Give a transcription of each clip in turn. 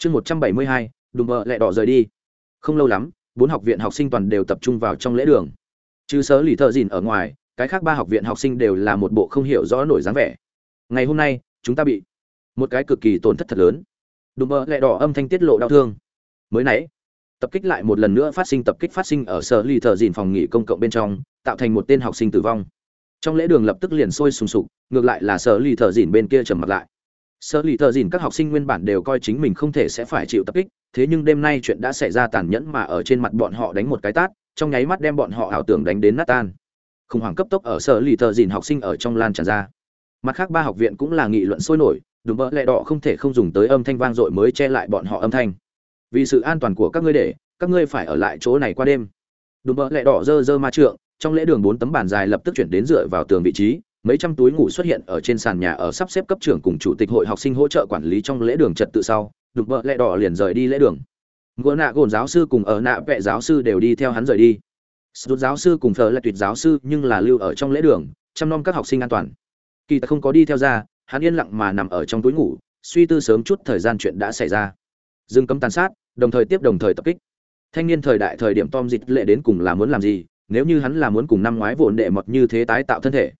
chương một trăm bảy mươi hai, đùm bợ lẹ đỏ rời đi. Không lâu lắm, bốn học viện học sinh toàn đều tập trung vào trong lễ đường. Trừ sớ lì thợ dìn ở ngoài, cái khác ba học viện học sinh đều là một bộ không hiểu rõ nổi dáng vẻ. Ngày hôm nay, chúng ta bị một cái cực kỳ tổn thất thật lớn. Đùm bợ lẹ đỏ âm thanh tiết lộ đau thương. Mới nãy, tập kích lại một lần nữa phát sinh tập kích phát sinh ở sở lì thợ dìn phòng nghỉ công cộng bên trong, tạo thành một tên học sinh tử vong. Trong lễ đường lập tức liền sôi sùng sục, ngược lại là sở lì thợ dìn bên kia trầm mặt lại sở lì thợ dìn các học sinh nguyên bản đều coi chính mình không thể sẽ phải chịu tập kích, thế nhưng đêm nay chuyện đã xảy ra tàn nhẫn mà ở trên mặt bọn họ đánh một cái tát, trong nháy mắt đem bọn họ ảo tưởng đánh đến nát tan. Khủng hoảng cấp tốc ở sở lì thợ dìn học sinh ở trong lan tràn ra. Mặt khác ba học viện cũng là nghị luận sôi nổi, đùm bỡ lẹ đỏ không thể không dùng tới âm thanh vang dội mới che lại bọn họ âm thanh. Vì sự an toàn của các ngươi để, các ngươi phải ở lại chỗ này qua đêm. Đùm bỡ lẹ đỏ dơ dơ ma trượng, trong lễ đường bốn tấm bàn dài lập tức chuyển đến dựa vào tường vị trí mấy trăm túi ngủ xuất hiện ở trên sàn nhà ở sắp xếp cấp trưởng cùng chủ tịch hội học sinh hỗ trợ quản lý trong lễ đường trật tự sau Đục vợ lẹ đỏ liền rời đi lễ đường ngựa nạ gồn giáo sư cùng ở nạ vệ giáo sư đều đi theo hắn rời đi Sút giáo sư cùng thờ là tuyệt giáo sư nhưng là lưu ở trong lễ đường, chăm nom các học sinh an toàn. Kỳ ta không có đi theo ra, hắn yên lặng mà nằm ở trong túi ngủ, suy tư sớm chút thời gian chuyện đã xảy ra. Dừng cấm tàn sát, đồng thời tiếp đồng thời tập kích. Thanh niên thời đại thời điểm Tom dịch lệ đến cùng là muốn làm gì, nếu như hắn là muốn cùng năm ngoái vụn đệ mọt như thế tái tạo thân thể.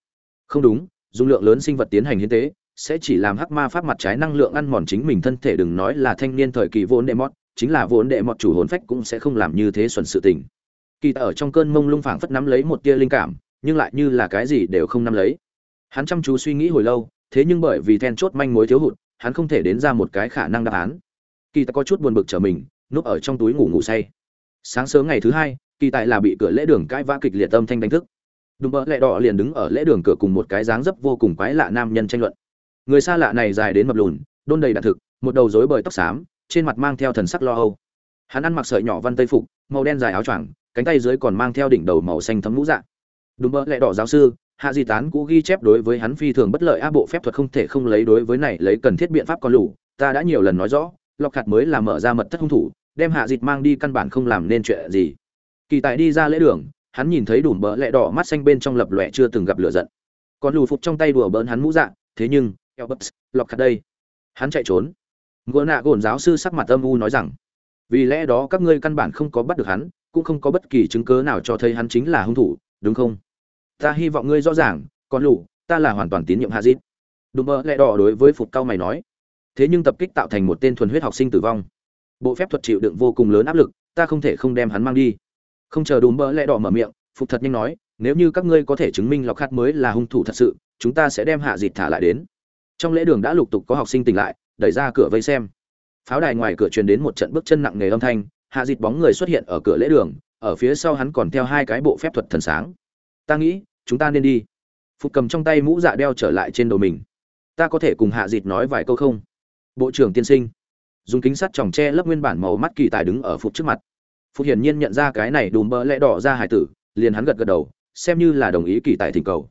Không đúng, dung lượng lớn sinh vật tiến hành hiến tế, sẽ chỉ làm hắc ma pháp mặt trái năng lượng ăn mòn chính mình thân thể đừng nói là thanh niên thời kỳ vốn đệ mọt, chính là vốn đệ mọt chủ hồn phách cũng sẽ không làm như thế xuẩn sự tình. Kỳ ta ở trong cơn mông lung phảng phất nắm lấy một tia linh cảm nhưng lại như là cái gì đều không nắm lấy. Hắn chăm chú suy nghĩ hồi lâu thế nhưng bởi vì then chốt manh mối thiếu hụt hắn không thể đến ra một cái khả năng đáp án. Kỳ ta có chút buồn bực trở mình núp ở trong túi ngủ ngủ say. Sáng sớm ngày thứ hai kỳ tại là bị cửa lễ đường cãi vã kịch liệt âm thanh đánh thức đùm bỡ lẹ đỏ liền đứng ở lễ đường cửa cùng một cái dáng dấp vô cùng quái lạ nam nhân tranh luận. Người xa lạ này dài đến mập lùn, đôn đầy đạn thực, một đầu rối bời tóc xám, trên mặt mang theo thần sắc lo âu. Hắn ăn mặc sợi nhỏ văn tây phục, màu đen dài áo choàng, cánh tay dưới còn mang theo đỉnh đầu màu xanh thấm mũ dạ. Đúng mơ lẹ đỏ giáo sư, hạ di tán cũ ghi chép đối với hắn phi thường bất lợi a bộ phép thuật không thể không lấy đối với này lấy cần thiết biện pháp con lũ ta đã nhiều lần nói rõ, lọc hạt mới là mở ra mật thất hung thủ, đem hạ dịt mang đi căn bản không làm nên chuyện gì. Kỳ tài đi ra lễ đường hắn nhìn thấy đủ bỡ lẹ đỏ mắt xanh bên trong lập lòe chưa từng gặp lửa giận. Còn lù phục trong tay đùa bỡn hắn mũ dạng thế nhưng Elbert, lọc hạt đây. Hắn chạy trốn. Ngựa nạ gồn giáo sư sắc mặt âm u nói rằng vì lẽ đó các ngươi căn bản không có bắt được hắn cũng không có bất kỳ chứng cớ nào cho thấy hắn chính là hung thủ đúng không? Ta hy vọng ngươi rõ ràng còn lù ta là hoàn toàn tín nhiệm hạ dít đùm bỡ lẹ đỏ đối với phục cao mày nói. Thế nhưng tập kích tạo thành một tên thuần huyết học sinh tử vong. Bộ phép thuật chịu đựng vô cùng lớn áp lực ta không thể không đem hắn mang đi không chờ đùm bỡ lẽ đỏ mở miệng, phục thật nhanh nói, nếu như các ngươi có thể chứng minh lọc khát mới là hung thủ thật sự, chúng ta sẽ đem hạ dịt thả lại đến. Trong lễ đường đã lục tục có học sinh tỉnh lại, đẩy ra cửa vây xem. Pháo đài ngoài cửa truyền đến một trận bước chân nặng nề âm thanh, hạ dịt bóng người xuất hiện ở cửa lễ đường, ở phía sau hắn còn theo hai cái bộ phép thuật thần sáng. Ta nghĩ, chúng ta nên đi. Phục cầm trong tay mũ dạ đeo trở lại trên đầu mình. Ta có thể cùng hạ dịt nói vài câu không? Bộ trưởng tiên sinh. Dùng kính sắt tròng tre lấp nguyên bản màu mắt kỳ tài đứng ở phục trước mặt phục hiển nhiên nhận ra cái này đùm bỡ lẽ đỏ ra hải tử, liền hắn gật gật đầu, xem như là đồng ý kỳ tài thỉnh cầu.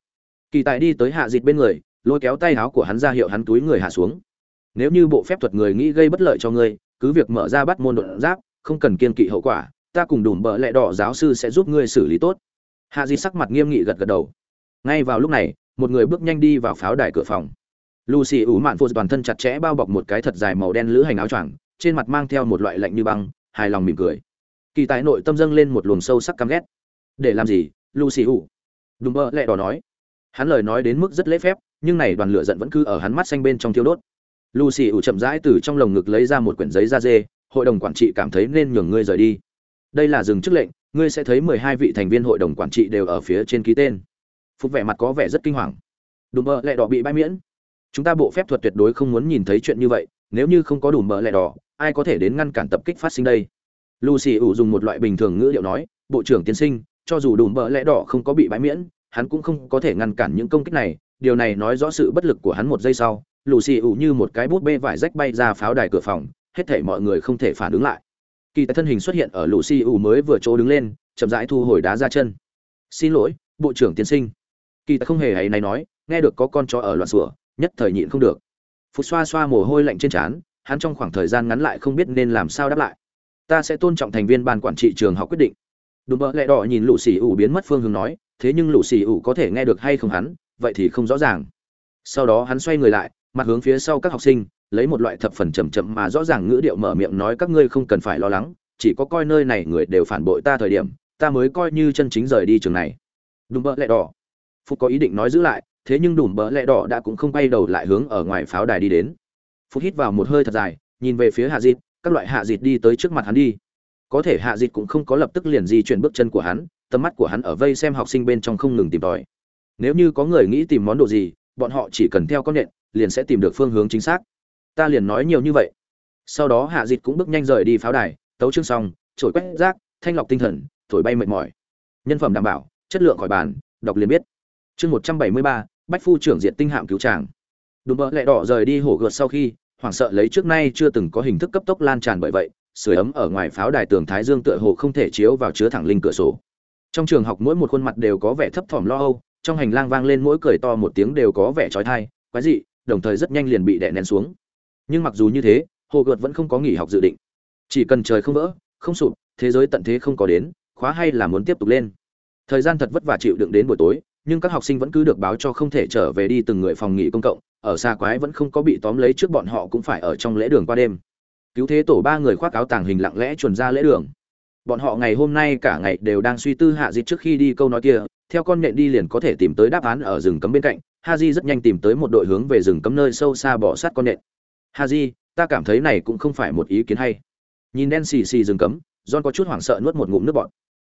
Kỳ tài đi tới hạ dịt bên người, lôi kéo tay áo của hắn ra hiệu hắn túi người hạ xuống. Nếu như bộ phép thuật người nghĩ gây bất lợi cho ngươi, cứ việc mở ra bắt môn đột giáp, không cần kiên kỵ hậu quả, ta cùng đùm bợ lẹ đỏ giáo sư sẽ giúp ngươi xử lý tốt. Hạ di sắc mặt nghiêm nghị gật gật đầu. Ngay vào lúc này, một người bước nhanh đi vào pháo đài cửa phòng. Lucy ủ mạn phô toàn thân chặt chẽ bao bọc một cái thật dài màu đen lữ hành áo choàng, trên mặt mang theo một loại lạnh như băng, hài lòng mỉm cười kỳ tài nội tâm dâng lên một luồng sâu sắc căm ghét. Để làm gì, lucy hủ đùm bơ lẹ đỏ nói. Hắn lời nói đến mức rất lễ phép, nhưng này đoàn lửa giận vẫn cứ ở hắn mắt xanh bên trong thiêu đốt. Lucy hủ chậm rãi từ trong lồng ngực lấy ra một quyển giấy da dê, hội đồng quản trị cảm thấy nên nhường ngươi rời đi. Đây là dừng chức lệnh, ngươi sẽ thấy mười hai vị thành viên hội đồng quản trị đều ở phía trên ký tên. Phục vẻ mặt có vẻ rất kinh hoàng. Đùm bơ lẹ đỏ bị bãi miễn. Chúng ta bộ phép thuật tuyệt đối không muốn nhìn thấy chuyện như vậy, nếu như không có đủ mỡ lẹ đỏ, ai có thể đến ngăn cản tập kích phát sinh đây? Lucy ủ dùng một loại bình thường ngữ liệu nói, bộ trưởng tiến sinh, cho dù đủ mỡ lẽ đỏ không có bị bãi miễn, hắn cũng không có thể ngăn cản những công kích này. Điều này nói rõ sự bất lực của hắn một giây sau, lucy ủ như một cái bút bê vải rách bay ra pháo đài cửa phòng, hết thể mọi người không thể phản ứng lại. Kỳ tài thân hình xuất hiện ở lucy ủ mới vừa chỗ đứng lên, chậm rãi thu hồi đá ra chân. Xin lỗi, bộ trưởng tiến sinh. Kỳ tài không hề hay này nói, nghe được có con chó ở loạn sủa, nhất thời nhịn không được. Phút xoa xoa mồ hôi lạnh trên trán, hắn trong khoảng thời gian ngắn lại không biết nên làm sao đáp lại ta sẽ tôn trọng thành viên ban quản trị trường học quyết định. Đùm bợ lẹ đỏ nhìn lũ xì ủ biến mất phương hướng nói, thế nhưng lũ xì ủ có thể nghe được hay không hắn, vậy thì không rõ ràng. Sau đó hắn xoay người lại, mặt hướng phía sau các học sinh, lấy một loại thập phần chậm chậm mà rõ ràng ngữ điệu mở miệng nói, các ngươi không cần phải lo lắng, chỉ có coi nơi này người đều phản bội ta thời điểm, ta mới coi như chân chính rời đi trường này. Đùm bỡ lẹ đỏ. Phúc có ý định nói giữ lại, thế nhưng đùm bỡ lẹ đỏ đã cũng không quay đầu lại hướng ở ngoài pháo đài đi đến. Phúc hít vào một hơi thật dài, nhìn về phía hạ dịp các loại hạ dịt đi tới trước mặt hắn đi. Có thể hạ dịt cũng không có lập tức liền di chuyển bước chân của hắn, tầm mắt của hắn ở vây xem học sinh bên trong không ngừng tìm tòi. Nếu như có người nghĩ tìm món đồ gì, bọn họ chỉ cần theo con nện liền sẽ tìm được phương hướng chính xác. Ta liền nói nhiều như vậy. Sau đó hạ dịt cũng bước nhanh rời đi pháo đài, tấu chương xong trổi quét rác, thanh lọc tinh thần, thổi bay mệt mỏi. Nhân phẩm đảm bảo, chất lượng khỏi bàn, đọc liền biết. Chương một trăm bảy mươi ba, bách phu trưởng diện tinh hạm cứu tràng đùm bợ lẹ đỏ rời đi hổ gợt sau khi hoảng sợ lấy trước nay chưa từng có hình thức cấp tốc lan tràn bởi vậy, sưởi ấm ở ngoài pháo đài tường thái dương tựa hồ không thể chiếu vào chứa thẳng linh cửa sổ. Trong trường học mỗi một khuôn mặt đều có vẻ thấp thỏm lo âu, trong hành lang vang lên mỗi cười to một tiếng đều có vẻ trói thai, quái dị, đồng thời rất nhanh liền bị đè nén xuống. Nhưng mặc dù như thế, hồ gợt vẫn không có nghỉ học dự định. Chỉ cần trời không vỡ, không sụp, thế giới tận thế không có đến, khóa hay là muốn tiếp tục lên. Thời gian thật vất vả chịu đựng đến buổi tối, nhưng các học sinh vẫn cứ được báo cho không thể trở về đi từng người phòng nghỉ công cộng ở xa quái vẫn không có bị tóm lấy trước bọn họ cũng phải ở trong lễ đường qua đêm. Cứu thế tổ ba người khoác áo tàng hình lặng lẽ chuồn ra lễ đường. Bọn họ ngày hôm nay cả ngày đều đang suy tư hạ dịch trước khi đi câu nói kia, theo con nhện đi liền có thể tìm tới đáp án ở rừng cấm bên cạnh ha di rất nhanh tìm tới một đội hướng về rừng cấm nơi sâu xa bỏ sát con nhện. Ha di, ta cảm thấy này cũng không phải một ý kiến hay. Nhìn đen xì xì rừng cấm, john có chút hoảng sợ nuốt một ngụm nước bọt.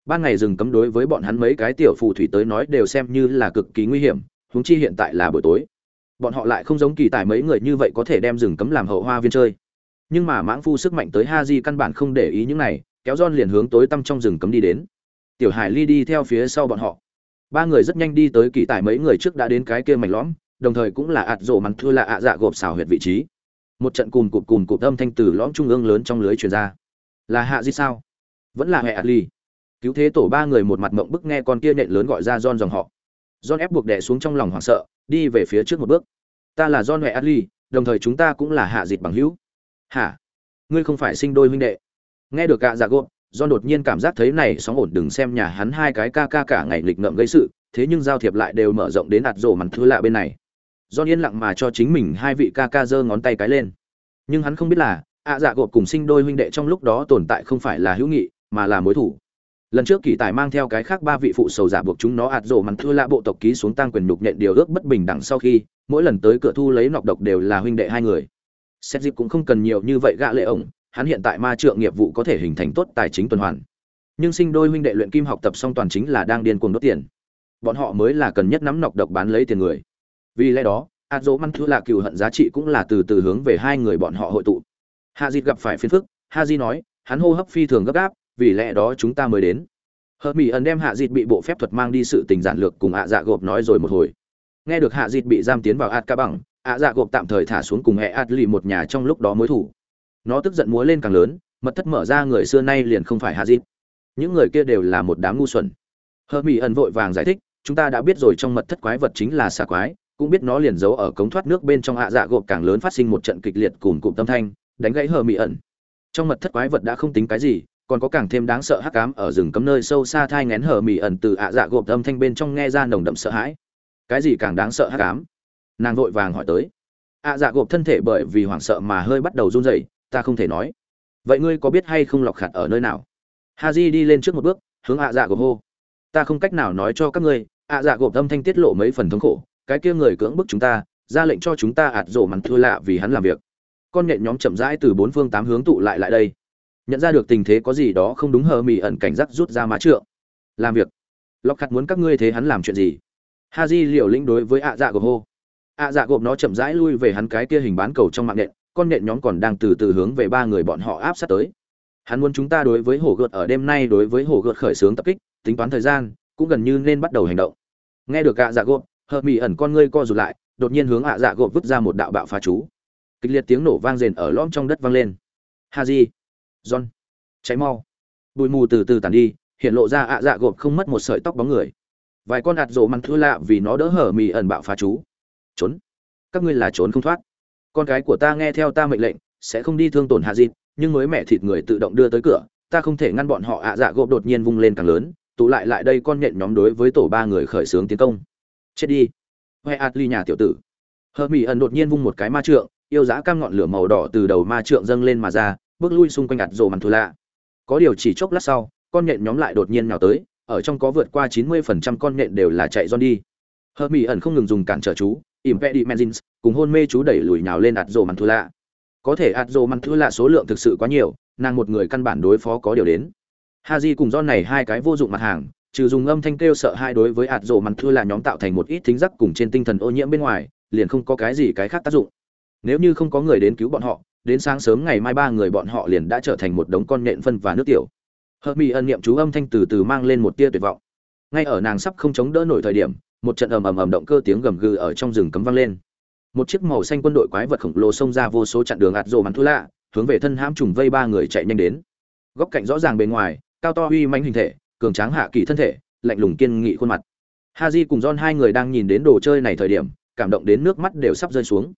Ban ngày rừng cấm đối với bọn hắn mấy cái tiểu phù thủy tới nói đều xem như là cực kỳ nguy hiểm, huống chi hiện tại là buổi tối bọn họ lại không giống kỳ tài mấy người như vậy có thể đem rừng cấm làm hậu hoa viên chơi nhưng mà mãng phu sức mạnh tới ha di căn bản không để ý những này kéo don liền hướng tối tăm trong rừng cấm đi đến. Tiểu Hải Ly đi theo phía sau bọn họ. Ba người rất nhanh đi tới kỳ tài mấy người trước đã đến cái kia mảnh lõm, đồng thời cũng là ạt rộ mắn thưa là ạ dạ gộp xào huyệt vị trí. Một trận cùn cụp cùn cụp âm thanh từ lõm trung ương lớn trong lưới truyền ra. Là hạ Di sao? Vẫn là hệ Ly. Cứu thế tổ ba người một mặt mộng bức nghe con kia nện lớn gọi ra don dòng họ. don ép buộc đè xuống trong lòng hoảng sợ, đi về phía trước một bước. Ta là John hệ adli đồng thời chúng ta cũng là hạ dịch bằng hữu. Hả? Ngươi không phải sinh đôi huynh đệ? nghe được gạ dạ gộp do đột nhiên cảm giác thấy này sóng ổn đừng xem nhà hắn hai cái ca ca cả ngày lịch ngợm gây sự, thế nhưng giao thiệp lại đều mở rộng đến ạt rổ mặn thứ lạ bên này do yên lặng mà cho chính mình hai vị ca ca giơ ngón tay cái lên nhưng hắn không biết là, ạ dạ gộp cùng sinh đôi huynh đệ trong lúc đó tồn tại không phải là hữu nghị, mà là mối thủ lần trước kỳ tài mang theo cái khác ba vị phụ sầu giả buộc chúng nó ạt rổ mặn thưa lạ bộ tộc ký xuống tăng quyền nhục nhện điều ước bất bình đẳng sau khi, mỗi lần tới cửa thu lấy nọc độc đều là huynh đệ hai người. Xét dịp cũng không cần nhiều như vậy gạ lệ ổng, hắn hiện tại ma trượng nghiệp vụ có thể hình thành tốt tài chính tuần hoàn. Nhưng sinh đôi huynh đệ luyện kim học tập xong toàn chính là đang điên cuồng đốt tiền. Bọn họ mới là cần nhất nắm nọc độc bán lấy tiền người. Vì lẽ đó, ạt dỗ măn thứ là cừu hận giá trị cũng là từ từ hướng về hai người bọn họ hội tụ. Hạ dịt gặp phải phiền phức ha di nói, hắn hô hấp phi thường gấp gáp vì lẽ đó chúng ta mới đến. Hờ mỹ ẩn đem hạ dịt bị bộ phép thuật mang đi sự tình giản lược cùng ạ dạ gộp nói rồi một hồi. Nghe được hạ dịt bị giam tiến vào ạt ca bằng, ạ dạ gộp tạm thời thả xuống cùng hệ ạt lì một nhà trong lúc đó mối thủ. Nó tức giận múa lên càng lớn, mật thất mở ra người xưa nay liền không phải hạ dịt. Những người kia đều là một đám ngu xuẩn. Hờ mỹ ẩn vội vàng giải thích, chúng ta đã biết rồi trong mật thất quái vật chính là xà quái, cũng biết nó liền giấu ở cống thoát nước bên trong hạ dạ gộp càng lớn phát sinh một trận kịch liệt cùng cụm tâm thanh, đánh gãy hờ mỹ ẩn. Trong mật thất quái vật đã không tính cái gì còn có càng thêm đáng sợ hắc cám ở rừng cấm nơi sâu xa thai ngén hở mỉ ẩn từ ạ dạ gộp âm thanh bên trong nghe ra nồng đậm sợ hãi. Cái gì càng đáng sợ hắc cám nàng vội vàng hỏi tới. Ạ dạ gộp thân thể bởi vì hoảng sợ mà hơi bắt đầu run rẩy, ta không thể nói. Vậy ngươi có biết hay không lọc khạt ở nơi nào? Ha di đi lên trước một bước, hướng ạ dạ gộp hô. Ta không cách nào nói cho các ngươi, ạ dạ gộp âm thanh tiết lộ mấy phần thống khổ. Cái kia người cưỡng bức chúng ta, ra lệnh cho chúng ta ạt rổ mắn thưa lạ vì hắn làm việc. Con nhện nhóm chậm rãi từ bốn phương tám hướng tụ lại lại đây nhận ra được tình thế có gì đó không đúng hờ mỹ ẩn cảnh giác rút ra má trượng. Làm việc. Lọc khát muốn các ngươi thế hắn làm chuyện gì? Ha di liều lĩnh đối với ạ dạ gộp hô. Ạ dạ gộp nó chậm rãi lui về hắn cái kia hình bán cầu trong mạng nện, con nện nhóm còn đang từ từ hướng về ba người bọn họ áp sát tới. Hắn muốn chúng ta đối với hồ gợt ở đêm nay đối với hồ gợt khởi xướng tập kích, tính toán thời gian, cũng gần như nên bắt đầu hành động. Nghe được ạ dạ gộp, hờ mỹ ẩn con ngươi co rụt lại, đột nhiên hướng ạ dạ gộp vứt ra một đạo bạo phá chú. Kịch liệt tiếng nổ vang rền ở lõm trong đất vang lên. Haji john, cháy mau. Bụi mù từ từ tản đi, hiện lộ ra ạ dạ gộp không mất một sợi tóc bóng người. Vài con ạt rồ măng thua lạ vì nó đỡ hở mì ẩn bạo phá chú. Trốn. Các ngươi là trốn không thoát. Con cái của ta nghe theo ta mệnh lệnh, sẽ không đi thương tổn hạ dịp, nhưng mới mẹ thịt người tự động đưa tới cửa, ta không thể ngăn bọn họ ạ dạ gộp đột nhiên vung lên càng lớn, tụ lại lại đây con nhện nhóm đối với tổ ba người khởi xướng tiến công. Chết đi. Hoè ạt ly nhà tiểu tử. Hở mỹ ẩn đột nhiên vung một cái ma trượng, yêu dã cam ngọn lửa màu đỏ từ đầu ma trượng dâng lên mà ra bước lui xung quanh ạt rồ màn thù lạ. Có điều chỉ chốc lát sau con nhện nhóm lại đột nhiên nào tới ở trong có vượt qua 90% con nhện đều là chạy giòn đi hờ mỹ ẩn không ngừng dùng cản trở chú impediments cùng hôn mê chú đẩy lùi nhào lên ạt rồ màn thù lạ. Có thể ạt rồ màn thù lạ số lượng thực sự quá nhiều nàng một người căn bản đối phó có điều đến. Haji cùng John này hai cái vô dụng mặt hàng, trừ dùng âm thanh kêu sợ hai đối với ạt rồ màn thưa là nhóm tạo thành một ít thính giác cùng trên tinh thần ô nhiễm bên ngoài, liền không có cái gì cái khác tác dụng. Nếu như không có người đến cứu bọn họ, đến sáng sớm ngày mai ba người bọn họ liền đã trở thành một đống con nện phân và nước tiểu. Hợp Mỹ ân niệm chú âm thanh từ từ mang lên một tia tuyệt vọng. Ngay ở nàng sắp không chống đỡ nổi thời điểm, một trận ầm ầm ầm động cơ tiếng gầm gừ ở trong rừng cấm vang lên. Một chiếc màu xanh quân đội quái vật khổng lồ xông ra vô số chặn đường ạt rồ mắn thú lạ, hướng về thân hãm trùng vây ba người chạy nhanh đến. Góc cạnh rõ ràng bên ngoài, cao to uy manh hình thể cường tráng hạ kỳ thân thể lạnh lùng kiên nghị khuôn mặt haji cùng john hai người đang nhìn đến đồ chơi này thời điểm cảm động đến nước mắt đều sắp rơi xuống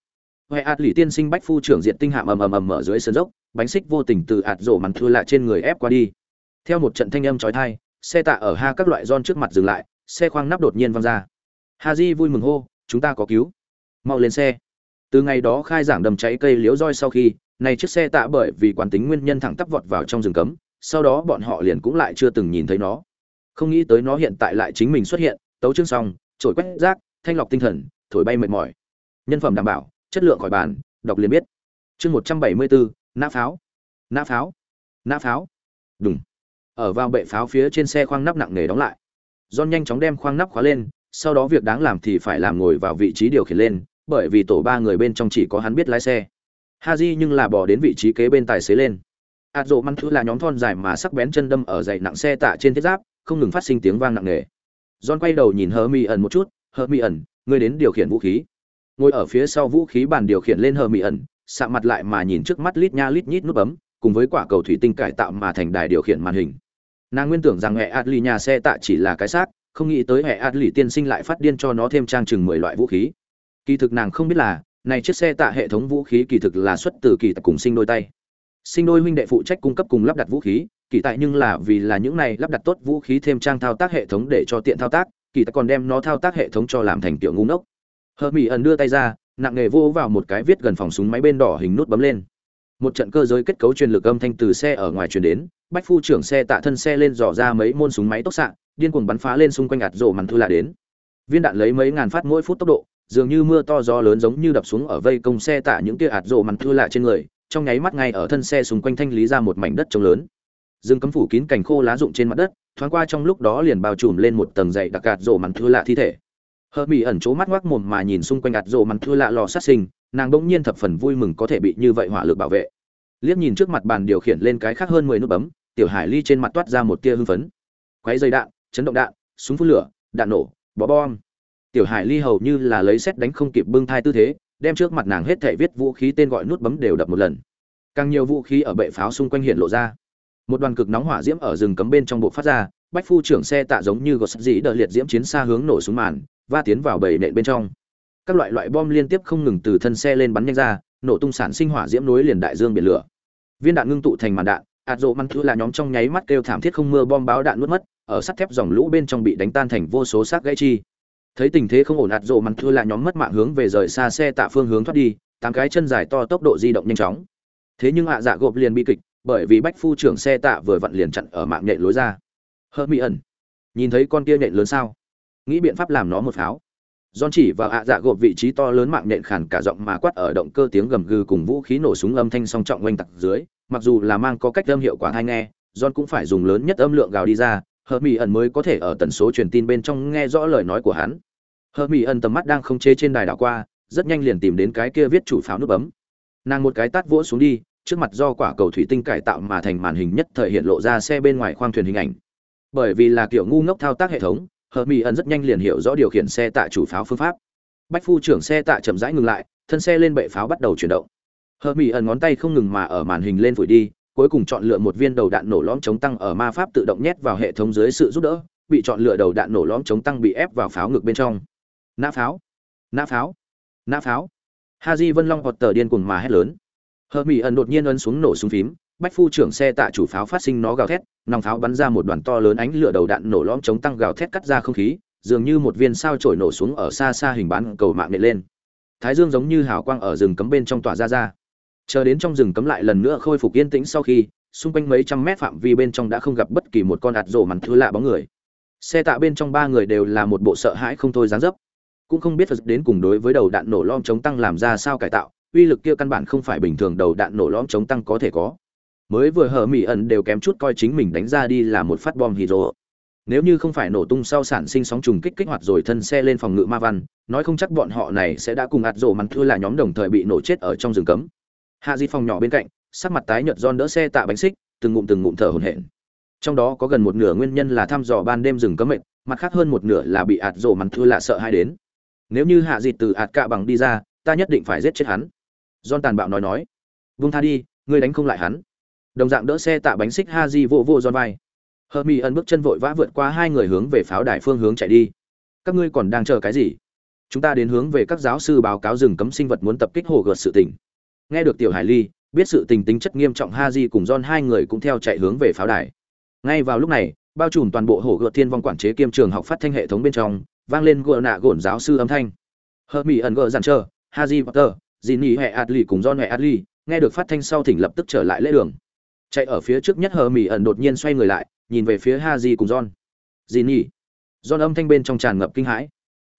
huệ ạt lì tiên sinh bách phu trưởng diện tinh hạm ầm ầm ầm ở dưới sân dốc, bánh xích vô tình từ ạt rổ mắn thưa lạ trên người ép qua đi. Theo một trận thanh âm chói tai, xe tạ ở ha các loại giòn trước mặt dừng lại, xe khoang nắp đột nhiên văng ra. Haji vui mừng hô, chúng ta có cứu. Mau lên xe. Từ ngày đó khai giảng đầm cháy cây liễu roi sau khi, này chiếc xe tạ bởi vì quán tính nguyên nhân thẳng tắp vọt vào trong rừng cấm, sau đó bọn họ liền cũng lại chưa từng nhìn thấy nó. Không nghĩ tới nó hiện tại lại chính mình xuất hiện, tấu chương xong trổi quét rác, thanh lọc tinh thần, thổi bay mệt mỏi. Nhân phẩm đảm bảo chất lượng khỏi bàn, đọc liền biết. Chương một trăm bảy mươi bốn nã pháo. Nã pháo. Nã pháo. Đúng ở vào bệ pháo phía trên xe khoang nắp nặng nề đóng lại. John nhanh chóng đem khoang nắp khóa lên, sau đó việc đáng làm thì phải làm ngồi vào vị trí điều khiển lên, bởi vì tổ ba người bên trong chỉ có hắn biết lái xe. Haji nhưng là bỏ đến vị trí kế bên tài xế lên. Ạt rộ thứ là nhóm thon dài mà sắc bén chân đâm ở dày nặng xe tạ trên thiết giáp, không ngừng phát sinh tiếng vang nặng nề. John quay đầu nhìn hờ mi ẩn một chút hờ mi ẩn ngươi đến điều khiển vũ khí ngồi ở phía sau vũ khí bàn điều khiển lên hờ mị ẩn, sạ mặt lại mà nhìn trước mắt lít nha lít nhít nút bấm, cùng với quả cầu thủy tinh cải tạo mà thành đài điều khiển màn hình. Nàng nguyên tưởng rằng hệ adli nhà xe tạ chỉ là cái xác, không nghĩ tới hệ adli tiên sinh lại phát điên cho nó thêm trang chừng mười loại vũ khí. Kỳ thực nàng không biết là, này chiếc xe tạ hệ thống vũ khí kỳ thực là xuất từ kỳ tập cùng sinh đôi tay. Sinh đôi huynh đệ phụ trách cung cấp cùng lắp đặt vũ khí, kỳ tại nhưng là vì là những này lắp đặt tốt vũ khí thêm trang thao tác hệ thống để cho tiện thao tác, kỳ tại còn đem nó thao tác hệ thống cho làm thành tiểu ngu ngốc hờ mỹ ẩn đưa tay ra, nặng nghề vô vào một cái viết gần phòng súng máy bên đỏ hình nút bấm lên. Một trận cơ giới kết cấu truyền lực âm thanh từ xe ở ngoài truyền đến, bách phu trưởng xe tạ thân xe lên dò ra mấy môn súng máy tốc xạ, điên cuồng bắn phá lên xung quanh ạt rổ mắn thư lạ đến. Viên đạn lấy mấy ngàn phát mỗi phút tốc độ, dường như mưa to gió lớn giống như đập xuống ở vây công xe tạ những tia ạt rổ mắn thư lạ trên người, trong nháy mắt ngay ở thân xe xung quanh thanh lý ra một mảnh đất trống lớn. Rừng cấm phủ kín cành khô lá rụng trên mặt đất, thoáng qua trong lúc đó liền bao trùm lên một tầng dày đặc gạt rổ mắn thưa lạ thi thể hờ mỹ ẩn chỗ mắt ngoác mồm mà nhìn xung quanh ạt rộ mặn thưa lạ lò sát sinh, nàng bỗng nhiên thập phần vui mừng có thể bị như vậy hỏa lực bảo vệ. Liếc nhìn trước mặt bàn điều khiển lên cái khác hơn mười nút bấm, tiểu hải ly trên mặt toát ra một tia hưng phấn. Quáy dây đạn, chấn động đạn, súng phun lửa, đạn nổ bó bom. Tiểu hải ly hầu như là lấy xét đánh không kịp bưng thai tư thế, đem trước mặt nàng hết thể viết vũ khí tên gọi nút bấm đều đập một lần. Càng nhiều vũ khí ở bệ pháo xung quanh hiện lộ ra. Một đoàn cực nóng hỏa diễm ở rừng cấm bên trong bộ phát ra bách phu trưởng xe tạ giống như gọt sắt dĩ đợt liệt diễm chiến xa hướng nổ súng màn và tiến vào bầy nện bên trong. Các loại loại bom liên tiếp không ngừng từ thân xe lên bắn nhanh ra, nổ tung sản sinh hỏa diễm nối liền đại dương biển lửa. Viên đạn ngưng tụ thành màn đạn, ạt rộ măn thứ là nhóm trong nháy mắt kêu thảm thiết không mưa bom báo đạn nuốt mất, ở sắt thép dòng lũ bên trong bị đánh tan thành vô số xác gãy chi. Thấy tình thế không ổn, ạt rộ măn thứ là nhóm mất mạng hướng về rời xa xe tạ phương hướng thoát đi, tám cái chân dài to tốc độ di động nhanh chóng. Thế nhưng ạ dạ gộp liền bi kịch, bởi vì bách phu trưởng xe tạ vừa vặn liền chặn ở mạng nhện lối ra hơ mỹ ẩn. Nhìn thấy con kia nhện lớn sao? Nghĩ biện pháp làm nó một pháo. John chỉ vào ạ dạ gộp vị trí to lớn mạng nhện khản cả giọng mà quát ở động cơ tiếng gầm gừ cùng vũ khí nổ súng âm thanh song trọng quanh tặc dưới, mặc dù là mang có cách âm hiệu quả hay nghe, John cũng phải dùng lớn nhất âm lượng gào đi ra, Hợp Mỹ ẩn mới có thể ở tần số truyền tin bên trong nghe rõ lời nói của hắn. Hợp Mỹ ẩn tầm mắt đang không chế trên đài đảo qua, rất nhanh liền tìm đến cái kia viết chủ pháo nút bấm. Nàng một cái tát vỗ xuống đi, trước mặt do quả cầu thủy tinh cải tạo mà thành màn hình nhất thời hiện lộ ra xe bên ngoài khoang thuyền hình ảnh bởi vì là kiểu ngu ngốc thao tác hệ thống, hờ mỹ ẩn rất nhanh liền hiểu rõ điều khiển xe tạ chủ pháo phương pháp. Bách phu trưởng xe tạ chậm rãi ngừng lại, thân xe lên bệ pháo bắt đầu chuyển động. Hờ mỹ ẩn ngón tay không ngừng mà ở màn hình lên phủi đi, cuối cùng chọn lựa một viên đầu đạn nổ lõm chống tăng ở ma pháp tự động nhét vào hệ thống dưới sự giúp đỡ, bị chọn lựa đầu đạn nổ lõm chống tăng bị ép vào pháo ngực bên trong. Nã pháo nã pháo nã pháo. Haji vân long hoặc tờ điên cuồng mà hét lớn. Hờ mỹ ẩn đột nhiên ấn xuống nổ súng phím bách phu trưởng xe tạ chủ pháo phát sinh nó gào thét, nòng pháo bắn ra một đoàn to lớn ánh lửa đầu đạn nổ lõm chống tăng gào thét cắt ra không khí, dường như một viên sao trổi nổ xuống ở xa xa hình bán cầu mạng nện lên. Thái dương giống như hào quang ở rừng cấm bên trong tỏa ra ra. Chờ đến trong rừng cấm lại lần nữa khôi phục yên tĩnh sau khi, xung quanh mấy trăm mét phạm vi bên trong đã không gặp bất kỳ một con ạt rổ mặn thứ lạ bóng người. Xe tạ bên trong ba người đều là một bộ sợ hãi không thôi dáng dấp. Cũng không biết phật đến cùng đối với đầu đạn nổ lom chống tăng làm ra sao cải tạo, uy lực kia căn bản không phải bình thường đầu đạn nổ lom chống tăng có thể có mới vừa hở mỹ ẩn đều kém chút coi chính mình đánh ra đi là một phát bom hydro. Nếu như không phải nổ tung sau sản sinh sóng trùng kích kích hoạt rồi thân xe lên phòng ngự ma văn, nói không chắc bọn họ này sẽ đã cùng ạt rổ mặn thưa là nhóm đồng thời bị nổ chết ở trong rừng cấm. Hạ di phòng nhỏ bên cạnh, sắc mặt tái nhợt giòn đỡ xe tạ bánh xích, từng ngụm từng ngụm thở hổn hển. Trong đó có gần một nửa nguyên nhân là thăm dò ban đêm rừng cấm mệnh mặt khác hơn một nửa là bị ạt rổ mặn thưa là sợ hai đến. Nếu như hạ dịt từ ạt cạ bằng đi ra, ta nhất định phải giết chết hắn. Don tàn bạo nói nói vung tha đi, ngươi đánh không lại hắn đồng dạng đỡ xe tạ bánh xích ha di vô vô giòn vai. Hờ mỹ ẩn bước chân vội vã vượt qua hai người hướng về pháo đài phương hướng chạy đi. Các ngươi còn đang chờ cái gì? Chúng ta đến hướng về các giáo sư báo cáo rừng cấm sinh vật muốn tập kích hồ gợt sự tình. Nghe được tiểu hải ly, biết sự tình tính chất nghiêm trọng ha di cùng John hai người cũng theo chạy hướng về pháo đài. Ngay vào lúc này, bao trùm toàn bộ hồ gợt thiên vong quản chế kiêm trường học phát thanh hệ thống bên trong, vang lên gỡ nạ gổn giáo sư âm thanh. Hờ mỹ ẩn gỡ dàn trơ haji potter dì nỉ hệ adli cùng don hệ adli nghe được phát thanh sau thỉnh lập tức trở lại lễ đường chạy ở phía trước nhất hờ mỹ ẩn đột nhiên xoay người lại, nhìn về phía Ha haji cùng john. Gì nhỉ john âm thanh bên trong tràn ngập kinh hãi.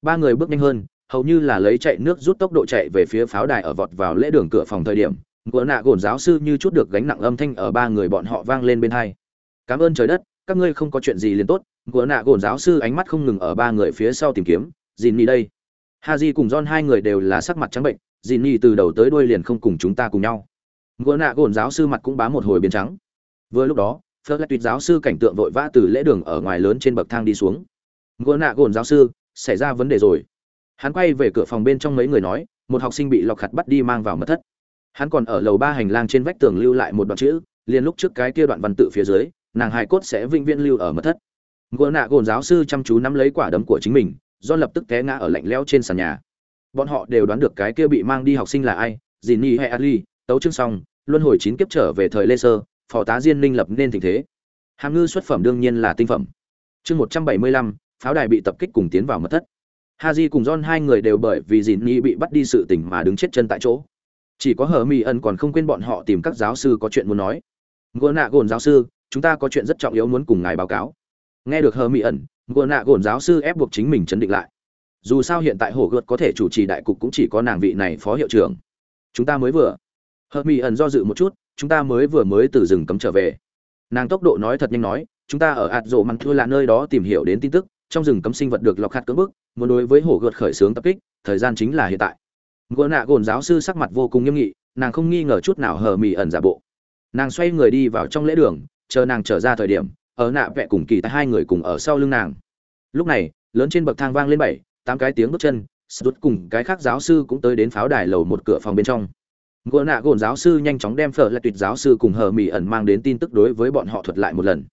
Ba người bước nhanh hơn, hầu như là lấy chạy nước rút tốc độ chạy về phía pháo đài ở vọt vào lễ đường cửa phòng thời điểm, ngựa nạ gổn giáo sư như chút được gánh nặng âm thanh ở ba người bọn họ vang lên bên hai. Cảm ơn trời đất, các ngươi không có chuyện gì liền tốt. Ngựa nạ gổn giáo sư ánh mắt không ngừng ở ba người phía sau tìm kiếm. Dìn ni đây. Ha di cùng john hai người đều là sắc mặt trắng bệnh dìn ni từ đầu tới đuôi liền không cùng chúng ta cùng nhau gỡ nạ gồn giáo sư mặt cũng bám một hồi biến trắng. Vừa lúc đó phớt lại tuyệt giáo sư cảnh tượng vội vã từ lễ đường ở ngoài lớn trên bậc thang đi xuống. Gỡ nạ gồn giáo sư, xảy ra vấn đề rồi. Hắn quay về cửa phòng bên trong mấy người nói, một học sinh bị lọc khặt bắt đi mang vào mật thất. Hắn còn ở lầu ba hành lang trên vách tường lưu lại một đoạn chữ, liền lúc trước cái kia đoạn văn tự phía dưới, nàng hài cốt sẽ vĩnh viễn lưu ở mật thất. Gỡ nạ gồn giáo sư chăm chú nắm lấy quả đấm của chính mình, do lập tức té ngã ở lạnh lẽo trên sàn nhà. Bọn họ đều đoán được cái kia bị mang đi học sinh là ai dì ni hay ali tấu chương xong luân hồi chín kiếp trở về thời lê sơ phó tá diên linh lập nên tình thế. Hàm ngư xuất phẩm đương nhiên là tinh phẩm. Chương một trăm bảy mươi lăm, pháo đài bị tập kích cùng tiến vào mật thất. Haji cùng john hai người đều bởi vì dìn nhi bị bắt đi sự tình mà đứng chết chân tại chỗ. Chỉ có hờ mỹ ẩn còn không quên bọn họ tìm các giáo sư có chuyện muốn nói. Ngô nạ gồn giáo sư, chúng ta có chuyện rất trọng yếu muốn cùng ngài báo cáo. Nghe được hờ mỹ ẩn Ngô nạ gồn giáo sư ép buộc chính mình chấn định lại. Dù sao hiện tại hồ gợt có thể chủ trì đại cục cũng chỉ có nàng vị này phó hiệu trưởng. Chúng ta mới vừa hợp mỹ ẩn do dự một chút, chúng ta mới vừa mới từ rừng cấm trở về. Nàng tốc độ nói thật nhanh nói, chúng ta ở ạt rộ măng thua là nơi đó tìm hiểu đến tin tức, trong rừng cấm sinh vật được lọc hạt cưỡng bức, muốn đối với hổ gợt khởi xướng tập kích, thời gian chính là hiện tại. Gỗ nạ gồn giáo sư sắc mặt vô cùng nghiêm nghị, nàng không nghi ngờ chút nào hờ mỹ ẩn giả bộ. Nàng xoay người đi vào trong lễ đường, chờ nàng trở ra thời điểm, ở nạ vẹ cùng kỳ tại hai người cùng ở sau lưng nàng. Lúc này, lớn trên bậc thang vang lên bảy, tám cái tiếng bước chân sút cùng cái khác giáo sư cũng tới đến pháo đài lầu một cửa phòng bên trong gỗ nạ gồn giáo sư nhanh chóng đem phở lại tuyệt giáo sư cùng hờ mỹ ẩn mang đến tin tức đối với bọn họ thuật lại một lần.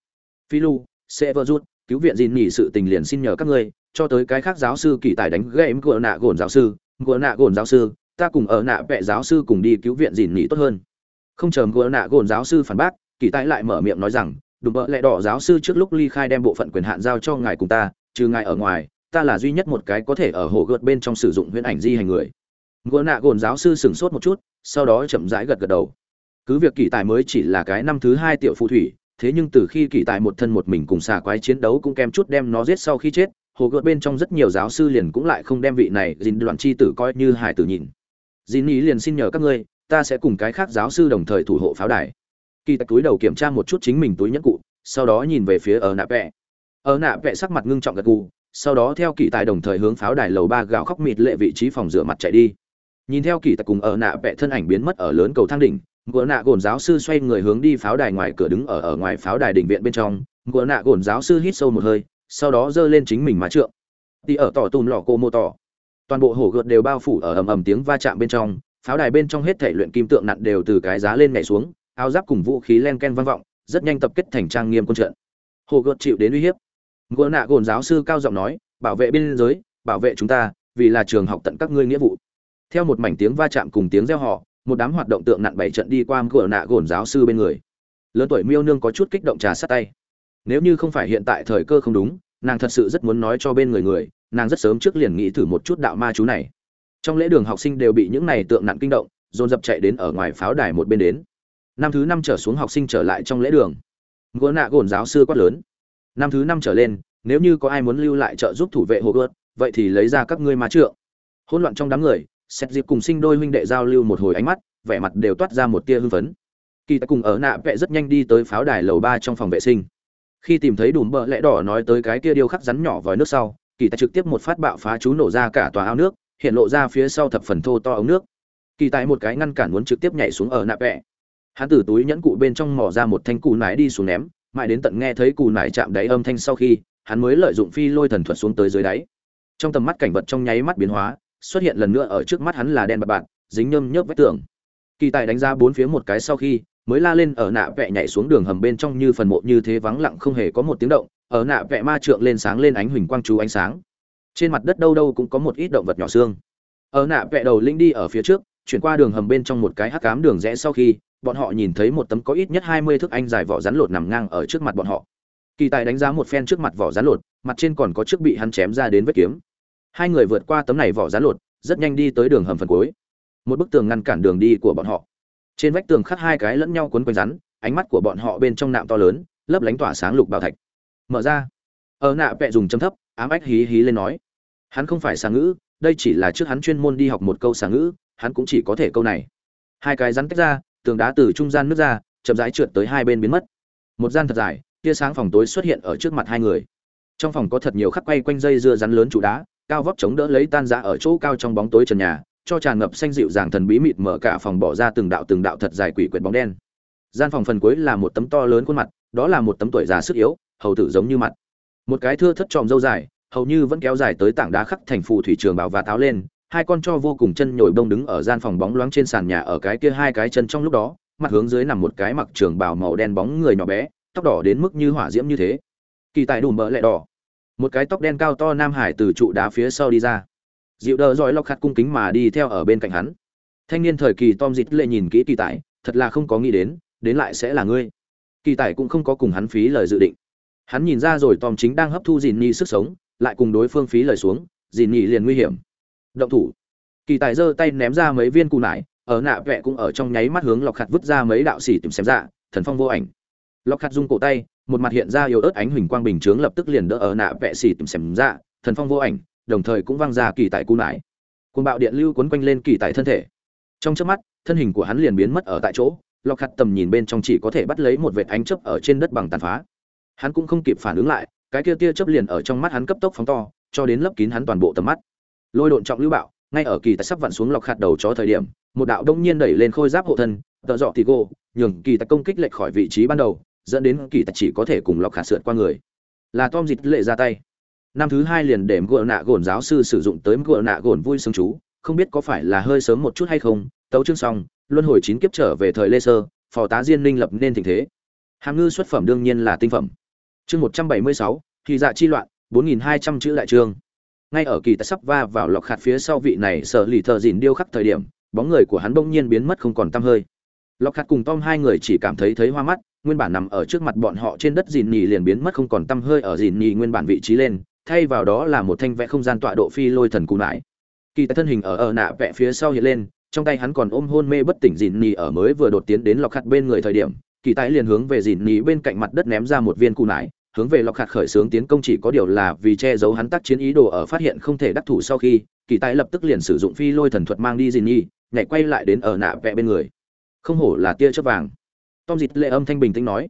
Phi lu sẽ vơ rút, cứu viện gìn nghỉ sự tình liền xin nhờ các ngươi, cho tới cái khác giáo sư kỳ tài đánh game gỗ nạ gồn giáo sư. Gỗ nạ gồn giáo sư, ta cùng ở nạ vệ giáo sư cùng đi cứu viện gìn nghỉ tốt hơn. Không chờ gỗ nạ gồn giáo sư phản bác, kỳ tài lại mở miệng nói rằng đùm bợ lẽ đỏ giáo sư trước lúc ly khai đem bộ phận quyền hạn giao cho ngài cùng ta, trừ ngài ở ngoài, ta là duy nhất một cái có thể ở hồ gợt bên trong sử dụng huyễn ảnh di hành người gỡ nạ gồn giáo sư sửng sốt một chút, sau đó chậm rãi gật gật đầu. Cứ việc kỳ tài mới chỉ là cái năm thứ hai tiểu phù thủy, thế nhưng từ khi kỳ tài một thân một mình cùng xà quái chiến đấu cũng kém chút đem nó giết sau khi chết, hồ gợt bên trong rất nhiều giáo sư liền cũng lại không đem vị này dìn đoạn chi tử coi như hải tử nhìn. Dìn ý liền xin nhờ các ngươi, ta sẽ cùng cái khác giáo sư đồng thời thủ hộ pháo đài. Kỳ tài túi đầu kiểm tra một chút chính mình túi nhẫn cụ, sau đó nhìn về phía ở nạ vẹ ở nạ vẹ sắc mặt ngưng trọng gật gù, sau đó theo kỳ tài đồng thời hướng pháo đài lầu ba gạo khóc mịt lệ vị trí phòng rửa mặt chạy đi nhìn theo kỳ tặc cùng ở nạ vẽ thân ảnh biến mất ở lớn cầu thang đỉnh ngựa nạ gồn giáo sư xoay người hướng đi pháo đài ngoài cửa đứng ở ở ngoài pháo đài đỉnh viện bên trong. Ngựa nạ gồn giáo sư hít sâu một hơi, sau đó giơ lên chính mình má trượng. Đi ở tỏ tùm lò cô mô tỏ. Toàn bộ hổ gợt đều bao phủ ở ầm ầm tiếng va chạm bên trong. Pháo đài bên trong hết thể luyện kim tượng nặn đều từ cái giá lên nhảy xuống, áo giáp cùng vũ khí len ken vang vọng, rất nhanh tập kết thành trang nghiêm quân trận. Hồ gợt chịu đến uy hiếp. Ngựa nạ gồn giáo sư cao giọng nói, bảo vệ biên giới, bảo vệ chúng ta, vì là trường học tận các ngươi nghĩa vụ theo một mảnh tiếng va chạm cùng tiếng reo họ một đám hoạt động tượng nặn bảy trận đi qua gỡ nạ gồn giáo sư bên người. Lớn tuổi miêu nương có chút kích động trà sát tay. Nếu như không phải hiện tại thời cơ không đúng, nàng thật sự rất muốn nói cho bên người người, nàng rất sớm trước liền nghĩ thử một chút đạo ma chú này. Trong lễ đường học sinh đều bị những này tượng nặng kinh động, dồn dập chạy đến ở ngoài pháo đài một bên đến. Năm thứ năm trở xuống học sinh trở lại trong lễ đường. Gỗ nạ gồn giáo sư quát lớn. Năm thứ năm trở lên, nếu như có ai muốn lưu lại trợ giúp thủ vệ hồ gợt vậy thì lấy ra các ngươi ma trượng. Hỗn loạn trong đám người xét dịp cùng sinh đôi huynh đệ giao lưu một hồi ánh mắt, vẻ mặt đều toát ra một tia hưng phấn. Kỳ ta cùng ở nạ vẽ rất nhanh đi tới pháo đài lầu ba trong phòng vệ sinh. Khi tìm thấy đùm bợ lẽ đỏ nói tới cái kia điêu khắc rắn nhỏ vòi nước sau, kỳ ta trực tiếp một phát bạo phá chú nổ ra cả tòa ao nước, hiện lộ ra phía sau thập phần thô to ống nước. Kỳ tại một cái ngăn cản muốn trực tiếp nhảy xuống ở nạ vẽ hắn từ túi nhẫn cụ bên trong mò ra một thanh cù nải đi xuống ném, mãi đến tận nghe thấy cù nải chạm đáy âm thanh sau khi, hắn mới lợi dụng phi lôi thần thuật xuống tới dưới đáy. Trong tầm mắt cảnh vật trong nháy mắt biến hóa xuất hiện lần nữa ở trước mắt hắn là đen bạc bạc, dính nhâm nhớp vách tường. Kỳ tài đánh ra bốn phía một cái sau khi, mới la lên ở nạ vẽ nhảy xuống đường hầm bên trong như phần mộ như thế vắng lặng không hề có một tiếng động, ở nạ vẽ ma trượng lên sáng lên ánh huỳnh quang chú ánh sáng. Trên mặt đất đâu đâu cũng có một ít động vật nhỏ xương. Ở nạ vẽ đầu linh đi ở phía trước, chuyển qua đường hầm bên trong một cái hắc cám đường rẽ sau khi, bọn họ nhìn thấy một tấm có ít nhất hai mươi thước anh dài vỏ rắn lột nằm ngang ở trước mặt bọn họ. Kỳ tài đánh giá một phen trước mặt vỏ rắn lột, mặt trên còn có chiếc bị hắn chém ra đến vết kiếm hai người vượt qua tấm này vỏ rán lột, rất nhanh đi tới đường hầm phần cuối. Một bức tường ngăn cản đường đi của bọn họ. Trên vách tường khắc hai cái lẫn nhau quấn quanh rắn, ánh mắt của bọn họ bên trong nạm to lớn, lấp lánh tỏa sáng lục bảo thạch. Mở ra. Ở nạ vẹ dùng châm thấp, ám ách hí hí lên nói. Hắn không phải xà ngữ, đây chỉ là trước hắn chuyên môn đi học một câu xà ngữ, hắn cũng chỉ có thể câu này. Hai cái rắn tách ra, tường đá từ trung gian nước ra, chậm rãi trượt tới hai bên biến mất. Một gian thật dài, tia sáng phòng tối xuất hiện ở trước mặt hai người. Trong phòng có thật nhiều khắc quay quanh dây dưa rắn lớn trụ đá cao vóc chống đỡ lấy tan ra ở chỗ cao trong bóng tối trần nhà, cho tràn ngập xanh dịu dàng thần bí mịt mở cả phòng bỏ ra từng đạo từng đạo thật dài quỷ quyệt bóng đen. Gian phòng phần cuối là một tấm to lớn khuôn mặt, đó là một tấm tuổi già sức yếu, hầu tử giống như mặt. Một cái thưa thất tròm dâu dài, hầu như vẫn kéo dài tới tảng đá khắc thành phù thủy trường bảo và tháo lên, hai con cho vô cùng chân nhồi bông đứng ở gian phòng bóng loáng trên sàn nhà ở cái kia hai cái chân trong lúc đó, mặt hướng dưới nằm một cái mặc trường bào màu đen bóng người nhỏ bé, tóc đỏ đến mức như hỏa diễm như thế. Kỳ tài đủ mỡ lẹ đỏ một cái tóc đen cao to nam hải từ trụ đá phía sau đi ra. Dịu đờ dõi lọc khát cung kính mà đi theo ở bên cạnh hắn. Thanh niên thời kỳ tom dịt lệ nhìn kỹ kỳ tài, thật là không có nghĩ đến đến lại sẽ là ngươi. Kỳ tài cũng không có cùng hắn phí lời dự định. Hắn nhìn ra rồi tom chính đang hấp thu dìn nhi sức sống, lại cùng đối phương phí lời xuống dìn nhi liền nguy hiểm. Động thủ. Kỳ tài giơ tay ném ra mấy viên cù nải, ở nạ vẹ cũng ở trong nháy mắt hướng lọc khát vứt ra mấy đạo xỉ tìm xem ra thần phong vô ảnh. Lọc khát rung cổ tay một mặt hiện ra yếu ớt ánh huỳnh quang bình chướng lập tức liền đỡ ở nạ vẹ xì tìm xem ra, thần phong vô ảnh, đồng thời cũng văng ra kỳ tại cung nải. Côn bạo điện lưu quấn quanh lên kỳ tại thân thể. Trong chớp mắt, thân hình của hắn liền biến mất ở tại chỗ, lọc khát tầm nhìn bên trong chỉ có thể bắt lấy một vệt ánh chớp ở trên đất bằng tàn phá. Hắn cũng không kịp phản ứng lại, cái kia tia chớp liền ở trong mắt hắn cấp tốc phóng to, cho đến lấp kín hắn toàn bộ tầm mắt. Lôi độn trọng lưu bạo, ngay ở kỳ tại sắp vặn xuống lọc khát đầu cho thời điểm, một đạo đông nhiên đẩy lên khôi giáp hộ thân, tợ dọ thì cô nhường kỳ tại công kích lệch khỏi vị trí ban đầu dẫn đến kỳ tài chỉ có thể cùng lọc khả sượt qua người. Là tom dịch lệ ra tay. Năm thứ hai liền để gỡ nạ gồn giáo sư sử dụng tới gỡ nạ gồn vui sướng chú, không biết có phải là hơi sớm một chút hay không, tấu chương xong, luân hồi chín kiếp trở về thời lê sơ, phò tá diên linh lập nên tình thế. Hàm ngư xuất phẩm đương nhiên là tinh phẩm. Chương một trăm bảy mươi sáu thì dạ chi loạn, bốn nghìn hai trăm chữ đại chương ngay ở kỳ tài sắp va vào lọc khạt phía sau vị này, sợ lì thợ dìn điêu khắc thời điểm, bóng người của hắn bỗng nhiên biến mất không còn tăm hơi. Lọc khạt cùng tom hai người chỉ cảm thấy thấy hoa mắt nguyên bản nằm ở trước mặt bọn họ trên đất dìn nhì liền biến mất không còn tăm hơi ở dìn nhì nguyên bản vị trí lên, thay vào đó là một thanh vẽ không gian tọa độ phi lôi thần cù nải. Kỳ tại thân hình ở ở nạ vẽ phía sau hiện lên, trong tay hắn còn ôm hôn mê bất tỉnh dìn nhì ở mới vừa đột tiến đến lọc khát bên người thời điểm, kỳ tài liền hướng về dìn nhì bên cạnh mặt đất ném ra một viên cù nải, hướng về lọc khạt khởi xướng tiến công chỉ có điều là vì che giấu hắn tác chiến ý đồ ở phát hiện không thể đắc thủ sau khi, kỳ tài lập tức liền sử dụng phi lôi thần thuật mang đi dìn nhì nhảy quay lại đến ở nạ vẽ bên người. Không hổ là tia chớp vàng tom dịt lệ âm thanh bình tĩnh nói.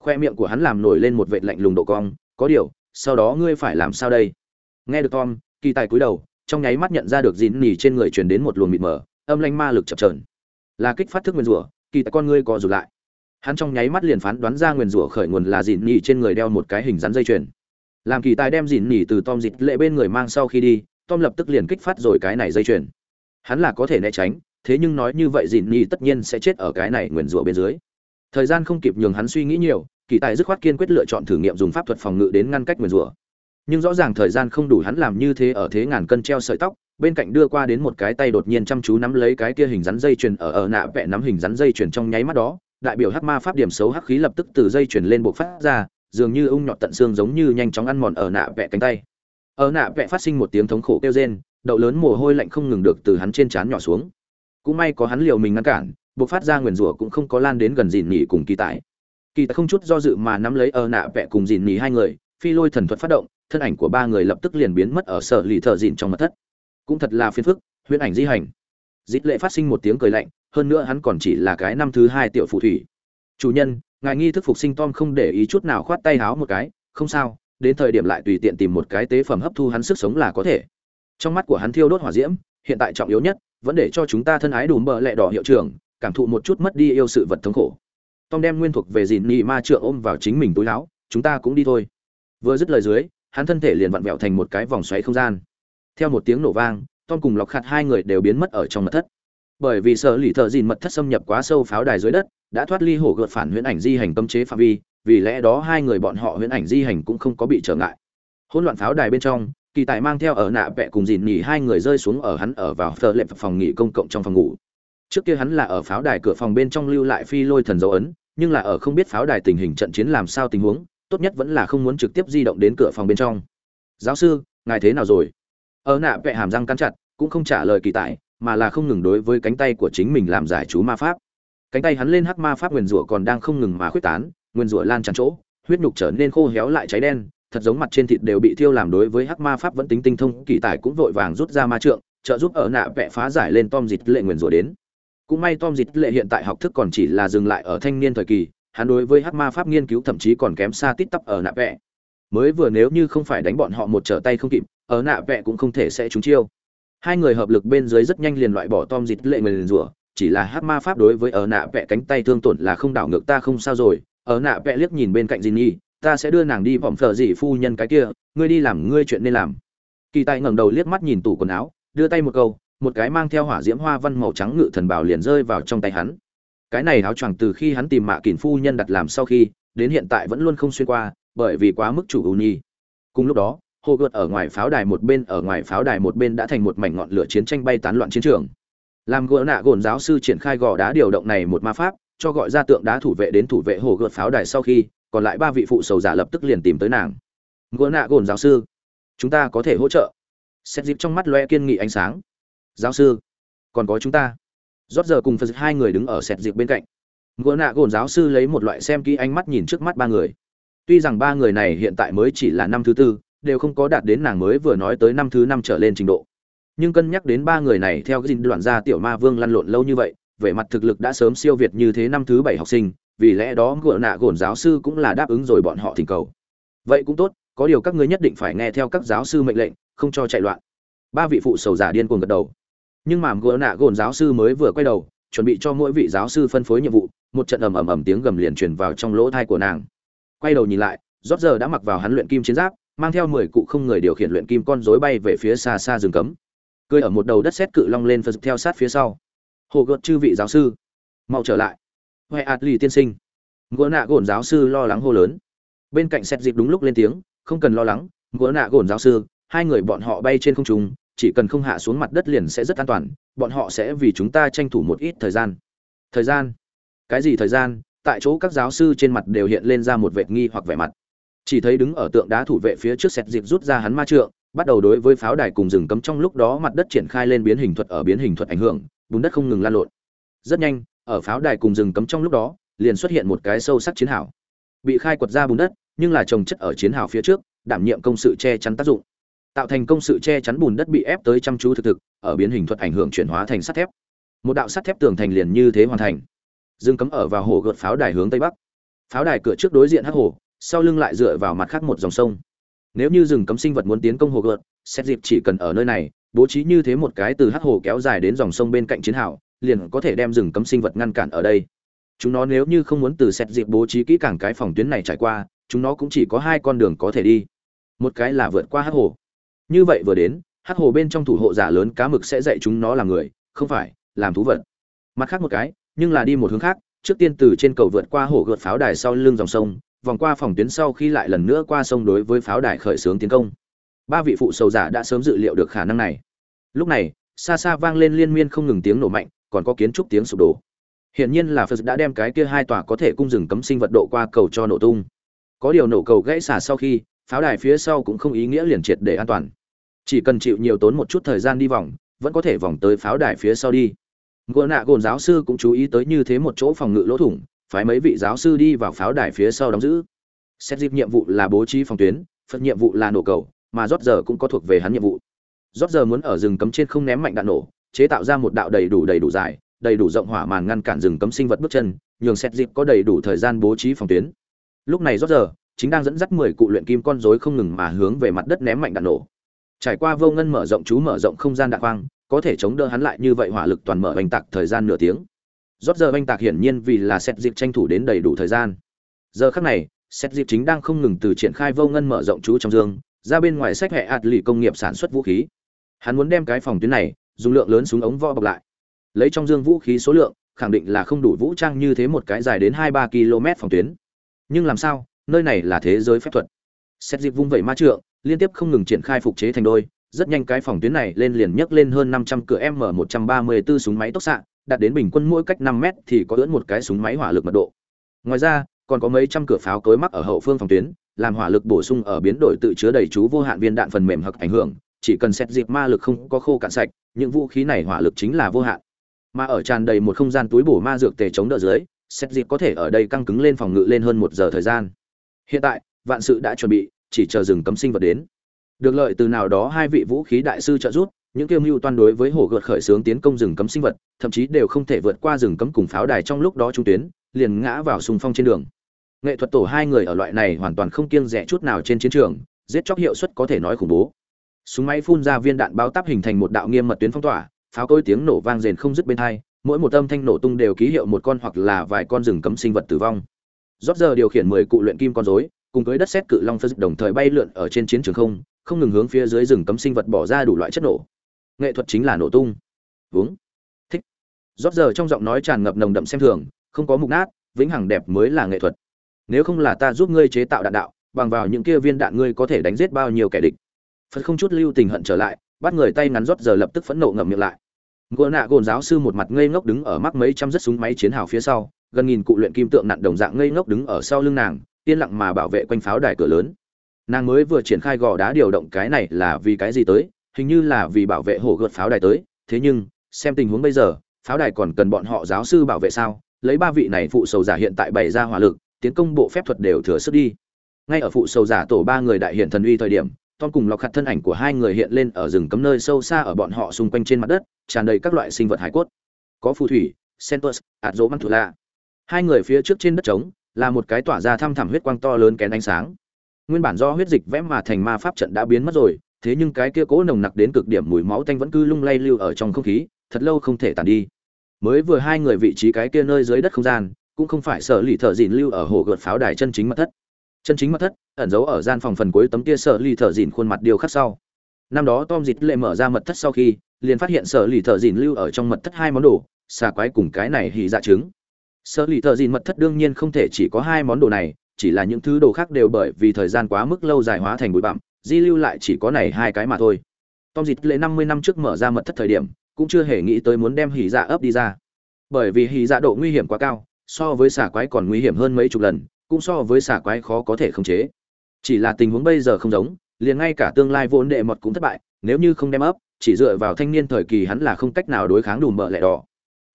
Khoe miệng của hắn làm nổi lên một vệt lạnh lùng độ cong, có điều, sau đó ngươi phải làm sao đây? Nghe được tom, kỳ tài cúi đầu, trong nháy mắt nhận ra được dìn nỉ trên người truyền đến một luồng mịt mờ, âm lanh ma lực chập trờn là kích phát thức nguyên rủa, kỳ tài con ngươi co rụt lại. Hắn trong nháy mắt liền phán đoán ra nguyên rủa khởi nguồn là dịn nhì trên người đeo một cái hình rắn dây chuyền. Làm kỳ tài đem dịn nhì từ tom dịt lệ bên người mang sau khi đi, tom lập tức liền kích phát rồi cái này dây chuyền. Hắn là có thể né tránh, thế nhưng nói như vậy dịn nhì tất nhiên sẽ chết ở cái này nguyên rủa bên dưới thời gian không kịp nhường hắn suy nghĩ nhiều, kỳ tài dứt khoát kiên quyết lựa chọn thử nghiệm dùng pháp thuật phòng ngự đến ngăn cách nguyền rủa. Nhưng rõ ràng thời gian không đủ hắn làm như thế ở thế ngàn cân treo sợi tóc, bên cạnh đưa qua đến một cái tay đột nhiên chăm chú nắm lấy cái kia hình rắn dây chuyền ở ở nạ vẽ nắm hình rắn dây chuyền trong nháy mắt đó, đại biểu hắc ma pháp điểm xấu hắc khí lập tức từ dây chuyền lên bộ phát ra, dường như ung nhọt tận xương giống như nhanh chóng ăn mòn ở nạ vẽ cánh tay. Ở nạ vẽ phát sinh một tiếng thống khổ kêu rên, đậu lớn mồ hôi lạnh không ngừng được từ hắn trên trán nhỏ xuống. Cũng may có hắn liều mình ngăn cản buộc phát ra nguyền rủa cũng không có lan đến gần dìn nhỉ cùng kỳ tài. Kỳ tài không chút do dự mà nắm lấy ở nạ vẽ cùng dìn nhỉ hai người, phi lôi thần thuật phát động, thân ảnh của ba người lập tức liền biến mất ở sở lì thợ dìn trong mật thất. Cũng thật là phiền phức, huyễn ảnh di hành. Dít lệ phát sinh một tiếng cười lạnh, hơn nữa hắn còn chỉ là cái năm thứ hai tiểu phù thủy. Chủ nhân, ngài nghi thức phục sinh tom không để ý chút nào khoát tay háo một cái, không sao, đến thời điểm lại tùy tiện tìm một cái tế phẩm hấp thu hắn sức sống là có thể. Trong mắt của hắn thiêu đốt hỏa diễm, hiện tại trọng yếu nhất, vẫn để cho chúng ta thân ái đùm bờ lẹ đỏ hiệu trưởng cảm thụ một chút mất đi yêu sự vật thống khổ. Tom đem nguyên thuộc về dìn nhị ma trượng ôm vào chính mình túi láo, chúng ta cũng đi thôi. Vừa dứt lời dưới, hắn thân thể liền vặn vẹo thành một cái vòng xoáy không gian. Theo một tiếng nổ vang, tom cùng lọc khạt hai người đều biến mất ở trong mật thất. Bởi vì sở lì thợ dìn mật thất xâm nhập quá sâu pháo đài dưới đất, đã thoát ly hổ gợt phản huyễn ảnh di hành cấm chế phạm vi, vì lẽ đó hai người bọn họ huyễn ảnh di hành cũng không có bị trở ngại. Hỗn loạn pháo đài bên trong, kỳ tài mang theo ở nạ vẹ cùng dìn nhỉ hai người rơi xuống ở hắn ở vào thợ lệ phòng nghỉ công cộng trong phòng ngủ trước kia hắn là ở pháo đài cửa phòng bên trong lưu lại phi lôi thần dấu ấn, nhưng là ở không biết pháo đài tình hình trận chiến làm sao tình huống, tốt nhất vẫn là không muốn trực tiếp di động đến cửa phòng bên trong. Giáo sư, ngài thế nào rồi? Ở nạ vẹ hàm răng cắn chặt, cũng không trả lời kỳ tài, mà là không ngừng đối với cánh tay của chính mình làm giải chú ma pháp. Cánh tay hắn lên hắc ma pháp nguyền rủa còn đang không ngừng mà khuyết tán nguyên rủa lan tràn chỗ, huyết nhục trở nên khô héo lại cháy đen, thật giống mặt trên thịt đều bị thiêu làm đối với hắc ma pháp vẫn tính tinh thông, kỳ tài cũng vội vàng rút ra ma trượng, trợ giúp ở nạ vẽ phá giải lên tom dịch lệ nguyền rủa đến cũng may tom Dịt lệ hiện tại học thức còn chỉ là dừng lại ở thanh niên thời kỳ, hắn đối với hắc ma pháp nghiên cứu thậm chí còn kém xa tít tắp ở nạ vẽ mới vừa nếu như không phải đánh bọn họ một trở tay không kịp, ở nạ vẽ cũng không thể sẽ trúng chiêu. Hai người hợp lực bên dưới rất nhanh liền loại bỏ tom Dịt lệ nguyền rủa, chỉ là hắc ma pháp đối với ở nạ vẽ cánh tay thương tổn là không đảo ngược ta không sao rồi. Ở nạ vẽ liếc nhìn bên cạnh dì nhi ta sẽ đưa nàng đi vòng phở dì phu nhân cái kia, ngươi đi làm, ngươi chuyện nên làm. Kỳ tài ngẩng đầu liếc mắt nhìn tủ quần áo, đưa tay một câu một cái mang theo hỏa diễm hoa văn màu trắng ngự thần bảo liền rơi vào trong tay hắn. Cái này áo choàng từ khi hắn tìm mạ kỳn phu nhân đặt làm sau khi, đến hiện tại vẫn luôn không xuyên qua, bởi vì quá mức chủ ưu nhi. Cùng lúc đó hồ gợt ở ngoài pháo đài một bên, ở ngoài pháo đài một bên đã thành một mảnh ngọn lửa chiến tranh bay tán loạn chiến trường. Làm gỡ nạ gồn giáo sư triển khai gò đá điều động này một ma pháp, cho gọi ra tượng đá thủ vệ đến thủ vệ hồ gợt pháo đài sau khi, còn lại ba vị phụ sầu giả lập tức liền tìm tới nàng. Gỡ nạ gồn giáo sư, chúng ta có thể hỗ trợ. Xét dịp trong mắt loe kiên nghị ánh sáng giáo sư, còn có chúng ta. Rót giờ cùng phật hai người đứng ở sẹt dịp bên cạnh. Gỡ nạ gồn giáo sư lấy một loại xem kỹ ánh mắt nhìn trước mắt ba người. Tuy rằng ba người này hiện tại mới chỉ là năm thứ tư, đều không có đạt đến nàng mới vừa nói tới năm thứ năm trở lên trình độ. Nhưng cân nhắc đến ba người này theo cái dinh đoạn gia tiểu ma vương lăn lộn lâu như vậy về mặt thực lực đã sớm siêu việt như thế năm thứ bảy học sinh, vì lẽ đó gỡ nạ gồn giáo sư cũng là đáp ứng rồi bọn họ thỉnh cầu. Vậy cũng tốt, có điều các ngươi nhất định phải nghe theo các giáo sư mệnh lệnh, không cho chạy loạn. Ba vị phụ sầu giả điên cuồng gật đầu nhưng mà gỡ nạ gồn giáo sư mới vừa quay đầu, chuẩn bị cho mỗi vị giáo sư phân phối nhiệm vụ, một trận ầm ầm ầm tiếng gầm liền truyền vào trong lỗ thai của nàng. Quay đầu nhìn lại, rót giờ đã mặc vào hắn luyện kim chiến giáp, mang theo mười cụ không người điều khiển luyện kim con rối bay về phía xa xa rừng cấm. Cười ở một đầu đất xét cự long lên phật theo sát phía sau. Hồ gợt chư vị giáo sư, mau trở lại. Huệ ạt lì tiên sinh. Ngựa nạ gồn giáo sư lo lắng hô lớn. Bên cạnh xét dịp đúng lúc lên tiếng, không cần lo lắng ngựa nạ gồn giáo sư, hai người bọn họ bay trên không trung chỉ cần không hạ xuống mặt đất liền sẽ rất an toàn, bọn họ sẽ vì chúng ta tranh thủ một ít thời gian. Thời gian? Cái gì thời gian? Tại chỗ các giáo sư trên mặt đều hiện lên ra một vẻ nghi hoặc vẻ mặt. Chỉ thấy đứng ở tượng đá thủ vệ phía trước sẹt dịp rút ra hắn ma trượng, bắt đầu đối với pháo đài cùng rừng cấm trong lúc đó mặt đất triển khai lên biến hình thuật ở biến hình thuật ảnh hưởng, bùn đất không ngừng lan lộn. Rất nhanh, ở pháo đài cùng rừng cấm trong lúc đó, liền xuất hiện một cái sâu sắc chiến hào. Bị khai quật ra bùn đất, nhưng là trồng chất ở chiến hào phía trước, đảm nhiệm công sự che chắn tác dụng tạo thành công sự che chắn bùn đất bị ép tới chăm chú thực thực, ở biến hình thuật ảnh hưởng chuyển hóa thành sắt thép. Một đạo sắt thép tường thành liền như thế hoàn thành. Dương cấm ở vào hồ gợt pháo đài hướng tây bắc. Pháo đài cửa trước đối diện hắc hồ, sau lưng lại dựa vào mặt khác một dòng sông. Nếu như rừng cấm sinh vật muốn tiến công hồ gợt, xét dịp chỉ cần ở nơi này, bố trí như thế một cái từ hắc hồ kéo dài đến dòng sông bên cạnh chiến hào, liền có thể đem rừng cấm sinh vật ngăn cản ở đây. Chúng nó nếu như không muốn từ xét dịp bố trí kỹ càng cái phòng tuyến này trải qua, chúng nó cũng chỉ có hai con đường có thể đi. Một cái là vượt qua hắc hồ như vậy vừa đến, hắc hồ bên trong thủ hộ giả lớn cá mực sẽ dạy chúng nó làm người, không phải, làm thú vật. Mặt khác một cái, nhưng là đi một hướng khác, trước tiên từ trên cầu vượt qua hồ gợt pháo đài sau lưng dòng sông, vòng qua phòng tuyến sau khi lại lần nữa qua sông đối với pháo đài khởi xướng tiến công. Ba vị phụ sầu giả đã sớm dự liệu được khả năng này. Lúc này, xa xa vang lên liên miên không ngừng tiếng nổ mạnh, còn có kiến trúc tiếng sụp đổ. Hiển nhiên là phật đã đem cái kia hai tòa có thể cung rừng cấm sinh vật độ qua cầu cho nổ tung. Có điều nổ cầu gãy xả sau khi, pháo đài phía sau cũng không ý nghĩa liền triệt để an toàn chỉ cần chịu nhiều tốn một chút thời gian đi vòng, vẫn có thể vòng tới pháo đài phía sau đi. Gỗ nạ gồn giáo sư cũng chú ý tới như thế một chỗ phòng ngự lỗ thủng, phái mấy vị giáo sư đi vào pháo đài phía sau đóng giữ. Xét dịp nhiệm vụ là bố trí phòng tuyến, phật nhiệm vụ là nổ cầu, mà rót giờ cũng có thuộc về hắn nhiệm vụ. Rót giờ muốn ở rừng cấm trên không ném mạnh đạn nổ, chế tạo ra một đạo đầy đủ đầy đủ dài, đầy đủ rộng hỏa màn ngăn cản rừng cấm sinh vật bước chân, nhường xét dịp có đầy đủ thời gian bố trí phòng tuyến. Lúc này rót giờ, chính đang dẫn dắt mười cụ luyện kim con rối không ngừng mà hướng về mặt đất ném mạnh đạn nổ trải qua vô ngân mở rộng chú mở rộng không gian đạn quang, có thể chống đỡ hắn lại như vậy hỏa lực toàn mở oanh tạc thời gian nửa tiếng. Rót giờ oanh tạc hiển nhiên vì là xét dịp tranh thủ đến đầy đủ thời gian. Giờ khắc này, xét dịp chính đang không ngừng từ triển khai vô ngân mở rộng chú trong dương, ra bên ngoài sách hệ ạt lì công nghiệp sản xuất vũ khí. Hắn muốn đem cái phòng tuyến này, dùng lượng lớn súng ống vo bọc lại. Lấy trong dương vũ khí số lượng, khẳng định là không đủ vũ trang như thế một cái dài đến hai ba km phòng tuyến. Nhưng làm sao, nơi này là thế giới phép thuật. Xét dịp vung vẩy ma trượng liên tiếp không ngừng triển khai phục chế thành đôi, rất nhanh cái phòng tuyến này lên liền nhấc lên hơn 500 cửa m 134 súng máy tốc xạ, đạt đến bình quân mỗi cách 5 mét thì có ưỡn một cái súng máy hỏa lực mật độ. Ngoài ra, còn có mấy trăm cửa pháo cối mắc ở hậu phương phòng tuyến, làm hỏa lực bổ sung ở biến đổi tự chứa đầy chú vô hạn viên đạn phần mềm hoặc ảnh hưởng, chỉ cần xét dịp ma lực không có khô cạn sạch, những vũ khí này hỏa lực chính là vô hạn. Mà ở tràn đầy một không gian túi bổ ma dược tề chống đỡ dưới, xét dịp có thể ở đây căng cứng lên phòng ngự lên hơn một giờ thời gian. Hiện tại, vạn sự đã chuẩn bị chỉ chờ rừng cấm sinh vật đến. Được lợi từ nào đó hai vị vũ khí đại sư trợ giúp, những kiêu mưu toan đối với hổ gợt khởi xướng tiến công rừng cấm sinh vật, thậm chí đều không thể vượt qua rừng cấm cùng pháo đài trong lúc đó trung tuyến, liền ngã vào xung phong trên đường. Nghệ thuật tổ hai người ở loại này hoàn toàn không kiêng rẻ chút nào trên chiến trường, giết chóc hiệu suất có thể nói khủng bố. Súng máy phun ra viên đạn bao táp hình thành một đạo nghiêm mật tuyến phong tỏa, pháo cối tiếng nổ vang rền không dứt bên hai, mỗi một âm thanh nổ tung đều ký hiệu một con hoặc là vài con rừng cấm sinh vật tử vong. Rót giờ điều khiển mười cụ luyện kim con rối cùng với đất sét cự long phật đồng thời bay lượn ở trên chiến trường không không ngừng hướng phía dưới rừng cấm sinh vật bỏ ra đủ loại chất nổ. Nghệ thuật chính là nổ tung. Vướng. Thích. Rót giờ trong giọng nói tràn ngập nồng đậm xem thường, không có mục nát, vĩnh hằng đẹp mới là nghệ thuật. Nếu không là ta giúp ngươi chế tạo đạn đạo, bằng vào những kia viên đạn ngươi có thể đánh giết bao nhiêu kẻ địch. Phật không chút lưu tình hận trở lại, bắt người tay ngắn rót giờ lập tức phẫn nộ ngậm miệng lại. Gỗ nạ gồn giáo sư một mặt ngây ngốc đứng ở mắc mấy trăm rất súng máy chiến hào phía sau, gần nghìn cụ luyện kim tượng nặn đồng dạng ngây ngốc đứng ở sau lưng nàng yên lặng mà bảo vệ quanh pháo đài cửa lớn nàng mới vừa triển khai gò đá điều động cái này là vì cái gì tới hình như là vì bảo vệ hổ gợt pháo đài tới thế nhưng xem tình huống bây giờ pháo đài còn cần bọn họ giáo sư bảo vệ sao lấy ba vị này phụ sầu giả hiện tại bày ra hỏa lực tiến công bộ phép thuật đều thừa sức đi ngay ở phụ sầu giả tổ ba người đại hiện thần uy thời điểm Tom cùng lọc khặt thân ảnh của hai người hiện lên ở rừng cấm nơi sâu xa ở bọn họ xung quanh trên mặt đất, tràn đầy các loại sinh vật hải cốt. Có phù thủy, Centus, thủ Mantula. Hai người phía trước trên đất trống là một cái tỏa ra thăm thẳm huyết quang to lớn kén ánh sáng. Nguyên bản do huyết dịch vẽ mà thành ma pháp trận đã biến mất rồi, thế nhưng cái kia cố nồng nặc đến cực điểm mùi máu tanh vẫn cứ lung lay lưu ở trong không khí, thật lâu không thể tàn đi. Mới vừa hai người vị trí cái kia nơi dưới đất không gian, cũng không phải sở lì thở dịn lưu ở hồ gợt pháo đài chân chính mật thất chân chính mật thất ẩn giấu ở gian phòng phần cuối tấm kia sở lì thở dịn khuôn mặt điều khắc sau năm đó tom dịt lệ mở ra mật thất sau khi liền phát hiện sở lì thợ dìn lưu ở trong mật thất hai món đồ xà quái cùng cái này hì dạ trứng sở lì thợ dìn mật thất đương nhiên không thể chỉ có hai món đồ này, chỉ là những thứ đồ khác đều bởi vì thời gian quá mức lâu dài hóa thành bụi bặm, di lưu lại chỉ có này hai cái mà thôi. Tom dịt lệ năm mươi năm trước mở ra mật thất thời điểm, cũng chưa hề nghĩ tới muốn đem hì dạ ấp đi ra. Bởi vì hì dạ độ nguy hiểm quá cao, so với xà quái còn nguy hiểm hơn mấy chục lần, cũng so với xà quái khó có thể khống chế. Chỉ là tình huống bây giờ không giống, liền ngay cả tương lai vốn đệ mật cũng thất bại, nếu như không đem ấp, chỉ dựa vào thanh niên thời kỳ hắn là không cách nào đối kháng đủ mở lẻ đỏ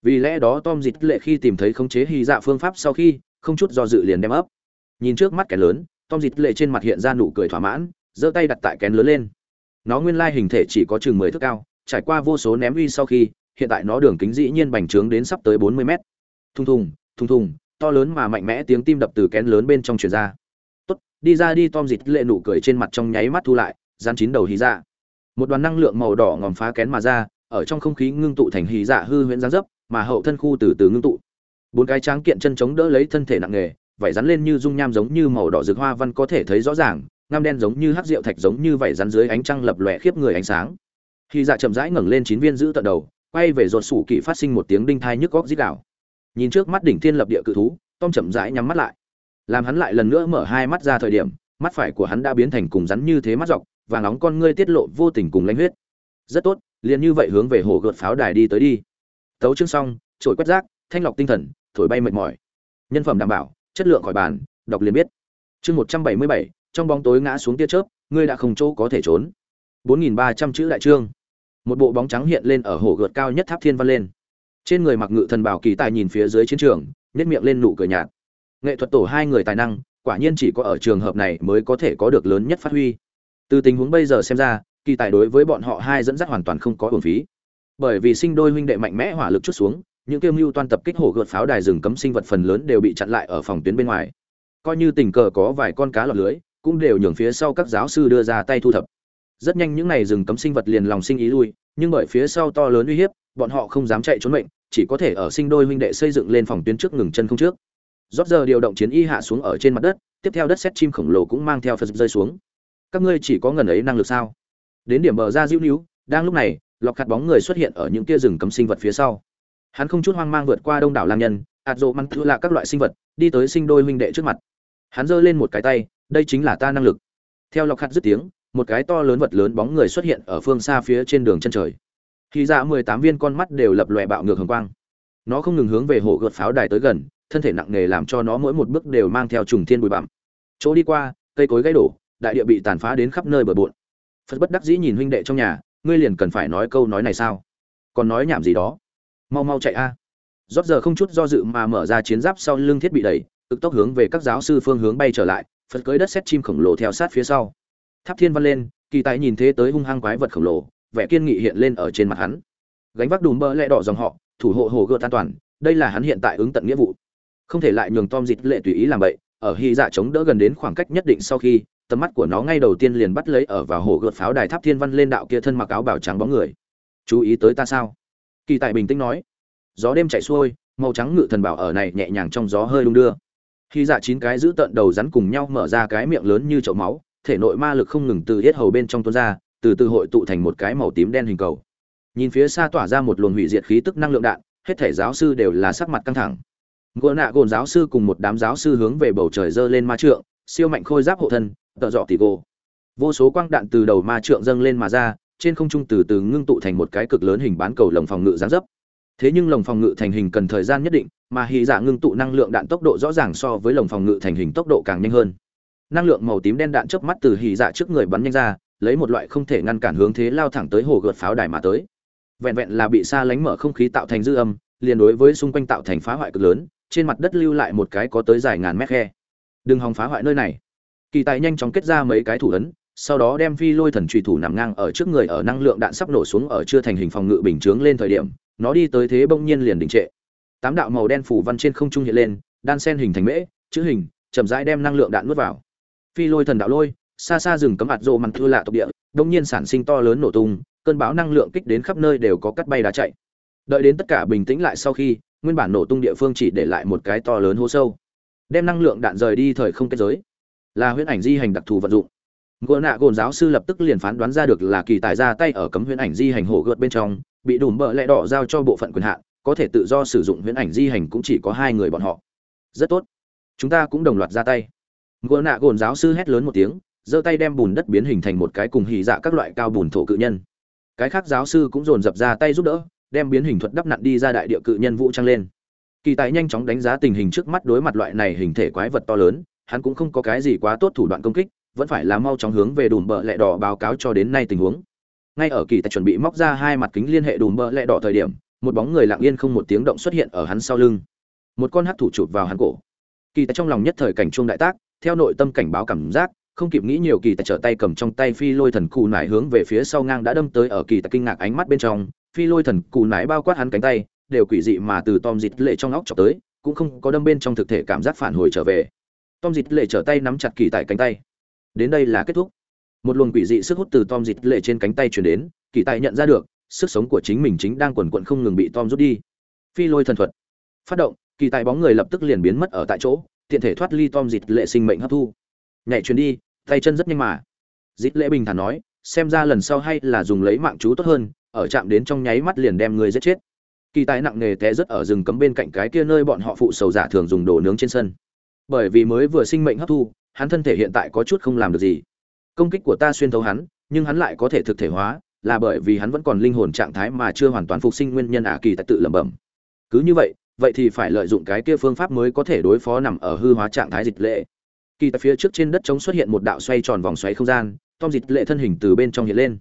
vì lẽ đó tom dịch lệ khi tìm thấy khống chế hy dạ phương pháp sau khi, không chút do dự liền đem ấp. Nhìn trước mắt kén lớn, tom dịch lệ trên mặt hiện ra nụ cười thỏa mãn, giơ tay đặt tại kén lớn lên. Nó nguyên lai hình thể chỉ có chừng mười thước cao, trải qua vô số ném uy sau khi, hiện tại nó đường kính dĩ nhiên bành trướng đến sắp tới bốn mươi mét. Thùng thùng thùng thùng, to lớn mà mạnh mẽ tiếng tim đập từ kén lớn bên trong truyền ra. Tốt, đi ra đi, tom dịch lệ nụ cười trên mặt trong nháy mắt thu lại gian chín đầu hí dạ. Một đoàn năng lượng màu đỏ ngòm phá kén mà ra, ở trong không khí ngưng tụ thành hí dạ hư huyễn giáng dấp mà hậu thân khu từ từ ngưng tụ. Bốn cái tráng kiện chân chống đỡ lấy thân thể nặng nề vảy rắn lên như dung nham giống như màu đỏ rực hoa văn có thể thấy rõ ràng, ngăm đen giống như hắc rượu thạch giống như vảy rắn dưới ánh trăng lập lòe khiếp người ánh sáng. Khi dạ chậm rãi ngẩng lên chín viên giữ tận đầu, quay về rột sủ kỵ phát sinh một tiếng đinh thai nhức góc dít đảo nhìn trước mắt đỉnh thiên lập địa cự thú, tom chậm rãi nhắm mắt lại. Làm hắn lại lần nữa mở hai mắt ra thời điểm, mắt phải của hắn đã biến thành cùng rắn như thế mắt dọc và nóng con ngươi tiết lộ vô tình cùng lãnh huyết. Rất tốt, liền như vậy hướng về hồ gợt pháo đài đi tới đi tấu chương xong trổi quét rác, thanh lọc tinh thần, thổi bay mệt mỏi. Nhân phẩm đảm bảo, chất lượng khỏi bàn, đọc liền biết. Chương một trăm bảy mươi bảy, trong bóng tối ngã xuống tia chớp, ngươi đã không chỗ có thể trốn. 4.300 chữ đại trương. Một bộ bóng trắng hiện lên ở hồ gợt cao nhất tháp thiên văn lên. Trên người mặc ngự thần bảo kỳ tài nhìn phía dưới chiến trường nhét miệng lên nụ cười nhạt. Nghệ thuật tổ hai người tài năng, quả nhiên chỉ có ở trường hợp này mới có thể có được lớn nhất phát huy. Từ tình huống bây giờ xem ra, kỳ tài đối với bọn họ hai dẫn dắt hoàn toàn không có hồn phí bởi vì sinh đôi huynh đệ mạnh mẽ hỏa lực chút xuống, những kiêm mưu toan tập kích hổ gợt pháo đài rừng cấm sinh vật phần lớn đều bị chặn lại ở phòng tuyến bên ngoài. Coi như tình cờ có vài con cá lọt lưới, cũng đều nhường phía sau các giáo sư đưa ra tay thu thập. Rất nhanh những này rừng cấm sinh vật liền lòng sinh ý lui, nhưng bởi phía sau to lớn uy hiếp, bọn họ không dám chạy trốn mệnh, chỉ có thể ở sinh đôi huynh đệ xây dựng lên phòng tuyến trước ngừng chân không trước. Rót giờ điều động chiến y hạ xuống ở trên mặt đất, tiếp theo đất xét chim khổng lồ cũng mang theo phật rơi xuống. Các ngươi chỉ có ngần ấy năng lực sao? Đến điểm bờ ra diễu níu, đang lúc này lọc khát bóng người xuất hiện ở những kia rừng cấm sinh vật phía sau. Hắn không chút hoang mang vượt qua đông đảo lang nhân ạt rộ măng là các loại sinh vật, đi tới sinh đôi huynh đệ trước mặt. Hắn giơ lên một cái tay, đây chính là ta năng lực. Theo lọc khát dứt tiếng, một cái to lớn vật lớn bóng người xuất hiện ở phương xa phía trên đường chân trời. Khi ra mười tám viên con mắt đều lập lòe bạo ngược hồng quang. Nó không ngừng hướng về hồ gợt pháo đài tới gần, thân thể nặng nề làm cho nó mỗi một bước đều mang theo trùng thiên bụi bặm. Chỗ đi qua, cây cối gãy đổ, đại địa bị tàn phá đến khắp nơi bờ bộn. Phật bất đắc dĩ nhìn huynh đệ trong nhà ngươi liền cần phải nói câu nói này sao? Còn nói nhảm gì đó? Mau mau chạy a. Rót giờ không chút do dự mà mở ra chiến giáp sau lưng thiết bị đẩy, cực tốc hướng về các giáo sư phương hướng bay trở lại, phật cưới đất xét chim khổng lồ theo sát phía sau. Tháp thiên văn lên, kỳ tài nhìn thế tới hung hăng quái vật khổng lồ, vẻ kiên nghị hiện lên ở trên mặt hắn. Gánh vác đùm bơ lẹ đỏ dòng họ, thủ hộ hồ gợt an toàn, đây là hắn hiện tại ứng tận nghĩa vụ. Không thể lại nhường tom dịt lệ tùy ý làm vậy, ở hy dạ chống đỡ gần đến khoảng cách nhất định sau khi tầm mắt của nó ngay đầu tiên liền bắt lấy ở vào hổ gợt pháo đài tháp thiên văn lên đạo kia thân mặc áo bảo trắng bóng người. Chú ý tới ta sao? Kỳ tài bình tĩnh nói. Gió đêm chạy xuôi, màu trắng ngự thần bảo ở này nhẹ nhàng trong gió hơi đung đưa. Khi dạ chín cái giữ tận đầu rắn cùng nhau mở ra cái miệng lớn như chậu máu, thể nội ma lực không ngừng từ hết hầu bên trong tuôn ra, từ từ hội tụ thành một cái màu tím đen hình cầu. Nhìn phía xa tỏa ra một luồng hủy diệt khí tức năng lượng đạn, hết thể giáo sư đều là sắc mặt căng thẳng. Gỗ nạ gồn giáo sư cùng một đám giáo sư hướng về bầu trời dơ lên ma trượng siêu mạnh khôi giáp hộ thân, tợ dọ tỷ gỗ vô số quang đạn từ đầu ma trượng dâng lên mà ra, trên không trung từ từ ngưng tụ thành một cái cực lớn hình bán cầu lồng phòng ngự gián dấp. Thế nhưng lồng phòng ngự thành hình cần thời gian nhất định, mà hy dạ ngưng tụ năng lượng đạn tốc độ rõ ràng so với lồng phòng ngự thành hình tốc độ càng nhanh hơn. Năng lượng màu tím đen đạn chớp mắt từ hy dạ trước người bắn nhanh ra, lấy một loại không thể ngăn cản hướng thế lao thẳng tới hồ gợt pháo đài mà tới. Vẹn vẹn là bị xa lánh mở không khí tạo thành dư âm, liền đối với xung quanh tạo thành phá hoại cực lớn, trên mặt đất lưu lại một cái có tới dài ngàn mét khe đừng hòng phá hoại nơi này. Kỳ tài nhanh chóng kết ra mấy cái thủ ấn, sau đó đem phi lôi thần trùy thủ nằm ngang ở trước người ở năng lượng đạn sắp nổ xuống ở chưa thành hình phòng ngự bình chướng lên thời điểm, nó đi tới thế bỗng nhiên liền đình trệ. Tám đạo màu đen phủ văn trên không trung hiện lên, đan sen hình thành mễ, chữ hình, chậm rãi đem năng lượng đạn nuốt vào. Phi lôi thần đạo lôi, xa xa rừng cấm ạt rộ mặn thưa lạ tộc địa đông nhiên sản sinh to lớn nổ tung, cơn bão năng lượng kích đến khắp nơi đều có cắt bay đá chạy. Đợi đến tất cả bình tĩnh lại sau khi, nguyên bản nổ tung địa phương chỉ để lại một cái to lớn hố sâu đem năng lượng đạn rời đi thời không kết giới. Là huyễn ảnh di hành đặc thù vận dụng. Gỗ nạ gồn giáo sư lập tức liền phán đoán ra được là kỳ tài ra tay ở cấm huyễn ảnh di hành hổ gợt bên trong, bị đùm bợ lẽ đỏ giao cho bộ phận quyền hạn, có thể tự do sử dụng huyễn ảnh di hành cũng chỉ có hai người bọn họ. Rất tốt. Chúng ta cũng đồng loạt ra tay. Gỗ nạ gồn giáo sư hét lớn một tiếng, giơ tay đem bùn đất biến hình thành một cái cùng hì dạ các loại cao bùn thổ cự nhân. Cái khác giáo sư cũng dồn dập ra tay giúp đỡ, đem biến hình thuật đắp nặn đi ra đại địa cự nhân vũ trang lên kỳ tài nhanh chóng đánh giá tình hình trước mắt đối mặt loại này hình thể quái vật to lớn, hắn cũng không có cái gì quá tốt thủ đoạn công kích, vẫn phải là mau chóng hướng về đùm bờ lẹ đỏ báo cáo cho đến nay tình huống. Ngay ở kỳ tài chuẩn bị móc ra hai mặt kính liên hệ đùm bờ lẹ đỏ thời điểm, một bóng người lặng yên không một tiếng động xuất hiện ở hắn sau lưng. Một con hắc thủ chụp vào hắn cổ. Kỳ tài trong lòng nhất thời cảnh chuông đại tác, theo nội tâm cảnh báo cảm giác, không kịp nghĩ nhiều kỳ tài trở tay cầm trong tay phi lôi thần cù nải hướng về phía sau ngang đã đâm tới ở kỳ tài kinh ngạc ánh mắt bên trong, phi lôi thần cù nải bao quát hắn cánh tay đều quỷ dị mà từ tom dịt lệ trong óc trọc tới, cũng không có đâm bên trong thực thể cảm giác phản hồi trở về. Tom dịt lệ trở tay nắm chặt kỳ tại cánh tay. Đến đây là kết thúc. Một luồng quỷ dị sức hút từ tom dịt lệ trên cánh tay chuyển đến, kỳ tại nhận ra được, sức sống của chính mình chính đang quần quận không ngừng bị tom rút đi. Phi lôi thần thuật. Phát động, kỳ tại bóng người lập tức liền biến mất ở tại chỗ, tiện thể thoát ly tom dịt lệ sinh mệnh hấp thu. Nhảy chuyển đi, tay chân rất nhanh mà. Dịt lệ bình thản nói, xem ra lần sau hay là dùng lấy mạng chú tốt hơn, ở chạm đến trong nháy mắt liền đem người giết chết kỳ tài nặng nề té rất ở rừng cấm bên cạnh cái kia nơi bọn họ phụ sầu giả thường dùng đồ nướng trên sân. Bởi vì mới vừa sinh mệnh hấp thu, hắn thân thể hiện tại có chút không làm được gì. Công kích của ta xuyên thấu hắn, nhưng hắn lại có thể thực thể hóa, là bởi vì hắn vẫn còn linh hồn trạng thái mà chưa hoàn toàn phục sinh nguyên nhân ả kỳ tại tự lẩm bẩm. Cứ như vậy vậy thì phải lợi dụng cái kia phương pháp mới có thể đối phó nằm ở hư hóa trạng thái dịch lệ. Kỳ tại phía trước trên đất trống xuất hiện một đạo xoay tròn vòng xoáy không gian, tom dịch lệ thân hình từ bên trong hiện lên.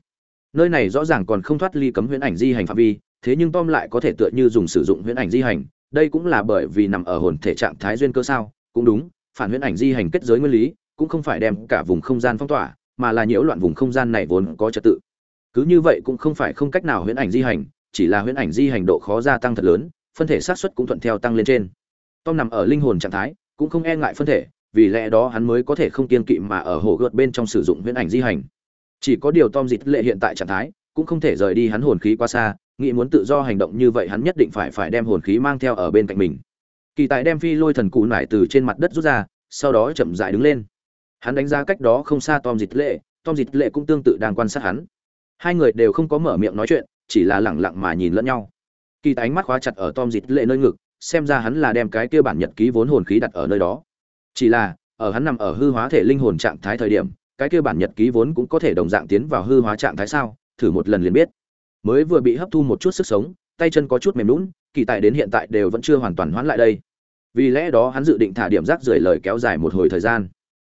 Nơi này rõ ràng còn không thoát ly cấm huyễn ảnh di hành phạm vi thế nhưng tom lại có thể tựa như dùng sử dụng huyễn ảnh di hành, đây cũng là bởi vì nằm ở hồn thể trạng thái duyên cơ sao? Cũng đúng, phản huyễn ảnh di hành kết giới nguyên lý, cũng không phải đem cả vùng không gian phong tỏa, mà là nhiễu loạn vùng không gian này vốn có trật tự. Cứ như vậy cũng không phải không cách nào huyễn ảnh di hành, chỉ là huyễn ảnh di hành độ khó gia tăng thật lớn, phân thể xác suất cũng thuận theo tăng lên trên. Tom nằm ở linh hồn trạng thái, cũng không e ngại phân thể, vì lẽ đó hắn mới có thể không kiên kỵ mà ở hồ gợt bên trong sử dụng huyễn ảnh di hành. Chỉ có điều tom dịch lệ hiện tại trạng thái, cũng không thể rời đi hắn hồn khí quá xa nghĩ muốn tự do hành động như vậy hắn nhất định phải phải đem hồn khí mang theo ở bên cạnh mình. Kỳ tài đem phi lôi thần cụ nải từ trên mặt đất rút ra, sau đó chậm dại đứng lên. Hắn đánh giá cách đó không xa tom dịch lệ, tom dịch lệ cũng tương tự đang quan sát hắn. Hai người đều không có mở miệng nói chuyện, chỉ là lẳng lặng mà nhìn lẫn nhau. Kỳ tài ánh mắt khóa chặt ở tom dịch lệ nơi ngực, xem ra hắn là đem cái kia bản nhật ký vốn hồn khí đặt ở nơi đó. Chỉ là, ở hắn nằm ở hư hóa thể linh hồn trạng thái thời điểm, cái kia bản nhật ký vốn cũng có thể đồng dạng tiến vào hư hóa trạng thái sao? Thử một lần liền biết mới vừa bị hấp thu một chút sức sống, tay chân có chút mềm lún kỳ tại đến hiện tại đều vẫn chưa hoàn toàn hoãn lại đây. Vì lẽ đó hắn dự định thả điểm rác rưởi lời kéo dài một hồi thời gian.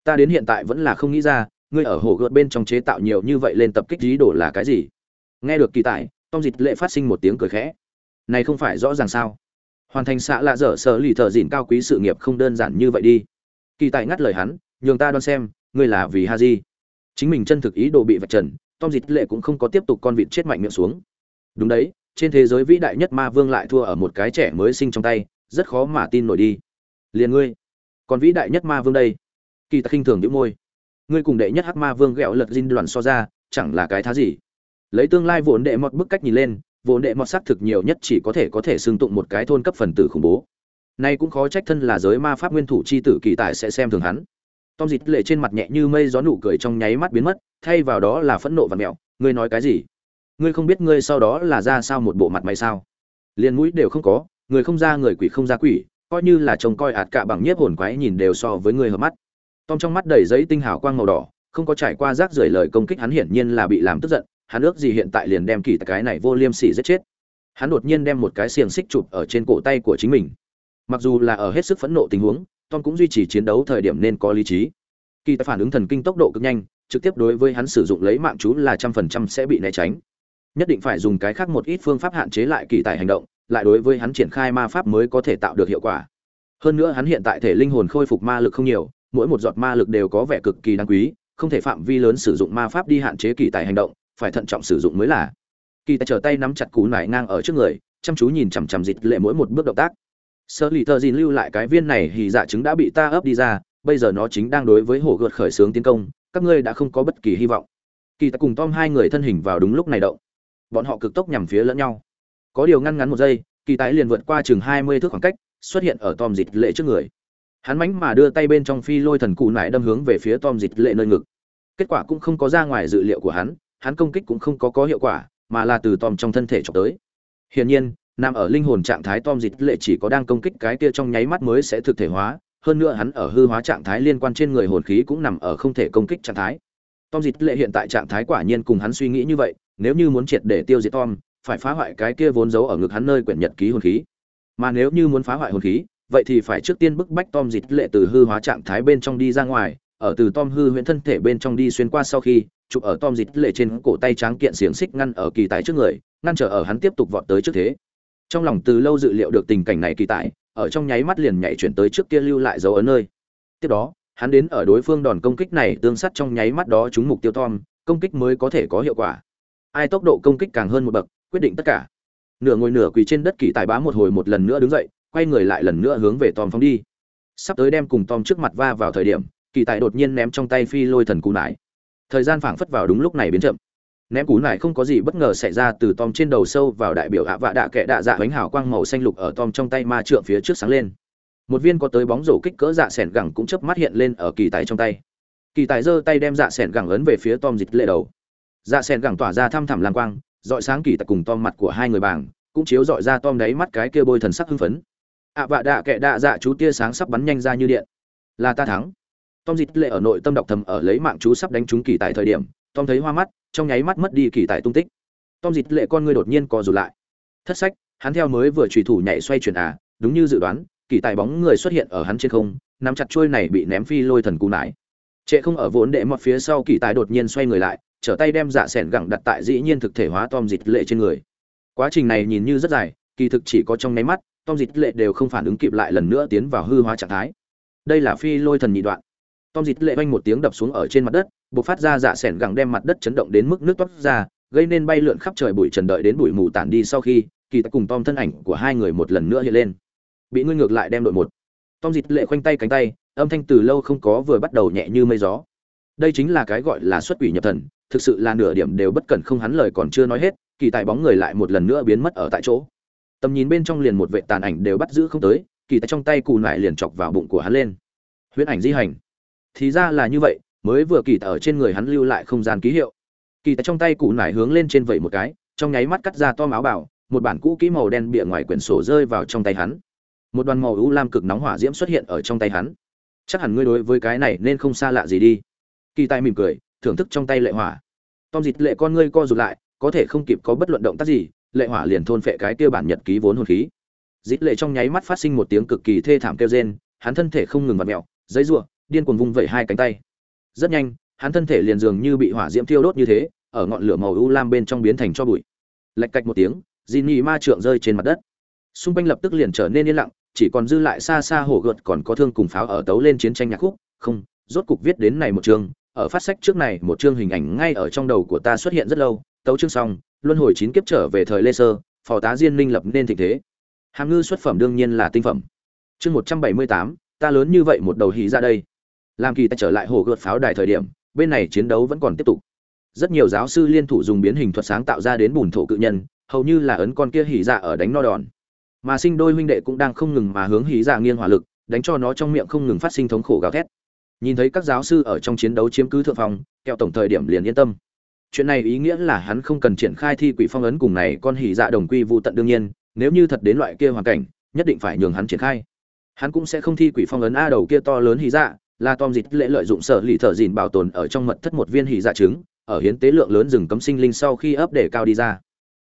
Ta đến hiện tại vẫn là không nghĩ ra, ngươi ở hồ gợt bên trong chế tạo nhiều như vậy lên tập kích dí đổ là cái gì? Nghe được kỳ tại tom dịch lệ phát sinh một tiếng cười khẽ. Này không phải rõ ràng sao? Hoàn thành xạ lạ dở sở lì thợ dịn cao quý sự nghiệp không đơn giản như vậy đi. Kỳ tại ngắt lời hắn, nhường ta đoán xem, ngươi là vì ha di. Chính mình chân thực ý đồ bị vạch trần tom Dịt lệ cũng không có tiếp tục con vịt chết mạnh miệng xuống. Đúng đấy, trên thế giới vĩ đại nhất ma vương lại thua ở một cái trẻ mới sinh trong tay, rất khó mà tin nổi đi. Liền ngươi, còn vĩ đại nhất ma vương đây. Kỳ ta khinh thường đĩu môi. Ngươi cùng đệ nhất hắc ma vương ghẹo lật dinh đoàn so ra, chẳng là cái thá gì. Lấy tương lai vốn đệ mọt bức cách nhìn lên, vốn đệ mọt xác thực nhiều nhất chỉ có thể có thể xưng tụng một cái thôn cấp phần tử khủng bố. Nay cũng khó trách thân là giới ma pháp nguyên thủ chi tử kỳ tài sẽ xem thường hắn. Tom Dịt lệ trên mặt nhẹ như mây gió nụ cười trong nháy mắt biến mất thay vào đó là phẫn nộ và mẹo. Ngươi nói cái gì? Ngươi không biết ngươi sau đó là ra sao một bộ mặt mày sao? Liền mũi đều không có, người không ra người quỷ không ra quỷ, coi như là trông coi ạt cả bằng nhiếp hồn quái nhìn đều so với người hợp mắt. Tom trong mắt đầy giấy tinh hào quang màu đỏ, không có trải qua rác rưởi lời công kích hắn hiển nhiên là bị làm tức giận, hắn ước gì hiện tại liền đem kỳ cái này vô liêm sỉ giết chết. Hắn đột nhiên đem một cái xiềng xích chụp ở trên cổ tay của chính mình. Mặc dù là ở hết sức phẫn nộ tình huống, tom cũng duy trì chiến đấu thời điểm nên có lý trí. Kỳ tài phản ứng thần kinh tốc độ cực nhanh trực tiếp đối với hắn sử dụng lấy mạng chú là trăm phần trăm sẽ bị né tránh. Nhất định phải dùng cái khác một ít phương pháp hạn chế lại kỳ tài hành động, lại đối với hắn triển khai ma pháp mới có thể tạo được hiệu quả. Hơn nữa hắn hiện tại thể linh hồn khôi phục ma lực không nhiều, mỗi một giọt ma lực đều có vẻ cực kỳ đáng quý, không thể phạm vi lớn sử dụng ma pháp đi hạn chế kỳ tài hành động, phải thận trọng sử dụng mới là. Kỳ tài trở tay nắm chặt cú nải ngang ở trước người, chăm chú nhìn chằm chằm dịch lệ mỗi một bước động tác. Sơ lì thơ dìn lưu lại cái viên này thì dạ chứng đã bị ta ấp đi ra, bây giờ nó chính đang đối với hổ gợt khởi xướng tiến công các ngươi đã không có bất kỳ hy vọng. Kỳ ta cùng tom hai người thân hình vào đúng lúc này động. Bọn họ cực tốc nhằm phía lẫn nhau. Có điều ngăn ngắn một giây, kỳ tái liền vượt qua chừng hai mươi thước khoảng cách, xuất hiện ở tom dịch lệ trước người. Hắn mánh mà đưa tay bên trong phi lôi thần cụ nải đâm hướng về phía tom dịch lệ nơi ngực. Kết quả cũng không có ra ngoài dự liệu của hắn hắn công kích cũng không có có hiệu quả, mà là từ tom trong thân thể trọc tới. Hiển nhiên, nằm ở linh hồn trạng thái tom dịch lệ chỉ có đang công kích cái kia trong nháy mắt mới sẽ thực thể hóa hơn nữa hắn ở hư hóa trạng thái liên quan trên người hồn khí cũng nằm ở không thể công kích trạng thái. Tom dịch lệ hiện tại trạng thái quả nhiên cùng hắn suy nghĩ như vậy, nếu như muốn triệt để tiêu diệt tom, phải phá hoại cái kia vốn giấu ở ngực hắn nơi quyển nhật ký hồn khí. Mà nếu như muốn phá hoại hồn khí, vậy thì phải trước tiên bức bách tom dịch lệ từ hư hóa trạng thái bên trong đi ra ngoài, ở từ tom hư huyễn thân thể bên trong đi xuyên qua sau khi, chụp ở tom dịch lệ trên cổ tay tráng kiện xiềng xích ngăn ở kỳ tài trước người, ngăn trở ở hắn tiếp tục vọt tới trước thế. Trong lòng từ lâu dự liệu được tình cảnh này kỳ tại ở trong nháy mắt liền nhảy chuyển tới trước kia lưu lại dấu ấn nơi. Tiếp đó, hắn đến ở đối phương đòn công kích này tương sát trong nháy mắt đó trúng mục tiêu tom, công kích mới có thể có hiệu quả. Ai tốc độ công kích càng hơn một bậc, quyết định tất cả. Nửa ngồi nửa quỳ trên đất kỳ tài bá một hồi một lần nữa đứng dậy, quay người lại lần nữa hướng về tom phóng đi. Sắp tới đem cùng tom trước mặt va vào thời điểm, kỳ tài đột nhiên ném trong tay phi lôi thần cú nải. Thời gian phảng phất vào đúng lúc này biến chậm ném cú lại không có gì bất ngờ xảy ra từ tom trên đầu sâu vào đại biểu ạ vạ đạ kẽ đạ dạ bánh hào quang màu xanh lục ở tom trong tay ma trượng phía trước sáng lên. Một viên có tới bóng rổ kích cỡ dạ sẻn gẳng cũng chớp mắt hiện lên ở kỳ tài trong tay. Kỳ tài giơ tay đem dạ sẻn gẳng ấn về phía tom dịch lệ đầu. Dạ sẻn gẳng tỏa ra thăm thẳm lang quang, dọi sáng kỳ tài cùng tom mặt của hai người bảng, cũng chiếu dọi ra tom đáy mắt cái kia bôi thần sắc hưng phấn. Ạ vạ đạ kệ đạ dạ chú tia sáng sắp bắn nhanh ra như điện. Là ta thắng. Tom dịch lệ ở nội tâm đọc thầm ở lấy mạng chú sắp đánh trúng kỳ tại thời điểm tom thấy hoa mắt, trong nháy mắt mất đi kỳ tài tung tích. Tom dịt lệ con ngươi đột nhiên co rụt lại. Thất sách, hắn theo mới vừa trùy thủ nhảy xoay chuyển à đúng như dự đoán, kỳ tài bóng người xuất hiện ở hắn trên không, nắm chặt chuôi này bị ném phi lôi thần cú nải. Trệ không ở vốn đệ mọt phía sau kỳ tài đột nhiên xoay người lại, trở tay đem dạ sẻn gẳng đặt tại dĩ nhiên thực thể hóa tom dịt lệ trên người. Quá trình này nhìn như rất dài, kỳ thực chỉ có trong nháy mắt, tom dịt lệ đều không phản ứng kịp lại lần nữa tiến vào hư hóa trạng thái. Đây là phi lôi thần nhị đoạn. Tom dịt lệ vanh một tiếng đập xuống ở trên mặt đất buộc phát ra dạ sẻn gẳng đem mặt đất chấn động đến mức nước toát ra, gây nên bay lượn khắp trời bụi trần đợi đến bụi mù tản đi sau khi, kỳ tài cùng tom thân ảnh của hai người một lần nữa hiện lên. Bị ngươi ngược lại đem đội một. Tom dịt lệ khoanh tay cánh tay, âm thanh từ lâu không có vừa bắt đầu nhẹ như mây gió. Đây chính là cái gọi là xuất quỷ nhập thần, thực sự là nửa điểm đều bất cẩn không hắn lời còn chưa nói hết, kỳ tài bóng người lại một lần nữa biến mất ở tại chỗ. Tầm nhìn bên trong liền một vệ tàn ảnh đều bắt giữ không tới, kỳ tài trong tay cù nại liền chọc vào bụng của hắn lên. Huyễn ảnh di hành. Thì ra là như vậy mới vừa kỳ tài ở trên người hắn lưu lại không gian ký hiệu. Kỳ tài trong tay cụ nải hướng lên trên vẩy một cái, trong nháy mắt cắt ra to áo bảo một bản cũ kỹ màu đen bịa ngoài quyển sổ rơi vào trong tay hắn. Một đoàn màu u lam cực nóng hỏa diễm xuất hiện ở trong tay hắn. Chắc hẳn ngươi đối với cái này nên không xa lạ gì đi. Kỳ tài mỉm cười, thưởng thức trong tay lệ hỏa. Tom dịt lệ con ngươi co rụt lại, có thể không kịp có bất luận động tác gì, lệ hỏa liền thôn phệ cái tiêu bản nhật ký vốn hồn khí. Dịt lệ trong nháy mắt phát sinh một tiếng cực kỳ thê thảm kêu rên, hắn thân thể không ngừng vặt mẹo giấy ruộng điên cuồng vung vẩy hai cánh tay rất nhanh, hắn thân thể liền dường như bị hỏa diễm thiêu đốt như thế, ở ngọn lửa màu u lam bên trong biến thành cho bụi. Lạch cạch một tiếng dì nhì ma trượng rơi trên mặt đất. Xung quanh lập tức liền trở nên yên lặng, chỉ còn dư lại xa xa hồ gợt còn có thương cùng pháo ở tấu lên chiến tranh nhạc khúc. Không, rốt cục viết đến này một chương, ở phát sách trước này một chương hình ảnh ngay ở trong đầu của ta xuất hiện rất lâu. Tấu chương xong, luân hồi chín kiếp trở về thời lê sơ, phò tá diên minh lập nên tình thế. Hàm ngư xuất phẩm đương nhiên là tinh phẩm. Chương một trăm bảy mươi tám, ta lớn như vậy một đầu hí ra đây làm kỳ tài trở lại hồ gợt pháo đài thời điểm, bên này chiến đấu vẫn còn tiếp tục. Rất nhiều giáo sư liên thủ dùng biến hình thuật sáng tạo ra đến bùn thổ cự nhân, hầu như là ấn con kia hỉ dạ ở đánh no đòn. Mà sinh đôi huynh đệ cũng đang không ngừng mà hướng hỉ dạ nghiêng hỏa lực, đánh cho nó trong miệng không ngừng phát sinh thống khổ gào thét. Nhìn thấy các giáo sư ở trong chiến đấu chiếm cứ thượng phòng kẹo tổng thời điểm liền yên tâm. Chuyện này ý nghĩa là hắn không cần triển khai thi quỷ phong ấn cùng này con hỉ dạ đồng quy vụ tận đương nhiên, nếu như thật đến loại kia hoàn cảnh, nhất định phải nhường hắn triển khai. Hắn cũng sẽ không thi quỷ phong ấn a đầu kia to lớn hỉ dạ là tom dịch lễ lợi dụng sở lì thợ dìn bảo tồn ở trong mật thất một viên hỉ dạ trứng, ở hiến tế lượng lớn rừng cấm sinh linh sau khi ấp để cao đi ra.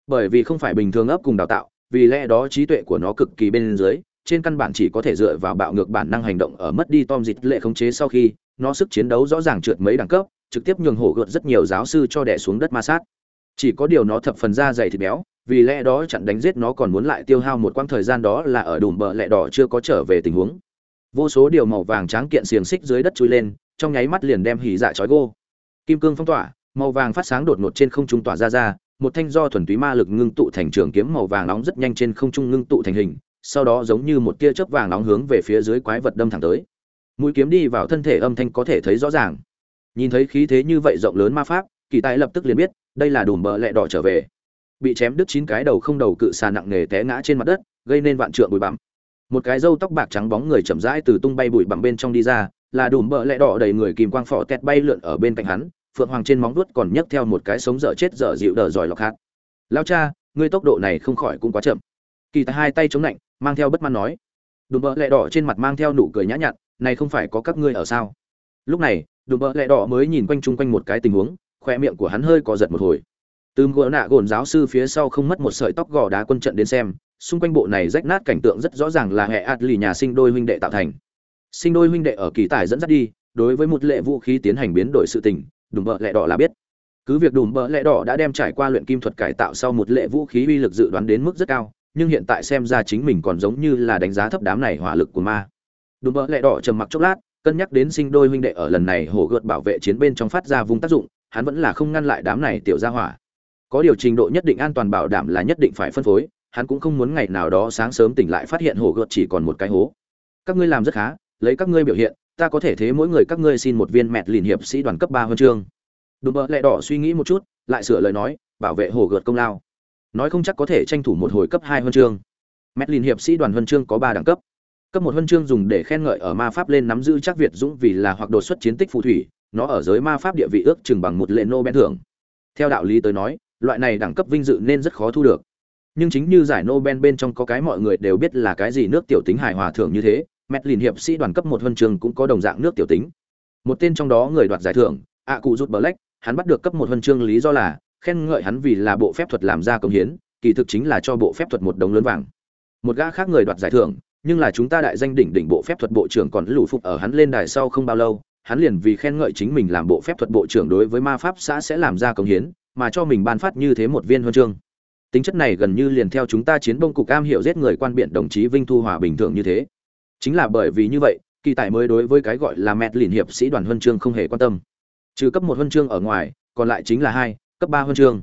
Bởi vì không phải bình thường ấp cùng đào tạo, vì lẽ đó trí tuệ của nó cực kỳ bên dưới, trên căn bản chỉ có thể dựa vào bạo ngược bản năng hành động ở mất đi tom dịch lệ khống chế sau khi, nó sức chiến đấu rõ ràng trượt mấy đẳng cấp, trực tiếp nhường hổ gợt rất nhiều giáo sư cho đẻ xuống đất ma sát. Chỉ có điều nó thập phần da dày thịt béo, vì lẽ đó chặn đánh giết nó còn muốn lại tiêu hao một quãng thời gian đó là ở đùm bờ lẹ đỏ chưa có trở về tình huống vô số điều màu vàng tráng kiện xiềng xích dưới đất chui lên, trong nháy mắt liền đem hỉ dạ chói gô. Kim cương phong tỏa, màu vàng phát sáng đột ngột trên không trung tỏa ra ra, một thanh do thuần túy ma lực ngưng tụ thành trường kiếm màu vàng nóng rất nhanh trên không trung ngưng tụ thành hình, sau đó giống như một tia chớp vàng nóng hướng về phía dưới quái vật đâm thẳng tới. Mũi kiếm đi vào thân thể âm thanh có thể thấy rõ ràng. Nhìn thấy khí thế như vậy rộng lớn ma pháp, kỳ tài lập tức liền biết, đây là đùm bờ lẹ đỏ trở về. Bị chém đứt chín cái đầu không đầu cự xà nặng nề té ngã trên mặt đất, gây nên vạn trượng bụi bặm một cái râu tóc bạc trắng bóng người chậm rãi từ tung bay bụi bặm bên trong đi ra, là đùm bờ lẽ đỏ đầy người kìm quang phỏ tẹt bay lượn ở bên cạnh hắn, phượng hoàng trên móng vuốt còn nhấc theo một cái sống dở chết dở dịu đờ giỏi lọc hạt. Lao cha, ngươi tốc độ này không khỏi cũng quá chậm. Kỳ tài hai tay chống lạnh, mang theo bất mãn nói. Đùm bợ lẽ đỏ trên mặt mang theo nụ cười nhã nhặn, này không phải có các ngươi ở sao? Lúc này, đùm bợ lẽ đỏ mới nhìn quanh chung quanh một cái tình huống, khoe miệng của hắn hơi có giật một hồi. Từ gỡ nạ gồn giáo sư phía sau không mất một sợi tóc gò đá quân trận đến xem xung quanh bộ này rách nát cảnh tượng rất rõ ràng là hệ ạt lì nhà sinh đôi huynh đệ tạo thành. Sinh đôi huynh đệ ở kỳ tài dẫn dắt đi, đối với một lệ vũ khí tiến hành biến đổi sự tình, đùm bợ lẹ đỏ là biết. Cứ việc đùm bợ lẹ đỏ đã đem trải qua luyện kim thuật cải tạo sau một lệ vũ khí uy lực dự đoán đến mức rất cao, nhưng hiện tại xem ra chính mình còn giống như là đánh giá thấp đám này hỏa lực của ma. Đùm bợ lẹ đỏ trầm mặc chốc lát, cân nhắc đến sinh đôi huynh đệ ở lần này hổ gợt bảo vệ chiến bên trong phát ra vùng tác dụng, hắn vẫn là không ngăn lại đám này tiểu gia hỏa. Có điều trình độ nhất định an toàn bảo đảm là nhất định phải phân phối hắn cũng không muốn ngày nào đó sáng sớm tỉnh lại phát hiện hổ gợt chỉ còn một cái hố. Các ngươi làm rất khá, lấy các ngươi biểu hiện, ta có thể thế mỗi người các ngươi xin một viên mẹt liền hiệp sĩ đoàn cấp ba huân chương. Đùm bợ lẹ đỏ suy nghĩ một chút, lại sửa lời nói, bảo vệ hồ gợt công lao. Nói không chắc có thể tranh thủ một hồi cấp hai huân chương. Mẹt liền hiệp sĩ đoàn huân chương có ba đẳng cấp. Cấp một huân chương dùng để khen ngợi ở ma pháp lên nắm giữ chắc việt dũng vì là hoặc đột xuất chiến tích phù thủy, nó ở giới ma pháp địa vị ước chừng bằng một lệ nô bén thưởng. Theo đạo lý tới nói, loại này đẳng cấp vinh dự nên rất khó thu được nhưng chính như giải nobel bên trong có cái mọi người đều biết là cái gì nước tiểu tính hài hòa thưởng như thế Medlin hiệp sĩ đoàn cấp một huân chương cũng có đồng dạng nước tiểu tính. Một tên trong đó người đoạt giải thưởng ạ cụ rút black, hắn bắt được cấp một huân chương lý do là khen ngợi hắn vì là bộ phép thuật làm ra công hiến, kỳ thực chính là cho bộ phép thuật một đồng lớn vàng. Một gã khác người đoạt giải thưởng, nhưng là chúng ta đại danh đỉnh đỉnh bộ phép thuật bộ trưởng còn lù phục ở hắn lên đài sau không bao lâu, hắn liền vì khen ngợi chính mình làm bộ phép thuật bộ trưởng đối với ma pháp xã sẽ làm ra công hiến, mà cho mình ban phát như thế một viên huân chương tính chất này gần như liền theo chúng ta chiến bông cục am hiểu giết người quan biện đồng chí vinh thu hòa bình thường như thế. Chính là bởi vì như vậy, kỳ tài mới đối với cái gọi là mẹt liền hiệp sĩ đoàn huân chương không hề quan tâm. Trừ cấp một huân chương ở ngoài, còn lại chính là hai, cấp ba huân chương.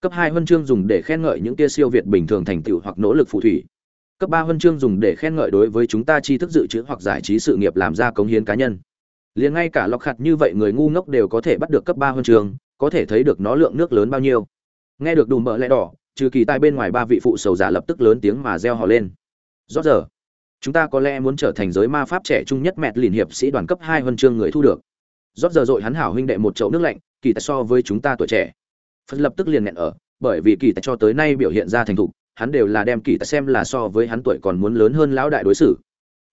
Cấp hai huân chương dùng để khen ngợi những tia siêu việt bình thường thành tựu hoặc nỗ lực phù thủy. Cấp ba huân chương dùng để khen ngợi đối với chúng ta tri thức dự trữ hoặc giải trí sự nghiệp làm ra cống hiến cá nhân. Liền ngay cả lọc khặt như vậy người ngu ngốc đều có thể bắt được cấp ba huân chương, có thể thấy được nó lượng nước lớn bao nhiêu. Nghe được đùm bợ lẽ đỏ trừ kỳ tài bên ngoài ba vị phụ sầu giả lập tức lớn tiếng mà reo hò lên. Rót giờ, chúng ta có lẽ muốn trở thành giới ma pháp trẻ trung nhất mẹt liền hiệp sĩ đoàn cấp hai huân chương người thu được. Rót giờ dội hắn hảo huynh đệ một chậu nước lạnh, kỳ tài so với chúng ta tuổi trẻ. Phật lập tức liền nghẹn ở, bởi vì kỳ tài cho tới nay biểu hiện ra thành thục, hắn đều là đem kỳ tài xem là so với hắn tuổi còn muốn lớn hơn lão đại đối xử.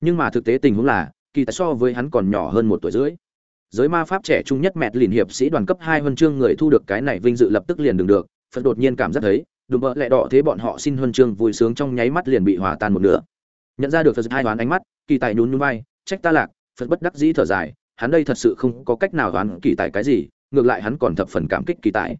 Nhưng mà thực tế tình huống là, kỳ tài so với hắn còn nhỏ hơn một tuổi rưỡi. Giới ma pháp trẻ trung nhất mẹt liền hiệp sĩ đoàn cấp hai huân chương người thu được cái này vinh dự lập tức liền đừng được, phật đột nhiên cảm giác thấy đùm bợ lẹ đỏ thế bọn họ xin huân chương vui sướng trong nháy mắt liền bị hòa tan một nửa. Nhận ra được phật hai đoán ánh mắt, kỳ tài nhún nhún vai, trách ta lạc. Phật bất đắc dĩ thở dài, hắn đây thật sự không có cách nào đoán kỳ tài cái gì, ngược lại hắn còn thập phần cảm kích kỳ tài.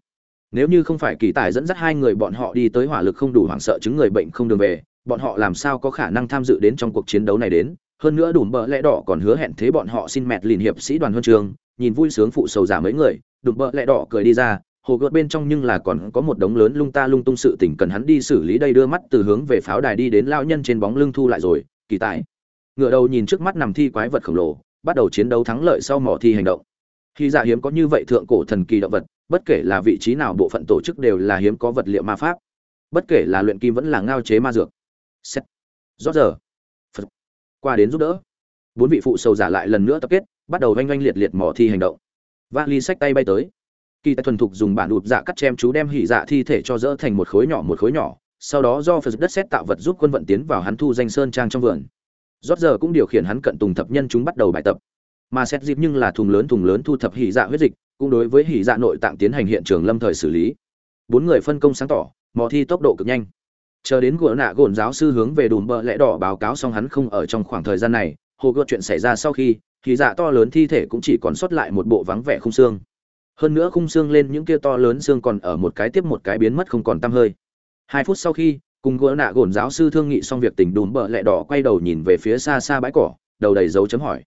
Nếu như không phải kỳ tài dẫn dắt hai người bọn họ đi tới hỏa lực không đủ hoảng sợ chứng người bệnh không đường về, bọn họ làm sao có khả năng tham dự đến trong cuộc chiến đấu này đến? Hơn nữa đùm bợ lẽ đỏ còn hứa hẹn thế bọn họ xin mẹt liền hiệp sĩ đoàn huân trường nhìn vui sướng phụ sầu giả mấy người, đùm bợ lẽ đỏ cười đi ra hồ gợt bên trong nhưng là còn có một đống lớn lung ta lung tung sự tình cần hắn đi xử lý đây đưa mắt từ hướng về pháo đài đi đến lao nhân trên bóng lưng thu lại rồi, kỳ tài. Ngựa đầu nhìn trước mắt nằm thi quái vật khổng lồ, bắt đầu chiến đấu thắng lợi sau mỏ thi hành động. Khi dạ hiếm có như vậy thượng cổ thần kỳ động vật, bất kể là vị trí nào bộ phận tổ chức đều là hiếm có vật liệu ma pháp. Bất kể là luyện kim vẫn là ngao chế ma dược. Xét. Rót giờ. Phật. qua đến giúp đỡ. Bốn vị phụ sầu giả lại lần nữa tập kết, bắt đầu oanh oanh liệt liệt mỏ thi hành động. Vali sách tay bay tới kỳ tài thuần thục dùng bản ụp dạ cắt chém chú đem hỉ dạ thi thể cho dỡ thành một khối nhỏ một khối nhỏ, sau đó do phật đất xét tạo vật giúp quân vận tiến vào hắn thu danh sơn trang trong vườn. Rót giờ cũng điều khiển hắn cận tùng thập nhân chúng bắt đầu bài tập. Mà xét dịp nhưng là thùng lớn thùng lớn thu thập hỉ dạ huyết dịch, cũng đối với hỉ dạ nội tạng tiến hành hiện trường lâm thời xử lý. Bốn người phân công sáng tỏ, mò thi tốc độ cực nhanh. Chờ đến gỗ nạ gồn giáo sư hướng về đùm bợ lẽ đỏ báo cáo xong hắn không ở trong khoảng thời gian này, hồ gợt chuyện xảy ra sau khi thì dạ to lớn thi thể cũng chỉ còn sót lại một bộ vắng vẻ khung xương hơn nữa khung xương lên những kia to lớn xương còn ở một cái tiếp một cái biến mất không còn tăm hơi. Hai phút sau khi, cùng gỡ nạ gồn giáo sư thương nghị xong việc tỉnh đùm bợ lẹ đỏ quay đầu nhìn về phía xa xa bãi cỏ, đầu đầy dấu chấm hỏi.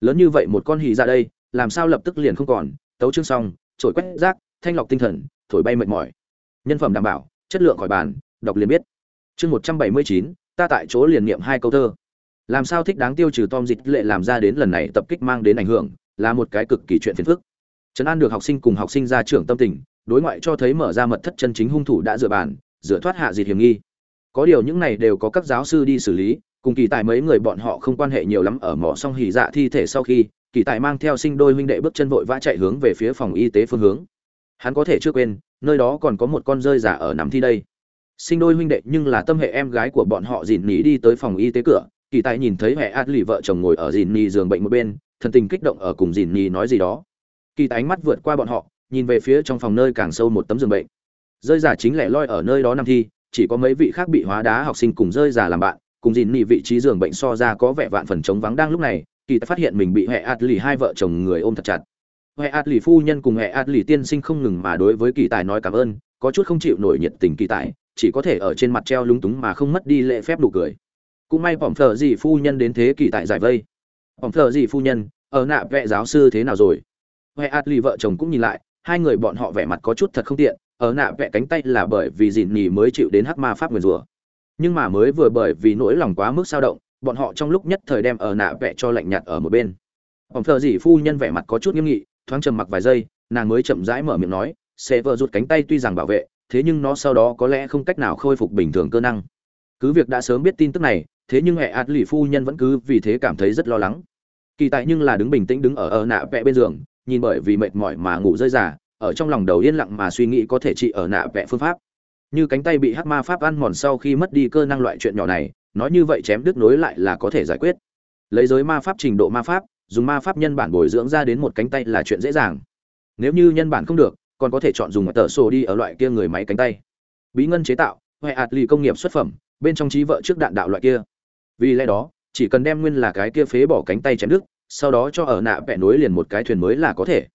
Lớn như vậy một con hì ra đây, làm sao lập tức liền không còn? Tấu chương xong trổi quét rác, thanh lọc tinh thần, thổi bay mệt mỏi. Nhân phẩm đảm bảo, chất lượng khỏi bàn, đọc liền biết. Chương một trăm bảy mươi chín, ta tại chỗ liền niệm hai câu thơ. Làm sao thích đáng tiêu trừ tom dịch lệ làm ra đến lần này tập kích mang đến ảnh hưởng, là một cái cực kỳ chuyện phiền phức trấn an được học sinh cùng học sinh ra trưởng tâm tình, đối ngoại cho thấy mở ra mật thất chân chính hung thủ đã dựa bàn, dựa thoát hạ dịt hiểm nghi. Có điều những này đều có các giáo sư đi xử lý, cùng kỳ tài mấy người bọn họ không quan hệ nhiều lắm ở mỏ xong hỉ dạ thi thể sau khi, kỳ tài mang theo sinh đôi huynh đệ bước chân vội vã chạy hướng về phía phòng y tế phương hướng. Hắn có thể chưa quên, nơi đó còn có một con rơi giả ở nằm thi đây. Sinh đôi huynh đệ nhưng là tâm hệ em gái của bọn họ dìn nỉ đi tới phòng y tế cửa, kỳ tài nhìn thấy hệ át lì vợ chồng ngồi ở dìn nỉ giường bệnh một bên, thần tình kích động ở cùng dìn nỉ nói gì đó kỳ tài ánh mắt vượt qua bọn họ, nhìn về phía trong phòng nơi càng sâu một tấm giường bệnh. Rơi giả chính lẻ loi ở nơi đó nằm thi, chỉ có mấy vị khác bị hóa đá học sinh cùng rơi giả làm bạn, cùng dìn nị vị trí giường bệnh so ra có vẻ vạn phần trống vắng đang lúc này, kỳ tài phát hiện mình bị hệ ạt lì hai vợ chồng người ôm thật chặt. Hệ ạt lì phu nhân cùng hệ ạt lì tiên sinh không ngừng mà đối với kỳ tài nói cảm ơn, có chút không chịu nổi nhiệt tình kỳ tài chỉ có thể ở trên mặt treo lúng túng mà không mất đi lễ phép đủ cười. Cũng may bỏng thờ gì phu nhân đến thế kỳ tại giải vây. Bỏng thờ gì phu nhân, ở nạ vệ giáo sư thế nào rồi? Huệ ạt lì vợ chồng cũng nhìn lại, hai người bọn họ vẻ mặt có chút thật không tiện, ở nạ vẽ cánh tay là bởi vì dìn nhì mới chịu đến hắc ma pháp nguyền rủa. Nhưng mà mới vừa bởi vì nỗi lòng quá mức sao động, bọn họ trong lúc nhất thời đem ở nạ vẽ cho lạnh nhạt ở một bên. Ông thờ dì phu nhân vẻ mặt có chút nghiêm nghị, thoáng trầm mặc vài giây, nàng mới chậm rãi mở miệng nói sẽ vợ rụt cánh tay tuy rằng bảo vệ, thế nhưng nó sau đó có lẽ không cách nào khôi phục bình thường cơ năng. Cứ việc đã sớm biết tin tức này, thế nhưng hệ ạt lì phu nhân vẫn cứ vì thế cảm thấy rất lo lắng. Kỳ tại nhưng là đứng bình tĩnh đứng ở ở nạ vẽ bên giường nhìn bởi vì mệt mỏi mà ngủ rơi giả ở trong lòng đầu yên lặng mà suy nghĩ có thể trị ở nạ vẽ phương pháp. Như cánh tay bị hắc ma pháp ăn mòn sau khi mất đi cơ năng loại chuyện nhỏ này, nói như vậy chém đứt nối lại là có thể giải quyết. Lấy giới ma pháp trình độ ma pháp, dùng ma pháp nhân bản bồi dưỡng ra đến một cánh tay là chuyện dễ dàng. Nếu như nhân bản không được, còn có thể chọn dùng tờ sổ đi ở loại kia người máy cánh tay. Bí ngân chế tạo huệ ạt lì công nghiệp xuất phẩm, bên trong trí vợ trước đạn đạo loại kia. Vì lẽ đó, chỉ cần đem nguyên là cái kia phế bỏ cánh tay chém đứt sau đó cho ở nạ vẽ nối liền một cái thuyền mới là có thể.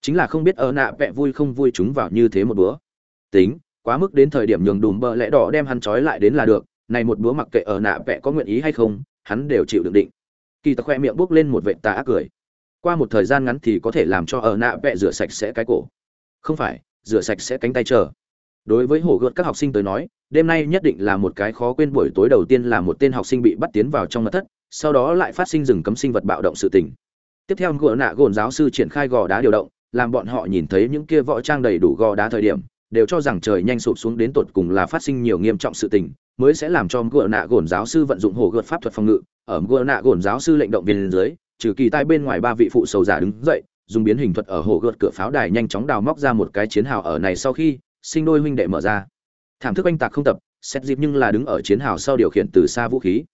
Chính là không biết ở nạ vẽ vui không vui chúng vào như thế một bữa. Tính, quá mức đến thời điểm nhường đùm bợ lẽ đỏ đem hắn trói lại đến là được, này một bữa mặc kệ ở nạ vẽ có nguyện ý hay không, hắn đều chịu được định. Kỳ tặc khoe miệng buốc lên một vệ tà ác cười. Qua một thời gian ngắn thì có thể làm cho ở nạ vẽ rửa sạch sẽ cái cổ. Không phải, rửa sạch sẽ cánh tay chờ. Đối với hổ gợt các học sinh tới nói, đêm nay nhất định là một cái khó quên buổi tối đầu tiên là một tên học sinh bị bắt tiến vào trong mật thất sau đó lại phát sinh rừng cấm sinh vật bạo động sự tình. Tiếp theo gỗ nạ gồn giáo sư triển khai gò đá điều động, làm bọn họ nhìn thấy những kia võ trang đầy đủ gò đá thời điểm, đều cho rằng trời nhanh sụp xuống đến tột cùng là phát sinh nhiều nghiêm trọng sự tình, mới sẽ làm cho gỗ nạ gồn giáo sư vận dụng hồ gợt pháp thuật phòng ngự. Ở gỗ nạ gồn giáo sư lệnh động viên dưới, trừ kỳ tai bên ngoài ba vị phụ sầu giả đứng dậy, dùng biến hình thuật ở hồ gợt cửa pháo đài nhanh chóng đào móc ra một cái chiến hào ở này sau khi, sinh đôi huynh đệ mở ra. Thảm thức anh tạc không tập, xét dịp nhưng là đứng ở chiến hào sau điều khiển từ xa vũ khí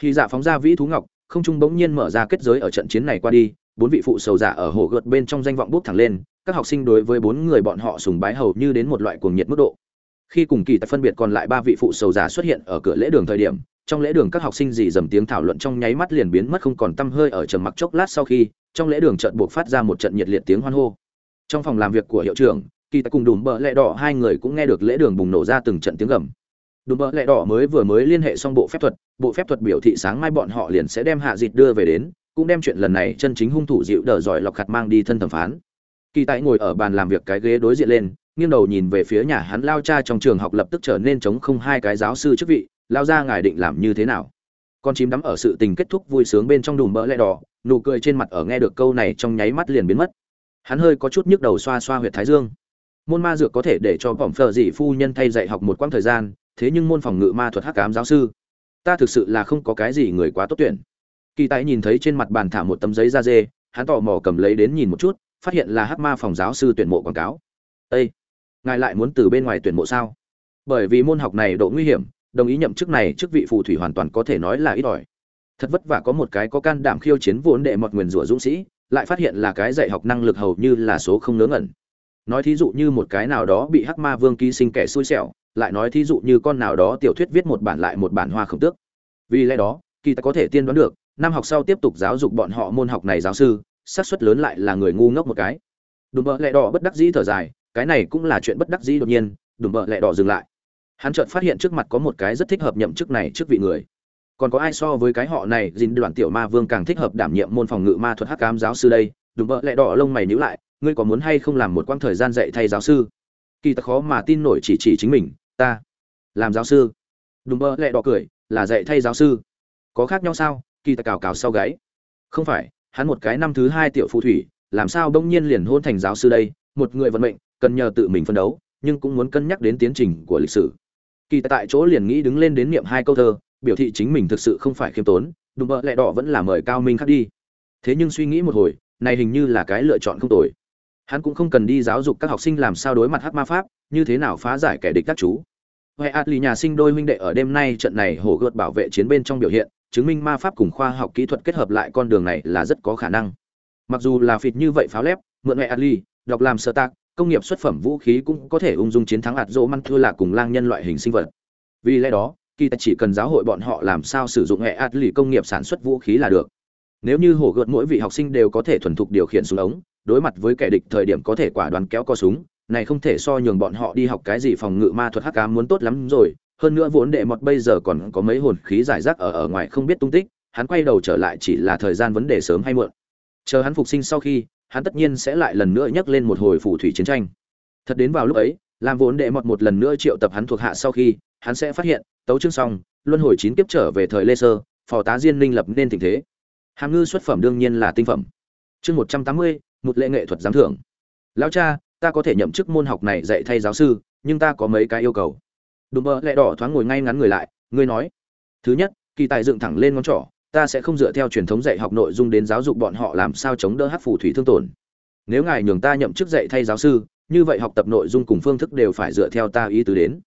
khi dạ phóng ra vĩ thú ngọc, không trung bỗng nhiên mở ra kết giới ở trận chiến này qua đi, bốn vị phụ sầu giả ở hồ gợt bên trong danh vọng bốc thẳng lên, các học sinh đối với bốn người bọn họ sùng bái hầu như đến một loại cuồng nhiệt mức độ. Khi cùng kỳ tại phân biệt còn lại ba vị phụ sầu giả xuất hiện ở cửa lễ đường thời điểm, trong lễ đường các học sinh dì dầm tiếng thảo luận trong nháy mắt liền biến mất không còn tăm hơi ở trầm mặc chốc lát sau khi, trong lễ đường trận buộc phát ra một trận nhiệt liệt tiếng hoan hô. Trong phòng làm việc của hiệu trưởng, kỳ tại cùng đùm bờ lẹ đỏ hai người cũng nghe được lễ đường bùng nổ ra từng trận tiếng gầm đùm bợ lẹ đỏ mới vừa mới liên hệ xong bộ phép thuật, bộ phép thuật biểu thị sáng mai bọn họ liền sẽ đem hạ dịt đưa về đến, cũng đem chuyện lần này chân chính hung thủ dịu đờ giỏi lọc khặt mang đi thân thẩm phán. Kỳ tại ngồi ở bàn làm việc cái ghế đối diện lên, nghiêng đầu nhìn về phía nhà hắn lao cha trong trường học lập tức trở nên chống không hai cái giáo sư chức vị, lao ra ngài định làm như thế nào? Con chim đắm ở sự tình kết thúc vui sướng bên trong đùm bỡ lẹ đỏ, nụ cười trên mặt ở nghe được câu này trong nháy mắt liền biến mất. Hắn hơi có chút nhức đầu xoa xoa huyệt thái dương. Môn ma dược có thể để cho vỏng phờ dị phu nhân thay dạy học một quãng thời gian thế nhưng môn phòng ngự ma thuật hắc ám giáo sư, ta thực sự là không có cái gì người quá tốt tuyển. Kỳ tài nhìn thấy trên mặt bàn thả một tấm giấy da dê, hắn tò mò cầm lấy đến nhìn một chút, phát hiện là hắc ma phòng giáo sư tuyển mộ quảng cáo. Ây ngài lại muốn từ bên ngoài tuyển mộ sao? Bởi vì môn học này độ nguy hiểm, đồng ý nhậm chức này chức vị phù thủy hoàn toàn có thể nói là ít ỏi. Thật vất vả có một cái có can đảm khiêu chiến vốn đệ mọt nguyền rủa dũng sĩ, lại phát hiện là cái dạy học năng lực hầu như là số không ngớ ngẩn. Nói thí dụ như một cái nào đó bị hắc ma vương ký sinh kẻ xui xẻo lại nói thí dụ như con nào đó tiểu thuyết viết một bản lại một bản hoa khổng tước. Vì lẽ đó, kỳ ta có thể tiên đoán được, năm học sau tiếp tục giáo dục bọn họ môn học này giáo sư, xác suất lớn lại là người ngu ngốc một cái. Đùm bợ lẹ đỏ bất đắc dĩ thở dài, cái này cũng là chuyện bất đắc dĩ đột nhiên, đùm bợ lẹ đỏ dừng lại. Hắn chợt phát hiện trước mặt có một cái rất thích hợp nhậm chức này trước vị người. Còn có ai so với cái họ này dính đoàn tiểu ma vương càng thích hợp đảm nhiệm môn phòng ngự ma thuật hắc cám giáo sư đây? Đùm bợ lẹ đỏ lông mày nhíu lại, ngươi có muốn hay không làm một quãng thời gian dạy thay giáo sư? Kỳ ta khó mà tin nổi chỉ chỉ chính mình ta, làm giáo sư. Đùm bơ lẹ đỏ cười, là dạy thay giáo sư. Có khác nhau sao? Kỳ tài cào cào sau gáy. Không phải, hắn một cái năm thứ hai tiểu phù thủy, làm sao đông nhiên liền hôn thành giáo sư đây? Một người vận mệnh, cần nhờ tự mình phân đấu, nhưng cũng muốn cân nhắc đến tiến trình của lịch sử. Kỳ tại chỗ liền nghĩ đứng lên đến niệm hai câu thơ, biểu thị chính mình thực sự không phải khiêm tốn, đùm bơ lẹ đỏ vẫn là mời cao minh khác đi. Thế nhưng suy nghĩ một hồi, này hình như là cái lựa chọn không tồi hắn cũng không cần đi giáo dục các học sinh làm sao đối mặt hắc ma pháp, như thế nào phá giải kẻ địch các chú. Huệ ạt lì nhà sinh đôi huynh đệ ở đêm nay trận này hổ gợt bảo vệ chiến bên trong biểu hiện, chứng minh ma pháp cùng khoa học kỹ thuật kết hợp lại con đường này là rất có khả năng. Mặc dù là phịt như vậy pháo lép, mượn huệ ạt lì đọc làm sơ tạc, công nghiệp xuất phẩm vũ khí cũng có thể ung dung chiến thắng ạt dỗ măng thua là cùng lang nhân loại hình sinh vật. Vì lẽ đó, kỳ ta chỉ cần giáo hội bọn họ làm sao sử dụng hệ ạt lì công nghiệp sản xuất vũ khí là được. Nếu như hổ gợt mỗi vị học sinh đều có thể thuần thục điều khiển súng ống đối mặt với kẻ địch thời điểm có thể quả đoán kéo co súng, này không thể so nhường bọn họ đi học cái gì phòng ngự ma thuật hắc ám muốn tốt lắm rồi. Hơn nữa vốn đệ mọt bây giờ còn có mấy hồn khí giải rác ở ở ngoài không biết tung tích, hắn quay đầu trở lại chỉ là thời gian vấn đề sớm hay muộn. Chờ hắn phục sinh sau khi, hắn tất nhiên sẽ lại lần nữa nhắc lên một hồi phù thủy chiến tranh. Thật đến vào lúc ấy, làm vốn đệ mọt một lần nữa triệu tập hắn thuộc hạ sau khi, hắn sẽ phát hiện, tấu chương xong, luân hồi chín kiếp trở về thời lê sơ, phò tá diên linh lập nên tình thế. Hàm ngư xuất phẩm đương nhiên là tinh phẩm. Chương một trăm tám mươi một lễ nghệ thuật giám thưởng. Lão cha, ta có thể nhậm chức môn học này dạy thay giáo sư, nhưng ta có mấy cái yêu cầu. Đùm bơ lẹ đỏ thoáng ngồi ngay ngắn người lại, ngươi nói. Thứ nhất, kỳ tài dựng thẳng lên ngón trỏ, ta sẽ không dựa theo truyền thống dạy học nội dung đến giáo dục bọn họ làm sao chống đỡ hát phù thủy thương tổn. Nếu ngài nhường ta nhậm chức dạy thay giáo sư, như vậy học tập nội dung cùng phương thức đều phải dựa theo ta ý tứ đến.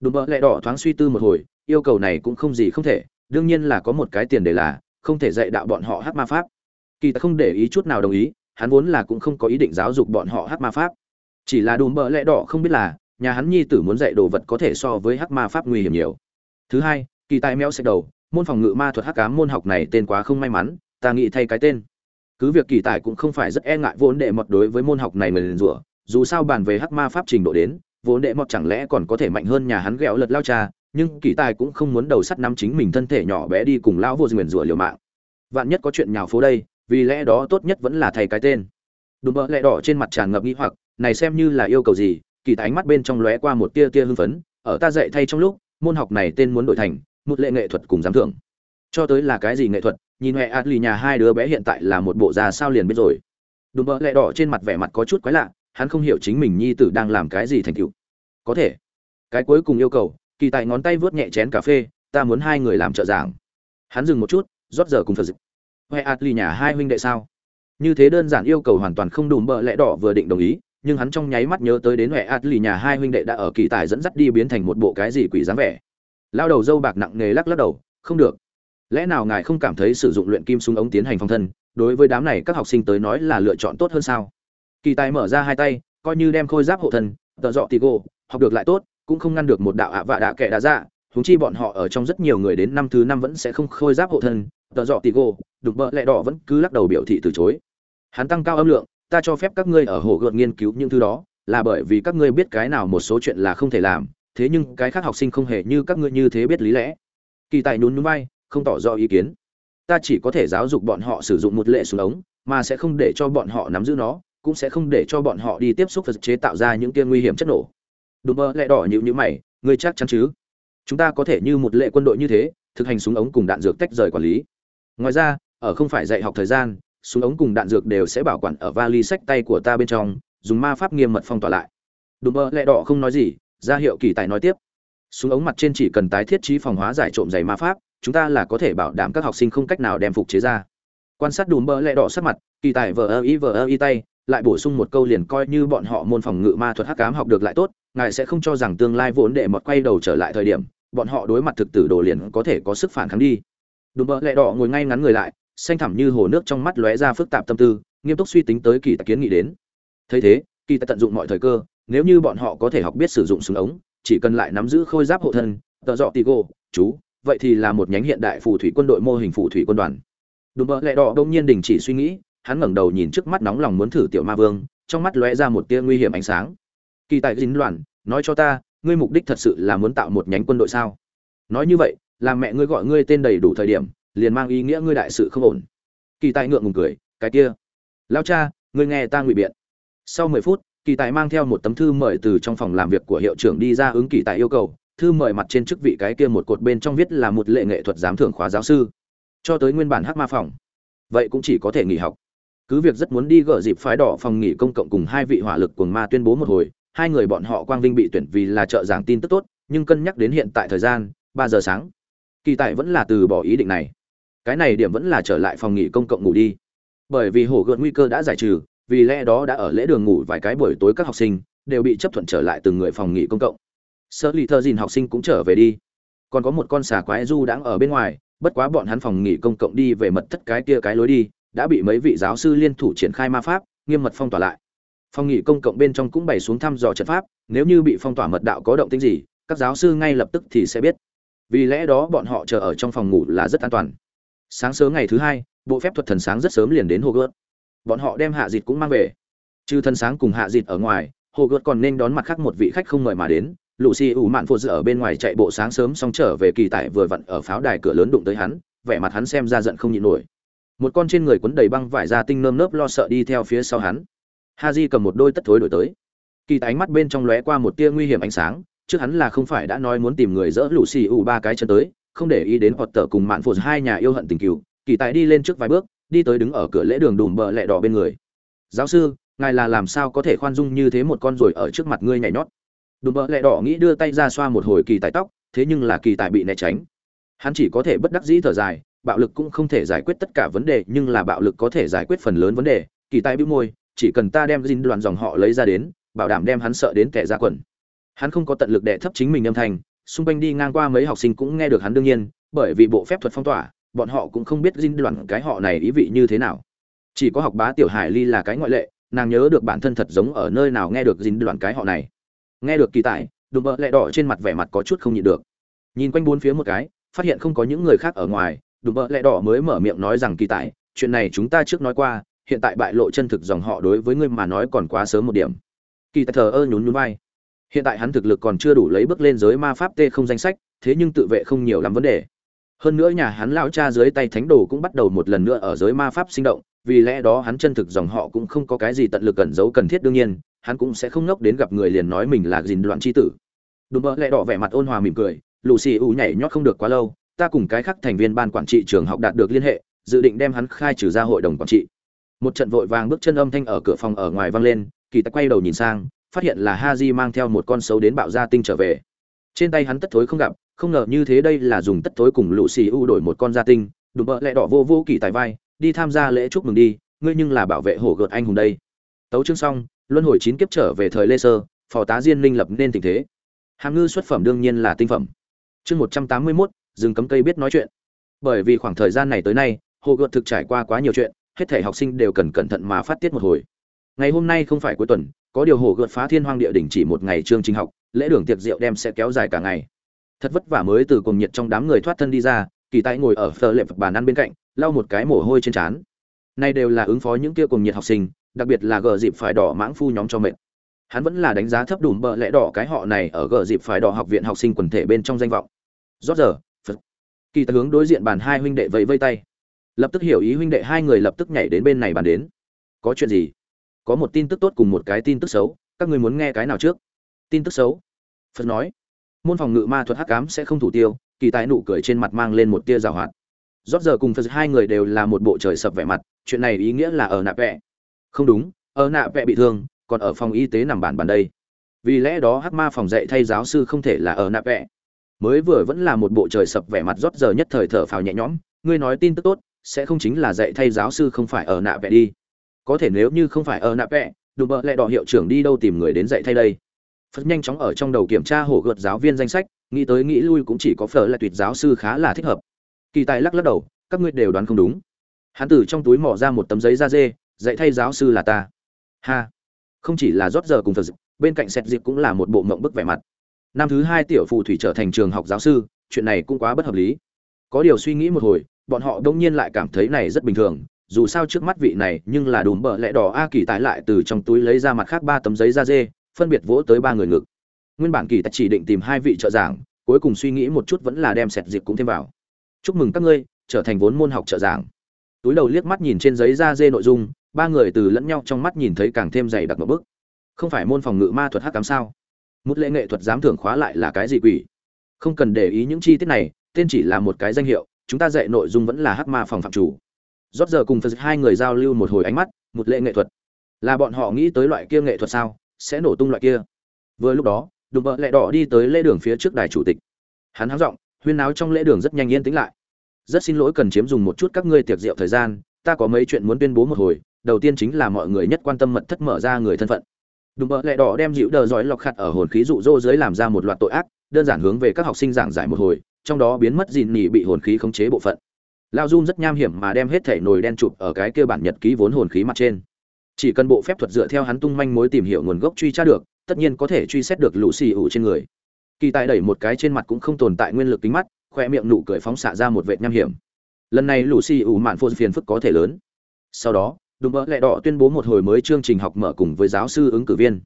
Đùm bơ lẹ đỏ thoáng suy tư một hồi, yêu cầu này cũng không gì không thể, đương nhiên là có một cái tiền đề là không thể dạy đạo bọn họ hát ma pháp. Kỳ ta không để ý chút nào đồng ý hắn vốn là cũng không có ý định giáo dục bọn họ hắc ma pháp. Chỉ là đùm bợ lẽ đỏ không biết là, nhà hắn nhi tử muốn dạy đồ vật có thể so với hắc ma pháp nguy hiểm nhiều. Thứ hai, kỳ tài mèo xẹt đầu, môn phòng ngự ma thuật hắc cám môn học này tên quá không may mắn, ta nghĩ thay cái tên. Cứ việc kỳ tài cũng không phải rất e ngại vốn đệ mọt đối với môn học này mình rủa, dù sao bàn về hắc ma pháp trình độ đến, vốn đệ mọt chẳng lẽ còn có thể mạnh hơn nhà hắn ghẹo lật lao cha, nhưng kỳ tài cũng không muốn đầu sắt nắm chính mình thân thể nhỏ bé đi cùng lão vô nguyền rủa liều mạng. Vạn nhất có chuyện nhào phố đây vì lẽ đó tốt nhất vẫn là thay cái tên. Đùm bợ lẹ đỏ trên mặt tràn ngập nghi hoặc, này xem như là yêu cầu gì, kỳ tài ánh mắt bên trong lóe qua một tia tia hưng phấn, ở ta dạy thay trong lúc, môn học này tên muốn đổi thành, một lệ nghệ thuật cùng giám thưởng. Cho tới là cái gì nghệ thuật, nhìn huệ ạt lì nhà hai đứa bé hiện tại là một bộ già sao liền biết rồi. Đùm bợ lẹ đỏ trên mặt vẻ mặt có chút quái lạ, hắn không hiểu chính mình nhi tử đang làm cái gì thành tựu. Có thể, cái cuối cùng yêu cầu, kỳ tại ngón tay vớt nhẹ chén cà phê, ta muốn hai người làm trợ giảng. Hắn dừng một chút, rót giờ cùng phật dịch huệ ạt lì nhà hai huynh đệ sao? Như thế đơn giản yêu cầu hoàn toàn không đùm bợ lẽ đỏ vừa định đồng ý, nhưng hắn trong nháy mắt nhớ tới đến huệ ạt lì nhà hai huynh đệ đã ở kỳ tài dẫn dắt đi biến thành một bộ cái gì quỷ dáng vẻ. Lao đầu dâu bạc nặng nề lắc lắc đầu, không được. Lẽ nào ngài không cảm thấy sử dụng luyện kim súng ống tiến hành phòng thân, đối với đám này các học sinh tới nói là lựa chọn tốt hơn sao? Kỳ tài mở ra hai tay, coi như đem khôi giáp hộ thân, tợ dọ tì gô học được lại tốt, cũng không ngăn được một đạo ạ vạ đạ kệ đá dạ huống chi bọn họ ở trong rất nhiều người đến năm thứ năm vẫn sẽ không khôi giáp hộ thân tợ dọ tì gô đục bợ lẹ đỏ vẫn cứ lắc đầu biểu thị từ chối. Hắn tăng cao âm lượng ta cho phép các ngươi ở hồ gợt nghiên cứu những thứ đó là bởi vì các ngươi biết cái nào một số chuyện là không thể làm thế nhưng cái khác học sinh không hề như các ngươi như thế biết lý lẽ. Kỳ tài nhún nhún bay, không tỏ rõ ý kiến. Ta chỉ có thể giáo dục bọn họ sử dụng một lệ súng ống mà sẽ không để cho bọn họ nắm giữ nó cũng sẽ không để cho bọn họ đi tiếp xúc vật chế tạo ra những kia nguy hiểm chất nổ. Đùm mơ lẹ đỏ nhịu nhữ mày ngươi chắc chắn chứ? Chúng ta có thể như một lệ quân đội như thế, thực hành súng ống cùng đạn dược tách rời quản lý. Ngoài ra, ở không phải dạy học thời gian, súng ống cùng đạn dược đều sẽ bảo quản ở vali sách tay của ta bên trong, dùng ma pháp nghiêm mật phong tỏa lại. Đùm bơ lẹ đỏ không nói gì, ra hiệu kỳ tài nói tiếp. Súng ống mặt trên chỉ cần tái thiết trí phòng hóa giải trộm giày ma pháp, chúng ta là có thể bảo đảm các học sinh không cách nào đem phục chế ra. Quan sát đùm bơ lẹ đỏ sắc mặt, kỳ tài vờ ơ ý vờ ơ ý tay, lại bổ sung một câu liền coi như bọn họ môn phòng ngự ma thuật hắc cám học được lại tốt, ngài sẽ không cho rằng tương lai vốn để mọt quay đầu trở lại thời điểm bọn họ đối mặt thực tử đồ liền có thể có sức phản kháng đi. Đùm bơ lẹ đỏ ngồi ngay ngắn người lại, xanh thẳm như hồ nước trong mắt lóe ra phức tạp tâm tư, nghiêm túc suy tính tới kỳ tài kiến nghị đến. Thấy thế, kỳ tài tận dụng mọi thời cơ, nếu như bọn họ có thể học biết sử dụng súng ống, chỉ cần lại nắm giữ khôi giáp hộ thân, tợ dọ tì gô chú, vậy thì là một nhánh hiện đại phù thủy quân đội mô hình phù thủy quân đoàn. Đùm bợ lẹ đỏ đông nhiên đình chỉ suy nghĩ, hắn ngẩng đầu nhìn trước mắt nóng lòng muốn thử tiểu ma vương, trong mắt lóe ra một tia nguy hiểm ánh sáng. Kỳ tài dính loạn, nói cho ta ngươi mục đích thật sự là muốn tạo một nhánh quân đội sao? Nói như vậy, là mẹ ngươi gọi ngươi tên đầy đủ thời điểm, liền mang ý nghĩa ngươi đại sự không ổn. Kỳ tài ngượng ngùng cười, cái kia, lao cha, ngươi nghe ta ngụy biện. Sau mười phút, kỳ tài mang theo một tấm thư mời từ trong phòng làm việc của hiệu trưởng đi ra ứng kỳ tài yêu cầu. Thư mời mặt trên chức vị cái kia một cột bên trong viết là một lệ nghệ thuật giám thưởng khóa giáo sư. Cho tới nguyên bản hắc ma phòng, vậy cũng chỉ có thể nghỉ học. Cứ việc rất muốn đi gỡ dịp phái đỏ phòng nghỉ công cộng cùng hai vị hỏa lực cuồng ma tuyên bố một hồi hai người bọn họ quang vinh bị tuyển vì là trợ giảng tin tức tốt, nhưng cân nhắc đến hiện tại thời gian, ba giờ sáng. Kỳ tại vẫn là từ bỏ ý định này. Cái này điểm vẫn là trở lại phòng nghỉ công cộng ngủ đi. Bởi vì hổ gợn nguy cơ đã giải trừ, vì lẽ đó đã ở lễ đường ngủ vài cái buổi tối các học sinh đều bị chấp thuận trở lại từng người phòng nghỉ công cộng. Sơ lì thơ dìn học sinh cũng trở về đi. Còn có một con xà quái du đang ở bên ngoài, bất quá bọn hắn phòng nghỉ công cộng đi về mật thất cái kia cái lối đi, đã bị mấy vị giáo sư liên thủ triển khai ma pháp, nghiêm mật phong tỏa lại phòng nghị công cộng bên trong cũng bày xuống thăm dò trận pháp, nếu như bị phong tỏa mật đạo có động tĩnh gì, các giáo sư ngay lập tức thì sẽ biết. Vì lẽ đó bọn họ chờ ở trong phòng ngủ là rất an toàn. Sáng sớm ngày thứ hai, bộ phép thuật thần sáng rất sớm liền đến hồ gớt bọn họ đem hạ dịt cũng mang về. Trừ thần sáng cùng hạ dịt ở ngoài hồ gớt còn nên đón mặt khác một vị khách không mời mà đến. Lũ xì ủ mạn phụ dự ở bên ngoài chạy bộ sáng sớm xong trở về kỳ tải vừa vặn ở pháo đài cửa lớn đụng tới hắn, vẻ mặt hắn xem ra giận không nhịn nổi. Một con trên người quấn đầy băng vải ra tinh nơm nớp lo sợ đi theo phía sau hắn ha di cầm một đôi tất thối đổi tới. Kỳ ánh mắt bên trong lóe qua một tia nguy hiểm ánh sáng, trước hắn là không phải đã nói muốn tìm người dỡ lũ xì ủ ba cái chân tới, không để ý đến hoặc tở cùng mạn phụ hai nhà yêu hận tình cừu, kỳ tài đi lên trước vài bước, đi tới đứng ở cửa lễ đường đùm bờ lẹ đỏ bên người. Giáo sư, ngài là làm sao có thể khoan dung như thế một con rồi ở trước mặt ngươi nhảy nhót? Đùm bờ lẹ đỏ nghĩ đưa tay ra xoa một hồi kỳ tài tóc, thế nhưng là kỳ tài bị né tránh. Hắn chỉ có thể bất đắc dĩ thở dài, bạo lực cũng không thể giải quyết tất cả vấn đề, nhưng là bạo lực có thể giải quyết phần lớn vấn đề. Kỳ tài bĩu môi chỉ cần ta đem dinh đoàn dòng họ lấy ra đến, bảo đảm đem hắn sợ đến kẻ ra quần. Hắn không có tận lực đệ thấp chính mình âm thanh, xung quanh đi ngang qua mấy học sinh cũng nghe được hắn đương nhiên, bởi vì bộ phép thuật phong tỏa, bọn họ cũng không biết dinh đoàn cái họ này ý vị như thế nào. Chỉ có học bá tiểu hải ly là cái ngoại lệ, nàng nhớ được bản thân thật giống ở nơi nào nghe được dinh đoàn cái họ này. Nghe được kỳ tài, đùm bợ lẹ đỏ trên mặt vẻ mặt có chút không nhịn được. Nhìn quanh bốn phía một cái, phát hiện không có những người khác ở ngoài, đùm bợ lẹ đỏ mới mở miệng nói rằng kỳ tài, chuyện này chúng ta trước nói qua hiện tại bại lộ chân thực dòng họ đối với ngươi mà nói còn quá sớm một điểm. Kỳ tài thờ ơ nhún nhún vai. Hiện tại hắn thực lực còn chưa đủ lấy bước lên giới ma pháp t không danh sách, thế nhưng tự vệ không nhiều lắm vấn đề. Hơn nữa nhà hắn lão cha dưới tay thánh đồ cũng bắt đầu một lần nữa ở giới ma pháp sinh động, vì lẽ đó hắn chân thực dòng họ cũng không có cái gì tận lực cẩn giấu cần thiết đương nhiên, hắn cũng sẽ không ngốc đến gặp người liền nói mình là gìn đoạn c h i tử. Đùm bỡ lẹ đỏ vẻ mặt ôn hòa mỉm cười lù xì ù nhảy nhót không được quá lâu, ta cùng cái khác thành viên ban quản trị trường học đạt được liên hệ, dự định đem hắn khai trừ ra hội đồng quản trị một trận vội vàng bước chân âm thanh ở cửa phòng ở ngoài vang lên, kỳ ta quay đầu nhìn sang, phát hiện là ha di mang theo một con sấu đến bạo gia tinh trở về. Trên tay hắn tất thối không gặp, không ngờ như thế đây là dùng tất thối cùng lũ xì u đổi một con gia tinh, đùm bợ lẹ đỏ vô vô kỳ tài vai, đi tham gia lễ chúc mừng đi, ngươi nhưng là bảo vệ hổ gợt anh hùng đây. Tấu chương xong, luân hồi chín kiếp trở về thời lê sơ, phò tá diên linh lập nên tình thế. Hàm ngư xuất phẩm đương nhiên là tinh phẩm. Chương một trăm tám mươi mốt, rừng cấm cây biết nói chuyện. Bởi vì khoảng thời gian này tới nay hồ gợt thực trải qua quá nhiều chuyện hết thể học sinh đều cần cẩn thận mà phát tiết một hồi. Ngày hôm nay không phải cuối tuần, có điều hồ gợt phá thiên hoang địa đình chỉ một ngày chương trình học, lễ đường tiệc rượu đem sẽ kéo dài cả ngày. Thật vất vả mới từ cùng nhiệt trong đám người thoát thân đi ra, kỳ tại ngồi ở phờ lệ bàn ăn bên cạnh, lau một cái mồ hôi trên trán. Nay đều là ứng phó những kia cùng nhiệt học sinh, đặc biệt là gờ dịp phải đỏ mãng phu nhóm cho mệt. Hắn vẫn là đánh giá thấp đủ bợ lẽ đỏ cái họ này ở gờ dịp phải đỏ học viện học sinh quần thể bên trong danh vọng. Rót giờ, phật, kỳ tại hướng đối diện bàn hai huynh đệ vẫy vây tay lập tức hiểu ý huynh đệ hai người lập tức nhảy đến bên này bàn đến. Có chuyện gì? Có một tin tức tốt cùng một cái tin tức xấu, các người muốn nghe cái nào trước? Tin tức xấu? Phật nói. Môn phòng ngự ma thuật hắc cám sẽ không thủ tiêu, kỳ tài nụ cười trên mặt mang lên một tia rào hoạt. Rót giờ cùng phật hai người đều là một bộ trời sập vẻ mặt, chuyện này ý nghĩa là ở nạ vẹ không đúng, ở nạ vẹ bị thương, còn ở phòng y tế nằm bàn bàn đây. Vì lẽ đó hắc ma phòng dạy thay giáo sư không thể là ở nạ vẹ mới vừa vẫn là một bộ trời sập vẻ mặt rót giờ nhất thời thở phào nhẹ nhõm, ngươi nói tin tức tốt sẽ không chính là dạy thay giáo sư không phải ở nạ vẽ đi. Có thể nếu như không phải ở nạ vẽ, đùm bợ lại đỏ hiệu trưởng đi đâu tìm người đến dạy thay đây? Phật nhanh chóng ở trong đầu kiểm tra hổ gợt giáo viên danh sách nghĩ tới nghĩ lui cũng chỉ có phở là tuyệt giáo sư khá là thích hợp. Kỳ tài lắc lắc đầu các ngươi đều đoán không đúng. Hắn từ trong túi mỏ ra một tấm giấy da dê dạy thay giáo sư là ta. Ha. Không chỉ là rót giờ cùng phật bên cạnh xét dịp cũng là một bộ mộng bức vẻ mặt. Năm thứ hai tiểu phù thủy trở thành trường học giáo sư chuyện này cũng quá bất hợp lý. Có điều suy nghĩ một hồi bọn họ đông nhiên lại cảm thấy này rất bình thường, dù sao trước mắt vị này nhưng là đùm bợ lẽ đỏ a kỳ tái lại từ trong túi lấy ra mặt khác ba tấm giấy da dê, phân biệt vỗ tới ba người ngực. Nguyên bản kỳ ta chỉ định tìm hai vị trợ giảng, cuối cùng suy nghĩ một chút vẫn là đem sẹt dịp cũng thêm vào. Chúc mừng các ngươi, trở thành vốn môn học trợ giảng. Túi đầu liếc mắt nhìn trên giấy da dê nội dung, ba người từ lẫn nhau trong mắt nhìn thấy càng thêm dày đặc một bức. Không phải môn phòng ngự ma thuật hắc cám sao? Một lễ nghệ thuật giám thưởng khóa lại là cái gì quỷ? Không cần để ý những chi tiết này, tên chỉ là một cái danh hiệu chúng ta dạy nội dung vẫn là hắc ma phòng phạm chủ. Rót giờ cùng phật hai người giao lưu một hồi ánh mắt, một lễ nghệ thuật. Là bọn họ nghĩ tới loại kia nghệ thuật sao? Sẽ nổ tung loại kia. Vừa lúc đó, đùm bợ lẹ đỏ đi tới lễ đường phía trước đài chủ tịch. Hắn háng giọng, huyên náo trong lễ đường rất nhanh yên tĩnh lại. Rất xin lỗi cần chiếm dùng một chút các ngươi tiệc rượu thời gian, ta có mấy chuyện muốn tuyên bố một hồi, đầu tiên chính là mọi người nhất quan tâm mật thất mở ra người thân phận. Đùm bợ lẹ đỏ đem dịu đờ giỏi lọc khặt ở hồn khí dụ dỗ dưới làm ra một loạt tội ác, đơn giản hướng về các học sinh giảng giải một hồi trong đó biến mất dìn nỉ bị hồn khí khống chế bộ phận. Lao dung rất nham hiểm mà đem hết thể nồi đen chụp ở cái kia bản nhật ký vốn hồn khí mặt trên. Chỉ cần bộ phép thuật dựa theo hắn tung manh mối tìm hiểu nguồn gốc truy tra được, tất nhiên có thể truy xét được lũ xì ủ trên người. Kỳ tài đẩy một cái trên mặt cũng không tồn tại nguyên lực kính mắt, khoe miệng nụ cười phóng xạ ra một vệt nham hiểm. Lần này lũ xì ủ mạn phô phiền phức có thể lớn. Sau đó đúng bỡ lẹ đỏ tuyên bố một hồi mới chương trình học mở cùng với giáo sư ứng cử viên.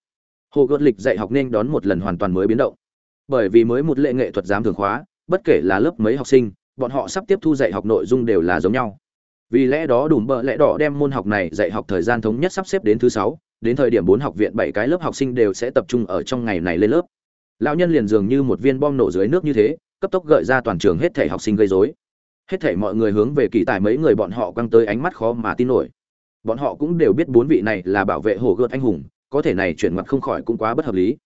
Hồ gợt lịch dạy học nên đón một lần hoàn toàn mới biến động. Bởi vì mới một lệ nghệ thuật giám thường khóa bất kể là lớp mấy học sinh, bọn họ sắp tiếp thu dạy học nội dung đều là giống nhau. Vì lẽ đó đủ bợ lẽ đỏ đem môn học này dạy học thời gian thống nhất sắp xếp đến thứ sáu, đến thời điểm bốn học viện bảy cái lớp học sinh đều sẽ tập trung ở trong ngày này lên lớp. Lão nhân liền dường như một viên bom nổ dưới nước như thế, cấp tốc gợi ra toàn trường hết thể học sinh gây rối. Hết thể mọi người hướng về kỳ tài mấy người bọn họ quăng tới ánh mắt khó mà tin nổi. Bọn họ cũng đều biết bốn vị này là bảo vệ hồ gợt anh hùng, có thể này chuyển mặt không khỏi cũng quá bất hợp lý.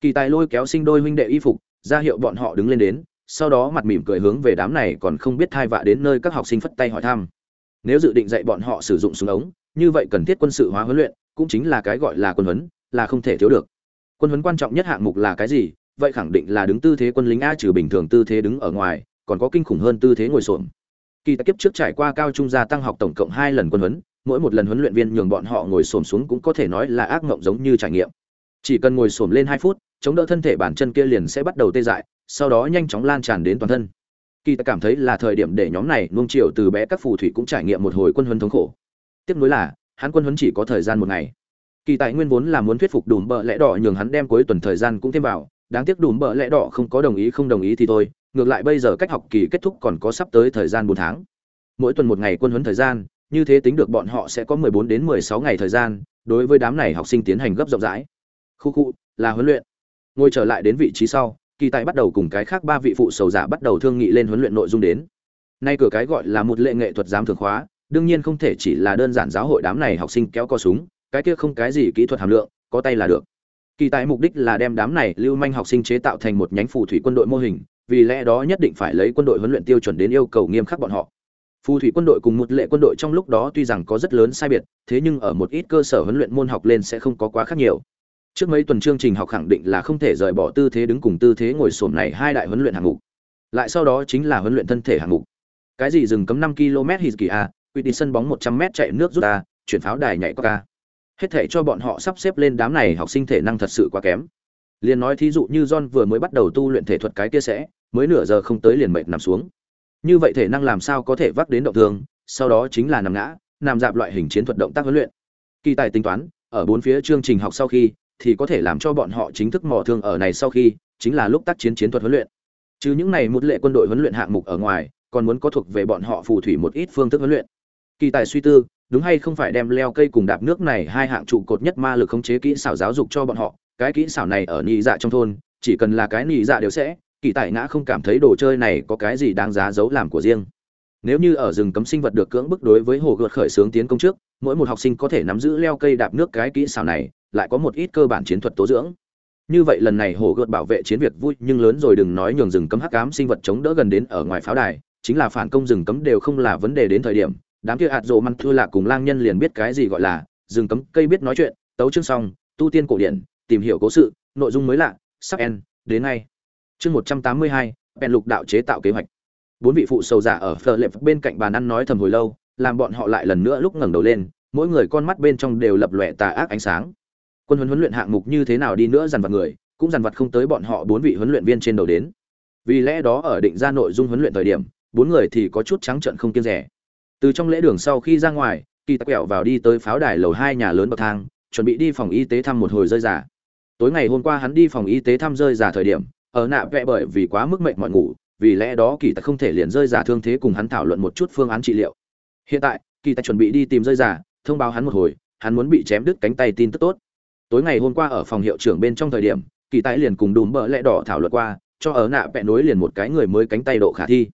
Kỳ tài lôi kéo sinh đôi huynh đệ y phục, ra hiệu bọn họ đứng lên đến sau đó mặt mỉm cười hướng về đám này còn không biết thai vạ đến nơi các học sinh phất tay hỏi thăm. Nếu dự định dạy bọn họ sử dụng súng ống, như vậy cần thiết quân sự hóa huấn luyện, cũng chính là cái gọi là quân huấn, là không thể thiếu được. Quân huấn quan trọng nhất hạng mục là cái gì? Vậy khẳng định là đứng tư thế quân lính a trừ bình thường tư thế đứng ở ngoài, còn có kinh khủng hơn tư thế ngồi xổm. Kỳ tập kiếp trước trải qua cao trung gia tăng học tổng cộng hai lần quân huấn, mỗi một lần huấn luyện viên nhường bọn họ ngồi xổm xuống cũng có thể nói là ác mộng giống như trải nghiệm. Chỉ cần ngồi xổm lên hai phút, chống đỡ thân thể bản chân kia liền sẽ bắt đầu tê dại sau đó nhanh chóng lan tràn đến toàn thân. Kỳ ta cảm thấy là thời điểm để nhóm này nuông chiều từ bé các phù thủy cũng trải nghiệm một hồi quân huấn thống khổ. Tiếp nối là, hắn quân huấn chỉ có thời gian một ngày. Kỳ tài nguyên vốn là muốn thuyết phục đùm bợ lẽ đỏ nhường hắn đem cuối tuần thời gian cũng thêm vào. Đáng tiếc đùm bợ lẽ đỏ không có đồng ý, không đồng ý thì thôi. Ngược lại bây giờ cách học kỳ kết thúc còn có sắp tới thời gian bốn tháng. Mỗi tuần một ngày quân huấn thời gian, như thế tính được bọn họ sẽ có 14 đến 16 ngày thời gian, đối với đám này học sinh tiến hành gấp rộng rãi. Khu khu, là huấn luyện. Ngồi trở lại đến vị trí sau kỳ tài bắt đầu cùng cái khác ba vị phụ sầu giả bắt đầu thương nghị lên huấn luyện nội dung đến. Nay cửa cái gọi là một lệ nghệ thuật giám thường khóa, đương nhiên không thể chỉ là đơn giản giáo hội đám này học sinh kéo co súng, cái kia không cái gì kỹ thuật hàm lượng, có tay là được. Kỳ tài mục đích là đem đám này lưu manh học sinh chế tạo thành một nhánh phù thủy quân đội mô hình, vì lẽ đó nhất định phải lấy quân đội huấn luyện tiêu chuẩn đến yêu cầu nghiêm khắc bọn họ. Phù thủy quân đội cùng một lệ quân đội trong lúc đó tuy rằng có rất lớn sai biệt, thế nhưng ở một ít cơ sở huấn luyện môn học lên sẽ không có quá khác nhiều trước mấy tuần chương trình học khẳng định là không thể rời bỏ tư thế đứng cùng tư thế ngồi xổm này hai đại huấn luyện hạng mục. Lại sau đó chính là huấn luyện thân thể hạng mục. Cái gì dừng cấm năm km hít kỳ a, quy đi sân bóng một trăm m chạy nước rút a, chuyển pháo đài nhảy ca hết thể cho bọn họ sắp xếp lên đám này học sinh thể năng thật sự quá kém. Liền nói thí dụ như john vừa mới bắt đầu tu luyện thể thuật cái kia sẽ, mới nửa giờ không tới liền mệt nằm xuống. Như vậy thể năng làm sao có thể vác đến động thương, sau đó chính là nằm ngã, nằm dạp loại hình chiến thuật động tác huấn luyện. Kỳ tài tính toán, ở bốn phía chương trình học sau khi thì có thể làm cho bọn họ chính thức mò thương ở này sau khi, chính là lúc tác chiến chiến thuật huấn luyện. Chứ những này một lệ quân đội huấn luyện hạng mục ở ngoài, còn muốn có thuộc về bọn họ phù thủy một ít phương thức huấn luyện. Kỳ tài suy tư, đúng hay không phải đem leo cây cùng đạp nước này hai hạng trụ cột nhất ma lực khống chế kỹ xảo giáo dục cho bọn họ, cái kỹ xảo này ở nhị dạ trong thôn, chỉ cần là cái nhị dạ đều sẽ, kỳ tài ngã không cảm thấy đồ chơi này có cái gì đáng giá giấu làm của riêng. Nếu như ở rừng cấm sinh vật được cưỡng bức đối với hồ gợt khởi xướng tiến công trước, mỗi một học sinh có thể nắm giữ leo cây đạp nước cái kỹ xảo này lại có một ít cơ bản chiến thuật tố dưỡng. Như vậy lần này hồ gợt bảo vệ chiến việc vui, nhưng lớn rồi đừng nói nhường rừng cấm hắc ám sinh vật chống đỡ gần đến ở ngoài pháo đài, chính là phản công rừng cấm đều không là vấn đề đến thời điểm. Đám kia hạt rộ măng thưa lạc cùng lang nhân liền biết cái gì gọi là rừng cấm, cây biết nói chuyện, tấu chương xong, tu tiên cổ điển, tìm hiểu cố sự, nội dung mới lạ, sắp en đến ngay. Chương một trăm tám mươi hai, bèn lục đạo chế tạo kế hoạch. Bốn vị phụ sầu giả ở phờ lệp bên cạnh bàn ăn nói thầm hồi lâu, làm bọn họ lại lần nữa lúc ngẩng đầu lên, mỗi người con mắt bên trong đều lập lòe tà ác ánh sáng quân huấn huấn luyện hạng mục như thế nào đi nữa dằn vặt người, cũng dằn vặt không tới bọn họ bốn vị huấn luyện viên trên đầu đến. Vì lẽ đó ở định ra nội dung huấn luyện thời điểm, bốn người thì có chút trắng trợn không kiêng rẻ. Từ trong lễ đường sau khi ra ngoài, kỳ tắc quẹo vào đi tới pháo đài lầu hai nhà lớn bậc thang, chuẩn bị đi phòng y tế thăm một hồi rơi giả tối ngày hôm qua hắn đi phòng y tế thăm rơi giả thời điểm, ở nạ vẽ bởi vì quá mức mệnh mọi ngủ, vì lẽ đó kỳ tắc không thể liền rơi giả thương thế cùng hắn thảo luận một chút phương án trị liệu. Hiện tại, kỳ tắc chuẩn bị đi tìm rơi giả thông báo hắn một hồi, hắn muốn bị chém đứt cánh tay tin tức tốt tối ngày hôm qua ở phòng hiệu trưởng bên trong thời điểm, kỳ tài liền cùng đùm bợ lẽ đỏ thảo luận qua, cho ở nạ vẽ nối liền một cái người mới cánh tay độ khả thi.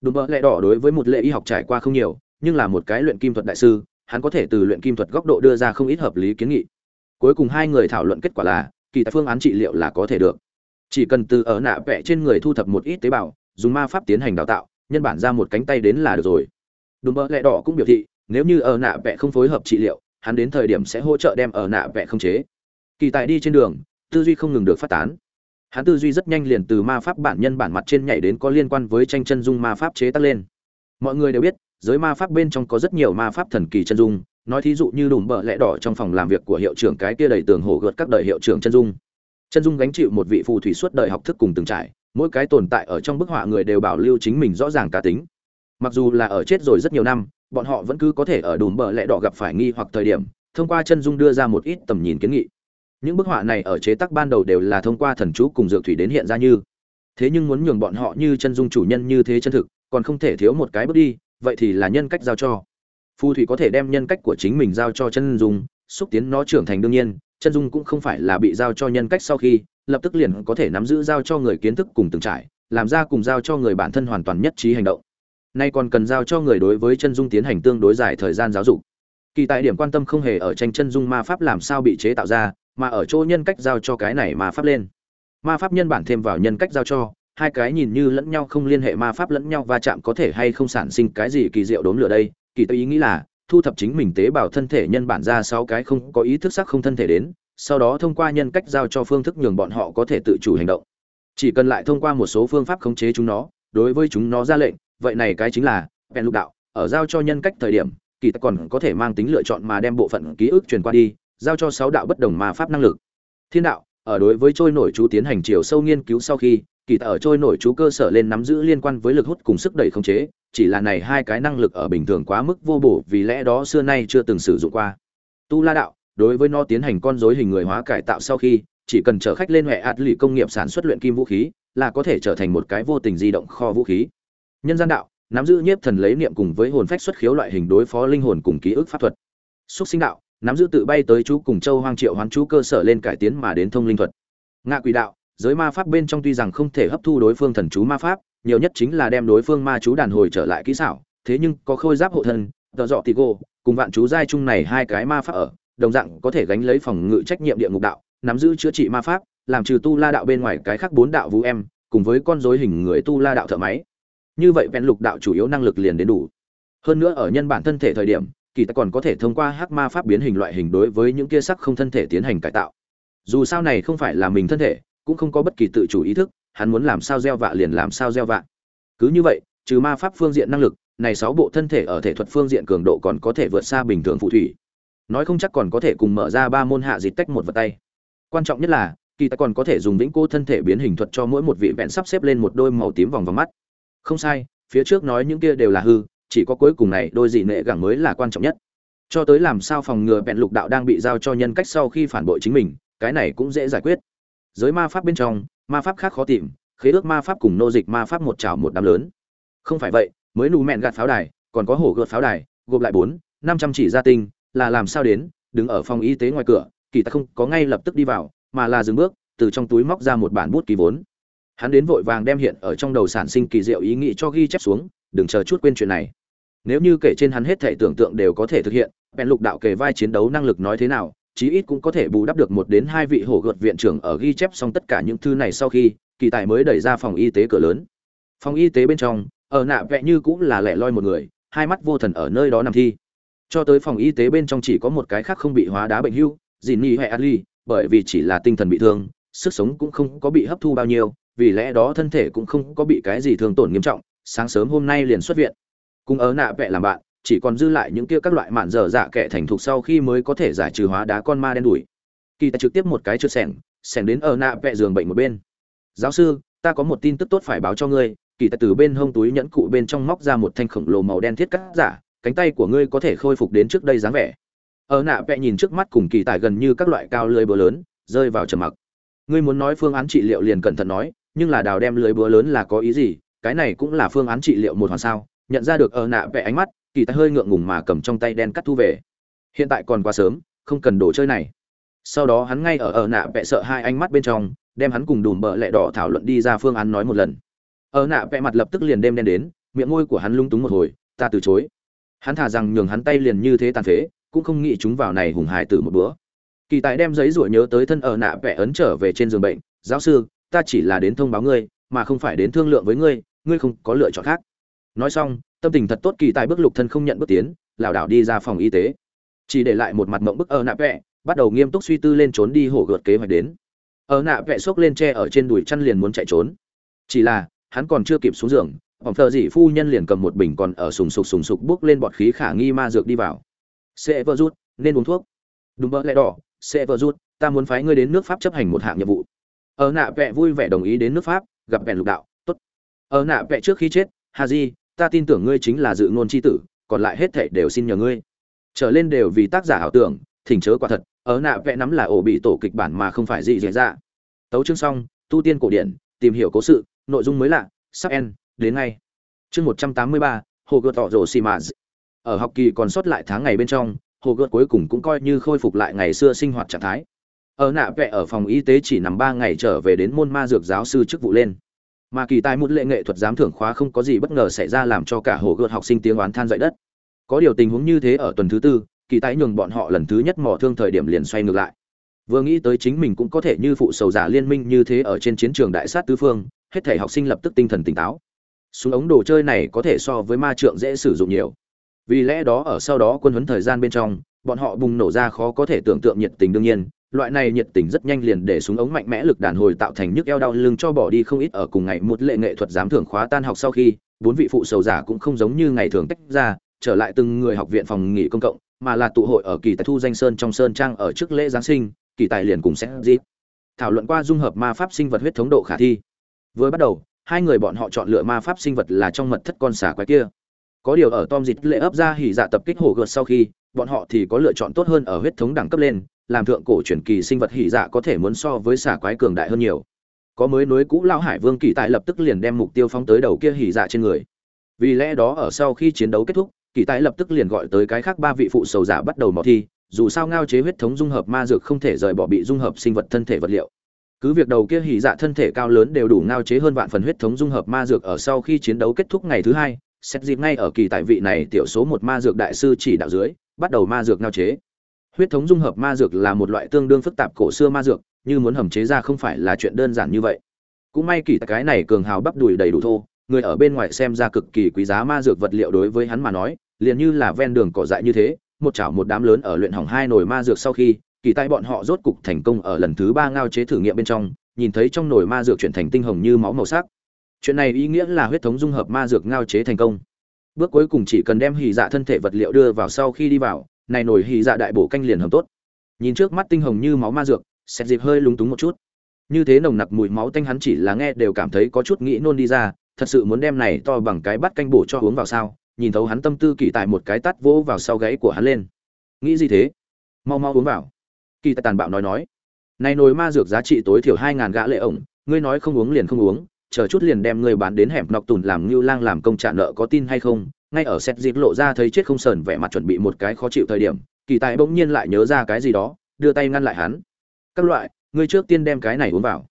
Đùm bợ lẽ đỏ đối với một lệ y học trải qua không nhiều, nhưng là một cái luyện kim thuật đại sư, hắn có thể từ luyện kim thuật góc độ đưa ra không ít hợp lý kiến nghị. Cuối cùng hai người thảo luận kết quả là, kỳ tài phương án trị liệu là có thể được. Chỉ cần từ ở nạ vẽ trên người thu thập một ít tế bào, dùng ma pháp tiến hành đào tạo, nhân bản ra một cánh tay đến là được rồi. Đùm bợ lẽ đỏ cũng biểu thị, nếu như ở nạ vẽ không phối hợp trị liệu, hắn đến thời điểm sẽ hỗ trợ đem ở nạ vẽ không chế kỳ tại đi trên đường, tư duy không ngừng được phát tán. Hắn tư duy rất nhanh liền từ ma pháp bản nhân bản mặt trên nhảy đến có liên quan với tranh chân dung ma pháp chế tác lên. Mọi người đều biết, giới ma pháp bên trong có rất nhiều ma pháp thần kỳ chân dung, nói thí dụ như đùm bợ lẽ đỏ trong phòng làm việc của hiệu trưởng cái kia đầy tường hổ gợt các đời hiệu trưởng chân dung. Chân dung gánh chịu một vị phù thủy suốt đời học thức cùng từng trải, mỗi cái tồn tại ở trong bức họa người đều bảo lưu chính mình rõ ràng cá tính. Mặc dù là ở chết rồi rất nhiều năm, bọn họ vẫn cứ có thể ở đùm bợ lẽ đỏ gặp phải nghi hoặc thời điểm, thông qua chân dung đưa ra một ít tầm nhìn kiến nghị những bức họa này ở chế tác ban đầu đều là thông qua thần chú cùng dược thủy đến hiện ra như. Thế nhưng muốn nhường bọn họ như chân dung chủ nhân như thế chân thực, còn không thể thiếu một cái bước đi, vậy thì là nhân cách giao cho. Phù thủy có thể đem nhân cách của chính mình giao cho chân dung, xúc tiến nó trưởng thành đương nhiên, chân dung cũng không phải là bị giao cho nhân cách sau khi, lập tức liền có thể nắm giữ giao cho người kiến thức cùng từng trải, làm ra cùng giao cho người bản thân hoàn toàn nhất trí hành động. Nay còn cần giao cho người đối với chân dung tiến hành tương đối dài thời gian giáo dục. Kỳ tại điểm quan tâm không hề ở tranh chân dung ma pháp làm sao bị chế tạo ra mà ở chỗ nhân cách giao cho cái này ma pháp lên. Ma pháp nhân bản thêm vào nhân cách giao cho, hai cái nhìn như lẫn nhau không liên hệ ma pháp lẫn nhau va chạm có thể hay không sản sinh cái gì kỳ diệu đốn lửa đây? Kỳ tôi ý nghĩ là, thu thập chính mình tế bào thân thể nhân bản ra sáu cái không có ý thức sắc không thân thể đến, sau đó thông qua nhân cách giao cho phương thức nhường bọn họ có thể tự chủ hành động. Chỉ cần lại thông qua một số phương pháp khống chế chúng nó, đối với chúng nó ra lệnh, vậy này cái chính là, bèn lục đạo, ở giao cho nhân cách thời điểm, kỳ ta còn có thể mang tính lựa chọn mà đem bộ phận ký ức truyền qua đi giao cho sáu đạo bất đồng ma pháp năng lực. Thiên đạo, ở đối với trôi nổi chú tiến hành chiều sâu nghiên cứu sau khi, kỳ ta ở trôi nổi chú cơ sở lên nắm giữ liên quan với lực hút cùng sức đẩy khống chế, chỉ là này hai cái năng lực ở bình thường quá mức vô bổ vì lẽ đó xưa nay chưa từng sử dụng qua. Tu la đạo, đối với nó tiến hành con rối hình người hóa cải tạo sau khi, chỉ cần chở khách lên hệ ạt lì công nghiệp sản xuất luyện kim vũ khí, là có thể trở thành một cái vô tình di động kho vũ khí. Nhân gian đạo, nắm giữ nhiếp thần lấy niệm cùng với hồn phách xuất khiếu loại hình đối phó linh hồn cùng ký ức pháp thuật. Xúc sinh đạo nắm giữ tự bay tới chú cùng châu hoang triệu hoán chú cơ sở lên cải tiến mà đến thông linh thuật. Ngạ quỷ đạo, giới ma pháp bên trong tuy rằng không thể hấp thu đối phương thần chú ma pháp, nhiều nhất chính là đem đối phương ma chú đàn hồi trở lại kỹ xảo, thế nhưng có khôi giáp hộ thân, tợ dọ tì cô cùng vạn chú giai chung này hai cái ma pháp ở, đồng dạng có thể gánh lấy phòng ngự trách nhiệm địa ngục đạo, nắm giữ chữa trị ma pháp, làm trừ tu la đạo bên ngoài cái khác bốn đạo vũ em, cùng với con dối hình người tu la đạo thợ máy. Như vậy vẹn lục đạo chủ yếu năng lực liền đến đủ. Hơn nữa ở nhân bản thân thể thời điểm kỳ ta còn có thể thông qua hắc ma pháp biến hình loại hình đối với những kia sắc không thân thể tiến hành cải tạo. Dù sao này không phải là mình thân thể, cũng không có bất kỳ tự chủ ý thức, hắn muốn làm sao gieo vạ liền làm sao gieo vạ. Cứ như vậy, trừ ma pháp phương diện năng lực, này sáu bộ thân thể ở thể thuật phương diện cường độ còn có thể vượt xa bình thường phù thủy. Nói không chắc còn có thể cùng mở ra ba môn hạ dịch tách một vật tay. Quan trọng nhất là, kỳ ta còn có thể dùng vĩnh cô thân thể biến hình thuật cho mỗi một vị vẹn sắp xếp lên một đôi màu tím vòng vào mắt. Không sai, phía trước nói những kia đều là hư chỉ có cuối cùng này đôi dị nệ gẳng mới là quan trọng nhất. Cho tới làm sao phòng ngừa bẹn lục đạo đang bị giao cho nhân cách sau khi phản bội chính mình, cái này cũng dễ giải quyết. Giới ma pháp bên trong, ma pháp khác khó tìm, khế ước ma pháp cùng nô dịch ma pháp một chảo một đám lớn. Không phải vậy, mới nù mẹn gạt pháo đài, còn có hổ gợt pháo đài, gộp lại bốn, năm trăm chỉ gia tinh, là làm sao đến, đứng ở phòng y tế ngoài cửa, kỳ ta không có ngay lập tức đi vào, mà là dừng bước, từ trong túi móc ra một bản bút ký vốn. Hắn đến vội vàng đem hiện ở trong đầu sản sinh kỳ diệu ý nghĩ cho ghi chép xuống, đừng chờ chút quên chuyện này nếu như kể trên hắn hết thể tưởng tượng đều có thể thực hiện, bèn lục đạo kề vai chiến đấu năng lực nói thế nào, chí ít cũng có thể bù đắp được một đến hai vị hổ gợt viện trưởng ở ghi chép xong tất cả những thư này sau khi, kỳ tài mới đẩy ra phòng y tế cửa lớn. Phòng y tế bên trong, ở nạ vẽ như cũng là lẻ loi một người, hai mắt vô thần ở nơi đó nằm thi. Cho tới phòng y tế bên trong chỉ có một cái khác không bị hóa đá bệnh hưu dì ni hay ali bởi vì chỉ là tinh thần bị thương, sức sống cũng không có bị hấp thu bao nhiêu, vì lẽ đó thân thể cũng không có bị cái gì thương tổn nghiêm trọng, sáng sớm hôm nay liền xuất viện cùng ở nạ vẽ làm bạn, chỉ còn dư lại những kia các loại mạn dở dạ kẻ thành thục sau khi mới có thể giải trừ hóa đá con ma đen đuổi. Kỳ ta trực tiếp một cái chưa sẻng sẻng đến ở nạ vẽ giường bệnh một bên. Giáo sư, ta có một tin tức tốt phải báo cho ngươi. Kỳ ta từ bên hông túi nhẫn cụ bên trong móc ra một thanh khổng lồ màu đen thiết cắt giả, cánh tay của ngươi có thể khôi phục đến trước đây dáng vẻ. Ở nạ vẽ nhìn trước mắt cùng kỳ tài gần như các loại cao lưới búa lớn, rơi vào trầm mặc. Ngươi muốn nói phương án trị liệu liền cẩn thận nói, nhưng là đào đem lưới búa lớn là có ý gì? Cái này cũng là phương án trị liệu một hoàn sao nhận ra được ở nạ vẽ ánh mắt, kỳ tài hơi ngượng ngùng mà cầm trong tay đen cắt thu về. Hiện tại còn quá sớm, không cần đồ chơi này. Sau đó hắn ngay ở ở nạ vẽ sợ hai ánh mắt bên trong, đem hắn cùng đùm bợ lẹ đỏ thảo luận đi ra phương án nói một lần. Ở nạ vẽ mặt lập tức liền đem đen đến, miệng môi của hắn lung túng một hồi, ta từ chối. Hắn thả rằng nhường hắn tay liền như thế tàn phế, cũng không nghĩ chúng vào này hùng hải tử một bữa. Kỳ tài đem giấy ruổi nhớ tới thân ở nạ vẽ ấn trở về trên giường bệnh, giáo sư, ta chỉ là đến thông báo ngươi, mà không phải đến thương lượng với ngươi ngươi không có lựa chọn khác nói xong, tâm tình thật tốt kỳ tài bước lục thân không nhận bước tiến, lảo đảo đi ra phòng y tế. Chỉ để lại một mặt mộng bức ở nạ vẽ bắt đầu nghiêm túc suy tư lên trốn đi hổ gợt kế hoạch đến. Ở nạ vẽ xốc lên tre ở trên đùi chăn liền muốn chạy trốn. Chỉ là, hắn còn chưa kịp xuống giường, phòng thợ dị phu nhân liền cầm một bình còn ở sùng sục sùng sục bước lên bọt khí khả nghi ma dược đi vào. Sẽ vợ rút, nên uống thuốc. Đúng vợ lẽ đỏ, sẽ vợ rút, ta muốn phái ngươi đến nước pháp chấp hành một hạng nhiệm vụ. Ở nạ vẽ vui vẻ đồng ý đến nước pháp, gặp vẹn lục đạo, tốt. Ở nạ vẽ trước khi chết hà di ta tin tưởng ngươi chính là dự ngôn c h i tử, còn lại hết thảy đều xin nhờ ngươi. Trở lên đều vì tác giả ảo tưởng, thỉnh chớ quả thật, ở nạ vẽ nắm là ổ bị tổ kịch bản mà không phải gì dễ ra tấu chương xong, tu tiên cổ điển, tìm hiểu cố sự, nội dung mới lạ, sắp en đến ngay. Chương một trăm tám mươi ba, hồ gợt tỏ rổ xì mà ở học kỳ còn sót lại tháng ngày bên trong, hồ gợt cuối cùng cũng coi như khôi phục lại ngày xưa sinh hoạt trạng thái. Ở nạ vẽ ở phòng y tế chỉ nằm ba ngày trở về đến môn ma dược giáo sư chức vụ lên mà kỳ tài một lệ nghệ thuật giám thưởng khóa không có gì bất ngờ xảy ra làm cho cả hồ gợt học sinh tiếng oán than dậy đất. Có điều tình huống như thế ở tuần thứ tư, kỳ tài nhường bọn họ lần thứ nhất mò thương thời điểm liền xoay ngược lại. Vừa nghĩ tới chính mình cũng có thể như phụ sầu giả liên minh như thế ở trên chiến trường đại sát tứ phương, hết thể học sinh lập tức tinh thần tỉnh táo. Súng ống đồ chơi này có thể so với ma trượng dễ sử dụng nhiều. Vì lẽ đó ở sau đó quân huấn thời gian bên trong, bọn họ bùng nổ ra khó có thể tưởng tượng nhiệt tình đương nhiên loại này nhiệt tình rất nhanh liền để súng ống mạnh mẽ lực đàn hồi tạo thành nhức eo đau lưng cho bỏ đi không ít ở cùng ngày một lệ nghệ thuật giám thưởng khóa tan học sau khi, bốn vị phụ sầu giả cũng không giống như ngày thường tách ra, trở lại từng người học viện phòng nghỉ công cộng, mà là tụ hội ở kỳ tài thu danh sơn trong sơn trang ở trước lễ giáng sinh, kỳ tài liền cùng sẽ dịp. Thảo luận qua dung hợp ma pháp sinh vật huyết thống độ khả thi. Vừa bắt đầu, hai người bọn họ chọn lựa ma pháp sinh vật là trong mật thất con xà quái kia. Có điều ở tom dịch lệ ấp ra hỉ dạ tập kích hổ gợt sau khi, bọn họ thì có lựa chọn tốt hơn ở huyết thống đẳng cấp lên làm thượng cổ truyền kỳ sinh vật hỉ dạ có thể muốn so với xà quái cường đại hơn nhiều. Có mới nối cũ lão hải vương kỳ tài lập tức liền đem mục tiêu phóng tới đầu kia hỉ dạ trên người. Vì lẽ đó ở sau khi chiến đấu kết thúc, kỳ tài lập tức liền gọi tới cái khác ba vị phụ sầu giả bắt đầu mò thi, dù sao ngao chế huyết thống dung hợp ma dược không thể rời bỏ bị dung hợp sinh vật thân thể vật liệu. Cứ việc đầu kia hỉ dạ thân thể cao lớn đều đủ ngao chế hơn vạn phần huyết thống dung hợp ma dược ở sau khi chiến đấu kết thúc ngày thứ hai, xét dịp ngay ở kỳ tại vị này tiểu số một ma dược đại sư chỉ đạo dưới, bắt đầu ma dược ngao chế huyết thống dung hợp ma dược là một loại tương đương phức tạp cổ xưa ma dược, như muốn hầm chế ra không phải là chuyện đơn giản như vậy. Cũng may kỳ cái này cường hào bắp đùi đầy đủ thô, người ở bên ngoài xem ra cực kỳ quý giá ma dược vật liệu đối với hắn mà nói, liền như là ven đường cỏ dại như thế, một chảo một đám lớn ở luyện hỏng hai nồi ma dược sau khi, kỳ tay bọn họ rốt cục thành công ở lần thứ ba ngao chế thử nghiệm bên trong, nhìn thấy trong nồi ma dược chuyển thành tinh hồng như máu màu sắc. Chuyện này ý nghĩa là huyết thống dung hợp ma dược ngao chế thành công. Bước cuối cùng chỉ cần đem hì dạ thân thể vật liệu đưa vào sau khi đi vào này nổi hỉ dạ đại bổ canh liền hầm tốt. Nhìn trước mắt tinh hồng như máu ma dược xét dịp hơi lúng túng một chút. Như thế nồng nặc mùi máu tanh hắn chỉ là nghe đều cảm thấy có chút nghĩ nôn đi ra, thật sự muốn đem này to bằng cái bắt canh bổ cho uống vào sao? Nhìn thấu hắn tâm tư kỳ tại một cái tắt vỗ vào sau gáy của hắn lên. Nghĩ gì thế? Mau mau uống vào. Kỳ tài tàn bạo nói nói. Này nồi ma dược giá trị tối thiểu hai ngàn gã lệ ổng, ngươi nói không uống liền không uống chờ chút liền đem ngươi bán đến hẻm nọc tùn làm như lang làm công trả nợ có tin hay không? Ngay ở xét dịp lộ ra thấy chết không sờn vẻ mặt chuẩn bị một cái khó chịu thời điểm, kỳ tài bỗng nhiên lại nhớ ra cái gì đó, đưa tay ngăn lại hắn. Các loại, ngươi trước tiên đem cái này uống vào.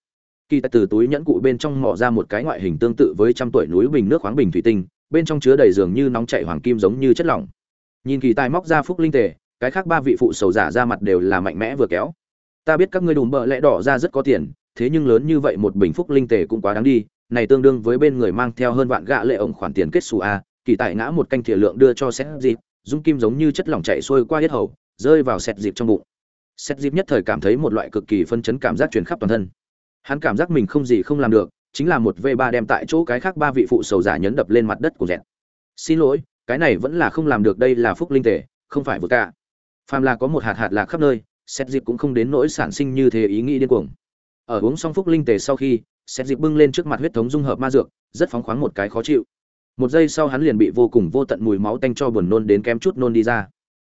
Kỳ tài từ túi nhẫn cụ bên trong mỏ ra một cái ngoại hình tương tự với trăm tuổi núi bình nước khoáng bình thủy tinh, bên trong chứa đầy dường như nóng chảy hoàng kim giống như chất lỏng. Nhìn kỳ tài móc ra phúc linh tề, cái khác ba vị phụ sầu giả ra mặt đều là mạnh mẽ vừa kéo. Ta biết các ngươi đùm bợ lẽ đỏ ra rất có tiền thế nhưng lớn như vậy một bình phúc linh tề cũng quá đáng đi, này tương đương với bên người mang theo hơn vạn gạ lệ ổng khoản tiền kết xù a, kỳ tại ngã một canh thìa lượng đưa cho xét dịp, dung kim giống như chất lỏng chạy xuôi qua hết hầu, rơi vào xét dịp trong bụng. Xét dịp nhất thời cảm thấy một loại cực kỳ phân chấn cảm giác truyền khắp toàn thân. Hắn cảm giác mình không gì không làm được, chính là một v ba đem tại chỗ cái khác ba vị phụ sầu giả nhấn đập lên mặt đất của dẹt. Xin lỗi, cái này vẫn là không làm được đây là phúc linh tề, không phải vừa cả. Phàm là có một hạt hạt lạc khắp nơi xét dịp cũng không đến nỗi sản sinh như thế ý nghĩ điên cuồng ở uống xong phúc linh tề sau khi xét dịp bưng lên trước mặt huyết thống dung hợp ma dược, rất phóng khoáng một cái khó chịu. Một giây sau hắn liền bị vô cùng vô tận mùi máu tanh cho buồn nôn đến kém chút nôn đi ra.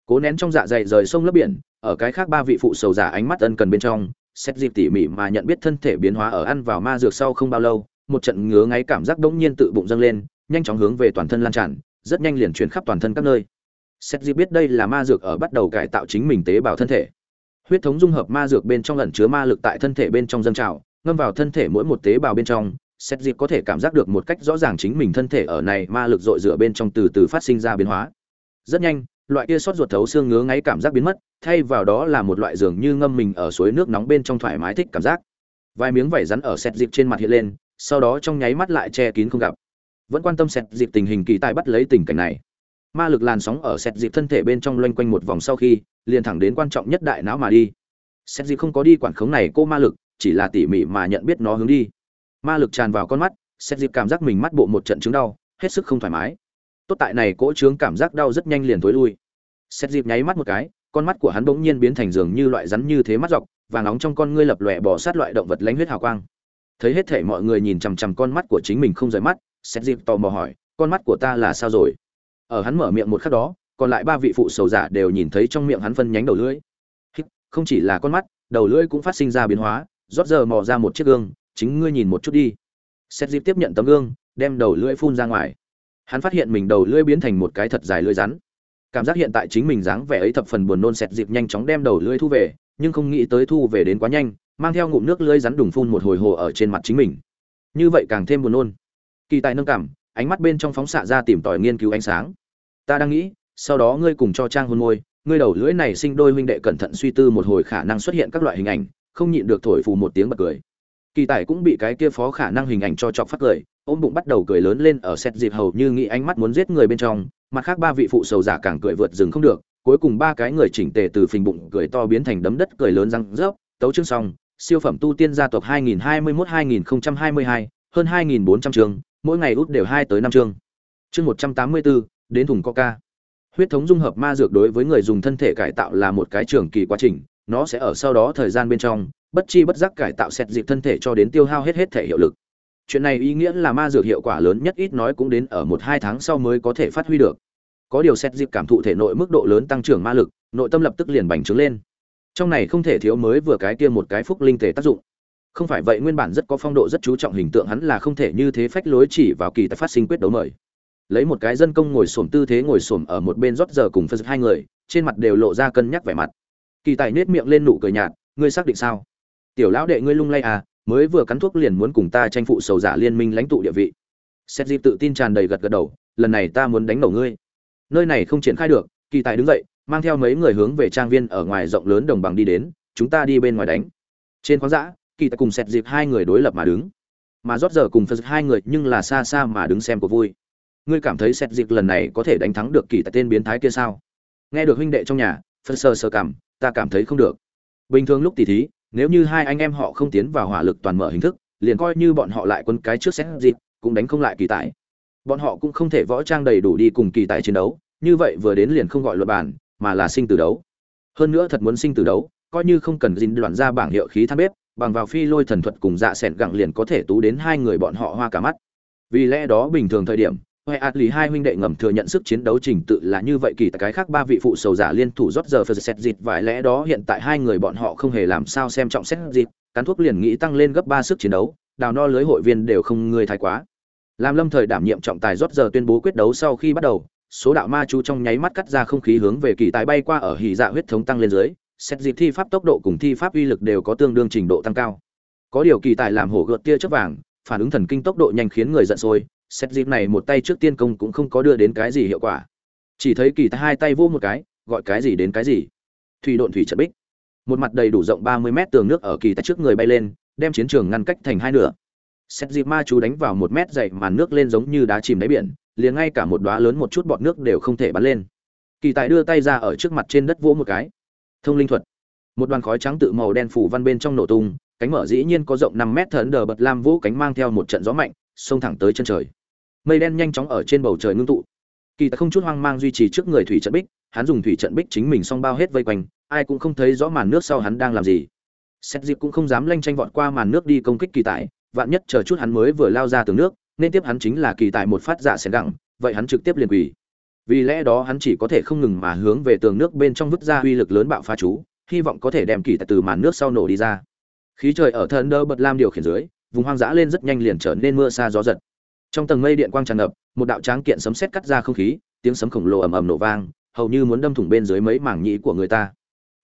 Cố nén trong dạ dày rời sông lấp biển, ở cái khác ba vị phụ sầu giả ánh mắt ân cần bên trong xét dịp tỉ mỉ mà nhận biết thân thể biến hóa ở ăn vào ma dược sau không bao lâu, một trận ngứa ngáy cảm giác đống nhiên tự bụng dâng lên, nhanh chóng hướng về toàn thân lan tràn, rất nhanh liền truyền khắp toàn thân các nơi. Xét dịp biết đây là ma dược ở bắt đầu cải tạo chính mình tế bào thân thể huyết thống dung hợp ma dược bên trong ẩn chứa ma lực tại thân thể bên trong dâng trào, ngâm vào thân thể mỗi một tế bào bên trong, xét dịp có thể cảm giác được một cách rõ ràng chính mình thân thể ở này ma lực dội rửa bên trong từ từ phát sinh ra biến hóa. Rất nhanh, loại kia sót ruột thấu xương ngứa ngáy cảm giác biến mất, thay vào đó là một loại dường như ngâm mình ở suối nước nóng bên trong thoải mái thích cảm giác. Vài miếng vảy rắn ở xét dịp trên mặt hiện lên, sau đó trong nháy mắt lại che kín không gặp. Vẫn quan tâm xét dịp tình hình kỳ tài bắt lấy tình cảnh này ma lực làn sóng ở xét dịp thân thể bên trong loanh quanh một vòng sau khi, liền thẳng đến quan trọng nhất đại não mà đi. Xét dịp không có đi quản khống này cô ma lực, chỉ là tỉ mỉ mà nhận biết nó hướng đi. Ma lực tràn vào con mắt xét dịp cảm giác mình mắt bộ một trận chứng đau, hết sức không thoải mái. Tốt tại này cỗ trướng cảm giác đau rất nhanh liền tối lui. Xét dịp nháy mắt một cái, con mắt của hắn bỗng nhiên biến thành giường như loại rắn như thế mắt dọc và nóng trong con ngươi lập lòe bỏ sát loại động vật lánh huyết hào quang. Thấy hết thể mọi người nhìn chằm chằm con mắt của chính mình không rời mắt xét dịp tò mò hỏi, con mắt của ta là sao rồi? Ở hắn mở miệng một khắc đó, còn lại ba vị phụ sầu giả đều nhìn thấy trong miệng hắn phân nhánh đầu lưỡi. Không chỉ là con mắt, đầu lưỡi cũng phát sinh ra biến hóa, rót giờ mò ra một chiếc gương, chính ngươi nhìn một chút đi. Xét dịp tiếp nhận tấm gương, đem đầu lưỡi phun ra ngoài. Hắn phát hiện mình đầu lưỡi biến thành một cái thật dài lưỡi rắn. Cảm giác hiện tại chính mình dáng vẻ ấy thập phần buồn nôn sẹt dịp nhanh chóng đem đầu lưỡi thu về, nhưng không nghĩ tới thu về đến quá nhanh, mang theo ngụm nước lưỡi rắn đùng phun một hồi hồ ở trên mặt chính mình. Như vậy càng thêm buồn nôn. Kỳ tài nâng cảm ánh mắt bên trong phóng xạ ra tìm tòi nghiên cứu ánh sáng ta đang nghĩ sau đó ngươi cùng cho trang hôn môi ngươi đầu lưỡi này sinh đôi huynh đệ cẩn thận suy tư một hồi khả năng xuất hiện các loại hình ảnh không nhịn được thổi phù một tiếng bật cười kỳ tài cũng bị cái kia phó khả năng hình ảnh cho chọc phát cười ôm bụng bắt đầu cười lớn lên ở xét dịp hầu như nghĩ ánh mắt muốn giết người bên trong mặt khác ba vị phụ sầu giả càng cười vượt rừng không được cuối cùng ba cái người chỉnh tề từ phình bụng cười to biến thành đấm đất cười lớn răng rớp tấu chương xong siêu phẩm tu tiên gia tộc 2021-2022, hơn 2.400 trường mỗi ngày út đều hai tới năm chương. Chương 184, đến thùng coca. Huyết thống dung hợp ma dược đối với người dùng thân thể cải tạo là một cái trường kỳ quá trình nó sẽ ở sau đó thời gian bên trong bất chi bất giác cải tạo xét dịp thân thể cho đến tiêu hao hết hết thể hiệu lực. Chuyện này ý nghĩa là ma dược hiệu quả lớn nhất ít nói cũng đến ở một hai tháng sau mới có thể phát huy được. Có điều xét dịp cảm thụ thể nội mức độ lớn tăng trưởng ma lực nội tâm lập tức liền bành trướng lên. Trong này không thể thiếu mới vừa cái kia một cái phúc linh thể tác dụng không phải vậy nguyên bản rất có phong độ rất chú trọng hình tượng hắn là không thể như thế phách lối chỉ vào kỳ tài phát sinh quyết đấu mời. Lấy một cái dân công ngồi xổm tư thế ngồi xổm ở một bên rót giờ cùng phân hai người, trên mặt đều lộ ra cân nhắc vẻ mặt. Kỳ tài nết miệng lên nụ cười nhạt, ngươi xác định sao? Tiểu lão đệ ngươi lung lay à mới vừa cắn thuốc liền muốn cùng ta tranh phụ sầu giả liên minh lãnh tụ địa vị. Xét dịp tự tin tràn đầy gật gật đầu, lần này ta muốn đánh đầu ngươi. Nơi này không triển khai được, kỳ tài đứng dậy, mang theo mấy người hướng về trang viên ở ngoài rộng lớn đồng bằng đi đến, chúng ta đi bên ngoài đánh. Trên khoáng dã kỳ tài cùng xét dịp hai người đối lập mà đứng. Mà rót giờ cùng phật hai người nhưng là xa xa mà đứng xem có vui. Ngươi cảm thấy xét dịp lần này có thể đánh thắng được kỳ tài tên biến thái kia sao? Nghe được huynh đệ trong nhà, phật sơ sơ cảm, ta cảm thấy không được. Bình thường lúc tỉ thí, nếu như hai anh em họ không tiến vào hỏa lực toàn mở hình thức, liền coi như bọn họ lại quân cái trước xét dịp, cũng đánh không lại kỳ tài bọn họ cũng không thể võ trang đầy đủ đi cùng kỳ tài chiến đấu, như vậy vừa đến liền không gọi luật bản, mà là sinh tử đấu. Hơn nữa thật muốn sinh tử đấu, coi như không cần dính đoạn ra bảng hiệu khí than bếp bằng vào phi lôi thần thuật cùng dạ sẹn gặng liền có thể tú đến hai người bọn họ hoa cả mắt. Vì lẽ đó bình thường thời điểm, huệ ạt lì hai huynh đệ ngầm thừa nhận sức chiến đấu trình tự là như vậy kỳ tại cái khác ba vị phụ sầu giả liên thủ rót giờ phật xét dịt vài lẽ đó hiện tại hai người bọn họ không hề làm sao xem trọng xét dịt cán thuốc liền nghĩ tăng lên gấp ba sức chiến đấu, đào no lưới hội viên đều không người thái quá. Làm lâm thời đảm nhiệm trọng tài rót giờ tuyên bố quyết đấu sau khi bắt đầu, số đạo ma chú trong nháy mắt cắt ra không khí hướng về kỳ tài bay qua ở hỉ dạ huyết thống tăng lên dưới xét dịp thi pháp tốc độ cùng thi pháp uy lực đều có tương đương trình độ tăng cao. Có điều kỳ tài làm hổ gợt tia chớp vàng, phản ứng thần kinh tốc độ nhanh khiến người giận sôi, xét dịp này một tay trước tiên công cũng không có đưa đến cái gì hiệu quả. Chỉ thấy kỳ tài hai tay vô một cái, gọi cái gì đến cái gì. Thủy độn thủy trận bích. Một mặt đầy đủ rộng ba mươi mét tường nước ở kỳ tài trước người bay lên, đem chiến trường ngăn cách thành hai nửa. Xét dịp ma chú đánh vào một mét dày màn nước lên giống như đá chìm đáy biển, liền ngay cả một đóa lớn một chút bọt nước đều không thể bắn lên. Kỳ tài đưa tay ra ở trước mặt trên đất vỗ một cái thông linh thuật. Một đoàn khói trắng tự màu đen phủ văn bên trong nổ tung, cánh mở dĩ nhiên có rộng năm mét thần đờ bật lam vũ cánh mang theo một trận gió mạnh, xông thẳng tới chân trời. Mây đen nhanh chóng ở trên bầu trời ngưng tụ. Kỳ tài không chút hoang mang duy trì trước người thủy trận bích, hắn dùng thủy trận bích chính mình song bao hết vây quanh, ai cũng không thấy rõ màn nước sau hắn đang làm gì. Xét dịp cũng không dám lanh tranh vọt qua màn nước đi công kích kỳ tài, vạn nhất chờ chút hắn mới vừa lao ra từ nước, nên tiếp hắn chính là kỳ tài một phát giả xẻng gẳng vậy hắn trực tiếp liền quỳ vì lẽ đó hắn chỉ có thể không ngừng mà hướng về tường nước bên trong vứt ra uy lực lớn bạo phá chú hy vọng có thể đem kỳ tài từ màn nước sau nổ đi ra. Khí trời ở thần đơ bật lam điều khiển dưới vùng hoang dã lên rất nhanh liền trở nên mưa xa gió giật. Trong tầng mây điện quang tràn ngập một đạo tráng kiện sấm sét cắt ra không khí tiếng sấm khổng lồ ầm ầm nổ vang hầu như muốn đâm thủng bên dưới mấy mảng nhĩ của người ta.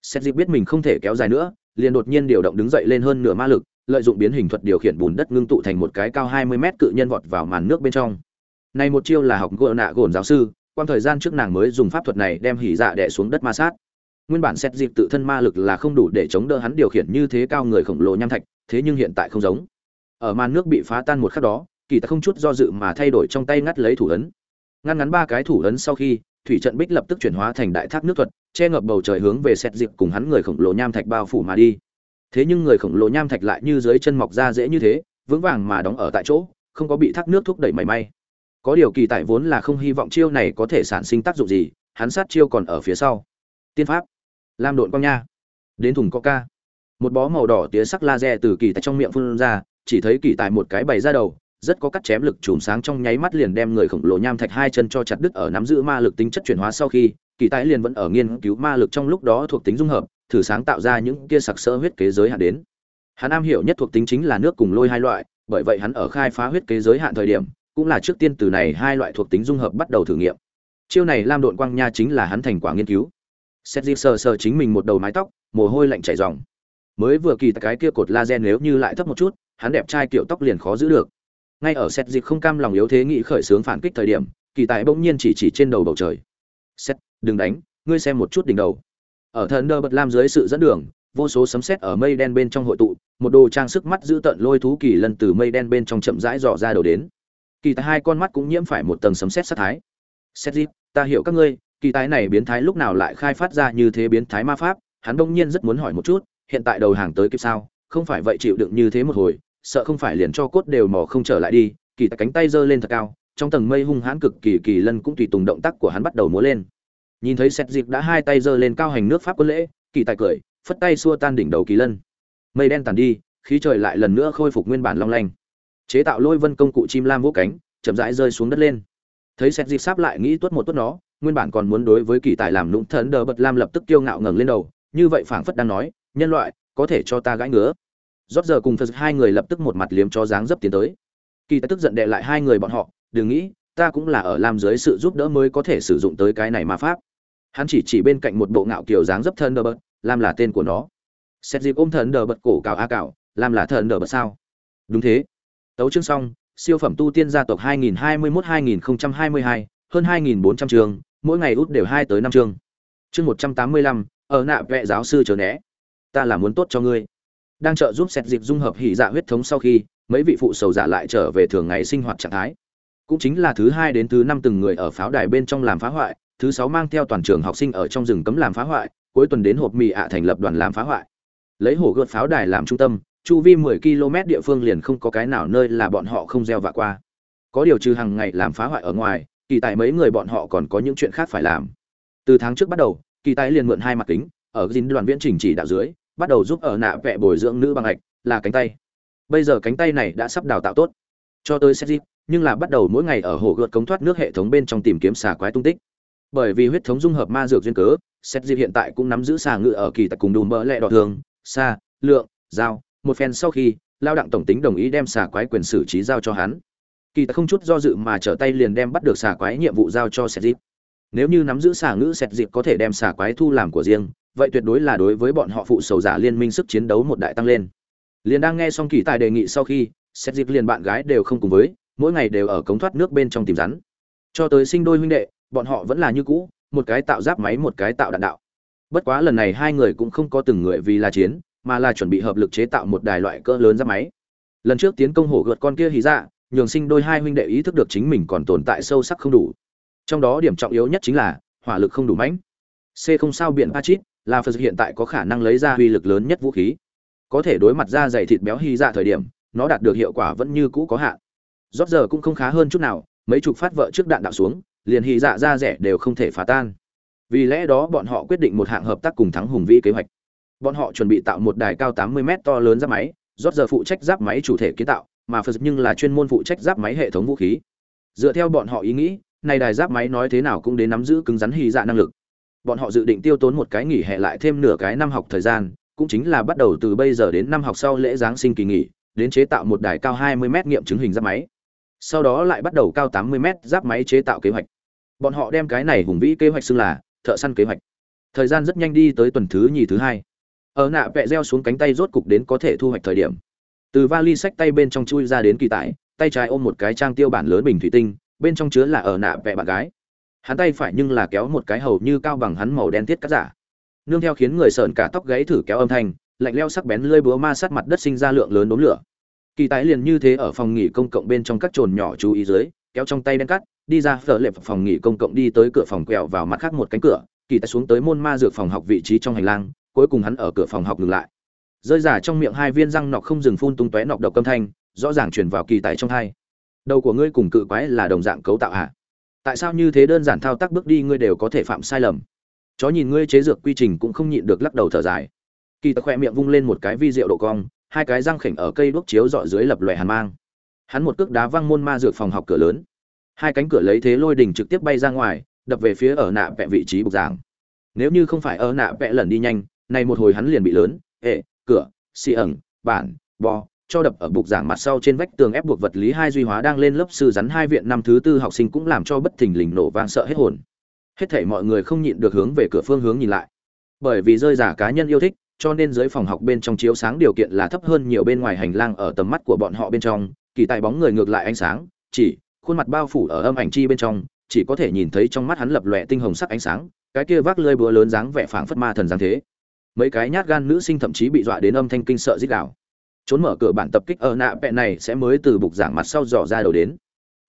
Xét dịp biết mình không thể kéo dài nữa liền đột nhiên điều động đứng dậy lên hơn nửa ma lực lợi dụng biến hình thuật điều khiển bùn đất ngưng tụ thành một cái cao 20 mét cự nhân vọt vào màn nước bên trong. Này một chiêu là học gỗ nạ gồn giáo sư, quan thời gian trước nàng mới dùng pháp thuật này đem hỉ dạ đè xuống đất ma sát. Nguyên bản xét dịp tự thân ma lực là không đủ để chống đỡ hắn điều khiển như thế cao người khổng lồ nham thạch, thế nhưng hiện tại không giống. Ở màn nước bị phá tan một khắc đó, kỳ ta không chút do dự mà thay đổi trong tay ngắt lấy thủ ấn. Ngăn ngắn ba cái thủ ấn sau khi, thủy trận bích lập tức chuyển hóa thành đại thác nước thuật, che ngập bầu trời hướng về xét dịp cùng hắn người khổng lồ nham thạch bao phủ mà đi thế nhưng người khổng lồ nham thạch lại như dưới chân mọc ra dễ như thế vững vàng mà đóng ở tại chỗ không có bị thác nước thúc đẩy mảy may có điều kỳ tại vốn là không hy vọng chiêu này có thể sản sinh tác dụng gì hắn sát chiêu còn ở phía sau. Tiên pháp. Lam độn quang nha. Đến thùng coca. Một bó màu đỏ tía sắc laser từ kỳ tại trong miệng phun ra chỉ thấy kỳ tại một cái bày ra đầu rất có cắt chém lực chùm sáng trong nháy mắt liền đem người khổng lồ nham thạch hai chân cho chặt đứt ở nắm giữ ma lực tính chất chuyển hóa sau khi kỳ tại liền vẫn ở nghiên cứu ma lực trong lúc đó thuộc tính dung hợp thử sáng tạo ra những kia sặc sỡ huyết kế giới hạn đến. Hắn am hiểu nhất thuộc tính chính là nước cùng lôi hai loại, bởi vậy hắn ở khai phá huyết kế giới hạn thời điểm, cũng là trước tiên từ này hai loại thuộc tính dung hợp bắt đầu thử nghiệm. Chiêu này Lam Độn Quang Nha chính là hắn thành quả nghiên cứu. Setzik sờ sờ chính mình một đầu mái tóc, mồ hôi lạnh chảy ròng. Mới vừa kỳ cái kia cột laser nếu như lại thấp một chút, hắn đẹp trai kiểu tóc liền khó giữ được. Ngay ở Setzik không cam lòng yếu thế nghị khởi sướng phản kích thời điểm, kỳ tài bỗng nhiên chỉ chỉ trên đầu bầu trời. "Set, đừng đánh, ngươi xem một chút đỉnh đầu." ở thần đơ bật lam dưới sự dẫn đường vô số sấm sét ở mây đen bên trong hội tụ một đồ trang sức mắt giữ tận lôi thú kỳ lần từ mây đen bên trong chậm rãi dò ra đầu đến kỳ tài hai con mắt cũng nhiễm phải một tầng sấm sét sát thái. Xét dịp ta hiểu các ngươi, kỳ tài này biến thái lúc nào lại khai phát ra như thế biến thái ma pháp? Hắn đông nhiên rất muốn hỏi một chút, hiện tại đầu hàng tới kịp sao? Không phải vậy chịu đựng như thế một hồi, sợ không phải liền cho cốt đều mò không trở lại đi. Kỳ tài cánh tay giơ lên thật cao, trong tầng mây hung hãn cực kỳ kỳ lân cũng tùy tùng động tác của hắn bắt đầu múa lên. Nhìn thấy xét dịp đã hai tay giơ lên cao hành nước pháp quân lễ, kỳ tài cười, phất tay xua tan đỉnh đầu kỳ lân. Mây đen tàn đi, khí trời lại lần nữa khôi phục nguyên bản long lanh chế tạo lôi vân công cụ chim lam vỗ cánh, chậm rãi rơi xuống đất lên. Thấy xét dịp sáp lại nghĩ tuốt một tuốt nó, nguyên bản còn muốn đối với kỳ tài làm lũng thần đờ bật lam lập tức kiêu ngạo ngẩng lên đầu, như vậy phảng phất đang nói, nhân loại, có thể cho ta gãi ngứa. Rót giờ cùng phật hai người lập tức một mặt liếm cho dáng dấp tiến tới. Kỳ tài tức giận đệ lại hai người bọn họ, đừng nghĩ, ta cũng là ở làm dưới sự giúp đỡ mới có thể sử dụng tới cái này mà pháp. Hắn chỉ chỉ bên cạnh một bộ ngạo kiểu dáng dấp thần đờ bật, lam là tên của nó. Xét dịp ôm thần đờ bật cổ cào a cào, lam là thần đờ bật sao? Đúng thế tấu chương xong siêu phẩm tu tiên gia tộc 2021-2022, hơn 2.400 trường mỗi ngày út đều hai tới năm trường. chương 185, ở nạ vẽ giáo sư chờ né. Ta là muốn tốt cho ngươi. Đang trợ giúp xét dịp dung hợp hỉ dạ huyết thống sau khi mấy vị phụ sầu giả lại trở về thường ngày sinh hoạt trạng thái. Cũng chính là thứ hai đến thứ năm từng người ở pháo đài bên trong làm phá hoại thứ sáu mang theo toàn trường học sinh ở trong rừng cấm làm phá hoại cuối tuần đến hộp mì ạ thành lập đoàn làm phá hoại. Lấy hổ gợt pháo đài làm trung tâm chu vi 10 km địa phương liền không có cái nào nơi là bọn họ không gieo vạ qua. Có điều trừ hàng ngày làm phá hoại ở ngoài, kỳ tài mấy người bọn họ còn có những chuyện khác phải làm. Từ tháng trước bắt đầu, kỳ tài liền mượn hai mặt kính, ở dính đoàn viễn trình chỉ đạo dưới, bắt đầu giúp ở nạ vẽ bồi dưỡng nữ bằng ạch là cánh tay. Bây giờ cánh tay này đã sắp đào tạo tốt. Cho tới xét nhưng là bắt đầu mỗi ngày ở hồ gợt cống thoát nước hệ thống bên trong tìm kiếm xà quái tung tích. Bởi vì huyết thống dung hợp ma dược duyên cớ xét hiện tại cũng nắm giữ xà ngự ở kỳ tại cùng đùm mỡ lẹ đỏ thường, xa, lượng, dao một phen sau khi, lao đặng tổng tính đồng ý đem xà quái quyền xử trí giao cho hắn. Kỳ ta không chút do dự mà trở tay liền đem bắt được xà quái nhiệm vụ giao cho sẹt dịp. Nếu như nắm giữ xà ngữ, sẹt dịp có thể đem xà quái thu làm của riêng, vậy tuyệt đối là đối với bọn họ phụ sầu giả liên minh sức chiến đấu một đại tăng lên. Liền đang nghe xong kỳ tài đề nghị sau khi, sẹt dịp liền bạn gái đều không cùng với, mỗi ngày đều ở cống thoát nước bên trong tìm rắn. Cho tới sinh đôi huynh đệ, bọn họ vẫn là như cũ, một cái tạo giáp máy, một cái tạo đạn đạo. Bất quá lần này hai người cũng không có từng người vì là chiến mà là chuẩn bị hợp lực chế tạo một đài loại cỡ lớn ra máy. Lần trước tiến công hổ gợt con kia hí dạ nhường sinh đôi hai huynh đệ ý thức được chính mình còn tồn tại sâu sắc không đủ. Trong đó điểm trọng yếu nhất chính là, hỏa lực không đủ mãnh. C không sao biện pachit là phật hiện tại có khả năng lấy ra uy lực lớn nhất vũ khí. Có thể đối mặt ra dày thịt béo hy dạ thời điểm, nó đạt được hiệu quả vẫn như cũ có hạn. Rót giờ cũng không khá hơn chút nào, mấy chục phát vợ trước đạn đạo xuống, liền hy dạ ra rẻ đều không thể phá tan. Vì lẽ đó bọn họ quyết định một hạng hợp tác cùng thắng hùng vĩ kế hoạch bọn họ chuẩn bị tạo một đài cao 80 mét to lớn giáp máy, rót giờ phụ trách giáp máy chủ thể kiến tạo, mà phật nhưng là chuyên môn phụ trách giáp máy hệ thống vũ khí. Dựa theo bọn họ ý nghĩ, này đài giáp máy nói thế nào cũng đến nắm giữ cứng rắn hy dạ năng lực. Bọn họ dự định tiêu tốn một cái nghỉ hè lại thêm nửa cái năm học thời gian, cũng chính là bắt đầu từ bây giờ đến năm học sau lễ giáng sinh kỳ nghỉ, đến chế tạo một đài cao 20 mét nghiệm chứng hình giáp máy. Sau đó lại bắt đầu cao 80 mét giáp máy chế tạo kế hoạch. Bọn họ đem cái này hùng vĩ kế hoạch xưng là thợ săn kế hoạch. Thời gian rất nhanh đi tới tuần thứ nhì thứ hai ở nạ vẹ reo xuống cánh tay rốt cục đến có thể thu hoạch thời điểm. Từ vali sách tay bên trong chui ra đến kỳ tải tay trái ôm một cái trang tiêu bản lớn bình thủy tinh, bên trong chứa là ở nạ vẹ bạn gái. Hắn tay phải nhưng là kéo một cái hầu như cao bằng hắn màu đen thiết cắt giả. Nương theo khiến người sợn cả tóc gáy thử kéo âm thanh, lạnh leo sắc bén lơi búa ma sát mặt đất sinh ra lượng lớn đốm lửa. Kỳ tái liền như thế ở phòng nghỉ công cộng bên trong các chồn nhỏ chú ý dưới, kéo trong tay đen cắt, đi ra phở lệp phòng nghỉ công cộng đi tới cửa phòng quẹo vào mặt khác một cánh cửa, kỳ tài xuống tới môn ma dược phòng học vị trí trong hành lang cuối cùng hắn ở cửa phòng học ngừng lại. Rơi giả trong miệng hai viên răng nọc không dừng phun tung tóe nọc độc âm thanh, rõ ràng truyền vào kỳ tài trong hai. Đầu của ngươi cùng cự quái là đồng dạng cấu tạo hạ tại sao như thế đơn giản thao tác bước đi ngươi đều có thể phạm sai lầm? Chó nhìn ngươi chế dược quy trình cũng không nhịn được lắc đầu thở dài. Kỳ tài khoe miệng vung lên một cái vi rượu độ cong, hai cái răng khểnh ở cây đuốc chiếu dọi dưới lập lòe hàn mang. Hắn một cước đá văng môn ma dược phòng học cửa lớn. Hai cánh cửa lấy thế lôi đình trực tiếp bay ra ngoài, đập về phía ở nạ vẹ vị trí bục giảng. Nếu như không phải ở nạ vẹ lần đi nhanh này một hồi hắn liền bị lớn hệ cửa, xì ẩn, bản, bò, cho đập ở bục giảng mặt sau trên vách tường ép buộc vật lý hai duy hóa đang lên lớp sư rắn hai viện năm thứ tư học sinh cũng làm cho bất thình lình nổ vang sợ hết hồn. Hết thảy mọi người không nhịn được hướng về cửa phương hướng nhìn lại. Bởi vì rơi giả cá nhân yêu thích, cho nên dưới phòng học bên trong chiếu sáng điều kiện là thấp hơn nhiều bên ngoài hành lang ở tầm mắt của bọn họ bên trong, kỳ tài bóng người ngược lại ánh sáng, chỉ, khuôn mặt bao phủ ở âm ảnh chi bên trong, chỉ có thể nhìn thấy trong mắt hắn lập lòe tinh hồng sắc ánh sáng, cái kia vác lơi búa lớn dáng vẻ phảng phất ma thần dáng thế mấy cái nhát gan nữ sinh thậm chí bị dọa đến âm thanh kinh sợ rít gào. Trốn mở cửa bản tập kích ở nạ vẹ này sẽ mới từ bục giảng mặt sau dò ra đầu đến.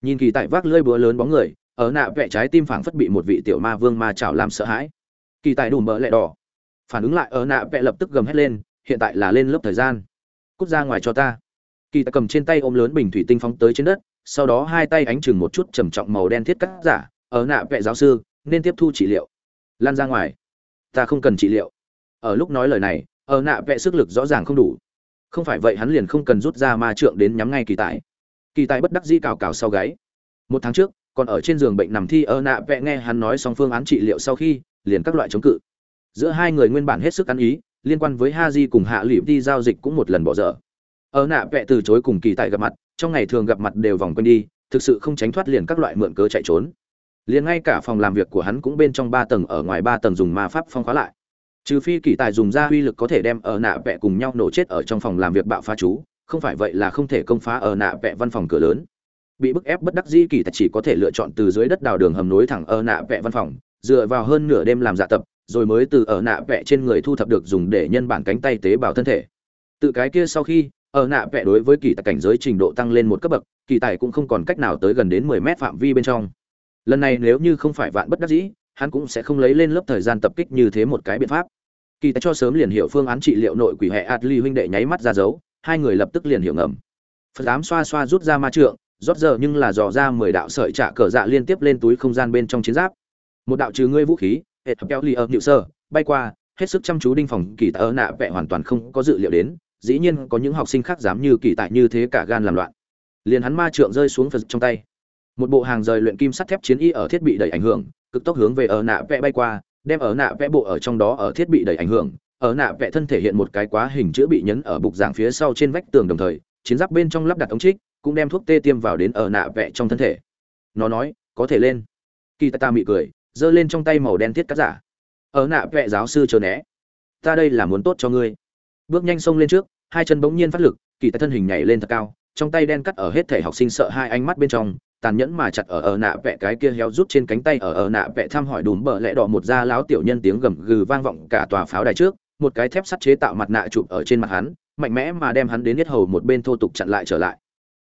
Nhìn kỳ tại vác lưỡi búa lớn bóng người, ở nạ vẹ trái tim phảng phất bị một vị tiểu ma vương ma chảo làm sợ hãi. Kỳ tại đùm mỡ lẹ đỏ. Phản ứng lại ở nạ vẹ lập tức gầm hét lên, hiện tại là lên lớp thời gian. Cút ra ngoài cho ta. Kỳ tại cầm trên tay ôm lớn bình thủy tinh phóng tới trên đất, sau đó hai tay ánh chừng một chút trầm trọng màu đen thiết cắt giả, ở nạ vẹ giáo sư, nên tiếp thu trị liệu. Lan ra ngoài. Ta không cần trị liệu ở lúc nói lời này, ở nạ vẽ sức lực rõ ràng không đủ. Không phải vậy hắn liền không cần rút ra ma trượng đến nhắm ngay kỳ tài. Kỳ tài bất đắc dĩ cào cào sau gáy. Một tháng trước, còn ở trên giường bệnh nằm thi ở nạ vẽ nghe hắn nói xong phương án trị liệu sau khi, liền các loại chống cự. Giữa hai người nguyên bản hết sức ăn ý, liên quan với ha di cùng hạ lụy đi giao dịch cũng một lần bỏ dở. Ở nạ vẽ từ chối cùng kỳ tài gặp mặt, trong ngày thường gặp mặt đều vòng quanh đi, thực sự không tránh thoát liền các loại mượn cớ chạy trốn. Liền ngay cả phòng làm việc của hắn cũng bên trong ba tầng ở ngoài ba tầng dùng ma pháp phong khóa lại trừ phi kỳ tài dùng ra uy lực có thể đem ở nạ vẽ cùng nhau nổ chết ở trong phòng làm việc bạo phá chú, không phải vậy là không thể công phá ở nạ vẽ văn phòng cửa lớn. Bị bức ép bất đắc dĩ kỳ tài chỉ có thể lựa chọn từ dưới đất đào đường hầm nối thẳng ở nạ vẽ văn phòng, dựa vào hơn nửa đêm làm dạ tập, rồi mới từ ở nạ vẽ trên người thu thập được dùng để nhân bản cánh tay tế bào thân thể. Tự cái kia sau khi, ở nạ vẽ đối với kỳ tài cảnh giới trình độ tăng lên một cấp bậc, kỳ tài cũng không còn cách nào tới gần đến 10 mét phạm vi bên trong. Lần này nếu như không phải vạn bất đắc dĩ hắn cũng sẽ không lấy lên lớp thời gian tập kích như thế một cái biện pháp. Kỳ tài cho sớm liền hiểu phương án trị liệu nội quỷ hệ adli huynh đệ nháy mắt ra dấu, hai người lập tức liền hiểu ngầm. Phật ám xoa xoa rút ra ma trượng, rót giờ nhưng là dò ra mười đạo sợi trả cờ dạ liên tiếp lên túi không gian bên trong chiến giáp. Một đạo trừ ngươi vũ khí, hệ thập keo ly ở nhự sơ, bay qua, hết sức chăm chú đinh phòng kỳ tài nạ vẽ hoàn toàn không có dự liệu đến, dĩ nhiên có những học sinh khác dám như kỳ tại như thế cả gan làm loạn. Liền hắn ma trượng rơi xuống phật trong tay một bộ hàng rời luyện kim sắt thép chiến y ở thiết bị đẩy ảnh hưởng, cực tốc hướng về ở nạ vẽ bay qua, đem ở nạ vẽ bộ ở trong đó ở thiết bị đẩy ảnh hưởng. Ở nạ vẽ thân thể hiện một cái quá hình chữ bị nhấn ở bục giảng phía sau trên vách tường đồng thời, chiến giáp bên trong lắp đặt ống trích, cũng đem thuốc tê tiêm vào đến ở nạ vẽ trong thân thể. Nó nói, có thể lên. Kỳ ta mị cười, giơ lên trong tay màu đen thiết cắt giả. Ở nạ vẽ, giáo sư chờ né ta đây là muốn tốt cho ngươi. Bước nhanh xông lên trước, hai chân bỗng nhiên phát lực, kỳ ta thân hình nhảy lên thật cao, trong tay đen cắt ở hết thể học sinh sợ hai ánh mắt bên trong tàn nhẫn mà chặt ở ở nạ vẽ cái kia héo rút trên cánh tay ở ở nạ vẽ thăm hỏi đùm bờ lẽ đỏ một da láo tiểu nhân tiếng gầm gừ vang vọng cả tòa pháo đài trước, một cái thép sắt chế tạo mặt nạ chụp ở trên mặt hắn, mạnh mẽ mà đem hắn đến nhất hầu một bên thô tục chặn lại trở lại.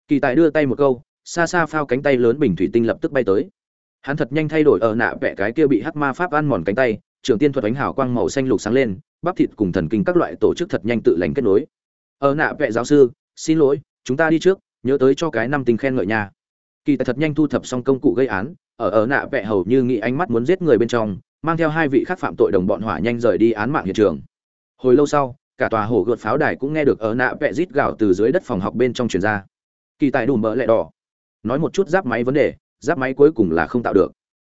Kỳ tài đưa tay một câu, xa xa phao cánh tay lớn bình thủy tinh lập tức bay tới. Hắn thật nhanh thay đổi ở nạ vẽ cái kia bị hắc ma pháp ăn mòn cánh tay trường tiên thuật ánh hào quang màu xanh lục sáng lên, bắp thịt cùng thần kinh các loại tổ chức thật nhanh tự lành kết nối. Ở nạ vẽ giáo sư, xin lỗi, chúng ta đi trước, nhớ tới cho cái năm tình khen ngợi nhà kỳ tài thật nhanh thu thập xong công cụ gây án, ở ở nạ vẹ hầu như nghĩ ánh mắt muốn giết người bên trong, mang theo hai vị khác phạm tội đồng bọn hỏa nhanh rời đi án mạng hiện trường. Hồi lâu sau, cả tòa hồ gợt pháo đài cũng nghe được ở nạ vẹ rít gạo từ dưới đất phòng học bên trong truyền ra. Kỳ tài đủ mỡ lẹ đỏ. Nói một chút giáp máy vấn đề, giáp máy cuối cùng là không tạo được.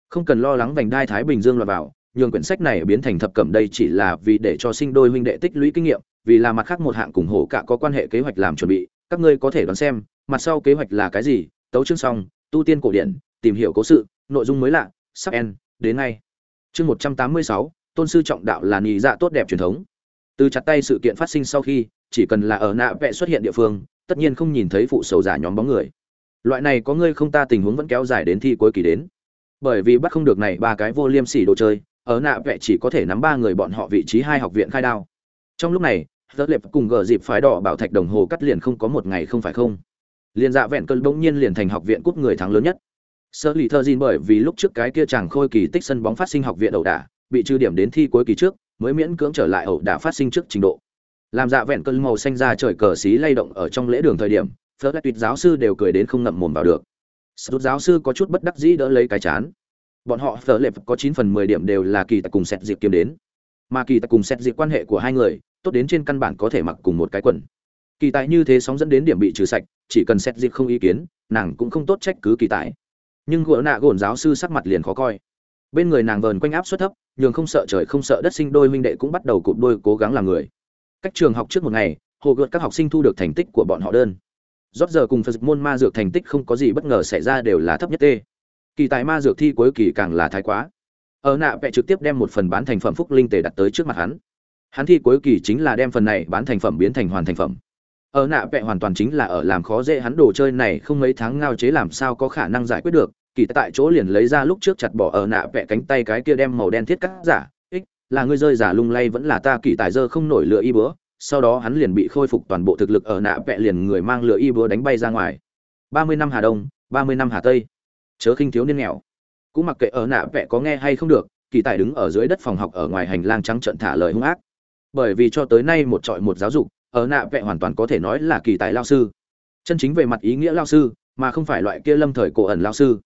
Không cần lo lắng vành đai thái bình dương lọt vào, nhường quyển sách này biến thành thập cẩm đây chỉ là vì để cho sinh đôi huynh đệ tích lũy kinh nghiệm, vì là mặt khác một hạng cùng hổ cả có quan hệ kế hoạch làm chuẩn bị, các ngươi có thể đoán xem, mặt sau kế hoạch là cái gì tấu chương xong, tu tiên cổ điển, tìm hiểu cố sự, nội dung mới lạ, sắp en đến ngay. Chương một trăm tám mươi sáu, tôn sư trọng đạo là nhị dạ tốt đẹp truyền thống. Từ chặt tay sự kiện phát sinh sau khi, chỉ cần là ở nạ vẽ xuất hiện địa phương, tất nhiên không nhìn thấy phụ sầu giả nhóm bóng người. Loại này có ngươi không ta tình huống vẫn kéo dài đến thi cuối kỳ đến. Bởi vì bắt không được này ba cái vô liêm sỉ đồ chơi, ở nạ vẽ chỉ có thể nắm ba người bọn họ vị trí hai học viện khai đao. Trong lúc này rất lệp cùng gờ dịp phái đỏ bảo thạch đồng hồ cắt liền không có một ngày không phải không liền dạ vẹn cơn bỗng nhiên liền thành học viện cúp người thắng lớn nhất. Sơ lì thơ gin bởi vì lúc trước cái kia chàng khôi kỳ tích sân bóng phát sinh học viện ẩu đả, bị trừ điểm đến thi cuối kỳ trước, mới miễn cưỡng trở lại ẩu đả phát sinh trước trình độ. Làm dạ vẹn cơn màu xanh ra trời cờ xí lay động ở trong lễ đường thời điểm, phớt tuyệt giáo sư đều cười đến không ngậm mồm vào được. Sút giáo sư có chút bất đắc dĩ đỡ lấy cái chán. Bọn họ phở lệp có chín phần mười điểm đều là kỳ tài cùng xét dịp kiếm đến. Mà kỳ tài cùng xét dịp quan hệ của hai người, tốt đến trên căn bản có thể mặc cùng một cái quần kỳ tài như thế sóng dẫn đến điểm bị trừ sạch, chỉ cần xét dịp không ý kiến, nàng cũng không tốt trách cứ kỳ tài. Nhưng gỗ nạ gồn giáo sư sắc mặt liền khó coi. Bên người nàng vờn quanh áp suất thấp, nhường không sợ trời không sợ đất sinh đôi huynh đệ cũng bắt đầu cụp đôi cố gắng làm người. Cách trường học trước một ngày, hồ gợt các học sinh thu được thành tích của bọn họ đơn. Rót giờ cùng phật môn ma dược thành tích không có gì bất ngờ xảy ra đều là thấp nhất tê. Kỳ tài ma dược thi cuối kỳ càng là thái quá. Ở nạ vẽ trực tiếp đem một phần bán thành phẩm phúc linh tề đặt tới trước mặt hắn. Hắn thi cuối kỳ chính là đem phần này bán thành phẩm biến thành hoàn thành phẩm ở nạ vẽ hoàn toàn chính là ở làm khó dễ hắn đồ chơi này, không mấy tháng ngao chế làm sao có khả năng giải quyết được. Kỳ tại chỗ liền lấy ra lúc trước chặt bỏ ở nạ vẽ cánh tay cái kia đem màu đen thiết cắt giả. Ích, là ngươi rơi giả lung lay vẫn là ta kỳ tài dơ không nổi lửa y bữa sau đó hắn liền bị khôi phục toàn bộ thực lực ở nạ vẽ liền người mang lửa y búa đánh bay ra ngoài. Ba mươi năm hà đông, ba mươi năm hà tây. Chớ khinh thiếu niên nghèo. Cũng mặc kệ ở nạ vẽ có nghe hay không được, kỳ tài đứng ở dưới đất phòng học ở ngoài hành lang trắng trận thả lời hung ác. Bởi vì cho tới nay một trọi một giáo dục ở nạ vẽ hoàn toàn có thể nói là kỳ tài lao sư. Chân chính về mặt ý nghĩa lao sư, mà không phải loại kia lâm thời cổ ẩn lao sư.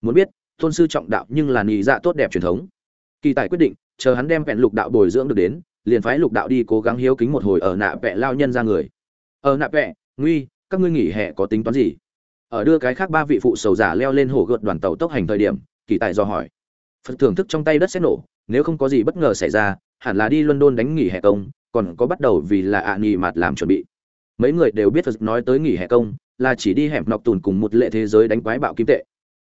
Muốn biết, tôn sư trọng đạo nhưng là nhị dạ tốt đẹp truyền thống. Kỳ tài quyết định, chờ hắn đem vẹn lục đạo bồi dưỡng được đến, liền phái lục đạo đi cố gắng hiếu kính một hồi ở nạ vẽ lao nhân ra người. Ở nạ vẽ nguy, các ngươi nghỉ hè có tính toán gì? Ở đưa cái khác ba vị phụ sầu giả leo lên hồ gợt đoàn tàu tốc hành thời điểm, kỳ tài do hỏi. Phật thưởng thức trong tay đất sẽ nổ, nếu không có gì bất ngờ xảy ra, hẳn là đi london đánh nghỉ hè công còn có bắt đầu vì là ạ à nghỉ mặt làm chuẩn bị. Mấy người đều biết phật nói tới nghỉ hè công, là chỉ đi hẻm nọc tùn cùng một lệ thế giới đánh quái bạo kim tệ.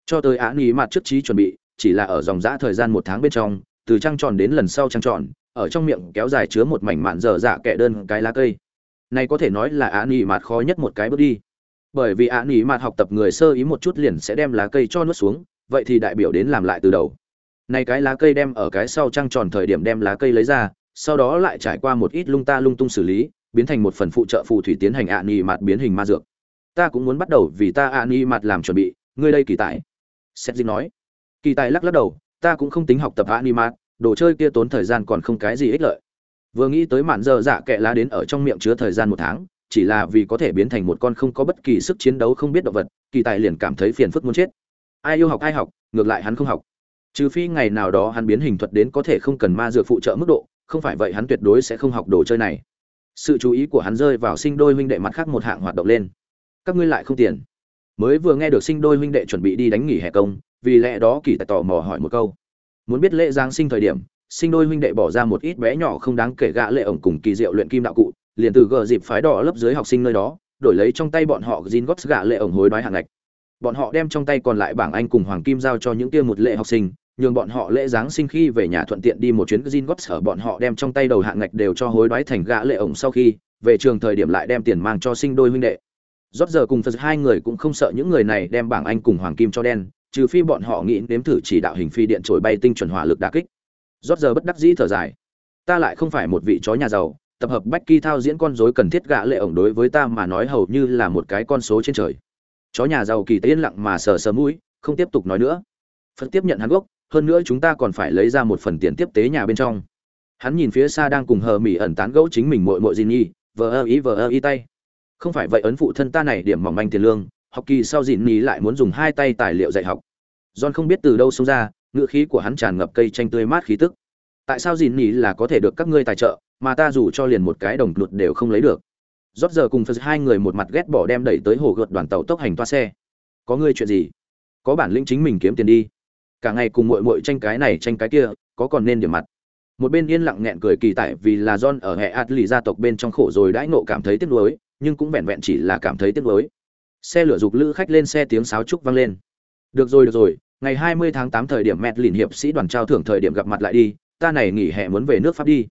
Cho tới ạ à nghỉ mặt trước trí chuẩn bị, chỉ là ở dòng giã thời gian một tháng bên trong, từ trăng tròn đến lần sau trăng tròn, ở trong miệng kéo dài chứa một mảnh mạn dở dạ kẻ đơn cái lá cây. Này có thể nói là ạ nghỉ mặt khó nhất một cái bước đi. Bởi vì ạ nghỉ mặt học tập người sơ ý một chút liền sẽ đem lá cây cho nuốt xuống, vậy thì đại biểu đến làm lại từ đầu. Này cái lá cây đem ở cái sau trăng tròn thời điểm đem lá cây lấy ra sau đó lại trải qua một ít lung ta lung tung xử lý, biến thành một phần phụ trợ phù thủy tiến hành ạ ni mạt biến hình ma dược. Ta cũng muốn bắt đầu vì ta ạ ni mạt làm chuẩn bị, ngươi đây kỳ tài. Xét dinh nói. Kỳ tài lắc lắc đầu, ta cũng không tính học tập ạ ni mạt, đồ chơi kia tốn thời gian còn không cái gì ích lợi. Vừa nghĩ tới mạn giờ dạ kệ lá đến ở trong miệng chứa thời gian một tháng, chỉ là vì có thể biến thành một con không có bất kỳ sức chiến đấu không biết động vật, kỳ tài liền cảm thấy phiền phức muốn chết. Ai yêu học ai học, ngược lại hắn không học. Trừ phi ngày nào đó hắn biến hình thuật đến có thể không cần ma dược phụ trợ mức độ không phải vậy hắn tuyệt đối sẽ không học đồ chơi này. Sự chú ý của hắn rơi vào sinh đôi huynh đệ mặt khác một hạng hoạt động lên. Các ngươi lại không tiền. Mới vừa nghe được sinh đôi huynh đệ chuẩn bị đi đánh nghỉ hè công, vì lẽ đó kỳ tài tò mò hỏi một câu. Muốn biết lễ giáng sinh thời điểm, sinh đôi huynh đệ bỏ ra một ít bé nhỏ không đáng kể gạ lệ ổng cùng kỳ diệu luyện kim đạo cụ, liền từ gờ dịp phái đỏ lớp dưới học sinh nơi đó, đổi lấy trong tay bọn họ gin gót gạ lệ ổng hối đoái hàng ngạch. Bọn họ đem trong tay còn lại bảng anh cùng hoàng kim giao cho những kia một lệ học sinh nhường bọn họ lễ giáng sinh khi về nhà thuận tiện đi một chuyến gin gót ở bọn họ đem trong tay đầu hạng ngạch đều cho hối đoái thành gã lệ ổng sau khi, về trường thời điểm lại đem tiền mang cho sinh đôi huynh đệ. Rót giờ cùng phật hai người cũng không sợ những người này đem bảng anh cùng hoàng kim cho đen, trừ phi bọn họ nghĩ nếm thử chỉ đạo hình phi điện trổi bay tinh chuẩn hỏa lực đả kích. Rót giờ bất đắc dĩ thở dài. Ta lại không phải một vị chó nhà giàu, tập hợp bách kỳ thao diễn con rối cần thiết gạ lệ ổng đối với ta mà nói hầu như là một cái con số trên trời. Chó nhà giàu kỳ tiên lặng mà sờ sờ mũi, không tiếp tục nói nữa. Phật tiếp nhận hắn gốc hơn nữa chúng ta còn phải lấy ra một phần tiền tiếp tế nhà bên trong. Hắn nhìn phía xa đang cùng hờ mỹ ẩn tán gẫu chính mình mội mội dì nhi vờ ơ ý, vờ ơ ý tay. Không phải vậy ấn phụ thân ta này điểm mỏng manh tiền lương, học kỳ sau dì nhi lại muốn dùng hai tay tài liệu dạy học. John không biết từ đâu xông ra ngựa khí của hắn tràn ngập cây chanh tươi mát khí tức. Tại sao dì nhi là có thể được các ngươi tài trợ, mà ta dù cho liền một cái đồng luật đều không lấy được? Rót giờ cùng phật hai người một mặt ghét bỏ đem đẩy tới hồ gợt đoàn tàu tốc hành toa xe. Có ngươi chuyện gì? Có bản lĩnh chính mình kiếm tiền đi cả ngày cùng muội muội tranh cái này tranh cái kia có còn nên điểm mặt một bên yên lặng nghẹn cười kỳ tại vì là John ở hệ Atli gia tộc bên trong khổ rồi đãi nộ cảm thấy tiếc nuối, nhưng cũng vẹn vẹn chỉ là cảm thấy tiếc nuối. Xe lửa dục lữ khách lên xe tiếng sáo trúc vang lên. Được rồi được rồi, ngày 20 tháng 8 thời điểm mẹ lìn hiệp sĩ đoàn trao thưởng thời điểm gặp mặt lại đi, ta này nghỉ hè muốn về nước Pháp đi.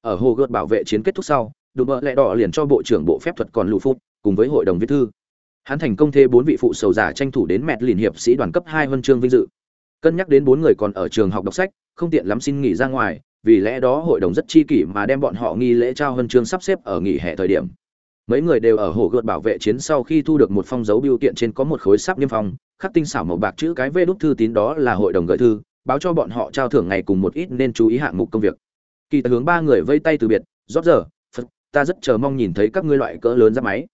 Ở hồ gợt bảo vệ chiến kết thúc sau, đùm bợ lẹ đỏ liền cho bộ trưởng bộ phép thuật còn lù phút, cùng với hội đồng viết thư. Hắn thành công thê bốn vị phụ sầu giả tranh thủ đến mẹ lìn hiệp sĩ đoàn cấp 2 huân chương vinh dự. Cân nhắc đến bốn người còn ở trường học đọc sách, không tiện lắm xin nghỉ ra ngoài, vì lẽ đó hội đồng rất chi kỷ mà đem bọn họ nghi lễ trao huân chương sắp xếp ở nghỉ hè thời điểm. Mấy người đều ở hồ gợt bảo vệ chiến sau khi thu được một phong dấu biểu kiện trên có một khối sắp niêm phong khắc tinh xảo màu bạc chữ cái vê đúc thư tín đó là hội đồng gửi thư báo cho bọn họ trao thưởng ngày cùng một ít nên chú ý hạng mục công việc. Kỳ tài hướng ba người vây tay từ biệt rót giờ phật ta rất chờ mong nhìn thấy các ngươi loại cỡ lớn ra máy.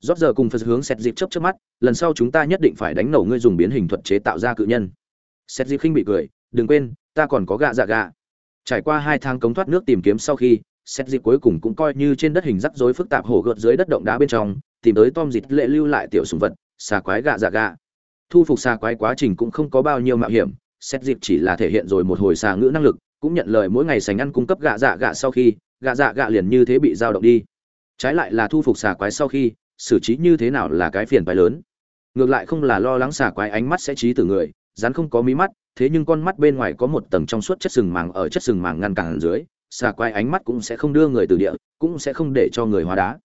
Rót giờ cùng phật hướng xét dịp chớp trước mắt lần sau chúng ta nhất định phải đánh nổ ngươi dùng biến hình thuật chế tạo ra cự nhân. Sét Di khinh bị cười, đừng quên, ta còn có gạ dạ gạ. Trải qua hai tháng cống thoát nước tìm kiếm sau khi, Sét dịp cuối cùng cũng coi như trên đất hình rắc rối phức tạp hổ gợt dưới đất động đá bên trong, tìm tới tom Dịch lệ lưu lại tiểu sùng vật, xà quái gạ dạ gạ. Thu phục xà quái quá trình cũng không có bao nhiêu mạo hiểm, Sét dịp chỉ là thể hiện rồi một hồi xà ngữ năng lực, cũng nhận lời mỗi ngày sành ăn cung cấp gạ dạ gạ sau khi, gạ dạ gạ liền như thế bị giao động đi. Trái lại là thu phục xà quái sau khi, xử trí như thế nào là cái phiền phái lớn. Ngược lại không là lo lắng xà quái ánh mắt sẽ trí từ người rắn không có mí mắt, thế nhưng con mắt bên ngoài có một tầng trong suốt chất sừng màng ở chất sừng màng ngăn cản dưới, xà quái ánh mắt cũng sẽ không đưa người từ địa, cũng sẽ không để cho người hóa đá.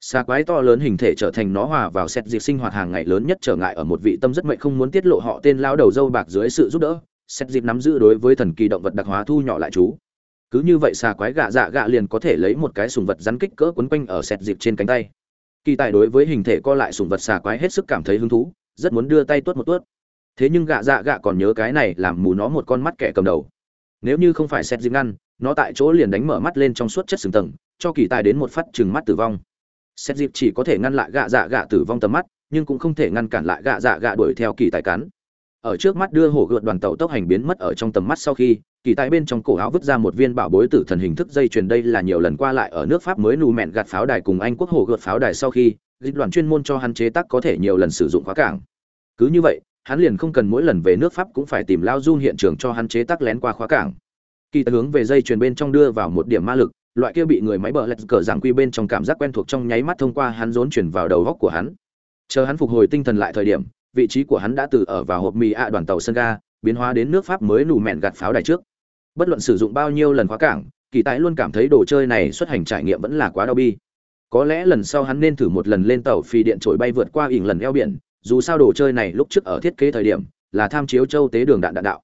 Xà quái to lớn hình thể trở thành nó hòa vào xét dịp sinh hoạt hàng ngày lớn nhất trở ngại ở một vị tâm rất mệnh không muốn tiết lộ họ tên lao đầu dâu bạc dưới sự giúp đỡ, xét dịp nắm giữ đối với thần kỳ động vật đặc hóa thu nhỏ lại chú. Cứ như vậy xà quái gạ dạ gạ liền có thể lấy một cái sùng vật rắn kích cỡ quấn quanh ở xét dịp trên cánh tay. Kỳ tài đối với hình thể co lại sùng vật xà quái hết sức cảm thấy hứng thú, rất muốn đưa tay tuốt một tuốt thế nhưng gạ dạ gạ còn nhớ cái này làm mù nó một con mắt kẻ cầm đầu. Nếu như không phải xét dịp ngăn, nó tại chỗ liền đánh mở mắt lên trong suốt chất sừng tầng, cho kỳ tài đến một phát chừng mắt tử vong. Xét dịp chỉ có thể ngăn lại gạ dạ gạ tử vong tầm mắt, nhưng cũng không thể ngăn cản lại gạ dạ gạ đuổi theo kỳ tài cắn. Ở trước mắt đưa hổ gợt đoàn tàu tốc hành biến mất ở trong tầm mắt sau khi, kỳ tài bên trong cổ áo vứt ra một viên bảo bối tử thần hình thức dây chuyền đây là nhiều lần qua lại ở nước pháp mới nù mẹn gạt pháo đài cùng anh quốc hổ gợt pháo đài sau khi, dịch đoàn chuyên môn cho hắn chế tác có thể nhiều lần sử dụng khóa cảng. Cứ như vậy hắn liền không cần mỗi lần về nước pháp cũng phải tìm lao run hiện trường cho hắn chế tác lén qua khóa cảng. Kỳ hướng về dây chuyền bên trong đưa vào một điểm ma lực, loại kia bị người máy bờ lạch cờ giảng quy bên trong cảm giác quen thuộc trong nháy mắt thông qua hắn rốn chuyển vào đầu góc của hắn. Chờ hắn phục hồi tinh thần lại thời điểm, vị trí của hắn đã từ ở vào hộp mì ạ đoàn tàu sân ga, biến hóa đến nước pháp mới nù mẹn gạt pháo đài trước. Bất luận sử dụng bao nhiêu lần khóa cảng, kỳ tài luôn cảm thấy đồ chơi này xuất hành trải nghiệm vẫn là quá đau bi. Có lẽ lần sau hắn nên thử một lần lên tàu phi điện trội bay vượt qua ỉn lần eo biển dù sao đồ chơi này lúc trước ở thiết kế thời điểm là tham chiếu châu tế đường đạn đạn đạo.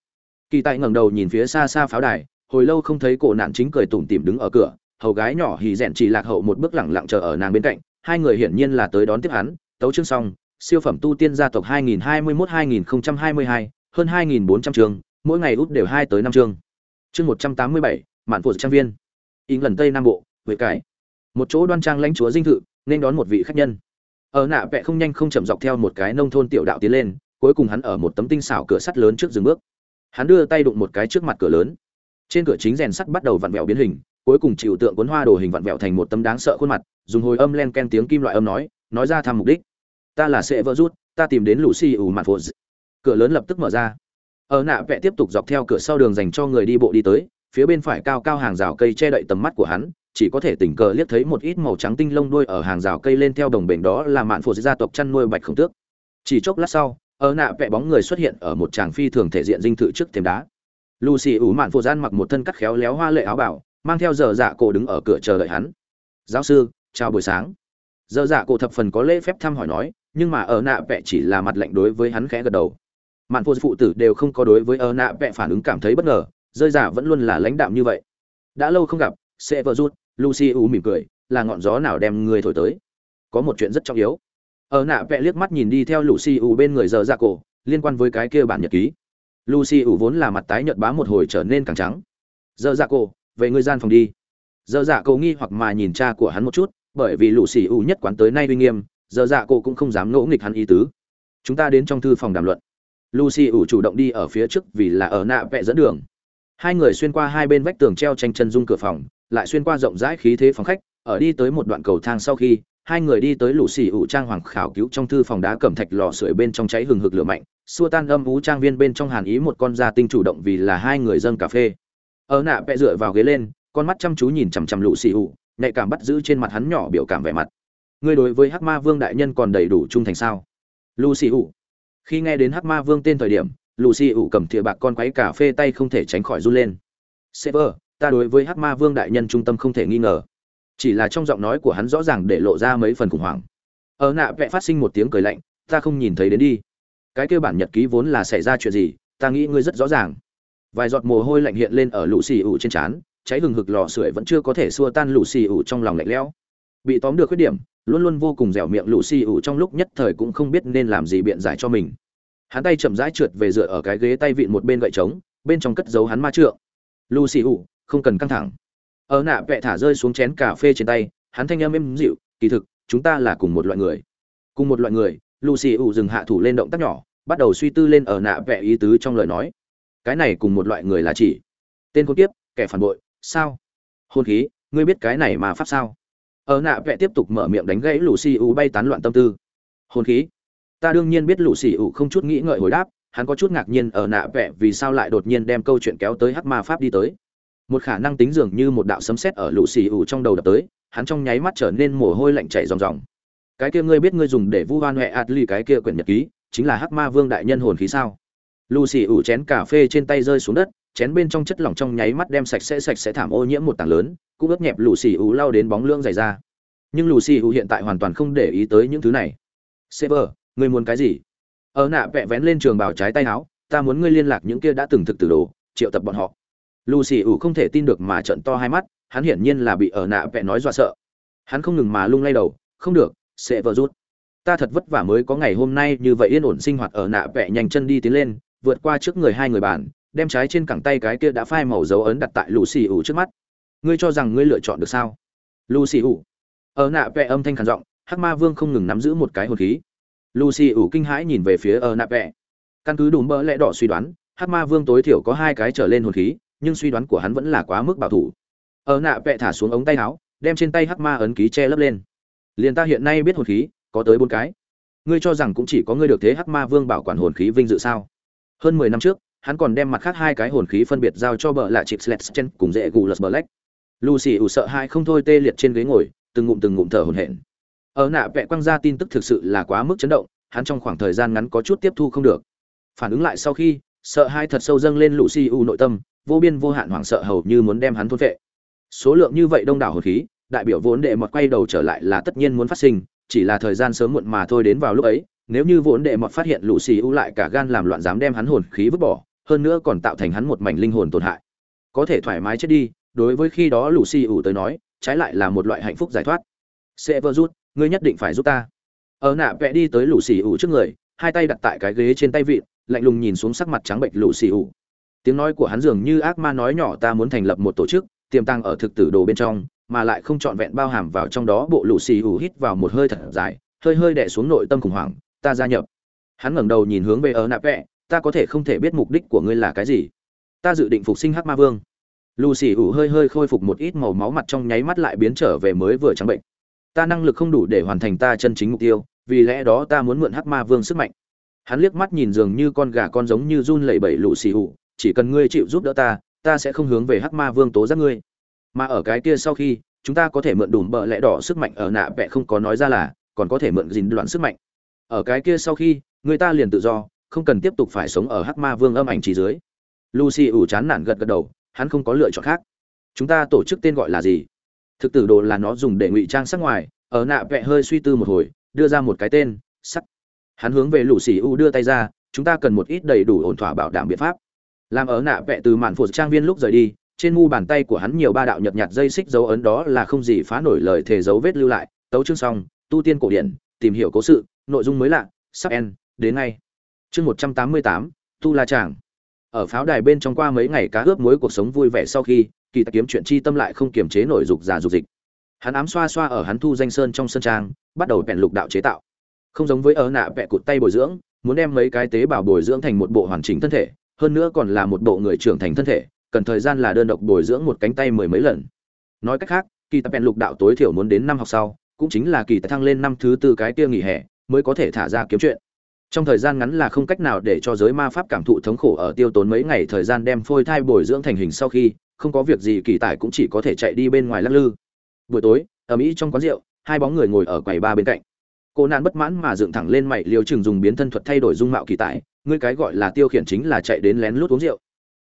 Kỳ tại ngẩng đầu nhìn phía xa xa pháo đài hồi lâu không thấy cổ nạn chính cười tủm tỉm đứng ở cửa hầu gái nhỏ hì rèn chỉ lạc hậu một bước lẳng lặng chờ ở nàng bên cạnh hai người hiển nhiên là tới đón tiếp hắn tấu chương xong siêu phẩm tu tiên gia tộc 2021-2022, hơn 2.400 mỗi ngày út đều hai tới năm chương. Chương 187, mạn phụ trang viên. In lần tây nam bộ huệ cải. Một chỗ đoan trang lãnh chúa dinh thự nên đón một vị khách nhân ở nạ vẽ không nhanh không chậm dọc theo một cái nông thôn tiểu đạo tiến lên, cuối cùng hắn ở một tấm tinh xảo cửa sắt lớn trước dừng bước. Hắn đưa tay đụng một cái trước mặt cửa lớn. Trên cửa chính rèn sắt bắt đầu vặn vẹo biến hình, cuối cùng chịu tượng cuốn hoa đồ hình vặn vẹo thành một tấm đáng sợ khuôn mặt, dùng hồi âm len ken tiếng kim loại âm nói nói ra thăm mục đích. Ta là sẽ vỡ rút, ta tìm đến lũ xì ủ mặt phụ. Cửa lớn lập tức mở ra. Ở nạ vẽ tiếp tục dọc theo cửa sau đường dành cho người đi bộ đi tới, phía bên phải cao cao hàng rào cây che đậy tầm mắt của hắn chỉ có thể tình cờ liếc thấy một ít màu trắng tinh lông đuôi ở hàng rào cây lên theo đồng bệnh đó là mạn phô gia tộc chăn nuôi bạch khổng tước. Chỉ chốc lát sau, ở nạ vẽ bóng người xuất hiện ở một tràng phi thường thể diện dinh thự trước thềm đá. Lucy ủ mạn phô gian mặc một thân cắt khéo léo hoa lệ áo bảo, mang theo giờ dạ cổ đứng ở cửa chờ đợi hắn. Giáo sư, chào buổi sáng. Giờ dạ cổ thập phần có lễ phép thăm hỏi nói, nhưng mà ở nạ vẽ chỉ là mặt lạnh đối với hắn khẽ gật đầu. Mạn phô phụ tử đều không có đối với ở nạ vẽ phản ứng cảm thấy bất ngờ, rơi giả vẫn luôn là lãnh đạm như vậy. Đã lâu không gặp sẽ vợ rút lucy u mỉm cười, là ngọn gió nào đem người thổi tới? Có một chuyện rất trọng yếu. Ở nạ vẽ liếc mắt nhìn đi theo lucy u bên người giờ dạ cổ, liên quan với cái kia bản nhật ký. Lucy u vốn là mặt tái nhợt bá một hồi trở nên càng trắng. Giờ dạ cổ, về người gian phòng đi. Giờ dạ cổ nghi hoặc mà nhìn cha của hắn một chút, bởi vì lucy u nhất quán tới nay uy nghiêm, giờ dạ cổ cũng không dám ngỗ nghịch hắn ý tứ. Chúng ta đến trong thư phòng đàm luận. Lucy ủ chủ động đi ở phía trước vì là ở nạ vẽ dẫn đường. Hai người xuyên qua hai bên vách tường treo tranh chân dung cửa phòng lại xuyên qua rộng rãi khí thế phòng khách, ở đi tới một đoạn cầu thang sau khi, hai người đi tới lũ xì ủ trang hoàng khảo cứu trong thư phòng đá cẩm thạch lò sưởi bên trong cháy hừng hực lửa mạnh, xua tan âm ú trang viên bên trong hàn ý một con gia tinh chủ động vì là hai người dâng cà phê. Ở nạ vẽ dựa vào ghế lên, con mắt chăm chú nhìn chằm chằm lũ xì ủ, nhạy cảm bắt giữ trên mặt hắn nhỏ biểu cảm vẻ mặt. Ngươi đối với hắc ma vương đại nhân còn đầy đủ trung thành sao? Lucy ủ. Khi nghe đến hắc ma vương tên thời điểm lucy ủ cầm thìa bạc con quấy cà phê tay không thể tránh khỏi run lên. Sever ta đối với hắc ma vương đại nhân trung tâm không thể nghi ngờ. Chỉ là trong giọng nói của hắn rõ ràng để lộ ra mấy phần khủng hoảng. Ở nạ vẽ phát sinh một tiếng cười lạnh, ta không nhìn thấy đến đi. Cái kêu bản nhật ký vốn là xảy ra chuyện gì, ta nghĩ ngươi rất rõ ràng. Vài giọt mồ hôi lạnh hiện lên ở lũ xì ủ trên trán, cháy hừng hực lò sưởi vẫn chưa có thể xua tan lũ xì ủ trong lòng lạnh lẽo. Bị tóm được khuyết điểm, luôn luôn vô cùng dẻo miệng lũ xì ủ trong lúc nhất thời cũng không biết nên làm gì biện giải cho mình. Hắn tay chậm rãi trượt về dựa ở cái ghế tay vịn một bên gậy trống, bên trong cất giấu hắn ma trượng. Lũ xì ủ không cần căng thẳng. Ở nạ vẽ thả rơi xuống chén cà phê trên tay, hắn thanh âm êm dịu, kỳ thực, chúng ta là cùng một loại người. Cùng một loại người, lucy ủ dừng hạ thủ lên động tác nhỏ, bắt đầu suy tư lên ở nạ vẽ ý tứ trong lời nói. Cái này cùng một loại người là chỉ. Tên con tiếp kẻ phản bội, sao? Hôn khí, ngươi biết cái này mà pháp sao? Ở nạ vẽ tiếp tục mở miệng đánh gãy lũ xì ủ bay tán loạn tâm tư. Hôn khí. Ta đương nhiên biết lũ xì ủ không chút nghĩ ngợi hồi đáp, hắn có chút ngạc nhiên ở nạ vẽ vì sao lại đột nhiên đem câu chuyện kéo tới hắc ma pháp đi tới một khả năng tính dường như một đạo sấm sét ở lũ xì ủ trong đầu đập tới, hắn trong nháy mắt trở nên mồ hôi lạnh chảy ròng ròng. Cái kia ngươi biết ngươi dùng để vu hoan huệ ly, cái kia quyển nhật ký, chính là hắc ma vương đại nhân hồn khí sao? Lù xì ủ chén cà phê trên tay rơi xuống đất, chén bên trong chất lỏng trong nháy mắt đem sạch sẽ sạch sẽ thảm ô nhiễm một tảng lớn, cũng ướt nhẹp lù xì ủ lao đến bóng lưỡng dày ra. Nhưng lù xì ủ hiện tại hoàn toàn không để ý tới những thứ này. Sever ngươi muốn cái gì? Ở nạ vẽ vén lên trường bào trái tay áo, ta muốn ngươi liên lạc những kia đã từng thực từ đồ, triệu tập bọn họ lù xì ủ không thể tin được mà trận to hai mắt, hắn hiển nhiên là bị ở nạ vẽ nói dọa sợ. Hắn không ngừng mà lung lay đầu, không được, sẽ vỡ rút. Ta thật vất vả mới có ngày hôm nay như vậy yên ổn sinh hoạt ở nạ vẽ nhanh chân đi tiến lên, vượt qua trước người hai người bàn đem trái trên cẳng tay cái kia đã phai màu dấu ấn đặt tại lù xì ủ trước mắt. Ngươi cho rằng ngươi lựa chọn được sao? Lù xì ủ. Ở nạ vẽ âm thanh khản giọng, hắc ma vương không ngừng nắm giữ một cái hồn khí. Lù xì ủ kinh hãi nhìn về phía ở nạ vẽ căn cứ đủ mỡ lẽ đỏ suy đoán, hắc ma vương tối thiểu có hai cái trở lên hồn khí nhưng suy đoán của hắn vẫn là quá mức bảo thủ. Ở nạ vẽ thả xuống ống tay áo, đem trên tay hắc ma ấn ký che lấp lên. Liền ta hiện nay biết hồn khí, có tới bốn cái. Ngươi cho rằng cũng chỉ có ngươi được thế hắc ma vương bảo quản hồn khí vinh dự sao? Hơn mười năm trước, hắn còn đem mặt khác hai cái hồn khí phân biệt giao cho bợ lạ chịp sletchen cùng dễ gù lật black lucy ủ sợ hai không thôi tê liệt trên ghế ngồi, từng ngụm từng ngụm thở hổn hển. Ở nạ vẽ quăng ra tin tức thực sự là quá mức chấn động, hắn trong khoảng thời gian ngắn có chút tiếp thu không được. Phản ứng lại sau khi, sợ hai thật sâu dâng lên lucy ủ nội tâm vô biên vô hạn hoảng sợ hầu như muốn đem hắn thôn vệ số lượng như vậy đông đảo hồn khí, đại biểu vốn đệ mọt quay đầu trở lại là tất nhiên muốn phát sinh, chỉ là thời gian sớm muộn mà thôi đến vào lúc ấy, nếu như vốn đệ mọt phát hiện lũ xì ưu lại cả gan làm loạn dám đem hắn hồn khí vứt bỏ, hơn nữa còn tạo thành hắn một mảnh linh hồn tổn hại. Có thể thoải mái chết đi, đối với khi đó lũ xì ưu tới nói, trái lại là một loại hạnh phúc giải thoát. Sẽ vơ rút, ngươi nhất định phải giúp ta. Ở nạ vẽ đi tới lũ xì ưu trước người, hai tay đặt tại cái ghế trên tay vịn, lạnh lùng nhìn xuống sắc mặt trắng bệnh lũ xì ưu tiếng nói của hắn dường như ác ma nói nhỏ ta muốn thành lập một tổ chức, tiềm tàng ở thực tử đồ bên trong, mà lại không trọn vẹn bao hàm vào trong đó bộ lũ xì ủ hít vào một hơi thật dài, hơi hơi đẻ xuống nội tâm khủng hoảng, ta gia nhập. Hắn ngẩng đầu nhìn hướng về ở nạp vẽ ta có thể không thể biết mục đích của ngươi là cái gì? Ta dự định phục sinh hắc ma vương. Lù xì ủ hơi hơi khôi phục một ít màu máu mặt trong nháy mắt lại biến trở về mới vừa trắng bệnh. Ta năng lực không đủ để hoàn thành ta chân chính mục tiêu, vì lẽ đó ta muốn mượn hắc ma vương sức mạnh. Hắn liếc mắt nhìn dường như con gà con giống như run lẩy bẩy lù xì ủ chỉ cần ngươi chịu giúp đỡ ta ta sẽ không hướng về hắc ma vương tố giác ngươi. Mà ở cái kia sau khi, chúng ta có thể mượn đủ bờ lẽ đỏ sức mạnh ở nạ vẽ không có nói ra là, còn có thể mượn dính đoạn sức mạnh. Ở cái kia sau khi, người ta liền tự do, không cần tiếp tục phải sống ở hắc ma vương âm ảnh chỉ dưới. Lucy ủ chán nản gật gật đầu, hắn không có lựa chọn khác. Chúng ta tổ chức tên gọi là gì? Thực tử đồ là nó dùng để ngụy trang sắc ngoài, ở nạ vẽ hơi suy tư một hồi, đưa ra một cái tên, sắc. Hắn hướng về lũ xì u đưa tay ra, chúng ta cần một ít đầy đủ ổn thỏa bảo đảm biện pháp làm ở nạ vẽ từ mạn phụt trang viên lúc rời đi, trên mu bàn tay của hắn nhiều ba đạo nhợt nhạt dây xích dấu ấn đó là không gì phá nổi lời thề dấu vết lưu lại. Tấu chương xong, tu tiên cổ điển, tìm hiểu cố sự, nội dung mới lạ, sắp en đến ngay. Chương một trăm tám mươi tám, tu la tràng ở pháo đài bên trong qua mấy ngày cá ướp muối cuộc sống vui vẻ sau khi, kỳ tài kiếm chuyện chi tâm lại không kiềm chế nổi dục giả dục dịch. Hắn ám xoa xoa ở hắn thu danh sơn trong sân trang, bắt đầu bèn lục đạo chế tạo. Không giống với ở nạ vẽ cụt tay bồi dưỡng, muốn đem mấy cái tế bào bồi dưỡng thành một bộ hoàn chỉnh thân thể hơn nữa còn là một bộ người trưởng thành thân thể, cần thời gian là đơn độc bồi dưỡng một cánh tay mười mấy lần. Nói cách khác, kỳ tập bèn lục đạo tối thiểu muốn đến năm học sau, cũng chính là kỳ tập thăng lên năm thứ tư cái kia nghỉ hè, mới có thể thả ra kiếm chuyện. Trong thời gian ngắn là không cách nào để cho giới ma pháp cảm thụ thống khổ ở tiêu tốn mấy ngày thời gian đem phôi thai bồi dưỡng thành hình sau khi, không có việc gì kỳ tài cũng chỉ có thể chạy đi bên ngoài lắc lư. Buổi tối ở mỹ trong quán rượu, hai bóng người ngồi ở quầy ba bên cạnh. Cô nạn bất mãn mà dựng thẳng lên mày, liều chừng dùng biến thân thuật thay đổi dung mạo kỳ tài ngươi cái gọi là tiêu khiển chính là chạy đến lén lút uống rượu.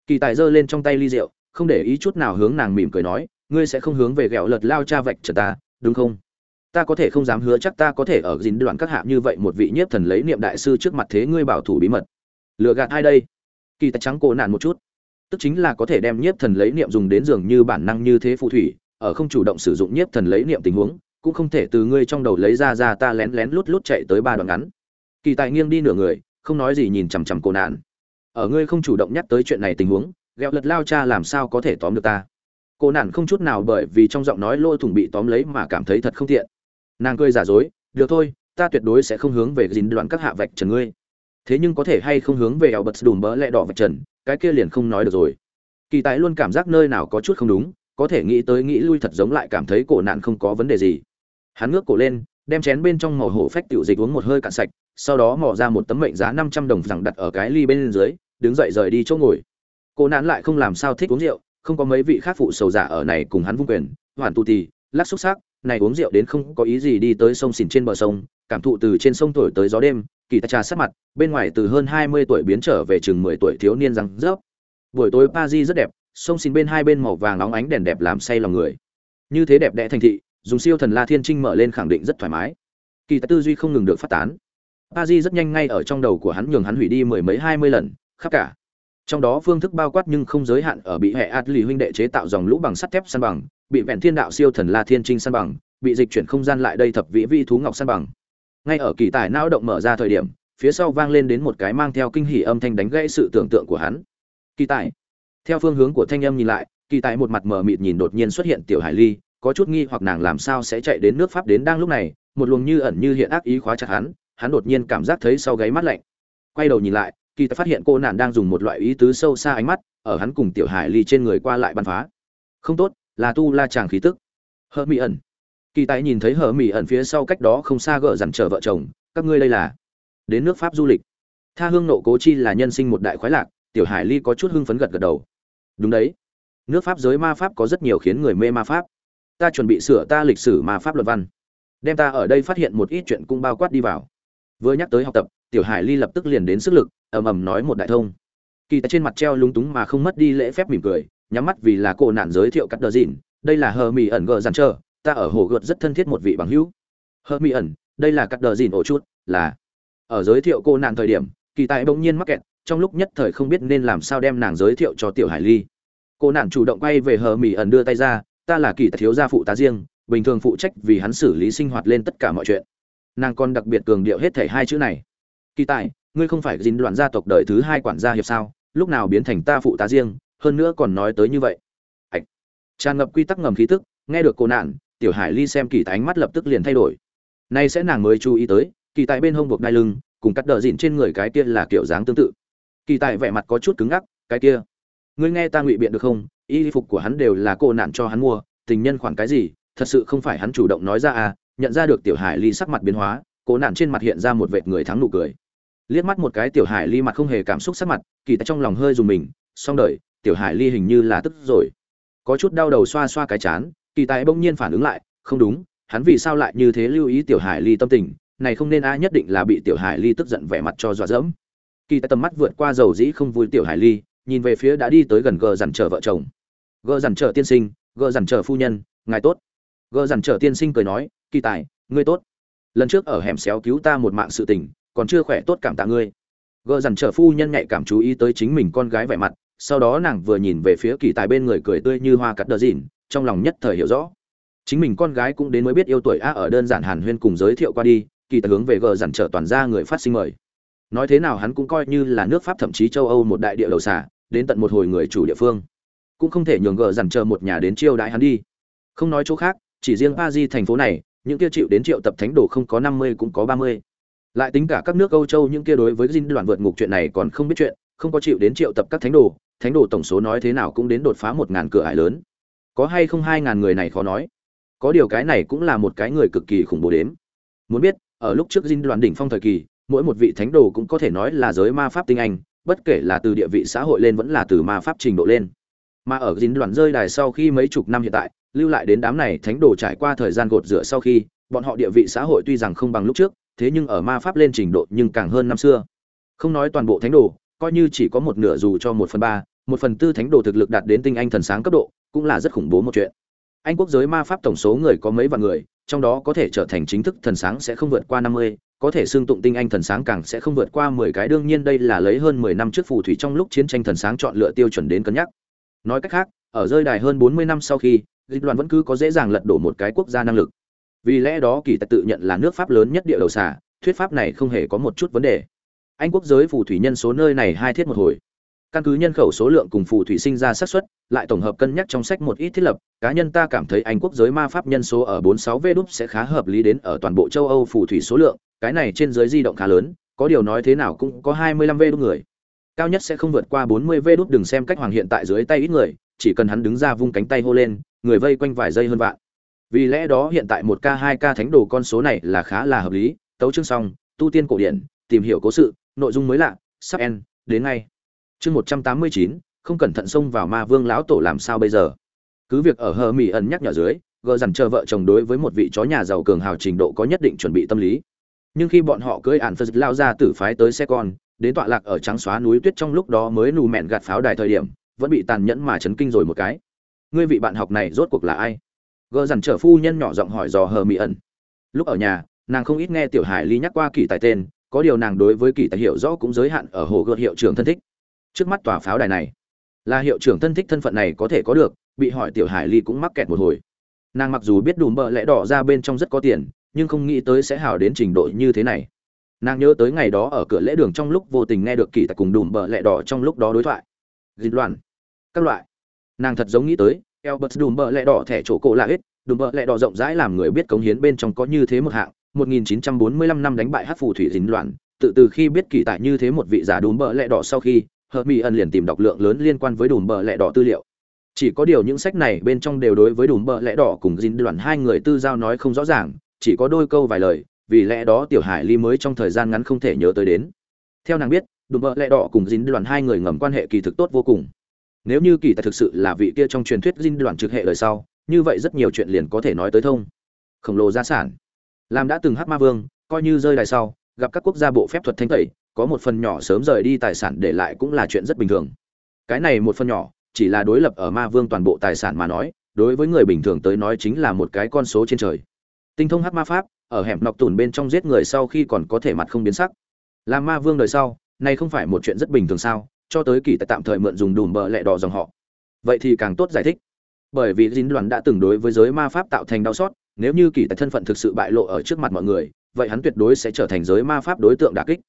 Kỳ tài giơ lên trong tay ly rượu, không để ý chút nào hướng nàng mỉm cười nói, ngươi sẽ không hướng về ghẹo lật lao cha vạch trần ta, đúng không? Ta có thể không dám hứa chắc ta có thể ở dính đoạn các hạ như vậy một vị nhiếp thần lấy niệm đại sư trước mặt thế ngươi bảo thủ bí mật. Lừa gạt ai đây? Kỳ tài trắng cổ nạn một chút. Tức chính là có thể đem nhiếp thần lấy niệm dùng đến dường như bản năng như thế phù thủy, ở không chủ động sử dụng nhiếp thần lấy niệm tình huống, cũng không thể từ ngươi trong đầu lấy ra ra ta lén lén lút lút chạy tới ba đoạn ngắn. Kỳ tài nghiêng đi nửa người không nói gì nhìn chằm chằm cổ nạn. Ở ngươi không chủ động nhắc tới chuyện này tình huống ghẹo lật lao cha làm sao có thể tóm được ta? Cô nạn không chút nào bởi vì trong giọng nói lôi thủng bị tóm lấy mà cảm thấy thật không thiện nàng cười giả dối, được thôi, ta tuyệt đối sẽ không hướng về dính đoạn các hạ vạch trần ngươi. Thế nhưng có thể hay không hướng về ảo bật đùm bỡ lẹ đỏ vạch trần, cái kia liền không nói được rồi. Kỳ tài luôn cảm giác nơi nào có chút không đúng, có thể nghĩ tới nghĩ lui thật giống lại cảm thấy cổ nạn không có vấn đề gì. Hắn ngước cổ lên, đem chén bên trong màu hổ phách tiểu dịch uống một hơi cạn sạch sau đó mò ra một tấm mệnh giá năm trăm đồng rằng đặt ở cái ly bên dưới, đứng dậy rời đi chỗ ngồi. Cô nán lại không làm sao thích uống rượu, không có mấy vị khác phụ sầu giả ở này cùng hắn vung quyền, hoàn tu tì lắc xúc sắc, này uống rượu đến không có ý gì đi tới sông xỉn trên bờ sông, cảm thụ từ trên sông thổi tới gió đêm, kỳ ta trà sát mặt, bên ngoài từ hơn hai mươi tuổi biến trở về chừng mười tuổi thiếu niên răng rớp. Buổi tối paris rất đẹp, sông xỉn bên hai bên màu vàng nóng ánh đèn đẹp làm say lòng người. Như thế đẹp đẽ thành thị, dùng siêu thần la thiên trinh mở lên khẳng định rất thoải mái. Kỳ ta tư duy không ngừng được phát tán paris rất nhanh ngay ở trong đầu của hắn nhường hắn hủy đi mười mấy, hai mươi lần, khắp cả. Trong đó phương thức bao quát nhưng không giới hạn ở bị hệ ạt lì huynh đệ chế tạo dòng lũ bằng sắt thép săn bằng, bị vẹn thiên đạo siêu thần la thiên trinh săn bằng, bị dịch chuyển không gian lại đây thập vĩ vi thú ngọc săn bằng. Ngay ở kỳ tài não động mở ra thời điểm, phía sau vang lên đến một cái mang theo kinh hỉ âm thanh đánh gãy sự tưởng tượng của hắn. Kỳ tài. Theo phương hướng của thanh âm nhìn lại, kỳ tài một mặt mờ mịt nhìn đột nhiên xuất hiện tiểu hải ly, có chút nghi hoặc nàng làm sao sẽ chạy đến nước pháp đến đang lúc này, một luồng như ẩn như hiện ác ý khóa chặt hắn hắn đột nhiên cảm giác thấy sau gáy mắt lạnh. Quay đầu nhìn lại, kỳ tài phát hiện cô nạn đang dùng một loại ý tứ sâu xa ánh mắt, ở hắn cùng tiểu hải ly trên người qua lại bắn phá. Không tốt, là tu la chàng khí tức. Hờ mỹ ẩn. Kỳ tài nhìn thấy hờ mỹ ẩn phía sau cách đó không xa gỡ dằn chờ vợ chồng, các ngươi đây là đến nước pháp du lịch. Tha hương nộ cố chi là nhân sinh một đại khoái lạc. Tiểu hải ly có chút hưng phấn gật gật đầu. Đúng đấy. Nước pháp giới ma pháp có rất nhiều khiến người mê ma pháp. Ta chuẩn bị sửa ta lịch sử ma pháp luật văn. Đem ta ở đây phát hiện một ít chuyện cũng bao quát đi vào vừa nhắc tới học tập, tiểu hải ly lập tức liền đến sức lực, ầm ầm nói một đại thông. Kỳ tại trên mặt treo lúng túng mà không mất đi lễ phép mỉm cười, nhắm mắt vì là cô nạn giới thiệu cắt đờ dìn đây là hờ mỹ ẩn gờ dàn trơ ta ở hồ gợt rất thân thiết một vị bằng hữu. Hờ mỹ ẩn, đây là cắt đờ dìn ổ chút là. Ở giới thiệu cô nạn thời điểm, kỳ tài bỗng nhiên mắc kẹt, trong lúc nhất thời không biết nên làm sao đem nàng giới thiệu cho tiểu hải ly. Cô nạn chủ động quay về hờ mỹ ẩn đưa tay ra, ta là kỳ tài thiếu gia phụ tá riêng, bình thường phụ trách vì hắn xử lý sinh hoạt lên tất cả mọi chuyện nàng còn đặc biệt cường điệu hết thể hai chữ này. Kỳ tài, ngươi không phải dính đoạn gia tộc đời thứ hai quản gia hiệp sao? Lúc nào biến thành ta phụ tá riêng, hơn nữa còn nói tới như vậy. Ạch tràn ngập quy tắc ngầm khí tức, nghe được cô nạn, tiểu hải ly xem kỳ tài ánh mắt lập tức liền thay đổi. Nay sẽ nàng mới chú ý tới, kỳ tài bên hông buộc đai lưng, cùng cắt đờ dịn trên người cái kia là kiểu dáng tương tự. Kỳ tài vẻ mặt có chút cứng ngắc, cái kia. Ngươi nghe ta ngụy biện được không? Y phục của hắn đều là cô nạn cho hắn mua, tình nhân khoản cái gì? Thật sự không phải hắn chủ động nói ra à nhận ra được tiểu hải ly sắc mặt biến hóa, cố nạn trên mặt hiện ra một vệt người thắng nụ cười. Liếc mắt một cái tiểu hải ly mặt không hề cảm xúc sắc mặt, kỳ tại trong lòng hơi dùng mình, xong đời, tiểu hải ly hình như là tức rồi. Có chút đau đầu xoa xoa cái chán, kỳ tài bỗng nhiên phản ứng lại, không đúng, hắn vì sao lại như thế lưu ý tiểu hải ly tâm tình, này không nên ai nhất định là bị tiểu hải ly tức giận vẻ mặt cho dọa dẫm. Kỳ tài tầm mắt vượt qua dầu dĩ không vui tiểu hải ly, nhìn về phía đã đi tới gần gờ dằn trở vợ chồng. Gờ dằn trở tiên sinh, gờ dằn trở phu nhân, ngài tốt. Gờ dằn trở tiên sinh cười nói kỳ tài, ngươi tốt. Lần trước ở hẻm xéo cứu ta một mạng sự tình, còn chưa khỏe tốt cảm tạ ngươi. Gờ dằn trở phu nhân nhạy cảm chú ý tới chính mình con gái vẻ mặt, sau đó nàng vừa nhìn về phía kỳ tài bên người cười tươi như hoa cắt đờ dìn, trong lòng nhất thời hiểu rõ. Chính mình con gái cũng đến mới biết yêu tuổi a ở đơn giản hàn huyên cùng giới thiệu qua đi, kỳ tài hướng về gờ dằn trở toàn ra người phát sinh mời. Nói thế nào hắn cũng coi như là nước pháp thậm chí châu âu một đại địa đầu xả đến tận một hồi người chủ địa phương. Cũng không thể nhường gờ dằn chờ một nhà đến chiêu đãi hắn đi. Không nói chỗ khác, chỉ riêng pa di thành phố này những kia chịu đến triệu tập thánh đồ không có năm mươi cũng có ba mươi. Lại tính cả các nước âu châu, những kia đối với dinh đoàn vượt ngục chuyện này còn không biết chuyện, không có chịu đến triệu tập các thánh đồ thánh đồ tổng số nói thế nào cũng đến đột phá một ngàn cửa ải lớn. Có hay không hai ngàn người này khó nói. Có điều cái này cũng là một cái người cực kỳ khủng bố đếm. Muốn biết, ở lúc trước dinh đoàn đỉnh phong thời kỳ, mỗi một vị thánh đồ cũng có thể nói là giới ma pháp tinh anh, bất kể là từ địa vị xã hội lên vẫn là từ ma pháp trình độ lên. Mà ở Jin đoàn rơi đài sau khi mấy chục năm hiện tại lưu lại đến đám này thánh đồ trải qua thời gian gột rửa sau khi, bọn họ địa vị xã hội tuy rằng không bằng lúc trước, thế nhưng ở ma pháp lên trình độ nhưng càng hơn năm xưa. Không nói toàn bộ thánh đồ, coi như chỉ có một nửa dù cho một phần ba, một phần tư thánh đồ thực lực đạt đến tinh anh thần sáng cấp độ, cũng là rất khủng bố một chuyện. Anh quốc giới ma pháp tổng số người có mấy vạn người, trong đó có thể trở thành chính thức thần sáng sẽ không vượt qua năm mươi, có thể xương tụng tinh anh thần sáng càng sẽ không vượt qua mười cái. Đương nhiên đây là lấy hơn mười năm trước phù thủy trong lúc chiến tranh thần sáng chọn lựa tiêu chuẩn đến cân nhắc. Nói cách khác, ở rơi đài hơn bốn mươi năm sau khi dịch đoàn vẫn cứ có dễ dàng lật đổ một cái quốc gia năng lực. Vì lẽ đó kỳ tài tự nhận là nước pháp lớn nhất địa đầu xả thuyết pháp này không hề có một chút vấn đề. Anh quốc giới phù thủy nhân số nơi này hai thiết một hồi. Căn cứ nhân khẩu số lượng cùng phù thủy sinh ra xác suất, lại tổng hợp cân nhắc trong sách một ít thiết lập, cá nhân ta cảm thấy anh quốc giới ma pháp nhân số ở 46 v đúc sẽ khá hợp lý đến ở toàn bộ châu âu phù thủy số lượng, cái này trên giới di động khá lớn, có điều nói thế nào cũng có 25 v đúc người. Cao nhất sẽ không vượt qua 40 v đúc đừng xem cách hoàng hiện tại dưới tay ít người, chỉ cần hắn đứng ra vung cánh tay hô lên người vây quanh vài giây hơn vạn. Vì lẽ đó hiện tại một k hai k thánh đồ con số này là khá là hợp lý. Tấu chương xong, tu tiên cổ điển, tìm hiểu cố sự, nội dung mới lạ, sắp en đến ngay. Chương một trăm tám mươi chín, không cẩn thận xông vào ma vương lão tổ làm sao bây giờ? Cứ việc ở hờ mỹ ẩn nhắc nhở dưới, gờ dằn chờ vợ chồng đối với một vị chó nhà giàu cường hào trình độ có nhất định chuẩn bị tâm lý. Nhưng khi bọn họ cưỡi ản phật lao ra tử phái tới xe con, đến tọa lạc ở trắng xóa núi tuyết trong lúc đó mới nù mẹn gạt pháo đài thời điểm, vẫn bị tàn nhẫn mà chấn kinh rồi một cái ngươi vị bạn học này rốt cuộc là ai? Gờ dằn trở phu nhân nhỏ giọng hỏi dò hờ mỹ ẩn. Lúc ở nhà, nàng không ít nghe tiểu hải ly nhắc qua kỳ tài tên, có điều nàng đối với kỳ tài hiểu rõ cũng giới hạn ở hồ gợt hiệu trưởng thân thích. Trước mắt tòa pháo đài này, là hiệu trưởng thân thích thân phận này có thể có được, bị hỏi tiểu hải ly cũng mắc kẹt một hồi. Nàng mặc dù biết đùm bợ lẽ đỏ ra bên trong rất có tiền, nhưng không nghĩ tới sẽ hào đến trình độ như thế này. Nàng nhớ tới ngày đó ở cửa lễ đường trong lúc vô tình nghe được kỳ tài cùng đùm bợ lẽ đỏ trong lúc đó đối thoại. Dịch loạn. Các loại nàng thật giống nghĩ tới, Albert đùm bợ lẹ đỏ thẻ chỗ cổ là hết đùm bợ lẹ đỏ rộng rãi làm người biết cống hiến bên trong có như thế một hạng 1945 năm đánh bại hát phù thủy dính loạn, tự từ khi biết kỳ tại như thế một vị giả đùm bợ lẹ đỏ sau khi hợp mỹ ẩn liền tìm đọc lượng lớn liên quan với đùm bợ lẹ đỏ tư liệu. Chỉ có điều những sách này bên trong đều đối với đùm bợ lẹ đỏ cùng dính loạn hai người tư giao nói không rõ ràng, chỉ có đôi câu vài lời, vì lẽ đó tiểu hải ly mới trong thời gian ngắn không thể nhớ tới đến. Theo nàng biết đùm bợ lẹ đỏ cùng dính loạn hai người ngầm quan hệ kỳ thực tốt vô cùng nếu như kỳ tài thực sự là vị kia trong truyền thuyết dinh đoạn trực hệ lời sau, như vậy rất nhiều chuyện liền có thể nói tới thông. Khổng lồ gia sản. Làm đã từng hát ma vương, coi như rơi đài sau, gặp các quốc gia bộ phép thuật thanh tẩy, có một phần nhỏ sớm rời đi tài sản để lại cũng là chuyện rất bình thường. Cái này một phần nhỏ, chỉ là đối lập ở ma vương toàn bộ tài sản mà nói, đối với người bình thường tới nói chính là một cái con số trên trời. Tinh thông hát ma pháp, ở hẻm nọc tùn bên trong giết người sau khi còn có thể mặt không biến sắc. Làm ma vương đời sau, này không phải một chuyện rất bình thường sao? Cho tới kỳ tại tạm thời mượn dùng đùm bờ lẹ đỏ dòng họ. Vậy thì càng tốt giải thích. Bởi vì dính đoàn đã từng đối với giới ma pháp tạo thành đau xót, nếu như kỳ tại thân phận thực sự bại lộ ở trước mặt mọi người, vậy hắn tuyệt đối sẽ trở thành giới ma pháp đối tượng đả kích.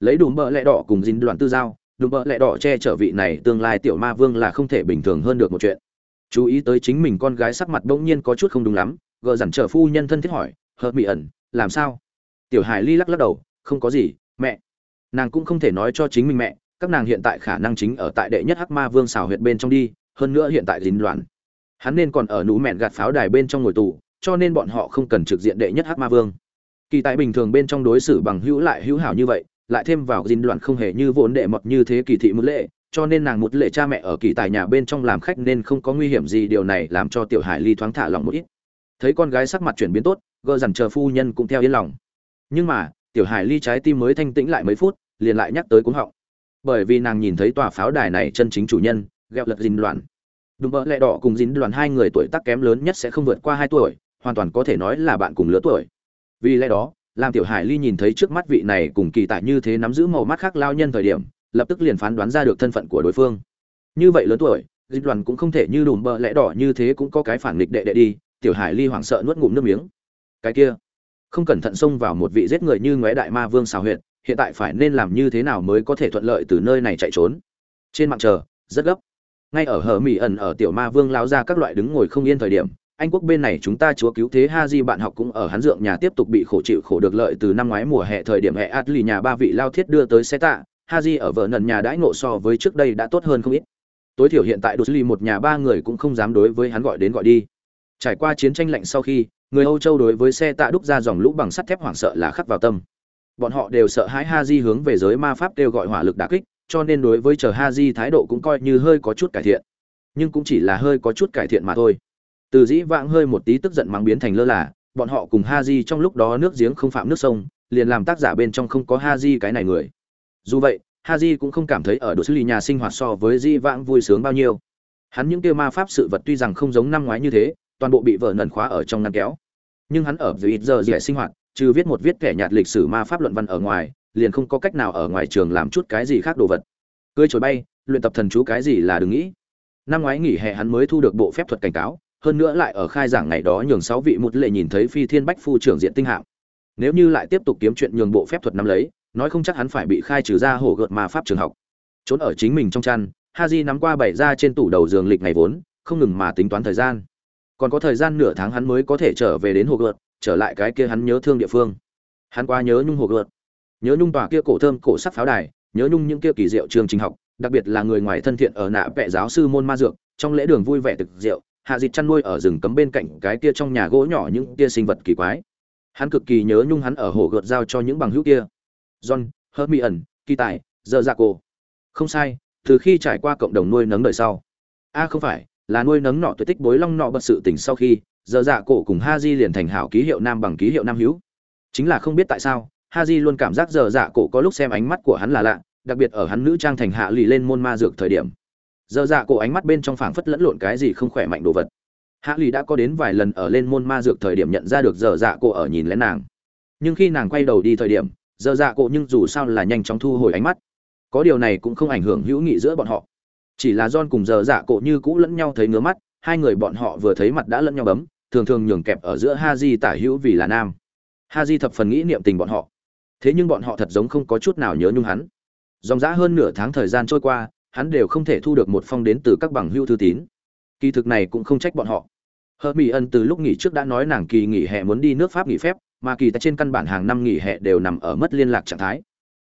Lấy đùm bờ lẹ đỏ cùng dính đoàn tư giao, đùm bờ lẹ đỏ che chở vị này tương lai tiểu ma vương là không thể bình thường hơn được một chuyện. Chú ý tới chính mình con gái sắc mặt bỗng nhiên có chút không đúng lắm, gờ dằn trở phu nhân thân thiết hỏi, hợp mỹ ẩn, làm sao? Tiểu hải ly lắc lắc đầu, không có gì, mẹ. Nàng cũng không thể nói cho chính mình mẹ các nàng hiện tại khả năng chính ở tại đệ nhất hắc ma vương xào huyệt bên trong đi, hơn nữa hiện tại dính loạn. Hắn nên còn ở nú mẹn gạt pháo đài bên trong ngồi tù, cho nên bọn họ không cần trực diện đệ nhất hắc ma vương. Kỳ tại bình thường bên trong đối xử bằng hữu lại hữu hảo như vậy, lại thêm vào dính loạn không hề như vốn đệ mọt như thế kỳ thị mức lệ, cho nên nàng một lệ cha mẹ ở kỳ tài nhà bên trong làm khách nên không có nguy hiểm gì, điều này làm cho tiểu hải ly thoáng thả lòng một ít. Thấy con gái sắc mặt chuyển biến tốt, gờ dằn chờ phu nhân cũng theo yên lòng. Nhưng mà, tiểu hải ly trái tim mới thanh tĩnh lại mấy phút, liền lại nhắc tới cuống họng bởi vì nàng nhìn thấy tòa pháo đài này chân chính chủ nhân gheo lật dính loạn. Đùm bỡ lẹ đỏ cùng dính đoàn hai người tuổi tác kém lớn nhất sẽ không vượt qua hai tuổi, hoàn toàn có thể nói là bạn cùng lứa tuổi. Vì lẽ đó làm tiểu hải ly nhìn thấy trước mắt vị này cùng kỳ tại như thế nắm giữ màu mắt khác lao nhân thời điểm, lập tức liền phán đoán ra được thân phận của đối phương. Như vậy lớn tuổi dính đoàn cũng không thể như đùm bợ lẽ đỏ như thế cũng có cái phản nghịch đệ đệ đi, tiểu hải ly hoảng sợ nuốt ngụm nước miếng. Cái kia, không cẩn thận xông vào một vị giết người như ngoé đại ma vương xào huyện hiện tại phải nên làm như thế nào mới có thể thuận lợi từ nơi này chạy trốn? Trên mạng chờ, rất gấp. Ngay ở hở mỹ ẩn ở tiểu ma vương lao ra các loại đứng ngồi không yên thời điểm, anh quốc bên này chúng ta chúa cứu thế ha di bạn học cũng ở hắn dượng nhà tiếp tục bị khổ chịu khổ được lợi từ năm ngoái mùa hè thời điểm hệ át lì nhà ba vị lao thiết đưa tới xe tạ, ha di ở vợ nần nhà đãi ngộ so với trước đây đã tốt hơn không ít. Tối thiểu hiện tại đột ly một nhà ba người cũng không dám đối với hắn gọi đến gọi đi. Trải qua chiến tranh lạnh sau khi, người âu châu đối với xe tạ đúc ra dòng lũ bằng sắt thép hoảng sợ là khắc vào tâm bọn họ đều sợ hãi ha di hướng về giới ma pháp kêu gọi hỏa lực đà kích, cho nên đối với chờ ha di thái độ cũng coi như hơi có chút cải thiện. Nhưng cũng chỉ là hơi có chút cải thiện mà thôi. Từ dĩ vãng hơi một tí tức giận mắng biến thành lơ là, bọn họ cùng ha di trong lúc đó nước giếng không phạm nước sông, liền làm tác giả bên trong không có ha di cái này người. Dù vậy ha di cũng không cảm thấy ở độ xử lý nhà sinh hoạt so với di vãng vui sướng bao nhiêu. Hắn những kêu ma pháp sự vật tuy rằng không giống năm ngoái như thế, toàn bộ bị vợ nần khóa ở trong ngăn kéo. Nhưng hắn ở dưới ít giờ dẻ sinh hoạt trừ viết một viết kẻ nhạt lịch sử ma pháp luận văn ở ngoài, liền không có cách nào ở ngoài trường làm chút cái gì khác đồ vật. Cưới trồi bay, luyện tập thần chú cái gì là đừng nghĩ. Năm ngoái nghỉ hè hắn mới thu được bộ phép thuật cảnh cáo, hơn nữa lại ở khai giảng ngày đó nhường sáu vị một lệ nhìn thấy phi thiên bách phu trưởng diện tinh hạng. Nếu như lại tiếp tục kiếm chuyện nhường bộ phép thuật nắm lấy, nói không chắc hắn phải bị khai trừ ra hổ gợt ma pháp trường học. Trốn ở chính mình trong chăn, haji nắm qua bảy ra trên tủ đầu giường lịch ngày vốn, không ngừng mà tính toán thời gian. Còn có thời gian nửa tháng hắn mới có thể trở về đến hồ gợt trở lại cái kia hắn nhớ thương địa phương. Hắn qua nhớ nhung hồ gợt. Nhớ nhung tòa kia cổ thơm, cổ sắc pháo đài, nhớ nhung những kia kỳ diệu trường trình học, đặc biệt là người ngoài thân thiện ở nạ vẽ giáo sư môn ma dược, trong lễ đường vui vẻ thực diệu, hạ dịch chăn nuôi ở rừng cấm bên cạnh cái kia trong nhà gỗ nhỏ những kia sinh vật kỳ quái. Hắn cực kỳ nhớ nhung hắn ở hồ gợt giao cho những bằng hữu kia. John, hermione kỳ tài giờ ra cô không sai, từ khi trải qua cộng đồng nuôi nấng đời sau. A không phải, là nuôi nấng nọ tuổi tích bối long nọ bật sự tình sau khi giờ dạ cổ cùng ha di liền thành hảo ký hiệu nam bằng ký hiệu nam hữu. Chính là không biết tại sao ha di luôn cảm giác giờ dạ cổ có lúc xem ánh mắt của hắn là lạ, đặc biệt ở hắn nữ trang thành hạ lì lên môn ma dược thời điểm. Giờ dạ cổ ánh mắt bên trong phảng phất lẫn lộn cái gì không khỏe mạnh đồ vật. Hạ lì đã có đến vài lần ở lên môn ma dược thời điểm nhận ra được giờ dạ cổ ở nhìn lén nàng. Nhưng khi nàng quay đầu đi thời điểm, giờ dạ cổ nhưng dù sao là nhanh chóng thu hồi ánh mắt. Có điều này cũng không ảnh hưởng hữu nghị giữa bọn họ. Chỉ là John cùng giờ dạ cổ như cũ lẫn nhau thấy ngứa mắt, hai người bọn họ vừa thấy mặt đã lẫn nhau bấm thường thường nhường kẹp ở giữa Haji tả hữu vì là nam. Haji thập phần nghĩ niệm tình bọn họ. Thế nhưng bọn họ thật giống không có chút nào nhớ nhung hắn. Dòng dã hơn nửa tháng thời gian trôi qua, hắn đều không thể thu được một phong đến từ các bằng hữu thư tín. Kỳ thực này cũng không trách bọn họ. Hợp mỹ ân từ lúc nghỉ trước đã nói nàng kỳ nghỉ hè muốn đi nước pháp nghỉ phép, mà kỳ tại trên căn bản hàng năm nghỉ hè đều nằm ở mất liên lạc trạng thái.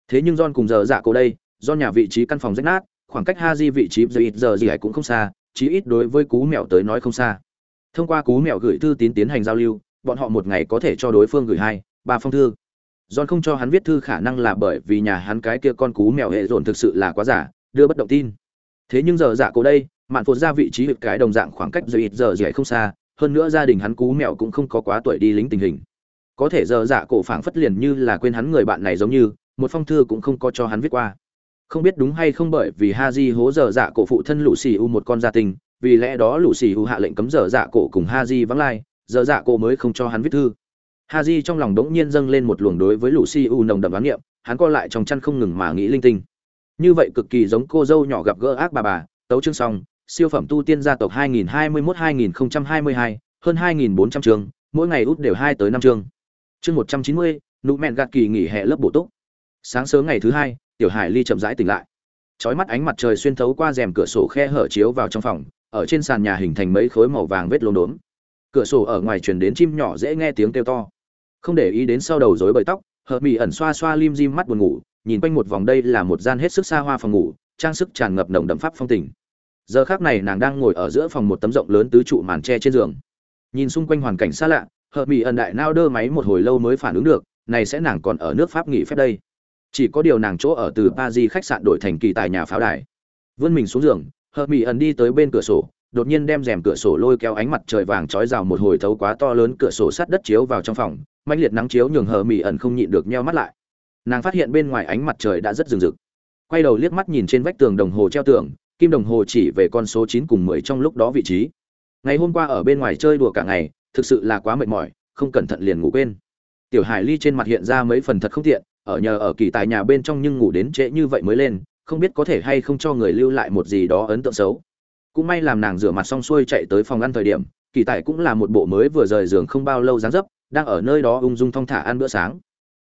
Thế nhưng john cùng giờ dạ cô đây, do nhà vị trí căn phòng rách nát, khoảng cách ha vị trí giờ ít giờ gì ấy cũng không xa, chí ít đối với cú mèo tới nói không xa thông qua cú mèo gửi thư tín tiến hành giao lưu bọn họ một ngày có thể cho đối phương gửi hai ba phong thư John không cho hắn viết thư khả năng là bởi vì nhà hắn cái kia con cú mèo hệ dồn thực sự là quá giả, đưa bất động tin. Thế nhưng giờ giả cổ đây, mạn phột ra vị trí huyệt cái đồng dạng khoảng cách giờ ít giờ dễ không xa, hơn nữa gia đình hắn cú mèo cũng không có quá tuổi đi lính tình hình. Có thể giờ dạ cổ phảng phất liền như là quên hắn người bạn này giống như, một phong thư cũng không có cho hắn viết qua. Không biết đúng hay không bởi vì Haji hố giờ dạ cổ phụ thân lũ xì u một con gia tình, vì lẽ đó lũ xì hữu hạ lệnh cấm dở dạ cổ cùng Haji vắng lai, dở dạ cổ mới không cho hắn viết thư Haji trong lòng đống nhiên dâng lên một luồng đối với Lucy nồng đậm đoán niệm, hắn co lại trong chăn không ngừng mà nghĩ linh tinh. Như vậy cực kỳ giống cô dâu nhỏ gặp gỡ ác bà bà, tấu chương xong, siêu phẩm tu tiên gia tộc 2021-2022, hơn 2400 trường mỗi ngày út đều hai tới năm chương. Chương 190, nụ mẹn gạt kỳ nghỉ hè lớp bổ túc. Sáng sớm ngày thứ hai, Tiểu Hải Ly chậm rãi tỉnh lại. Chói mắt ánh mặt trời xuyên thấu qua rèm cửa sổ khe hở chiếu vào trong phòng, ở trên sàn nhà hình thành mấy khối màu vàng vết lốm đốm. Cửa sổ ở ngoài truyền đến chim nhỏ dễ nghe tiếng kêu to. Không để ý đến sau đầu rối bời tóc, hợp mỹ ẩn xoa xoa lim dim mắt buồn ngủ, nhìn quanh một vòng đây là một gian hết sức xa hoa phòng ngủ, trang sức tràn ngập nồng đậm pháp phong tình. Giờ khác này nàng đang ngồi ở giữa phòng một tấm rộng lớn tứ trụ màn tre trên giường. Nhìn xung quanh hoàn cảnh xa lạ, hợp mỹ ẩn đại nao đơ máy một hồi lâu mới phản ứng được, này sẽ nàng còn ở nước pháp nghỉ phép đây. Chỉ có điều nàng chỗ ở từ paris khách sạn đổi thành kỳ tài nhà pháo đài. Vươn mình xuống giường hợp mỹ ẩn đi tới bên cửa sổ, đột nhiên đem rèm cửa sổ lôi kéo ánh mặt trời vàng trói rào một hồi thấu quá to lớn cửa sổ sắt đất chiếu vào trong phòng, mãnh liệt nắng chiếu nhường hờ mỹ ẩn không nhịn được nheo mắt lại. Nàng phát hiện bên ngoài ánh mặt trời đã rất rừng rực. Quay đầu liếc mắt nhìn trên vách tường đồng hồ treo tường, kim đồng hồ chỉ về con số chín cùng mười trong lúc đó vị trí. Ngày hôm qua ở bên ngoài chơi đùa cả ngày, thực sự là quá mệt mỏi, không cẩn thận liền ngủ quên. Tiểu hải ly trên mặt hiện ra mấy phần thật không tiện, ở nhờ ở kỳ tài nhà bên trong nhưng ngủ đến trễ như vậy mới lên không biết có thể hay không cho người lưu lại một gì đó ấn tượng xấu. Cũng may làm nàng rửa mặt xong xuôi chạy tới phòng ăn thời điểm, kỳ tài cũng là một bộ mới vừa rời giường không bao lâu dáng dấp, đang ở nơi đó ung dung thong thả ăn bữa sáng.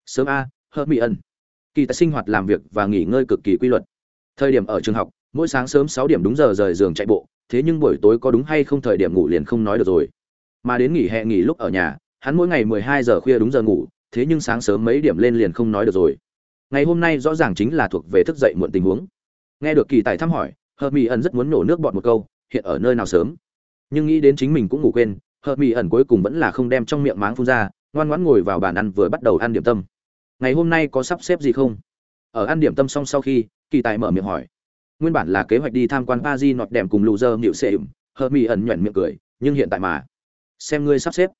Sớm a hơ mỹ ân kỳ tài sinh hoạt làm việc và nghỉ ngơi cực kỳ quy luật. Thời điểm ở trường học, mỗi sáng sớm sáu điểm đúng giờ rời giường chạy bộ, thế nhưng buổi tối có đúng hay không thời điểm ngủ liền không nói được rồi. Mà đến nghỉ hè nghỉ lúc ở nhà, hắn mỗi ngày mười hai giờ khuya đúng giờ ngủ, thế nhưng sáng sớm mấy điểm lên liền không nói được rồi ngày hôm nay rõ ràng chính là thuộc về thức dậy muộn tình huống. Nghe được kỳ tài thăm hỏi, hợp mỹ ẩn rất muốn nổ nước bọt một câu, hiện ở nơi nào sớm? Nhưng nghĩ đến chính mình cũng ngủ quên, hợp mỹ ẩn cuối cùng vẫn là không đem trong miệng máng phun ra, ngoan ngoãn ngồi vào bàn ăn vừa bắt đầu ăn điểm tâm. Ngày hôm nay có sắp xếp gì không? Ở ăn điểm tâm xong sau khi, kỳ tài mở miệng hỏi. Nguyên bản là kế hoạch đi tham quan pa di nọt đèm cùng lù dơ nịu xệ ửng hợp mỹ ẩn nhoẻn miệng cười, nhưng hiện tại mà, xem ngươi sắp xếp.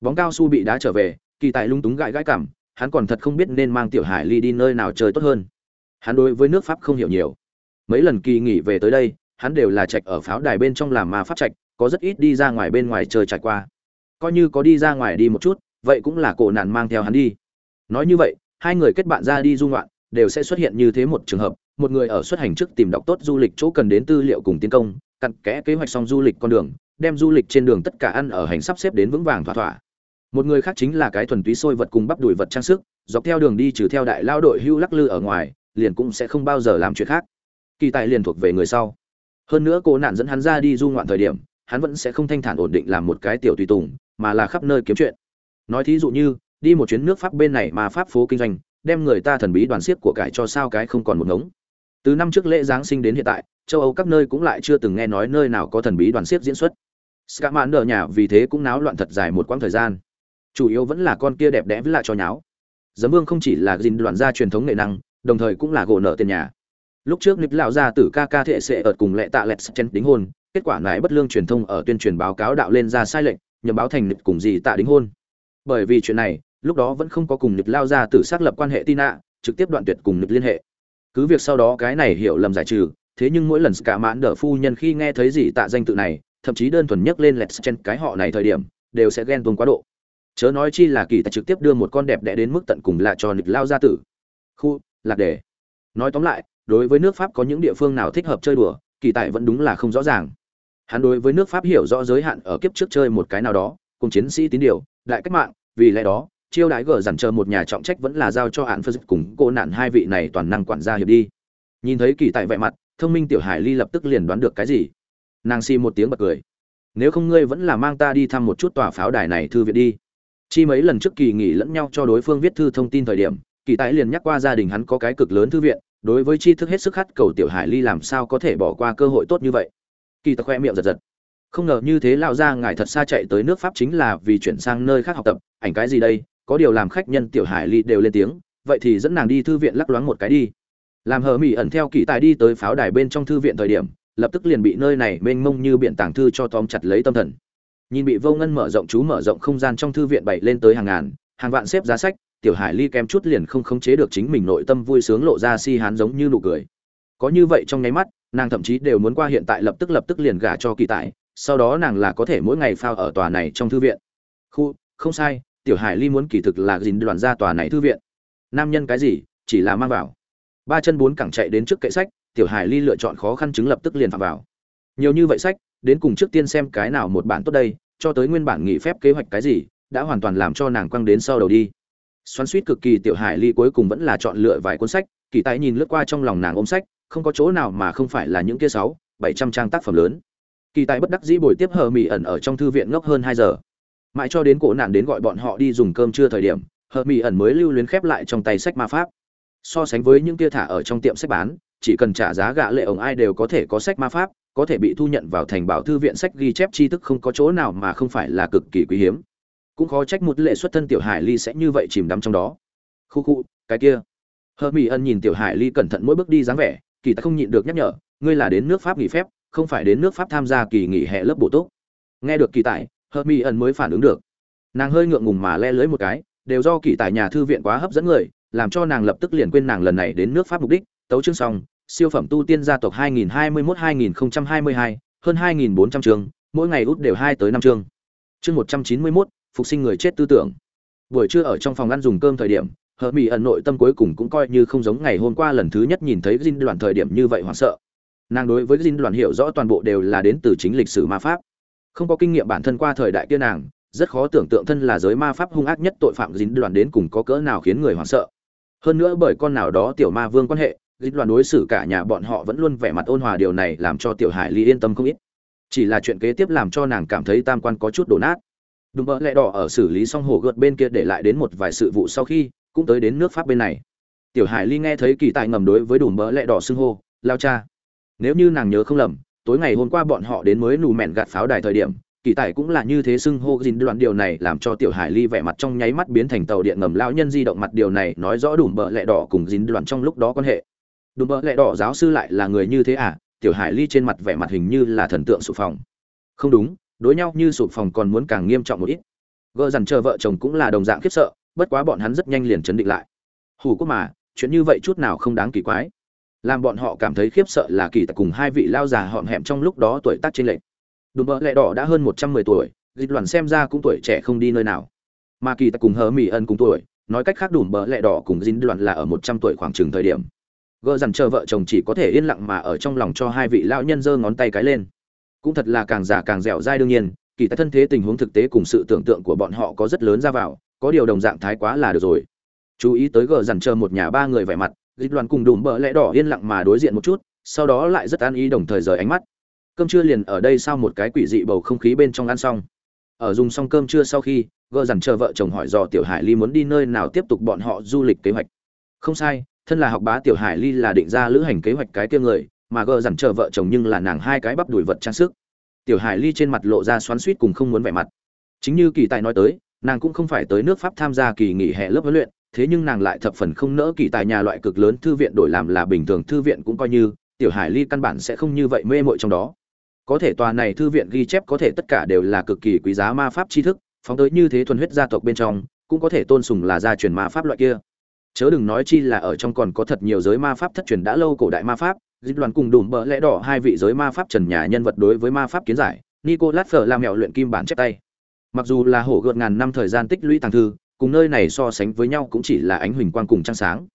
Bóng cao su bị đá trở về, kỳ tài lung túng gãi gãi cảm hắn còn thật không biết nên mang tiểu hải ly đi nơi nào chơi tốt hơn. Hắn đối với nước pháp không hiểu nhiều. Mấy lần kỳ nghỉ về tới đây, hắn đều là trạch ở pháo đài bên trong làm ma pháp trạch, có rất ít đi ra ngoài bên ngoài chơi trải qua. Coi như có đi ra ngoài đi một chút, vậy cũng là cổ nạn mang theo hắn đi. Nói như vậy, hai người kết bạn ra đi du ngoạn, đều sẽ xuất hiện như thế một trường hợp, một người ở xuất hành trước tìm đọc tốt du lịch chỗ cần đến tư liệu cùng tiến công, cặn kẽ kế hoạch xong du lịch con đường, đem du lịch trên đường tất cả ăn ở hành sắp xếp đến vững vàng thỏa thỏa một người khác chính là cái thuần túy sôi vật cùng bắp đùi vật trang sức, dọc theo đường đi trừ theo đại lao đội hưu lắc lư ở ngoài, liền cũng sẽ không bao giờ làm chuyện khác. Kỳ tài liền thuộc về người sau. Hơn nữa cô nạn dẫn hắn ra đi du ngoạn thời điểm, hắn vẫn sẽ không thanh thản ổn định làm một cái tiểu tùy tùng, mà là khắp nơi kiếm chuyện. Nói thí dụ như, đi một chuyến nước pháp bên này mà pháp phố kinh doanh, đem người ta thần bí đoàn siếc của cải cho sao cái không còn một ngống. Từ năm trước lễ giáng sinh đến hiện tại, châu âu các nơi cũng lại chưa từng nghe nói nơi nào có thần bí đoàn siếc diễn xuất. Scamman đờ nhà vì thế cũng náo loạn thật dài một quãng thời gian chủ yếu vẫn là con kia đẹp đẽ với lại cho nháo. Giấm vương không chỉ là gìn đoàn gia truyền thống nghệ năng, đồng thời cũng là gỗ nợ tiền nhà. Lúc trước nịp lão gia tử ca ca thệ sẽ ở cùng lệ tạ lẹt chen đính hôn, kết quả lại bất lương truyền thông ở tuyên truyền báo cáo đạo lên ra sai lệnh nhằm báo thành nịp cùng gì tạ đính hôn. Bởi vì chuyện này, lúc đó vẫn không có cùng nịp lao gia tử xác lập quan hệ tin ạ, trực tiếp đoạn tuyệt cùng nịp liên hệ. Cứ việc sau đó cái này hiểu lầm giải trừ, thế nhưng mỗi lần cả mãn đỡ phu nhân khi nghe thấy gì tạ danh tự này, thậm chí đơn thuần nhắc lên lẹt chen cái họ này thời điểm, đều sẽ ghen tuông quá độ chớ nói chi là kỳ tài trực tiếp đưa một con đẹp đẽ đến mức tận cùng lạ cho nịch lao gia tử. Khu, lạc đề. Nói tóm lại, đối với nước pháp có những địa phương nào thích hợp chơi đùa, kỳ tài vẫn đúng là không rõ ràng. Hắn đối với nước pháp hiểu rõ giới hạn ở kiếp trước chơi một cái nào đó, cùng chiến sĩ tín điều, đại cách mạng, vì lẽ đó, chiêu đãi gở dằn chờ một nhà trọng trách vẫn là giao cho hạn phật cùng cô nạn hai vị này toàn năng quản gia hiệp đi. Nhìn thấy kỳ tài vẻ mặt, thông minh tiểu hải ly lập tức liền đoán được cái gì. Nàng xi một tiếng bật cười. Nếu không ngươi vẫn là mang ta đi thăm một chút tòa pháo đài này thư viện đi chi mấy lần trước kỳ nghỉ lẫn nhau cho đối phương viết thư thông tin thời điểm, kỳ tái liền nhắc qua gia đình hắn có cái cực lớn thư viện, đối với Chi thức hết sức khát cầu tiểu hải ly làm sao có thể bỏ qua cơ hội tốt như vậy. Kỳ tặc khoe miệng giật giật. Không ngờ như thế lão gia ngài thật xa chạy tới nước pháp chính là vì chuyển sang nơi khác học tập, ảnh cái gì đây? Có điều làm khách nhân tiểu hải ly đều lên tiếng, vậy thì dẫn nàng đi thư viện lắc loáng một cái đi. Làm hờ mỹ ẩn theo kỳ tài đi tới pháo đài bên trong thư viện thời điểm, lập tức liền bị nơi này mênh mông như biển tàng thư cho tóm chặt lấy tâm thần nhìn bị vô ngân mở rộng chú mở rộng không gian trong thư viện bày lên tới hàng ngàn, hàng vạn xếp giá sách, tiểu hải ly kém chút liền không khống chế được chính mình nội tâm vui sướng lộ ra si hán giống như nụ cười. Có như vậy trong nháy mắt, nàng thậm chí đều muốn qua hiện tại lập tức lập tức liền gả cho kỳ tài, sau đó nàng là có thể mỗi ngày phao ở tòa này trong thư viện. Khu, không sai, tiểu hải ly muốn kỳ thực là dìn đoàn ra tòa này thư viện. Nam nhân cái gì, chỉ là mang vào. Ba chân bốn cẳng chạy đến trước kệ sách, tiểu hải ly lựa chọn khó khăn chứng lập tức liền phạm vào. Nhiều như vậy sách đến cùng trước tiên xem cái nào một bản tốt đây, cho tới nguyên bản nghỉ phép kế hoạch cái gì, đã hoàn toàn làm cho nàng quăng đến sau đầu đi. Xoắn suýt cực kỳ tiểu hải ly cuối cùng vẫn là chọn lựa vài cuốn sách, kỳ tài nhìn lướt qua trong lòng nàng ôm sách, không có chỗ nào mà không phải là những kia sáu, bảy trăm trang tác phẩm lớn. Kỳ tài bất đắc dĩ buổi tiếp hờ mỹ ẩn ở trong thư viện ngốc hơn hai giờ. Mãi cho đến cổ nạn đến gọi bọn họ đi dùng cơm trưa thời điểm, hờ mỹ ẩn mới lưu luyến khép lại trong tay sách ma pháp. So sánh với những kia thả ở trong tiệm sách bán, chỉ cần trả giá gạ lệ ổng ai đều có thể có sách ma pháp có thể bị thu nhận vào thành bảo thư viện sách ghi chép tri thức không có chỗ nào mà không phải là cực kỳ quý hiếm. Cũng khó trách một lệ xuất thân tiểu hải ly sẽ như vậy chìm đắm trong đó. Khu khu, cái kia. Hơ mỹ ân nhìn tiểu hải ly cẩn thận mỗi bước đi dáng vẻ, kỳ ta không nhịn được nhắc nhở, ngươi là đến nước pháp nghỉ phép, không phải đến nước pháp tham gia kỳ nghỉ hè lớp bổ túc. Nghe được kỳ tài hơ mỹ ân mới phản ứng được. Nàng hơi ngượng ngùng mà le lưới một cái, đều do kỳ tài nhà thư viện quá hấp dẫn người, làm cho nàng lập tức liền quên nàng lần này đến nước pháp mục đích. Tấu chương xong siêu phẩm tu tiên gia tộc 2021-2022, hơn 2.400 chương mỗi ngày út đều hai tới năm chương. Chương 191, phục sinh người chết tư tưởng. Buổi trưa ở trong phòng ăn dùng cơm thời điểm hờ mỹ ẩn nội tâm cuối cùng cũng coi như không giống ngày hôm qua lần thứ nhất nhìn thấy Jin đoàn thời điểm như vậy hoảng sợ. Nàng đối với Jin đoàn hiểu rõ toàn bộ đều là đến từ chính lịch sử ma pháp. Không có kinh nghiệm bản thân qua thời đại kia nàng rất khó tưởng tượng thân là giới ma pháp hung ác nhất tội phạm Jin đoàn đến cùng có cỡ nào khiến người hoảng sợ. Hơn nữa bởi con nào đó tiểu ma vương quan hệ dịch loạn đối xử cả nhà bọn họ vẫn luôn vẻ mặt ôn hòa, điều này làm cho tiểu hải ly yên tâm không ít. Chỉ là chuyện kế tiếp làm cho nàng cảm thấy tam quan có chút đổ nát. Đùm bỡ lẹ đỏ ở xử lý xong hồ gợt bên kia để lại đến một vài sự vụ sau khi, cũng tới đến nước pháp bên này. Tiểu hải ly nghe thấy kỳ tài ngầm đối với đùm bỡ lẹ đỏ xưng hô, lao cha, nếu như nàng nhớ không lầm, tối ngày hôm qua bọn họ đến mới nù mẹn gạt pháo đài thời điểm, kỳ tài cũng là như thế xưng hô dìn đoạn điều này làm cho tiểu hải ly vẻ mặt trong nháy mắt biến thành tàu điện ngầm. Lao nhân di động mặt điều này nói rõ đùm bỡ lẹ đỏ cùng dìn đoạn trong lúc đó quan hệ đùm bợ lẹ đỏ giáo sư lại là người như thế à? Tiểu hải ly trên mặt vẻ mặt hình như là thần tượng sụp phòng. Không đúng, đối nhau như sụp phòng còn muốn càng nghiêm trọng một ít. Gỡ dằn chờ vợ chồng cũng là đồng dạng khiếp sợ, bất quá bọn hắn rất nhanh liền chấn định lại. Hủ quốc mà, chuyện như vậy chút nào không đáng kỳ quái. Làm bọn họ cảm thấy khiếp sợ là kỳ tặc cùng hai vị lao già họm hẹm trong lúc đó tuổi tác trên lệch. Đùm bợ lẹ đỏ đã hơn một trăm mười tuổi, dịch loạn xem ra cũng tuổi trẻ không đi nơi nào. Mà kỳ tặc cùng hờ mỹ ân cùng tuổi, nói cách khác đùm bợ lẹ đỏ cùng dính đoàn là ở một trăm tuổi khoảng chừng thời điểm gỡ dằn chờ vợ chồng chỉ có thể yên lặng mà ở trong lòng cho hai vị lão nhân giơ ngón tay cái lên. Cũng thật là càng già càng dẻo dai đương nhiên, kỳ tại thân thế tình huống thực tế cùng sự tưởng tượng của bọn họ có rất lớn ra vào, có điều đồng dạng thái quá là được rồi. Chú ý tới gờ dằn chờ một nhà ba người vẻ mặt, dịch đoàn cùng đùm bỡ lẽ đỏ yên lặng mà đối diện một chút, sau đó lại rất an ý đồng thời rời ánh mắt. Cơm trưa liền ở đây sau một cái quỷ dị bầu không khí bên trong ăn xong. Ở dùng xong cơm trưa sau khi gờ dằn chờ vợ chồng hỏi dò tiểu hải ly muốn đi nơi nào tiếp tục bọn họ du lịch kế hoạch. Không sai thân là học bá tiểu hải ly là định ra lữ hành kế hoạch cái kia người, mà gờ dằn chờ vợ chồng nhưng là nàng hai cái bắp đùi vật trang sức. Tiểu hải ly trên mặt lộ ra xoắn suýt cùng không muốn vẻ mặt. Chính như kỳ tài nói tới, nàng cũng không phải tới nước pháp tham gia kỳ nghỉ hè lớp huấn luyện, thế nhưng nàng lại thập phần không nỡ kỳ tài nhà loại cực lớn thư viện đổi làm là bình thường thư viện cũng coi như, tiểu hải ly căn bản sẽ không như vậy mê mội trong đó. Có thể tòa này thư viện ghi chép có thể tất cả đều là cực kỳ quý giá ma pháp tri thức, phóng tới như thế thuần huyết gia tộc bên trong, cũng có thể tôn sùng là gia truyền ma pháp loại kia chớ đừng nói chi là ở trong còn có thật nhiều giới ma pháp thất truyền đã lâu cổ đại ma pháp, dịch đoàn cùng đùm bỡ lẽ đỏ hai vị giới ma pháp trần nhà nhân vật đối với ma pháp kiến giải, nicolas phở làm mẹo luyện kim bản chép tay. Mặc dù là hổ gợt ngàn năm thời gian tích lũy tàng thư, cùng nơi này so sánh với nhau cũng chỉ là ánh huỳnh quang cùng trăng sáng.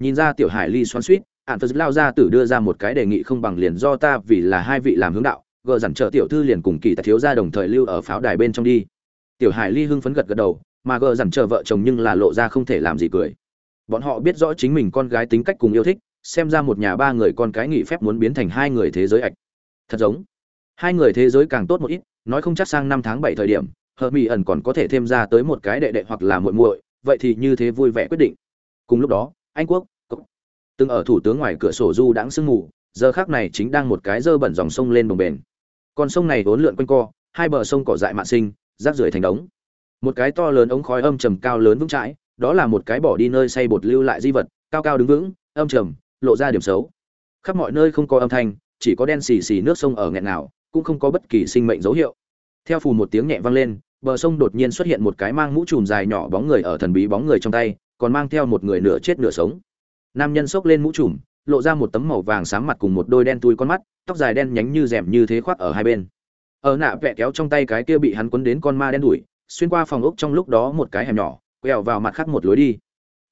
Nhìn ra tiểu hải ly xoắn suýt ạn phật lao ra tử đưa ra một cái đề nghị không bằng liền do ta vì là hai vị làm hướng đạo, gờ dặn trợ tiểu thư liền cùng kỳ tài thiếu ra đồng thời lưu ở pháo đài bên trong đi. Tiểu hải ly hưng phấn gật gật đầu, mà gờ dặn trợ vợ chồng nhưng là lộ ra không thể làm gì cười bọn họ biết rõ chính mình con gái tính cách cùng yêu thích, xem ra một nhà ba người con cái nghỉ phép muốn biến thành hai người thế giới ạch. Thật giống. Hai người thế giới càng tốt một ít, nói không chắc sang năm tháng bảy thời điểm hờ mỹ ẩn còn có thể thêm ra tới một cái đệ đệ hoặc là muội muội, vậy thì như thế vui vẻ quyết định. Cùng lúc đó, anh quốc từng ở thủ tướng ngoài cửa sổ du đãng sương mù, giờ khác này chính đang một cái dơ bẩn dòng sông lên bồng bền con sông này vốn lượn quanh co, hai bờ sông cỏ dại mạn sinh, rác rưởi thành đống. Một cái to lớn ống khói âm trầm cao lớn vững chãi đó là một cái bỏ đi nơi xây bột lưu lại di vật, cao cao đứng vững, âm trầm, lộ ra điểm xấu. Khắp mọi nơi không có âm thanh, chỉ có đen xì xì nước sông ở nghẹn nào cũng không có bất kỳ sinh mệnh dấu hiệu. Theo phù một tiếng nhẹ vang lên, bờ sông đột nhiên xuất hiện một cái mang mũ trùm dài nhỏ bóng người ở thần bí bóng người trong tay, còn mang theo một người nửa chết nửa sống. Nam nhân xốc lên mũ trùm, lộ ra một tấm màu vàng sáng mặt cùng một đôi đen tui con mắt, tóc dài đen nhánh như rèm như thế khoác ở hai bên. Ở nạ vẽ kéo trong tay cái kia bị hắn quấn đến con ma đen đuổi, xuyên qua phòng ốc trong lúc đó một cái hẻm nhỏ quẹo vào mặt khác một lối đi.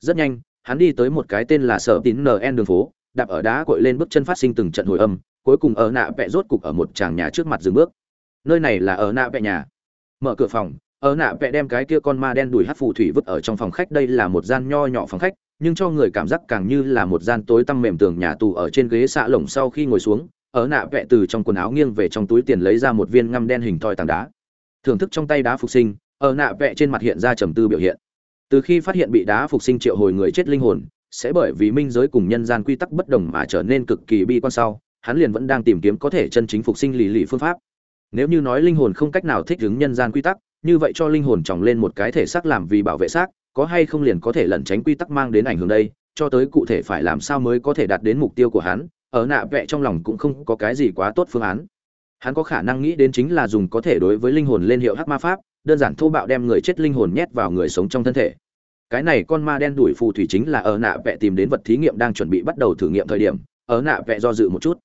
Rất nhanh, hắn đi tới một cái tên là sở tín nn đường phố, đạp ở đá cội lên bước chân phát sinh từng trận hồi âm, cuối cùng ở nạ vẹ rốt cục ở một tràng nhà trước mặt dừng bước. Nơi này là ở nạ vẹ nhà. Mở cửa phòng, ở nạ vẽ đem cái kia con ma đen đuổi hát phù thủy vứt ở trong phòng khách. Đây là một gian nho nhỏ phòng khách, nhưng cho người cảm giác càng như là một gian tối tăm mềm tường nhà tù ở trên ghế xạ lồng sau khi ngồi xuống, ở nạ vẽ từ trong quần áo nghiêng về trong túi tiền lấy ra một viên ngăm đen hình thoi tảng đá. Thưởng thức trong tay đá phục sinh, ở nạ vẽ trên mặt hiện ra trầm tư biểu hiện từ khi phát hiện bị đá phục sinh triệu hồi người chết linh hồn, sẽ bởi vì minh giới cùng nhân gian quy tắc bất đồng mà trở nên cực kỳ bi quan sau, hắn liền vẫn đang tìm kiếm có thể chân chính phục sinh lì lì phương pháp. Nếu như nói linh hồn không cách nào thích ứng nhân gian quy tắc, như vậy cho linh hồn tròng lên một cái thể xác làm vì bảo vệ xác, có hay không liền có thể lẩn tránh quy tắc mang đến ảnh hưởng đây, cho tới cụ thể phải làm sao mới có thể đạt đến mục tiêu của hắn, ở nạ vẽ trong lòng cũng không có cái gì quá tốt phương án. Hắn có khả năng nghĩ đến chính là dùng có thể đối với linh hồn lên hiệu hắc ma pháp đơn giản thô bạo đem người chết linh hồn nhét vào người sống trong thân thể. Cái này con ma đen đuổi phù thủy chính là ở nạ vẽ tìm đến vật thí nghiệm đang chuẩn bị bắt đầu thử nghiệm thời điểm, ở nạ vẽ do dự một chút.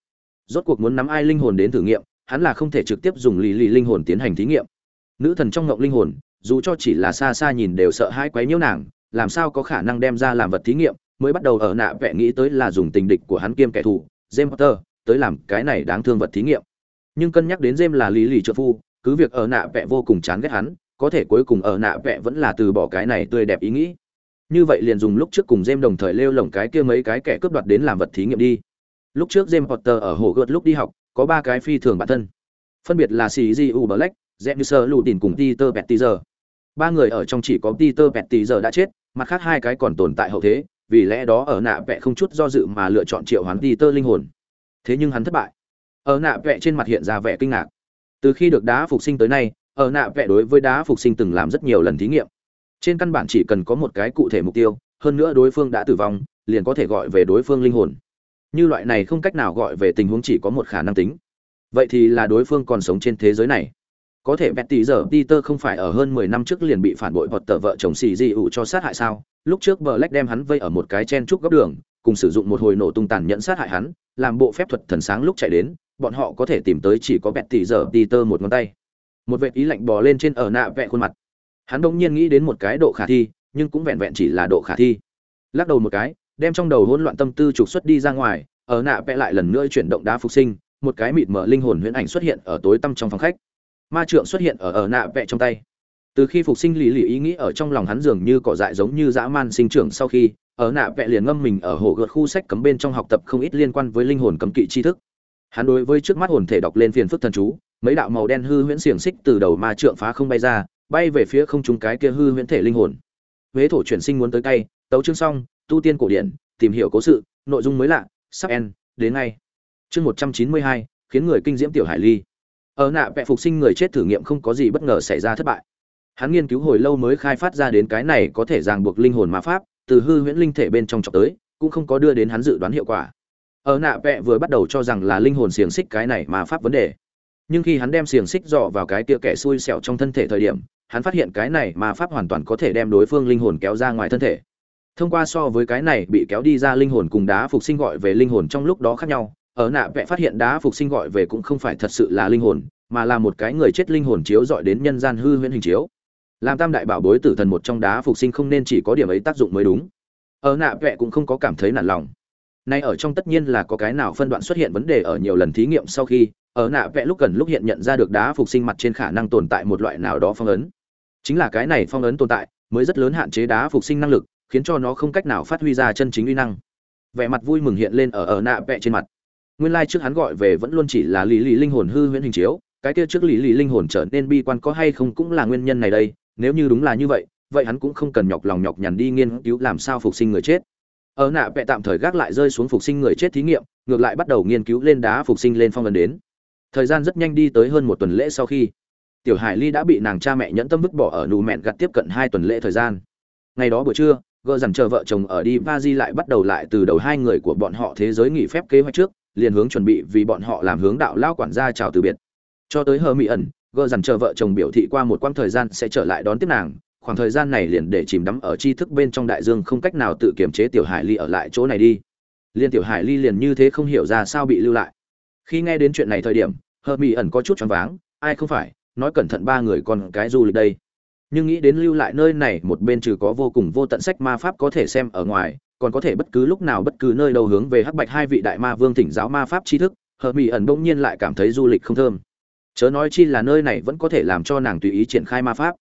Rốt cuộc muốn nắm ai linh hồn đến thử nghiệm, hắn là không thể trực tiếp dùng lì lì linh hồn tiến hành thí nghiệm. Nữ thần trong ngộng linh hồn, dù cho chỉ là xa xa nhìn đều sợ hãi quấy nhiễu nàng, làm sao có khả năng đem ra làm vật thí nghiệm, mới bắt đầu ở nạ vẽ nghĩ tới là dùng tình địch của hắn kiêm kẻ thù, james potter, tới làm cái này đáng thương vật thí nghiệm. Nhưng cân nhắc đến james là lý lì trợ phu cứ việc ở nạ vẽ vô cùng chán ghét hắn, có thể cuối cùng ở nạ vẽ vẫn là từ bỏ cái này tươi đẹp ý nghĩ. Như vậy liền dùng lúc trước cùng james đồng thời lêu lồng cái kia mấy cái kẻ cướp đoạt đến làm vật thí nghiệm đi. Lúc trước james potter ở hồ gợt lúc đi học, có ba cái phi thường bản thân. Phân biệt là sĩ di u. Black jennifer lù tìm cùng peter Pettiger. ba người ở trong chỉ có peter Pettiger đã chết, mặt khác hai cái còn tồn tại hậu thế, vì lẽ đó ở nạ vẽ không chút do dự mà lựa chọn triệu hoán peter linh hồn. Thế nhưng hắn thất bại. Ở nạ vẽ trên mặt hiện ra vẻ kinh ngạc từ khi được đá phục sinh tới nay ở nạ vẽ đối với đá phục sinh từng làm rất nhiều lần thí nghiệm. Trên căn bản chỉ cần có một cái cụ thể mục tiêu hơn nữa đối phương đã tử vong liền có thể gọi về đối phương linh hồn. Như loại này không cách nào gọi về tình huống chỉ có một khả năng tính. Vậy thì là đối phương còn sống trên thế giới này. Có thể Betty giờ Peter không phải ở hơn 10 năm trước liền bị phản bội hoặc tờ vợ chồng xì di ủ cho sát hại sao? Lúc trước Black đem hắn vây ở một cái chen trúc góc đường, cùng sử dụng một hồi nổ tung tàn nhẫn sát hại hắn, làm bộ phép thuật thần sáng lúc chạy đến, bọn họ có thể tìm tới chỉ có Betty giờ tì tơ một ngón tay. Một vệ ý lạnh bò lên trên ở nạ vẹ khuôn mặt. Hắn đột nhiên nghĩ đến một cái độ khả thi, nhưng cũng vẹn vẹn chỉ là độ khả thi. Lắc đầu một cái, đem trong đầu hỗn loạn tâm tư trục xuất đi ra ngoài, ở nạ vẽ lại lần nữa chuyển động đá phục sinh, một cái mịt mở linh hồn huyễn ảnh xuất hiện ở tối tăm trong phòng khách ma trượng xuất hiện ở ở nạ vẽ trong tay từ khi phục sinh lì lì ý nghĩ ở trong lòng hắn dường như cỏ dại giống như dã man sinh trưởng sau khi ở nạ vẽ liền ngâm mình ở hồ gợt khu sách cấm bên trong học tập không ít liên quan với linh hồn cấm kỵ tri thức hắn đối với trước mắt hồn thể đọc lên phiền phức thần chú, mấy đạo màu đen hư huyễn xiềng xích từ đầu ma trượng phá không bay ra, bay về phía không trung cái kia hư huyễn thể linh hồn. Huế thổ chuyển sinh muốn tới tay, tấu chương xong, tu tiên cổ điển, tìm hiểu cố sự, nội dung mới lạ, sắp en đến ngay. Chương một trăm chín mươi hai, khiến người kinh diễm tiểu hải ly. Ở nạ vẽ phục sinh người chết thử nghiệm không có gì bất ngờ xảy ra thất bại. Hắn nghiên cứu hồi lâu mới khai phát ra đến cái này có thể ràng buộc linh hồn ma pháp, từ hư huyễn linh thể bên trong chọc tới, cũng không có đưa đến hắn dự đoán hiệu quả ở nạ vẽ vừa bắt đầu cho rằng là linh hồn xiềng xích cái này mà pháp vấn đề. Nhưng khi hắn đem xiềng xích dọ vào cái kia kẻ xui xẻo trong thân thể thời điểm, hắn phát hiện cái này mà pháp hoàn toàn có thể đem đối phương linh hồn kéo ra ngoài thân thể. Thông qua so với cái này bị kéo đi ra linh hồn cùng đá phục sinh gọi về linh hồn trong lúc đó khác nhau, ở nạ vẽ phát hiện đá phục sinh gọi về cũng không phải thật sự là linh hồn, mà là một cái người chết linh hồn chiếu dọi đến nhân gian hư huyễn hình chiếu. Làm tam đại bảo bối tử thần một trong đá phục sinh không nên chỉ có điểm ấy tác dụng mới đúng. Ở nạ vẽ cũng không có cảm thấy nản lòng nay ở trong tất nhiên là có cái nào phân đoạn xuất hiện vấn đề ở nhiều lần thí nghiệm sau khi, ở nạ vẽ lúc gần lúc hiện nhận ra được đá phục sinh mặt trên khả năng tồn tại một loại nào đó phong ấn. Chính là cái này phong ấn tồn tại, mới rất lớn hạn chế đá phục sinh năng lực, khiến cho nó không cách nào phát huy ra chân chính uy năng. Vẻ mặt vui mừng hiện lên ở ở nạ vẽ trên mặt. Nguyên lai trước hắn gọi về vẫn luôn chỉ là lý lý linh hồn hư huyễn hình chiếu, cái kia trước lý lý linh hồn trở nên bi quan có hay không cũng là nguyên nhân này đây, nếu như đúng là như vậy vậy hắn cũng không cần nhọc lòng nhọc nhằn đi nghiên cứu làm sao phục sinh người chết ở nạ vẽ tạm thời gác lại rơi xuống phục sinh người chết thí nghiệm, ngược lại bắt đầu nghiên cứu lên đá phục sinh lên phong ấn đến. Thời gian rất nhanh đi tới hơn một tuần lễ sau khi, tiểu hải ly đã bị nàng cha mẹ nhẫn tâm vứt bỏ ở nụ mẹn gặt tiếp cận hai tuần lễ thời gian. Ngày đó buổi trưa gợ dằn chờ vợ chồng ở đi va di lại bắt đầu lại từ đầu hai người của bọn họ thế giới nghỉ phép kế hoạch trước, liền hướng chuẩn bị vì bọn họ làm hướng đạo lao quản gia chào từ biệt. Cho tới hờ mỹ ẩn gợ dằn chờ vợ chồng biểu thị qua một quãng thời gian sẽ trở lại đón tiếp nàng khoảng thời gian này liền để chìm đắm ở tri thức bên trong đại dương không cách nào tự kiềm chế tiểu hải ly ở lại chỗ này đi. Liên tiểu hải ly liền như thế không hiểu ra sao bị lưu lại. Khi nghe đến chuyện này thời điểm hờ mỹ ẩn có chút choáng váng, ai không phải, nói cẩn thận ba người còn cái du lịch đây. Nhưng nghĩ đến lưu lại nơi này, một bên trừ có vô cùng vô tận sách ma pháp có thể xem ở ngoài, còn có thể bất cứ lúc nào bất cứ nơi đâu hướng về hắc bạch hai vị đại ma vương thỉnh giáo ma pháp tri thức hờ mỹ ẩn bỗng nhiên lại cảm thấy du lịch không thơm. Chớ nói chi là nơi này vẫn có thể làm cho nàng tùy ý triển khai ma pháp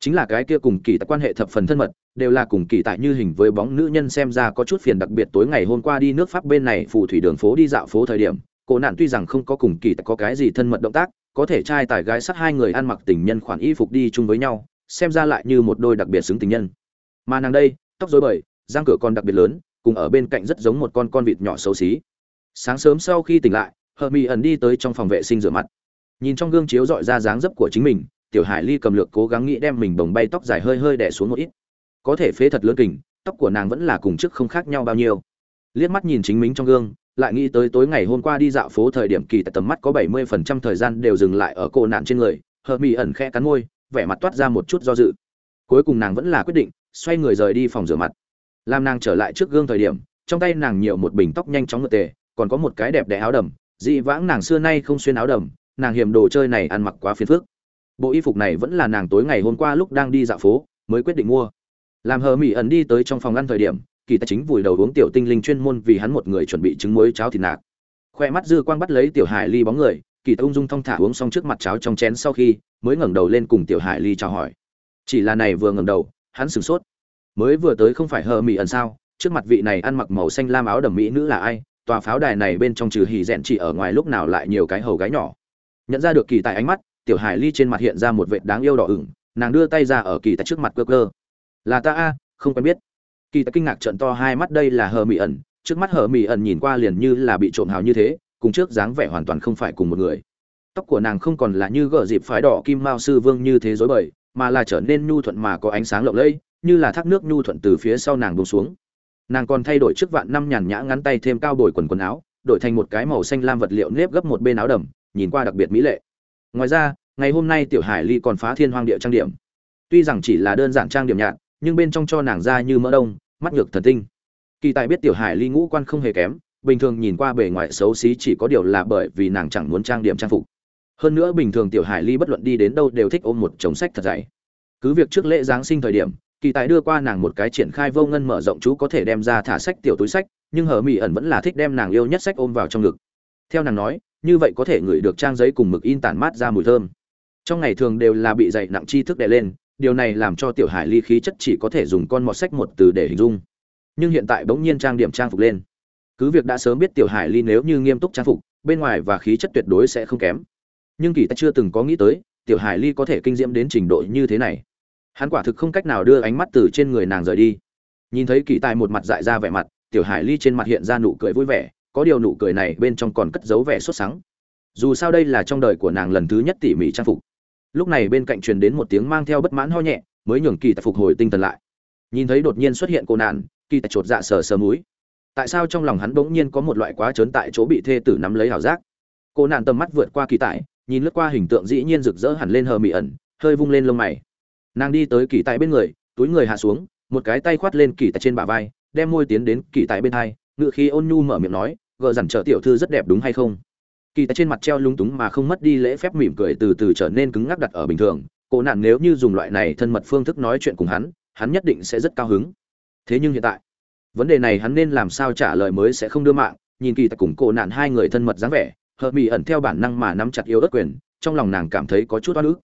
chính là cái kia cùng kỳ tại quan hệ thập phần thân mật, đều là cùng kỳ tại như hình với bóng nữ nhân xem ra có chút phiền đặc biệt tối ngày hôm qua đi nước pháp bên này phù thủy đường phố đi dạo phố thời điểm cổ nạn tuy rằng không có cùng kỳ tại có cái gì thân mật động tác, có thể trai tài gái sắt hai người ăn mặc tình nhân khoản y phục đi chung với nhau, xem ra lại như một đôi đặc biệt xứng tình nhân. Mà nàng đây, tóc rối bời, răng cửa con đặc biệt lớn, cùng ở bên cạnh rất giống một con con vịt nhỏ xấu xí. Sáng sớm sau khi tỉnh lại hờ mỹ ẩn đi tới trong phòng vệ sinh rửa mặt. Nhìn trong gương chiếu dọi ra dáng dấp của chính mình tiểu hải ly cầm lược cố gắng nghĩ đem mình bồng bay tóc dài hơi hơi đẻ xuống một ít. Có thể phế thật lớn kình, tóc của nàng vẫn là cùng trước không khác nhau bao nhiêu. Liếc mắt nhìn chính mình trong gương, lại nghĩ tới tối ngày hôm qua đi dạo phố thời điểm kỳ tại tầm mắt có bảy mươi phần trăm thời gian đều dừng lại ở cô nạn trên người, hờ mỹ ẩn khe cắn môi, vẻ mặt toát ra một chút do dự. Cuối cùng nàng vẫn là quyết định, xoay người rời đi phòng rửa mặt. Làm nàng trở lại trước gương thời điểm, trong tay nàng nhiều một bình tóc nhanh chóng ngược tề, còn có một cái đẹp đẽ áo đầm, dị vãng nàng xưa nay không xuyên áo đầm, nàng hiểm đồ chơi này ăn mặc quá phiền phức bộ y phục này vẫn là nàng tối ngày hôm qua lúc đang đi dạo phố, mới quyết định mua. Làm hờ mỹ ẩn đi tới trong phòng ăn thời điểm, kỳ tài chính vùi đầu uống tiểu tinh linh chuyên môn vì hắn một người chuẩn bị trứng muối cháo thịt nạc. Khoe mắt dư quang bắt lấy tiểu hải ly bóng người, kỳ tài ung dung thong thả uống xong trước mặt cháo trong chén sau khi, mới ngẩng đầu lên cùng tiểu hải ly chào hỏi. Chỉ là này vừa ngẩng đầu, hắn sửng sốt. Mới vừa tới không phải hờ mỹ ẩn sao, trước mặt vị này ăn mặc màu xanh lam áo đầm mỹ nữ là ai, tòa pháo đài này bên trong trừ hỉ rẽn chỉ ở ngoài lúc nào lại nhiều cái hầu gái nhỏ. Nhận ra được kỳ tài ánh mắt tiểu hải ly trên mặt hiện ra một vệt đáng yêu đỏ ửng, nàng đưa tay ra ở kỳ tại trước mặt cơ cơ. Là ta a, không quen biết. Kỳ tại kinh ngạc trận to hai mắt đây là hờ mỹ ẩn, trước mắt hờ mỹ ẩn nhìn qua liền như là bị trộm hào như thế, cùng trước dáng vẻ hoàn toàn không phải cùng một người. Tóc của nàng không còn là như gờ dịp phái đỏ kim mao sư vương như thế dối bời, mà là trở nên nhu thuận mà có ánh sáng lộng lẫy, như là thác nước nhu thuận từ phía sau nàng bông xuống. Nàng còn thay đổi trước vạn năm nhàn nhã ngắn tay thêm cao đổi quần quần áo, đổi thành một cái màu xanh lam vật liệu nếp gấp một bên áo đầm, nhìn qua đặc biệt mỹ lệ ngoài ra, ngày hôm nay tiểu hải ly còn phá thiên hoang địa trang điểm. Tuy rằng chỉ là đơn giản trang điểm nhạt, nhưng bên trong cho nàng ra như mỡ đông, mắt nhược thần tinh. Kỳ tài biết tiểu hải ly ngũ quan không hề kém, bình thường nhìn qua bề ngoài xấu xí chỉ có điều là bởi vì nàng chẳng muốn trang điểm trang phục. Hơn nữa bình thường tiểu hải ly bất luận đi đến đâu đều thích ôm một chồng sách thật dày. Cứ việc trước lễ giáng sinh thời điểm, kỳ tài đưa qua nàng một cái triển khai vô ngân mở rộng chú có thể đem ra thả sách tiểu túi sách, nhưng hờ mỹ ẩn vẫn là thích đem nàng yêu nhất sách ôm vào trong ngực. Theo nàng nói như vậy có thể ngửi được trang giấy cùng mực in tản mát ra mùi thơm. Trong ngày thường đều là bị dạy nặng tri thức đè lên, điều này làm cho tiểu hải ly khí chất chỉ có thể dùng con mọt sách một từ để hình dung. Nhưng hiện tại bỗng nhiên trang điểm trang phục lên. Cứ việc đã sớm biết tiểu hải ly nếu như nghiêm túc trang phục, bên ngoài và khí chất tuyệt đối sẽ không kém. Nhưng kỳ ta chưa từng có nghĩ tới, tiểu hải ly có thể kinh diễm đến trình độ như thế này. Hắn quả thực không cách nào đưa ánh mắt từ trên người nàng rời đi. Nhìn thấy kỳ tài một mặt dại ra vẻ mặt, tiểu hải ly trên mặt hiện ra nụ cười vui vẻ có điều nụ cười này bên trong còn cất giấu vẻ sốt sắng. Dù sao đây là trong đời của nàng lần thứ nhất tỉ mỉ trang phục. Lúc này bên cạnh truyền đến một tiếng mang theo bất mãn ho nhẹ, mới nhường kỳ tài phục hồi tinh thần lại. Nhìn thấy đột nhiên xuất hiện cô nạn, kỳ tài chột dạ sờ sờ múi tại sao trong lòng hắn bỗng nhiên có một loại quá trớn tại chỗ bị thê tử nắm lấy hảo giác? Cô nạn tầm mắt vượt qua kỳ tài, nhìn lướt qua hình tượng dĩ nhiên rực rỡ hẳn lên hờ mị ẩn, hơi vung lên lông mày. Nàng đi tới kỳ tài bên người, túi người hạ xuống, một cái tay khoát lên kỳ tài trên bả vai, đem môi tiến đến kỳ tài bên hai ngự khi ôn nhu mở miệng nói, gờ dằn trở tiểu thư rất đẹp đúng hay không? Kỳ tại trên mặt treo lung túng mà không mất đi lễ phép mỉm cười từ từ trở nên cứng ngắc đặt ở bình thường. Cô nạn nếu như dùng loại này thân mật phương thức nói chuyện cùng hắn hắn nhất định sẽ rất cao hứng. Thế nhưng hiện tại, vấn đề này hắn nên làm sao trả lời mới sẽ không đưa mạng. Nhìn kỳ tại cùng cô nạn hai người thân mật dáng vẻ, hợp mỹ ẩn theo bản năng mà nắm chặt yêu ớt quyền, trong lòng nàng cảm thấy có chút oan ức.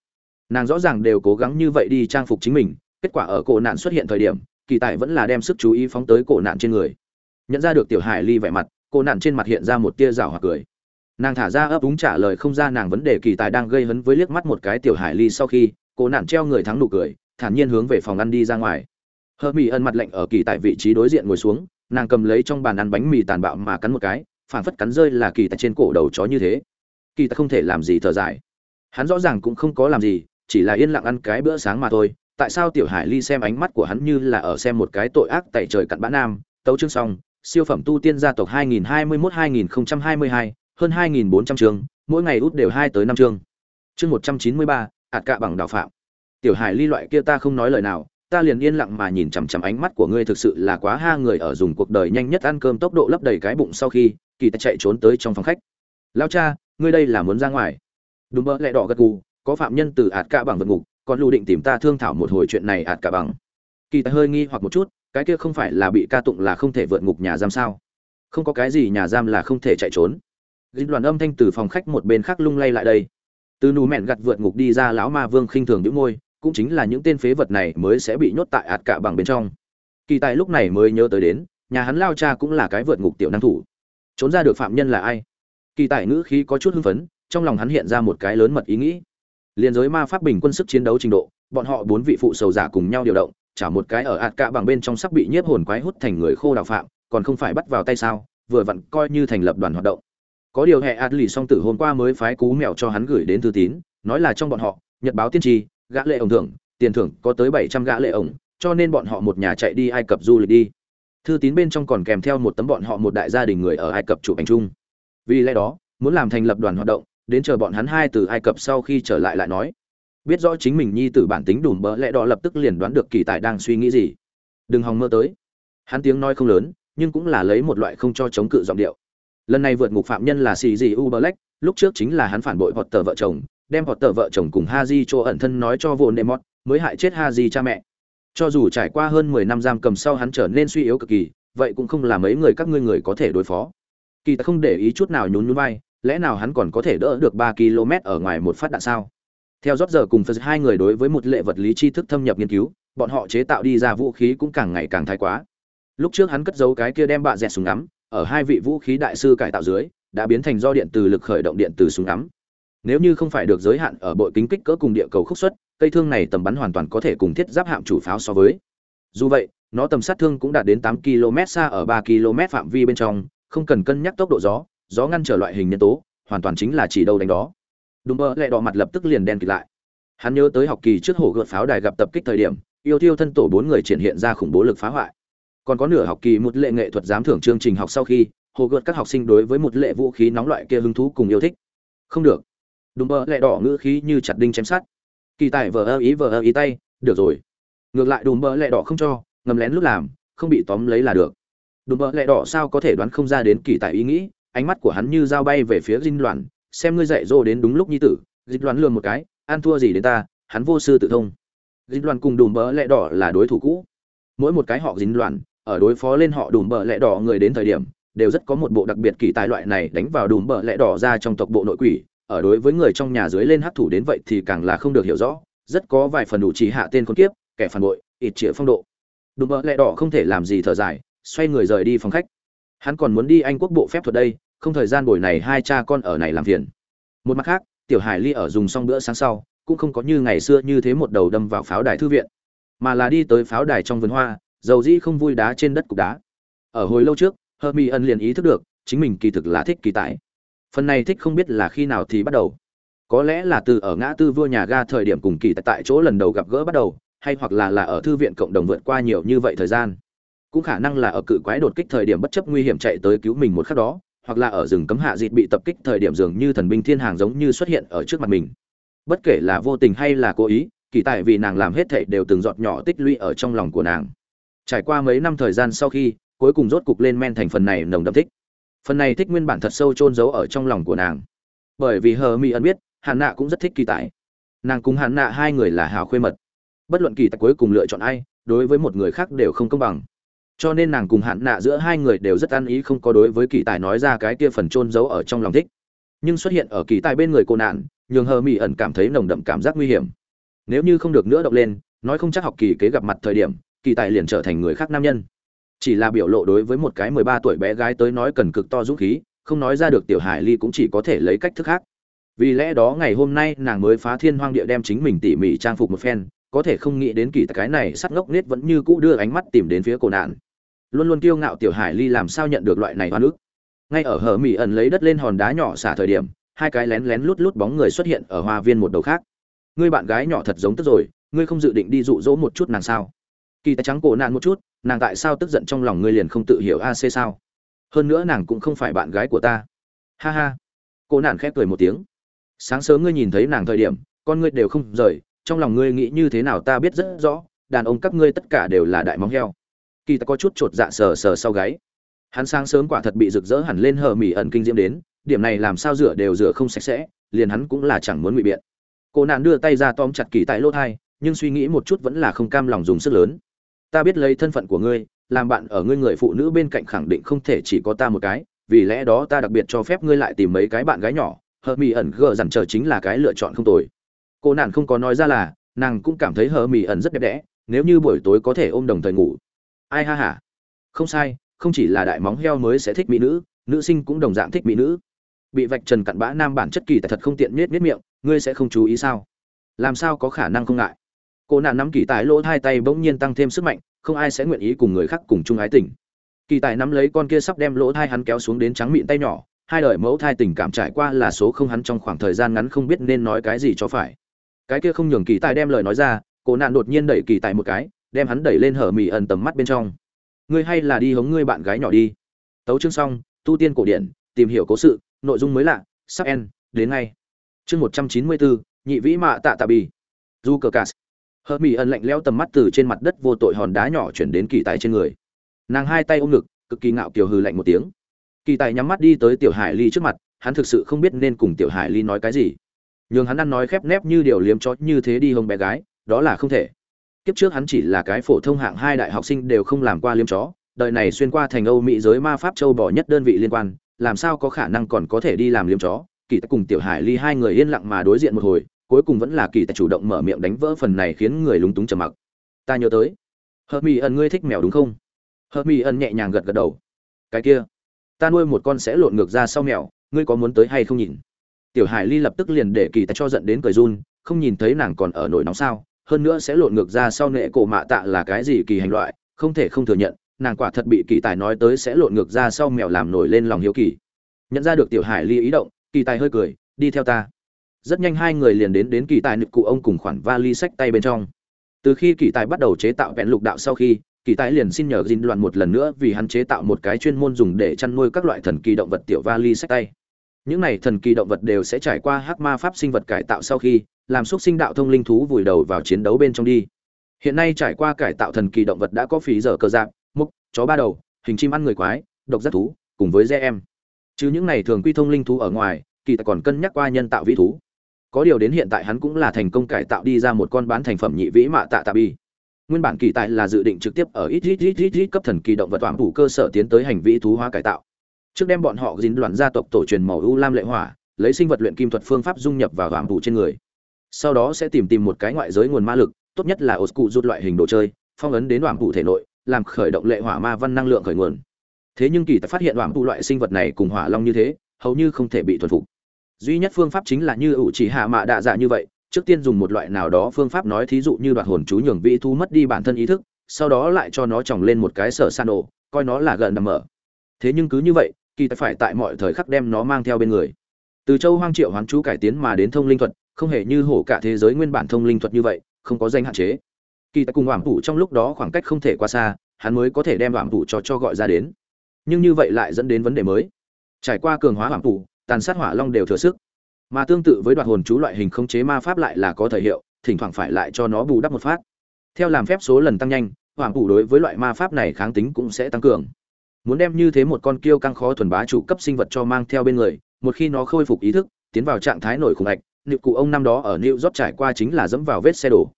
Nàng rõ ràng đều cố gắng như vậy đi trang phục chính mình, kết quả ở cổ nạn xuất hiện thời điểm, kỳ tài vẫn là đem sức chú ý phóng tới cổ nạn trên người nhận ra được tiểu hải ly vẻ mặt, cô nạn trên mặt hiện ra một tia rào hoặc cười. Nàng thả ra ấp úng trả lời không ra nàng vấn đề kỳ tài đang gây hấn với liếc mắt một cái tiểu hải ly sau khi, cô nạn treo người thắng nụ cười, thản nhiên hướng về phòng ăn đi ra ngoài. Hơ mỹ ân mặt lạnh ở kỳ tại vị trí đối diện ngồi xuống, nàng cầm lấy trong bàn ăn bánh mì tàn bạo mà cắn một cái phản phất cắn rơi là kỳ tại trên cổ đầu chó như thế. Kỳ tài không thể làm gì thở dài. Hắn rõ ràng cũng không có làm gì, chỉ là yên lặng ăn cái bữa sáng mà thôi. Tại sao tiểu hải ly xem ánh mắt của hắn như là ở xem một cái tội ác tại trời cặn bã nam? Tấu chương xong siêu phẩm tu tiên gia tộc 2021-2022, hơn 2.400 chương mỗi ngày út đều hai tới năm chương. Chương 193, ạt cạ bằng đạo phạm. Tiểu hải ly loại kia ta không nói lời nào ta liền yên lặng mà nhìn chằm chằm ánh mắt của ngươi thực sự là quá ha người ở dùng cuộc đời nhanh nhất ăn cơm tốc độ lấp đầy cái bụng sau khi kỳ ta chạy trốn tới trong phòng khách. Lao cha ngươi đây là muốn ra ngoài. Đúng mơ lẹ đỏ gật gù có phạm nhân từ ạt cạ bằng vật ngục còn lưu định tìm ta thương thảo một hồi chuyện này ạt cạ bằng. Kỳ ta hơi nghi hoặc một chút cái kia không phải là bị ca tụng là không thể vượt ngục nhà giam sao? Không có cái gì nhà giam là không thể chạy trốn. Dính đoàn âm thanh từ phòng khách một bên khác lung lay lại đây. Từ nù mẹn gặt vượt ngục đi ra lão ma vương khinh thường những môi, cũng chính là những tên phế vật này mới sẽ bị nhốt tại ạt cạ bằng bên trong. Kỳ tài lúc này mới nhớ tới đến, nhà hắn lao cha cũng là cái vượt ngục tiểu năng thủ. Trốn ra được phạm nhân là ai? Kỳ tài ngữ khí có chút hưng phấn, trong lòng hắn hiện ra một cái lớn mật ý nghĩ. Liên giới ma pháp bình quân sức chiến đấu trình độ, bọn họ bốn vị phụ sầu giả cùng nhau điều động chả một cái ở ạt cạ bằng bên trong sắp bị nhiếp hồn quái hút thành người khô đào phạm, còn không phải bắt vào tay sao, vừa vặn coi như thành lập đoàn hoạt động. Có điều hệ ạt lì song tử hôm qua mới phái cú mèo cho hắn gửi đến thư tín, nói là trong bọn họ, nhật báo tiên tri, gã lệ ổng thưởng, tiền thưởng có tới bảy trăm gã lệ ổng, cho nên bọn họ một nhà chạy đi ai cập du lịch đi. Thư tín bên trong còn kèm theo một tấm bọn họ một đại gia đình người ở ai cập chụp ảnh chung. Vì lẽ đó, muốn làm thành lập đoàn hoạt động, đến chờ bọn hắn hai từ ai cập sau khi trở lại lại nói biết rõ chính mình nhi tử bản tính đùm bỡ lẽ đỏ lập tức liền đoán được kỳ tài đang suy nghĩ gì. Đừng hòng mơ tới. Hắn tiếng nói không lớn, nhưng cũng là lấy một loại không cho chống cự giọng điệu. Lần này vượt ngục phạm nhân là xì gì u black lúc trước chính là hắn phản bội hoặc tờ vợ chồng, đem hoặc tờ vợ chồng cùng haji cho ẩn thân nói cho vô nemot, mới hại chết haji cha mẹ. Cho dù trải qua hơn mười năm giam cầm sau hắn trở nên suy yếu cực kỳ, vậy cũng không là mấy người các ngươi người có thể đối phó. Kỳ ta không để ý chút nào nhún nhún vai, lẽ nào hắn còn có thể đỡ được ba km ở ngoài một phát đạn sao? Theo rót giờ cùng phật, hai người đối với một lệ vật lý tri thức thâm nhập nghiên cứu, bọn họ chế tạo đi ra vũ khí cũng càng ngày càng thái quá. Lúc trước hắn cất giấu cái kia đem bạ dẹt súng ngắm, ở hai vị vũ khí đại sư cải tạo dưới, đã biến thành do điện từ lực khởi động điện từ súng ngắm. Nếu như không phải được giới hạn ở bội kính kích cỡ cùng địa cầu khúc xuất cây thương này tầm bắn hoàn toàn có thể cùng thiết giáp hạm chủ pháo so với. Dù vậy, nó tầm sát thương cũng đạt đến 8 km xa ở 3 km phạm vi bên trong, không cần cân nhắc tốc độ gió gió ngăn trở loại hình nhân tố, hoàn toàn chính là chỉ đâu đánh đó đùm bơ lại đỏ mặt lập tức liền đen kịt lại. Hắn nhớ tới học kỳ trước hổ gợt pháo đài gặp tập kích thời điểm, yêu tiêu thân tổ bốn người triển hiện ra khủng bố lực phá hoại. Còn có nửa học kỳ một lệ nghệ thuật giám thưởng chương trình học sau khi hồ gợt các học sinh đối với một lệ vũ khí nóng loại kia hứng thú cùng yêu thích. Không được. Đùm bơ lại đỏ ngữ khí như chặt đinh chém sắt. Kỳ tài vờ ơ ý vờ ơ ý tay, được rồi. Ngược lại đùm bơ lại đỏ không cho, ngầm lén lúc làm, không bị tóm lấy là được. Đùm bơ lại đỏ sao có thể đoán không ra đến kỳ tài ý nghĩ, ánh mắt của hắn như dao bay về phía dinh loạn xem ngươi dạy dỗ đến đúng lúc nhi tử, dịch loạn lường một cái ăn thua gì đến ta, hắn vô sư tự thông. Dịch loạn cùng đùm bỡ lẽ đỏ là đối thủ cũ. Mỗi một cái họ dính loạn ở đối phó lên họ đùm bỡ lẽ đỏ người đến thời điểm, đều rất có một bộ đặc biệt kỳ tài loại này đánh vào đùm bỡ lẽ đỏ ra trong tộc bộ nội quỷ. Ở đối với người trong nhà dưới lên hấp thủ đến vậy thì càng là không được hiểu rõ. Rất có vài phần đủ trí hạ tên con kiếp, kẻ phản bội ít chĩa phong độ. Đùm bỡ lẽ đỏ không thể làm gì thở dài, xoay người rời đi phòng khách. Hắn còn muốn đi anh quốc bộ phép thuật đây không thời gian buổi này hai cha con ở này làm phiền. Một mặt khác tiểu hải ly ở dùng xong bữa sáng sau cũng không có như ngày xưa như thế một đầu đâm vào pháo đài thư viện mà là đi tới pháo đài trong vườn hoa dầu dĩ không vui đá trên đất cục đá. Ở hồi lâu trước hơ mi ân liền ý thức được chính mình kỳ thực là thích kỳ tài. Phần này thích không biết là khi nào thì bắt đầu. Có lẽ là từ ở ngã tư vua nhà ga thời điểm cùng kỳ tại, tại chỗ lần đầu gặp gỡ bắt đầu hay hoặc là là ở thư viện cộng đồng vượt qua nhiều như vậy thời gian. Cũng khả năng là ở cự quái đột kích thời điểm bất chấp nguy hiểm chạy tới cứu mình một khắc đó hoặc là ở rừng cấm hạ dịt bị tập kích thời điểm dường như thần binh thiên hàng giống như xuất hiện ở trước mặt mình. Bất kể là vô tình hay là cố ý, kỳ tại vì nàng làm hết thảy đều từng giọt nhỏ tích lũy ở trong lòng của nàng. Trải qua mấy năm thời gian sau khi, cuối cùng rốt cục lên men thành phần này nồng đậm thích. Phần này thích nguyên bản thật sâu chôn giấu ở trong lòng của nàng. Bởi vì hờ mi ẩn biết, hàn nạ cũng rất thích kỳ tại nàng cùng hàn nạ hai người là hào khuê mật. Bất luận kỳ tại cuối cùng lựa chọn ai, đối với một người khác đều không công bằng cho nên nàng cùng hạn nạ giữa hai người đều rất ăn ý không có đối với kỳ tài nói ra cái kia phần trôn giấu ở trong lòng thích. Nhưng xuất hiện ở kỳ tài bên người cô nạn, nhường hờ mỹ ẩn cảm thấy nồng đậm cảm giác nguy hiểm. Nếu như không được nữa động lên, nói không chắc học kỳ kế gặp mặt thời điểm, kỳ tài liền trở thành người khác nam nhân. Chỉ là biểu lộ đối với một cái mười ba tuổi bé gái tới nói cần cực to dũng khí, không nói ra được tiểu hải ly cũng chỉ có thể lấy cách thức khác. Vì lẽ đó ngày hôm nay nàng mới phá thiên hoang địa đem chính mình tỉ mỉ trang phục một phen, có thể không nghĩ đến kỳ cái này sắt ngốc nết vẫn như cũ đưa ánh mắt tìm đến phía cổ nạn luôn luôn kiêu ngạo tiểu hải ly làm sao nhận được loại này hoa nước ngay ở hở mỹ ẩn lấy đất lên hòn đá nhỏ xả thời điểm, hai cái lén lén lút lút bóng người xuất hiện ở hoa viên một đầu khác. Ngươi bạn gái nhỏ thật giống tức rồi, ngươi không dự định đi dụ dỗ một chút nàng sao? Kỳ tài trắng cổ nạn một chút, nàng tại sao tức giận trong lòng ngươi liền không tự hiểu ac sao? Hơn nữa nàng cũng không phải bạn gái của ta. Ha ha. Cô nạn khép cười một tiếng. Sáng sớm ngươi nhìn thấy nàng thời điểm, con ngươi đều không rời, trong lòng ngươi nghĩ như thế nào ta biết rất rõ, đàn ông các ngươi tất cả đều là đại móng heo kỳ ta có chút chột dạ sờ sờ sau gáy. Hắn sáng sớm quả thật bị rực rỡ hẳn lên hờ mỉ ẩn kinh diễm đến, điểm này làm sao rửa đều rửa không sạch sẽ, liền hắn cũng là chẳng muốn ngụy biện. Cô nạn đưa tay ra tóm chặt kỳ tại lỗ thai, nhưng suy nghĩ một chút vẫn là không cam lòng dùng sức lớn. Ta biết lấy thân phận của ngươi, làm bạn ở ngươi người phụ nữ bên cạnh khẳng định không thể chỉ có ta một cái, vì lẽ đó ta đặc biệt cho phép ngươi lại tìm mấy cái bạn gái nhỏ, hờ mỹ ẩn gờ dằn chờ chính là cái lựa chọn không tồi. Cô nạn không có nói ra là, nàng cũng cảm thấy hờ mỹ ẩn rất đẹp đẽ, nếu như buổi tối có thể ôm đồng thời ngủ ai ha hả không sai, không chỉ là đại móng heo mới sẽ thích mỹ nữ nữ sinh cũng đồng dạng thích mỹ nữ. Bị vạch trần cặn bã nam bản chất kỳ tại thật không tiện miết miết miệng, ngươi sẽ không chú ý sao? Làm sao có khả năng không ngại? Cô nạn nắm kỳ tài lỗ hai tay bỗng nhiên tăng thêm sức mạnh, không ai sẽ nguyện ý cùng người khác cùng chung ái tình. Kỳ tài nắm lấy con kia sắp đem lỗ thai hắn kéo xuống đến trắng mịn tay nhỏ, hai đời mẫu thai tình cảm trải qua là số không hắn trong khoảng thời gian ngắn không biết nên nói cái gì cho phải. Cái kia không nhường kỳ tài đem lời nói ra, cô nạn đột nhiên đẩy kỳ tài một cái đem hắn đẩy lên hở mì ẩn tầm mắt bên trong. Ngươi hay là đi hống ngươi bạn gái nhỏ đi. Tấu chương xong, tu tiên cổ điển, tìm hiểu cố sự, nội dung mới lạ, sắp en đến ngay. Chương một trăm chín mươi bốn nhị vĩ mạ tạ tạ bì. Du cờ cas hờ mỹ ẩn lạnh leo tầm mắt từ trên mặt đất vô tội hòn đá nhỏ chuyển đến kỳ tài trên người. Nàng hai tay ôm ngực, cực kỳ ngạo kiều hừ lạnh một tiếng. Kỳ tài nhắm mắt đi tới tiểu hải ly trước mặt, hắn thực sự không biết nên cùng tiểu hải ly nói cái gì. Nhường hắn ăn nói khép nép như điều liếm chó như thế đi hông bé gái, đó là không thể kiếp trước hắn chỉ là cái phổ thông hạng hai đại học sinh đều không làm qua liêm chó, đời này xuyên qua thành âu mỹ giới ma pháp châu bỏ nhất đơn vị liên quan, làm sao có khả năng còn có thể đi làm liêm chó? Kỳ tài cùng tiểu hải ly hai người yên lặng mà đối diện một hồi, cuối cùng vẫn là kỳ tài chủ động mở miệng đánh vỡ phần này khiến người lúng túng trầm mặc. Ta nhớ tới. Hợp mỹ ẩn ngươi thích mèo đúng không? Hợp mỹ ẩn nhẹ nhàng gật gật đầu. Cái kia, ta nuôi một con sẽ lộn ngược ra sau mèo, ngươi có muốn tới hay không nhìn? Tiểu hải ly lập tức liền để kỳ tài cho giận đến cười run, không nhìn thấy nàng còn ở nổi nóng sao? Hơn nữa sẽ lộn ngược ra sau nệ cổ mạ tạ là cái gì kỳ hành loại, không thể không thừa nhận, nàng quả thật bị kỳ tài nói tới sẽ lộn ngược ra sau mèo làm nổi lên lòng hiếu kỳ. Nhận ra được tiểu hải ly ý động, kỳ tài hơi cười, đi theo ta. Rất nhanh hai người liền đến đến kỳ tài nực cụ ông cùng khoản vali sách tay bên trong. Từ khi kỳ tài bắt đầu chế tạo vẹn lục đạo sau khi, kỳ tài liền xin nhờ dinh loạn một lần nữa vì hắn chế tạo một cái chuyên môn dùng để chăn nuôi các loại thần kỳ động vật tiểu vali sách tay. Những này thần kỳ động vật đều sẽ trải qua hắc ma pháp sinh vật cải tạo sau khi làm xúc sinh đạo thông linh thú vùi đầu vào chiến đấu bên trong đi. Hiện nay trải qua cải tạo thần kỳ động vật đã có phí giờ cơ dạng mục, chó ba đầu hình chim ăn người quái độc giác thú cùng với dê em. Chứ những này thường quy thông linh thú ở ngoài kỳ tài còn cân nhắc qua nhân tạo vĩ thú. Có điều đến hiện tại hắn cũng là thành công cải tạo đi ra một con bán thành phẩm nhị vĩ mạ tạ tạ bi. Nguyên bản kỳ tại là dự định trực tiếp ở ít ít ít ít ít cấp thần kỳ động vật toàn phủ cơ sở tiến tới hành vi thú hóa cải tạo. Trước đem bọn họ dính loạn gia tộc tổ truyền màu u lam lệ hỏa lấy sinh vật luyện kim thuật phương pháp dung nhập vào toàn phủ trên người sau đó sẽ tìm tìm một cái ngoại giới nguồn ma lực, tốt nhất là ổ cụ rút loại hình đồ chơi, phong ấn đến đoàn cụ thể nội, làm khởi động lệ hỏa ma văn năng lượng khởi nguồn. Thế nhưng kỳ tại phát hiện đoàn cụ loại sinh vật này cùng hỏa long như thế, hầu như không thể bị thuần phục. Duy nhất phương pháp chính là như ủ chỉ hạ mạ đạ dạ như vậy, trước tiên dùng một loại nào đó phương pháp nói thí dụ như đoạt hồn chú nhường vị thu mất đi bản thân ý thức, sau đó lại cho nó trồng lên một cái sở san ổ, coi nó là gần nằm mở thế nhưng cứ như vậy, kỳ phải tại mọi thời khắc đem nó mang theo bên người. Từ châu hoang triệu hoán chú cải tiến mà đến thông linh thuật không hề như hổ cả thế giới nguyên bản thông linh thuật như vậy, không có danh hạn chế. Kỳ tại cùng hoàng phủ trong lúc đó khoảng cách không thể qua xa, hắn mới có thể đem hoàng phủ cho cho gọi ra đến. Nhưng như vậy lại dẫn đến vấn đề mới. Trải qua cường hóa hoàng phủ tàn sát hỏa long đều thừa sức. Mà tương tự với đoạt hồn chú loại hình khống chế ma pháp lại là có thời hiệu, thỉnh thoảng phải lại cho nó bù đắp một phát. Theo làm phép số lần tăng nhanh, hoàng phủ đối với loại ma pháp này kháng tính cũng sẽ tăng cường. Muốn đem như thế một con kiêu căng khó thuần bá chủ cấp sinh vật cho mang theo bên người, một khi nó khôi phục ý thức, tiến vào trạng thái nổi khủng hạch nịu cụ ông năm đó ở New York trải qua chính là dẫm vào vết xe đổ.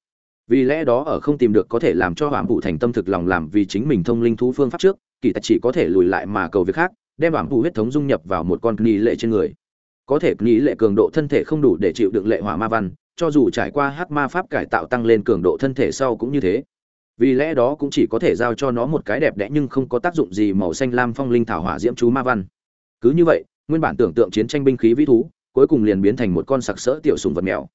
Vì lẽ đó ở không tìm được có thể làm cho Hoàng Vũ thành tâm thực lòng làm vì chính mình thông linh thú phương pháp trước, kỳ tài chỉ có thể lùi lại mà cầu việc khác, đem Hoàng Vũ huyết thống dung nhập vào một con nghi lệ trên người. Có thể nghi lệ cường độ thân thể không đủ để chịu đựng lệ hỏa ma văn cho dù trải qua hắc ma pháp cải tạo tăng lên cường độ thân thể sau cũng như thế. Vì lẽ đó cũng chỉ có thể giao cho nó một cái đẹp đẽ nhưng không có tác dụng gì màu xanh lam phong linh thảo hỏa diễm chú ma văn. Cứ như vậy nguyên bản tưởng tượng chiến tranh binh khí vĩ thú cuối cùng liền biến thành một con sặc sỡ tiểu sùng vật mèo.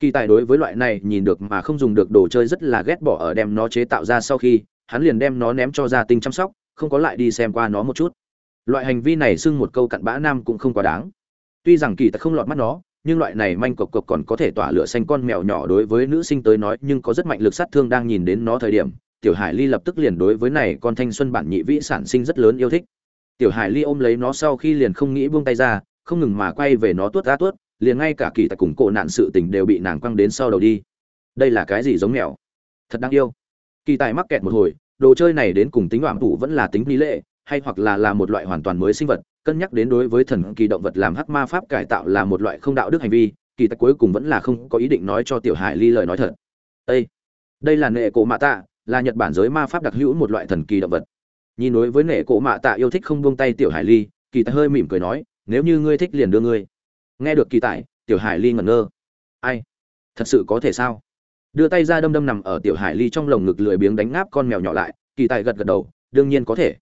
Kỳ tài đối với loại này nhìn được mà không dùng được đồ chơi rất là ghét bỏ ở đem nó chế tạo ra sau khi, hắn liền đem nó ném cho gia tinh chăm sóc, không có lại đi xem qua nó một chút. Loại hành vi này xưng một câu cặn bã nam cũng không quá đáng. Tuy rằng kỳ tài không lọt mắt nó, nhưng loại này manh cộc cộc còn có thể tỏa lửa xanh con mèo nhỏ đối với nữ sinh tới nói, nhưng có rất mạnh lực sát thương đang nhìn đến nó thời điểm, tiểu hải ly lập tức liền đối với này con thanh xuân bản nhị vĩ sản sinh rất lớn yêu thích. Tiểu hải ly ôm lấy nó sau khi liền không nghĩ buông tay ra không ngừng mà quay về nó tuốt ra tuốt, liền ngay cả kỳ tài cùng cổ nạn sự tình đều bị nàng quăng đến sau đầu đi. Đây là cái gì giống mèo? Thật đáng yêu. Kỳ tài mắc kẹt một hồi, đồ chơi này đến cùng tính đoạn thủ vẫn là tính lý lệ, hay hoặc là là một loại hoàn toàn mới sinh vật, cân nhắc đến đối với thần kỳ động vật làm hắc ma pháp cải tạo là một loại không đạo đức hành vi, kỳ tài cuối cùng vẫn là không có ý định nói cho tiểu hải ly lời nói thật. Đây đây là nệ cổ mạ tạ, là nhật bản giới ma pháp đặc hữu một loại thần kỳ động vật. Nhìn đối với nệ cổ mạ tạ yêu thích không buông tay tiểu hải ly, kỳ tài hơi mỉm cười nói nếu như ngươi thích liền đưa ngươi. Nghe được kỳ tại tiểu hải ly ngẩn ngơ. Ai? Thật sự có thể sao? Đưa tay ra đâm đâm nằm ở tiểu hải ly trong lồng ngực lười biếng đánh ngáp con mèo nhỏ lại, kỳ tài gật gật đầu, đương nhiên có thể.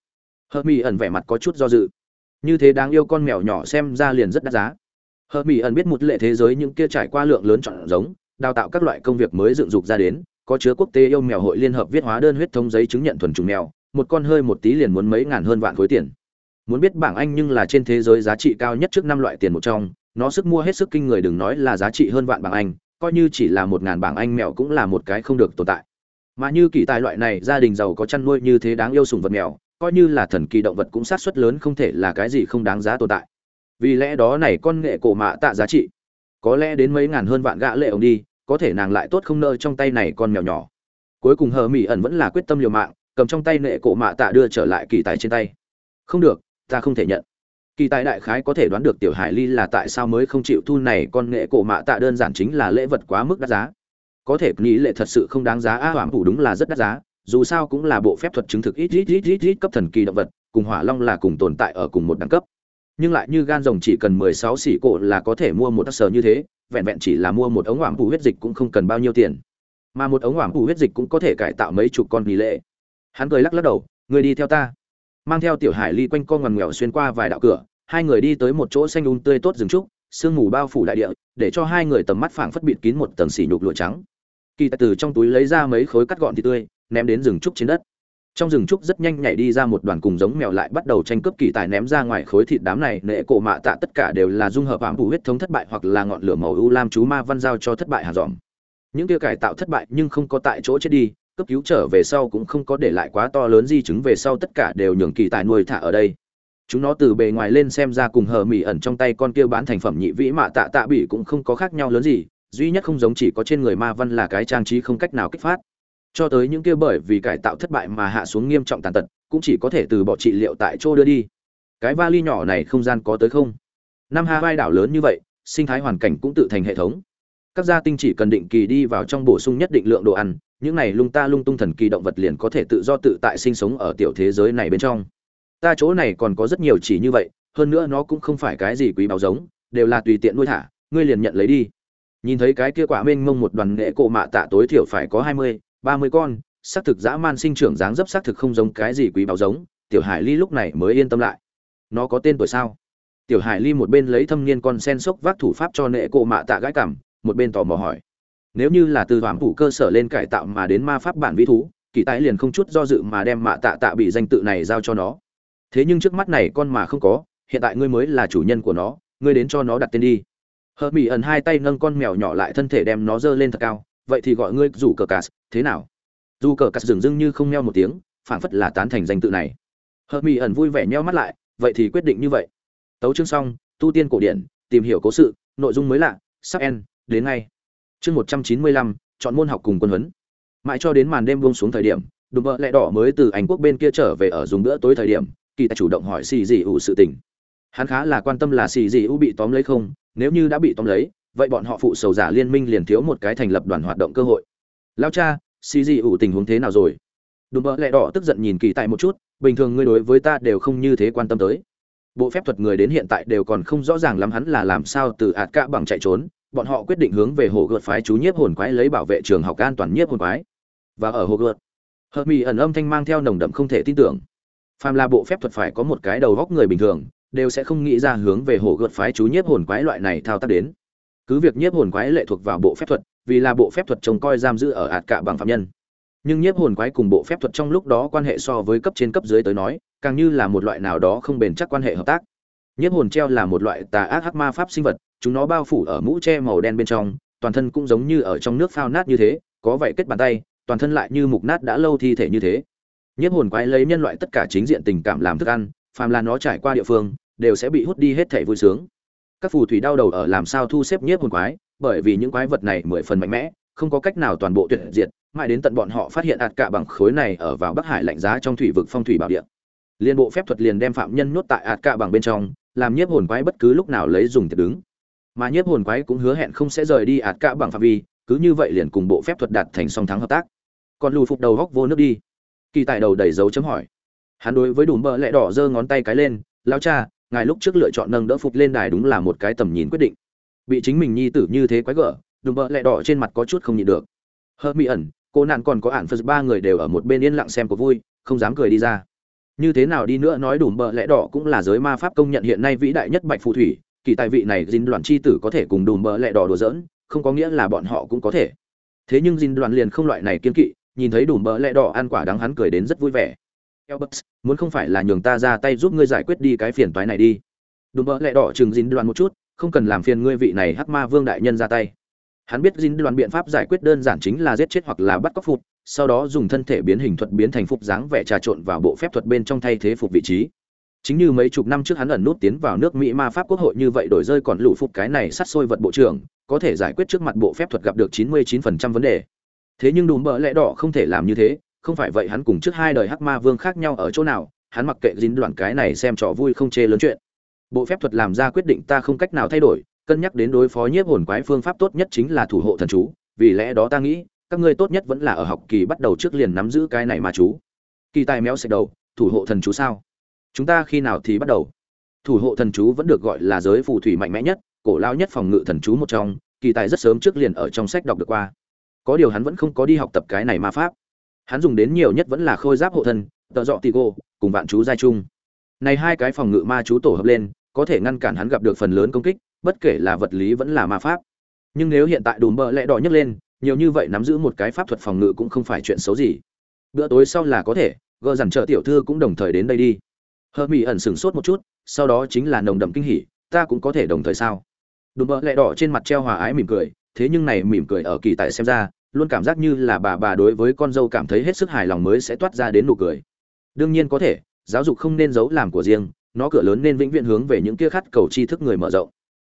Hớt mi ẩn vẻ mặt có chút do dự. Như thế đáng yêu con mèo nhỏ xem ra liền rất đắt giá. Hớt mi ẩn biết một lệ thế giới những kia trải qua lượng lớn chọn giống, đào tạo các loại công việc mới dựng dục ra đến, có chứa quốc tế yêu mèo hội liên hợp viết hóa đơn huyết thống giấy chứng nhận thuần trùng mèo, một con hơi một tí liền muốn mấy ngàn hơn vạn khối tiền muốn biết bảng anh nhưng là trên thế giới giá trị cao nhất trước năm loại tiền một trong, nó sức mua hết sức kinh người đừng nói là giá trị hơn vạn bảng anh, coi như chỉ là một ngàn bảng anh mèo cũng là một cái không được tồn tại. Mà như kỳ tài loại này, gia đình giàu có chăn nuôi như thế đáng yêu sùng vật mèo, coi như là thần kỳ động vật cũng sát suất lớn không thể là cái gì không đáng giá tồn tại. Vì lẽ đó này, con nghệ cổ mạ tạ giá trị, có lẽ đến mấy ngàn hơn vạn gã lệ ông đi, có thể nàng lại tốt không nợ trong tay này con mèo nhỏ. Cuối cùng hờ mỉ ẩn vẫn là quyết tâm liều mạng, cầm trong tay nệ cổ mạ tạ đưa trở lại kỳ tài trên tay. Không được ta không thể nhận. Kỳ tài đại khái có thể đoán được tiểu hải ly là tại sao mới không chịu thu này, con nghệ cổ mạ tạ đơn giản chính là lễ vật quá mức đắt giá. Có thể nghĩ lệ thật sự không đáng giá, a hoàng phủ đúng là rất đắt giá, dù sao cũng là bộ phép thuật chứng thực ít ít ít ít ít cấp thần kỳ động vật, cùng hỏa long là cùng tồn tại ở cùng một đẳng cấp. Nhưng lại như gan rồng chỉ cần mười sáu xỉ cổ là có thể mua một tác sở như thế, vẹn vẹn chỉ là mua một ống hoàng phủ huyết dịch cũng không cần bao nhiêu tiền. Mà một ống hoàng phủ huyết dịch cũng có thể cải tạo mấy chục con nghỉ lệ. Hắn cười lắc lắc đầu người đi theo ta mang theo tiểu hải ly quanh co ngoằn ngoèo xuyên qua vài đạo cửa, hai người đi tới một chỗ xanh un tươi tốt rừng trúc, sương mù bao phủ đại địa, để cho hai người tầm mắt phảng phất bịt kín một tầng xỉ nhục lụa trắng. Kỳ tài từ trong túi lấy ra mấy khối cắt gọn thịt tươi, ném đến rừng trúc trên đất. Trong rừng trúc rất nhanh nhảy đi ra một đoàn cùng giống mèo lại bắt đầu tranh cướp kỳ tài ném ra ngoài khối thịt đám này, nệ cổ mạ tạ tất cả đều là dung hợp ảm phủ huyết thống thất bại hoặc là ngọn lửa màu u lam chú ma văn giao cho thất bại hà dòm những kia cải tạo thất bại nhưng không có tại chỗ chết đi cấp cứu trở về sau cũng không có để lại quá to lớn di chứng về sau tất cả đều nhường kỳ tài nuôi thả ở đây. Chúng nó từ bề ngoài lên xem ra cùng hờ mỹ ẩn trong tay con kia bán thành phẩm nhị vĩ mạ tạ tạ bị cũng không có khác nhau lớn gì, duy nhất không giống chỉ có trên người ma văn là cái trang trí không cách nào kích phát. Cho tới những kia bởi vì cải tạo thất bại mà hạ xuống nghiêm trọng tàn tật, cũng chỉ có thể từ bỏ trị liệu tại chỗ đưa đi. Cái vali nhỏ này không gian có tới không? Năm hai đảo lớn như vậy, sinh thái hoàn cảnh cũng tự thành hệ thống. Các gia tinh chỉ cần định kỳ đi vào trong bổ sung nhất định lượng đồ ăn những này lung ta lung tung thần kỳ động vật liền có thể tự do tự tại sinh sống ở tiểu thế giới này bên trong. Ta chỗ này còn có rất nhiều chỉ như vậy, hơn nữa nó cũng không phải cái gì quý báo giống, đều là tùy tiện nuôi thả, ngươi liền nhận lấy đi. Nhìn thấy cái kia quả mênh mông một đoàn nghệ cổ mạ tạ tối thiểu phải có hai mươi, ba mươi con, xác thực dã man sinh trưởng dáng dấp xác thực không giống cái gì quý báo giống, tiểu hải ly lúc này mới yên tâm lại. Nó có tên tuổi sao? Tiểu hải ly một bên lấy thâm niên con sen sốc vác thủ pháp cho nệ cổ mạ tạ gãi cảm một bên tò mò hỏi nếu như là từ hoàng phủ cơ sở lên cải tạo mà đến ma pháp bản vĩ thú, kỳ tái liền không chút do dự mà đem mạ tạ tạ bị danh tự này giao cho nó. Thế nhưng trước mắt này con mà không có, hiện tại ngươi mới là chủ nhân của nó, ngươi đến cho nó đặt tên đi. Hờ mỹ ẩn hai tay nâng con mèo nhỏ lại thân thể đem nó dơ lên thật cao, vậy thì gọi ngươi rủ cờ cát, thế nào? Dù cờ cát dừng dưng như không meo một tiếng, phảng phất là tán thành danh tự này. Hờ mỹ ẩn vui vẻ nheo mắt lại, vậy thì quyết định như vậy. Tấu chương xong, tu tiên cổ điển, tìm hiểu cố sự, nội dung mới lạ, sắp en đến ngay chương một trăm chín mươi lăm, chọn môn học cùng quân huấn. Mãi cho đến màn đêm buông xuống thời điểm, đùm bợ lẹ đỏ mới từ anh quốc bên kia trở về ở dùng bữa tối thời điểm, kỳ tài chủ động hỏi xì dị ủ sự tình. Hắn khá là quan tâm là xì dị ủ bị tóm lấy không, nếu như đã bị tóm lấy, vậy bọn họ phụ sầu giả liên minh liền thiếu một cái thành lập đoàn hoạt động cơ hội. Lao cha, xì dị ủ tình huống thế nào rồi? Đùm bợ lẹ đỏ tức giận nhìn kỳ tài một chút, bình thường ngươi đối với ta đều không như thế quan tâm tới. Bộ phép thuật người đến hiện tại đều còn không rõ ràng lắm hắn là làm sao từ ạt cạ bằng chạy trốn bọn họ quyết định hướng về hồ gợt phái chú nhiếp hồn quái lấy bảo vệ trường học an toàn nhiếp hồn quái. Và ở hồ gợt, hợp mỹ ẩn âm thanh mang theo nồng đậm không thể tin tưởng. Phàm là bộ phép thuật phải có một cái đầu góc người bình thường, đều sẽ không nghĩ ra hướng về hồ gợt phái chú nhiếp hồn quái loại này thao tác đến. Cứ việc nhiếp hồn quái lệ thuộc vào bộ phép thuật, vì là bộ phép thuật trông coi giam giữ ở ạt cả bằng phạm nhân. Nhưng nhiếp hồn quái cùng bộ phép thuật trong lúc đó quan hệ so với cấp trên cấp dưới tới nói, càng như là một loại nào đó không bền chắc quan hệ hợp tác. Nhiếp hồn treo là một loại tà ác hắc ma pháp sinh vật chúng nó bao phủ ở mũ tre màu đen bên trong, toàn thân cũng giống như ở trong nước phao nát như thế, có vậy kết bàn tay, toàn thân lại như mục nát đã lâu thi thể như thế. Nhiếp hồn quái lấy nhân loại tất cả chính diện tình cảm làm thức ăn, phàm là nó trải qua địa phương, đều sẽ bị hút đi hết thể vui sướng. Các phù thủy đau đầu ở làm sao thu xếp nhiếp hồn quái, bởi vì những quái vật này mười phần mạnh mẽ, không có cách nào toàn bộ tuyệt diệt, mãi đến tận bọn họ phát hiện ạt cả bằng khối này ở vào bắc hải lạnh giá trong thủy vực phong thủy bảo địa. Liên bộ phép thuật liền đem phạm nhân nhốt tại ạt cả bằng bên trong, làm nhiếp hồn quái bất cứ lúc nào lấy dùng thiệt đứng mà nhiếp hồn quái cũng hứa hẹn không sẽ rời đi ạt cả bằng phạm vi, cứ như vậy liền cùng bộ phép thuật đạt thành song thắng hợp tác. Còn lù phục đầu góc vô nước đi. Kỳ tại đầu đầy dấu chấm hỏi. Hắn đối với đủ bờ lẹ đỏ giơ ngón tay cái lên lao cha, ngài lúc trước lựa chọn nâng đỡ phục lên đài đúng là một cái tầm nhìn quyết định. Bị chính mình nhi tử như thế quái gở đủ bờ lẹ đỏ trên mặt có chút không nhịn được. Hớt mỹ ẩn, cô nạn còn có ản phật ba người đều ở một bên yên lặng xem có vui, không dám cười đi ra. Như thế nào đi nữa nói đủ bờ lẽ đỏ cũng là giới ma pháp công nhận hiện nay vĩ đại nhất bạch phù thủy kỳ tài vị này dính đoàn chi tử có thể cùng Đùm Bỡ Lẹ đỏ đùa giỡn không có nghĩa là bọn họ cũng có thể thế nhưng dính đoàn liền không loại này kiên kỵ nhìn thấy Đùm Bỡ Lẹ đỏ ăn quả đắng hắn cười đến rất vui vẻ Elbert, muốn không phải là nhường ta ra tay giúp ngươi giải quyết đi cái phiền toái này đi. Đùm Bỡ Lẹ đỏ chừng dính đoàn một chút, không cần làm phiền ngươi vị này hắc ma vương đại nhân ra tay. Hắn biết dính đoàn biện pháp giải quyết đơn giản chính là giết chết hoặc là bắt cóc phục, sau đó dùng thân thể biến hình thuật biến thành phục dáng vẻ trà trộn vào bộ phép thuật bên trong thay thế phục vị trí chính như mấy chục năm trước hắn ẩn nút tiến vào nước mỹ ma pháp quốc hội như vậy đổi rơi còn lũ phục cái này sát sôi vật bộ trưởng, có thể giải quyết trước mặt bộ phép thuật gặp được 99% vấn đề. Thế nhưng đùm bỡ lẽ đỏ không thể làm như thế, không phải vậy hắn cùng trước hai đời hắc ma vương khác nhau ở chỗ nào, hắn mặc kệ dính đoạn cái này xem trò vui không chê lớn chuyện. Bộ phép thuật làm ra quyết định ta không cách nào thay đổi, cân nhắc đến đối phó nhiếp hồn quái phương pháp tốt nhất chính là thủ hộ thần chú, vì lẽ đó ta nghĩ, các ngươi tốt nhất vẫn là ở học kỳ bắt đầu trước liền nắm giữ cái này mà chú. Kỳ tài méo xẹt đầu, thủ hộ thần chú sao? Chúng ta khi nào thì bắt đầu? Thủ hộ thần chú vẫn được gọi là giới phù thủy mạnh mẽ nhất, cổ lao nhất phòng ngự thần chú một trong, kỳ tài rất sớm trước liền ở trong sách đọc được qua. Có điều hắn vẫn không có đi học tập cái này ma pháp. Hắn dùng đến nhiều nhất vẫn là khôi giáp hộ thân, tợ dọ tì gô, cùng vạn chú giai trung. Này hai cái phòng ngự ma chú tổ hợp lên, có thể ngăn cản hắn gặp được phần lớn công kích, bất kể là vật lý vẫn là ma pháp. Nhưng nếu hiện tại đùm bợ lẽ đỏ nhấc lên, nhiều như vậy nắm giữ một cái pháp thuật phòng ngự cũng không phải chuyện xấu gì. Bữa tối sau là có thể, gờ dằn trợ tiểu thư cũng đồng thời đến đây đi hơ mỹ ẩn sửng sốt một chút, sau đó chính là nồng đậm kinh hỉ, ta cũng có thể đồng thời sao? Đùm bợ lẹ đỏ trên mặt treo hòa ái mỉm cười, thế nhưng này mỉm cười ở kỳ tại xem ra, luôn cảm giác như là bà bà đối với con dâu cảm thấy hết sức hài lòng mới sẽ toát ra đến nụ cười. Đương nhiên có thể, giáo dục không nên giấu làm của riêng, nó cửa lớn nên vĩnh viễn hướng về những kia khát cầu tri thức người mở rộng.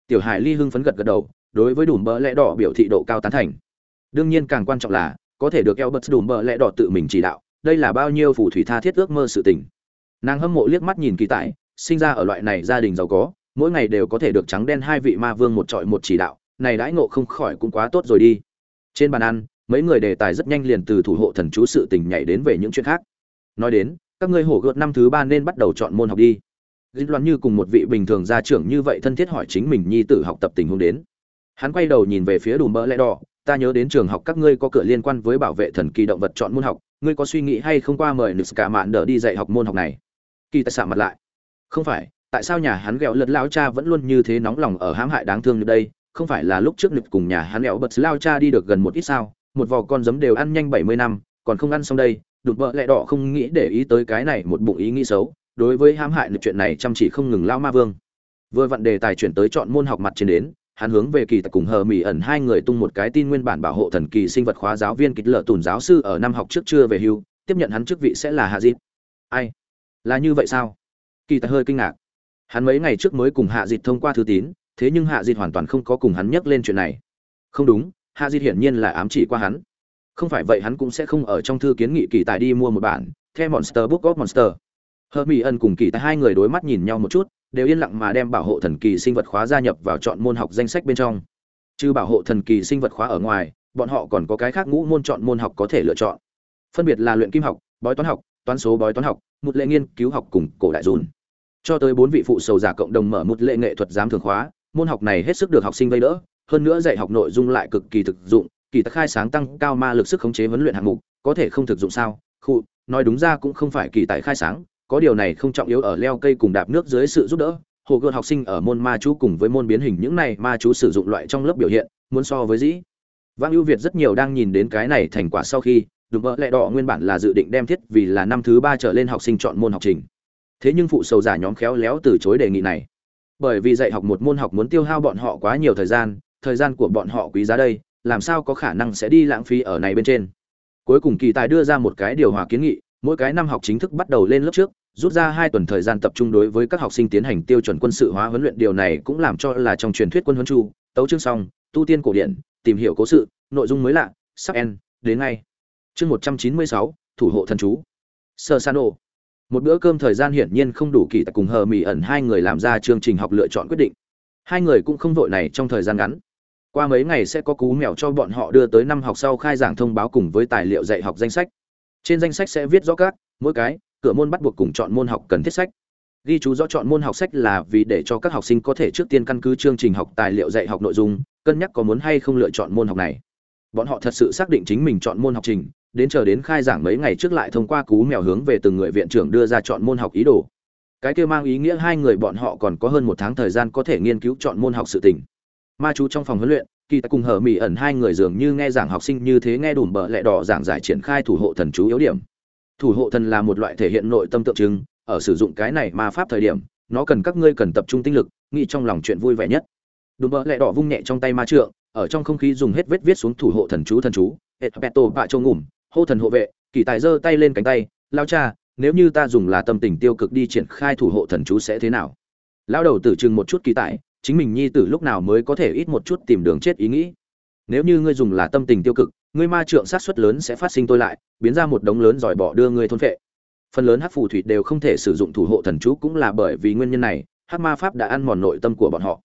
Tiểu hải ly hưng phấn gật gật đầu, đối với đùm bợ lẹ đỏ biểu thị độ cao tán thành. Đương nhiên càng quan trọng là, có thể được Albert đùm bợ lẹ đỏ tự mình chỉ đạo, đây là bao nhiêu phù thủy tha thiết ước mơ sự tình nàng hâm mộ liếc mắt nhìn kỳ tại sinh ra ở loại này gia đình giàu có, mỗi ngày đều có thể được trắng đen hai vị ma vương một trọi một chỉ đạo, này đãi ngộ không khỏi cũng quá tốt rồi đi. Trên bàn ăn, mấy người đề tài rất nhanh liền từ thủ hộ thần chú sự tình nhảy đến về những chuyện khác. Nói đến, các ngươi hổ gợt năm thứ ba nên bắt đầu chọn môn học đi. Dính loạn như cùng một vị bình thường gia trưởng như vậy thân thiết hỏi chính mình nhi tử học tập tình huống đến. Hắn quay đầu nhìn về phía đùm bỡ lẽ đỏ, ta nhớ đến trường học các ngươi có cửa liên quan với bảo vệ thần kỳ động vật chọn môn học, ngươi có suy nghĩ hay không qua mời cả mạn đỡ đi dạy học môn học này? Kỳ tài xạ mặt lại. Không phải, tại sao nhà hắn ghẹo lật lao cha vẫn luôn như thế nóng lòng ở hãm hại đáng thương như đây? Không phải là lúc trước nực cùng nhà hắn ghẹo bật lao cha đi được gần một ít sao? Một vò con giấm đều ăn nhanh bảy mươi năm, còn không ăn xong đây, đụt vợ lẹ đỏ không nghĩ để ý tới cái này một bụng ý nghĩ xấu. Đối với hãm hại nực chuyện này chăm chỉ không ngừng lao ma vương. Vừa vặn đề tài chuyển tới chọn môn học mặt trên đến, hắn hướng về kỳ tài cùng hờ mỹ ẩn hai người tung một cái tin nguyên bản bảo hộ thần kỳ sinh vật khóa giáo viên kịch lợ tùn giáo sư ở năm học trước chưa về hưu, tiếp nhận hắn chức vị sẽ là hạ dịp ai? Là như vậy sao? Kỳ tài hơi kinh ngạc. Hắn mấy ngày trước mới cùng hạ dịt thông qua thư tín thế nhưng hạ dịt hoàn toàn không có cùng hắn nhắc lên chuyện này. Không đúng hạ dịt hiển nhiên là ám chỉ qua hắn. Không phải vậy hắn cũng sẽ không ở trong thư kiến nghị kỳ tài đi mua một bản theo monster book of monster. Hơ mỹ ân cùng kỳ tài hai người đối mắt nhìn nhau một chút đều yên lặng mà đem bảo hộ thần kỳ sinh vật khóa gia nhập vào chọn môn học danh sách bên trong. Trừ bảo hộ thần kỳ sinh vật khóa ở ngoài, bọn họ còn có cái khác ngũ môn chọn môn học có thể lựa chọn. Phân biệt là luyện kim học, bói toán học, toán số bói toán học, một lệ nghiên cứu học cùng cổ đại dùn. Cho tới bốn vị phụ sầu giả cộng đồng mở một lệ nghệ thuật giám thường khóa, môn học này hết sức được học sinh vây đỡ, hơn nữa dạy học nội dung lại cực kỳ thực dụng, kỳ tắc khai sáng tăng cao ma lực sức khống chế huấn luyện hạng mục, có thể không thực dụng sao? Khu, nói đúng ra cũng không phải kỳ tài khai sáng, có điều này không trọng yếu ở leo cây cùng đạp nước dưới sự giúp đỡ hồ gươm học sinh ở môn ma chú cùng với môn biến hình những này ma chú sử dụng loại trong lớp biểu hiện muốn so với dĩ vang ưu việt rất nhiều đang nhìn đến cái này thành quả sau khi đùm bỡ lẹ đỏ nguyên bản là dự định đem thiết vì là năm thứ ba trở lên học sinh chọn môn học trình. Thế nhưng phụ sầu giả nhóm khéo léo từ chối đề nghị này. Bởi vì dạy học một môn học muốn tiêu hao bọn họ quá nhiều thời gian thời gian của bọn họ quý giá đây, làm sao có khả năng sẽ đi lãng phí ở này bên trên? Cuối cùng kỳ tài đưa ra một cái điều hòa kiến nghị, mỗi cái năm học chính thức bắt đầu lên lớp trước, rút ra hai tuần thời gian tập trung đối với các học sinh tiến hành tiêu chuẩn quân sự hóa huấn luyện. Điều này cũng làm cho là trong truyền thuyết quân huấn chu, tấu chương xong, tu tiên cổ điển, tìm hiểu cố sự, nội dung mới lạ, sắp en đến ngay chương một trăm chín mươi sáu, thủ hộ thần chú. Sơ san ô. Một bữa cơm thời gian hiển nhiên không đủ kỳ tại cùng hờ mỹ ẩn hai người làm ra chương trình học lựa chọn quyết định. Hai người cũng không vội này trong thời gian ngắn. Qua mấy ngày sẽ có cú mèo cho bọn họ đưa tới năm học sau khai giảng thông báo cùng với tài liệu dạy học danh sách. Trên danh sách sẽ viết rõ các, mỗi cái, cửa môn bắt buộc cùng chọn môn học cần thiết sách. Ghi chú rõ chọn môn học sách là vì để cho các học sinh có thể trước tiên căn cứ chương trình học tài liệu dạy học nội dung, cân nhắc có muốn hay không lựa chọn môn học này. Bọn họ thật sự xác định chính mình chọn môn học trình đến chờ đến khai giảng mấy ngày trước lại thông qua cú mèo hướng về từng người viện trưởng đưa ra chọn môn học ý đồ. Cái kia mang ý nghĩa hai người bọn họ còn có hơn một tháng thời gian có thể nghiên cứu chọn môn học sự tình. Ma chú trong phòng huấn luyện, kỳ ta cùng hở mỹ ẩn hai người dường như nghe giảng học sinh như thế nghe đùm bợ lẹ đỏ giảng giải triển khai thủ hộ thần chú yếu điểm. Thủ hộ thần là một loại thể hiện nội tâm tượng trưng, ở sử dụng cái này ma pháp thời điểm, nó cần các ngươi cần tập trung tinh lực, nghĩ trong lòng chuyện vui vẻ nhất. Đùm bợ lẹ đỏ vung nhẹ trong tay ma trượng, ở trong không khí dùng hết vết viết xuống thủ hộ thần chú thần chú epeto bạ châu ngủm hô thần hộ vệ, kỳ tài giơ tay lên cánh tay lao cha, nếu như ta dùng là tâm tình tiêu cực đi triển khai thủ hộ thần chú sẽ thế nào? Lao đầu tử chừng một chút kỳ tài, chính mình nhi tử lúc nào mới có thể ít một chút tìm đường chết ý nghĩ? Nếu như ngươi dùng là tâm tình tiêu cực, ngươi ma trượng sát suất lớn sẽ phát sinh tôi lại, biến ra một đống lớn giỏi bỏ đưa ngươi thôn phệ. Phần lớn hắc phù thủy đều không thể sử dụng thủ hộ thần chú cũng là bởi vì nguyên nhân này, hắc ma pháp đã ăn mòn nội tâm của bọn họ.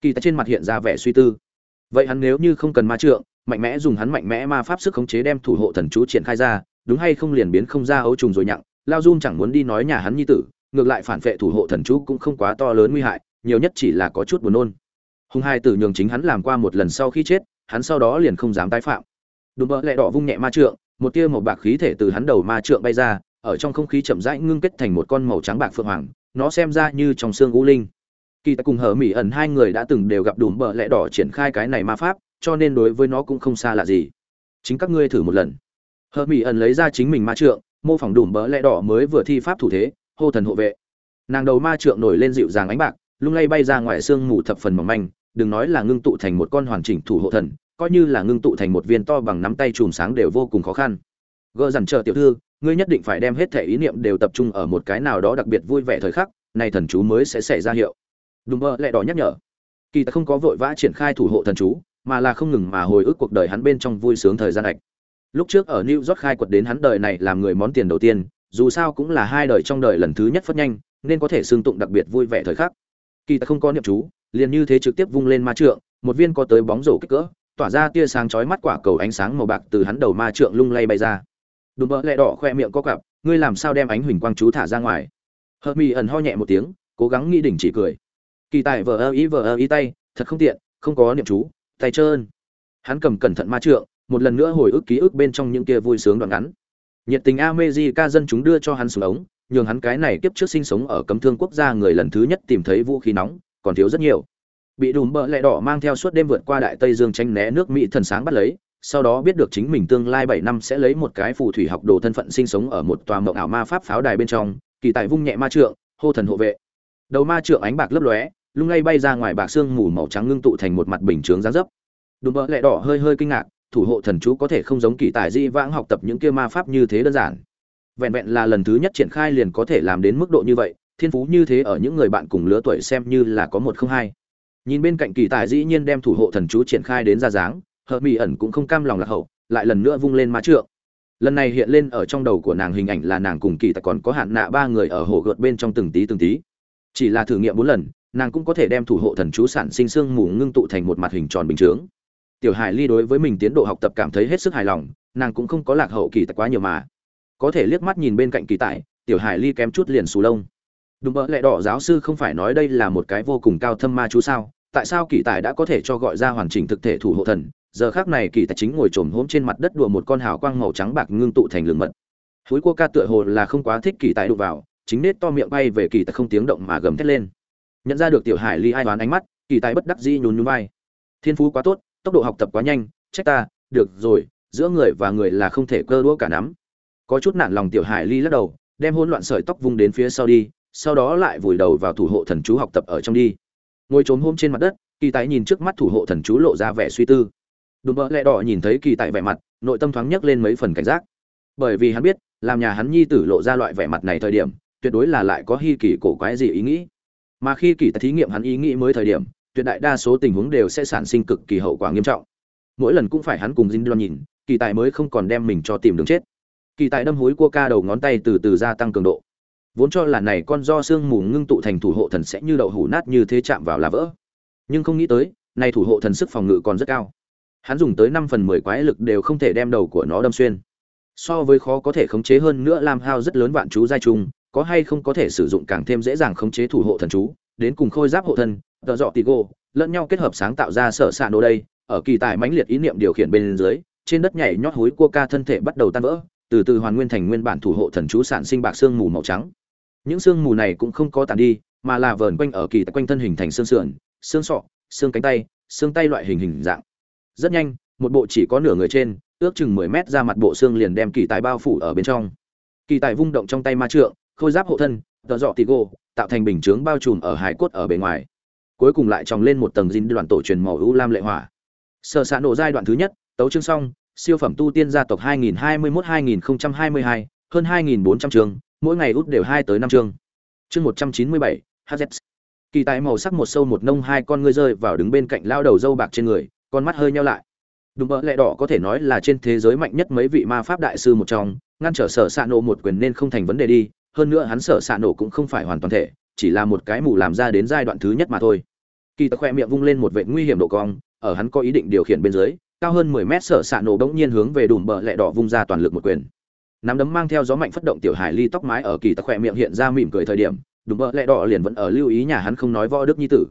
Kỳ tại trên mặt hiện ra vẻ suy tư. Vậy hắn nếu như không cần ma trượng mạnh mẽ dùng hắn mạnh mẽ ma pháp sức khống chế đem thủ hộ thần chú triển khai ra, đúng hay không liền biến không ra ấu trùng rồi nhặng, lao dung chẳng muốn đi nói nhà hắn nhi tử, ngược lại phản vệ thủ hộ thần chú cũng không quá to lớn nguy hại, nhiều nhất chỉ là có chút buồn nôn. Hùng hai tử nhường chính hắn làm qua một lần sau khi chết, hắn sau đó liền không dám tái phạm. Đùm bỡ lẹ đỏ vung nhẹ ma trượng, một tia màu bạc khí thể từ hắn đầu ma trượng bay ra, ở trong không khí chậm rãi ngưng kết thành một con màu trắng bạc phượng hoàng, nó xem ra như trong xương u linh. Kỳ ta cùng hở mỹ ẩn hai người đã từng đều gặp đùm bợ lẹ đỏ triển khai cái này ma pháp cho nên đối với nó cũng không xa lạ gì. Chính các ngươi thử một lần. Hờ mỹ ẩn lấy ra chính mình ma trượng, mô phỏng đùm bỡ lẽ đỏ mới vừa thi pháp thủ thế, hô thần hộ vệ. Nàng đầu ma trượng nổi lên dịu dàng ánh bạc, lung lay bay ra ngoài xương mù thập phần mỏng manh, đừng nói là ngưng tụ thành một con hoàn chỉnh thủ hộ thần, coi như là ngưng tụ thành một viên to bằng nắm tay chùm sáng đều vô cùng khó khăn. Gỡ dằn chờ tiểu thư, ngươi nhất định phải đem hết thể ý niệm đều tập trung ở một cái nào đó đặc biệt vui vẻ thời khắc, này thần chú mới sẽ xảy ra hiệu. Đùm bơ lại đỏ nhắc nhở. Kỳ ta không có vội vã triển khai thủ hộ thần chú mà là không ngừng mà hồi ức cuộc đời hắn bên trong vui sướng thời gian ạch. Lúc trước ở new york khai quật đến hắn đời này làm người món tiền đầu tiên, dù sao cũng là hai đời trong đời lần thứ nhất phất nhanh, nên có thể xương tụng đặc biệt vui vẻ thời khắc. Kỳ ta không có niệm chú, liền như thế trực tiếp vung lên ma trượng, một viên có tới bóng rổ kích cỡ, tỏa ra tia sáng chói mắt quả cầu ánh sáng màu bạc từ hắn đầu ma trượng lung lay bay ra. Đùm bỡ lẹ đỏ khoe miệng có cặp ngươi làm sao đem ánh huỳnh quang chú thả ra ngoài? Hợp mỹ ẩn ho nhẹ một tiếng, cố gắng nghĩ đỉnh chỉ cười. Kỳ tài vờ ơ ý vờ ơ ý tay, thật không tiện, không có niệm chú tay trơn hắn cầm cẩn thận ma trượng, một lần nữa hồi ức ký ức bên trong những kia vui sướng đoạn ngắn. Nhiệt tình ca dân chúng đưa cho hắn súng ống, nhường hắn cái này kiếp trước sinh sống ở cấm thương quốc gia người lần thứ nhất tìm thấy vũ khí nóng, còn thiếu rất nhiều. Bị đùm bợ lẹ đỏ mang theo suốt đêm vượt qua đại tây dương tranh né nước mỹ thần sáng bắt lấy, sau đó biết được chính mình tương lai bảy năm sẽ lấy một cái phù thủy học đồ thân phận sinh sống ở một tòa mộng ảo ma pháp pháo đài bên trong, kỳ tài vung nhẹ ma trượng, hô thần hộ vệ. Đầu ma trượng ánh bạc lấp lóe lung lay bay ra ngoài bạc xương mù màu trắng ngưng tụ thành một mặt bình chướng dáng dấp. Đùm bợ lẹ đỏ hơi hơi kinh ngạc, thủ hộ thần chú có thể không giống kỳ tài di vãng học tập những kia ma pháp như thế đơn giản. Vẹn vẹn là lần thứ nhất triển khai liền có thể làm đến mức độ như vậy, thiên phú như thế ở những người bạn cùng lứa tuổi xem như là có một không hai. Nhìn bên cạnh kỳ tài dĩ nhiên đem thủ hộ thần chú triển khai đến ra dáng, hờ mỹ ẩn cũng không cam lòng lạc hậu, lại lần nữa vung lên má trượng. Lần này hiện lên ở trong đầu của nàng hình ảnh là nàng cùng kỳ tài còn có hạn nạ ba người ở hồ gợt bên trong từng tí từng tí. Chỉ là thử nghiệm bốn lần nàng cũng có thể đem thủ hộ thần chú sản sinh xương mù ngưng tụ thành một mặt hình tròn bình chướng. Tiểu hải ly đối với mình tiến độ học tập cảm thấy hết sức hài lòng, nàng cũng không có lạc hậu kỳ tài quá nhiều mà. Có thể liếc mắt nhìn bên cạnh kỳ tài, tiểu hải ly kém chút liền xù lông. Đúng bỡ lẽ đỏ giáo sư không phải nói đây là một cái vô cùng cao thâm ma chú sao? Tại sao kỳ tài đã có thể cho gọi ra hoàn chỉnh thực thể thủ hộ thần? Giờ khác này kỳ tài chính ngồi trồm hôm trên mặt đất đùa một con hào quang màu trắng bạc ngưng tụ thành lường mật. Hối cua ca tựa hồ là không quá thích kỳ tài đụng vào, chính nết to miệng bay về kỳ tài không tiếng động mà gầm thét lên nhận ra được tiểu hải ly ai đoán ánh mắt, kỳ tài bất đắc dĩ nhún nhún vai. Thiên phú quá tốt, tốc độ học tập quá nhanh, trách ta, được rồi, giữa người và người là không thể cơ đũa cả nắm. Có chút nản lòng tiểu hải ly lắc đầu, đem hỗn loạn sợi tóc vung đến phía sau đi, sau đó lại vùi đầu vào thủ hộ thần chú học tập ở trong đi. Ngồi trốn hôm trên mặt đất, kỳ tài nhìn trước mắt thủ hộ thần chú lộ ra vẻ suy tư. Đùm bỡ lẹ đỏ nhìn thấy kỳ tài vẻ mặt, nội tâm thoáng nhấc lên mấy phần cảnh giác. Bởi vì hắn biết, làm nhà hắn nhi tử lộ ra loại vẻ mặt này thời điểm, tuyệt đối là lại có hi kỳ cổ quái gì ý nghĩ mà khi kỳ tài thí nghiệm hắn ý nghĩ mới thời điểm, tuyệt đại đa số tình huống đều sẽ sản sinh cực kỳ hậu quả nghiêm trọng. Mỗi lần cũng phải hắn cùng dinh đoan nhìn, kỳ tài mới không còn đem mình cho tìm đường chết. Kỳ tài đâm hối cua ca đầu ngón tay từ từ gia tăng cường độ. Vốn cho là này con do xương mù ngưng tụ thành thủ hộ thần sẽ như đậu hủ nát như thế chạm vào là vỡ. Nhưng không nghĩ tới, này thủ hộ thần sức phòng ngự còn rất cao. Hắn dùng tới năm phần mười quái lực đều không thể đem đầu của nó đâm xuyên. So với khó có thể khống chế hơn nữa làm hao rất lớn vạn chú giai trung có hay không có thể sử dụng càng thêm dễ dàng khống chế thủ hộ thần chú, đến cùng khôi giáp hộ thân, tợ dọ tì gô, lẫn nhau kết hợp sáng tạo ra sở s ạ nô đây, ở kỳ tài mãnh liệt ý niệm điều khiển bên dưới, trên đất nhảy nhót hối cua ca thân thể bắt đầu tan vỡ, từ từ hoàn nguyên thành nguyên bản thủ hộ thần chú sản sinh bạc xương mù màu trắng. Những xương mù này cũng không có tàn đi, mà là vờn quanh ở kỳ quanh thân hình thành xương sườn, xương sọ, xương cánh tay, xương tay loại hình hình dạng. Rất nhanh, một bộ chỉ có nửa người trên, ước chừng mười mét ra mặt bộ xương liền đem kỳ tài bao phủ ở bên trong. Kỳ tài vung động trong tay ma trượng khôi giáp hộ thân tợ dọ tì gô tạo thành bình chướng bao trùm ở hải cốt ở bề ngoài. Cuối cùng lại tròng lên một tầng dinh đoàn tổ truyền màu ưu lam lệ hỏa. Sở s nổ giai đoạn thứ nhất tấu chương xong siêu phẩm tu tiên gia tộc 2021-2022, hơn 2.400 chương mỗi ngày út đều hai tới năm chương. Chương 197, hz kỳ tài màu sắc một sâu một nông hai con ngươi rơi vào đứng bên cạnh lao đầu dâu bạc trên người con mắt hơi nhau lại. Đúng bỡ lẽ đỏ có thể nói là trên thế giới mạnh nhất mấy vị ma pháp đại sư một trong ngăn trở sở s nổ một quyền nên không thành vấn đề đi hơn nữa hắn sở xạ nổ cũng không phải hoàn toàn thể, chỉ là một cái mù làm ra đến giai đoạn thứ nhất mà thôi. Kỳ tật khoe miệng vung lên một vệ nguy hiểm độ cong, ở hắn có ý định điều khiển bên dưới, cao hơn 10 mét sở xạ nổ bỗng nhiên hướng về đùm bờ lẹ đỏ vung ra toàn lực một quyền. Nắm đấm mang theo gió mạnh phất động tiểu hải ly tóc mái ở kỳ tật khoe miệng hiện ra mỉm cười thời điểm, đùm bờ lẹ đỏ liền vẫn ở lưu ý nhà hắn không nói võ đức nhi tử.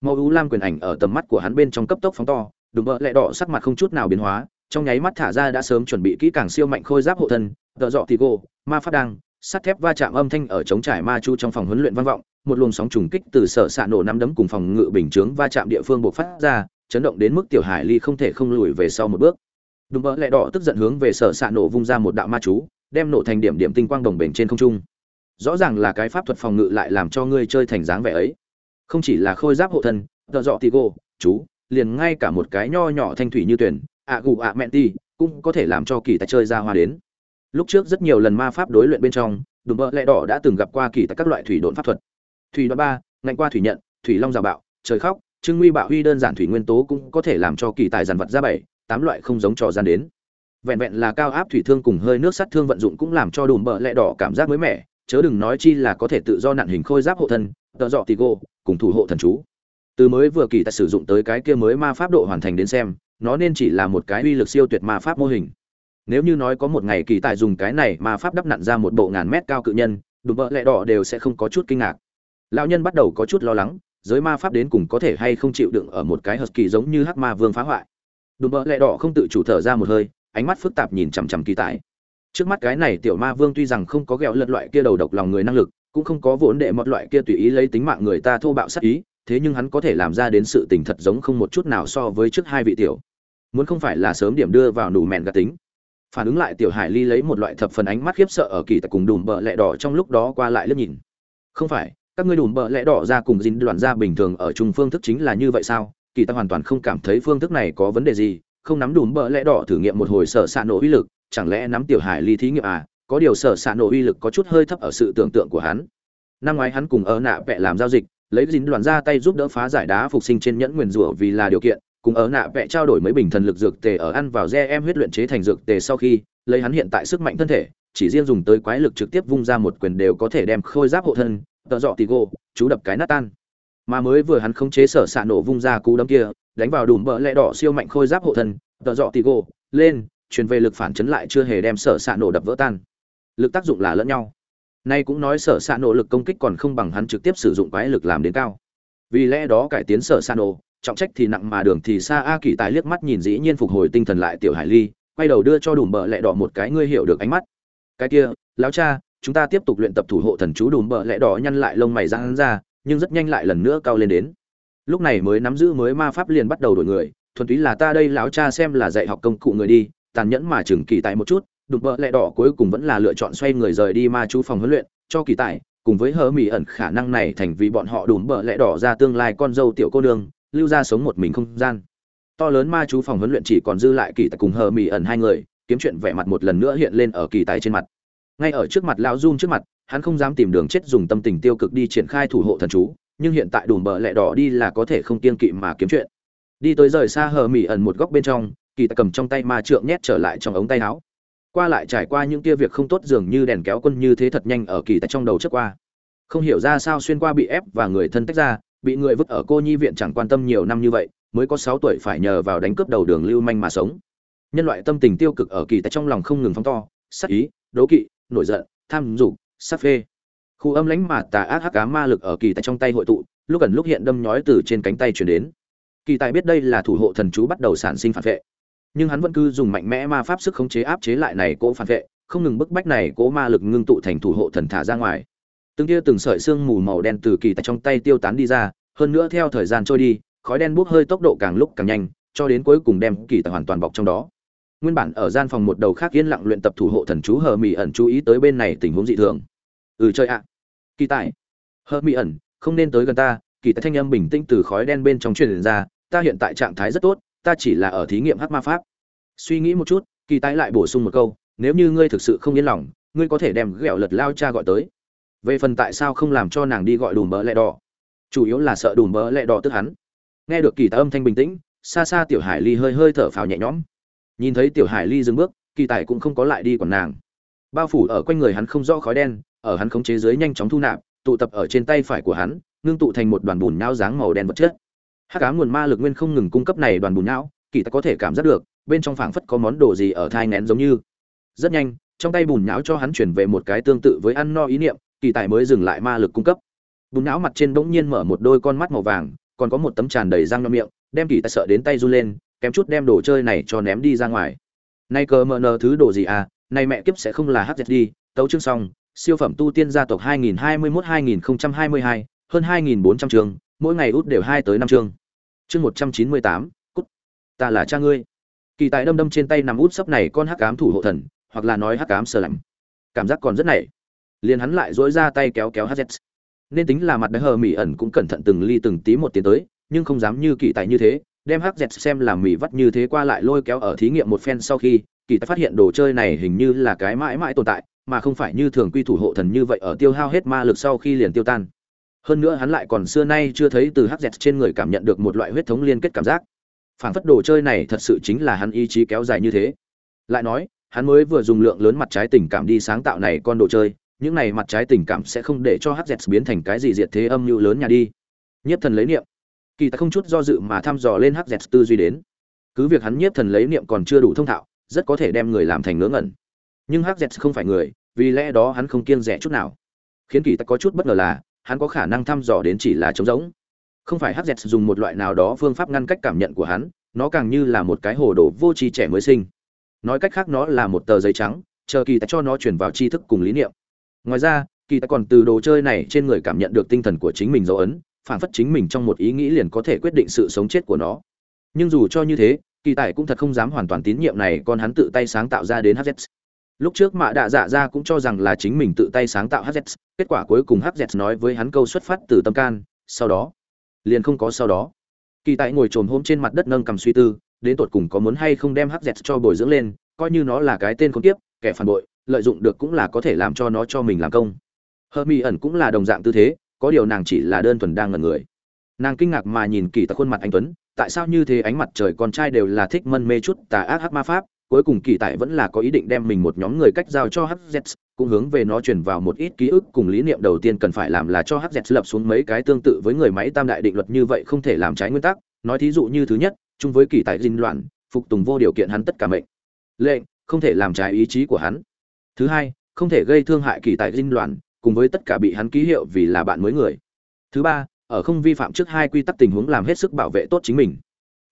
Màu ú lam quyền ảnh ở tầm mắt của hắn bên trong cấp tốc phóng to, đùm bờ lẹ đỏ sắc mặt không chút nào biến hóa, trong nháy mắt thả ra đã sớm chuẩn bị kỹ càng siêu mạnh khôi giáp hộ thân, tợ dọ thì gô ma phát đăng sắt thép va chạm âm thanh ở chống trải ma chu trong phòng huấn luyện vang vọng, một luồng sóng trùng kích từ sở xạ nổ nắm đấm cùng phòng ngự bình chướng va chạm địa phương bộc phát ra, chấn động đến mức tiểu hải ly không thể không lùi về sau một bước. Đùm bỡ lẹ đỏ tức giận hướng về sở xạ nổ vung ra một đạo ma chú, đem nổ thành điểm điểm tinh quang đồng bền trên không trung. Rõ ràng là cái pháp thuật phòng ngự lại làm cho ngươi chơi thành dáng vẻ ấy. Không chỉ là khôi giáp hộ thân, tợ dọ tì gô, chú, liền ngay cả một cái nho nhỏ thanh thủy như tuyển, ạ gù ạ mẹn ti cũng có thể làm cho kỳ tài chơi ra hoa đến lúc trước rất nhiều lần ma pháp đối luyện bên trong, đùm bỡ lẹ đỏ đã từng gặp qua kỳ tại các loại thủy độn pháp thuật. Thủy đoạn ba, ngạnh qua thủy nhận, thủy long rào bạo, trời khóc trưng nguy bạo huy đơn giản thủy nguyên tố cũng có thể làm cho kỳ tài dàn vật ra bảy, tám loại không giống trò gian đến. Vẹn vẹn là cao áp thủy thương cùng hơi nước sát thương vận dụng cũng làm cho đùm bờ lẹ đỏ cảm giác mới mẻ, chớ đừng nói chi là có thể tự do nạn hình khôi giáp hộ thân, tợ dọ tì gô, cùng thủ hộ thần chú. Từ mới vừa kỳ tài sử dụng tới cái kia mới ma pháp độ hoàn thành đến xem, nó nên chỉ là một cái uy lực siêu tuyệt ma pháp mô hình nếu như nói có một ngày kỳ tài dùng cái này mà pháp đắp nặn ra một bộ ngàn mét cao cự nhân, đùm bợ lẹ đỏ đều sẽ không có chút kinh ngạc. Lão nhân bắt đầu có chút lo lắng, giới ma pháp đến cùng có thể hay không chịu đựng ở một cái hờ kỳ giống như hắc ma vương phá hoại. Đùm bợ lẹ đỏ không tự chủ thở ra một hơi, ánh mắt phức tạp nhìn chằm chằm kỳ tài. Trước mắt cái này tiểu ma vương tuy rằng không có ghẹo lật loại kia đầu độc lòng người năng lực, cũng không có vốn đệ một loại kia tùy ý lấy tính mạng người ta thô bạo sát ý, thế nhưng hắn có thể làm ra đến sự tình thật giống không một chút nào so với trước hai vị tiểu. Muốn không phải là sớm điểm đưa vào nụ mẹn gạt tính phản ứng lại tiểu hải ly lấy một loại thập phần ánh mắt khiếp sợ ở kỳ tại cùng đùm bợ lẹ đỏ trong lúc đó qua lại liếc nhìn. Không phải, các ngươi đùm bợ lẹ đỏ ra cùng dính đoàn ra bình thường ở chung phương thức chính là như vậy sao? Kỳ ta hoàn toàn không cảm thấy phương thức này có vấn đề gì, không nắm đùm bợ lẹ đỏ thử nghiệm một hồi sở xạ nổ uy lực, chẳng lẽ nắm tiểu hải ly thí nghiệm à? Có điều sở xạ nổ uy lực có chút hơi thấp ở sự tưởng tượng của hắn. Năm ngoái hắn cùng ở nạ vẽ làm giao dịch, lấy dính đoàn ra tay giúp đỡ phá giải đá phục sinh trên nhẫn nguyền rủa vì là điều kiện cùng ở nạ vẽ trao đổi mấy bình thần lực dược tề ở ăn vào re em huyết luyện chế thành dược tề sau khi, lấy hắn hiện tại sức mạnh thân thể, chỉ riêng dùng tới quái lực trực tiếp vung ra một quyền đều có thể đem khôi giáp hộ thân, tợ dọ tì gô, chú đập cái nát tan. Mà mới vừa hắn khống chế sở xạ nổ vung ra cú đấm kia, đánh vào đùm bỡ lẽ đỏ siêu mạnh khôi giáp hộ thân, tợ dọ tì gô, lên, truyền về lực phản chấn lại chưa hề đem sở xạ nổ đập vỡ tan. Lực tác dụng là lẫn nhau. Nay cũng nói sở xạ nổ lực công kích còn không bằng hắn trực tiếp sử dụng quái lực làm đến cao. Vì lẽ đó cải tiến sở xạ nổ trọng trách thì nặng mà đường thì xa. A kỳ tài liếc mắt nhìn dĩ nhiên phục hồi tinh thần lại tiểu hải ly, quay đầu đưa cho đùm bờ lẹ đỏ một cái ngươi hiểu được ánh mắt. Cái kia, lão cha, chúng ta tiếp tục luyện tập thủ hộ thần chú đùm bờ lẹ đỏ nhăn lại lông mày ra hắn ra, nhưng rất nhanh lại lần nữa cao lên đến. Lúc này mới nắm giữ mới ma pháp liền bắt đầu đổi người. Thuần túy là ta đây lão cha xem là dạy học công cụ người đi, tàn nhẫn mà chừng kỳ tài một chút. Đùm bờ lẹ đỏ cuối cùng vẫn là lựa chọn xoay người rời đi ma chú phòng huấn luyện, cho kỳ tài, cùng với hờ mỹ ẩn khả năng này thành vì bọn họ đùm bợ lẹ đỏ ra tương lai con dâu tiểu cô nương lưu ra sống một mình không gian. To lớn ma chú phòng huấn luyện chỉ còn dư lại kỳ tài cùng hờ mỹ ẩn hai người, kiếm chuyện vẻ mặt một lần nữa hiện lên ở kỳ tài trên mặt. Ngay ở trước mặt lão dung trước mặt, hắn không dám tìm đường chết dùng tâm tình tiêu cực đi triển khai thủ hộ thần chú, nhưng hiện tại đùm bờ lẹ đỏ đi là có thể không kiên kỵ mà kiếm chuyện. Đi tới rời xa hờ mỹ ẩn một góc bên trong, kỳ tài cầm trong tay ma trượng nhét trở lại trong ống tay áo. Qua lại trải qua những kia việc không tốt dường như đèn kéo quân như thế thật nhanh ở kỳ tài trong đầu trước qua. Không hiểu ra sao xuyên qua bị ép và người thân tách ra bị người vứt ở cô nhi viện chẳng quan tâm nhiều năm như vậy, mới có sáu tuổi phải nhờ vào đánh cướp đầu đường lưu manh mà sống. Nhân loại tâm tình tiêu cực ở kỳ tại trong lòng không ngừng phóng to, sắc ý, đố kỵ, nổi giận, tham dục, sắc phê. Khu âm lãnh mà tà ác hắc cá ma lực ở kỳ tại trong tay hội tụ, lúc gần lúc hiện đâm nhói từ trên cánh tay chuyển đến. Kỳ tài biết đây là thủ hộ thần chú bắt đầu sản sinh phản vệ. Nhưng hắn vẫn cứ dùng mạnh mẽ ma pháp sức khống chế áp chế lại này cỗ phản vệ, không ngừng bức bách này cỗ ma lực ngưng tụ thành thủ hộ thần thả ra ngoài từng tia từng sợi xương mù màu đen từ kỳ tại trong tay tiêu tán đi ra, hơn nữa theo thời gian trôi đi, khói đen bốc hơi tốc độ càng lúc càng nhanh, cho đến cuối cùng đem kỳ tài hoàn toàn bọc trong đó. Nguyên bản ở gian phòng một đầu khác yên lặng luyện tập thủ hộ thần chú hờ mỹ ẩn chú ý tới bên này tình huống dị thường. Ừ chơi ạ. Kỳ tài. Hờ mỹ ẩn, không nên tới gần ta, kỳ tài thanh âm bình tĩnh từ khói đen bên trong truyền ra, ta hiện tại trạng thái rất tốt, ta chỉ là ở thí nghiệm hắc ma pháp. Suy nghĩ một chút, kỳ tài lại bổ sung một câu, nếu như ngươi thực sự không yên lòng, ngươi có thể đem ghẹo lật lao cha gọi tới về phần tại sao không làm cho nàng đi gọi đùm bỡ lẹ đỏ? Chủ yếu là sợ đùm bỡ lẹ đỏ tức hắn. Nghe được kỳ tài âm thanh bình tĩnh, xa xa tiểu hải ly hơi hơi thở phào nhẹ nhõm. Nhìn thấy tiểu hải ly dừng bước, kỳ tài cũng không có lại đi còn nàng. Bao phủ ở quanh người hắn không rõ khói đen, ở hắn khống chế dưới nhanh chóng thu nạp, tụ tập ở trên tay phải của hắn, ngưng tụ thành một đoàn bùn nhão dáng màu đen vật chất. Hát cá nguồn ma lực nguyên không ngừng cung cấp này đoàn bùn nhão, kỳ tài có thể cảm giác được, bên trong phảng phất có món đồ gì ở thai nén giống như. Rất nhanh, trong tay bùn nhão cho hắn chuyển về một cái tương tự với ăn no ý niệm kỳ tài mới dừng lại ma lực cung cấp. Bùn não mặt trên bỗng nhiên mở một đôi con mắt màu vàng còn có một tấm tràn đầy răng no miệng đem kỳ tài sợ đến tay run lên kém chút đem đồ chơi này cho ném đi ra ngoài. Nay cờ mờ nờ thứ đồ gì à nay mẹ kiếp sẽ không là hz đi tấu chương xong siêu phẩm tu tiên gia tộc 2021-2022, hơn 2.400 chương mỗi ngày út đều hai tới năm chương. Chương 198, cút. Ta là cha ngươi. Kỳ tài đâm đâm trên tay nằm út sấp này con hắc ám thủ hộ thần hoặc là nói hắc ám sờ lạnh. Cảm giác còn rất nảy liền hắn lại dỗi ra tay kéo kéo hz nên tính là mặt đáy hờ mỹ ẩn cũng cẩn thận từng ly từng tí một tiến tới, nhưng không dám như kỳ tài như thế, đem hz xem làm mỹ vắt như thế qua lại lôi kéo ở thí nghiệm một phen sau khi, kỳ tài phát hiện đồ chơi này hình như là cái mãi mãi tồn tại, mà không phải như thường quy thủ hộ thần như vậy ở tiêu hao hết ma lực sau khi liền tiêu tan. Hơn nữa hắn lại còn xưa nay chưa thấy từ hắc dẹt trên người cảm nhận được một loại huyết thống liên kết cảm giác. Phản phất đồ chơi này thật sự chính là hắn ý chí kéo dài như thế. Lại nói, hắn mới vừa dùng lượng lớn mặt trái tình cảm đi sáng tạo này con đồ chơi những này mặt trái tình cảm sẽ không để cho hz biến thành cái gì diệt thế âm mưu lớn nhà đi. Nhất thần lấy niệm. Kỳ ta không chút do dự mà thăm dò lên hz tư duy đến. Cứ việc hắn nhiếp thần lấy niệm còn chưa đủ thông thạo, rất có thể đem người làm thành ngớ ngẩn. Nhưng hz không phải người, vì lẽ đó hắn không kiêng rẻ chút nào. Khiến kỳ ta có chút bất ngờ là, hắn có khả năng thăm dò đến chỉ là trống rỗng. Không phải hz dùng một loại nào đó phương pháp ngăn cách cảm nhận của hắn, nó càng như là một cái hồ đồ vô tri trẻ mới sinh. Nói cách khác nó là một tờ giấy trắng, chờ kỳ ta cho nó chuyển vào tri thức cùng lý niệm ngoài ra, kỳ ta còn từ đồ chơi này trên người cảm nhận được tinh thần của chính mình dấu ấn phản phất chính mình trong một ý nghĩ liền có thể quyết định sự sống chết của nó. Nhưng dù cho như thế, kỳ tài cũng thật không dám hoàn toàn tín nhiệm này còn hắn tự tay sáng tạo ra đến hz lúc trước mạ đạ dạ ra cũng cho rằng là chính mình tự tay sáng tạo hz kết quả cuối cùng hz nói với hắn câu xuất phát từ tâm can, sau đó, liền không có sau đó. Kỳ tài ngồi trồm hôm trên mặt đất nâng cầm suy tư, đến tột cùng có muốn hay không đem hz cho bồi dưỡng lên, coi như nó là cái tên con tiếp kẻ phản bội lợi dụng được cũng là có thể làm cho nó cho mình làm công. Hơ mi ẩn cũng là đồng dạng tư thế, có điều nàng chỉ là đơn thuần đang ngẩn người. Nàng kinh ngạc mà nhìn kỳ tại khuôn mặt anh tuấn, tại sao như thế ánh mặt trời con trai đều là thích mân mê chút tà ác hắc ma pháp, cuối cùng kỳ tại vẫn là có ý định đem mình một nhóm người cách giao cho hz cũng hướng về nó truyền vào một ít ký ức cùng lý niệm đầu tiên cần phải làm là cho hz lập xuống mấy cái tương tự với người máy tam đại định luật như vậy không thể làm trái nguyên tắc. Nói thí dụ như thứ nhất, chung với kỳ tại dinh loạn, phục tùng vô điều kiện hắn tất cả mệnh. Lệnh, không thể làm trái ý chí của hắn thứ hai, không thể gây thương hại kỳ tại dinh loạn cùng với tất cả bị hắn ký hiệu vì là bạn mới người. Thứ ba, ở không vi phạm trước hai quy tắc tình huống làm hết sức bảo vệ tốt chính mình.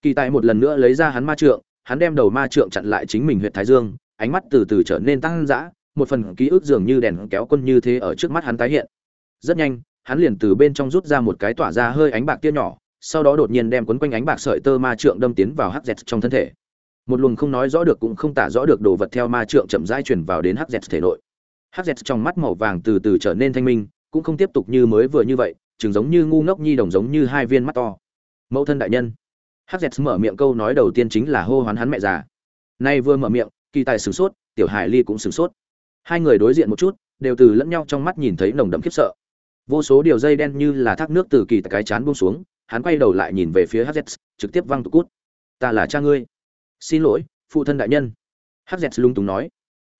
Kỳ tài một lần nữa lấy ra hắn ma trượng, hắn đem đầu ma trượng chặn lại chính mình huyện thái dương, ánh mắt từ từ trở nên tăng dã, một phần ký ức dường như đèn kéo quân như thế ở trước mắt hắn tái hiện. Rất nhanh, hắn liền từ bên trong rút ra một cái tỏa ra hơi ánh bạc tia nhỏ, sau đó đột nhiên đem quấn quanh ánh bạc sợi tơ ma trượng đâm tiến vào hắc dẹt trong thân thể một luồng không nói rõ được cũng không tả rõ được đồ vật theo ma trượng chậm rãi chuyển vào đến hắc thể nội. Hắc trong mắt màu vàng từ từ trở nên thanh minh, cũng không tiếp tục như mới vừa như vậy chừng giống như ngu ngốc nhi đồng giống như hai viên mắt to. Mẫu thân đại nhân. Hz mở miệng câu nói đầu tiên chính là hô hoán hắn mẹ già. Nay vừa mở miệng, kỳ tài sửng sốt, tiểu hải ly cũng sửng sốt. Hai người đối diện một chút, đều từ lẫn nhau trong mắt nhìn thấy nồng đậm khiếp sợ. Vô số điều dây đen như là thác nước từ kỳ tại cái chán buông xuống, hắn quay đầu lại nhìn về phía hz trực tiếp văng tụ cút. Ta là cha ngươi xin lỗi, phụ thân đại nhân. Hắc dẹt lung túng nói.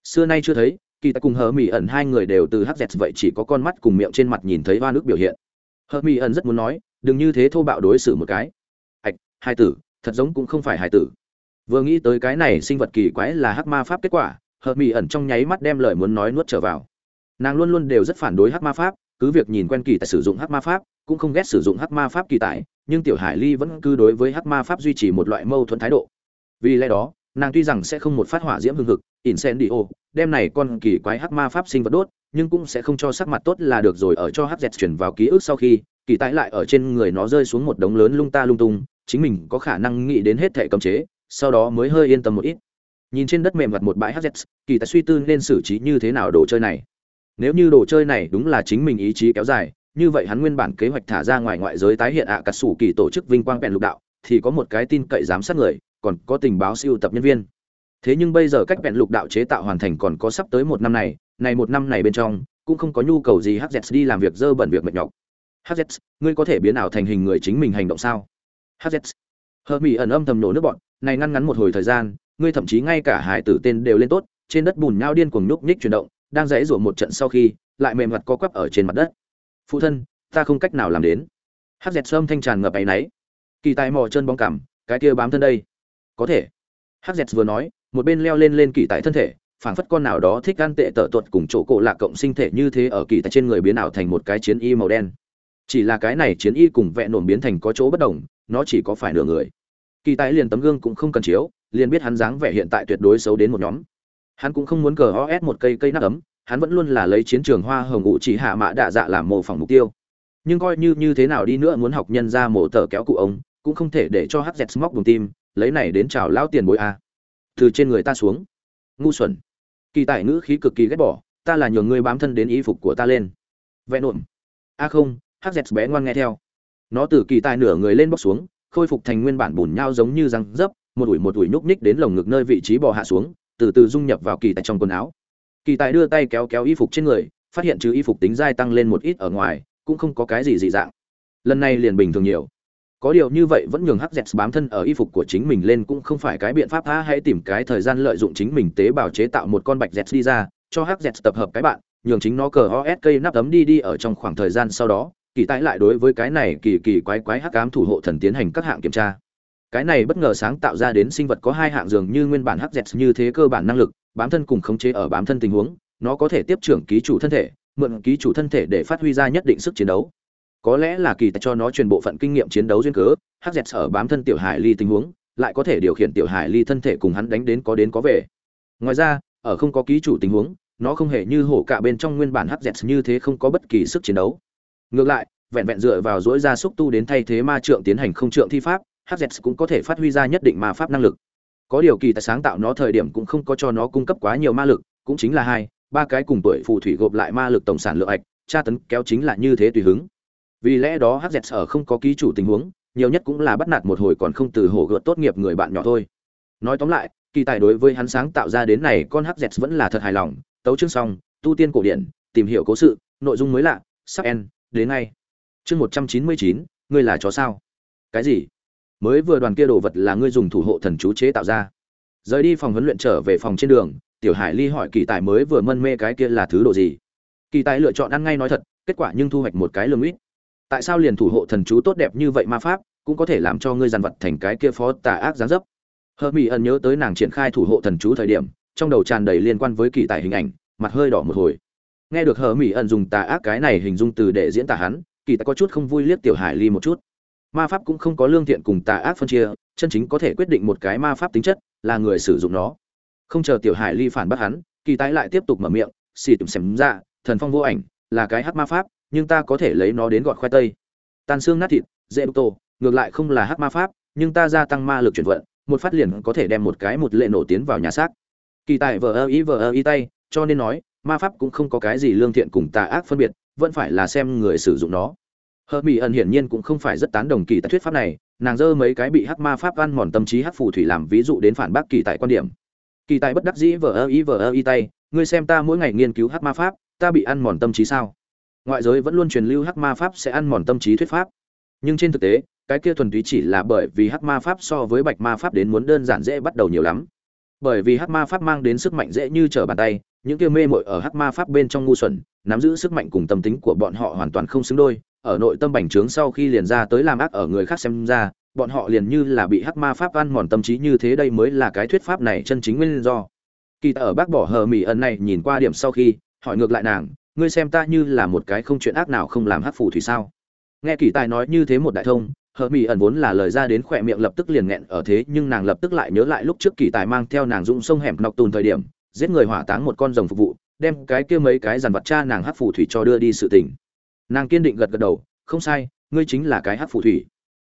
Xưa nay chưa thấy, kỳ tại cùng hờ mỹ ẩn hai người đều từ hắc dẹt vậy chỉ có con mắt cùng miệng trên mặt nhìn thấy hoa nước biểu hiện. Hờ mỹ ẩn rất muốn nói, đừng như thế thô bạo đối xử một cái. Ạch hai tử, thật giống cũng không phải hai tử. Vừa nghĩ tới cái này sinh vật kỳ quái là hắc ma pháp kết quả, hờ mỹ ẩn trong nháy mắt đem lời muốn nói nuốt trở vào. Nàng luôn luôn đều rất phản đối hắc ma pháp, cứ việc nhìn quen kỳ tại sử dụng hắc ma pháp, cũng không ghét sử dụng hắc ma pháp kỳ tại nhưng tiểu hải ly vẫn cứ đối với hắc ma pháp duy trì một loại mâu thuẫn thái độ vì lẽ đó, nàng tuy rằng sẽ không một phát hỏa diễm hưng hực, incendio đem này con kỳ quái hắc ma pháp sinh vật đốt, nhưng cũng sẽ không cho sắc mặt tốt là được rồi ở cho hắc dẹt chuyển vào ký ức sau khi, kỳ tái lại ở trên người nó rơi xuống một đống lớn lung ta lung tung, chính mình có khả năng nghĩ đến hết thể cấm chế, sau đó mới hơi yên tâm một ít. Nhìn trên đất mềm mặt một bãi hz kỳ tài suy tư nên xử trí như thế nào đồ chơi này. Nếu như đồ chơi này đúng là chính mình ý chí kéo dài, như vậy hắn nguyên bản kế hoạch thả ra ngoài ngoại giới tái hiện ạ à cà sủ kỳ tổ chức vinh quang bèn lục đạo, thì có một cái tin cậy giám sát người còn có tình báo siêu tập nhân viên. Thế nhưng bây giờ cách vẹn lục đạo chế tạo hoàn thành còn có sắp tới một năm này này một năm này bên trong, cũng không có nhu cầu gì hz đi làm việc dơ bẩn việc mệt nhọc. Hz ngươi có thể biến ảo thành hình người chính mình hành động sao? Hz hờ mỹ ẩn âm thầm nổ nước bọn, này ngăn ngắn một hồi thời gian, ngươi thậm chí ngay cả hải tử tên đều lên tốt, trên đất bùn nhao điên cuồng nhúc nhích chuyển động, đang dãy rủa một trận sau khi, lại mềm mặt co quắp ở trên mặt đất. Phụ thân, ta không cách nào làm đến. Hz âm thanh tràn ngập áy náy. Kỳ tài mò chân bóng cảm cái kia bám thân đây có thể. Hz vừa nói, một bên leo lên lên kỳ tại thân thể, phảng phất con nào đó thích gan tệ tở tuột cùng chỗ cổ lạc cộng sinh thể như thế ở kỳ tại trên người biến ảo thành một cái chiến y màu đen. Chỉ là cái này chiến y cùng vẹn nổm biến thành có chỗ bất đồng, nó chỉ có phải nửa người. Kỳ tại liền tấm gương cũng không cần chiếu, liền biết hắn dáng vẻ hiện tại tuyệt đối xấu đến một nhóm. Hắn cũng không muốn cờ os một cây cây nắp ấm, hắn vẫn luôn là lấy chiến trường hoa hồng ngụ chỉ hạ mã đạ dạ làm mồ phỏng mục tiêu. Nhưng coi như như thế nào đi nữa muốn học nhân ra mổ tờ kéo cụ ông, cũng không thể để cho hz móc bùng tim lấy này đến chào lao tiền bối a. Từ trên người ta xuống. Ngu xuẩn. Kỳ tài ngữ khí cực kỳ ghét bỏ, ta là nhường ngươi bám thân đến y phục của ta lên. Vẽ nộm. A không hz bé ngoan nghe theo. Nó từ kỳ tài nửa người lên bóc xuống, khôi phục thành nguyên bản bùn nhau giống như răng dấp, một ủi một ủi nhúc ních đến lồng ngực nơi vị trí bò hạ xuống, từ từ dung nhập vào kỳ tài trong quần áo. Kỳ tài đưa tay kéo kéo y phục trên người, phát hiện trừ y phục tính dai tăng lên một ít ở ngoài, cũng không có cái gì dị dạng. Lần này liền bình thường nhiều có điều như vậy vẫn nhường hắc dẹt bám thân ở y phục của chính mình lên cũng không phải cái biện pháp tha, hãy tìm cái thời gian lợi dụng chính mình tế bào chế tạo một con bạch dẹt đi ra, cho hắc dẹt tập hợp cái bạn, nhường chính nó cờ os cây nắp tấm đi đi ở trong khoảng thời gian sau đó, kỳ tái lại đối với cái này kỳ kỳ quái quái hắc ám thủ hộ thần tiến hành các hạng kiểm tra. Cái này bất ngờ sáng tạo ra đến sinh vật có hai hạng dường như nguyên bản hắc dẹt như thế cơ bản năng lực, bám thân cùng khống chế ở bám thân tình huống, nó có thể tiếp trưởng ký chủ thân thể, mượn ký chủ thân thể để phát huy ra nhất định sức chiến đấu có lẽ là kỳ tài cho nó truyền bộ phận kinh nghiệm chiến đấu duyên cớ, hắc dẹt sở bám thân tiểu hải ly tình huống, lại có thể điều khiển tiểu hải ly thân thể cùng hắn đánh đến có đến có về. Ngoài ra, ở không có ký chủ tình huống, nó không hề như hổ cả bên trong nguyên bản hắc dẹt như thế không có bất kỳ sức chiến đấu. Ngược lại, vẹn vẹn dựa vào dỗi ra xúc tu đến thay thế ma trượng tiến hành không trượng thi pháp hz cũng có thể phát huy ra nhất định ma pháp năng lực. Có điều kỳ tài sáng tạo nó thời điểm cũng không có cho nó cung cấp quá nhiều ma lực, cũng chính là hai, ba cái cùng tuổi phù thủy gộp lại ma lực tổng sản lượng ạch, tra tấn kéo chính là như thế tùy hứng vì lẽ đó hz ở không có ký chủ tình huống, nhiều nhất cũng là bắt nạt một hồi còn không từ hổ gợt tốt nghiệp người bạn nhỏ thôi. Nói tóm lại, kỳ tài đối với hắn sáng tạo ra đến này con hz vẫn là thật hài lòng, tấu chương xong, tu tiên cổ điển, tìm hiểu cố sự, nội dung mới lạ, sắp en đến ngay. Chương một trăm chín mươi chín, ngươi là chó sao? Cái gì? Mới vừa đoàn kia đồ vật là ngươi dùng thủ hộ thần chú chế tạo ra. Rời đi phòng huấn luyện trở về phòng trên đường, tiểu hải ly hỏi kỳ tài mới vừa mân mê cái kia là thứ đồ gì. Kỳ tài lựa chọn ăn ngay nói thật, kết quả nhưng thu hoạch một cái lương ít tại sao liền thủ hộ thần chú tốt đẹp như vậy ma pháp, cũng có thể làm cho ngươi dàn vật thành cái kia phó tà ác gián dấp? Hờ mỹ ẩn nhớ tới nàng triển khai thủ hộ thần chú thời điểm, trong đầu tràn đầy liên quan với kỳ tài hình ảnh, mặt hơi đỏ một hồi. Nghe được hờ mỹ ẩn dùng tà ác cái này hình dung từ để diễn tả hắn, kỳ tài có chút không vui liếc tiểu hải ly một chút. Ma pháp cũng không có lương thiện cùng tà ác phân chia, chân chính có thể quyết định một cái ma pháp tính chất, là người sử dụng nó. Không chờ tiểu hải ly phản bác hắn, kỳ tái lại tiếp tục mở miệng, xì tùm xem ra, thần phong vô ảnh, là cái hắc ma pháp nhưng ta có thể lấy nó đến gọt khoai tây. Tan xương nát thịt, dễ tô ngược lại không là hắc ma pháp, nhưng ta gia tăng ma lực chuyển vận, một phát liền có thể đem một cái một lệ nổ tiến vào nhà xác. Kỳ tài vờ ơ ý vờ ơ ý tay, cho nên nói, ma pháp cũng không có cái gì lương thiện cùng tà ác phân biệt, vẫn phải là xem người sử dụng nó. Hờ mỹ ẩn hiển nhiên cũng không phải rất tán đồng kỳ tại thuyết pháp này, nàng dơ mấy cái bị hắc ma pháp ăn mòn tâm trí hắc phù thủy làm ví dụ đến phản bác kỳ tại quan điểm. Kỳ tài bất đắc dĩ vờ ơ ý vờ ơ ý tay, ngươi xem ta mỗi ngày nghiên cứu hắc ma pháp, ta bị ăn mòn tâm trí sao? Ngoại giới vẫn luôn truyền lưu hắc ma pháp sẽ ăn mòn tâm trí thuyết pháp. Nhưng trên thực tế, cái kia thuần túy chỉ là bởi vì hắc ma pháp so với bạch ma pháp đến muốn đơn giản dễ bắt đầu nhiều lắm. Bởi vì hắc ma pháp mang đến sức mạnh dễ như trở bàn tay, những kia mê mội ở hắc ma pháp bên trong ngu xuẩn, nắm giữ sức mạnh cùng tâm tính của bọn họ hoàn toàn không xứng đôi, ở nội tâm bành trướng sau khi liền ra tới làm ác ở người khác xem ra, bọn họ liền như là bị hắc ma pháp ăn mòn tâm trí như thế đây mới là cái thuyết pháp này chân chính nguyên do. Kỳ ta ở bác bỏ hờ mỹ ẩn này nhìn qua điểm sau khi, hỏi ngược lại nàng ngươi xem ta như là một cái không chuyện ác nào không làm hắc phù thủy sao? Nghe kỳ tài nói như thế một đại thông hờ mỹ ẩn vốn là lời ra đến khỏe miệng lập tức liền nghẹn ở thế, nhưng nàng lập tức lại nhớ lại lúc trước kỳ tài mang theo nàng dũng sông hẻm nọc tùn thời điểm, giết người hỏa táng một con rồng phục vụ, đem cái kia mấy cái dàn vật cha nàng hắc phù thủy cho đưa đi sự tình. Nàng kiên định gật gật đầu, không sai, ngươi chính là cái hắc phù thủy.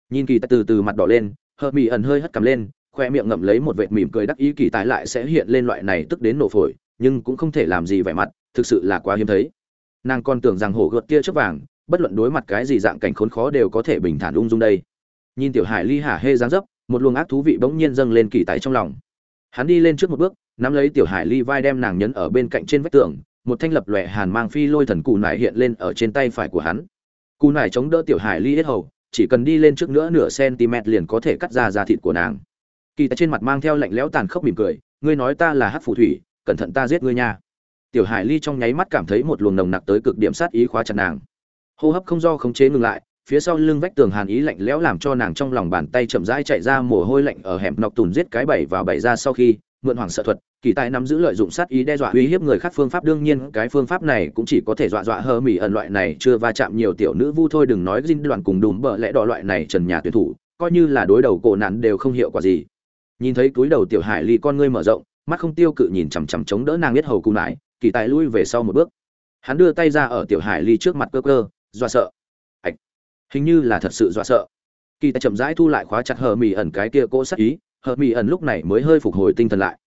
Nhìn kỳ tài từ từ mặt đỏ lên hờ mỹ ẩn hơi hất cầm lên khoe miệng ngậm lấy một vệt mỉm cười đắc ý kỳ tài lại sẽ hiện lên loại này tức đến nổ phổi, nhưng cũng không thể làm gì vẻ mặt thực sự là quá hiếm thấy. Nàng còn tưởng rằng hổ gợt kia trước vàng, bất luận đối mặt cái gì dạng cảnh khốn khó đều có thể bình thản ung dung đây. Nhìn tiểu hải ly hả hê dáng dấp, một luồng ác thú vị bỗng nhiên dâng lên kỳ tài trong lòng. Hắn đi lên trước một bước, nắm lấy tiểu hải ly vai đem nàng nhấn ở bên cạnh trên vách tường, một thanh lập lòe hàn mang phi lôi thần cù nải hiện lên ở trên tay phải của hắn. Cù nải chống đỡ tiểu hải ly hết hầu, chỉ cần đi lên trước nữa nửa cm liền có thể cắt ra da thịt của nàng. Kỳ tại trên mặt mang theo lạnh lẽo tàn khốc mỉm cười, ngươi nói ta là hát phù thủy, cẩn thận ta giết ngươi nha tiểu hải ly trong nháy mắt cảm thấy một luồng nồng nặc tới cực điểm sát ý khóa chặt nàng. Hô hấp không do khống chế ngừng lại, phía sau lưng vách tường hàn ý lạnh lẽo làm cho nàng trong lòng bàn tay chậm rãi chạy ra mồ hôi lạnh ở hẻm nọc tùn giết cái bảy vào bảy ra sau khi, mượn hoàng sợ thuật, kỳ tài nắm giữ lợi dụng sát ý đe dọa uy hiếp người khác phương pháp. Đương nhiên, cái phương pháp này cũng chỉ có thể dọa dọa hơ mỉ ẩn loại này chưa va chạm nhiều tiểu nữ vu thôi, đừng nói dinh đoàn cùng đùm bợ lẽ đỏ loại này trần nhà tuyển thủ, coi như là đối đầu cổ nạn đều không hiệu quả gì. Nhìn thấy túi đầu tiểu hải ly con ngươi mở rộng, mắt không tiêu cự nhìn chằm chằm chống đỡ nàng biết hầu cung lại kỳ tài lui về sau một bước. Hắn đưa tay ra ở tiểu hải ly trước mặt cơ cơ, dọa sợ. Ạch, hình như là thật sự dọa sợ. Kỳ tài chậm rãi thu lại khóa chặt hờ mỉ ẩn cái kia cỗ sắc ý, hờ mỉ ẩn lúc này mới hơi phục hồi tinh thần lại.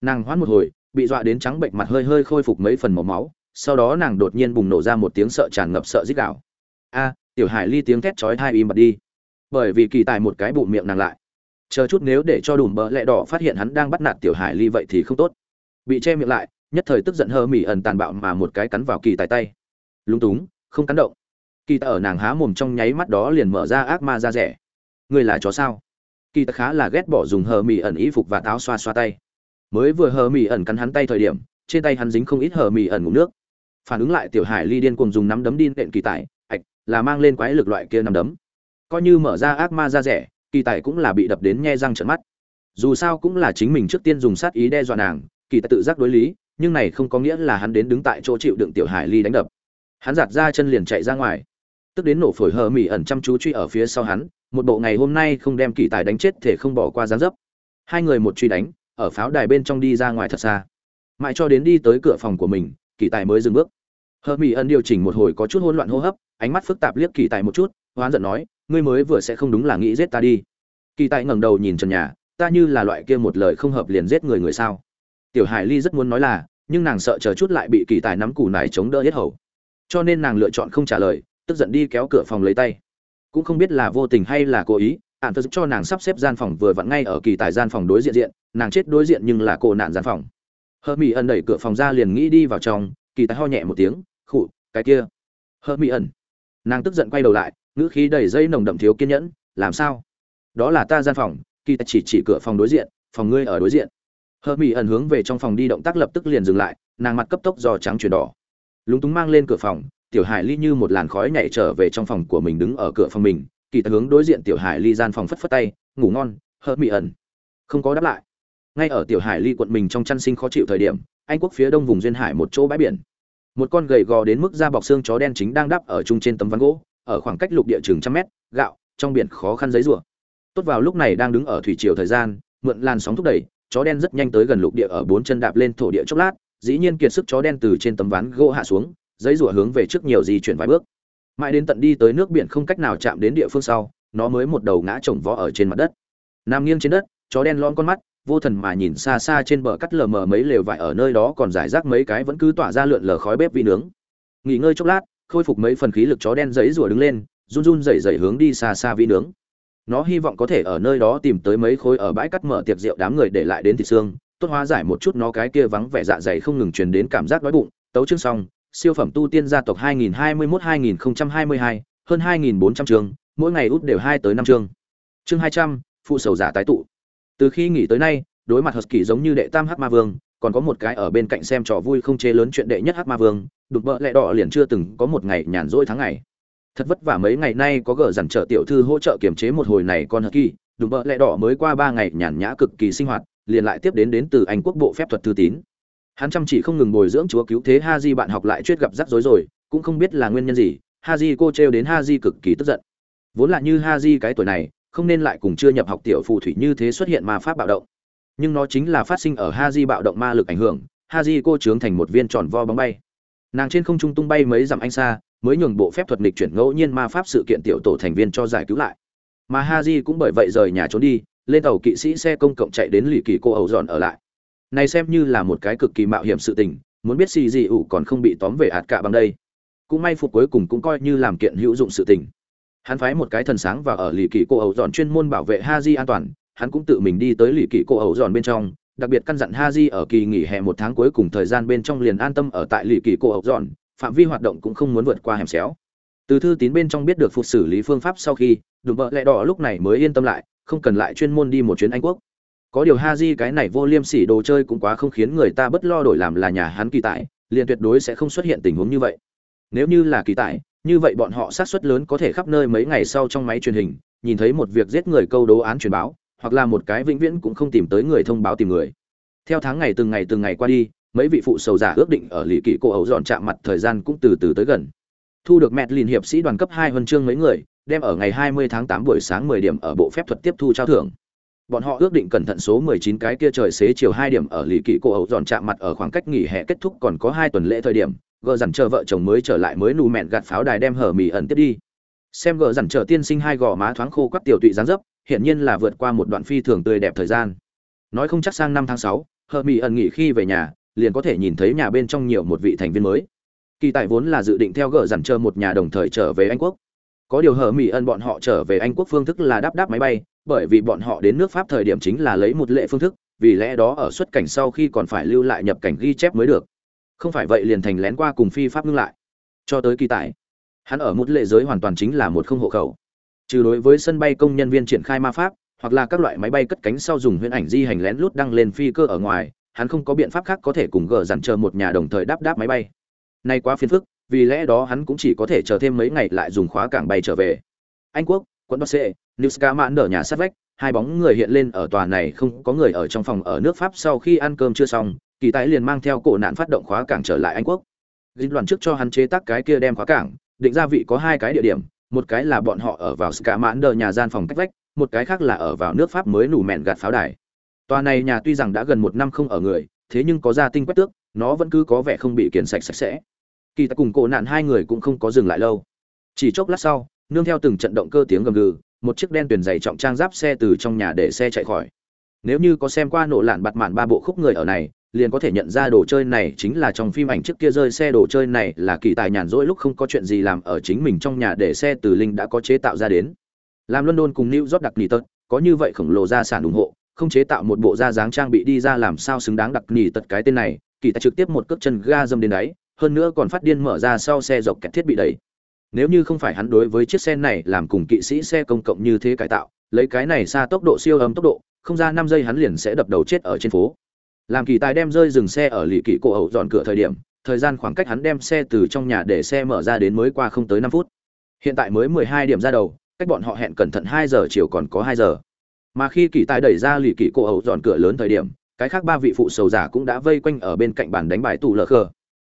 Nàng hoãn một hồi, bị dọa đến trắng bệnh mặt hơi hơi khôi phục mấy phần màu máu, sau đó nàng đột nhiên bùng nổ ra một tiếng sợ tràn ngập sợ dích đạo a, tiểu hải ly tiếng thét chói hai im bật đi. Bởi vì kỳ tài một cái bụng miệng nàng lại. Chờ chút nếu để cho đùm bỡ lẹ đỏ phát hiện hắn đang bắt nạt tiểu hải ly vậy thì không tốt. Bị che miệng lại nhất thời tức giận hơ mỉ ẩn tàn bạo mà một cái cắn vào kỳ tài tay. Lúng túng, không cắn động. Kỳ tài ở nàng há mồm trong nháy mắt đó liền mở ra ác ma ra rẻ. Ngươi là chó sao? Kỳ tài khá là ghét bỏ dùng hờ mỉ ẩn y phục và táo xoa xoa tay. Mới vừa hờ mỉ ẩn cắn hắn tay thời điểm, trên tay hắn dính không ít hờ mỉ ẩn ngủ nước. Phản ứng lại, tiểu hải ly điên cùng dùng nắm đấm đi nện kỳ tài, ạch, là mang lên quái lực loại kia nắm đấm. Coi như mở ra ác ma ra rẻ, kỳ tài cũng là bị đập đến nhe răng trợn mắt. Dù sao cũng là chính mình trước tiên dùng sát ý đe dọa nàng, kỳ tài tự giác đối lý nhưng này không có nghĩa là hắn đến đứng tại chỗ chịu đựng tiểu hải ly đánh đập. Hắn giạt ra chân liền chạy ra ngoài. Tức đến nổ phổi hờ mỉ ẩn chăm chú truy ở phía sau hắn, một bộ ngày hôm nay không đem kỳ tài đánh chết thể không bỏ qua gián dấp. Hai người một truy đánh, ở pháo đài bên trong đi ra ngoài thật xa. Mãi cho đến đi tới cửa phòng của mình, kỳ tài mới dừng bước. Hờ mỹ ẩn điều chỉnh một hồi có chút hỗn loạn hô hấp, ánh mắt phức tạp liếc kỳ tài một chút, hoán giận nói, ngươi mới vừa sẽ không đúng là nghĩ giết ta đi. Kỳ tài ngẩng đầu nhìn trần nhà, ta như là loại kia một lời không hợp liền giết người người sao? Tiểu hải ly rất muốn nói là, nhưng nàng sợ chờ chút lại bị kỳ tài nắm củ nải chống đỡ hết hầu. Cho nên nàng lựa chọn không trả lời, tức giận đi kéo cửa phòng lấy tay. Cũng không biết là vô tình hay là cố ý ạn tớ giúp cho nàng sắp xếp gian phòng vừa vặn ngay ở kỳ tài gian phòng đối diện diện, nàng chết đối diện nhưng là cô nạn gian phòng. Hơ mỹ ẩn đẩy cửa phòng ra liền nghĩ đi vào trong, kỳ tài ho nhẹ một tiếng, khụ, cái kia. Hơ mỹ ẩn. Nàng tức giận quay đầu lại, ngữ khí đầy dây nồng đậm thiếu kiên nhẫn, làm sao? Đó là ta gian phòng, kỳ tài chỉ chỉ cửa phòng đối diện, phòng ngươi ở đối diện hờ mỹ ẩn hướng về trong phòng đi, động tác lập tức liền dừng lại, nàng mặt cấp tốc giò trắng chuyển đỏ. Lúng túng mang lên cửa phòng, tiểu hải ly như một làn khói nhảy trở về trong phòng của mình, đứng ở cửa phòng mình, kỳ tự hướng đối diện tiểu hải ly gian phòng phất phất tay, ngủ ngon, hờ mỹ ẩn. Không có đáp lại. Ngay ở tiểu hải ly quận mình trong chăn sinh khó chịu thời điểm, anh quốc phía đông vùng duyên hải một chỗ bãi biển. Một con gầy gò đến mức da bọc xương chó đen chính đang đắp ở chung trên tấm ván gỗ, ở khoảng cách lục địa chừng trăm mét, gạo, trong biển khó khăn giấy rủa tốt vào lúc này đang đứng ở thủy triều thời gian, mượn làn sóng thúc đẩy chó đen rất nhanh tới gần lục địa ở bốn chân đạp lên thổ địa chốc lát, dĩ nhiên kiệt sức chó đen từ trên tấm ván gỗ hạ xuống giấy rủa hướng về trước nhiều di chuyển vài bước. Mãi đến tận đi tới nước biển không cách nào chạm đến địa phương sau, nó mới một đầu ngã chồng vó ở trên mặt đất. Nằm nghiêng trên đất, chó đen lon con mắt, vô thần mà nhìn xa xa trên bờ cắt lờ mờ mấy lều vải ở nơi đó còn giải rác mấy cái vẫn cứ tỏa ra lượn lờ khói bếp vị nướng. Nghỉ ngơi chốc lát, khôi phục mấy phần khí lực chó đen giấy rùa đứng lên, run run rẩy rẩy hướng đi xa xa vị nướng nó hy vọng có thể ở nơi đó tìm tới mấy khối ở bãi cắt mở tiệc rượu đám người để lại đến thịt xương tốt hóa giải một chút nó cái kia vắng vẻ dạ dày không ngừng truyền đến cảm giác đói bụng. Tấu chương xong siêu phẩm tu tiên gia tộc 2021-2022, hơn 2.400 chương mỗi ngày út đều hai tới năm chương. Chương 200, phụ sầu giả tái tụ. Từ khi nghỉ tới nay đối mặt husky giống như đệ tam hắc ma vương còn có một cái ở bên cạnh xem trò vui không chế lớn chuyện đệ nhất hắc ma vương đục bợ lẹ đỏ liền chưa từng có một ngày nhàn rỗi tháng ngày thật vất vả mấy ngày nay có gỡ dằn trở tiểu thư hỗ trợ kiềm chế một hồi này con kỳ, đúng vậy lẹ đỏ mới qua ba ngày nhàn nhã cực kỳ sinh hoạt liền lại tiếp đến đến từ anh quốc bộ phép thuật thư tín. Hắn chăm chỉ không ngừng bồi dưỡng chúa cứu thế ha di bạn học lại chuyết gặp rắc rối rồi cũng không biết là nguyên nhân gì ha di cô trêu đến ha di cực kỳ tức giận. Vốn là như ha di cái tuổi này không nên lại cùng chưa nhập học tiểu phù thủy như thế xuất hiện ma pháp bạo động. Nhưng nó chính là phát sinh ở ha di bạo động ma lực ảnh hưởng ha di cô trướng thành một viên tròn vo bóng bay. Nàng trên không trung tung bay mấy dặm anh xa mới nhường bộ phép thuật nghịch chuyển ngẫu nhiên ma pháp sự kiện tiểu tổ thành viên cho giải cứu lại. Mà ha di cũng bởi vậy rời nhà trốn đi, lên tàu kỵ sĩ xe công cộng chạy đến lì kỳ cô ẩu dọn ở lại. Này xem như là một cái cực kỳ mạo hiểm sự tình, muốn biết xì gì ủ còn không bị tóm về hạt cả bằng đây. Cũng may phục cuối cùng cũng coi như làm kiện hữu dụng sự tình. Hắn phái một cái thần sáng và ở lì kỳ cô ẩu dọn chuyên môn bảo vệ ha di an toàn, hắn cũng tự mình đi tới lì kỳ cô ẩu dọn bên trong, đặc biệt căn dặn ha di ở kỳ nghỉ hè một tháng cuối cùng thời gian bên trong liền an tâm ở tại lì kỳ cô ẩu dọn phạm vi hoạt động cũng không muốn vượt qua hẻm xéo. Từ thư tín bên trong biết được phục xử lý phương pháp sau khi, đùm bợ lẹ đỏ lúc này mới yên tâm lại, không cần lại chuyên môn đi một chuyến anh quốc. Có điều ha di cái này vô liêm sỉ đồ chơi cũng quá không khiến người ta bất lo đổi làm là nhà hắn kỳ tại liền tuyệt đối sẽ không xuất hiện tình huống như vậy. Nếu như là kỳ tại như vậy bọn họ sát suất lớn có thể khắp nơi mấy ngày sau trong máy truyền hình, nhìn thấy một việc giết người câu đấu án truyền báo, hoặc là một cái vĩnh viễn cũng không tìm tới người thông báo tìm người. Theo tháng ngày từng ngày từng ngày qua đi mấy vị phụ sầu giả ước định ở lì kỵ cô ấu dọn chạm mặt thời gian cũng từ từ tới gần. Thu được mẹt liền hiệp sĩ đoàn cấp hai huân chương mấy người, đem ở ngày 20 tháng 8 buổi sáng 10 điểm ở bộ phép thuật tiếp thu trao thưởng. Bọn họ ước định cẩn thận số 19 cái kia trời xế chiều 2 điểm ở lì kỵ cô ấu dọn chạm mặt ở khoảng cách nghỉ hè kết thúc còn có hai tuần lễ thời điểm, gờ dằn chờ vợ chồng mới trở lại mới nù mẹn gạt pháo đài đem hở mì ẩn tiếp đi. Xem gờ dằn chờ tiên sinh hai gò má thoáng khô quắc tiểu tụy dáng dấp, hiển nhiên là vượt qua một đoạn phi thường tươi đẹp thời gian. Nói không chắc sang năm tháng sáu hờ mỹ ẩn nghỉ khi về nhà liền có thể nhìn thấy nhà bên trong nhiều một vị thành viên mới. Kỳ tài vốn là dự định theo gỡ dằn chờ một nhà đồng thời trở về anh quốc. Có điều hờ mỹ ân bọn họ trở về anh quốc phương thức là đáp đáp máy bay, bởi vì bọn họ đến nước pháp thời điểm chính là lấy một lệ phương thức, vì lẽ đó ở xuất cảnh sau khi còn phải lưu lại nhập cảnh ghi chép mới được. Không phải vậy liền thành lén qua cùng phi pháp ngưng lại. Cho tới kỳ tài, hắn ở một lệ giới hoàn toàn chính là một không hộ khẩu. Trừ đối với sân bay công nhân viên triển khai ma pháp, hoặc là các loại máy bay cất cánh sau dùng huyễn ảnh di hành lén lút đăng lên phi cơ ở ngoài hắn không có biện pháp khác có thể cùng gờ dằn chờ một nhà đồng thời đáp đáp máy bay. Nay quá phiền phức, vì lẽ đó hắn cũng chỉ có thể chờ thêm mấy ngày lại dùng khóa cảng bay trở về. Anh quốc, quận bắc sệ new mãn ở nhà sát vách, hai bóng người hiện lên ở tòa này, không có người ở trong phòng ở nước pháp sau khi ăn cơm chưa xong, kỳ tái liền mang theo cổ nạn phát động khóa cảng trở lại anh quốc. Dịch đoàn trước cho hắn chế tác cái kia đem khóa cảng, định ra vị có hai cái địa điểm, một cái là bọn họ ở vào ska mãn đờ nhà gian phòng cách vách, một cái khác là ở vào nước pháp mới nủ mẹn gạt pháo đài tòa này nhà tuy rằng đã gần một năm không ở người, thế nhưng có gia tinh quét tước, nó vẫn cứ có vẻ không bị kiển sạch sạch sẽ. Kỳ ta cùng cổ nạn hai người cũng không có dừng lại lâu. Chỉ chốc lát sau, nương theo từng trận động cơ tiếng gầm gừ, một chiếc đen tuyển dày trọng trang giáp xe từ trong nhà để xe chạy khỏi. Nếu như có xem qua nổ lạn bạt mạn ba bộ khúc người ở này, liền có thể nhận ra đồ chơi này chính là trong phim ảnh trước kia rơi xe đồ chơi này là kỳ tài nhàn rỗi lúc không có chuyện gì làm ở chính mình trong nhà để xe từ linh đã có chế tạo ra đến. Làm london cùng new york đặc nỉ tật, có như vậy khổng lồ gia sản ủng hộ không chế tạo một bộ da dáng trang bị đi ra làm sao xứng đáng đặc nỉ tật cái tên này, kỳ tài trực tiếp một cước chân ga dâm đến đáy, hơn nữa còn phát điên mở ra sau xe dọc kẹt thiết bị đẩy. Nếu như không phải hắn đối với chiếc xe này làm cùng kỵ sĩ xe công cộng như thế cải tạo, lấy cái này xa tốc độ siêu âm tốc độ, không ra năm giây hắn liền sẽ đập đầu chết ở trên phố. Làm kỳ tài đem rơi dừng xe ở lì kỵ cổ hậu dọn cửa thời điểm, thời gian khoảng cách hắn đem xe từ trong nhà để xe mở ra đến mới qua không tới năm phút. Hiện tại mới mười hai điểm ra đầu, cách bọn họ hẹn cẩn thận hai giờ chiều còn có hai giờ mà khi kỳ tài đẩy ra lì kỳ cổ ẩu dọn cửa lớn thời điểm, cái khác ba vị phụ sầu giả cũng đã vây quanh ở bên cạnh bàn đánh bài tù lờ khờ.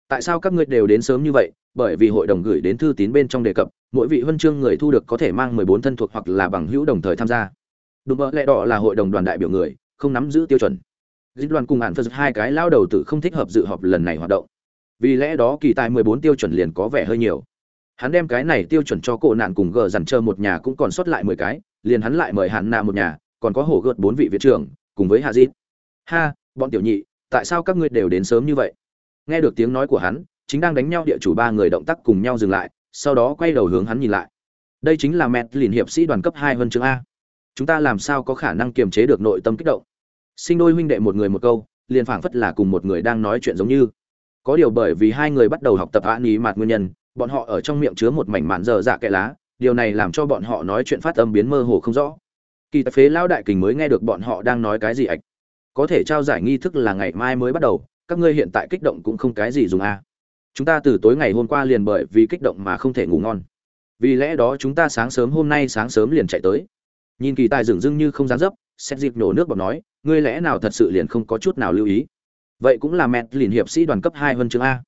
Tại sao các ngươi đều đến sớm như vậy? Bởi vì hội đồng gửi đến thư tín bên trong đề cập, mỗi vị huân chương người thu được có thể mang mười bốn thân thuộc hoặc là bằng hữu đồng thời tham gia. Đùm bợ lẽ đỏ là hội đồng đoàn đại biểu người, không nắm giữ tiêu chuẩn. Dính đoàn cùng hạn phật hai cái lao đầu tử không thích hợp dự họp lần này hoạt động. Vì lẽ đó kỳ tài mười bốn tiêu chuẩn liền có vẻ hơi nhiều. Hắn đem cái này tiêu chuẩn cho cổ nạn cùng gờ dằn chờ một nhà cũng còn sót lại mười cái, liền hắn lại mời hạn nạ một nhà còn có hổ gợt bốn vị viện trưởng, cùng với hạ dít. Ha, bọn tiểu nhị, tại sao các ngươi đều đến sớm như vậy? Nghe được tiếng nói của hắn, chính đang đánh nhau địa chủ ba người động tác cùng nhau dừng lại, sau đó quay đầu hướng hắn nhìn lại. Đây chính là mẹ liền hiệp sĩ đoàn cấp hai huân chương a. Chúng ta làm sao có khả năng kiềm chế được nội tâm kích động? Sinh đôi huynh đệ một người một câu, liền phảng phất là cùng một người đang nói chuyện giống như. Có điều bởi vì hai người bắt đầu học tập an ý mạt nguyên nhân, bọn họ ở trong miệng chứa một mảnh mạn dở dạ kẽ lá, điều này làm cho bọn họ nói chuyện phát âm biến mơ hồ không rõ kỳ tài phế lao đại kình mới nghe được bọn họ đang nói cái gì ạch có thể trao giải nghi thức là ngày mai mới bắt đầu, các ngươi hiện tại kích động cũng không cái gì dùng a. Chúng ta từ tối ngày hôm qua liền bởi vì kích động mà không thể ngủ ngon. Vì lẽ đó chúng ta sáng sớm hôm nay sáng sớm liền chạy tới. Nhìn kỳ tài dường dưng như không dám dấp xét dịp nhổ nước bọt nói, ngươi lẽ nào thật sự liền không có chút nào lưu ý? Vậy cũng là mẹ liền hiệp sĩ đoàn cấp hai huân chương a.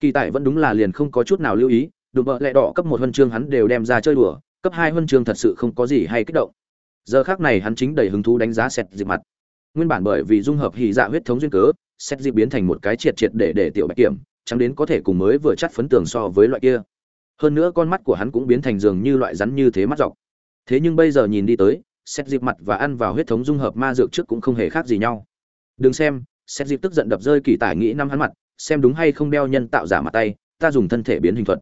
Kỳ tài vẫn đúng là liền không có chút nào lưu ý đụng bợ lẹ đỏ cấp một huân chương hắn đều đem ra chơi đùa, cấp hai huân chương thật sự không có gì hay kích động giờ khác này hắn chính đầy hứng thú đánh giá xét dịp mặt. Nguyên bản bởi vì dung hợp hỉ dạ huyết thống duyên cớ xét dịp biến thành một cái triệt triệt để để tiểu bạch kiểm, chẳng đến có thể cùng mới vừa chắt phấn tường so với loại kia. Hơn nữa con mắt của hắn cũng biến thành dường như loại rắn như thế mắt dọc. Thế nhưng bây giờ nhìn đi tới xét dịp mặt và ăn vào huyết thống dung hợp ma dược trước cũng không hề khác gì nhau. Đừng xem xét dịp tức giận đập rơi kỳ tài nghĩ năm hắn mặt, xem đúng hay không đeo nhân tạo giả mặt tay, ta dùng thân thể biến hình thuật.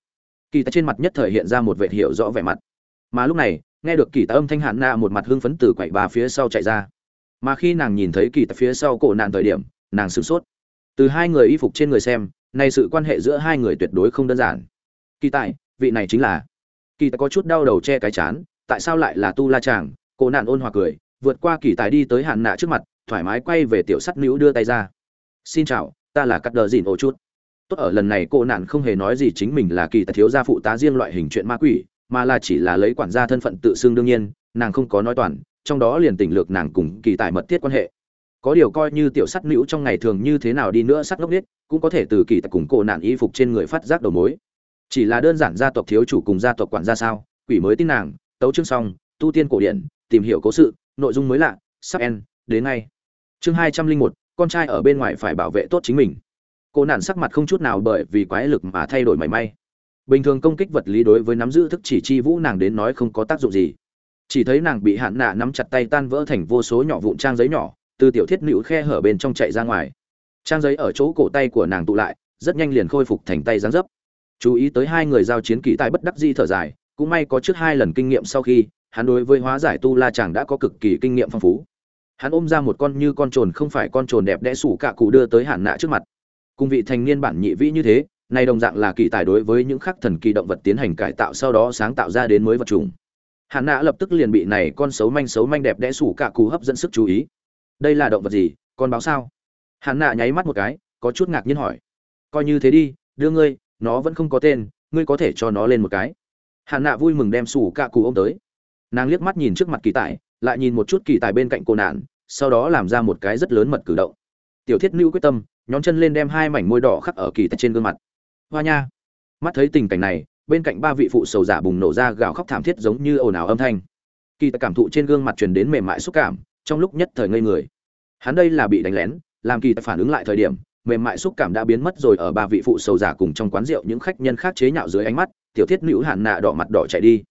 Kỳ tài trên mặt nhất thời hiện ra một vệ hiệu rõ vẻ mặt. Mà lúc này nghe được kỳ tài âm thanh hạn Nạ một mặt hưng phấn từ quậy bà phía sau chạy ra. Mà khi nàng nhìn thấy kỳ tài phía sau cổ nạn thời điểm, nàng sửng sốt. Từ hai người y phục trên người xem này sự quan hệ giữa hai người tuyệt đối không đơn giản. Kỳ tài, vị này chính là. Kỳ tài có chút đau đầu che cái chán, tại sao lại là tu la chàng? Cổ nạn ôn hòa cười, vượt qua kỳ tài đi tới hạn nạ trước mặt, thoải mái quay về tiểu sắt nữ đưa tay ra. Xin chào, ta là cắt đờ dìn ô chút. Tốt ở lần này cô nạn không hề nói gì chính mình là kỳ tài thiếu gia phụ tá riêng loại hình chuyện ma quỷ mà là chỉ là lấy quản gia thân phận tự xưng đương nhiên, nàng không có nói toàn, trong đó liền tình lược nàng cùng kỳ tài mật thiết quan hệ. Có điều coi như tiểu sắt nữ trong ngày thường như thế nào đi nữa sắt ngốc biết cũng có thể từ kỳ tài cùng cổ nạn y phục trên người phát giác đầu mối. Chỉ là đơn giản gia tộc thiếu chủ cùng gia tộc quản gia sao, quỷ mới tin nàng, tấu chương xong, tu tiên cổ điển, tìm hiểu cố sự, nội dung mới lạ, sắp en đến ngay. Chương hai trăm linh một, con trai ở bên ngoài phải bảo vệ tốt chính mình. Cô nạn sắc mặt không chút nào bởi vì quái lực mà thay đổi mảy may bình thường công kích vật lý đối với nắm giữ thức chỉ chi vũ nàng đến nói không có tác dụng gì. Chỉ thấy nàng bị hạn nạ nắm chặt tay tan vỡ thành vô số nhỏ vụn trang giấy nhỏ, từ tiểu thiết nữ khe hở bên trong chạy ra ngoài. Trang giấy ở chỗ cổ tay của nàng tụ lại, rất nhanh liền khôi phục thành tay giáng dấp. Chú ý tới hai người giao chiến kỳ tài bất đắc di thở dài, cũng may có trước hai lần kinh nghiệm sau khi, hắn đối với hóa giải tu la chàng đã có cực kỳ kinh nghiệm phong phú. Hắn ôm ra một con như con trồn không phải con trồn đẹp đẽ sủ cả cụ đưa tới hạn nạ trước mặt. Cùng vị thành niên bản nhị vĩ như thế này đồng dạng là kỳ tài đối với những khắc thần kỳ động vật tiến hành cải tạo, sau đó sáng tạo ra đến mới vật chủng. Hạn nạ lập tức liền bị này con xấu manh xấu manh đẹp đẽ sủ cả cù hấp dẫn sức chú ý. Đây là động vật gì? Con báo sao? Hạn nạ nháy mắt một cái, có chút ngạc nhiên hỏi. Coi như thế đi, đưa ngươi, nó vẫn không có tên, ngươi có thể cho nó lên một cái. Hạn nạ vui mừng đem sủ cả cù ôm tới. Nàng liếc mắt nhìn trước mặt kỳ tài, lại nhìn một chút kỳ tài bên cạnh cô nạn, sau đó làm ra một cái rất lớn mật cử động. Tiểu thiết lưu quyết tâm, nhón chân lên đem hai mảnh môi đỏ khắc ở kỳ tài trên gương mặt hoa nha. Mắt thấy tình cảnh này, bên cạnh ba vị phụ sầu giả bùng nổ ra gào khóc thảm thiết giống như ồn ào âm thanh. Kỳ tài cảm thụ trên gương mặt truyền đến mềm mại xúc cảm, trong lúc nhất thời ngây người. Hắn đây là bị đánh lén, làm kỳ tài phản ứng lại thời điểm, mềm mại xúc cảm đã biến mất rồi ở ba vị phụ sầu giả cùng trong quán rượu những khách nhân khác chế nhạo dưới ánh mắt, tiểu thiết nữ hạn nạ đỏ mặt đỏ chạy đi.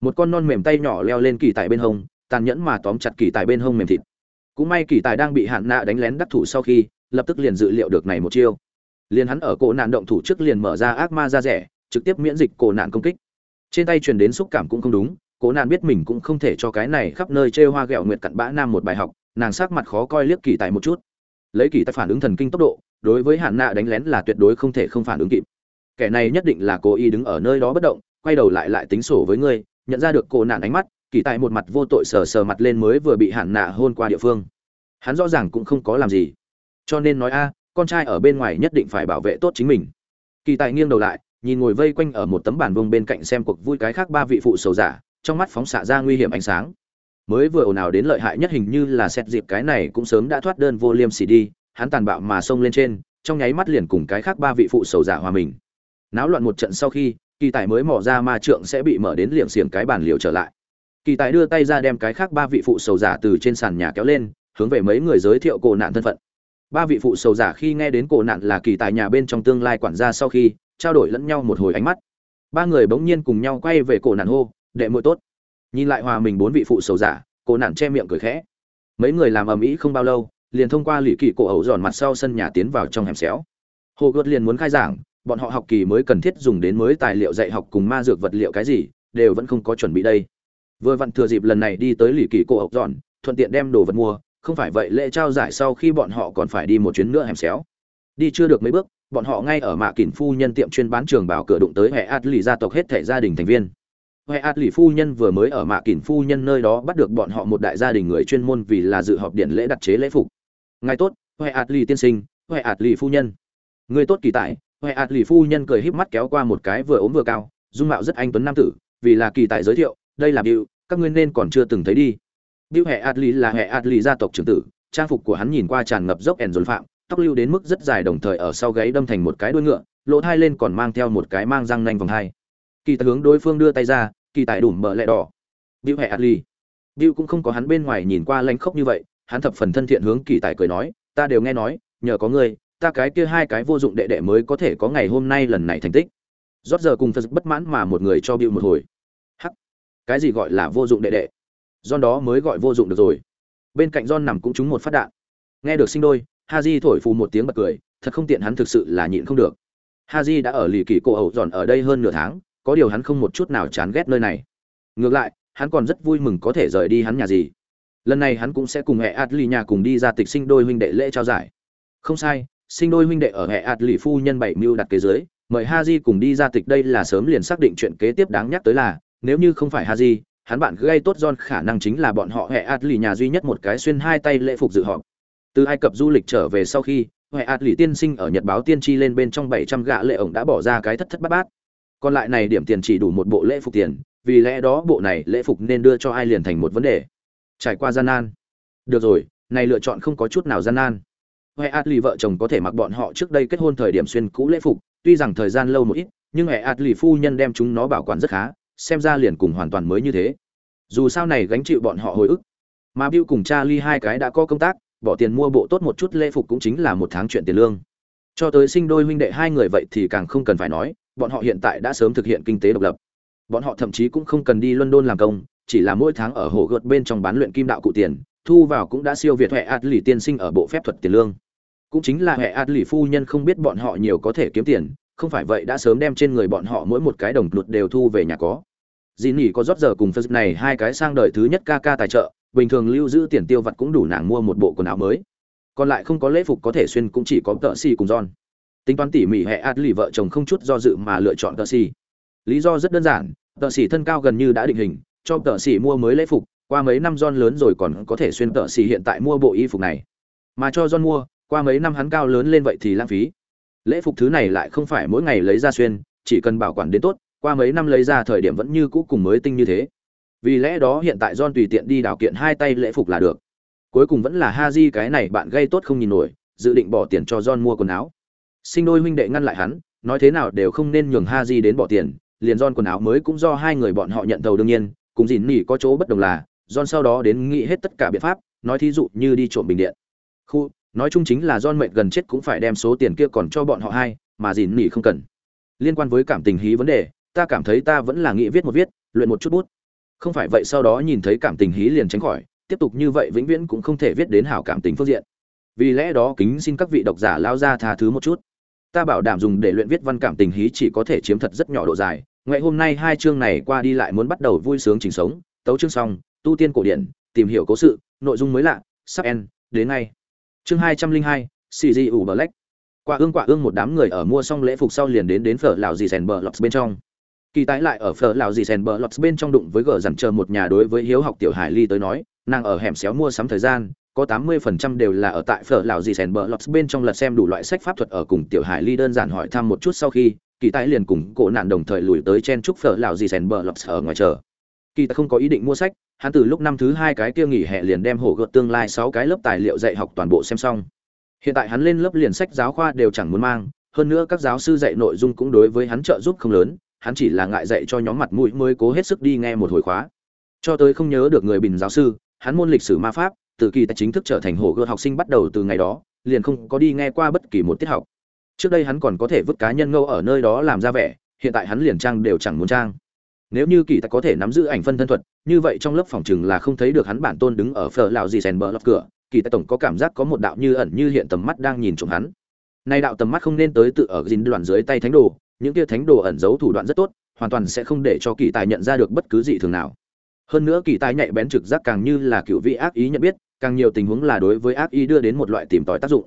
Một con non mềm tay nhỏ leo lên kỳ tài bên hông, tàn nhẫn mà tóm chặt kỳ tài bên hông mềm thịt. Cũng may kỳ tài đang bị hạn nạ đánh lén đắc thủ sau khi, lập tức liền dự liệu được này một chiêu liền hắn ở cổ nạn động thủ trước liền mở ra ác ma ra rẻ, trực tiếp miễn dịch cổ nạn công kích. Trên tay truyền đến xúc cảm cũng không đúng, cổ nạn biết mình cũng không thể cho cái này khắp nơi chê hoa ghẹo nguyệt cặn bã nam một bài học, nàng sắc mặt khó coi liếc kỳ tài một chút. Lấy kỳ tài phản ứng thần kinh tốc độ, đối với hạn nạ đánh lén là tuyệt đối không thể không phản ứng kịp. Kẻ này nhất định là cố ý đứng ở nơi đó bất động, quay đầu lại lại tính sổ với ngươi, nhận ra được cổ nạn ánh mắt, kỳ tài một mặt vô tội sờ sờ mặt lên mới vừa bị hạn nạ hôn qua địa phương. Hắn rõ ràng cũng không có làm gì. Cho nên nói a con trai ở bên ngoài nhất định phải bảo vệ tốt chính mình. Kỳ tài nghiêng đầu lại, nhìn ngồi vây quanh ở một tấm bản vông bên cạnh xem cuộc vui cái khác ba vị phụ sầu giả, trong mắt phóng xạ ra nguy hiểm ánh sáng. Mới vừa ồn ào đến lợi hại nhất hình như là xét dịp cái này cũng sớm đã thoát đơn vô liêm xỉ đi, hắn tàn bạo mà xông lên trên, trong nháy mắt liền cùng cái khác ba vị phụ sầu giả hòa mình. Náo loạn một trận sau khi, kỳ tài mới mò ra ma trượng sẽ bị mở đến liệng xiềng cái bàn liều trở lại. Kỳ tài đưa tay ra đem cái khác ba vị phụ sầu giả từ trên sàn nhà kéo lên, hướng về mấy người giới thiệu cổ nạn thân phận ba vị phụ sầu giả khi nghe đến cổ nạn là kỳ tài nhà bên trong tương lai quản gia sau khi trao đổi lẫn nhau một hồi ánh mắt. Ba người bỗng nhiên cùng nhau quay về cổ nạn hô, đệ mội tốt. Nhìn lại hòa mình bốn vị phụ sầu giả, cổ nạn che miệng cười khẽ. Mấy người làm ầm ĩ không bao lâu, liền thông qua lì kỳ cổ ẩu giòn mặt sau sân nhà tiến vào trong hẻm xéo. Hồ gợt liền muốn khai giảng, bọn họ học kỳ mới cần thiết dùng đến mới tài liệu dạy học cùng ma dược vật liệu cái gì, đều vẫn không có chuẩn bị đây. Vừa vặn thừa dịp lần này đi tới lì kỳ cổ ẩu giòn thuận tiện đem đồ vật mua không phải vậy lễ trao giải sau khi bọn họ còn phải đi một chuyến nữa hẻm xéo. Đi chưa được mấy bước bọn họ ngay ở mạ kỳn phu nhân tiệm chuyên bán trường bảo cửa đụng tới hệ át lì gia tộc hết thể gia đình thành viên. Hệ át lì phu nhân vừa mới ở mạ kỳn phu nhân nơi đó bắt được bọn họ một đại gia đình người chuyên môn vì là dự họp điện lễ đặt chế lễ phục. Ngài tốt hệ át lì tiên sinh hệ át lì phu nhân. Người tốt kỳ tài, hệ át lì phu nhân cười híp mắt kéo qua một cái vừa ốm vừa cao dung mạo rất anh tuấn nam tử vì là kỳ tài giới thiệu đây là biểu các ngươi nên còn chưa từng thấy đi biểu hệ át là hệ át gia tộc trưởng tử trang phục của hắn nhìn qua tràn ngập dốc ẻn dồn phạm tóc lưu đến mức rất dài đồng thời ở sau gáy đâm thành một cái đuôi ngựa lỗ thai lên còn mang theo một cái mang răng nanh vòng hai kỳ tài hướng đối phương đưa tay ra kỳ tài đủ mở lẹ đỏ Bill hệ Adli. Bill cũng không có hắn bên ngoài nhìn qua lanh khốc như vậy, hắn thập phần thân thiện hướng kỳ tài cười nói, ta đều nghe nói, nhờ có ngươi, ta cái kia hai cái vô dụng đệ đệ mới có thể có ngày hôm nay lần này thành tích. Rốt giờ cùng Phật bất mãn mà một người cho Bill một hồi. Hắc. Cái gì gọi là vô dụng đệ đệ? John đó mới gọi vô dụng được rồi. Bên cạnh John nằm cũng trúng một phát đạn. Nghe được sinh đôi, Haji thổi phù một tiếng bật cười, thật không tiện hắn thực sự là nhịn không được. Haji đã ở lì kỳ cổ hậu giòn ở đây hơn nửa tháng, có điều hắn không một chút nào chán ghét nơi này. Ngược lại, hắn còn rất vui mừng có thể rời đi hắn nhà gì. Lần này hắn cũng sẽ cùng hệ Adly nhà cùng đi ra tịch sinh đôi huynh đệ lễ trao giải. Không sai, sinh đôi huynh đệ ở hệ Adly phu nhân bảy mưu đặt kế dưới, mời Haji cùng đi ra tịch đây là sớm liền xác định chuyện kế tiếp đáng nhắc tới là, nếu như không phải Haji, hắn bạn gây tốt John khả năng chính là bọn họ hệ Atli nhà duy nhất một cái xuyên hai tay lễ phục dự họp. Từ ai cập du lịch trở về sau khi, hệ Atli tiên sinh ở nhật báo tiên tri lên bên trong bảy trăm gạ lệ ổng đã bỏ ra cái thất thất bát bát. Còn lại này điểm tiền chỉ đủ một bộ lễ phục tiền, vì lẽ đó bộ này lễ phục nên đưa cho ai liền thành một vấn đề. Trải qua gian nan. Được rồi, này lựa chọn không có chút nào gian nan. Hệ ạt vợ chồng có thể mặc bọn họ trước đây kết hôn thời điểm xuyên cũ lễ phục, tuy rằng thời gian lâu một ít, nhưng hệ Atli phu nhân đem chúng nó bảo quản rất khá xem ra liền cùng hoàn toàn mới như thế. Dù sao này gánh chịu bọn họ hồi ức. Mà Bill cùng Charlie hai cái đã có công tác, bỏ tiền mua bộ tốt một chút lễ phục cũng chính là một tháng chuyện tiền lương. Cho tới sinh đôi huynh đệ hai người vậy thì càng không cần phải nói bọn họ hiện tại đã sớm thực hiện kinh tế độc lập. Bọn họ thậm chí cũng không cần đi london làm công chỉ là mỗi tháng ở hồ gợt bên trong bán luyện kim đạo cụ tiền thu vào cũng đã siêu việt hệ ạt lì tiên sinh ở bộ phép thuật tiền lương. Cũng chính là hệ ạt lì phu nhân không biết bọn họ nhiều có thể kiếm tiền không phải vậy đã sớm đem trên người bọn họ mỗi một cái đồng lụt đều thu về nhà có. Dì nỉ có rót giờ cùng phật này hai cái sang đời thứ nhất ca ca tài trợ, bình thường lưu giữ tiền tiêu vặt cũng đủ nàng mua một bộ quần áo mới. Còn lại không có lễ phục có thể xuyên cũng chỉ có tợ xì cùng John. tính toán tỉ mỉ hệ ạt lì vợ chồng không chút do dự mà lựa chọn tợ xì. Lý do rất đơn giản, tợ xì thân cao gần như đã định hình, cho tợ xì mua mới lễ phục, qua mấy năm John lớn rồi còn có thể xuyên tợ xì hiện tại mua bộ y phục này. Mà cho John mua, qua mấy năm hắn cao lớn lên vậy thì lãng phí lễ phục thứ này lại không phải mỗi ngày lấy ra xuyên chỉ cần bảo quản đến tốt qua mấy năm lấy ra thời điểm vẫn như cũ cùng mới tinh như thế vì lẽ đó hiện tại John tùy tiện đi đào kiện hai tay lễ phục là được. Cuối cùng vẫn là ha di cái này bạn gây tốt không nhìn nổi, dự định bỏ tiền cho John mua quần áo. Sinh đôi huynh đệ ngăn lại hắn, nói thế nào đều không nên nhường ha di đến bỏ tiền, liền John quần áo mới cũng do hai người bọn họ nhận đầu đương nhiên, cùng dìn nỉ có chỗ bất đồng là, John sau đó đến nghĩ hết tất cả biện pháp, nói thí dụ như đi trộm bình điện. Khu, nói chung chính là John mệnh gần chết cũng phải đem số tiền kia còn cho bọn họ hai, mà gìn nỉ không cần. Liên quan với cảm tình hí vấn đề, ta cảm thấy ta vẫn là nghĩ viết một viết, luyện một chút bút. Không phải vậy sau đó nhìn thấy cảm tình hí liền tránh khỏi tiếp tục như vậy vĩnh viễn cũng không thể viết đến hảo cảm tình phương diện. Vì lẽ đó kính xin các vị độc giả lao ra tha thứ một chút. Ta bảo đảm dùng để luyện viết văn cảm tình hí chỉ có thể chiếm thật rất nhỏ độ dài. Ngày hôm nay hai chương này qua đi lại muốn bắt đầu vui sướng trình sống tấu chương xong tu tiên cổ điển tìm hiểu cố sự nội dung mới lạ sắp en đến ngay chương hai trăm linh hai cg ủ black quả ương quả ương một đám người ở mua xong lễ phục sau liền đến đến phở lào dì rèn bờ lọt bên trong. Kỳ tái lại ở phở lào dì sen bờ lọt bên trong đụng với gờ dằn chờ một nhà đối với hiếu học tiểu hải ly tới nói, nàng ở hẻm xéo mua sắm thời gian, có tám mươi phần trăm đều là ở tại phở lào dì sen bờ lọt bên trong lật xem đủ loại sách pháp thuật ở cùng tiểu hải ly đơn giản hỏi thăm một chút sau khi, kỳ tái liền cùng cổ nạn đồng thời lùi tới chen trúc phở lào dì sen bờ lọt ở ngoài chờ kỳ ta không có ý định mua sách, hắn từ lúc năm thứ hai cái kia nghỉ hè liền đem hổ gợt tương lai sáu cái lớp tài liệu dạy học toàn bộ xem xong. Hiện tại hắn lên lớp liền sách giáo khoa đều chẳng muốn mang, hơn nữa các giáo sư dạy nội dung cũng đối với hắn trợ giúp không lớn, hắn chỉ là ngại dạy cho nhóm mặt mũi mới cố hết sức đi nghe một hồi khóa. Cho tới không nhớ được người bình giáo sư, hắn môn lịch sử ma pháp, từ kỳ tài chính thức trở thành hồ gươm học sinh bắt đầu từ ngày đó, liền không có đi nghe qua bất kỳ một tiết học. Trước đây hắn còn có thể vứt cá nhân ngâu ở nơi đó làm ra vẻ, hiện tại hắn liền trang đều chẳng muốn trang nếu như kỳ tài có thể nắm giữ ảnh phân thân thuật, như vậy trong lớp phòng chừng là không thấy được hắn bản tôn đứng ở phở lào gì rèn bờ lọc cửa, kỳ tài tổng có cảm giác có một đạo như ẩn như hiện tầm mắt đang nhìn trộm hắn. Nay đạo tầm mắt không nên tới tự ở dính đoạn dưới tay thánh đồ, những kia thánh đồ ẩn giấu thủ đoạn rất tốt, hoàn toàn sẽ không để cho kỳ tài nhận ra được bất cứ gì thường nào. Hơn nữa kỳ tài nhạy bén trực giác càng như là cựu vị ác ý nhận biết, càng nhiều tình huống là đối với ác ý đưa đến một loại tìm tòi tác dụng.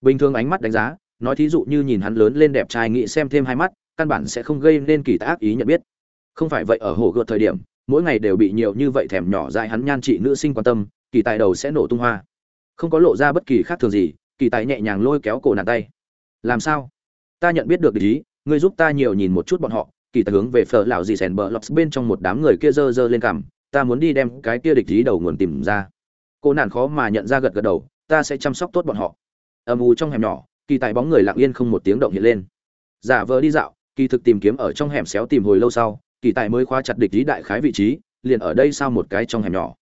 Bình thường ánh mắt đánh giá, nói thí dụ như nhìn hắn lớn lên đẹp trai nghĩ xem thêm hai mắt, căn bản sẽ không gây nên kỳ tài ác ý nhận biết không phải vậy ở hồ gợt thời điểm, mỗi ngày đều bị nhiều như vậy thèm nhỏ dại hắn nhan trị nữ sinh quan tâm, kỳ tài đầu sẽ nổ tung hoa. Không có lộ ra bất kỳ khác thường gì, kỳ tài nhẹ nhàng lôi kéo cổ nàng tay. Làm sao? Ta nhận biết được ý, ngươi giúp ta nhiều nhìn một chút bọn họ, kỳ tài hướng về phở lão dì sèn bờ lọc bên trong một đám người kia dơ dơ lên cằm, ta muốn đi đem cái kia địch ý đầu nguồn tìm ra. Cô nàn khó mà nhận ra gật gật đầu, ta sẽ chăm sóc tốt bọn họ. Âm u trong hẻm nhỏ, kỳ tài bóng người lặng yên không một tiếng động hiện lên. Giả vờ đi dạo, kỳ thực tìm kiếm ở trong hẻm xéo tìm hồi lâu sau kỳ tài mới khóa chặt địch ý đại khái vị trí liền ở đây sau một cái trong hẻm nhỏ.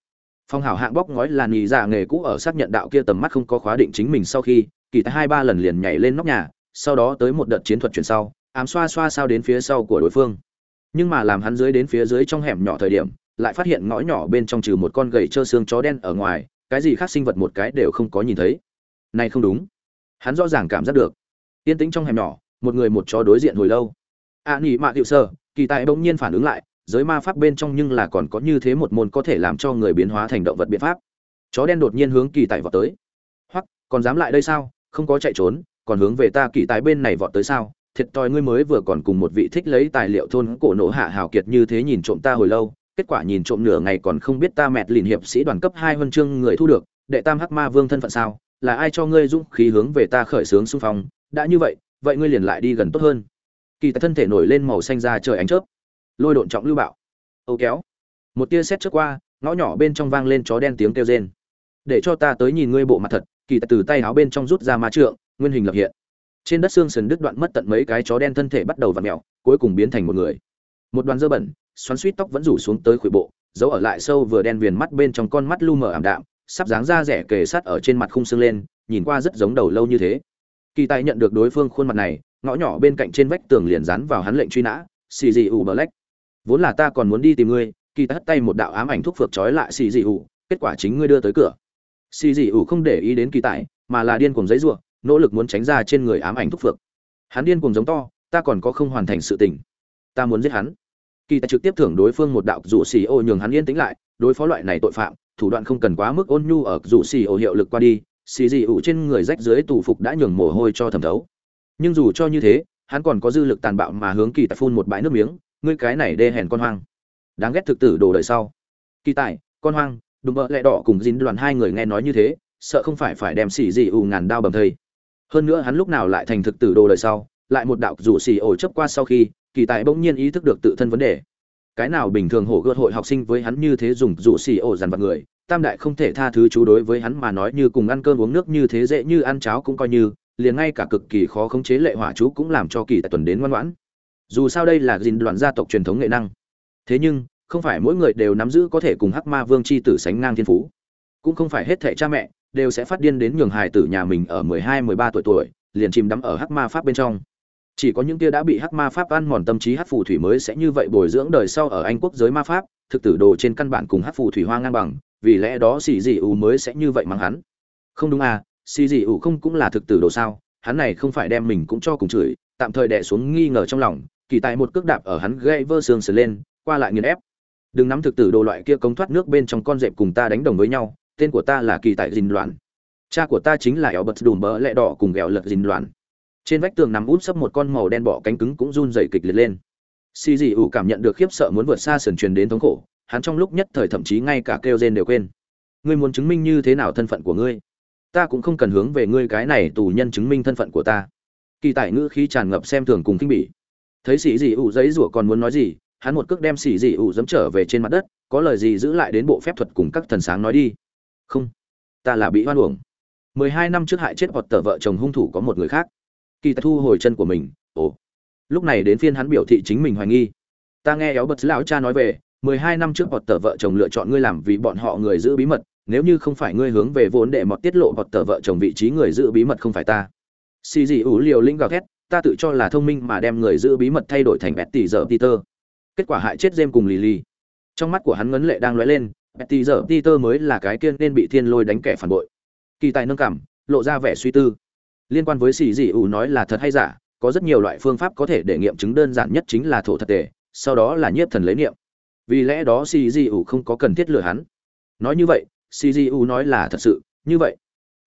Phong hảo hạng bóc ngói là nhì giả nghề cũ ở xác nhận đạo kia tầm mắt không có khóa định chính mình sau khi kỳ tài hai ba lần liền nhảy lên nóc nhà sau đó tới một đợt chiến thuật chuyển sau ám xoa xoa sao đến phía sau của đối phương. Nhưng mà làm hắn dưới đến phía dưới trong hẻm nhỏ thời điểm lại phát hiện ngõ nhỏ bên trong trừ một con gầy trơ xương chó đen ở ngoài cái gì khác sinh vật một cái đều không có nhìn thấy. Này không đúng. Hắn rõ ràng cảm giác được. Yên tĩnh trong hẻm nhỏ một người một chó đối diện hồi lâu. A à, nghỉ mạ hiệu sơ kỳ tài bỗng nhiên phản ứng lại, giới ma pháp bên trong nhưng là còn có như thế một môn có thể làm cho người biến hóa thành động vật biện pháp. Chó đen đột nhiên hướng kỳ tài vọt tới. Hoặc còn dám lại đây sao? Không có chạy trốn, còn hướng về ta kỳ tài bên này vọt tới sao? Thiệt thòi ngươi mới vừa còn cùng một vị thích lấy tài liệu thôn cổ nổ hạ hào kiệt như thế nhìn trộm ta hồi lâu, kết quả nhìn trộm nửa ngày còn không biết ta mẹt lìn hiệp sĩ đoàn cấp hai huân chương người thu được, đệ tam hắc ma vương thân phận sao? Là ai cho ngươi dũng khí hướng về ta khởi sướng xung phong? Đã như vậy vậy ngươi liền lại đi gần tốt hơn kỳ tại thân thể nổi lên màu xanh ra trời ánh chớp. Lôi độn trọng lưu bạo. Âu kéo. Một tia xét trước qua, ngõ nhỏ bên trong vang lên chó đen tiếng kêu rên. Để cho ta tới nhìn ngươi bộ mặt thật, kỳ tại từ tay áo bên trong rút ra ma trượng, nguyên hình lập hiện. Trên đất xương sườn đứt đoạn mất tận mấy cái chó đen thân thể bắt đầu vặn mèo, cuối cùng biến thành một người. Một đoàn dơ bẩn, xoắn suýt tóc vẫn rủ xuống tới khuỷu bộ, giấu ở lại sâu vừa đen viền mắt bên trong con mắt lu mờ ảm đạm, sắp dáng ra rẻ kề sắt ở trên mặt khung xương lên, nhìn qua rất giống đầu lâu như thế. Kỳ tài nhận được đối phương khuôn mặt này ngõ nhỏ bên cạnh trên vách tường liền dán vào hắn lệnh truy nã, xì dị ủ black. Vốn là ta còn muốn đi tìm ngươi, kỳ ta hất tay một đạo ám ảnh thuốc phược trói lại xì dị ủ, kết quả chính ngươi đưa tới cửa. Xì dị ủ không để ý đến kỳ tài, mà là điên cuồng giấy ruộng nỗ lực muốn tránh ra trên người ám ảnh thuốc phược. Hắn điên cuồng giống to, ta còn có không hoàn thành sự tình. Ta muốn giết hắn. Kỳ tài trực tiếp thưởng đối phương một đạo rủ xì ô nhường hắn yên tĩnh lại, đối phó loại này tội phạm, thủ đoạn không cần quá mức ôn nhu ở rủ xì ô hiệu lực qua đi, xì dị ủ trên người rách dưới tù phục đã nhường mồ hôi cho thẩm thấu nhưng dù cho như thế, hắn còn có dư lực tàn bạo mà hướng kỳ tài phun một bãi nước miếng, ngươi cái này đê hèn con hoang. Đáng ghét thực tử đồ đời sau. Kỳ tài, con hoang, đùm bợ lẹ đỏ cùng dính đoàn hai người nghe nói như thế, sợ không phải phải đem xỉ dị ù ngàn đao bầm thây hơn nữa hắn lúc nào lại thành thực tử đồ đời sau, lại một đạo rủ xỉ ổ chấp qua sau khi, kỳ tài bỗng nhiên ý thức được tự thân vấn đề. Cái nào bình thường hổ gợt hội học sinh với hắn như thế dùng rủ xỉ ổ dằn vặt người, tam đại không thể tha thứ chú đối với hắn mà nói như cùng ăn cơm uống nước như thế dễ như ăn cháo cũng coi như liền ngay cả cực kỳ khó khống chế lệ hỏa chú cũng làm cho kỳ tại tuần đến ngoan ngoãn. Dù sao đây là dìn đoàn gia tộc truyền thống nghệ năng. Thế nhưng, không phải mỗi người đều nắm giữ có thể cùng hắc ma vương c h i tử sánh ngang thiên phú. Cũng không phải hết thệ cha mẹ đều sẽ phát điên đến nhường hài tử nhà mình ở mười hai, mười ba tuổi tuổi, liền chìm đắm ở hắc ma pháp bên trong. Chỉ có những kia đã bị hắc ma pháp ăn mòn tâm trí hắc phù thủy mới sẽ như vậy bồi dưỡng đời sau ở anh quốc giới ma pháp, thực tử đồ trên căn bản cùng hắc phù thủy hoa ngang bằng, vì lẽ đó xì dị ù mới sẽ như vậy mắng hắn. Không đúng à xì dị ủ không cũng là thực tử đồ sao, hắn này không phải đem mình cũng cho cùng chửi, tạm thời đẻ xuống nghi ngờ trong lòng, kỳ tài một cước đạp ở hắn gãy vơ xương sờ lên, qua lại nghiền ép. Đừng nắm thực tử đồ loại kia cống thoát nước bên trong con dẹp cùng ta đánh đồng với nhau, tên của ta là kỳ tại dình loạn. Cha của ta chính là éo bật đùm bỡ lẹ đỏ cùng ghẹo lật dình loạn. Trên vách tường nằm út sấp một con màu đen bọ cánh cứng cũng run dày kịch liệt lên. Xì dị ủ cảm nhận được khiếp sợ muốn vượt xa sườn truyền đến thống khổ, hắn trong lúc nhất thời thậm chí ngay cả kêu rên đều quên. Ngươi muốn chứng minh như thế nào thân phận của ngươi? Ta cũng không cần hướng về ngươi cái này tù nhân chứng minh thân phận của ta. Kỳ tại ngữ khí tràn ngập xem thường cùng kinh bỉ. Thấy sĩ dị ủ giấy rủa còn muốn nói gì, hắn một cước đem sĩ dị ủ dẫm trở về trên mặt đất, có lời gì giữ lại đến bộ phép thuật cùng các thần sáng nói đi. Không, ta là bị hoan uổng. Mười hai năm trước hại chết hoặc tờ vợ chồng hung thủ có một người khác. Kỳ tài thu hồi chân của mình, ồ. Lúc này đến phiên hắn biểu thị chính mình hoài nghi. Ta nghe éo bật lão cha nói về, mười hai năm trước hoặc tờ vợ chồng lựa chọn ngươi làm vì bọn họ người giữ bí mật nếu như không phải ngươi hướng về vốn để mọt tiết lộ hoặc tờ vợ chồng vị trí người giữ bí mật không phải ta. Xì dị ủ liều lĩnh gào thét ta tự cho là thông minh mà đem người giữ bí mật thay đổi thành bẹt tỷ giờ peter. Kết quả hại chết jem cùng lì lì trong mắt của hắn ngấn lệ đang lóe lên Betty giờ Peter mới là cái kiên nên bị thiên lôi đánh kẻ phản bội. Kỳ tài nâng cảm, lộ ra vẻ suy tư. liên quan với xì dị ủ nói là thật hay giả có rất nhiều loại phương pháp có thể để nghiệm chứng đơn giản nhất chính là thổ thật tề sau đó là nhiếp thần lấy niệm. Vì lẽ đó xì dị ủ không có cần thiết lừa hắn. Nói như vậy Siriu nói là thật sự như vậy.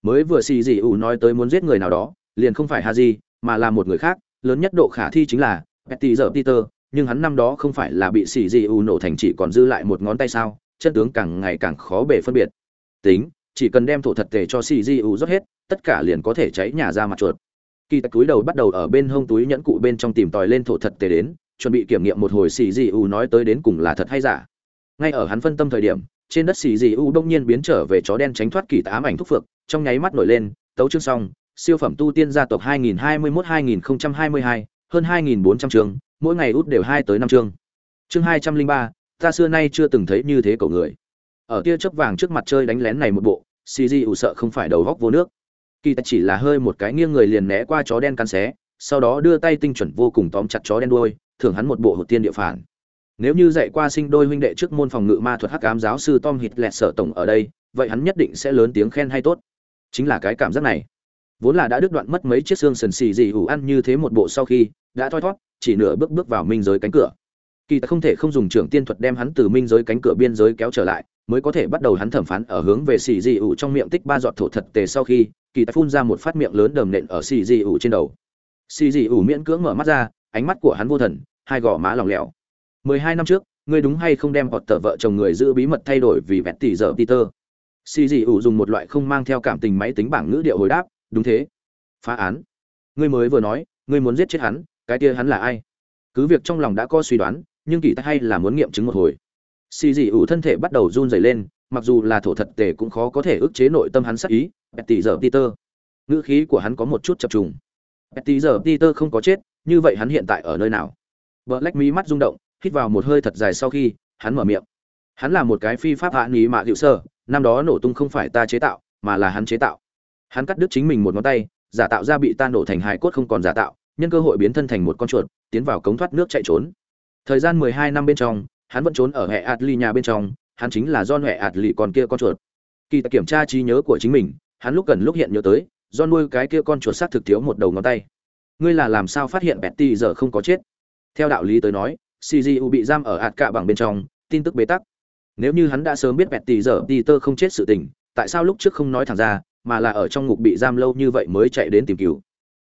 Mới vừa Siriu nói tới muốn giết người nào đó liền không phải Haji, mà là một người khác lớn nhất độ khả thi chính là petty giờ peter nhưng hắn năm đó không phải là bị Siriu nổ thành chỉ còn dư lại một ngón tay sao chân tướng càng ngày càng khó bề phân biệt. Tính chỉ cần đem thổ thật tề cho Siriu dị rót hết tất cả liền có thể cháy nhà ra mặt chuột. Kỳ tạch túi đầu bắt đầu ở bên hông túi nhẫn cụ bên trong tìm tòi lên thổ thật tề đến chuẩn bị kiểm nghiệm một hồi xì nói tới đến cùng là thật hay giả. Ngay ở hắn phân tâm thời điểm trên đất xì dị u đông nhiên biến trở về chó đen tránh thoát kỳ tá ám ảnh thúc phược trong nháy mắt nổi lên tấu chương xong siêu phẩm tu tiên gia tộc 2021-2022, hơn 2.400 chương mỗi ngày út đều hai tới năm chương. Chương 203, ta xưa nay chưa từng thấy như thế cậu người. Ở tia chớp vàng trước mặt chơi đánh lén này một bộ xì dị u sợ không phải đầu góc vô nước. Kỳ ta chỉ là hơi một cái nghiêng người liền né qua chó đen cắn xé sau đó đưa tay tinh chuẩn vô cùng tóm chặt chó đen đuôi thưởng hắn một bộ hột tiên địa phản nếu như dạy qua sinh đôi huynh đệ trước môn phòng ngự ma thuật hắc ám giáo sư tom hít lẹt sở tổng ở đây, vậy hắn nhất định sẽ lớn tiếng khen hay tốt. Chính là cái cảm giác này. Vốn là đã đứt đoạn mất mấy chiếc xương sần xì dị ủ ăn như thế một bộ sau khi, đã thoi thót, chỉ nửa bước bước vào minh giới cánh cửa. Kỳ ta không thể không dùng trưởng tiên thuật đem hắn từ minh giới cánh cửa biên giới kéo trở lại, mới có thể bắt đầu hắn thẩm phán ở hướng về xì dị ủ trong miệng tích ba giọt thổ thật tề sau khi, kỳ ta phun ra một phát miệng lớn đầm nện ở xì dị ủ trên đầu. Xì dị ủ miễn cưỡng mở mắt ra, ánh mắt của hắn vô thần, hai gò má lỏng lẻo mười hai năm trước, ngươi đúng hay không đem hoặc tờ vợ chồng người giữ bí mật thay đổi vì vẹt tỷ giờ peter? Xì dị ủ dùng một loại không mang theo cảm tình máy tính bảng ngữ điệu hồi đáp, đúng thế. Phá án. Ngươi mới vừa nói, ngươi muốn giết chết hắn, cái kia hắn là ai? Cứ việc trong lòng đã có suy đoán, nhưng kỳ ta hay là muốn nghiệm chứng một hồi. Xì dị ủ thân thể bắt đầu run rẩy lên, mặc dù là thổ thật tề cũng khó có thể ức chế nội tâm hắn sắc ý petty giờ peter. Ngữ khí của hắn có một chút chập trùng. Petty giờ peter không có chết, như vậy hắn hiện tại ở nơi nào? Vợ lách mí mắt rung động hít vào một hơi thật dài sau khi hắn mở miệng hắn là một cái phi pháp hạ nghĩ mạ hiệu sơ năm đó nổ tung không phải ta chế tạo mà là hắn chế tạo hắn cắt đứt chính mình một ngón tay giả tạo ra bị ta nổ thành hài cốt không còn giả tạo nhân cơ hội biến thân thành một con chuột tiến vào cống thoát nước chạy trốn thời gian mười hai năm bên trong hắn vẫn trốn ở hệ Atli nhà bên trong, hắn chính là do hệ Atli còn kia con chuột. Kỳ ta kiểm tra trí nhớ của chính mình, hắn lúc gần lúc hiện nhớ tới, do nuôi cái kia con chuột xác thực thiếu một đầu ngón tay. Ngươi là làm sao phát hiện Betty giờ không có chết? Theo đạo lý tới nói, CGU bị giam ở ạt cạ bằng bên trong, tin tức bế tắc. Nếu như hắn đã sớm biết Betty giờ Peter không chết sự tình, tại sao lúc trước không nói thẳng ra, mà là ở trong ngục bị giam lâu như vậy mới chạy đến tìm cứu?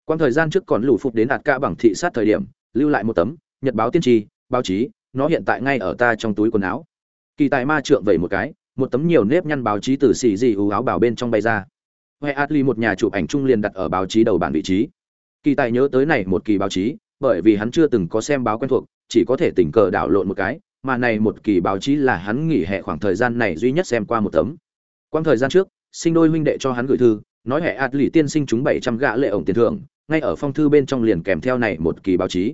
Quan thời gian trước còn lủ phục đến ạt cạ bằng thị sát thời điểm, lưu lại một tấm nhật báo tiên tri, báo chí, nó hiện tại ngay ở ta trong túi quần áo kỳ tài ma trượng vẩy một cái một tấm nhiều nếp nhăn báo chí từ xì dị ú áo bảo bên trong bay ra huệ atli một nhà chụp ảnh chung liền đặt ở báo chí đầu bản vị trí kỳ tài nhớ tới này một kỳ báo chí bởi vì hắn chưa từng có xem báo quen thuộc chỉ có thể tình cờ đảo lộn một cái, mà này một kỳ báo chí là hắn nghỉ hè khoảng thời gian này duy nhất xem qua một tấm. Quang thời gian trước, sinh đôi huynh đệ cho hắn gửi thư, nói hệ ạt tiên sinh chúng bảy trăm gã lệ ổng tiền thưởng, ngay ở phong thư bên trong liền kèm theo này một kỳ báo chí.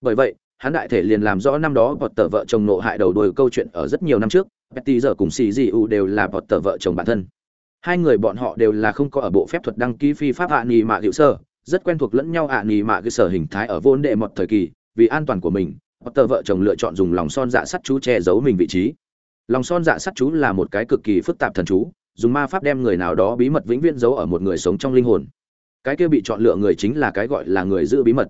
Bởi vậy, hắn đại thể liền làm rõ năm đó bọt tờ vợ chồng nộ hại đầu đuôi câu chuyện ở rất nhiều năm trước, Betty giờ cùng xì dị u đều là bọt tờ vợ chồng bản thân. Hai người bọn họ đều là không có ở bộ phép thuật đăng ký phi pháp hạ nghị mạ hiệu sơ rất quen thuộc lẫn nhau hạ nghị mạ cơ sở hình thái ở vốn đệ một thời kỳ, vì an toàn của mình bọt tờ vợ chồng lựa chọn dùng lòng son dạ sắt chú che giấu mình vị trí. Lòng son dạ sắt chú là một cái cực kỳ phức tạp thần chú, dùng ma pháp đem người nào đó bí mật vĩnh viễn giấu ở một người sống trong linh hồn. Cái kia bị chọn lựa người chính là cái gọi là người giữ bí mật.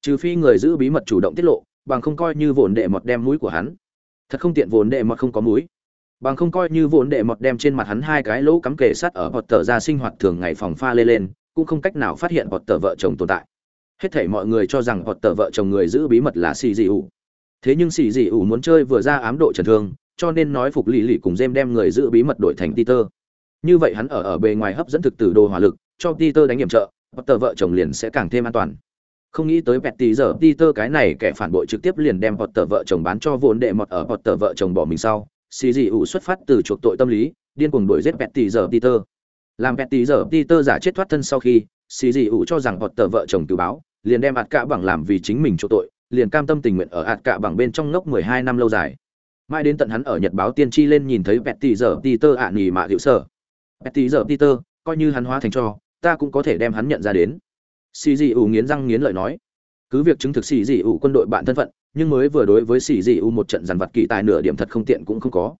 Trừ phi người giữ bí mật chủ động tiết lộ, bằng không coi như vốn đệ mọt đem mũi của hắn. Thật không tiện vốn đệ mọt không có mũi. Bằng không coi như vốn đệ mọt đem trên mặt hắn hai cái lỗ cắm kề sắt ở bọt tờ ra sinh hoạt thường ngày phòng pha lê lên, cũng không cách nào phát hiện bọt tờ vợ chồng tồn tại hết thảy mọi người cho rằng hoặc tờ vợ chồng người giữ bí mật là xì dị ủ. Thế nhưng xì dị ủ muốn chơi vừa ra ám độ trần thương, cho nên nói phục lì lì cùng jem đem người giữ bí mật đổi thành peter. Như vậy hắn ở ở bề ngoài hấp dẫn thực từ đồ hỏa lực, cho peter đánh hiểm trợ hoặc tờ vợ chồng liền sẽ càng thêm an toàn. Không nghĩ tới vẹt tí giờ Peter cái này kẻ phản bội trực tiếp liền đem hoặc tờ vợ chồng bán cho vốn đệ mọt ở hoặc tờ vợ chồng bỏ mình sau. Xì dị ủ xuất phát từ chuộc tội tâm lý, điên cuồng đuổi giết vẹt tí giờ Peter. Làm vẹt tí giờ Peter giả chết thoát thân sau khi xì dị ủ cho rằng họ tờ vợ chồng cứu báo, liền đem ạt cạ bằng làm vì chính mình chỗ tội, liền cam tâm tình nguyện ở ạt cạ bằng bên trong ngốc 12 năm lâu dài. Mãi đến tận hắn ở nhật báo tiên tri lên nhìn thấy petty giờ Peter ạ nghỉ mạ hữu sở. Petty giờ Peter, coi như hắn hóa thành cho, ta cũng có thể đem hắn nhận ra đến. Xì dị ủ nghiến răng nghiến lợi nói, cứ việc chứng thực xì dị ủ quân đội bạn thân phận, nhưng mới vừa đối với xì dị ủ một trận dằn vật kỳ tài nửa điểm thật không tiện cũng không có.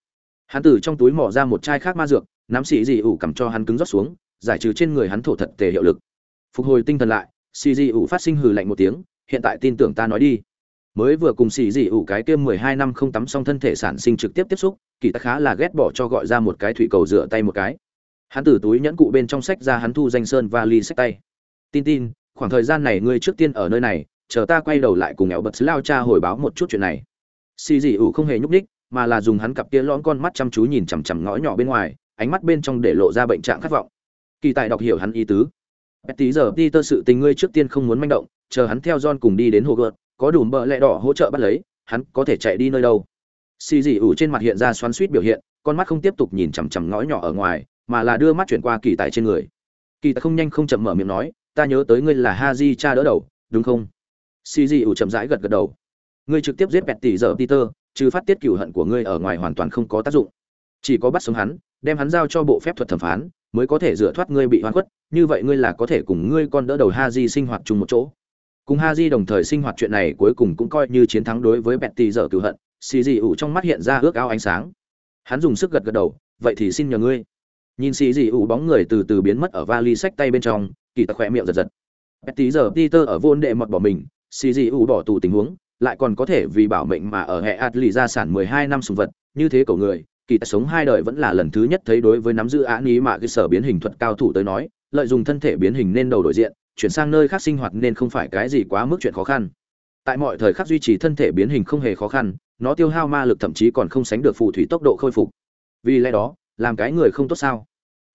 Hắn từ trong túi mỏ ra một chai khác ma dược, nắm xì dị ủ cầm cho hắn cứng rót xuống, giải trừ trên người hắn thổ thật tề hiệu lực phục hồi tinh thần lại xì dị ủ phát sinh hừ lạnh một tiếng, hiện tại tin tưởng ta nói đi. Mới vừa cùng xì dị ủ cái kia mười hai năm không tắm xong thân thể sản sinh trực tiếp tiếp xúc, kỳ ta khá là ghét bỏ cho gọi ra một cái thủy cầu rửa tay một cái. Hắn từ túi nhẫn cụ bên trong sách ra hắn thu danh sơn và ly sách tay. Tin tin, khoảng thời gian này ngươi trước tiên ở nơi này, chờ ta quay đầu lại cùng éo bật lao cha hồi báo một chút chuyện này. Xì dị ủ không hề nhúc ních mà là dùng hắn cặp kia lõm con mắt chăm chú nhìn chằm chằm ngõ nhỏ bên ngoài, ánh mắt bên trong để lộ ra bệnh trạng khát vọng. Kỳ tài đọc hiểu hắn ý tứ tí giờ đi tơ sự tình ngươi trước tiên không muốn manh động, chờ hắn theo john cùng đi đến hồ gợt có đủ bờ lẹ đỏ hỗ trợ bắt lấy, hắn có thể chạy đi nơi đâu. Xì dị ủ trên mặt hiện ra xoắn suýt biểu hiện, con mắt không tiếp tục nhìn chằm chằm ngõ nhỏ ở ngoài, mà là đưa mắt chuyển qua kỳ tài trên người. Kỳ tài không nhanh không chậm mở miệng nói, ta nhớ tới ngươi là Haji cha đỡ đầu, đúng không? Xì dị ủ chậm rãi gật gật đầu. Ngươi trực tiếp giết bẹt tỷ giờ peter, trừ phát tiết cửu hận của ngươi ở ngoài hoàn toàn không có tác dụng. Chỉ có bắt sống hắn, đem hắn giao cho bộ phép thuật thẩm phán mới có thể rửa thoát ngươi bị hoan khuất, như vậy ngươi là có thể cùng ngươi con đỡ đầu ha di sinh hoạt chung một chỗ. Cùng ha di đồng thời sinh hoạt chuyện này cuối cùng cũng coi như chiến thắng đối với bẹt tì dở cựu hận xì dị ủ trong mắt hiện ra ước ao ánh sáng. Hắn dùng sức gật gật đầu, vậy thì xin nhờ ngươi. Nhìn xì dị ủ bóng người từ từ biến mất ở vali sách tay bên trong, kỳ tật khỏe miệng giật giật. Bẹt Tỳ Dở đi peter ở vô đệ mọt bỏ mình xì dị ủ bỏ tù tình huống, lại còn có thể vì bảo mệnh mà ở hệ ạt lì gia sản 12 năm sùng vật, như thế cầu người kỳ tài sống hai đời vẫn là lần thứ nhất thấy đối với nắm giữ án ý mà cái sở biến hình thuật cao thủ tới nói, lợi dụng thân thể biến hình nên đầu đổi diện, chuyển sang nơi khác sinh hoạt nên không phải cái gì quá mức chuyện khó khăn. Tại mọi thời khắc duy trì thân thể biến hình không hề khó khăn, nó tiêu hao ma lực thậm chí còn không sánh được phù thủy tốc độ khôi phục. Vì lẽ đó, làm cái người không tốt sao?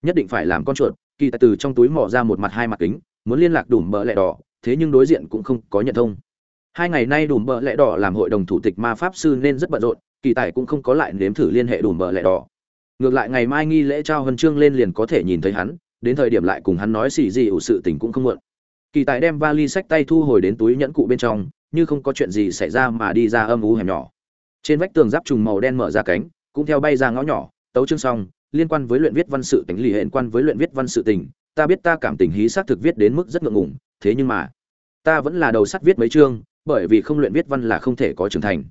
Nhất định phải làm con chuột, kỳ tài từ trong túi mỏ ra một mặt hai mặt kính, muốn liên lạc đủ mỡ lẹ đỏ, thế nhưng đối diện cũng không có nhận thông. Hai ngày nay đủ mỡ lẹ đỏ làm hội đồng thủ tịch ma pháp sư nên rất bận rộn kỳ tài cũng không có lại nếm thử liên hệ đủ mở lẹ đỏ. Ngược lại ngày mai nghi lễ trao huân chương lên liền có thể nhìn thấy hắn, đến thời điểm lại cùng hắn nói xì gì ủ sự tình cũng không muộn. Kỳ tài đem vali sách tay thu hồi đến túi nhẫn cụ bên trong, như không có chuyện gì xảy ra mà đi ra âm u hẻm nhỏ. Trên vách tường giáp trùng màu đen mở ra cánh, cũng theo bay ra ngõ nhỏ, tấu chương xong, liên quan với luyện viết văn sự tính lì hệ quan với luyện viết văn sự tình, ta biết ta cảm tình hí xác thực viết đến mức rất ngượng ngùng, thế nhưng mà, ta vẫn là đầu sắt viết mấy chương, bởi vì không luyện viết văn là không thể có trưởng thành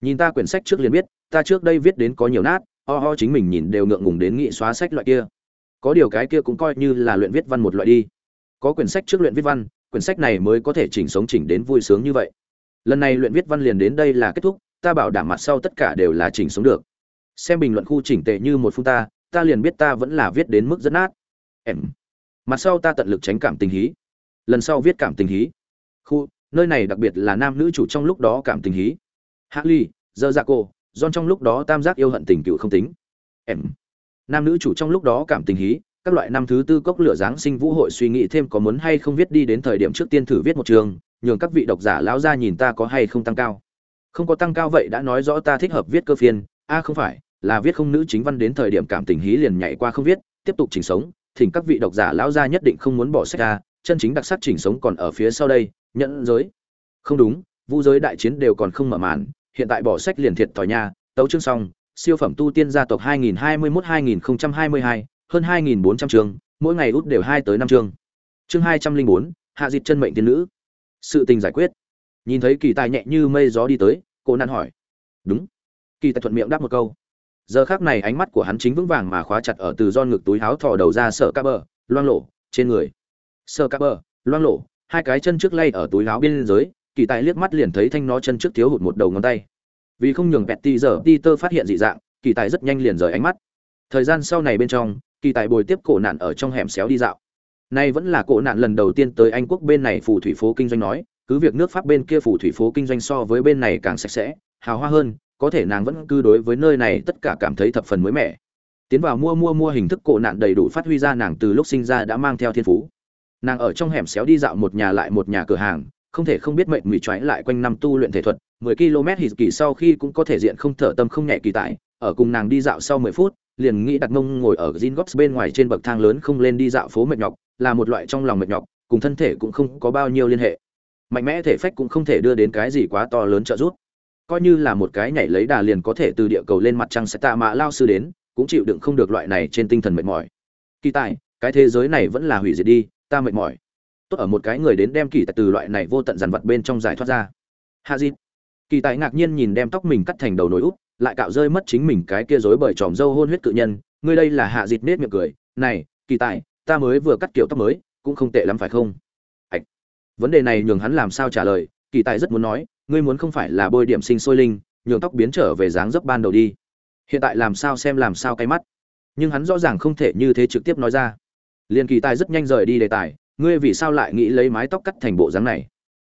nhìn ta quyển sách trước liền biết, ta trước đây viết đến có nhiều nát, ho ho chính mình nhìn đều ngượng ngùng đến nghị xóa sách loại kia. Có điều cái kia cũng coi như là luyện viết văn một loại đi. Có quyển sách trước luyện viết văn, quyển sách này mới có thể chỉnh sống chỉnh đến vui sướng như vậy. Lần này luyện viết văn liền đến đây là kết thúc, ta bảo đảm mặt sau tất cả đều là chỉnh sống được. Xem bình luận khu chỉnh tệ như một phun ta ta liền biết ta vẫn là viết đến mức rất nát. Em. Mặt sau ta tận lực tránh cảm tình hí. Lần sau viết cảm tình hí. Khu, nơi này đặc biệt là nam nữ chủ trong lúc đó cảm tình hí hạ ly, dơ dạ cô don trong lúc đó tam giác yêu hận tình cựu không tính. Em. Nam nữ chủ trong lúc đó cảm tình hí, các loại năm thứ tư cốc lửa giáng sinh vũ hội suy nghĩ thêm có muốn hay không viết đi đến thời điểm trước tiên thử viết một trường, nhường các vị độc giả lão ra nhìn ta có hay không tăng cao. Không có tăng cao vậy đã nói rõ ta thích hợp viết cơ phiên, a không phải, là viết không nữ chính văn đến thời điểm cảm tình hí liền nhảy qua không viết, tiếp tục chỉnh sống, thỉnh các vị độc giả lão ra nhất định không muốn bỏ sách ra, chân chính đặc sắc chỉnh sống còn ở phía sau đây, Nhận giới. Không đúng, vu giới đại chiến đều còn không mở màn hiện tại bỏ sách liền thiệt thòi nha tấu chương xong siêu phẩm tu tiên gia tộc 2021-2022, hơn 2.400 chương mỗi ngày út đều hai tới năm chương. Chương 204, hạ dịch chân mệnh tiên nữ. Sự tình giải quyết. Nhìn thấy kỳ tài nhẹ như mây gió đi tới cô nan hỏi. Đúng. Kỳ tài thuận miệng đáp một câu. Giờ khác này ánh mắt của hắn chính vững vàng mà khóa chặt ở từ don ngực túi háo thò đầu ra sợ cá bờ loang lộ trên người. Sợ cá bờ loang lộ hai cái chân trước lay ở túi áo bên dưới kỳ tài liếc mắt liền thấy thanh nó chân trước thiếu hụt một đầu ngón tay. Vì không nhường pẹt ti giờ ti tơ phát hiện dị dạng, kỳ tài rất nhanh liền rời ánh mắt. Thời gian sau này bên trong, kỳ tài bồi tiếp cổ nạn ở trong hẻm xéo đi dạo. Nay vẫn là cổ nạn lần đầu tiên tới anh quốc bên này phù thủy phố kinh doanh nói, cứ việc nước pháp bên kia phù thủy phố kinh doanh so với bên này càng sạch sẽ, hào hoa hơn, có thể nàng vẫn cư đối với nơi này tất cả cảm thấy thập phần mới mẻ. Tiến vào mua mua mua hình thức cổ nạn đầy đủ phát huy ra nàng từ lúc sinh ra đã mang theo thiên phú. Nàng ở trong hẻm xéo đi dạo một nhà lại một nhà cửa hàng không thể không biết mệnh mị choáy lại quanh năm tu luyện thể thuật 10 km hít kỳ sau khi cũng có thể diện không thở tâm không nhẹ kỳ tại, ở cùng nàng đi dạo sau 10 phút, liền nghĩ đặt mông ngồi ở Zingox bên ngoài trên bậc thang lớn không lên đi dạo phố mệt nhọc, là một loại trong lòng mệt nhọc, cùng thân thể cũng không có bao nhiêu liên hệ. Mạnh mẽ thể phách cũng không thể đưa đến cái gì quá to lớn trợ giúp. Coi như là một cái nhảy lấy đà liền có thể từ địa cầu lên mặt trăng sẽ tạ mạ lao sư đến, cũng chịu đựng không được loại này trên tinh thần mệt mỏi. Kỳ tài cái thế giới này vẫn là hủy diệt đi, ta mệt mỏi tốt ở một cái người đến đem kỳ tài từ loại này vô tận dằn vặt bên trong giải thoát ra. Hạ dịt. Kỳ tài ngạc nhiên nhìn đem tóc mình cắt thành đầu nối út lại cạo rơi mất chính mình cái kia rối bởi tròm dâu hôn huyết cự nhân. Ngươi đây là hạ dịt nết miệng cười. Này, kỳ tài, ta mới vừa cắt kiểu tóc mới, cũng không tệ lắm phải không? Vấn đề này nhường hắn làm sao trả lời? Kỳ tài rất muốn nói, ngươi muốn không phải là bôi điểm sinh sôi linh, nhường tóc biến trở về dáng dấp ban đầu đi. Hiện tại làm sao xem làm sao cái mắt. Nhưng hắn rõ ràng không thể như thế trực tiếp nói ra. Liền kỳ tài rất nhanh rời đi đề tài ngươi vì sao lại nghĩ lấy mái tóc cắt thành bộ dáng này?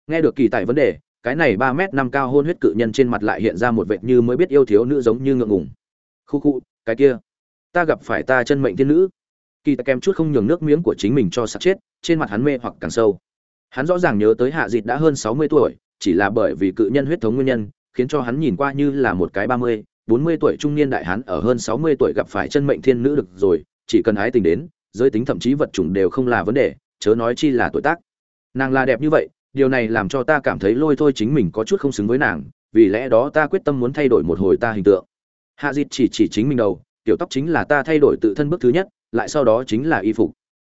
Nghe được kỳ tài vấn đề, cái này ba m năm cao hôn huyết cự nhân trên mặt lại hiện ra một vệt như mới biết yêu thiếu nữ giống như ngượng ngùng. Khu khu, cái kia, ta gặp phải ta chân mệnh thiên nữ. Kỳ tài kèm chút không nhường nước miếng của chính mình cho sặc chết, trên mặt hắn mê hoặc càng sâu. Hắn rõ ràng nhớ tới hạ dịt đã hơn sáu mươi tuổi, chỉ là bởi vì cự nhân huyết thống nguyên nhân, khiến cho hắn nhìn qua như là một cái ba mươi, bốn mươi tuổi trung niên đại hắn ở hơn sáu mươi tuổi gặp phải chân mệnh thiên nữ được rồi, chỉ cần ái tình đến, giới tính thậm chí vật chủng đều không là vấn đề chớ nói chi là tuổi tác. Nàng là đẹp như vậy, điều này làm cho ta cảm thấy lôi thôi chính mình có chút không xứng với nàng, vì lẽ đó ta quyết tâm muốn thay đổi một hồi ta hình tượng. Hạ dịt chỉ chỉ chính mình đầu, tiểu tóc chính là ta thay đổi tự thân bước thứ nhất, lại sau đó chính là y phục.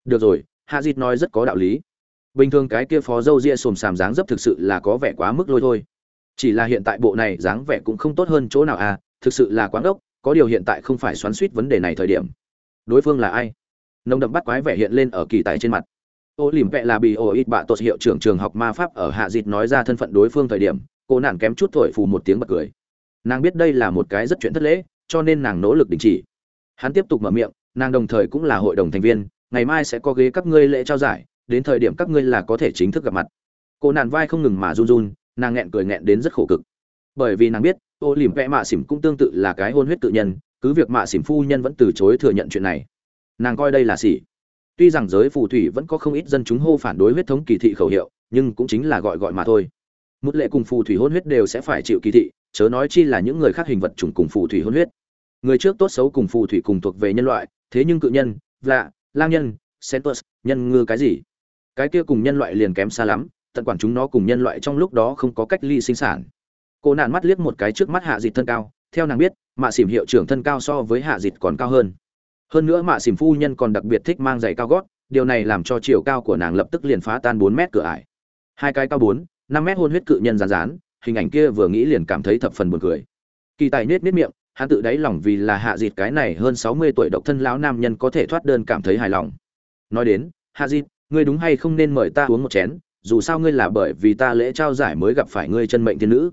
Được rồi, hạ dịt nói rất có đạo lý. Bình thường cái kia phó dâu ria xồm xàm dáng dấp thực sự là có vẻ quá mức lôi thôi. Chỉ là hiện tại bộ này dáng vẻ cũng không tốt hơn chỗ nào à thực sự là quá đốc có điều hiện tại không phải xoắn suýt vấn đề này thời điểm. Đối phương là ai? Nồng đậm bắt quái vẻ hiện lên ở kỳ tài trên mặt ô lìm vẹ là bị ô ít bạ tột hiệu trưởng trường học ma pháp ở hạ dịt nói ra thân phận đối phương thời điểm, cô nàng kém chút thổi phù một tiếng bật cười. Nàng biết đây là một cái rất chuyện thất lễ, cho nên nàng nỗ lực đình chỉ. Hắn tiếp tục mở miệng, nàng đồng thời cũng là hội đồng thành viên, ngày mai sẽ có ghế các ngươi lễ trao giải, đến thời điểm các ngươi là có thể chính thức gặp mặt. Cô nàng vai không ngừng mà run run, nàng nghẹn cười nghẹn đến rất khổ cực. Bởi vì nàng biết, ô lìm vẽ mạ xỉm cũng tương tự là cái hôn huyết tự nhân, cứ việc mạ xỉm phu nhân vẫn từ chối thừa nhận chuyện này. Nàng coi đây là xỉ tuy rằng giới phù thủy vẫn có không ít dân chúng hô phản đối huyết thống kỳ thị khẩu hiệu, nhưng cũng chính là gọi gọi mà thôi. Một lệ cùng phù thủy hôn huyết đều sẽ phải chịu kỳ thị, chớ nói chi là những người khác hình vật chủng cùng phù thủy hôn huyết. Người trước tốt xấu cùng phù thủy cùng thuộc về nhân loại, thế nhưng cự nhân lạ lang nhân centus nhân ngư cái gì? Cái kia cùng nhân loại liền kém xa lắm, tận quản chúng nó cùng nhân loại trong lúc đó không có cách ly sinh sản. Cô nạn mắt liếc một cái trước mắt hạ dịt thân cao, theo nàng biết, mạ xỉm hiệu trưởng thân cao so với hạ dịt còn cao hơn hơn nữa mạ xỉm phu nhân còn đặc biệt thích mang giày cao gót, điều này làm cho chiều cao của nàng lập tức liền phá tan bốn mét cửa ải. Hai cái cao bốn, năm mét hôn huyết cự nhân rán rán hình ảnh kia vừa nghĩ liền cảm thấy thập phần buồn cười. Kỳ tài nết nết miệng, hắn tự đáy lòng vì là hạ dịt cái này hơn sáu mươi tuổi độc thân lão nam nhân có thể thoát đơn cảm thấy hài lòng. Nói đến, hạ dịt, ngươi đúng hay không nên mời ta uống một chén, dù sao ngươi là bởi vì ta lễ trao giải mới gặp phải ngươi chân mệnh thiên nữ.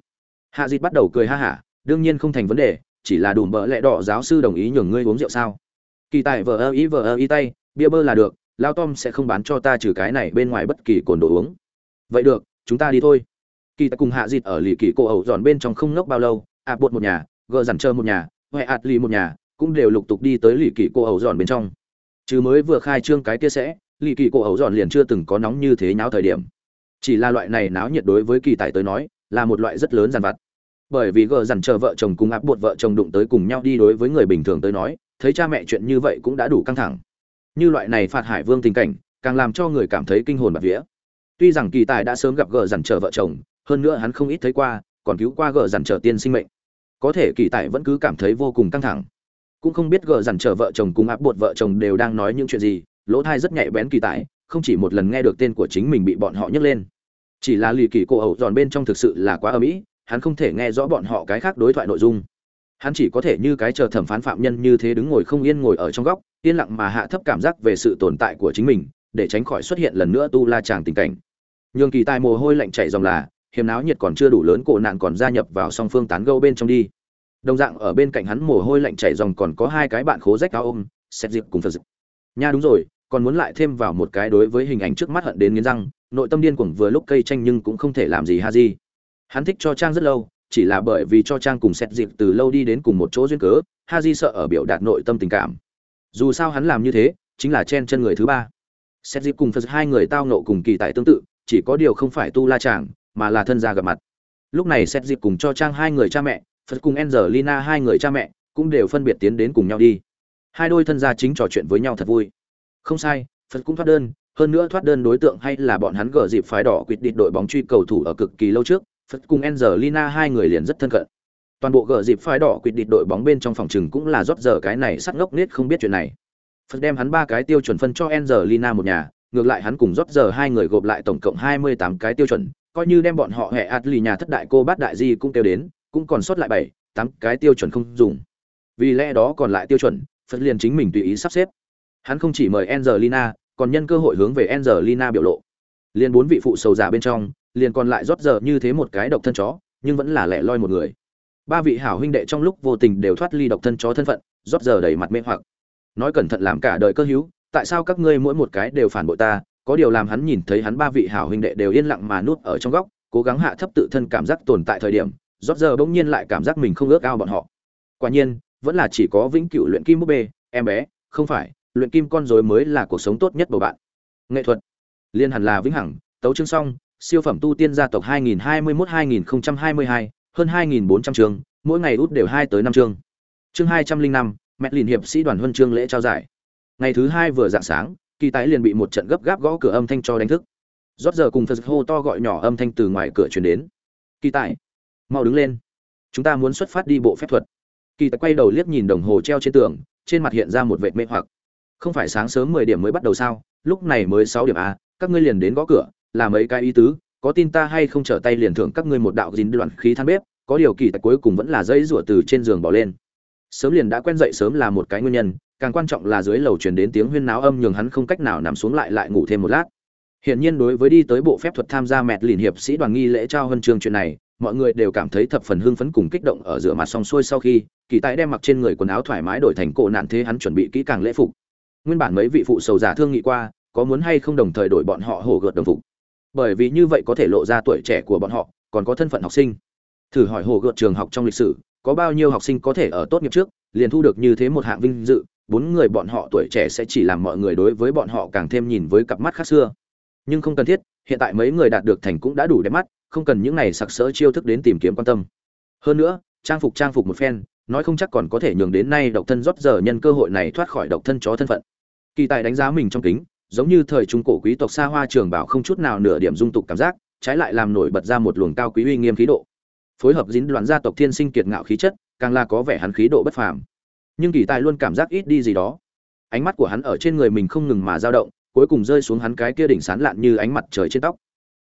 Hạ dịt bắt đầu cười ha hả, đương nhiên không thành vấn đề, chỉ là đùm bỡ lẽ đỏ giáo sư đồng ý nhường ngươi uống rượu sao? Kỳ tài vờ ơ ý vờ ơ ý tay, bia bơ là được, lao tom sẽ không bán cho ta trừ cái này bên ngoài bất kỳ cồn đồ uống. Vậy được, chúng ta đi thôi. Kỳ tài cùng hạ dịt ở lì kỳ cô ẩu giòn bên trong không ngốc bao lâu, ạ bột một nhà, gờ dằn trơ một nhà huệ ạt lì một nhà, cũng đều lục tục đi tới lì kỳ cô ẩu giòn bên trong. Chứ mới vừa khai trương cái kia sẽ, lì kỳ cô ẩu giòn liền chưa từng có nóng như thế nháo thời điểm. Chỉ là loại này náo nhiệt đối với kỳ tài tới nói, là một loại rất lớn dàn vặt. Bởi vì gờ dằn chờ vợ chồng cùng áp bột vợ chồng đụng tới cùng nhau đi đối với người bình thường tới nói thấy cha mẹ chuyện như vậy cũng đã đủ căng thẳng. Như loại này phạt hải vương tình cảnh, càng làm cho người cảm thấy kinh hồn bạt vía. Tuy rằng kỳ tài đã sớm gặp gỡ dằn trở vợ chồng, hơn nữa hắn không ít thấy qua, còn cứu qua gờ dằn trở tiên sinh mệnh. Có thể kỳ tài vẫn cứ cảm thấy vô cùng căng thẳng. Cũng không biết gờ dằn trở vợ chồng cùng áp buộc vợ chồng đều đang nói những chuyện gì, lỗ thai rất nhạy bén kỳ tài, không chỉ một lần nghe được tên của chính mình bị bọn họ nhấc lên. Chỉ là lì kỳ cổ ẩu giòn bên trong thực sự là quá âm ỉ, hắn không thể nghe rõ bọn họ cái khác đối thoại nội dung hắn chỉ có thể như cái chờ thẩm phán phạm nhân như thế đứng ngồi không yên ngồi ở trong góc, yên lặng mà hạ thấp cảm giác về sự tồn tại của chính mình, để tránh khỏi xuất hiện lần nữa tu la tràng tình cảnh. Nhường kỳ tài mồ hôi lạnh chảy dòng là hiếm náo nhiệt còn chưa đủ lớn, cổ nạn còn gia nhập vào song phương tán gâu bên trong đi. Đồng dạng ở bên cạnh hắn mồ hôi lạnh chảy dòng còn có hai cái bạn khố rách áo ôm xét dịp cùng phật dịp nha đúng rồi, còn muốn lại thêm vào một cái đối với hình ảnh trước mắt hận đến nghiến răng, nội tâm điên cuồng vừa lúc cây tranh nhưng cũng không thể làm gì ha gì hắn thích cho trang rất lâu chỉ là bởi vì cho trang cùng xét dịp từ lâu đi đến cùng một chỗ duyên cớ ha di sợ ở biểu đạt nội tâm tình cảm. Dù sao hắn làm như thế, chính là chen chân người thứ ba. Xét dịp cùng phật hai người tao nộ cùng kỳ tại tương tự, chỉ có điều không phải tu la chàng, mà là thân gia gặp mặt. Lúc này xét dịp cùng cho trang hai người cha mẹ, phật cùng Angelina hai người cha mẹ, cũng đều phân biệt tiến đến cùng nhau đi. Hai đôi thân gia chính trò chuyện với nhau thật vui. Không sai, phật cũng thoát đơn, hơn nữa thoát đơn đối tượng hay là bọn hắn gỡ dịp phái đỏ quyết định đội bóng truy cầu thủ ở cực kỳ lâu trước phật cùng Angelina hai người liền rất thân cận. Toàn bộ gỡ dịp phái đỏ quyết định đội bóng bên trong phòng trừng cũng là rót giờ cái này sắt ngốc nết không biết chuyện này. Phật đem hắn ba cái tiêu chuẩn phân cho Angelina một nhà, ngược lại hắn cùng rót giờ hai người gộp lại tổng cộng hai mươi tám cái tiêu chuẩn, coi như đem bọn họ hệ ạt lì nhà thất đại cô bát đại di cũng tiêu đến, cũng còn sót lại bảy, tám cái tiêu chuẩn không dùng. Vì lẽ đó còn lại tiêu chuẩn phật liền chính mình tùy ý sắp xếp. Hắn không chỉ mời angelina, còn nhân cơ hội hướng về angelina biểu lộ. Liền bốn vị phụ sầu giả bên trong liền còn lại rót giờ như thế một cái độc thân chó, nhưng vẫn là lẻ loi một người. Ba vị hảo huynh đệ trong lúc vô tình đều thoát ly độc thân chó thân phận, rót giờ đầy mặt mê hoặc. Nói cẩn thận làm cả đời cơ hữu, tại sao các ngươi mỗi một cái đều phản bội ta? Có điều làm hắn nhìn thấy hắn ba vị hảo huynh đệ đều yên lặng mà nuốt ở trong góc, cố gắng hạ thấp tự thân cảm giác tồn tại thời điểm, rót giờ bỗng nhiên lại cảm giác mình không ước ao bọn họ. Quả nhiên, vẫn là chỉ có vĩnh cửu luyện kim búp bê, em bé, không phải, luyện kim con rối mới là cuộc sống tốt nhất của bạn. Nghệ thuật. Liên hẳn là vĩnh hằng, tấu chương xong siêu phẩm tu tiên gia tộc 2021-2022, hơn 2.400 chương mỗi ngày út đều hai tới năm chương. Chương 205, mẹ liền hiệp sĩ đoàn huân chương lễ trao giải. Ngày thứ hai vừa dạng sáng kỳ tái liền bị một trận gấp gáp gõ cửa âm thanh cho đánh thức. Rốt giờ cùng phật hô to gọi nhỏ âm thanh từ ngoài cửa truyền đến. Kỳ tài mau đứng lên. Chúng ta muốn xuất phát đi bộ phép thuật. Kỳ tài quay đầu liếc nhìn đồng hồ treo trên tường trên mặt hiện ra một vệt mê hoặc. Không phải sáng sớm mười điểm mới bắt đầu sao? Lúc này mới sáu điểm a các ngươi liền đến gõ cửa là mấy cái ý tứ, có tin ta hay không trở tay liền thưởng các ngươi một đạo dính đoạn khí than bếp, có điều kỳ tài cuối cùng vẫn là dây rủa từ trên giường bỏ lên. Sớm liền đã quen dậy sớm là một cái nguyên nhân, càng quan trọng là dưới lầu truyền đến tiếng huyên náo âm nhường hắn không cách nào nằm xuống lại lại ngủ thêm một lát. Hiển nhiên đối với đi tới bộ phép thuật tham gia mẹt lìn hiệp sĩ đoàn nghi lễ trao huân chương chuyện này, mọi người đều cảm thấy thập phần hưng phấn cùng kích động ở rửa mặt xong xuôi sau khi, kỳ tài đem mặc trên người quần áo thoải mái đổi thành cổ nạn thế hắn chuẩn bị kỹ càng lễ phục. Nguyên bản mấy vị phụ sầu giả thương nghị qua, có muốn hay không đồng thời đổi bọn họ hổ gợt đồng phục bởi vì như vậy có thể lộ ra tuổi trẻ của bọn họ, còn có thân phận học sinh. Thử hỏi hồ gợt trường học trong lịch sử, có bao nhiêu học sinh có thể ở tốt nghiệp trước, liền thu được như thế một hạng vinh dự, bốn người bọn họ tuổi trẻ sẽ chỉ làm mọi người đối với bọn họ càng thêm nhìn với cặp mắt khác xưa. Nhưng không cần thiết, hiện tại mấy người đạt được thành cũng đã đủ đẹp mắt, không cần những này sặc sỡ chiêu thức đến tìm kiếm quan tâm. Hơn nữa, trang phục trang phục một phen, nói không chắc còn có thể nhường đến nay độc thân rót giờ nhân cơ hội này thoát khỏi độc thân chó thân phận. Kỳ tài đánh giá mình trong kính giống như thời trung cổ quý tộc xa hoa trường bảo không chút nào nửa điểm dung tục cảm giác, trái lại làm nổi bật ra một luồng cao quý uy nghiêm khí độ. Phối hợp dính đoàn gia tộc thiên sinh kiệt ngạo khí chất, càng là có vẻ hắn khí độ bất phàm. Nhưng kỳ tài luôn cảm giác ít đi gì đó. Ánh mắt của hắn ở trên người mình không ngừng mà dao động, cuối cùng rơi xuống hắn cái kia đỉnh sán lạn như ánh mặt trời trên tóc.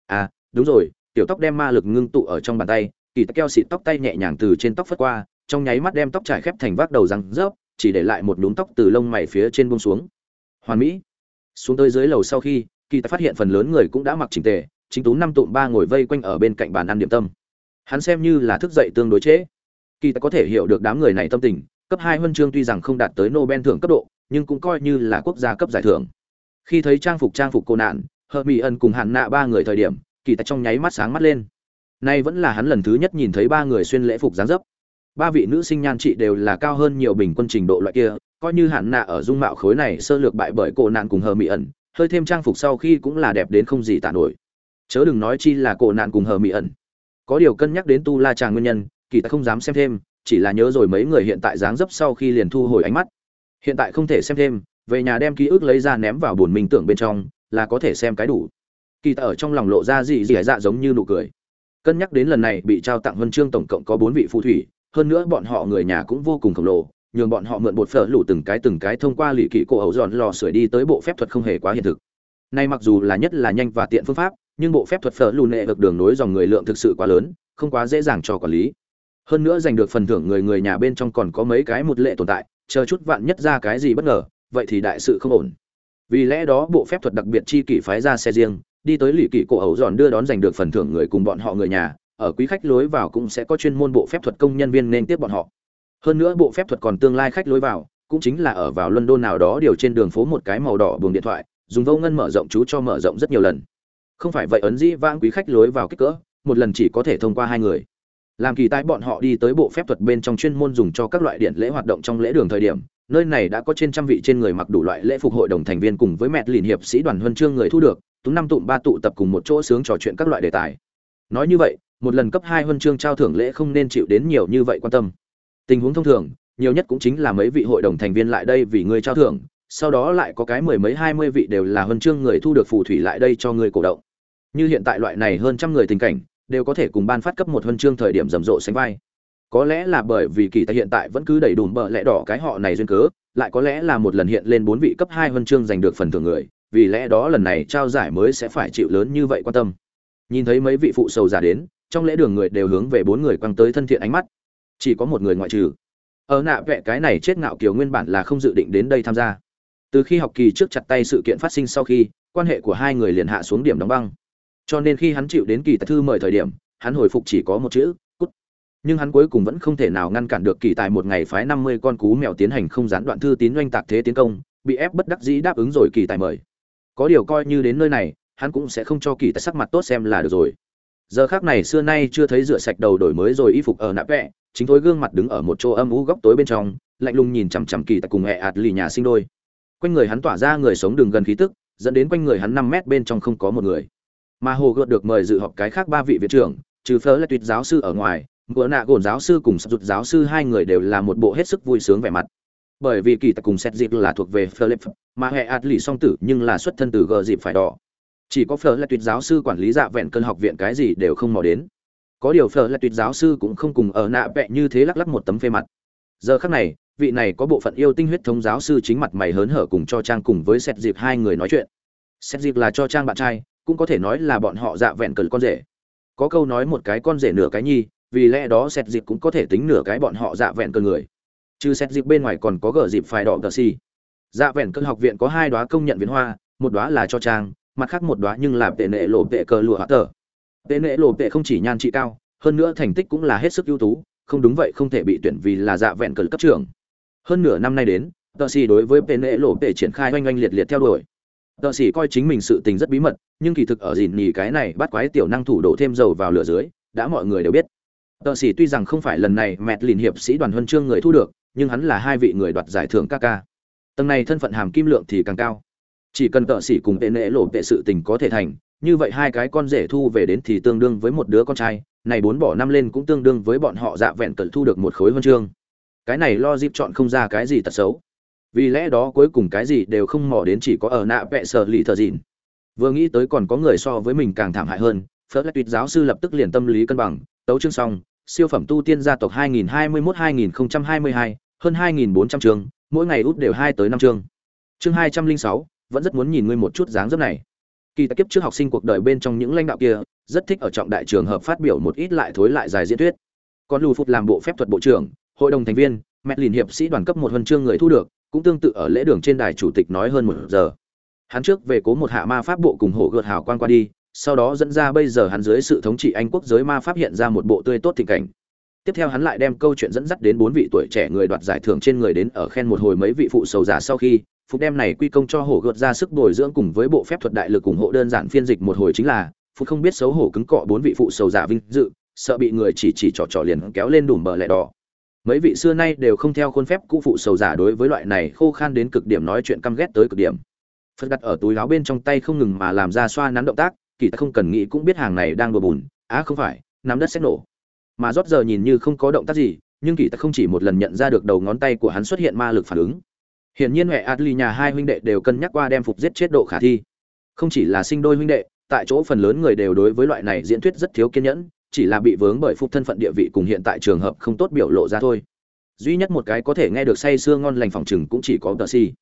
À đúng rồi, tiểu tóc đem ma lực ngưng tụ ở trong bàn tay, kỳ tài keo xịt tóc tay nhẹ nhàng từ trên tóc phất qua, trong nháy mắt đem tóc trải khép thành vác đầu răng rớp, chỉ để lại một núm tóc từ lông mày phía trên buông xuống. Hoàn mỹ xuống tới dưới lầu sau khi, kỳ tài phát hiện phần lớn người cũng đã mặc chỉnh tề, chính tú năm tụm ba ngồi vây quanh ở bên cạnh bàn ăn điểm tâm. Hắn xem như là thức dậy tương đối trễ. Kỳ tài có thể hiểu được đám người này tâm tình, cấp hai huân chương tuy rằng không đạt tới nobel thưởng cấp độ, nhưng cũng coi như là quốc gia cấp giải thưởng. Khi thấy trang phục trang phục cô nạn hờ mỹ ân cùng hạn nạ ba người thời điểm, kỳ tài trong nháy mắt sáng mắt lên. Nay vẫn là hắn lần thứ nhất nhìn thấy ba người xuyên lễ phục dáng dấp. Ba vị nữ sinh nhan trị đều là cao hơn nhiều bình quân trình độ loại kia coi như hạn nạ ở dung mạo khối này sơ lược bại bởi cổ nạn cùng hờ mỹ ẩn, hơi thêm trang phục sau khi cũng là đẹp đến không gì tả nổi. Chớ đừng nói chi là cổ nạn cùng hờ mỹ ẩn. Có điều cân nhắc đến tu la tràng nguyên nhân, kỳ ta không dám xem thêm, chỉ là nhớ rồi mấy người hiện tại dáng dấp sau khi liền thu hồi ánh mắt. Hiện tại không thể xem thêm, về nhà đem ký ức lấy ra ném vào buồn minh tưởng bên trong, là có thể xem cái đủ. Kỳ ta ở trong lòng lộ ra gì gì dạ giống như nụ cười. Cân nhắc đến lần này bị trao tặng huân chương tổng cộng có bốn vị phù thủy, hơn nữa bọn họ người nhà cũng vô cùng khổng lồ nhường bọn họ mượn bột phở lủ từng cái từng cái thông qua lì kỵ cổ ẩu dọn lò sưởi đi tới bộ phép thuật không hề quá hiện thực. Nay mặc dù là nhất là nhanh và tiện phương pháp, nhưng bộ phép thuật phở lù nệ được đường nối dòng người lượng thực sự quá lớn, không quá dễ dàng cho quản lý. Hơn nữa giành được phần thưởng người người nhà bên trong còn có mấy cái một lệ tồn tại, chờ chút vạn nhất ra cái gì bất ngờ, vậy thì đại sự không ổn. Vì lẽ đó bộ phép thuật đặc biệt chi kỷ phái ra xe riêng, đi tới lì kỷ cổ ẩu giòn đưa đón giành được phần thưởng người cùng bọn họ người nhà, ở quý khách lối vào cũng sẽ có chuyên môn bộ phép thuật công nhân viên nên tiếp bọn họ hơn nữa bộ phép thuật còn tương lai khách lối vào, cũng chính là ở vào london nào đó điều trên đường phố một cái màu đỏ buồng điện thoại, dùng vô ngân mở rộng chú cho mở rộng rất nhiều lần. Không phải vậy ấn dĩ vãng quý khách lối vào kích cỡ, một lần chỉ có thể thông qua hai người. Làm kỳ tái bọn họ đi tới bộ phép thuật bên trong chuyên môn dùng cho các loại điện lễ hoạt động trong lễ đường thời điểm, nơi này đã có trên trăm vị trên người mặc đủ loại lễ phục hội đồng thành viên cùng với mẹ liền hiệp sĩ đoàn huân chương người thu được tú năm tụm ba tụ tập cùng một chỗ sướng trò chuyện các loại đề tài. Nói như vậy, một lần cấp hai huân chương trao thưởng lễ không nên chịu đến nhiều như vậy quan tâm tình huống thông thường, nhiều nhất cũng chính là mấy vị hội đồng thành viên lại đây vì người trao thưởng, sau đó lại có cái mười mấy hai mươi vị đều là huân chương người thu được phù thủy lại đây cho người cổ động. Như hiện tại loại này hơn trăm người tình cảnh, đều có thể cùng ban phát cấp một huân chương thời điểm rầm rộ sánh vai. Có lẽ là bởi vì kỳ tài hiện tại vẫn cứ đầy đủ bờ lẽ đỏ cái họ này duyên cớ, lại có lẽ là một lần hiện lên bốn vị cấp hai huân chương giành được phần thưởng người, vì lẽ đó lần này trao giải mới sẽ phải chịu lớn như vậy quan tâm. Nhìn thấy mấy vị phụ sầu giả đến, trong lễ đường người đều hướng về bốn người quăng tới thân thiện ánh mắt chỉ có một người ngoại trừ. Ở nạ vẽ cái này chết ngạo kiều nguyên bản là không dự định đến đây tham gia. Từ khi học kỳ trước chặt tay sự kiện phát sinh sau khi, quan hệ của hai người liền hạ xuống điểm đóng băng. Cho nên khi hắn chịu đến kỳ tài thư mời thời điểm, hắn hồi phục chỉ có một chữ, cút. Nhưng hắn cuối cùng vẫn không thể nào ngăn cản được kỳ tài một ngày phái năm mươi con cú mèo tiến hành không gián đoạn thư tín doanh tạc thế tiến công, bị ép bất đắc dĩ đáp ứng rồi kỳ tài mời. Có điều coi như đến nơi này, hắn cũng sẽ không cho kỳ tài sắc mặt tốt xem là được rồi giờ khác này xưa nay chưa thấy rửa sạch đầu đổi mới rồi y phục ở nạ vẽ chính thối gương mặt đứng ở một chỗ âm u góc tối bên trong lạnh lùng nhìn chằm chằm kỳ tại cùng hẹ ạt lì nhà sinh đôi. Quanh người hắn tỏa ra người sống đường gần khí tức dẫn đến quanh người hắn năm mét bên trong không có một người. Mà hồ gợt được mời dự họp cái khác ba vị viện trưởng trừ phớ là tuyệt giáo sư ở ngoài ngựa nạ gồn giáo sư cùng sắp rụt giáo sư hai người đều là một bộ hết sức vui sướng vẻ mặt. Bởi vì kỳ tặc cùng xét dịp là thuộc về Philip, mà hệ ạt lì song tử nhưng là xuất thân từ gờ dịp phải đỏ chỉ có phở là tuyệt giáo sư quản lý dạ vẹn cơn học viện cái gì đều không mò đến. Có điều phở là tuyệt giáo sư cũng không cùng ở nạ vẹ như thế lắc lắc một tấm phê mặt. Giờ khắc này, vị này có bộ phận yêu tinh huyết thống giáo sư chính mặt mày hớn hở cùng cho trang cùng với xét dịp hai người nói chuyện. Xét dịp là cho trang bạn trai, cũng có thể nói là bọn họ dạ vẹn cơn con rể. Có câu nói một cái con rể nửa cái nhi, vì lẽ đó xét dịp cũng có thể tính nửa cái bọn họ dạ vẹn cơn người. Trừ xét dịp bên ngoài còn có gờ dịp phải đỏ gờ xì. Dạ vẹn cơn học viện có hai đóa công nhận viện hoa, một đóa là cho trang mặt khác một đóa nhưng là tệ nệ lộ tệ cờ lụa hạ tờ. Tệ nệ lộ tệ không chỉ nhan trị cao, hơn nữa thành tích cũng là hết sức ưu tú, không đúng vậy không thể bị tuyển vì là dạ vẹn cờ cấp trưởng. Hơn nửa năm nay đến, tờ xì đối với tệ nệ lộ tệ triển khai oanh oanh liệt liệt theo đuổi. Tờ xì coi chính mình sự tình rất bí mật, nhưng kỳ thực ở dìn nhì cái này bắt quái tiểu năng thủ đổ thêm dầu vào lửa dưới, đã mọi người đều biết. Tờ xì tuy rằng không phải lần này mẹt lìn hiệp sĩ đoàn huân chương người thu được, nhưng hắn là hai vị người đoạt giải thưởng ca ca. Tầng này thân phận hàm kim lượng thì càng cao chỉ cần tợ sĩ cùng tệ nệ lộ tệ sự tình có thể thành như vậy hai cái con rể thu về đến thì tương đương với một đứa con trai này bốn bỏ năm lên cũng tương đương với bọn họ dạ vẹn cận thu được một khối huân chương. Cái này lo dịp chọn không ra cái gì tật xấu. Vì lẽ đó cuối cùng cái gì đều không mò đến chỉ có ở nạ vẹ sợ lì thờ dịn. Vừa nghĩ tới còn có người so với mình càng thảm hại hơn phớt lại tuyệt giáo sư lập tức liền tâm lý cân bằng tấu chương xong siêu phẩm tu tiên gia tộc 2021-2022, hơn 2.400 trường mỗi ngày út đều hai tới năm chương. Chương 206, vẫn rất muốn nhìn ngươi một chút dáng dấp này. Kỳ tài kiếp trước học sinh cuộc đời bên trong những lãnh đạo kia, rất thích ở trọng đại trường hợp phát biểu một ít lại thối lại dài diễn thuyết. Còn lù phục làm bộ phép thuật bộ trưởng, hội đồng thành viên mẹ liền hiệp sĩ đoàn cấp một huân chương người thu được, cũng tương tự ở lễ đường trên đài chủ tịch nói hơn một giờ. Hắn trước về cố một hạ ma pháp bộ cùng hộ gợt hào quan qua đi, sau đó dẫn ra bây giờ hắn dưới sự thống trị anh quốc giới ma pháp hiện ra một bộ tươi tốt thịnh cảnh. Tiếp theo hắn lại đem câu chuyện dẫn dắt đến bốn vị tuổi trẻ người đoạt giải thưởng trên người đến ở khen một hồi mấy vị phụ sầu giả sau khi phục đem này quy công cho hổ gợt ra sức bồi dưỡng cùng với bộ phép thuật đại lực ủng hộ đơn giản phiên dịch một hồi chính là, phục không biết xấu hổ cứng cọ bốn vị phụ sầu giả vinh dự, sợ bị người chỉ chỉ trỏ trỏ liền kéo lên đùm bờ lẹ đỏ. Mấy vị xưa nay đều không theo khuôn phép cũ phụ sầu giả đối với loại này khô khan đến cực điểm nói chuyện căm ghét tới cực điểm. Phật đặt ở túi áo bên trong tay không ngừng mà làm ra xoa nắn động tác, kỳ ta không cần nghĩ cũng biết hàng này đang đùa bùn, á không phải, nắm đất xét nổ. Mà rót giờ nhìn như không có động tác gì, nhưng kỳ ta không chỉ một lần nhận ra được đầu ngón tay của hắn xuất hiện ma lực phản ứng. Hiển nhiên mẹ Atli nhà hai huynh đệ đều cân nhắc qua đem phục giết chết độ khả thi. Không chỉ là sinh đôi huynh đệ, tại chỗ phần lớn người đều đối với loại này diễn thuyết rất thiếu kiên nhẫn, chỉ là bị vướng bởi phục thân phận địa vị cùng hiện tại trường hợp không tốt biểu lộ ra thôi. Duy nhất một cái có thể nghe được say sưa ngon lành phòng trừng cũng chỉ có Tơ Si.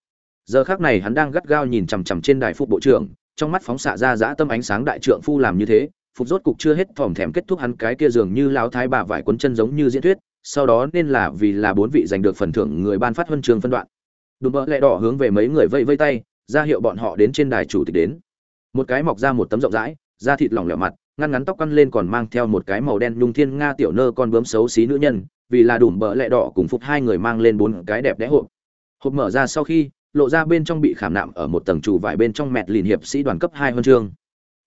Giờ khắc này hắn đang gắt gao nhìn chằm chằm trên đài phục bộ trưởng, trong mắt phóng xạ ra dã tâm ánh sáng đại trượng phu làm như thế, phục rốt cục chưa hết thòm thèm kết thúc hắn cái kia dường như lão thái bà vải quấn chân giống như diễn thuyết, sau đó nên là vì là bốn vị giành được phần thưởng người ban phát huân trường phân đoạn đùm bỡ lẹ đỏ hướng về mấy người vây vây tay, ra hiệu bọn họ đến trên đài chủ tịch đến. Một cái mọc ra một tấm rộng rãi, da thịt lỏng lẻo mặt, ngăn ngắn tóc căn lên còn mang theo một cái màu đen nhung thiên nga tiểu nơ con bướm xấu xí nữ nhân, vì là đùm bỡ lẹ đỏ cùng phục hai người mang lên bốn cái đẹp đẽ hộp. Hộp mở ra sau khi, lộ ra bên trong bị khảm nạm ở một tầng trụ vải bên trong mẹt lìn hiệp sĩ đoàn cấp hai huân chương.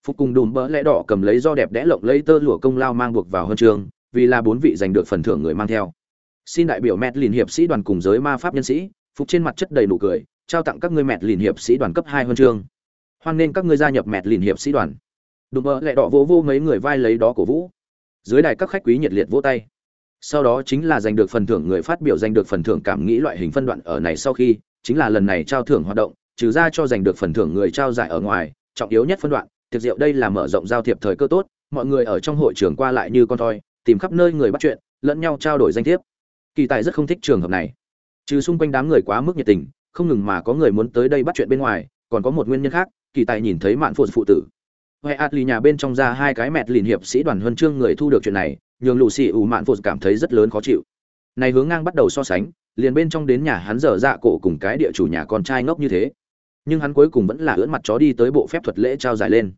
Phục cùng đùm bỡ lẽ đỏ cầm lấy do đẹp đẽ lộng lấy tơ lụa công lao mang buộc vào huân chương, vì là bốn vị giành được phần thưởng người mang theo. Xin đại biểu mẹt lìn hiệp sĩ đoàn cùng giới ma pháp nhân sĩ phục trên mặt chất đầy nụ cười, trao tặng các ngươi mẹt lìn hiệp sĩ đoàn cấp hai huân chương. Hoan nên các ngươi gia nhập mẹt lìn hiệp sĩ đoàn. Đùm mơ lại đỏ vỗ vô mấy người vai lấy đó cổ vũ. Dưới đài các khách quý nhiệt liệt vỗ tay. Sau đó chính là giành được phần thưởng người phát biểu giành được phần thưởng cảm nghĩ loại hình phân đoạn ở này sau khi, chính là lần này trao thưởng hoạt động, trừ ra cho giành được phần thưởng người trao giải ở ngoài, trọng yếu nhất phân đoạn, tiệc rượu đây là mở rộng giao thiệp thời cơ tốt, mọi người ở trong hội trường qua lại như con thoi, tìm khắp nơi người bắt chuyện, lẫn nhau trao đổi danh thiếp. Kỳ tài rất không thích trường hợp này trừ xung quanh đám người quá mức nhiệt tình, không ngừng mà có người muốn tới đây bắt chuyện bên ngoài, còn có một nguyên nhân khác, kỳ tài nhìn thấy mạn phụ phụ tử. Huệ ạt lì nhà bên trong ra hai cái mẹt liền hiệp sĩ đoàn huân chương người thu được chuyện này, nhường lù xì ủ mạn phụ cảm thấy rất lớn khó chịu. Này hướng ngang bắt đầu so sánh, liền bên trong đến nhà hắn dở dạ cổ cùng cái địa chủ nhà con trai ngốc như thế. Nhưng hắn cuối cùng vẫn là ưỡn mặt chó đi tới bộ phép thuật lễ trao giải lên.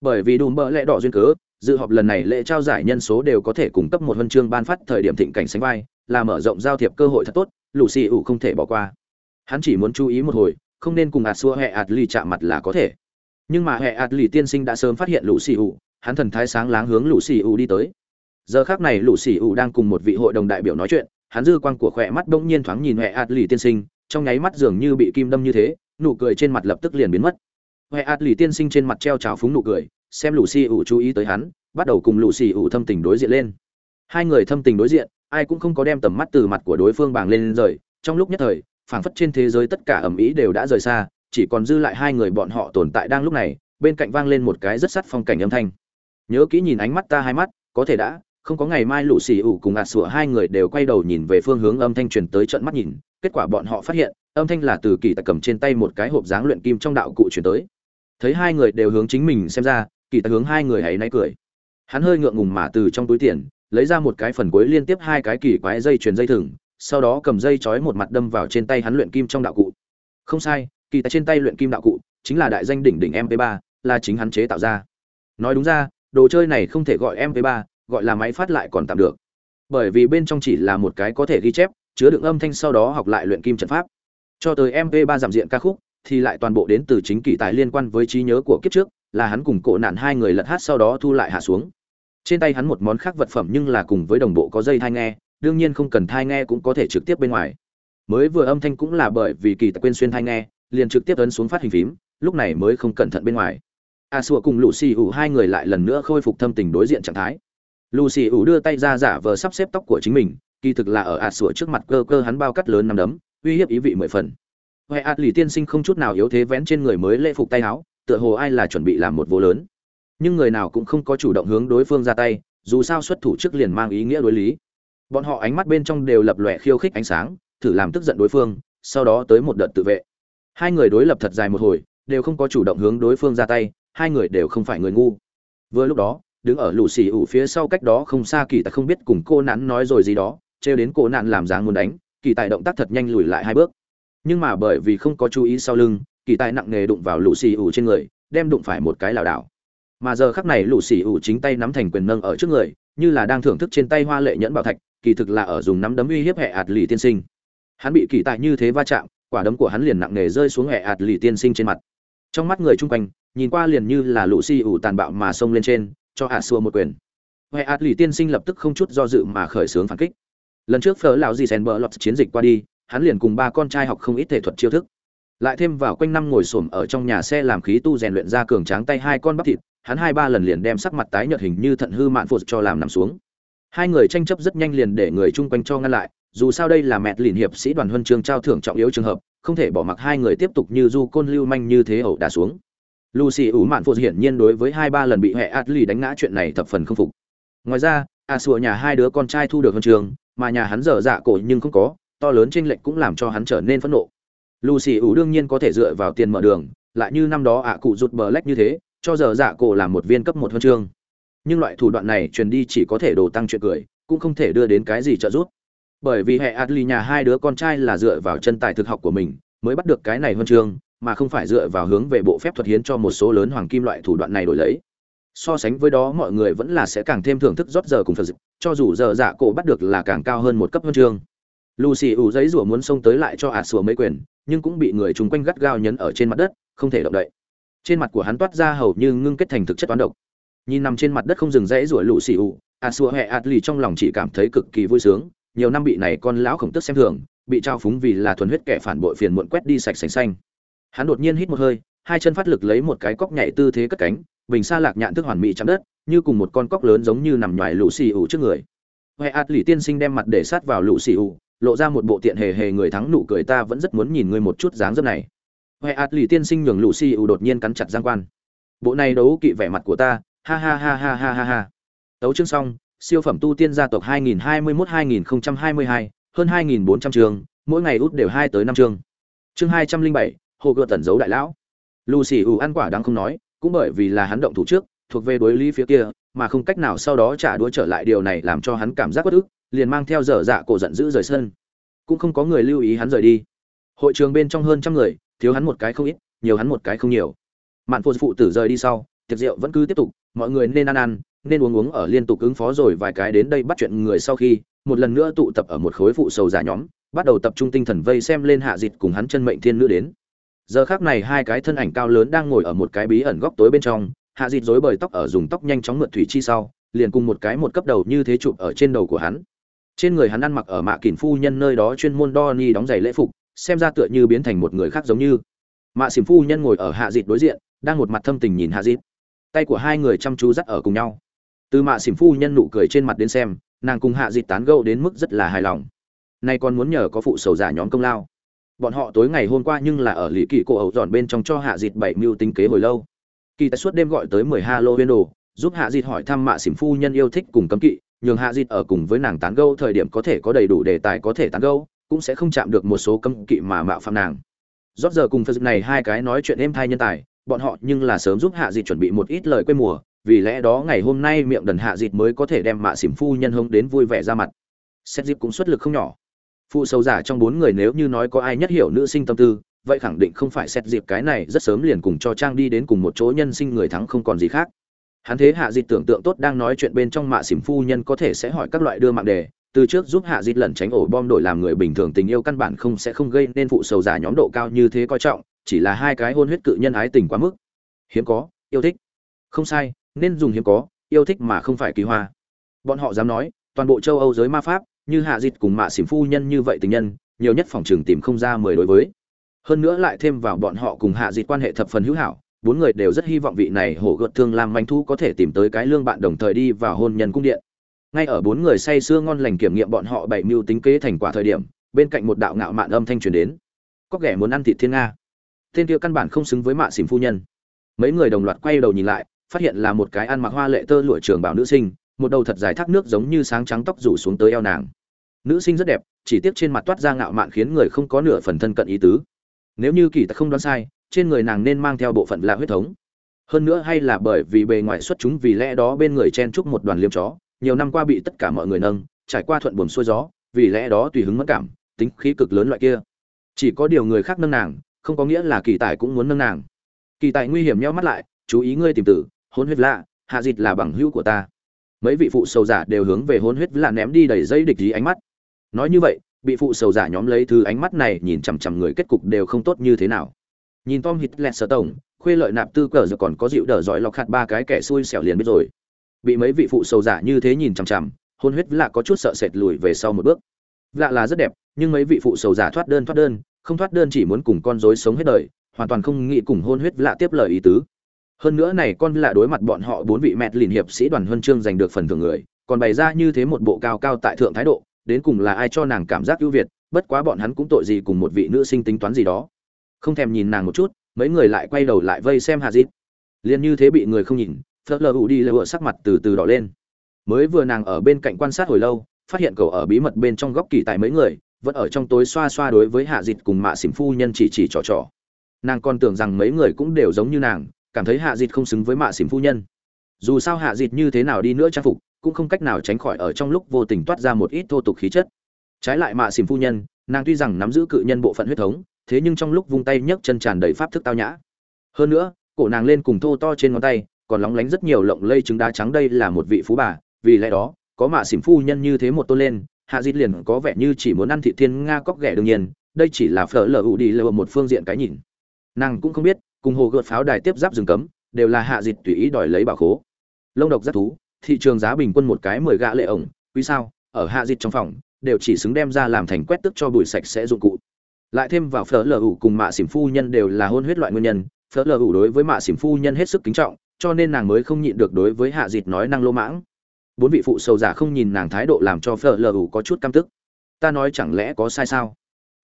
Bởi vì đùm bỡ lẽ đỏ duyên cớ, dự họp lần này lễ trao giải nhân số đều có thể cung cấp một huân chương ban phát thời điểm thịnh cảnh sánh vai, là mở rộng giao thiệp cơ hội thật tốt lũ xì ủ không thể bỏ qua. Hắn chỉ muốn chú ý một hồi, không nên cùng ạt xua hẹ ạt lì chạm mặt là có thể. Nhưng mà hẹ ạt lì tiên sinh đã sớm phát hiện lũ xì ủ, hắn thần thái sáng láng hướng lũ xì ủ đi tới. Giờ khác này lũ xì ủ đang cùng một vị hội đồng đại biểu nói chuyện, hắn dư quang của khỏe mắt bỗng nhiên thoáng nhìn hẹ ạt lì tiên sinh, trong nháy mắt dường như bị kim đâm như thế, nụ cười trên mặt lập tức liền biến mất. Huệ ạt lì tiên sinh trên mặt treo trào phúng nụ cười, xem lù xì ủ chú ý tới hắn, bắt đầu cùng lù xì ủ thâm tình đối diện lên. Hai người thâm tình đối diện ai cũng không có đem tầm mắt từ mặt của đối phương bàng lên rời. Trong lúc nhất thời, phảng phất trên thế giới tất cả ẩm ý đều đã rời xa, chỉ còn dư lại hai người bọn họ tồn tại đang lúc này, bên cạnh vang lên một cái rất sắt phong cảnh âm thanh. Nhớ kỹ nhìn ánh mắt ta hai mắt, có thể đã, không có ngày mai lũ xì ủ cùng ạt sủa hai người đều quay đầu nhìn về phương hướng âm thanh truyền tới trận mắt nhìn, kết quả bọn họ phát hiện, âm thanh là từ kỳ tài cầm trên tay một cái hộp dáng luyện kim trong đạo cụ truyền tới. Thấy hai người đều hướng chính mình xem ra, kỳ tài hướng hai người hãy nay cười. Hắn hơi ngượng ngùng mà từ trong túi tiền lấy ra một cái phần cuối liên tiếp hai cái kỳ quái dây chuyền dây thừng, sau đó cầm dây trói một mặt đâm vào trên tay hắn luyện kim trong đạo cụ. Không sai, kỳ tài trên tay luyện kim đạo cụ chính là đại danh đỉnh đỉnh mp 3 là chính hắn chế tạo ra. Nói đúng ra, đồ chơi này không thể gọi mp 3 gọi là máy phát lại còn tạm được. Bởi vì bên trong chỉ là một cái có thể ghi chép, chứa đựng âm thanh sau đó học lại luyện kim trận pháp. Cho tới mp 3 giảm diện ca khúc, thì lại toàn bộ đến từ chính kỳ tài liên quan với trí nhớ của kiếp trước, là hắn cùng cổ nạn hai người lật hát sau đó thu lại hạ xuống trên tay hắn một món khác vật phẩm nhưng là cùng với đồng bộ có dây thai nghe, đương nhiên không cần thai nghe cũng có thể trực tiếp bên ngoài. Mới vừa âm thanh cũng là bởi vì kỳ tài quên xuyên thai nghe, liền trực tiếp ấn xuống phát hình phím, lúc này mới không cẩn thận bên ngoài. À, a xua cùng lù xì ủ hai người lại lần nữa khôi phục thâm tình đối diện trạng thái. Lù xì ủ đưa tay ra giả vờ sắp xếp tóc của chính mình, kỳ thực là ở à, a xua trước mặt cơ cơ hắn bao cắt lớn nằm đấm, uy hiếp ý vị mười phần. Huệ ạt lì tiên sinh không chút nào yếu thế vén trên người mới lễ phục tay áo, tựa hồ ai là chuẩn bị làm một vô lớn nhưng người nào cũng không có chủ động hướng đối phương ra tay, dù sao xuất thủ trước liền mang ý nghĩa đối lý. Bọn họ ánh mắt bên trong đều lập lòe khiêu khích ánh sáng, thử làm tức giận đối phương, sau đó tới một đợt tự vệ. Hai người đối lập thật dài một hồi, đều không có chủ động hướng đối phương ra tay, hai người đều không phải người ngu. Vừa lúc đó, đứng ở lù xì ủ phía sau cách đó không xa kỳ tài không biết cùng cô nạn nói rồi gì đó, trêu đến cô nạn làm dáng muốn đánh, kỳ tài động tác thật nhanh lùi lại hai bước. Nhưng mà bởi vì không có chú ý sau lưng, kỳ tài nặng nề đụng vào lũ xì ủ trên người, đem đụng phải một cái lảo đảo mà giờ khắc này lũ xì ủ chính tay nắm thành quyền nâng ở trước người, như là đang thưởng thức trên tay hoa lệ nhẫn bảo thạch, kỳ thực là ở dùng nắm đấm uy hiếp hệ ạt lì tiên sinh. Hắn bị kỳ tài như thế va chạm, quả đấm của hắn liền nặng nề rơi xuống hệ ạt lì tiên sinh trên mặt. Trong mắt người chung quanh, nhìn qua liền như là lũ xì ủ tàn bạo mà xông lên trên, cho hạ xua một quyền. Hệ ạt lì tiên sinh lập tức không chút do dự mà khởi xướng phản kích. Lần trước phở lão dì sen bỡ lọt chiến dịch qua đi, hắn liền cùng ba con trai học không ít thể thuật chiêu thức. Lại thêm vào quanh năm ngồi xổm ở trong nhà xe làm khí tu rèn luyện ra cường tráng tay hai con bắp thịt hắn hai ba lần liền đem sắc mặt tái nhợt hình như thận hư mạn phụt cho làm nằm xuống. Hai người tranh chấp rất nhanh liền để người chung quanh cho ngăn lại dù sao đây là mẹ lìn hiệp sĩ đoàn huân chương trao thưởng trọng yếu trường hợp không thể bỏ mặc hai người tiếp tục như du côn lưu manh như thế ẩu đả xuống. Lucy ủ mạn phụt hiển nhiên đối với hai ba lần bị hệ adli đánh ngã chuyện này thập phần không phục. Ngoài ra a sùa nhà hai đứa con trai thu được huân trường mà nhà hắn dở dạ cổ nhưng không có to lớn chênh lệch cũng làm cho hắn trở nên phẫn nộ. Lucy ủ đương nhiên có thể dựa vào tiền mở đường, lại như năm đó ạ cụ rụt bờ lách như thế, cho giờ dạ cổ làm một viên cấp một huân chương. Nhưng loại thủ đoạn này truyền đi chỉ có thể đồ tăng chuyện cười, cũng không thể đưa đến cái gì trợ giúp. Bởi vì hệ Adli nhà hai đứa con trai là dựa vào chân tài thực học của mình, mới bắt được cái này huân chương, mà không phải dựa vào hướng về bộ phép thuật hiến cho một số lớn hoàng kim loại thủ đoạn này đổi lấy. So sánh với đó mọi người vẫn là sẽ càng thêm thưởng thức rót giờ cùng Phật dịch, cho dù giờ dạ cổ bắt được là càng cao hơn một cấp huân chương lucy ủ giấy rủa muốn xông tới lại cho ạt sủa mấy quyền nhưng cũng bị người chung quanh gắt gao nhấn ở trên mặt đất không thể động đậy trên mặt của hắn toát ra hầu như ngưng kết thành thực chất toán độc. Nhìn nằm trên mặt đất không dừng dãy rủa xì ụ a xua hẹ ạt lì trong lòng chỉ cảm thấy cực kỳ vui sướng. Nhiều năm bị này con lão khổng tức xem thường, bị trao phúng vì là thuần huyết kẻ phản bội phiền muộn quét đi sạch sành xanh. Hắn đột nhiên hít một hơi, hai chân phát lực lấy một cái cóc nhảy tư thế cất cánh, bình xa lạc nhạn thức hoàn mỹ chạm đất, như cùng một con cóc lớn giống như nằm ngoài lũ xì ủ trước người. Huệ ạt lì tiên sinh đem mặt để sát vào lũ xì ủ lộ ra một bộ tiện hề hề người thắng nụ cười, ta vẫn rất muốn nhìn ngươi một chút dáng dấp này huệ ạt lì tiên sinh nhường lũ xì ủ đột nhiên cắn chặt giang quan. Bộ này đấu kỵ vẻ mặt của ta ha ha ha ha ha ha ha. Tấu chương xong siêu phẩm tu tiên gia tộc 2021-2022, hơn 2.400 trường mỗi ngày út đều hai tới năm chương chương 207, hồ gợt tẩn giấu đại lão. Lucy ủ ăn quả đang không nói cũng bởi vì là hắn động thủ trước thuộc về đối lý phía kia mà không cách nào sau đó trả đũa trở lại điều này làm cho hắn cảm giác bất ức liền mang theo dở dạ cổ giận dữ rời sân. Cũng không có người lưu ý hắn rời đi. Hội trường bên trong hơn trăm người thiếu hắn một cái không ít, nhiều hắn một cái không nhiều. Mạn phụ phụ tử rời đi sau, tiệc rượu vẫn cứ tiếp tục, mọi người nên ăn ăn, nên uống uống ở liên tục ứng phó rồi vài cái đến đây bắt chuyện người sau khi, một lần nữa tụ tập ở một khối phụ sầu giả nhóm, bắt đầu tập trung tinh thần vây xem lên hạ dịt cùng hắn chân mệnh thiên nữ đến. Giờ khác này hai cái thân ảnh cao lớn đang ngồi ở một cái bí ẩn góc tối bên trong, hạ dịt rối bời tóc ở dùng tóc nhanh chóng mượt thủy chi sau, liền cùng một cái một cấp đầu như thế chụp ở trên đầu của hắn. Trên người hắn ăn mặc ở mạ kỳn phu nhân nơi đó chuyên môn đo ni đóng giày lễ phục xem ra tựa như biến thành một người khác giống như. Mạ xỉm phu nhân ngồi ở hạ dịt đối diện, đang một mặt thâm tình nhìn hạ dịt. Tay của hai người chăm chú dắt ở cùng nhau. Từ mạ xỉm phu nhân nụ cười trên mặt đến xem, nàng cùng hạ dịt tán gẫu đến mức rất là hài lòng. Nay còn muốn nhờ có phụ sầu giả nhóm công lao. Bọn họ tối ngày hôm qua nhưng là ở lý kỳ cổ ẩu dọn bên trong cho hạ dịt bảy mưu tính kế hồi lâu. Kỳ tại suốt đêm gọi tới mười ha lô huyên đồ, giúp hạ dịt hỏi thăm mạ xỉm phu nhân yêu thích cùng cấm kỵ, nhường hạ dịt ở cùng với nàng tán gẫu thời điểm có thể có đầy đủ đề tài có thể tán gẫu cũng sẽ không chạm được một số cấm kỵ mà mạo phạm nàng. Rót giờ cùng phật này hai cái nói chuyện êm thai nhân tài, bọn họ nhưng là sớm giúp hạ dịt chuẩn bị một ít lời quê mùa, vì lẽ đó ngày hôm nay miệng đần hạ dịt mới có thể đem mạ xỉm phu nhân hông đến vui vẻ ra mặt. Xét dịp cũng xuất lực không nhỏ. Phụ sâu giả trong bốn người nếu như nói có ai nhất hiểu nữ sinh tâm tư, vậy khẳng định không phải xét dịp cái này rất sớm liền cùng cho trang đi đến cùng một chỗ nhân sinh người thắng không còn gì khác. Hắn thế hạ dịt tưởng tượng tốt đang nói chuyện bên trong mạ xỉm phu nhân có thể sẽ hỏi các loại đưa mạng đề từ trước giúp hạ dịt lẩn tránh ổ bom đổi làm người bình thường tình yêu căn bản không sẽ không gây nên phụ sầu giả nhóm độ cao như thế coi trọng, chỉ là hai cái hôn huyết cự nhân ái tình quá mức. Hiếm có, yêu thích. Không sai, nên dùng hiếm có, yêu thích mà không phải kỳ hoa. Bọn họ dám nói, toàn bộ châu âu giới ma pháp, như hạ dịt cùng mạ xỉm phu nhân như vậy tình nhân, nhiều nhất phòng trường tìm không ra mười đối với. Hơn nữa lại thêm vào bọn họ cùng hạ dịt quan hệ thập phần hữu hảo, bốn người đều rất hy vọng vị này hổ gợt thương làm manh thu có thể tìm tới cái lương bạn đồng thời đi vào hôn nhân cung điện ngay ở bốn người say sưa ngon lành kiểm nghiệm bọn họ bảy mưu tính kế thành quả thời điểm, bên cạnh một đạo ngạo mạn âm thanh truyền đến. Có kẻ muốn ăn thịt thiên nga. Tên kia căn bản không xứng với mạ xỉm phu nhân. Mấy người đồng loạt quay đầu nhìn lại, phát hiện là một cái ăn mặc hoa lệ tơ lụa trường bảo nữ sinh, một đầu thật dài thác nước giống như sáng trắng tóc rủ xuống tới eo nàng. Nữ sinh rất đẹp, chỉ tiếc trên mặt toát ra ngạo mạn khiến người không có nửa phần thân cận ý tứ. Nếu như kỳ ta không đoán sai, trên người nàng nên mang theo bộ phận là huyết thống. Hơn nữa hay là bởi vì bề ngoài xuất chúng vì lẽ đó bên người chen chúc một đoàn liêm chó nhiều năm qua bị tất cả mọi người nâng, trải qua thuận buồm xuôi gió, vì lẽ đó tùy hứng mất cảm, tính khí cực lớn loại kia. Chỉ có điều người khác nâng nàng, không có nghĩa là kỳ tài cũng muốn nâng nàng. Kỳ tài nguy hiểm nhau mắt lại, chú ý ngươi tìm tử, hôn huyết lạ hạ dịt là bằng hữu của ta. Mấy vị phụ sầu giả đều hướng về hôn huyết lạ ném đi đầy dây địch ý ánh mắt. Nói như vậy, bị phụ sầu giả nhóm lấy thứ ánh mắt này nhìn chằm chằm người kết cục đều không tốt như thế nào. Nhìn tom hitler sở tổng, khuê lợi nạp tư cờ giờ còn có dịu đỡ giỏi lọc hạt ba cái kẻ xui xẻo liền biết rồi bị mấy vị phụ sầu giả như thế nhìn chằm chằm, hôn huyết lạ có chút sợ sệt lùi về sau một bước. Lạ là rất đẹp, nhưng mấy vị phụ sầu giả thoát đơn thoát đơn, không thoát đơn chỉ muốn cùng con rối sống hết đời, hoàn toàn không nghĩ cùng hôn huyết lạ tiếp lời ý tứ. Hơn nữa này con lạ đối mặt bọn họ bốn vị mẹt liền hiệp sĩ đoàn huân chương giành được phần thưởng người, còn bày ra như thế một bộ cao cao tại thượng thái độ, đến cùng là ai cho nàng cảm giác ưu việt, bất quá bọn hắn cũng tội gì cùng một vị nữ sinh tính toán gì đó. Không thèm nhìn nàng một chút, mấy người lại quay đầu lại vây xem hà dít liền như thế bị người không nhìn phớt lờ ủ đi lờ sắc mặt từ từ đỏ lên. Mới vừa nàng ở bên cạnh quan sát hồi lâu, phát hiện cậu ở bí mật bên trong góc kỳ tại mấy người, vẫn ở trong tối xoa xoa đối với hạ dịt cùng mạ xỉm phu nhân chỉ chỉ trò trò. Nàng còn tưởng rằng mấy người cũng đều giống như nàng, cảm thấy hạ dịt không xứng với mạ xỉm phu nhân. Dù sao hạ dịt như thế nào đi nữa trang phục, cũng không cách nào tránh khỏi ở trong lúc vô tình toát ra một ít thô tục khí chất. Trái lại mạ xỉm phu nhân, nàng tuy rằng nắm giữ cự nhân bộ phận huyết thống, thế nhưng trong lúc vung tay nhấc chân tràn đầy pháp thức tao nhã. Hơn nữa, cổ nàng lên cùng thô to trên ngón tay còn lóng lánh rất nhiều lộng lây trứng đá trắng đây là một vị phú bà, vì lẽ đó, có mạ xỉm phu nhân như thế một tôn lên, hạ dịt liền có vẻ như chỉ muốn ăn thị thiên nga cóc ghẻ đương nhiên, đây chỉ là phở lờ ủ đi lờ một phương diện cái nhìn. Nàng cũng không biết, cùng hồ gợt pháo đài tiếp giáp rừng cấm, đều là hạ dịt tùy ý đòi lấy bảo khố. Lông độc rất thú, thị trường giá bình quân một cái mười gạ lệ ổng, quý sao, ở hạ dịt trong phòng, đều chỉ xứng đem ra làm thành quét tức cho bụi sạch sẽ dụng cụ. Lại thêm vào phở lờ ủ cùng mạ xỉm phu nhân đều là hôn huyết loại nguyên nhân, phở lờ ủ đối với mạ xỉm phu nhân hết sức kính trọng cho nên nàng mới không nhịn được đối với hạ dịt nói năng lô mãng. Bốn vị phụ sầu giả không nhìn nàng thái độ làm cho phở lờ ủ có chút căm tức. Ta nói chẳng lẽ có sai sao?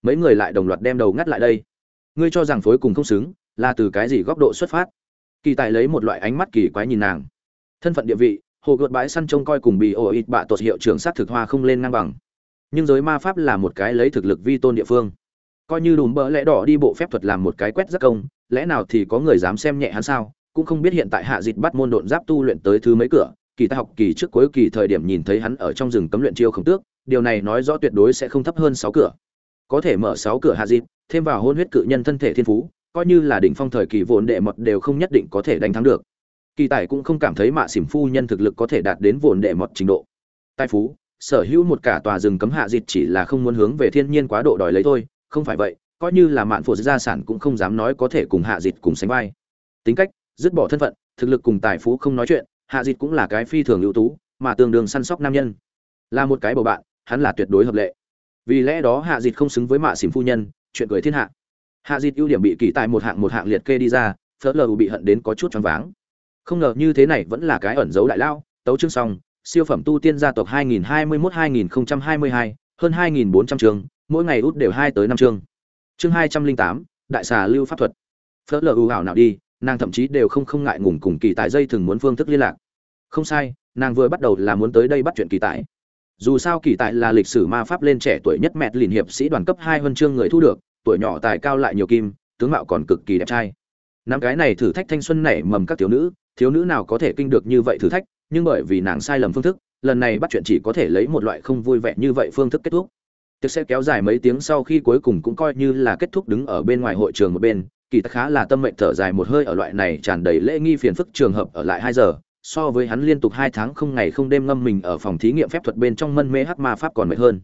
Mấy người lại đồng loạt đem đầu ngắt lại đây. Ngươi cho rằng phối cùng không xứng, là từ cái gì góc độ xuất phát? Kỳ tài lấy một loại ánh mắt kỳ quái nhìn nàng. Thân phận địa vị, hồ gợt bãi săn trông coi cùng bị ổ ít bạ tột hiệu trưởng sát thực hoa không lên ngang bằng. Nhưng giới ma pháp là một cái lấy thực lực vi tôn địa phương. Coi như đùm bỡ lẽ đỏ đi bộ phép thuật làm một cái quét rất công, lẽ nào thì có người dám xem nhẹ hắn sao? Cũng không biết hiện tại hạ dịch bắt môn độn giáp tu luyện tới thứ mấy cửa, kỳ ta học kỳ trước cuối kỳ thời điểm nhìn thấy hắn ở trong rừng cấm luyện chiêu không tước, điều này nói rõ tuyệt đối sẽ không thấp hơn sáu cửa. Có thể mở sáu cửa hạ dịch, thêm vào hôn huyết cự nhân thân thể thiên phú, coi như là đỉnh phong thời kỳ vốn đệ mật đều không nhất định có thể đánh thắng được. Kỳ tài cũng không cảm thấy mạ xỉm phu nhân thực lực có thể đạt đến vồn đệ mọt trình độ. Tài phú, sở hữu một cả tòa rừng cấm hạ dịt chỉ là không muốn hướng về thiên nhiên quá độ đòi lấy thôi, không phải vậy, coi như là mạn phụ gia sản cũng không dám nói có thể cùng hạ dịt cùng sánh vai. Tính cách dứt bỏ thân phận thực lực cùng tài phú không nói chuyện hạ dịt cũng là cái phi thường ưu tú mà tương đương săn sóc nam nhân. Là một cái bầu bạn hắn là tuyệt đối hợp lệ. Vì lẽ đó hạ dịt không xứng với mạ xỉm phu nhân chuyện cười thiên hạ. Hạ dịt ưu điểm bị kỳ tại một hạng một hạng liệt kê đi ra phớt lờ bị hận đến có chút choáng váng. Không ngờ như thế này vẫn là cái ẩn dấu đại lao tấu chương xong siêu phẩm tu tiên gia tộc 2021-2022, hơn 2.400 chương mỗi ngày út đều hai tới năm chương. Chương 208, đại xà lưu pháp thuật. Phớt lờ ưu hảo nào đi nàng thậm chí đều không không ngại ngùng cùng kỳ tại dây thường muốn phương thức liên lạc. Không sai, nàng vừa bắt đầu là muốn tới đây bắt chuyện kỳ tại dù sao kỳ tại là lịch sử ma pháp lên trẻ tuổi nhất mẹ liền hiệp sĩ đoàn cấp hai huân chương người thu được, tuổi nhỏ tài cao lại nhiều kim, tướng mạo còn cực kỳ đẹp trai. Năm cái này thử thách thanh xuân nảy mầm các thiếu nữ thiếu nữ nào có thể kinh được như vậy thử thách, nhưng bởi vì nàng sai lầm phương thức, lần này bắt chuyện chỉ có thể lấy một loại không vui vẻ như vậy phương thức kết thúc. Tiệc sẽ kéo dài mấy tiếng sau khi cuối cùng cũng coi như là kết thúc đứng ở bên ngoài hội trường một bên kỳ tắc khá là tâm mệnh thở dài một hơi ở loại này tràn đầy lễ nghi phiền phức trường hợp ở lại hai giờ so với hắn liên tục hai tháng không ngày không đêm ngâm mình ở phòng thí nghiệm phép thuật bên trong mân mê hắc ma pháp còn mệt hơn.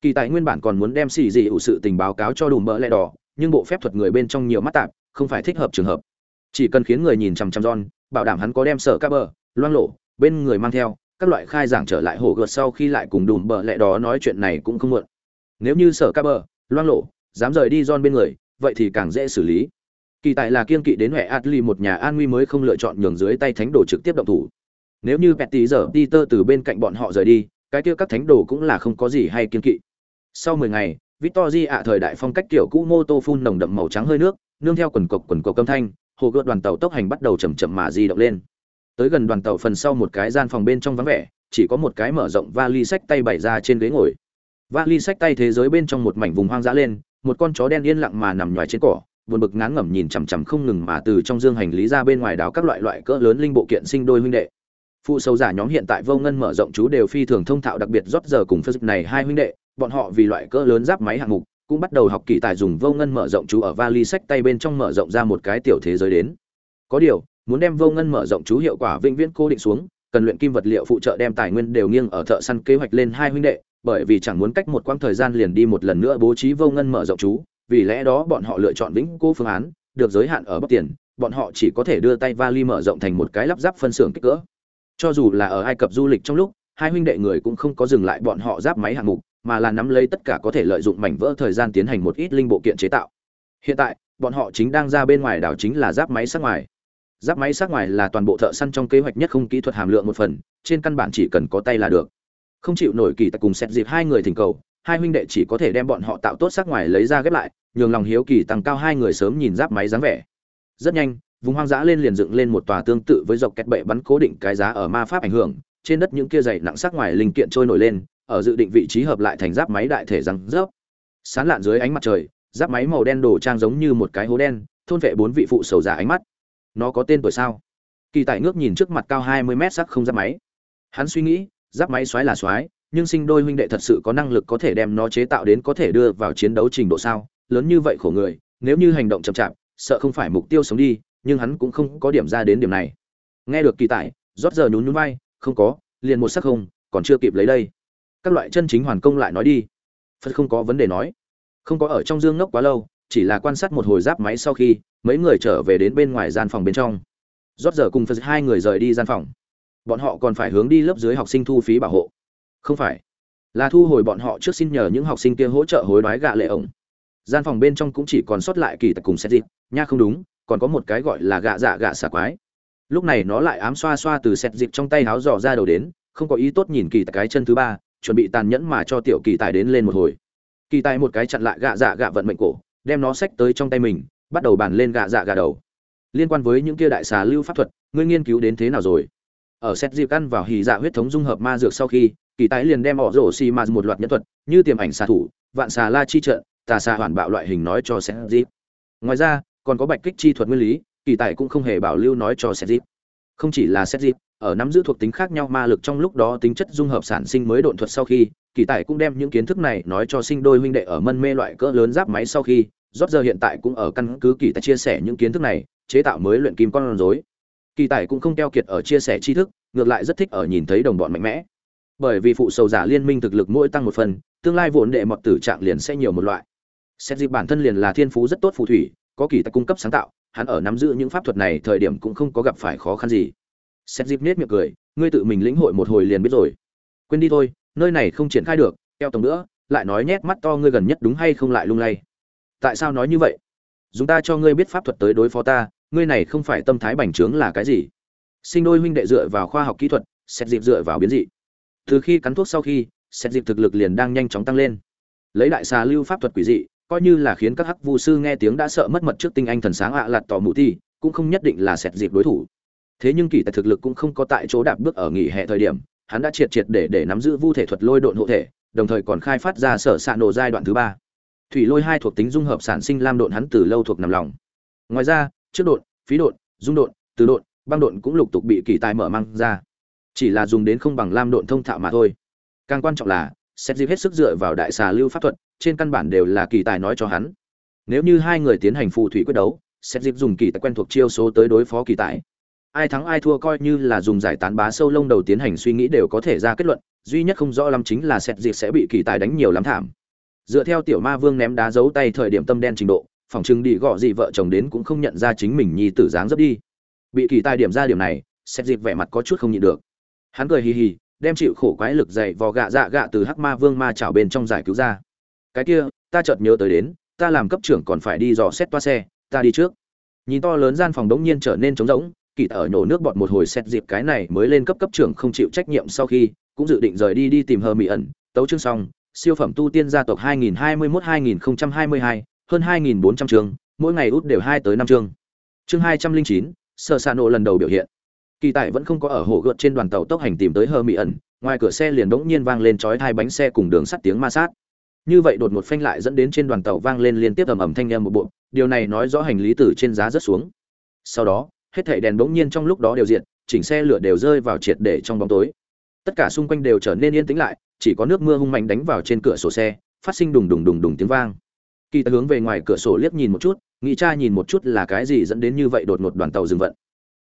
Kỳ tài nguyên bản còn muốn đem xì dị ủ sự tình báo cáo cho đủ mỡ lẹ đỏ nhưng bộ phép thuật người bên trong nhiều mắt tạp không phải thích hợp trường hợp. Chỉ cần khiến người nhìn chằm chằm John, bảo đảm hắn có đem sở các bờ loang lộ bên người mang theo các loại khai giảng trở lại hổ gợt sau khi lại cùng đùm bờ lẹ đó nói chuyện này cũng không muộn. Nếu như sở các bờ loang lộ dám rời đi John bên người vậy thì càng dễ xử lý kỳ tại là kiên kỵ đến huệ adli một nhà an nguy mới không lựa chọn nhường dưới tay thánh đồ trực tiếp động thủ. Nếu như petty giờ peter từ bên cạnh bọn họ rời đi, cái kia các thánh đồ cũng là không có gì hay kiên kỵ. Sau mười ngày, victory ạ thời đại phong cách kiểu cũ mô tô phun nồng đậm màu trắng hơi nước, nương theo quần cộc quần cộc âm thanh, hồ gợt đoàn tàu tốc hành bắt đầu chậm chậm mà di động lên. Tới gần đoàn tàu phần sau một cái gian phòng bên trong vắng vẻ, chỉ có một cái mở rộng vali sách tay bày ra trên ghế ngồi. Vali sách tay thế giới bên trong một mảnh vùng hoang dã lên, một con chó đen yên lặng mà nằm nhòi trên cỏ buồn bực ngán ngẩm nhìn chằm chằm không ngừng mà từ trong dương hành lý ra bên ngoài đào các loại loại cỡ lớn linh bộ kiện sinh đôi huynh đệ. Phụ sâu giả nhóm hiện tại vô ngân mở rộng chú đều phi thường thông thạo đặc biệt rót giờ cùng phật này hai huynh đệ, bọn họ vì loại cỡ lớn giáp máy hạng mục, cũng bắt đầu học kỳ tài dùng vô ngân mở rộng chú ở vali sách tay bên trong mở rộng ra một cái tiểu thế giới đến. Có điều, muốn đem vô ngân mở rộng chú hiệu quả vĩnh viễn cố định xuống, cần luyện kim vật liệu phụ trợ đem tài nguyên đều nghiêng ở thợ săn kế hoạch lên hai huynh đệ, bởi vì chẳng muốn cách một quãng thời gian liền đi một lần nữa bố trí vô ngân mở rộng chú vì lẽ đó bọn họ lựa chọn vĩnh cố phương án, được giới hạn ở bóc tiền, bọn họ chỉ có thể đưa tay vali mở rộng thành một cái lắp ráp phân xưởng kích cỡ. Cho dù là ở ai cập du lịch trong lúc, hai huynh đệ người cũng không có dừng lại bọn họ giáp máy hạng mục, mà là nắm lấy tất cả có thể lợi dụng mảnh vỡ thời gian tiến hành một ít linh bộ kiện chế tạo. Hiện tại, bọn họ chính đang ra bên ngoài đảo chính là giáp máy sát ngoài. Giáp máy sát ngoài là toàn bộ thợ săn trong kế hoạch nhất không kỹ thuật hàm lượng một phần, trên căn bản chỉ cần có tay là được. Không chịu nổi kỳ tại cùng xét dịp hai người thỉnh cầu hai huynh đệ chỉ có thể đem bọn họ tạo tốt sắc ngoài lấy ra ghép lại, nhường lòng hiếu kỳ tăng cao hai người sớm nhìn giáp máy dáng vẻ. Rất nhanh, vùng hoang dã lên liền dựng lên một tòa tương tự với dọc kẹt bệ bắn cố định cái giá ở ma pháp ảnh hưởng, trên đất những kia dày nặng sắc ngoài linh kiện trôi nổi lên, ở dự định vị trí hợp lại thành giáp máy đại thể răng rớp. Sán lạn dưới ánh mặt trời, giáp máy màu đen đổ trang giống như một cái hố đen, thôn vệ bốn vị phụ sầu giả ánh mắt. Nó có tên tuổi sao? Kỳ tại ngước nhìn trước mặt cao hai mươi mét sắc không giáp máy. Hắn suy nghĩ, giáp máy xoáy là xoáy nhưng sinh đôi huynh đệ thật sự có năng lực có thể đem nó chế tạo đến có thể đưa vào chiến đấu trình độ sao? Lớn như vậy khổ người nếu như hành động chậm chạp sợ không phải mục tiêu sống đi nhưng hắn cũng không có điểm ra đến điểm này. Nghe được kỳ tài, rót giờ nhún nhún vai không có liền một sắc không còn chưa kịp lấy đây. Các loại chân chính hoàn công lại nói đi. Phật không có vấn đề nói. Không có ở trong dương ngốc quá lâu chỉ là quan sát một hồi giáp máy sau khi mấy người trở về đến bên ngoài gian phòng bên trong. Rót giờ cùng phật hai người rời đi gian phòng. Bọn họ còn phải hướng đi lớp dưới học sinh thu phí bảo hộ không phải. Là thu hồi bọn họ trước xin nhờ những học sinh kia hỗ trợ hối đoái gạ lệ ổng. Gian phòng bên trong cũng chỉ còn sót lại kỳ tặc cùng xét dịp nha không đúng, còn có một cái gọi là gạ dạ gạ xà quái. Lúc này nó lại ám xoa xoa từ xét dịp trong tay háo dò ra đầu đến, không có ý tốt nhìn kỳ tặc cái chân thứ ba, chuẩn bị tàn nhẫn mà cho tiểu kỳ tài đến lên một hồi. Kỳ tài một cái chặn lại gạ dạ gạ vận mệnh cổ, đem nó xách tới trong tay mình, bắt đầu bàn lên gạ dạ gạ đầu. Liên quan với những kia đại xà lưu pháp thuật, ngươi nghiên cứu đến thế nào rồi? Ở xét dịp căn vào hì dạ huyết thống dung hợp ma dược sau khi kỳ tài liền đem ỏ rổ xì ma một loạt nhân thuật, như tiềm ảnh xà thủ, vạn xà la chi trận, tà xà hoàn bạo loại hình nói cho xét dịp ngoài ra, còn có bạch kích chi thuật nguyên lý, kỳ tài cũng không hề bảo lưu nói cho xét dịp không chỉ là xét dịp ở nắm giữ thuộc tính khác nhau ma lực trong lúc đó tính chất dung hợp sản sinh mới độn thuật sau khi, kỳ tài cũng đem những kiến thức này nói cho sinh đôi huynh đệ ở mân mê loại cỡ lớn giáp máy sau khi rót giờ hiện tại cũng ở căn cứ kỳ tài chia sẻ những kiến thức này, chế tạo mới luyện kim con rối. Kỳ tài cũng không keo kiệt ở chia sẻ tri thức, ngược lại rất thích ở nhìn thấy đồng bọn mạnh mẽ bởi vì phụ sầu giả liên minh thực lực mỗi tăng một phần, tương lai vốn đệ mọt tử trạng liền sẽ nhiều một loại. Xét dịp bản thân liền là thiên phú rất tốt phù thủy, có kỳ tài cung cấp sáng tạo, hắn ở nắm giữ những pháp thuật này thời điểm cũng không có gặp phải khó khăn gì. Xét dịp nết miệng cười, ngươi tự mình lĩnh hội một hồi liền biết rồi. Quên đi thôi, nơi này không triển khai được, keo tổng nữa, lại nói nhét mắt to ngươi gần nhất đúng hay không lại lung lay. Tại sao nói như vậy? Dùng ta cho ngươi biết pháp thuật tới đối phó ta, ngươi này không phải tâm thái bành trướng là cái gì? Sinh đôi huynh đệ dựa vào khoa học kỹ thuật, xét dịp dựa vào biến dị từ khi cắn thuốc sau khi, xét dịp thực lực liền đang nhanh chóng tăng lên. Lấy đại xà lưu pháp thuật quỷ dị, coi như là khiến các hắc vu sư nghe tiếng đã sợ mất mật trước tinh anh thần sáng ạ à lạt tỏ mụ ti cũng không nhất định là xét dịp đối thủ. Thế nhưng kỳ tài thực lực cũng không có tại chỗ đạp bước ở nghỉ hè thời điểm, hắn đã triệt triệt để để nắm giữ vu thể thuật lôi độn hộ thể, đồng thời còn khai phát ra sở xạ nổ giai đoạn thứ ba. Thủy lôi hai thuộc tính dung hợp sản sinh lam độn hắn từ lâu thuộc nằm lòng. Ngoài ra, trước độn, phí độn, dung độn, từ độn, băng độn cũng lục tục bị kỳ tài mở mang ra chỉ là dùng đến không bằng lam độn thông thạo mà thôi. Càng quan trọng là xét dịp hết sức dựa vào đại xà lưu pháp thuật, trên căn bản đều là kỳ tài nói cho hắn. Nếu như hai người tiến hành phù thủy quyết đấu xét dịp dùng kỳ tài quen thuộc chiêu số tới đối phó kỳ tài. Ai thắng ai thua coi như là dùng giải tán bá sâu lông đầu tiến hành suy nghĩ đều có thể ra kết luận, duy nhất không rõ lắm chính là xét dịp sẽ bị kỳ tài đánh nhiều lắm thảm. Dựa theo tiểu ma vương ném đá giấu tay thời điểm tâm đen trình độ, phòng chừng đi gọ gì vợ chồng đến cũng không nhận ra chính mình nhi tử dáng dấp đi. Bị kỳ tài điểm ra điểm này xét dịp vẻ mặt có chút không nhịn được hắn cười hì hì đem chịu khổ quái lực dày vò gạ dạ gạ từ hắc ma vương ma chảo bên trong giải cứu ra. Cái kia ta chợt nhớ tới đến ta làm cấp trưởng còn phải đi dò xét toa xe ta đi trước. Nhìn to lớn gian phòng đống nhiên trở nên trống rỗng kỳ ở nhổ nước bọt một hồi xét dịp cái này mới lên cấp cấp trưởng không chịu trách nhiệm sau khi cũng dự định rời đi đi tìm hờ mỹ ẩn tấu chương xong siêu phẩm tu tiên gia tộc 2021-2022, hơn 2.400 chương mỗi ngày út đều hai tới năm chương. Chương 209, sở xạ nộ lần đầu biểu hiện kỳ tại vẫn không có ở hồ gợt trên đoàn tàu tốc hành tìm tới hơ mỹ ẩn, ngoài cửa xe liền đống nhiên vang lên chói hai bánh xe cùng đường sắt tiếng ma sát. Như vậy đột một phanh lại dẫn đến trên đoàn tàu vang lên liên tiếp ầm ầm thanh âm một bộ, điều này nói rõ hành lý từ trên giá rất xuống. Sau đó, hết thảy đèn đỗng nhiên trong lúc đó đều diệt, chỉnh xe lửa đều rơi vào triệt để trong bóng tối. Tất cả xung quanh đều trở nên yên tĩnh lại, chỉ có nước mưa hung mạnh đánh vào trên cửa sổ xe, phát sinh đùng đùng đùng đùng tiếng vang. Kỳ ta hướng về ngoài cửa sổ liếc nhìn một chút, nghĩ cha nhìn một chút là cái gì dẫn đến như vậy đột ngột đoàn tàu dừng vận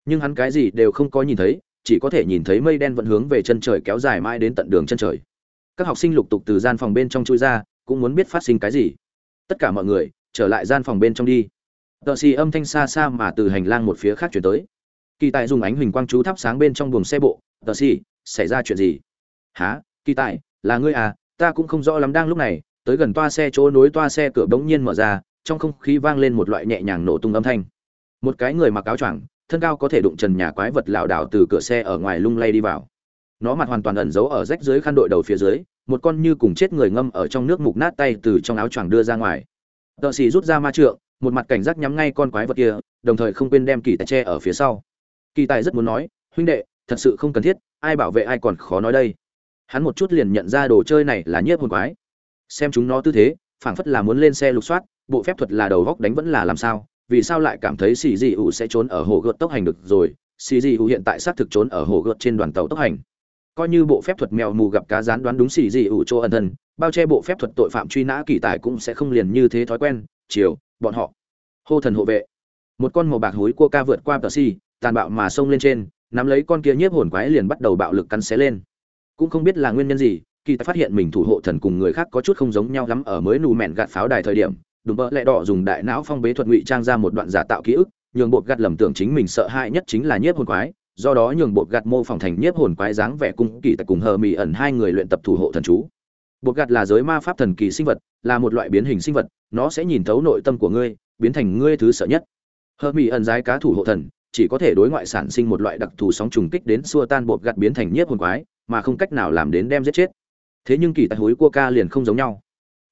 nhưng hắn cái gì đều không có nhìn thấy, chỉ có thể nhìn thấy mây đen vận hướng về chân trời kéo dài mãi đến tận đường chân trời. Các học sinh lục tục từ gian phòng bên trong chui ra, cũng muốn biết phát sinh cái gì. Tất cả mọi người, trở lại gian phòng bên trong đi. Tợ xì âm thanh xa xa mà từ hành lang một phía khác chuyển tới. Kỳ tài dùng ánh huỳnh quang chú thắp sáng bên trong buồng xe bộ. Tợ xì, xảy ra chuyện gì? Há kỳ tài, là ngươi à? Ta cũng không rõ lắm đang lúc này. Tới gần toa xe chỗ nối toa xe cửa bỗng nhiên mở ra, trong không khí vang lên một loại nhẹ nhàng nổ tung âm thanh. Một cái người mặc áo choàng thân cao có thể đụng trần nhà quái vật lảo đảo từ cửa xe ở ngoài lung lay đi vào. Nó mặt hoàn toàn ẩn giấu ở rách dưới khăn đội đầu phía dưới, một con như cùng chết người ngâm ở trong nước mục nát tay từ trong áo choàng đưa ra ngoài. Tợ xì rút ra ma trượng, một mặt cảnh giác nhắm ngay con quái vật kia, đồng thời không quên đem kỳ tài tre ở phía sau. Kỳ tài rất muốn nói, huynh đệ, thật sự không cần thiết, ai bảo vệ ai còn khó nói đây. Hắn một chút liền nhận ra đồ chơi này là nhiếp hồn quái. Xem chúng nó tư thế, phảng phất là muốn lên xe lục soát, bộ phép thuật là đầu góc đánh vẫn là làm sao vì sao lại cảm thấy xì dị ủ sẽ trốn ở hồ gợt tốc hành được rồi? Xì dị ủ hiện tại xác thực trốn ở hồ gợt trên đoàn tàu tốc hành. Coi như bộ phép thuật mèo mù gặp cá rán đoán đúng xì dị ủ chỗ ẩn thân, bao che bộ phép thuật tội phạm truy nã kỳ tài cũng sẽ không liền như thế thói quen. Chiều, bọn họ. Hô thần hộ vệ. Một con màu bạc hối cua ca vượt qua tờ xi tàn bạo mà xông lên trên, nắm lấy con kia nhiếp hồn quái liền bắt đầu bạo lực cắn xé lên. Cũng không biết là nguyên nhân gì, kỳ tài phát hiện mình thủ hộ thần cùng người khác có chút không giống nhau lắm ở mới nù mẹn gạt pháo đài thời điểm đùm bỡ lẹ đỏ dùng đại não phong bế thuật ngụy trang ra một đoạn giả tạo ký ức, nhường bột gạt lầm tưởng chính mình sợ hãi nhất chính là nhiếp hồn quái, do đó nhường bột gạt mô phỏng thành nhiếp hồn quái dáng vẻ cung kỳ tại cùng hờ mỹ ẩn hai người luyện tập thủ hộ thần chú. Bột gạt là giới ma pháp thần kỳ sinh vật, là một loại biến hình sinh vật, nó sẽ nhìn thấu nội tâm của ngươi, biến thành ngươi thứ sợ nhất. Hờ mỹ ẩn giái cá thủ hộ thần, chỉ có thể đối ngoại sản sinh một loại đặc thù sóng trùng kích đến xua tan bột gạt biến thành nhiếp hồn quái, mà không cách nào làm đến đem giết chết. Thế nhưng kỳ tại hối cua ca liền không giống nhau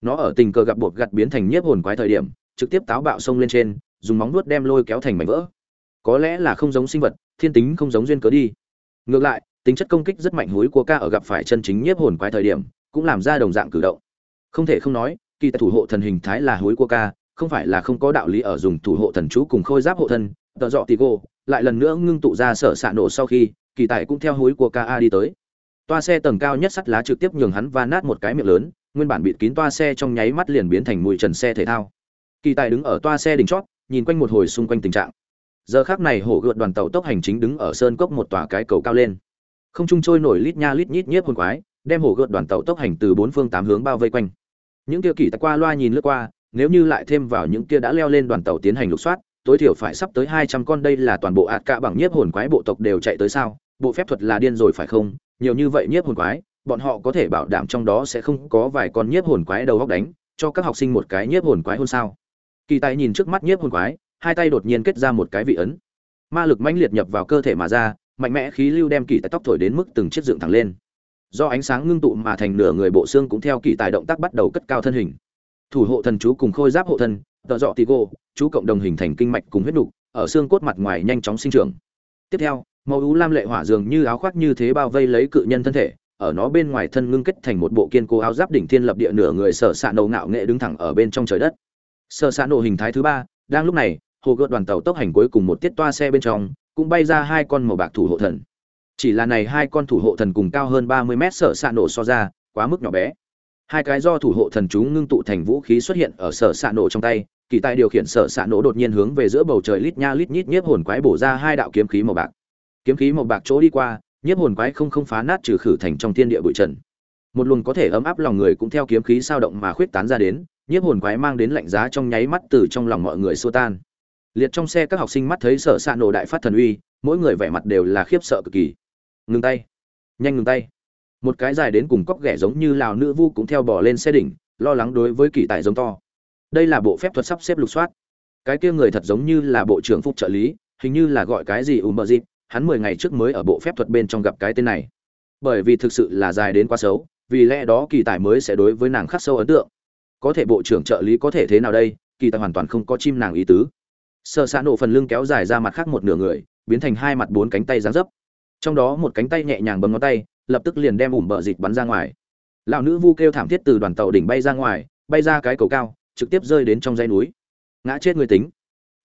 nó ở tình cờ gặp bột gặt biến thành nhiếp hồn quái thời điểm, trực tiếp táo bạo xông lên trên, dùng móng nuốt đem lôi kéo thành mảnh vỡ. Có lẽ là không giống sinh vật, thiên tính không giống duyên cớ đi. Ngược lại, tính chất công kích rất mạnh hối của ca ở gặp phải chân chính nhiếp hồn quái thời điểm, cũng làm ra đồng dạng cử động. Không thể không nói, kỳ tại thủ hộ thần hình thái là hối của ca, không phải là không có đạo lý ở dùng thủ hộ thần chú cùng khôi giáp hộ thân, tợ dọ tì cô lại lần nữa ngưng tụ ra sở xạ nổ sau khi, kỳ tài cũng theo hối của ca a đi tới. Toa xe tầng cao nhất sắt lá trực tiếp nhường hắn va nát một cái miệng lớn nguyên bản bịt kín toa xe trong nháy mắt liền biến thành mùi trần xe thể thao. Kỳ tài đứng ở toa xe đỉnh chót, nhìn quanh một hồi xung quanh tình trạng. Giờ khác này hổ gợt đoàn tàu tốc hành chính đứng ở sơn cốc một tòa cái cầu cao lên. Không trung trôi nổi lít nha lít nhít nhiếp hồn quái, đem hổ gợt đoàn tàu tốc hành từ bốn phương tám hướng bao vây quanh. Những kia kỳ tài qua loa nhìn lướt qua, nếu như lại thêm vào những kia đã leo lên đoàn tàu tiến hành lục soát, tối thiểu phải sắp tới hai trăm con đây là toàn bộ ạt cả bằng nhiếp hồn quái bộ tộc đều chạy tới sao? Bộ phép thuật là điên rồi phải không? Nhiều như vậy nhiếp hồn quái bọn họ có thể bảo đảm trong đó sẽ không có vài con nhiếp hồn quái đầu góc đánh, cho các học sinh một cái nhiếp hồn quái hôn sao. Kỳ tài nhìn trước mắt nhiếp hồn quái, hai tay đột nhiên kết ra một cái vị ấn. Ma lực mãnh liệt nhập vào cơ thể mà ra, mạnh mẽ khí lưu đem kỳ tài tóc thổi đến mức từng chiếc dựng thẳng lên. Do ánh sáng ngưng tụ mà thành nửa người bộ xương cũng theo kỳ tài động tác bắt đầu cất cao thân hình. Thủ hộ thần chú cùng khôi giáp hộ thân, tợ dọ tì cô chú cộng đồng hình thành kinh mạch cùng huyết đục ở xương cốt mặt ngoài nhanh chóng sinh trưởng. Tiếp theo, màu ú lam lệ hỏa dường như áo khoác như thế bao vây lấy cự nhân thân thể ở nó bên ngoài thân ngưng kết thành một bộ kiên cố áo giáp đỉnh thiên lập địa nửa người sở s ạ nổ ngạo nghệ đứng thẳng ở bên trong trời đất. Sở s ạ nổ hình thái thứ ba, đang lúc này, hồ gợt đoàn tàu tốc hành cuối cùng một tiết toa xe bên trong, cũng bay ra hai con màu bạc thủ hộ thần. Chỉ là này hai con thủ hộ thần cùng cao hơn ba mươi mét sở s ạ nổ so ra, quá mức nhỏ bé. Hai cái do thủ hộ thần chú ngưng tụ thành vũ khí xuất hiện ở sở s ạ nổ trong tay, kỳ tài điều khiển sở s ạ nổ đột nhiên hướng về giữa bầu trời lít nha lít nhít nhiếp hồn quái bổ ra hai đạo kiếm khí màu bạc. Kiếm khí màu bạc chỗ đi qua nhiếp hồn quái không không phá nát trừ khử thành trong thiên địa bụi trần. Một luồng có thể ấm áp lòng người cũng theo kiếm khí sao động mà khuyết tán ra đến, nhiếp hồn quái mang đến lạnh giá trong nháy mắt từ trong lòng mọi người xua tan. Liệt trong xe các học sinh mắt thấy sở s ạ nổ đại phát thần uy, mỗi người vẻ mặt đều là khiếp sợ cực kỳ. Ngừng tay. Nhanh ngừng tay. Một cái dài đến cùng cóc ghẻ giống như lào nữ vu cũng theo bỏ lên xe đỉnh, lo lắng đối với kỳ tài giống to. Đây là bộ phép thuật sắp xếp lục soát. Cái kia người thật giống như là bộ trưởng phúc trợ lý, hình như là gọi cái gì ùm bờ dịp hắn mười ngày trước mới ở bộ phép thuật bên trong gặp cái tên này. Bởi vì thực sự là dài đến quá xấu, vì lẽ đó kỳ tài mới sẽ đối với nàng khắc sâu ấn tượng. Có thể bộ trưởng trợ lý có thể thế nào đây, kỳ tài hoàn toàn không có chim nàng ý tứ. Sợ xạ nổ phần lưng kéo dài ra mặt khác một nửa người, biến thành hai mặt bốn cánh tay dáng dấp. Trong đó một cánh tay nhẹ nhàng bấm ngón tay, lập tức liền đem ủm bờ dịch bắn ra ngoài. Lão nữ vu kêu thảm thiết từ đoàn tàu đỉnh bay ra ngoài, bay ra cái cầu cao, trực tiếp rơi đến trong dãy núi. Ngã chết người tính.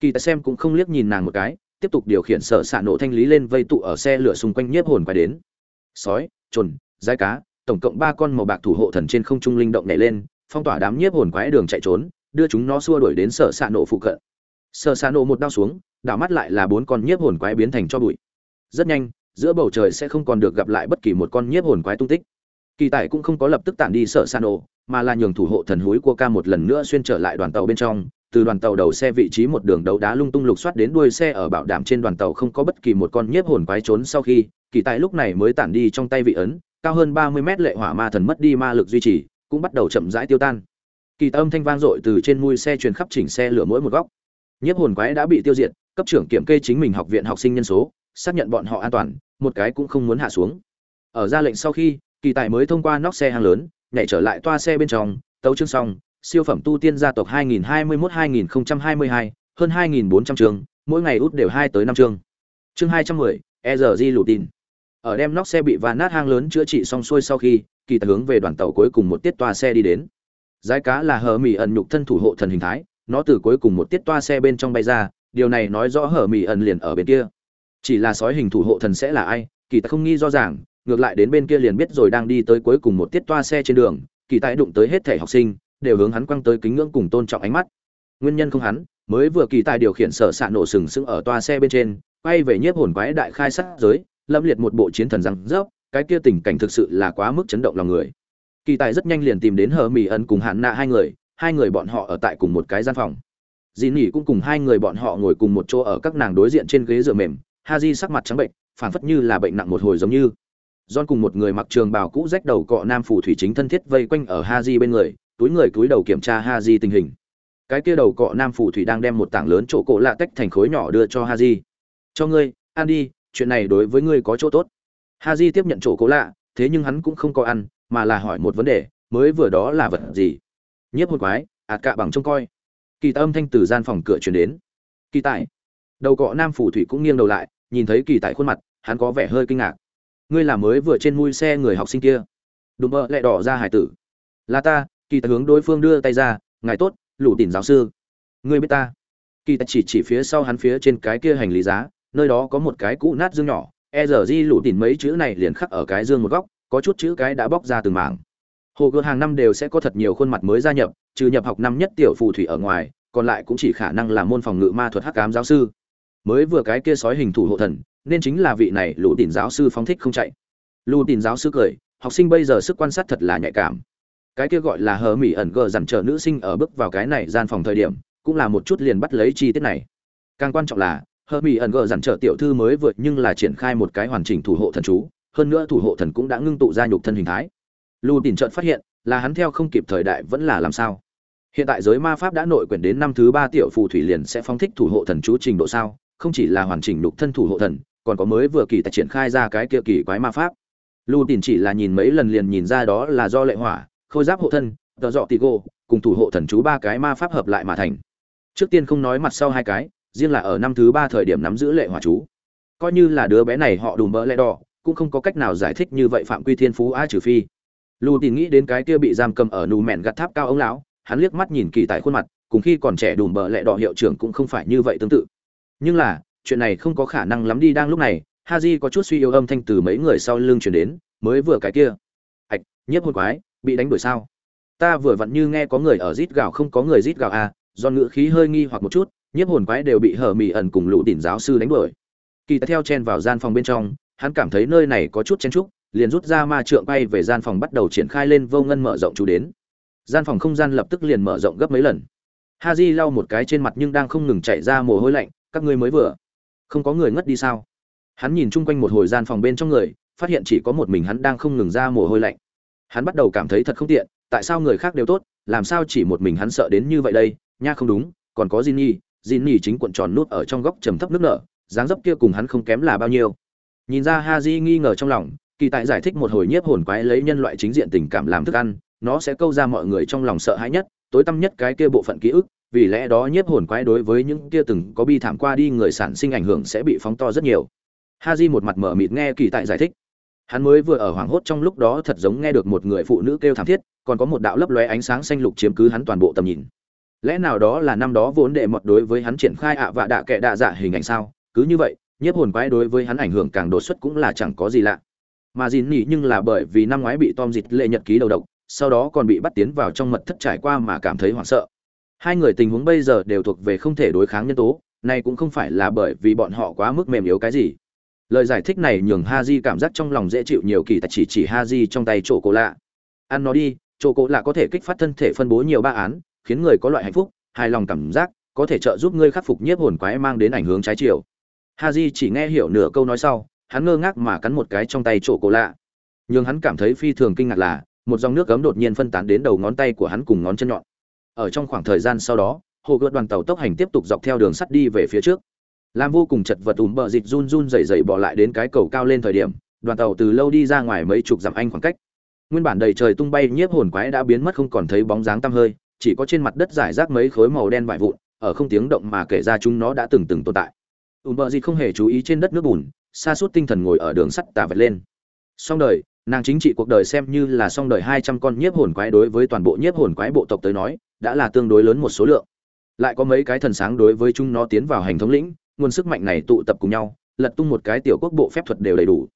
Kỳ tài xem cũng không liếc nhìn nàng một cái tiếp tục điều khiển sở xạ nổ thanh lý lên vây tụ ở xe lửa xung quanh nhiếp hồn quay đến. Sói, trồn dai cá, tổng cộng ba con màu bạc thủ hộ thần trên không trung linh động nhảy lên, phong tỏa đám nhiếp hồn quái đường chạy trốn, đưa chúng nó xua đuổi đến sở xạ nổ phụ cận. Sở xạ nổ một đao xuống, đảo mắt lại là bốn con nhiếp hồn quái biến thành cho bụi. Rất nhanh, giữa bầu trời sẽ không còn được gặp lại bất kỳ một con nhiếp hồn quái tung tích. Kỳ tài cũng không có lập tức tản đi sở xạ nổ, mà là nhường thủ hộ thần hối của ca một lần nữa xuyên trở lại đoàn tàu bên trong từ đoàn tàu đầu xe vị trí một đường đấu đá lung tung lục soát đến đuôi xe ở bảo đảm trên đoàn tàu không có bất kỳ một con nhiếp hồn quái trốn sau khi, kỳ tài lúc này mới tản đi trong tay vị ấn, cao hơn ba mươi mét lệ hỏa ma thần mất đi ma lực duy trì, cũng bắt đầu chậm rãi tiêu tan. Kỳ tài âm thanh vang dội từ trên mui xe truyền khắp chỉnh xe lửa mỗi một góc. Nhiếp hồn quái đã bị tiêu diệt, cấp trưởng kiểm kê chính mình học viện học sinh nhân số, xác nhận bọn họ an toàn, một cái cũng không muốn hạ xuống. Ở ra lệnh sau khi, kỳ tài mới thông qua nóc xe hàng lớn, nhảy trở lại toa xe bên trong, tấu chương xong siêu phẩm tu tiên gia tộc 2021-2022, hơn 2.400 chương, mỗi ngày út đều hai tới năm chương. Chương 210, EZG lù tin. Ở đem nóc xe bị va nát hang lớn chữa trị xong xuôi sau khi, kỳ tài hướng về đoàn tàu cuối cùng một tiết toa xe đi đến. Giái cá là hở mỉ ẩn nhục thân thủ hộ thần hình thái, nó từ cuối cùng một tiết toa xe bên trong bay ra, điều này nói rõ hở mỉ ẩn liền ở bên kia. Chỉ là sói hình thủ hộ thần sẽ là ai, kỳ tài không nghi do rằng, ngược lại đến bên kia liền biết rồi đang đi tới cuối cùng một tiết toa xe trên đường, kỳ tài đụng tới hết thể học sinh, đều hướng hắn quăng tới kính ngưỡng cùng tôn trọng ánh mắt. Nguyên nhân không hắn mới vừa kỳ tài điều khiển sở xạ nổ sừng sững ở toa xe bên trên quay về nhiếp hồn quái đại khai sát giới lâm liệt một bộ chiến thần răng rớp cái kia tình cảnh thực sự là quá mức chấn động lòng người. Kỳ tài rất nhanh liền tìm đến hờ mỹ ẩn cùng hạn nạ hai người hai người bọn họ ở tại cùng một cái gian phòng. Dì nỉ cũng cùng hai người bọn họ ngồi cùng một chỗ ở các nàng đối diện trên ghế dựa mềm ha di sắc mặt trắng bệnh phản phất như là bệnh nặng một hồi giống như. John cùng một người mặc trường bào cũ rách đầu cọ nam phủ thủy chính thân thiết vây quanh ở Haji bên người, túi người túi đầu kiểm tra ha di tình hình. Cái kia đầu cọ nam phù thủy đang đem một tảng lớn chỗ cổ lạ tách thành khối nhỏ đưa cho ha di "Cho ngươi, ăn đi, chuyện này đối với ngươi có chỗ tốt." ha di tiếp nhận chỗ cổ lạ, thế nhưng hắn cũng không có ăn, mà là hỏi một vấn đề, mới vừa đó là vật gì? Nhiếp hồn quái, ạt cạ bằng trông coi. Kỳ Tài âm thanh từ gian phòng cửa truyền đến. "Kỳ Tài." Đầu cọ nam phù thủy cũng nghiêng đầu lại, nhìn thấy Kỳ Tài khuôn mặt, hắn có vẻ hơi kinh ngạc. "Ngươi là mới vừa trên mui xe người học sinh kia?" Đùm bơ lẹ đỏ ra hải tử. "Là ta, kỳ tài hướng đối phương đưa tay ra, ngài tốt, lũ tỉn giáo sư. Ngươi biết ta? Kỳ tài chỉ chỉ phía sau hắn phía trên cái kia hành lý giá, nơi đó có một cái cũ nát dương nhỏ. E rờ di lũ tỉn mấy chữ này liền khắc ở cái dương một góc, có chút chữ cái đã bóc ra từng mảng. Hồ gươm hàng năm đều sẽ có thật nhiều khuôn mặt mới gia nhập, trừ nhập học năm nhất tiểu phù thủy ở ngoài, còn lại cũng chỉ khả năng là môn phòng ngự ma thuật hắc ám giáo sư. Mới vừa cái kia sói hình thủ hộ thần, nên chính là vị này lũ tỉn giáo sư phóng thích không chạy. Lũ tỉn giáo sư cười, học sinh bây giờ sức quan sát thật là nhạy cảm cái kia gọi là hờ mỹ ẩn gờ dằn trở nữ sinh ở bước vào cái này gian phòng thời điểm, cũng là một chút liền bắt lấy chi tiết này. Càng quan trọng là, hờ mỹ ẩn gờ dằn trở tiểu thư mới vượt nhưng là triển khai một cái hoàn chỉnh thủ hộ thần chú, hơn nữa thủ hộ thần cũng đã ngưng tụ ra nhục thân hình thái. Lưu tìm trợn phát hiện, là hắn theo không kịp thời đại vẫn là làm sao? Hiện tại giới ma pháp đã nội quyển đến năm thứ ba tiểu phù thủy liền sẽ phóng thích thủ hộ thần chú trình độ sao? Không chỉ là hoàn chỉnh nhục thân thủ hộ thần, còn có mới vừa kỳ tài triển khai ra cái kia kỳ quái ma pháp. Lưu tìm chỉ là nhìn mấy lần liền nhìn ra đó là do lệ hỏa khôi giáp hộ thân tờ dọ tị gô cùng thủ hộ thần chú ba cái ma pháp hợp lại mà thành. Trước tiên không nói mặt sau hai cái riêng là ở năm thứ ba thời điểm nắm giữ lệ hỏa chú. Coi như là đứa bé này họ đùm bỡ lẽ đỏ cũng không có cách nào giải thích như vậy phạm quy thiên phú a trừ phi. Lù tìm nghĩ đến cái kia bị giam cầm ở nù mẹn gặt tháp cao ông lão hắn liếc mắt nhìn kỳ tại khuôn mặt cùng khi còn trẻ đùm bỡ lẽ đỏ hiệu trưởng cũng không phải như vậy tương tự. Nhưng là chuyện này không có khả năng lắm đi đang lúc này Haji có chút suy yếu âm thanh từ mấy người sau lưng truyền đến, mới vừa cái kia. ạch nhiếp hồn quái, bị đánh đuổi sao? Ta vừa vặn như nghe có người ở rít gào không có người rít gào à, do ngữ khí hơi nghi hoặc một chút, nhiếp hồn quái đều bị hở mị ẩn cùng lũ đỉnh giáo sư đánh đuổi. Kỳ ta theo chen vào gian phòng bên trong, hắn cảm thấy nơi này có chút chen chúc, liền rút ra ma trượng bay về gian phòng bắt đầu triển khai lên vô ngân mở rộng chú đến. Gian phòng không gian lập tức liền mở rộng gấp mấy lần. Haji lau một cái trên mặt nhưng đang không ngừng chảy ra mồ hôi lạnh, các ngươi mới vừa, không có người ngất đi sao? Hắn nhìn chung quanh một hồi gian phòng bên trong người, phát hiện chỉ có một mình hắn đang không ngừng ra mồ hôi lạnh. Hắn bắt đầu cảm thấy thật không tiện, tại sao người khác đều tốt, làm sao chỉ một mình hắn sợ đến như vậy đây? Nha không đúng, còn có Jinny, Jinny chính cuộn tròn nút ở trong góc trầm thấp nước nở, dáng dấp kia cùng hắn không kém là bao nhiêu. Nhìn ra Haji nghi ngờ trong lòng, kỳ tại giải thích một hồi nhiếp hồn quái lấy nhân loại chính diện tình cảm làm thức ăn, nó sẽ câu ra mọi người trong lòng sợ hãi nhất, tối tâm nhất cái kia bộ phận ký ức, vì lẽ đó nhiếp hồn quái đối với những kia từng có bi thảm qua đi người sản sinh ảnh hưởng sẽ bị phóng to rất nhiều ha j một mặt mở mịt nghe kỳ tại giải thích hắn mới vừa ở hoảng hốt trong lúc đó thật giống nghe được một người phụ nữ kêu thảm thiết, còn có một đạo lấp lóe ánh sáng xanh lục chiếm cứ hắn toàn bộ tầm nhìn. Lẽ nào đó là năm đó vốn đệ mọt đối với hắn triển khai ạ vạ đạ kệ đạ dạ hình ảnh sao? Cứ như vậy, nhiếp hồn quái đối với hắn ảnh hưởng càng đột xuất cũng là chẳng có gì lạ. Mà dìn nỉ nhưng là bởi vì năm ngoái bị tom dịch lệ nhật ký đầu độc, sau đó còn bị bắt tiến vào trong mật thất trải qua mà cảm thấy hoảng sợ. Hai người tình huống bây giờ đều thuộc về không thể đối kháng nhân tố này cũng không phải là bởi vì bọn họ quá mức mềm yếu cái gì lời giải thích này nhường ha di cảm giác trong lòng dễ chịu nhiều kỳ tại chỉ chỉ ha di trong tay chỗ cổ lạ ăn nó đi chỗ cổ lạ có thể kích phát thân thể phân bố nhiều ba án, khiến người có loại hạnh phúc, hài lòng cảm giác, có thể trợ giúp ngươi khắc phục nhiếp hồn quái mang đến ảnh hướng trái chiều. Ha di chỉ nghe hiểu nửa câu nói sau, hắn ngơ ngác mà cắn một cái trong tay chỗ cổ lạ nhường hắn cảm thấy phi thường kinh ngạc là, một dòng nước cấm đột nhiên phân tán đến đầu ngón tay của hắn cùng ngón chân nhọn. Ở trong khoảng thời gian sau đó, hồ gợt đoàn tàu tốc hành tiếp tục dọc theo đường sắt đi về phía trước làm vô cùng chật vật ùm bờ dịch run run rẩy rẩy bỏ lại đến cái cầu cao lên thời điểm, đoàn tàu từ lâu đi ra ngoài mấy chục dặm anh khoảng cách. Nguyên bản đầy trời tung bay nhiếp hồn quái đã biến mất không còn thấy bóng dáng tăm hơi, chỉ có trên mặt đất giải rác mấy khối màu đen vải vụn, ở không tiếng động mà kể ra chúng nó đã từng từng tồn tại. Ùm bờ dịch không hề chú ý trên đất nước bùn xa suốt tinh thần ngồi ở đường sắt tà vật lên. Xong đời, nàng chính trị cuộc đời xem như là xong đời hai trăm con nhiếp hồn quái đối với toàn bộ nhiếp hồn quái bộ tộc tới nói, đã là tương đối lớn một số lượng. Lại có mấy cái thần sáng đối với chúng nó tiến vào hành thống lĩnh nguồn sức mạnh này tụ tập cùng nhau, lật tung một cái tiểu quốc bộ phép thuật đều đầy đủ.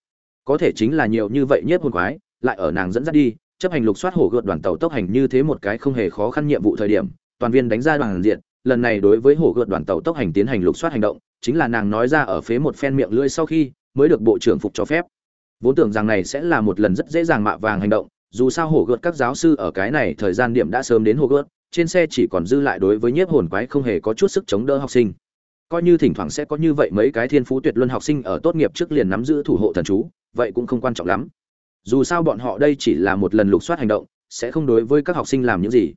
Có thể chính là nhiều như vậy nhất hồn quái, lại ở nàng dẫn dắt đi, chấp hành lục soát hổ gợt đoàn tàu tốc hành như thế một cái không hề khó khăn nhiệm vụ thời điểm, toàn viên đánh ra đoàn diện, lần này đối với hổ gợt đoàn tàu tốc hành tiến hành lục soát hành động, chính là nàng nói ra ở phế một phen miệng lưỡi sau khi, mới được bộ trưởng phục cho phép. Vốn tưởng rằng này sẽ là một lần rất dễ dàng mạ vàng hành động, dù sao hổ gợt các giáo sư ở cái này thời gian điểm đã sớm đến hổ gợt, trên xe chỉ còn dư lại đối với nhiếp hồn quái không hề có chút sức chống đỡ học sinh coi như thỉnh thoảng sẽ có như vậy mấy cái thiên phú tuyệt luân học sinh ở tốt nghiệp trước liền nắm giữ thủ hộ thần chú, vậy cũng không quan trọng lắm. Dù sao bọn họ đây chỉ là một lần lục soát hành động, sẽ không đối với các học sinh làm những gì.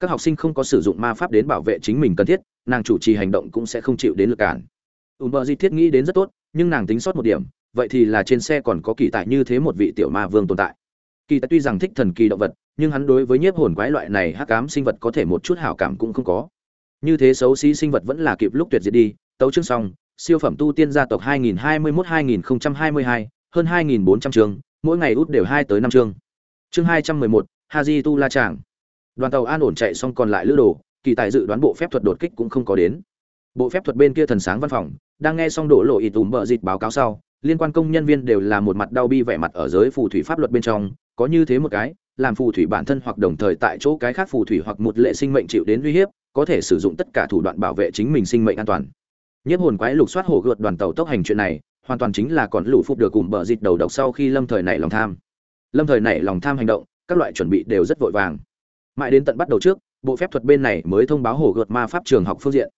Các học sinh không có sử dụng ma pháp đến bảo vệ chính mình cần thiết, nàng chủ trì hành động cũng sẽ không chịu đến lực cản. Ùm bờ di thiết nghĩ đến rất tốt, nhưng nàng tính sót một điểm, vậy thì là trên xe còn có kỳ tại như thế một vị tiểu ma vương tồn tại. Kỳ tại tuy rằng thích thần kỳ động vật, nhưng hắn đối với nhiếp hồn quái loại này hắc ám sinh vật có thể một chút hảo cảm cũng không có như thế xấu xí sinh vật vẫn là kịp lúc tuyệt diệt đi. Tấu chương xong siêu phẩm tu tiên gia tộc 2021-2022, hơn 2.400 trường mỗi ngày út đều hai tới năm chương. Chương 211, haji tu la tràng đoàn tàu an ổn chạy xong còn lại lữ đồ kỳ tài dự đoán bộ phép thuật đột kích cũng không có đến. Bộ phép thuật bên kia thần sáng văn phòng đang nghe xong đổ lộ ít ùm bợ dịt báo cáo sau liên quan công nhân viên đều là một mặt đau bi vẻ mặt ở giới phù thủy pháp luật bên trong có như thế một cái làm phù thủy bản thân hoặc đồng thời tại chỗ cái khác phù thủy hoặc một lệ sinh mệnh chịu đến uy hiếp có thể sử dụng tất cả thủ đoạn bảo vệ chính mình sinh mệnh an toàn. Nhiếp hồn quái lục soát hổ gợt đoàn tàu tốc hành chuyện này, hoàn toàn chính là còn lũ phục được cùng bờ dịch đầu độc sau khi lâm thời nảy lòng tham. Lâm thời nảy lòng tham hành động, các loại chuẩn bị đều rất vội vàng. Mãi đến tận bắt đầu trước, bộ phép thuật bên này mới thông báo hổ gợt ma pháp trường học phương diện.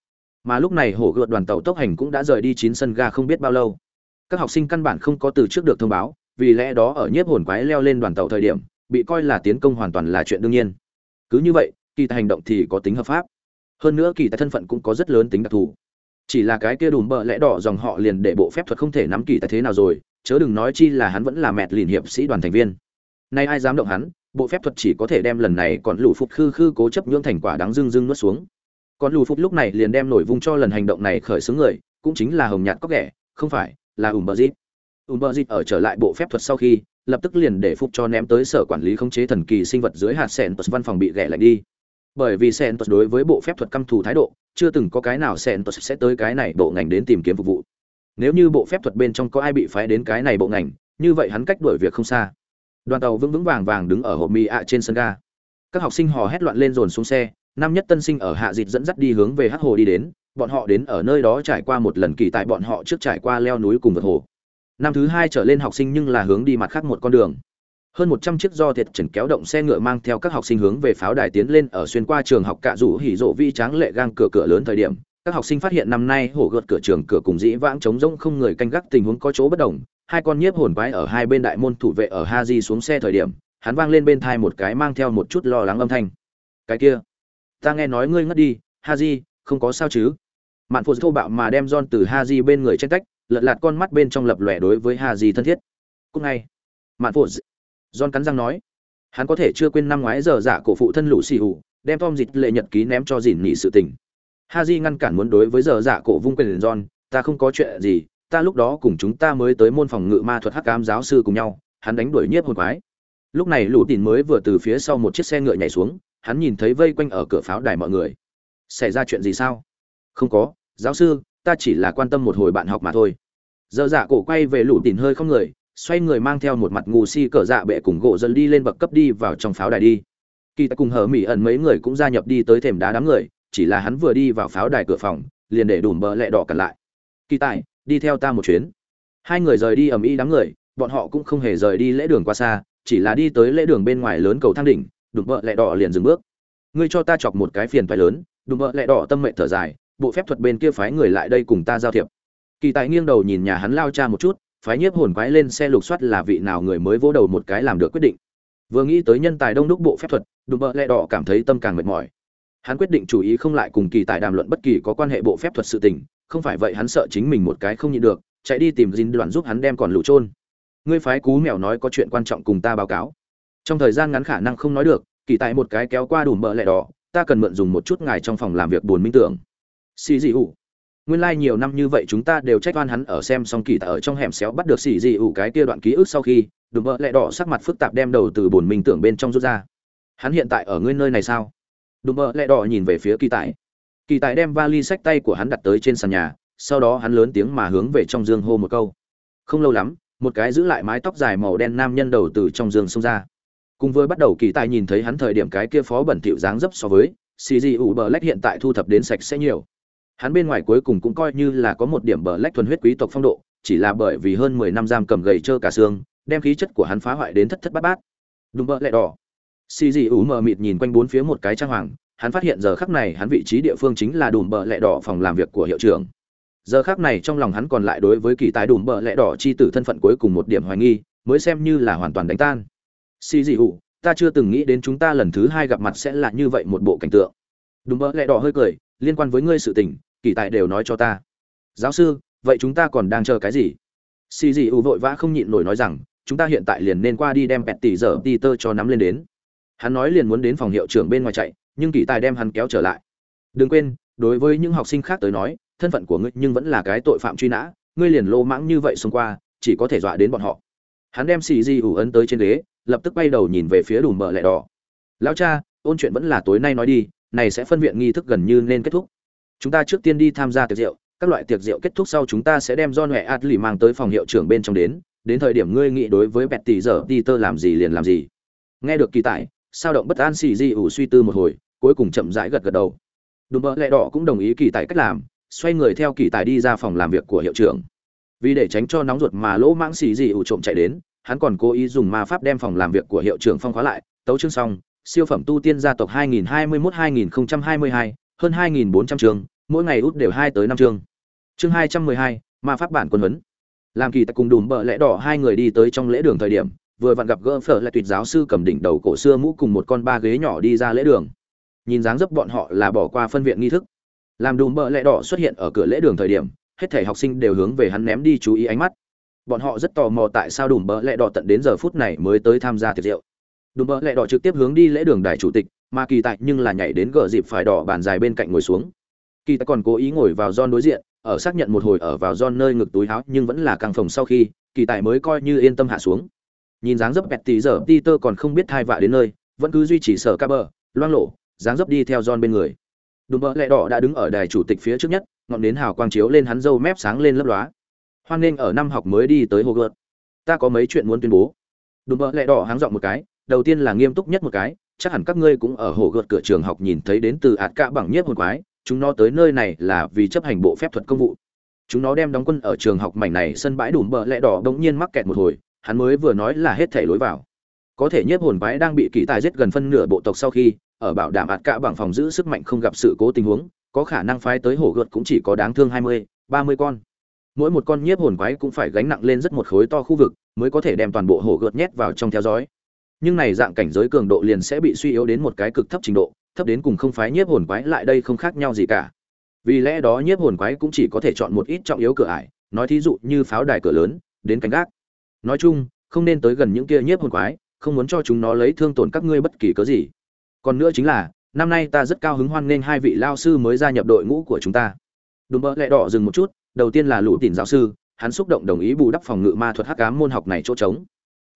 Mà lúc này hổ gợt đoàn tàu tốc hành cũng đã rời đi chín sân ga không biết bao lâu. Các học sinh căn bản không có từ trước được thông báo, vì lẽ đó ở nhiếp hồn quái leo lên đoàn tàu thời điểm, bị coi là tiến công hoàn toàn là chuyện đương nhiên. Cứ như vậy, kỳ hành động thì có tính hợp pháp hơn nữa kỳ tài thân phận cũng có rất lớn tính đặc thù. Chỉ là cái kia đùm bợ lẽ đỏ dòng họ liền để bộ phép thuật không thể nắm kỳ tài thế nào rồi, chớ đừng nói chi là hắn vẫn là mẹt liền hiệp sĩ đoàn thành viên. Nay ai dám động hắn, bộ phép thuật chỉ có thể đem lần này còn lù phục khư khư cố chấp nhưỡng thành quả đáng dưng dưng nuốt xuống. Còn lù phục lúc này liền đem nổi vung cho lần hành động này khởi xướng người, cũng chính là hồng nhạt có ghẻ, không phải, là ùm bờ dịp. Ùm bờ dịp ở trở lại bộ phép thuật sau khi, lập tức liền để phục cho ném tới sở quản lý khống chế thần kỳ sinh vật dưới hạt sẹn văn phòng bị ghẻ lạnh đi bởi vì sẹn đối với bộ phép thuật căm thù thái độ, chưa từng có cái nào sẹn sẽ tới cái này bộ ngành đến tìm kiếm phục vụ. Nếu như bộ phép thuật bên trong có ai bị phái đến cái này bộ ngành, như vậy hắn cách đuổi việc không xa. Đoàn tàu vững vững vàng vàng đứng ở hộp mì ạ trên sân ga. Các học sinh hò hét loạn lên dồn xuống xe, năm nhất tân sinh ở hạ dịch dẫn dắt đi hướng về hắc hồ đi đến, bọn họ đến ở nơi đó trải qua một lần kỳ tại bọn họ trước trải qua leo núi cùng vượt hồ. Năm thứ hai trở lên học sinh nhưng là hướng đi mặt khác một con đường hơn một trăm chiếc do thiệt trần kéo động xe ngựa mang theo các học sinh hướng về pháo đài tiến lên ở xuyên qua trường học cạ rủ hỉ rộ vi tráng lệ gang cửa cửa lớn thời điểm, các học sinh phát hiện năm nay hổ gợt cửa trường cửa cùng dĩ vãng trống rỗng không người canh gác tình huống có chỗ bất đồng. Hai con nhiếp hồn quái ở hai bên đại môn thủ vệ ở ha di xuống xe thời điểm, hắn vang lên bên thai một cái mang theo một chút lo lắng âm thanh. Cái kia, ta nghe nói ngươi ngất đi, ha di, không có sao chứ? Mạn phụ thô bạo mà đem John từ ha di bên người tranh tách, lật lạt con mắt bên trong lập lòe đối với ha di thân thiết. Cúc ngay. Mạn phụ John cắn răng nói, hắn có thể chưa quên năm ngoái giờ dạ cổ phụ thân lũ xì hủ, đem tom dịch lệ nhật ký ném cho dìn nhị sự tình. Haji ngăn cản muốn đối với giờ dạ cổ vung quyền John, ta không có chuyện gì, ta lúc đó cùng chúng ta mới tới môn phòng ngự ma thuật hắc ám giáo sư cùng nhau, hắn đánh đuổi nhiếp hồn quái. Lúc này lũ tỉn mới vừa từ phía sau một chiếc xe ngựa nhảy xuống, hắn nhìn thấy vây quanh ở cửa pháo đài mọi người. Xảy ra chuyện gì sao? Không có, giáo sư, ta chỉ là quan tâm một hồi bạn học mà thôi. Giờ dạ cổ quay về lũ tỉn hơi không người xoay người mang theo một mặt ngu si cờ dạ bệ cùng gỗ dần đi lên bậc cấp đi vào trong pháo đài đi. Kỳ tại cùng hở mỹ ẩn mấy người cũng gia nhập đi tới thềm đá đám người, chỉ là hắn vừa đi vào pháo đài cửa phòng, liền để đùm bờ lẹ đỏ cặn lại. Kỳ tài đi theo ta một chuyến. Hai người rời đi ầm ĩ đám người, bọn họ cũng không hề rời đi lễ đường qua xa, chỉ là đi tới lễ đường bên ngoài lớn cầu thang đỉnh, đùm bờ lẹ đỏ liền dừng bước. Ngươi cho ta chọc một cái phiền phải lớn, đùm bờ lẹ đỏ tâm mệnh thở dài, bộ phép thuật bên kia phái người lại đây cùng ta giao thiệp. Kỳ tài nghiêng đầu nhìn nhà hắn lao cha một chút phái nhiếp hồn quái lên xe lục soát là vị nào người mới vỗ đầu một cái làm được quyết định. Vừa nghĩ tới nhân tài đông đúc bộ phép thuật, đùm bợ lẹ đỏ cảm thấy tâm càng mệt mỏi. Hắn quyết định chủ ý không lại cùng kỳ tài đàm luận bất kỳ có quan hệ bộ phép thuật sự tình, không phải vậy hắn sợ chính mình một cái không nhịn được, chạy đi tìm dinh đoàn giúp hắn đem còn lũ trôn ngươi phái cú mèo nói có chuyện quan trọng cùng ta báo cáo. Trong thời gian ngắn khả năng không nói được, kỳ tài một cái kéo qua đùm bợ lẹ đỏ, ta cần mượn dùng một chút ngài trong phòng làm việc buồn minh tưởng. Xì dị ủ nguyên lai like nhiều năm như vậy chúng ta đều trách oan hắn ở xem xong kỳ tại ở trong hẻm xéo bắt được xì dị ủ cái kia đoạn ký ức sau khi, đùm bợ lẹ đỏ sắc mặt phức tạp đem đầu từ buồn mình tưởng bên trong rút ra. Hắn hiện tại ở ngươi nơi này sao? Đùm bợ lẹ đỏ nhìn về phía kỳ tại. kỳ tại đem vali sách tay của hắn đặt tới trên sàn nhà, sau đó hắn lớn tiếng mà hướng về trong giường hô một câu. Không lâu lắm, một cái giữ lại mái tóc dài màu đen nam nhân đầu từ trong giường xông ra. Cùng với bắt đầu kỳ tài nhìn thấy hắn thời điểm cái kia phó bẩn thịu dáng dấp so với, xì dị ủ bờ lách hiện tại thu thập đến sạch sẽ nhiều hắn bên ngoài cuối cùng cũng coi như là có một điểm bờ lách thuần huyết quý tộc phong độ, chỉ là bởi vì hơn mười năm giam cầm gầy trơ cả xương, đem khí chất của hắn phá hoại đến thất thất bát bát. Đúng bờ lẹ đỏ. Xì dị ủ mờ mịt nhìn quanh bốn phía một cái trang hoàng, hắn phát hiện giờ khắc này hắn vị trí địa phương chính là đùm bờ lẹ đỏ phòng làm việc của hiệu trưởng. Giờ khắc này trong lòng hắn còn lại đối với kỳ tài đùm bờ lẹ đỏ chi tử thân phận cuối cùng một điểm hoài nghi, mới xem như là hoàn toàn đánh tan. Xì dị ủ, ta chưa từng nghĩ đến chúng ta lần thứ hai gặp mặt sẽ là như vậy một bộ cảnh tượng. Đùm bờ lẹ đỏ hơi cười, liên quan với ngươi sự tình kỳ tài đều nói cho ta. Giáo sư, vậy chúng ta còn đang chờ cái gì? Xì dị ủ vội vã không nhịn nổi nói rằng, chúng ta hiện tại liền nên qua đi đem pẹt tỷ giờ đi tơ cho nắm lên đến. Hắn nói liền muốn đến phòng hiệu trưởng bên ngoài chạy, nhưng kỳ tài đem hắn kéo trở lại. Đừng quên, đối với những học sinh khác tới nói, thân phận của ngươi nhưng vẫn là cái tội phạm truy nã, ngươi liền lô mãng như vậy xông qua, chỉ có thể dọa đến bọn họ. Hắn đem xì di ủ ấn tới trên ghế, lập tức bay đầu nhìn về phía đùm bờ lẹ đỏ. Lão cha, ôn chuyện vẫn là tối nay nói đi, này sẽ phân viện nghi thức gần như nên kết thúc chúng ta trước tiên đi tham gia tiệc rượu các loại tiệc rượu kết thúc sau chúng ta sẽ đem do huệ adli mang tới phòng hiệu trưởng bên trong đến đến thời điểm ngươi nghĩ đối với bẹt tỷ giờ đi tơ làm gì liền làm gì. Nghe được kỳ tại sao động bất an xì di ủ suy tư một hồi cuối cùng chậm rãi gật gật đầu. Đùm bỡ lẹ đỏ cũng đồng ý kỳ tại cách làm xoay người theo kỳ tài đi ra phòng làm việc của hiệu trưởng. Vì để tránh cho nóng ruột mà lỗ mãng xì gì ủ trộm chạy đến hắn còn cố ý dùng ma pháp đem phòng làm việc của hiệu trưởng phong khóa lại. Tấu chương xong siêu phẩm tu tiên gia tộc 2021-2022, hơn 2.400 chương mỗi ngày út đều hai tới năm chương. Chương 212, ma pháp bản quân huấn. Làm kỳ tại cùng đùm bợ lẽ đỏ hai người đi tới trong lễ đường thời điểm vừa vặn gặp gỡ phở lại tuyệt giáo sư cầm đỉnh đầu cổ xưa mũ cùng một con ba ghế nhỏ đi ra lễ đường. Nhìn dáng dấp bọn họ là bỏ qua phân viện nghi thức. Làm đùm bợ lẽ đỏ xuất hiện ở cửa lễ đường thời điểm hết thảy học sinh đều hướng về hắn ném đi chú ý ánh mắt. Bọn họ rất tò mò tại sao đùm bợ lẽ đỏ tận đến giờ phút này mới tới tham gia tiệc rượu. Đùm bợ lẽ đỏ trực tiếp hướng đi lễ đường đại chủ tịch mà kỳ tại nhưng là nhảy đến gờ dịp phải đỏ bàn dài bên cạnh ngồi xuống. Kỳ tại còn cố ý ngồi vào John đối diện, ở xác nhận một hồi ở vào John nơi ngực túi áo, nhưng vẫn là căng phòng sau khi, kỳ tại mới coi như yên tâm hạ xuống. Nhìn dáng dấp bẹt tí giờ, Peter còn không biết thai vạ đến nơi, vẫn cứ duy trì sở ca bờ, loang lộ dáng dấp đi theo John bên người. Đùm bỡ lẹ đỏ đã đứng ở đài chủ tịch phía trước nhất, ngọn nến hào quang chiếu lên hắn râu mép sáng lên lấp lóa. Hoan nghênh ở năm học mới đi tới hồ gợt ta có mấy chuyện muốn tuyên bố. Đùm bỡ lẹ đỏ háng dọn một cái, đầu tiên là nghiêm túc nhất một cái chắc hẳn các ngươi cũng ở hồ gợt cửa trường học nhìn thấy đến từ ạt cạ bằng nhiếp hồn quái, chúng nó tới nơi này là vì chấp hành bộ phép thuật công vụ. Chúng nó đem đóng quân ở trường học mảnh này sân bãi đùm bờ lẽ đỏ đống nhiên mắc kẹt một hồi, hắn mới vừa nói là hết thể lối vào. Có thể nhiếp hồn quái đang bị kỳ tài giết gần phân nửa bộ tộc sau khi, ở bảo đảm ạt cạ bằng phòng giữ sức mạnh không gặp sự cố tình huống, có khả năng phái tới hổ gợt cũng chỉ có đáng thương hai mươi, ba mươi con. Mỗi một con nhiếp hồn quái cũng phải gánh nặng lên rất một khối to khu vực, mới có thể đem toàn bộ hổ gợt nhét vào trong theo dõi nhưng này dạng cảnh giới cường độ liền sẽ bị suy yếu đến một cái cực thấp trình độ, thấp đến cùng không phái nhiếp hồn quái lại đây không khác nhau gì cả. Vì lẽ đó nhiếp hồn quái cũng chỉ có thể chọn một ít trọng yếu cửa ải, nói thí dụ như pháo đài cửa lớn, đến cánh gác. Nói chung, không nên tới gần những kia nhiếp hồn quái, không muốn cho chúng nó lấy thương tổn các ngươi bất kỳ cớ gì. Còn nữa chính là, năm nay ta rất cao hứng hoan nghênh hai vị lao sư mới gia nhập đội ngũ của chúng ta. Đùm bơ lẹ đỏ dừng một chút, đầu tiên là lũ tìm giáo sư, hắn xúc động đồng ý bù đắp phòng ngự ma thuật hắc ám môn học này chỗ trống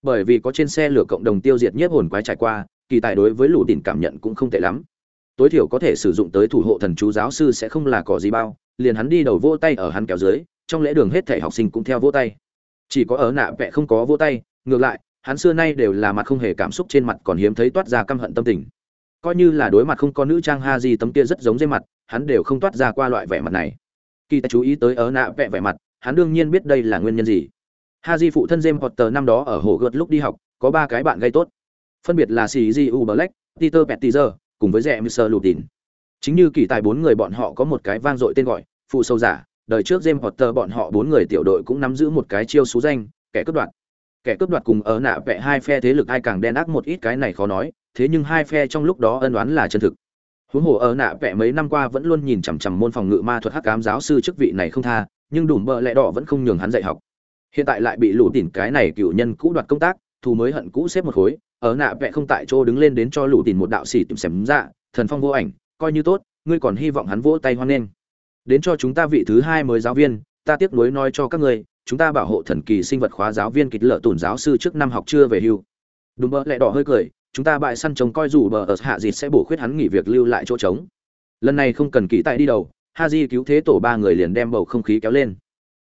bởi vì có trên xe lửa cộng đồng tiêu diệt nhiếp hồn quái trải qua, kỳ tài đối với lũ đỉnh cảm nhận cũng không tệ lắm. Tối thiểu có thể sử dụng tới thủ hộ thần chú giáo sư sẽ không là có gì bao, liền hắn đi đầu vỗ tay ở hắn kéo dưới, trong lễ đường hết thể học sinh cũng theo vỗ tay. Chỉ có ở nạ vẽ không có vỗ tay, ngược lại, hắn xưa nay đều là mặt không hề cảm xúc trên mặt còn hiếm thấy toát ra căm hận tâm tình. Coi như là đối mặt không có nữ trang ha di tấm kia rất giống dây mặt, hắn đều không toát ra qua loại vẻ mặt này. Kỳ ta chú ý tới ở nạ vẽ vẻ mặt, hắn đương nhiên biết đây là nguyên nhân gì ha di phụ thân james potter năm đó ở hồ gợt lúc đi học, có ba cái bạn gây tốt. Phân biệt là sĩ di u black, peter pettiger, cùng với rẻ mr lutin chính như kỳ tài bốn người bọn họ có một cái vang dội tên gọi, phụ sâu giả, đời trước james potter bọn họ bốn người tiểu đội cũng nắm giữ một cái chiêu số danh, kẻ cướp đoạt. Kẻ cướp đoạt cùng ở nạ vẽ hai phe thế lực ai càng đen ác một ít cái này khó nói, thế nhưng hai phe trong lúc đó ân đoán là chân thực. Huống hồ ở nạ vẽ mấy năm qua vẫn luôn nhìn chằm chằm môn phòng ngự ma thuật hắc ám giáo sư chức vị này không tha, nhưng đủ bợ lẽ đỏ vẫn không nhường hắn dạy học hiện tại lại bị lũ tỉn cái này cựu nhân cũ đoạt công tác, thù mới hận cũ xếp một khối, ở nạ vẽ không tại chỗ đứng lên đến cho lũ tỉn một đạo sĩ tìm xém dạ thần phong vô ảnh, coi như tốt, ngươi còn hy vọng hắn vỗ tay hoan nghênh. Đến cho chúng ta vị thứ hai mới giáo viên, ta tiếc nuối nói cho các ngươi, chúng ta bảo hộ thần kỳ sinh vật khóa giáo viên kịch lợ tổn giáo sư trước năm học chưa về hưu. Đúng bỡ lẽ đỏ hơi cười, chúng ta bại săn trông coi dù bờ ở hạ dịt sẽ bổ khuyết hắn nghỉ việc lưu lại chỗ trống. Lần này không cần kỳ tại đi đầu ha di cứu thế tổ ba người liền đem bầu không khí kéo lên.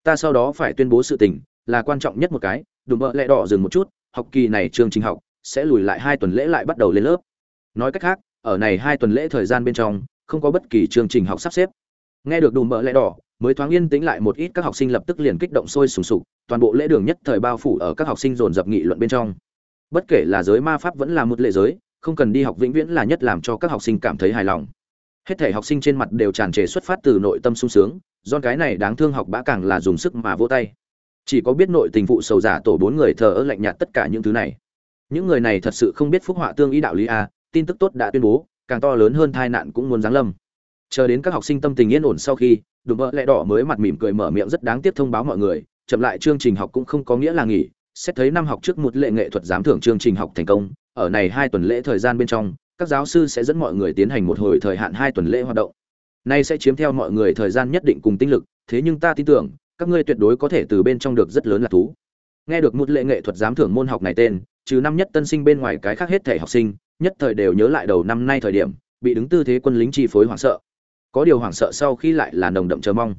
Ta sau đó phải tuyên bố sự tình là quan trọng nhất một cái, đùm bợ lẹ đỏ dừng một chút, học kỳ này chương trình học sẽ lùi lại hai tuần lễ lại bắt đầu lên lớp. Nói cách khác, ở này hai tuần lễ thời gian bên trong, không có bất kỳ chương trình học sắp xếp. Nghe được đùm bợ lẹ đỏ, mới thoáng yên tĩnh lại một ít các học sinh lập tức liền kích động sôi sùng sục, toàn bộ lễ đường nhất thời bao phủ ở các học sinh dồn dập nghị luận bên trong. Bất kể là giới ma pháp vẫn là một lệ giới, không cần đi học vĩnh viễn là nhất làm cho các học sinh cảm thấy hài lòng. Hết thể học sinh trên mặt đều tràn trề xuất phát từ nội tâm sung sướng, do cái này đáng thương học bã càng là dùng sức mà vỗ tay chỉ có biết nội tình phụ sầu giả tổ bốn người thờ ơ lạnh nhạt tất cả những thứ này. Những người này thật sự không biết phúc họa tương ý đạo lý a, tin tức tốt đã tuyên bố, càng to lớn hơn tai nạn cũng muốn giáng lâm. Chờ đến các học sinh tâm tình yên ổn sau khi, đùm bỡ lẹ đỏ mới mặt mỉm cười mở miệng rất đáng tiếc thông báo mọi người, chậm lại chương trình học cũng không có nghĩa là nghỉ. Xét thấy năm học trước một lệ nghệ thuật giám thưởng chương trình học thành công, ở này hai tuần lễ thời gian bên trong, các giáo sư sẽ dẫn mọi người tiến hành một hồi thời hạn hai tuần lễ hoạt động. Nay sẽ chiếm theo mọi người thời gian nhất định cùng tinh lực, thế nhưng ta tin tưởng các ngươi tuyệt đối có thể từ bên trong được rất lớn là thú. Nghe được một lệ nghệ thuật giám thưởng môn học này tên, trừ năm nhất tân sinh bên ngoài cái khác hết thể học sinh, nhất thời đều nhớ lại đầu năm nay thời điểm, bị đứng tư thế quân lính chi phối hoảng sợ. Có điều hoảng sợ sau khi lại là nồng đậm chờ mong.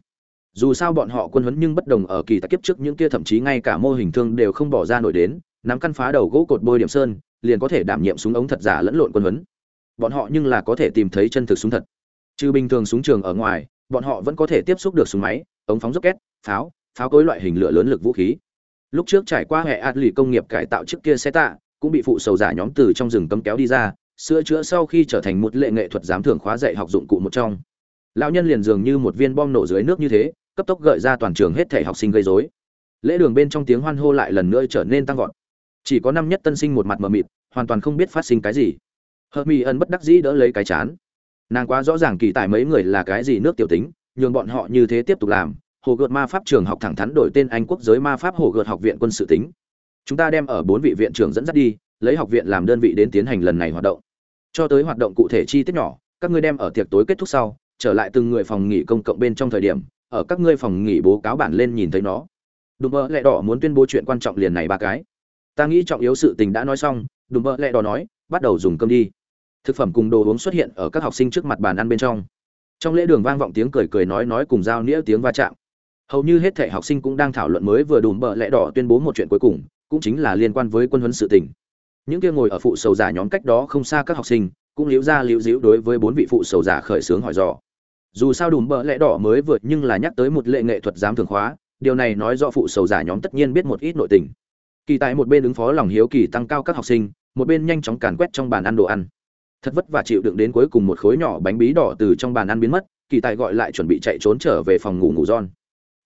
Dù sao bọn họ quân huấn nhưng bất đồng ở kỳ tài kiếp trước những kia thậm chí ngay cả mô hình thương đều không bỏ ra nổi đến, nắm căn phá đầu gỗ cột bôi điểm sơn, liền có thể đảm nhiệm súng ống thật giả lẫn lộn quân huấn. Bọn họ nhưng là có thể tìm thấy chân thực súng thật. Trừ bình thường súng trường ở ngoài, bọn họ vẫn có thể tiếp xúc được súng máy, ống phóng rocket pháo pháo cối loại hình lửa lớn lực vũ khí. Lúc trước trải qua hệ ạt lì công nghiệp cải tạo trước kia xe tạ, cũng bị phụ sầu giả nhóm từ trong rừng cấm kéo đi ra, sửa chữa sau khi trở thành một lệ nghệ thuật giám thưởng khóa dạy học dụng cụ một trong. Lão nhân liền dường như một viên bom nổ dưới nước như thế, cấp tốc gợi ra toàn trường hết thể học sinh gây rối. Lễ đường bên trong tiếng hoan hô lại lần nữa trở nên tăng vọt. Chỉ có năm nhất tân sinh một mặt mờ mịt, hoàn toàn không biết phát sinh cái gì. Hợp mỹ ân bất đắc dĩ đỡ lấy cái chán. Nàng quá rõ ràng kỳ tài mấy người là cái gì nước tiểu tính, nhường bọn họ như thế tiếp tục làm hồ gợt ma pháp trường học thẳng thắn đổi tên anh quốc giới ma pháp hồ gợt học viện quân sự tính. Chúng ta đem ở bốn vị viện trưởng dẫn dắt đi, lấy học viện làm đơn vị đến tiến hành lần này hoạt động. Cho tới hoạt động cụ thể chi tiết nhỏ, các ngươi đem ở tiệc tối kết thúc sau, trở lại từng người phòng nghỉ công cộng bên trong thời điểm, ở các ngươi phòng nghỉ bố cáo bản lên nhìn thấy nó. Đùm bơ lẹ đỏ muốn tuyên bố chuyện quan trọng liền này ba cái. Ta nghĩ trọng yếu sự tình đã nói xong, đùm bơ lẹ đỏ nói, bắt đầu dùng cơm đi. Thực phẩm cùng đồ uống xuất hiện ở các học sinh trước mặt bàn ăn bên trong. Trong lễ đường vang vọng tiếng cười cười nói nói cùng giao nghĩa tiếng va chạm hầu như hết thể học sinh cũng đang thảo luận mới vừa đùm bợ lẽ đỏ tuyên bố một chuyện cuối cùng, cũng chính là liên quan với quân huấn sự tình. Những kia ngồi ở phụ sầu giả nhóm cách đó không xa các học sinh, cũng liễu ra liễu diễu đối với bốn vị phụ sầu giả khởi xướng hỏi dò. Dù sao đùm bợ lẽ đỏ mới vượt nhưng là nhắc tới một lệ nghệ thuật giám thường khóa, điều này nói do phụ sầu giả nhóm tất nhiên biết một ít nội tình. Kỳ tại một bên ứng phó lòng hiếu kỳ tăng cao các học sinh, một bên nhanh chóng càn quét trong bàn ăn đồ ăn. Thật vất vả chịu đựng đến cuối cùng một khối nhỏ bánh bí đỏ từ trong bàn ăn biến mất, kỳ tài gọi lại chuẩn bị chạy trốn trở về phòng ngủ ngủ giòn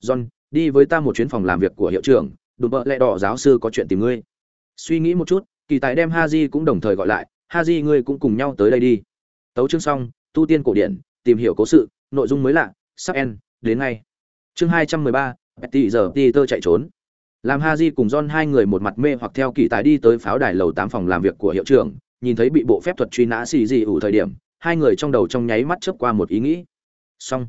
john, đi với ta một chuyến phòng làm việc của hiệu trưởng, đùm bợ lẽ đỏ giáo sư có chuyện tìm ngươi. Suy nghĩ một chút, kỳ tài đem ha di cũng đồng thời gọi lại ha di ngươi cũng cùng nhau tới đây đi. Tấu chương xong, tu tiên cổ điển, tìm hiểu cố sự, nội dung mới lạ, sắp en đến ngay. Chương hai trăm mười ba, petty giờ peter chạy trốn. Làm ha di cùng john hai người một mặt mê hoặc theo kỳ tài đi tới pháo đài lầu tám phòng làm việc của hiệu trưởng, nhìn thấy bị bộ phép thuật truy nã xì gì ủ thời điểm, hai người trong đầu trong nháy mắt chớp qua một ý nghĩ. Xong.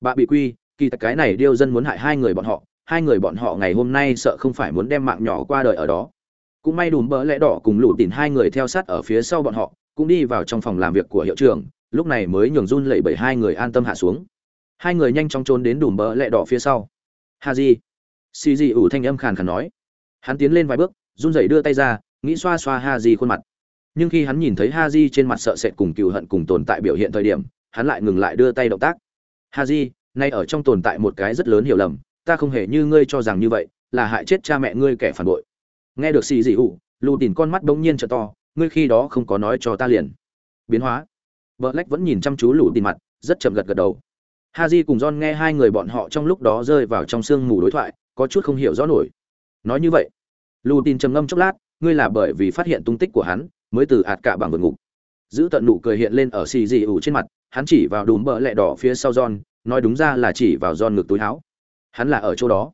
Bà bị quy kỳ thật cái này điêu dân muốn hại hai người bọn họ, hai người bọn họ ngày hôm nay sợ không phải muốn đem mạng nhỏ qua đời ở đó. Cũng may đùm bỡ lẽ đỏ cùng lũ tìm hai người theo sát ở phía sau bọn họ, cũng đi vào trong phòng làm việc của hiệu trưởng, lúc này mới nhường run lẩy bẩy hai người an tâm hạ xuống. Hai người nhanh chóng trốn đến đùm bỡ lẽ đỏ phía sau. Ha di xì dị ủ thanh âm khàn khàn nói. Hắn tiến lên vài bước, run rẩy đưa tay ra, nghĩ xoa xoa ha di khuôn mặt. Nhưng khi hắn nhìn thấy ha di trên mặt sợ sệt cùng cựu hận cùng tồn tại biểu hiện thời điểm, hắn lại ngừng lại đưa tay động tác. Ha di nay ở trong tồn tại một cái rất lớn hiểu lầm, ta không hề như ngươi cho rằng như vậy, là hại chết cha mẹ ngươi kẻ phản bội. Nghe được xì dị ủ lù tìm con mắt bỗng nhiên trợ to, ngươi khi đó không có nói cho ta liền. Biến hóa. Vợ lách vẫn nhìn chăm chú lù tìm mặt, rất chậm gật gật đầu. Ha di cùng john nghe hai người bọn họ trong lúc đó rơi vào trong sương mù đối thoại, có chút không hiểu rõ nổi. Nói như vậy, lù tìm trầm ngâm chốc lát, ngươi là bởi vì phát hiện tung tích của hắn, mới từ ạt cả bằng vượt ngục. Giữ tận nụ cười hiện lên ở xì dị ủ trên mặt, hắn chỉ vào đùm bờ lẹ đỏ phía sau john nói đúng ra là chỉ vào john ngực túi áo. Hắn là ở chỗ đó.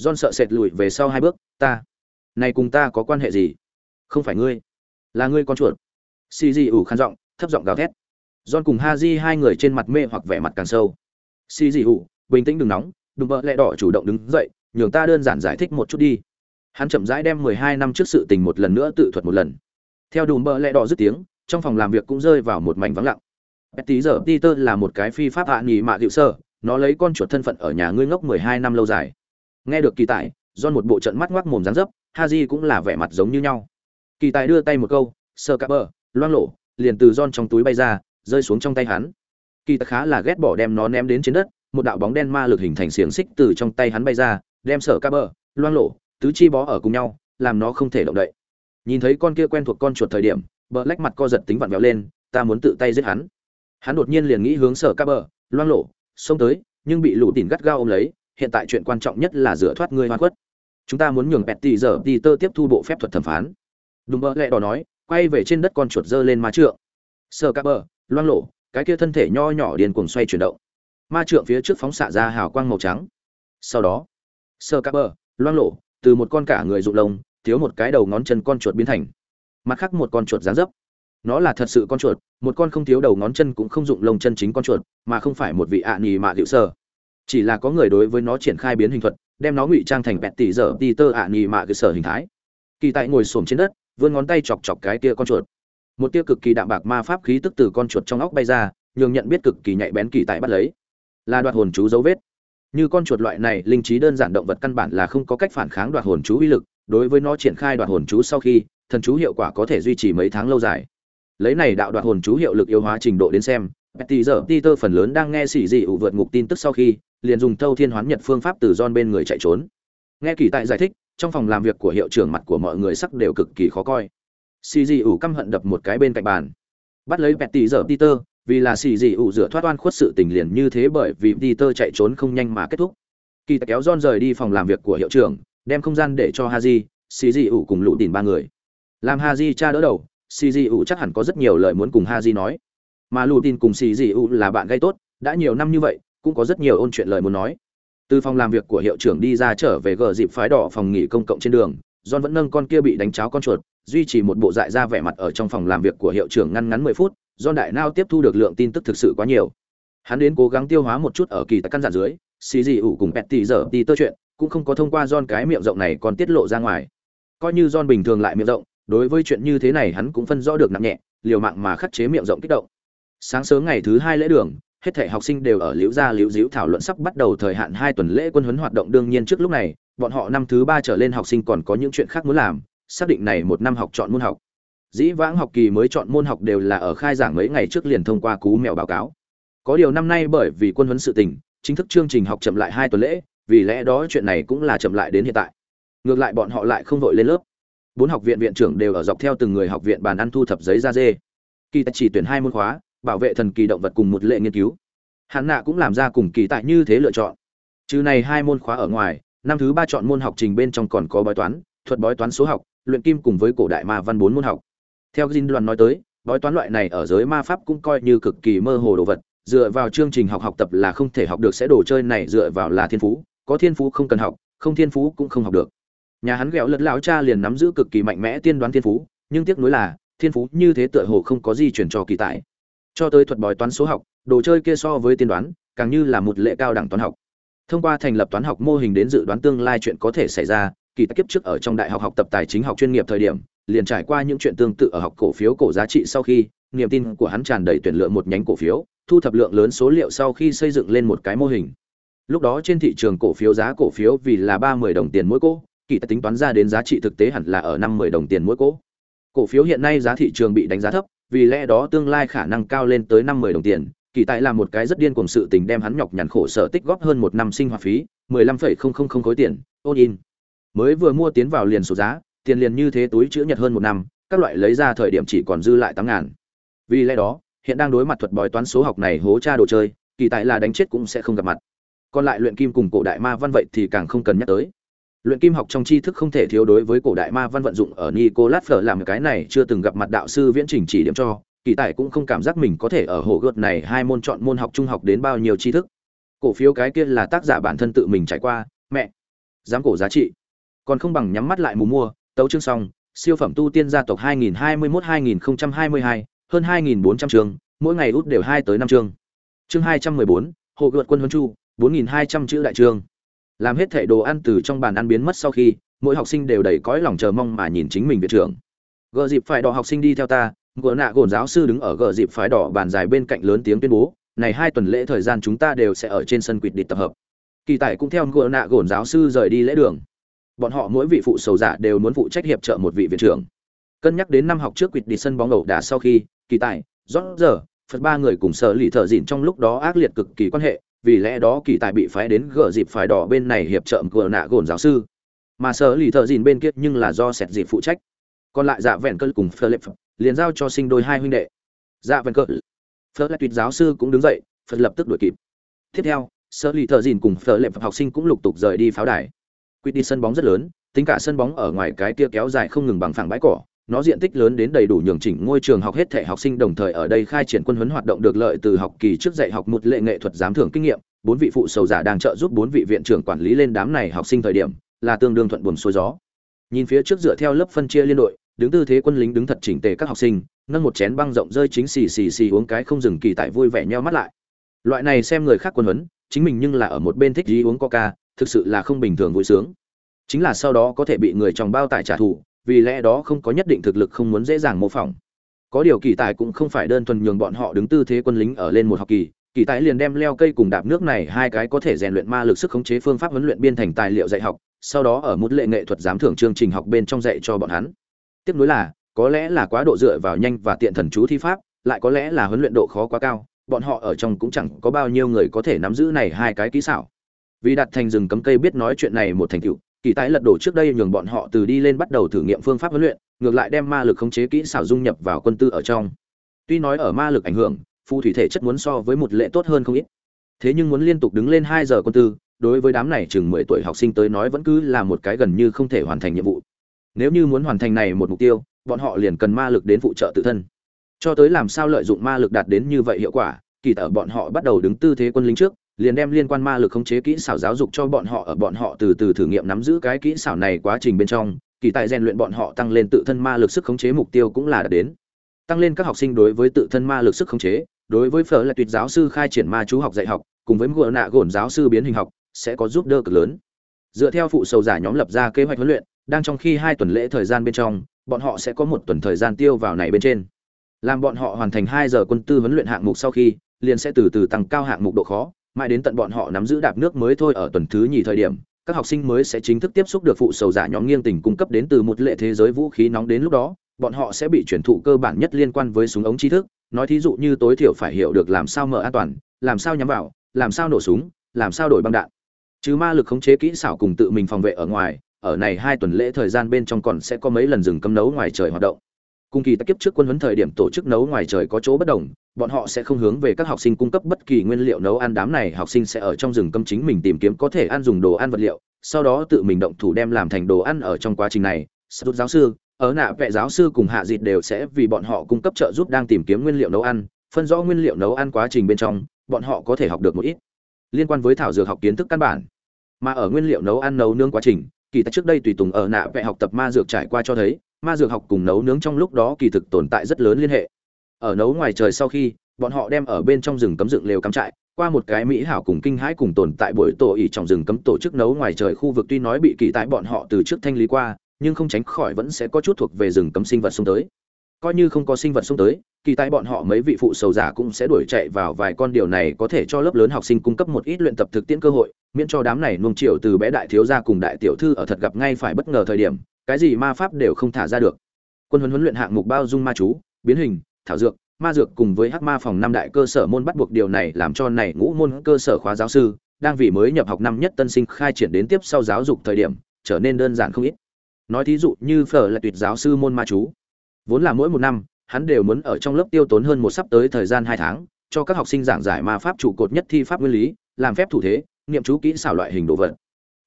John sợ sệt lùi về sau hai bước, ta, này cùng ta có quan hệ gì? Không phải ngươi, là ngươi con chuột. Xì gì ủ khăn giọng, thấp giọng gào thét. John cùng Haji hai người trên mặt mê hoặc vẻ mặt càng sâu. Xì gì ủ bình tĩnh đừng nóng, đừng vợ lẹ đỏ chủ động đứng dậy, nhường ta đơn giản giải thích một chút đi. Hắn chậm rãi đem mười hai năm trước sự tình một lần nữa tự thuật một lần. Theo đùm bờ lẹ đỏ dứt tiếng, trong phòng làm việc cũng rơi vào một mảnh vắng lặng. Betty giờ Peter là một cái phi pháp hạ nghỉ mạ dịu sơ, nó lấy con chuột thân phận ở nhà ngươi ngốc 12 năm lâu dài. Nghe được kỳ tài, John một bộ trận mắt ngoác mồm dáng dấp, Haji cũng là vẻ mặt giống như nhau. Kỳ tài đưa tay một câu, sơ cạp bờ, loang lổ, liền từ John trong túi bay ra, rơi xuống trong tay hắn. Kỳ tài khá là ghét bỏ đem nó ném đến trên đất, một đạo bóng đen ma lực hình thành xiềng xích từ trong tay hắn bay ra, đem sờ cạp bờ, loang lổ, tứ chi bó ở cùng nhau, làm nó không thể động đậy. Nhìn thấy con kia quen thuộc con chuột thời điểm, bờ lách mặt co giật tính vặn vẹo lên, ta muốn tự tay giết hắn hắn đột nhiên liền nghĩ hướng sở ca bờ, loang lộ, xông tới, nhưng bị lũ tỉn gắt gao ôm lấy, hiện tại chuyện quan trọng nhất là rửa thoát ngươi hoa khuất. Chúng ta muốn nhường bẹt tỷ giờ đi tơ tiếp thu bộ phép thuật thẩm phán. Đùm bơ lẹ đỏ nói, quay về trên đất con chuột dơ lên ma trượng. Sở ca bờ, loang lộ, cái kia thân thể nho nhỏ điên cuồng xoay chuyển động. Ma trượng phía trước phóng xạ ra hào quang màu trắng. Sau đó sơ ca bờ, loang lộ, từ một con cả người rụng lông, thiếu một cái đầu ngón chân con chuột biến thành. Mặt khác một con chuột dáng dấp nó là thật sự con chuột, một con không thiếu đầu ngón chân cũng không dụng lông chân chính con chuột, mà không phải một vị ạ à nhì mạ liệu sơ chỉ là có người đối với nó triển khai biến hình thuật, đem nó ngụy trang thành bẹt tỷ dở đi tơ ạ à nhì mạ cơ sở hình thái. Kỳ tại ngồi xổm trên đất, vươn ngón tay chọc chọc cái tia con chuột. Một tia cực kỳ đạm bạc ma pháp khí tức từ con chuột trong óc bay ra, nhường nhận biết cực kỳ nhạy bén kỳ tại bắt lấy. Là đoạt hồn chú dấu vết. Như con chuột loại này, linh trí đơn giản động vật căn bản là không có cách phản kháng đoạt hồn chú uy lực, đối với nó triển khai đoạt hồn chú sau khi, thần chú hiệu quả có thể duy trì mấy tháng lâu dài lấy này đạo đoạt hồn chú hiệu lực yếu hóa trình độ đến xem Petty giờ Peter phần lớn đang nghe xỉ dị ủ vượt ngục tin tức sau khi, liền dùng thâu thiên hoán nhật phương pháp từ John bên người chạy trốn. Nghe kỳ tại giải thích, trong phòng làm việc của hiệu trưởng mặt của mọi người sắc đều cực kỳ khó coi. Xỉ dị ủ căm hận đập một cái bên cạnh bàn. Bắt lấy Petty giờ Peter, vì là xỉ dị ủ rửa thoát oan khuất sự tình liền như thế bởi vì Peter chạy trốn không nhanh mà kết thúc. Kỳ kéo John rời đi phòng làm việc của hiệu trưởng, đem không gian để cho Haji, xỉ dị ủ cùng lũ tìm ba người. Làm Haji cha đỡ đầu, xỉ dị ủ chắc hẳn có rất nhiều lời muốn cùng Haji nói. Mà lù tin cùng xì dị là bạn gây tốt, đã nhiều năm như vậy, cũng có rất nhiều ôn chuyện lời muốn nói. Từ phòng làm việc của hiệu trưởng đi ra trở về gờ dịp phái đỏ phòng nghỉ công cộng trên đường, john vẫn nâng con kia bị đánh cháo con chuột, duy trì một bộ dại ra vẻ mặt ở trong phòng làm việc của hiệu trưởng ngăn ngắn mười phút, john đại nao tiếp thu được lượng tin tức thực sự quá nhiều. Hắn đến cố gắng tiêu hóa một chút ở kỳ tại căn dặn dưới xì dị ủ cùng petty giờ đi tơ chuyện, cũng không có thông qua john cái miệng rộng này còn tiết lộ ra ngoài. Coi như john bình thường lại miệng rộng đối với chuyện như thế này hắn cũng phân rõ được nặng nhẹ, liều mạng mà khắc chế miệng rộng kích động. Sáng sớm ngày thứ hai lễ đường, hết thể học sinh đều ở liễu gia liễu diễu thảo luận sắp bắt đầu thời hạn hai tuần lễ quân huấn hoạt động đương nhiên trước lúc này, bọn họ năm thứ ba trở lên học sinh còn có những chuyện khác muốn làm, xác định này một năm học chọn môn học. Dĩ vãng học kỳ mới chọn môn học đều là ở khai giảng mấy ngày trước liền thông qua cú mèo báo cáo. Có điều năm nay bởi vì quân huấn sự tình, chính thức chương trình học chậm lại hai tuần lễ, vì lẽ đó chuyện này cũng là chậm lại đến hiện tại. Ngược lại bọn họ lại không vội lên lớp bốn học viện viện trưởng đều ở dọc theo từng người học viện bàn ăn thu thập giấy da dê. Kỳ tài chỉ tuyển hai môn khóa, bảo vệ thần kỳ động vật cùng một lệ nghiên cứu. Hắn nạ cũng làm ra cùng kỳ tại như thế lựa chọn. Trừ này hai môn khóa ở ngoài, năm thứ ba chọn môn học trình bên trong còn có bói toán, thuật bói toán số học, luyện kim cùng với cổ đại ma văn bốn môn học. Theo dinh đoàn nói tới, bói toán loại này ở giới ma pháp cũng coi như cực kỳ mơ hồ đồ vật, dựa vào chương trình học học tập là không thể học được, sẽ đồ chơi này dựa vào là thiên phú, có thiên phú không cần học, không thiên phú cũng không học được nhà hắn ghẹo lật lão cha liền nắm giữ cực kỳ mạnh mẽ tiên đoán thiên phú, nhưng tiếc nuối là, thiên phú như thế tựa hồ không có gì chuyển cho kỳ tài. cho tới thuật bói toán số học, đồ chơi kia so với tiên đoán, càng như là một lệ cao đẳng toán học thông qua thành lập toán học mô hình đến dự đoán tương lai chuyện có thể xảy ra, kỳ tài kiếp trước ở trong đại học học tập tài chính học chuyên nghiệp thời điểm, liền trải qua những chuyện tương tự ở học cổ phiếu cổ giá trị sau khi, niềm tin của hắn tràn đầy tuyển lựa một nhánh cổ phiếu, thu thập lượng lớn số liệu sau khi xây dựng lên một cái mô hình lúc đó trên thị trường cổ phiếu giá cổ phiếu vì là ba mươi đồng tiền mỗi cổ kỳ tài tính toán ra đến giá trị thực tế hẳn là ở năm mươi đồng tiền mỗi cổ cổ phiếu hiện nay giá thị trường bị đánh giá thấp, vì lẽ đó tương lai khả năng cao lên tới năm mươi đồng tiền, kỳ tài là một cái rất điên cuồng sự tình đem hắn nhọc nhằn khổ sở tích góp hơn một năm sinh hoạt phí, mười lăm phẩy không không không khối tiền ôn in. Mới vừa mua tiến vào liền số giá, tiền liền như thế túi chữ nhật hơn một năm, các loại lấy ra thời điểm chỉ còn dư lại tám ngàn. Vì lẽ đó, hiện đang đối mặt thuật bói toán số học này hố cha đồ chơi, kỳ tài là đánh chết cũng sẽ không gặp mặt. Còn lại luyện kim cùng cổ đại ma văn vậy thì càng không cần nhắc tới luyện kim học trong tri thức không thể thiếu đối với cổ đại ma văn vận dụng ở Nicolas phở làm cái này chưa từng gặp mặt đạo sư viễn trình chỉ điểm cho, kỳ tài cũng không cảm giác mình có thể ở hồ gợt này hai môn chọn môn học trung học đến bao nhiêu tri thức. Cổ phiếu cái kia là tác giả bản thân tự mình trải qua, mẹ, dám cổ giá trị, còn không bằng nhắm mắt lại mù mua, tấu chương xong, siêu phẩm tu tiên gia tộc 2021-2022, hơn 2.400 trường mỗi ngày út đều hai tới năm chương. Chương 214, hồ gợt quân huấn chu, 4.200 chữ đại chương làm hết thảy đồ ăn từ trong bàn ăn biến mất sau khi, mỗi học sinh đều đầy cõi lòng chờ mong mà nhìn chính mình viện trưởng. Gờ dịp phải đỏ học sinh đi theo ta gỡ nạ gồn giáo sư đứng ở gờ dịp phải đỏ bàn dài bên cạnh lớn tiếng tuyên bố, này hai tuần lễ thời gian chúng ta đều sẽ ở trên sân quỵt địch tập hợp. Kỳ tài cũng theo gỡ nạ gồn giáo sư rời đi lễ đường. Bọn họ mỗi vị phụ sầu giả đều muốn phụ trách hiệp trợ một vị viện trưởng. Cân nhắc đến năm học trước quỵt địch sân bóng ẩu đả sau khi, kỳ tài rót giờ phật ba người cùng sở lì thợ dịn trong lúc đó ác liệt cực kỳ quan hệ vì lẽ đó kỳ tài bị phái đến gỡ dịp phải đỏ bên này hiệp trợ gỡ nạ gồn giáo sư. Mà sở lì thợ dìn bên kia nhưng là do sẹt dịp phụ trách. Còn lại dạ vẹn cơn cùng philip liền giao cho sinh đôi hai huynh đệ. Dạ vẹn cơn philip tuyệt giáo sư cũng đứng dậy, phật lập tức đuổi kịp. Tiếp theo sở lì thợ dìn cùng philip học sinh cũng lục tục rời đi pháo đài. Quyết đi sân bóng rất lớn, tính cả sân bóng ở ngoài cái kia kéo dài không ngừng bằng phẳng bãi cỏ nó diện tích lớn đến đầy đủ nhường chỉnh ngôi trường học hết thể học sinh đồng thời ở đây khai triển quân huấn hoạt động được lợi từ học kỳ trước dạy học một lệ nghệ thuật giám thưởng kinh nghiệm. Bốn vị phụ sầu giả đang trợ giúp bốn vị viện trưởng quản lý lên đám này học sinh thời điểm, là tương đương thuận buồm xuôi gió. Nhìn phía trước dựa theo lớp phân chia liên đội, đứng tư thế quân lính đứng thật chỉnh tề các học sinh, nâng một chén băng rộng rơi chính xì xì xì uống cái không dừng kỳ tại vui vẻ nheo mắt lại. Loại này xem người khác quân huấn, chính mình nhưng là ở một bên thích gì uống coca, thực sự là không bình thường vui sướng. Chính là sau đó có thể bị người trong bao tải trả thù vì lẽ đó không có nhất định thực lực không muốn dễ dàng mô phỏng. Có điều kỳ tài cũng không phải đơn thuần nhường bọn họ đứng tư thế quân lính ở lên một học kỳ kỳ tài liền đem leo cây cùng đạp nước này hai cái có thể rèn luyện ma lực sức khống chế phương pháp huấn luyện biên thành tài liệu dạy học, sau đó ở một lệ nghệ thuật giám thưởng chương trình học bên trong dạy cho bọn hắn. Tiếp nối là, có lẽ là quá độ dựa vào nhanh và tiện thần chú thi pháp, lại có lẽ là huấn luyện độ khó quá cao, bọn họ ở trong cũng chẳng có bao nhiêu người có thể nắm giữ này hai cái kỹ xảo. Vì đặt thành rừng cấm cây biết nói chuyện này một thành tựu kỳ tái lật đổ trước đây nhường bọn họ từ đi lên bắt đầu thử nghiệm phương pháp huấn luyện, ngược lại đem ma lực khống chế kỹ xảo dung nhập vào quân tư ở trong. Tuy nói ở ma lực ảnh hưởng, phù thủy thể chất muốn so với một lệ tốt hơn không ít. Thế nhưng muốn liên tục đứng lên hai giờ quân tư, đối với đám này chừng mười tuổi học sinh tới nói vẫn cứ là một cái gần như không thể hoàn thành nhiệm vụ. Nếu như muốn hoàn thành này một mục tiêu, bọn họ liền cần ma lực đến phụ trợ tự thân. Cho tới làm sao lợi dụng ma lực đạt đến như vậy hiệu quả, kỳ tở bọn họ bắt đầu đứng tư thế quân lính trước liền đem liên quan ma lực khống chế kỹ xảo giáo dục cho bọn họ ở bọn họ từ từ thử nghiệm nắm giữ cái kỹ xảo này quá trình bên trong, kỳ tài rèn luyện bọn họ tăng lên tự thân ma lực sức khống chế mục tiêu cũng là đạt đến. Tăng lên các học sinh đối với tự thân ma lực sức khống chế, đối với phở là tuyệt giáo sư khai triển ma chú học dạy học, cùng với ngựa nạ gồn giáo sư biến hình học, sẽ có giúp đỡ cực lớn. Dựa theo phụ sầu giả nhóm lập ra kế hoạch huấn luyện, đang trong khi hai tuần lễ thời gian bên trong, bọn họ sẽ có một tuần thời gian tiêu vào này bên trên. Làm bọn họ hoàn thành hai giờ quân tư huấn luyện hạng mục sau khi, liền sẽ từ từ tăng cao hạng mục độ khó mãi đến tận bọn họ nắm giữ đạp nước mới thôi ở tuần thứ nhì thời điểm, các học sinh mới sẽ chính thức tiếp xúc được phụ sầu giả nhóm nghiêng tình cung cấp đến từ một lệ thế giới vũ khí nóng đến lúc đó, bọn họ sẽ bị truyền thụ cơ bản nhất liên quan với súng ống tri thức, nói thí dụ như tối thiểu phải hiểu được làm sao mở an toàn, làm sao nhắm vào, làm sao nổ súng, làm sao đổi băng đạn. Chứ ma lực khống chế kỹ xảo cùng tự mình phòng vệ ở ngoài, ở này hai tuần lễ thời gian bên trong còn sẽ có mấy lần rừng cấm nấu ngoài trời hoạt động cùng kỳ tác kiếp trước quân huấn thời điểm tổ chức nấu ngoài trời có chỗ bất đồng, bọn họ sẽ không hướng về các học sinh cung cấp bất kỳ nguyên liệu nấu ăn, đám này học sinh sẽ ở trong rừng câm chính mình tìm kiếm có thể ăn dùng đồ ăn vật liệu, sau đó tự mình động thủ đem làm thành đồ ăn ở trong quá trình này. Sút giáo sư, ở nạ vệ giáo sư cùng hạ dịt đều sẽ vì bọn họ cung cấp trợ giúp đang tìm kiếm nguyên liệu nấu ăn, phân rõ nguyên liệu nấu ăn quá trình bên trong, bọn họ có thể học được một ít liên quan với thảo dược học kiến thức căn bản. Mà ở nguyên liệu nấu ăn nấu nướng quá trình, kỳ tại trước đây tùy tùng ở nạ vệ học tập ma dược trải qua cho thấy ma dược học cùng nấu nướng trong lúc đó kỳ thực tồn tại rất lớn liên hệ. Ở nấu ngoài trời sau khi, bọn họ đem ở bên trong rừng cấm dựng lều cắm trại, qua một cái mỹ hảo cùng kinh hãi cùng tồn tại buổi tổ ỉ trong rừng cấm tổ chức nấu ngoài trời khu vực tuy nói bị kỳ tại bọn họ từ trước thanh lý qua, nhưng không tránh khỏi vẫn sẽ có chút thuộc về rừng cấm sinh vật xông tới. Coi như không có sinh vật xông tới, kỳ tại bọn họ mấy vị phụ sầu giả cũng sẽ đuổi chạy vào vài con điều này có thể cho lớp lớn học sinh cung cấp một ít luyện tập thực tiễn cơ hội, miễn cho đám này nuông chiều từ bé đại thiếu gia cùng đại tiểu thư ở thật gặp ngay phải bất ngờ thời điểm cái gì ma pháp đều không thả ra được. Quân huấn huấn luyện hạng mục bao dung ma chú, biến hình, thảo dược, ma dược cùng với hắc ma phòng năm đại cơ sở môn bắt buộc điều này làm cho này ngũ môn cơ sở khóa giáo sư, đang vì mới nhập học năm nhất tân sinh khai triển đến tiếp sau giáo dục thời điểm, trở nên đơn giản không ít. Nói thí dụ như phở là tuyệt giáo sư môn ma chú. Vốn là mỗi một năm, hắn đều muốn ở trong lớp tiêu tốn hơn một sắp tới thời gian hai tháng, cho các học sinh giảng giải ma pháp trụ cột nhất thi pháp nguyên lý, làm phép thủ thế, nghiệm chú kỹ xảo loại hình đồ vật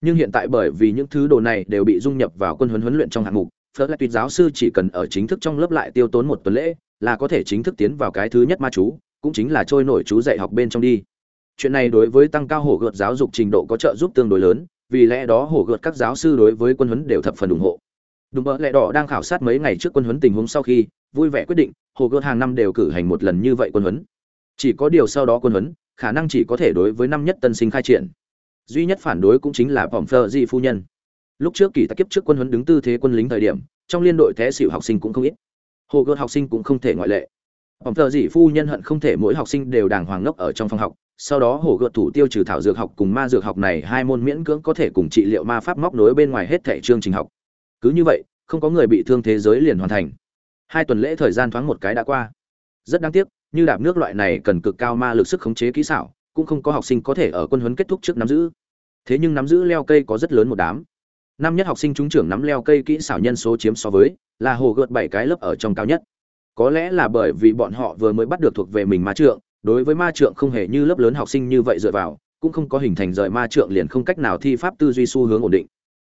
nhưng hiện tại bởi vì những thứ đồ này đều bị dung nhập vào quân huấn huấn luyện trong hạng mục, phớt lại tuyệt giáo sư chỉ cần ở chính thức trong lớp lại tiêu tốn một tuần lễ là có thể chính thức tiến vào cái thứ nhất ma chú, cũng chính là trôi nổi chú dạy học bên trong đi. Chuyện này đối với tăng cao hổ gợt giáo dục trình độ có trợ giúp tương đối lớn, vì lẽ đó hổ gợt các giáo sư đối với quân huấn đều thập phần ủng hộ. Đúng bỡ lẽ đỏ đang khảo sát mấy ngày trước quân huấn tình huống sau khi, vui vẻ quyết định hồ gợt hàng năm đều cử hành một lần như vậy quân huấn. Chỉ có điều sau đó quân huấn, khả năng chỉ có thể đối với năm nhất tân sinh khai triển duy nhất phản đối cũng chính là vòng phơ di phu nhân. Lúc trước kỳ ta kiếp trước quân huấn đứng tư thế quân lính thời điểm, trong liên đội thế xỉu học sinh cũng không ít. Hồ gợt học sinh cũng không thể ngoại lệ. Vòng phơ di phu nhân hận không thể mỗi học sinh đều đàng hoàng ngốc ở trong phòng học, sau đó hồ gợt thủ tiêu trừ thảo dược học cùng ma dược học này hai môn miễn cưỡng có thể cùng trị liệu ma pháp móc nối bên ngoài hết thẻ chương trình học. Cứ như vậy, không có người bị thương thế giới liền hoàn thành. Hai tuần lễ thời gian thoáng một cái đã qua. Rất đáng tiếc, như đạp nước loại này cần cực cao ma lực sức khống chế kỹ xảo cũng không có học sinh có thể ở quân huấn kết thúc trước nắm giữ. Thế nhưng nắm giữ leo cây có rất lớn một đám. Năm nhất học sinh trúng trưởng nắm leo cây kỹ xảo nhân số chiếm so với là hồ gợt bảy cái lớp ở trong cao nhất. Có lẽ là bởi vì bọn họ vừa mới bắt được thuộc về mình ma trượng, đối với ma trượng không hề như lớp lớn học sinh như vậy dựa vào, cũng không có hình thành rời ma trượng liền không cách nào thi pháp tư duy xu hướng ổn định.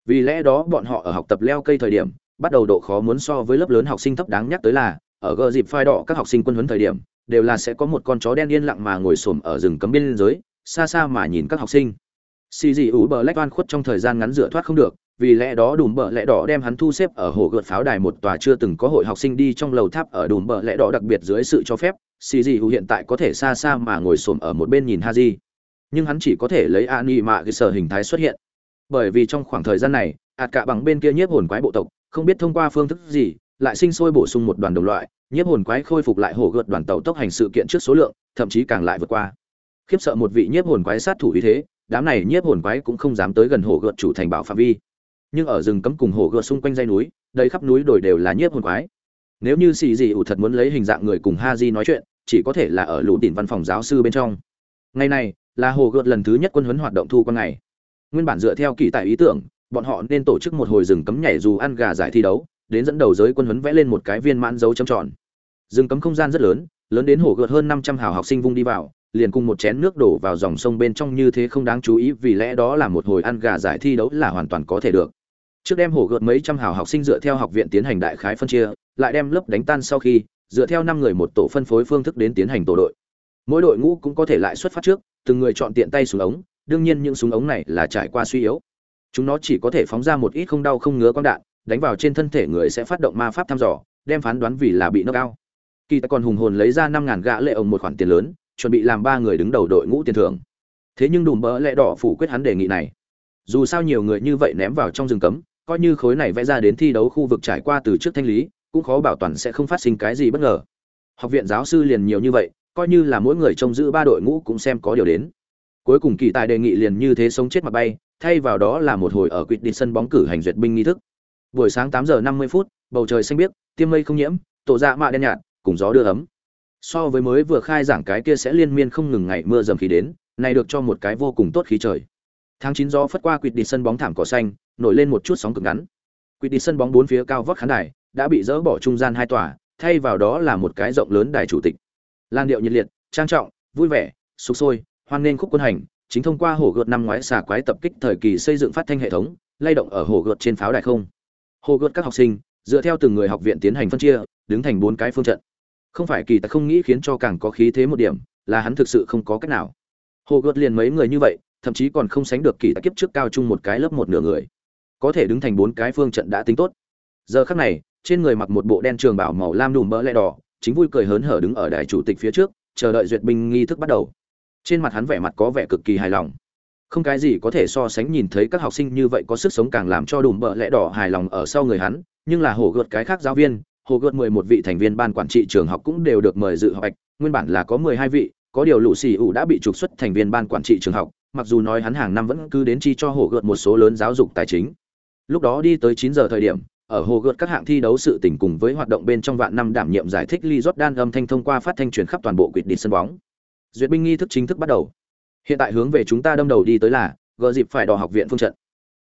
Vì lẽ đó bọn họ ở học tập leo cây thời điểm, bắt đầu độ khó muốn so với lớp lớn học sinh thấp đáng nhắc tới là, ở gờ dịp phai đỏ các học sinh quân huấn thời điểm đều là sẽ có một con chó đen yên lặng mà ngồi xổm ở rừng cấm biên giới xa xa mà nhìn các học sinh. Xì dị ủ bờ lách oan khuất trong thời gian ngắn rửa thoát không được vì lẽ đó đùm bờ lẽ đỏ đem hắn thu xếp ở hồ gợt pháo đài một tòa chưa từng có hội học sinh đi trong lầu tháp ở đùm bờ lẽ đỏ đặc biệt dưới sự cho phép xì dị ủ hiện tại có thể xa xa mà ngồi xổm ở một bên nhìn Haji, nhưng hắn chỉ có thể lấy an y mạ cái sở hình thái xuất hiện. Bởi vì trong khoảng thời gian này ạt cả bằng bên kia nhiếp hồn quái bộ tộc không biết thông qua phương thức gì lại sinh sôi bổ sung một đoàn đồng loại nhiếp hồn quái khôi phục lại hổ gợt đoàn tàu tốc hành sự kiện trước số lượng, thậm chí càng lại vượt qua. Khiếp sợ một vị nhiếp hồn quái sát thủ ý thế, đám này nhiếp hồn quái cũng không dám tới gần hổ gợt chủ thành bảo phạm vi. Nhưng ở rừng cấm cùng hổ gợt xung quanh dây núi, đầy khắp núi đồi đều là nhiếp hồn quái. Nếu như xì gì ủ thật muốn lấy hình dạng người cùng ha di nói chuyện, chỉ có thể là ở lũ đỉnh văn phòng giáo sư bên trong. Ngày này, là hồ gợt lần thứ nhất quân huấn hoạt động thu quan ngày. Nguyên bản dựa theo kỳ tại ý tưởng, bọn họ nên tổ chức một hồi rừng cấm nhảy dù ăn gà giải thi đấu đến dẫn đầu giới quân huấn vẽ lên một cái viên mãn dấu chấm tròn. Rừng cấm không gian rất lớn lớn đến hồ gợt hơn năm trăm hào học sinh vung đi vào, liền cùng một chén nước đổ vào dòng sông bên trong như thế không đáng chú ý, vì lẽ đó là một hồi ăn gà giải thi đấu là hoàn toàn có thể được. Trước đem hổ gợt mấy trăm hào học sinh dựa theo học viện tiến hành đại khái phân chia, lại đem lớp đánh tan sau khi, dựa theo năm người một tổ phân phối phương thức đến tiến hành tổ đội. Mỗi đội ngũ cũng có thể lại xuất phát trước, từng người chọn tiện tay súng ống, đương nhiên những súng ống này là trải qua suy yếu. Chúng nó chỉ có thể phóng ra một ít không đau không ngứa con đạn đánh vào trên thân thể người sẽ phát động ma pháp thăm dò, đem phán đoán vì là bị nâng cao. Kỳ ta còn hùng hồn lấy ra năm ngàn gã lệ ổng một khoản tiền lớn, chuẩn bị làm ba người đứng đầu đội ngũ tiền thưởng. Thế nhưng đùm bỡ lẽ đỏ phủ quyết hắn đề nghị này. Dù sao nhiều người như vậy ném vào trong rừng cấm, coi như khối này vẽ ra đến thi đấu khu vực trải qua từ trước thanh lý, cũng khó bảo toàn sẽ không phát sinh cái gì bất ngờ. Học viện giáo sư liền nhiều như vậy, coi như là mỗi người trông giữ ba đội ngũ cũng xem có điều đến. Cuối cùng kỳ tài đề nghị liền như thế sống chết mà bay, thay vào đó là một hồi ở quyết định sân bóng cử hành duyệt binh nghi thức buổi sáng tám giờ năm mươi phút, bầu trời xanh biếc, tiêm mây không nhiễm, tổ dạ mạ đen nhạt, cùng gió đưa ấm. So với mới vừa khai giảng cái kia sẽ liên miên không ngừng ngày mưa dầm khí đến, này được cho một cái vô cùng tốt khí trời. Tháng chín gió phất qua quỵt đi sân bóng thảm cỏ xanh, nổi lên một chút sóng cực ngắn. Quỵt đi sân bóng bốn phía cao vóc khán đài, đã bị dỡ bỏ trung gian hai tòa, thay vào đó là một cái rộng lớn đài chủ tịch. Lan điệu nhiệt liệt, trang trọng, vui vẻ, sục sôi, hoan nghênh khúc quân hành, chính thông qua hồ gợt năm ngoái xà quái tập kích thời kỳ xây dựng phát thanh hệ thống, lay động ở hồ gợt trên pháo đài không hồ gợt các học sinh, dựa theo từng người học viện tiến hành phân chia, đứng thành bốn cái phương trận. Không phải kỳ tài không nghĩ khiến cho càng có khí thế một điểm, là hắn thực sự không có cách nào. Hồ gợt liền mấy người như vậy, thậm chí còn không sánh được kỳ tài kiếp trước cao chung một cái lớp một nửa người. Có thể đứng thành bốn cái phương trận đã tính tốt. Giờ khắc này, trên người mặc một bộ đen trường bảo màu lam đùm bỡ lẹ đỏ, chính vui cười hớn hở đứng ở đài chủ tịch phía trước, chờ đợi duyệt binh nghi thức bắt đầu. Trên mặt hắn vẻ mặt có vẻ cực kỳ hài lòng không cái gì có thể so sánh nhìn thấy các học sinh như vậy có sức sống càng làm cho đùm bỡ lẽ đỏ hài lòng ở sau người hắn, nhưng là hổ gợt cái khác giáo viên hồ gợt mười một vị thành viên ban quản trị trường học cũng đều được mời dự họp nguyên bản là có mười hai vị, có điều lũ xì ủ đã bị trục xuất thành viên ban quản trị trường học, mặc dù nói hắn hàng năm vẫn cứ đến chi cho hồ gợt một số lớn giáo dục tài chính lúc đó đi tới chín giờ thời điểm, ở hồ gợt các hạng thi đấu sự tỉnh cùng với hoạt động bên trong vạn năm đảm nhiệm giải thích Lee Jordan âm thanh thông qua phát thanh truyền khắp toàn bộ quỷ đi sân bóng. Duyệt binh nghi thức chính thức bắt đầu. Hiện tại hướng về chúng ta đâm đầu đi tới là gờ dịp phải đỏ học viện phương trận.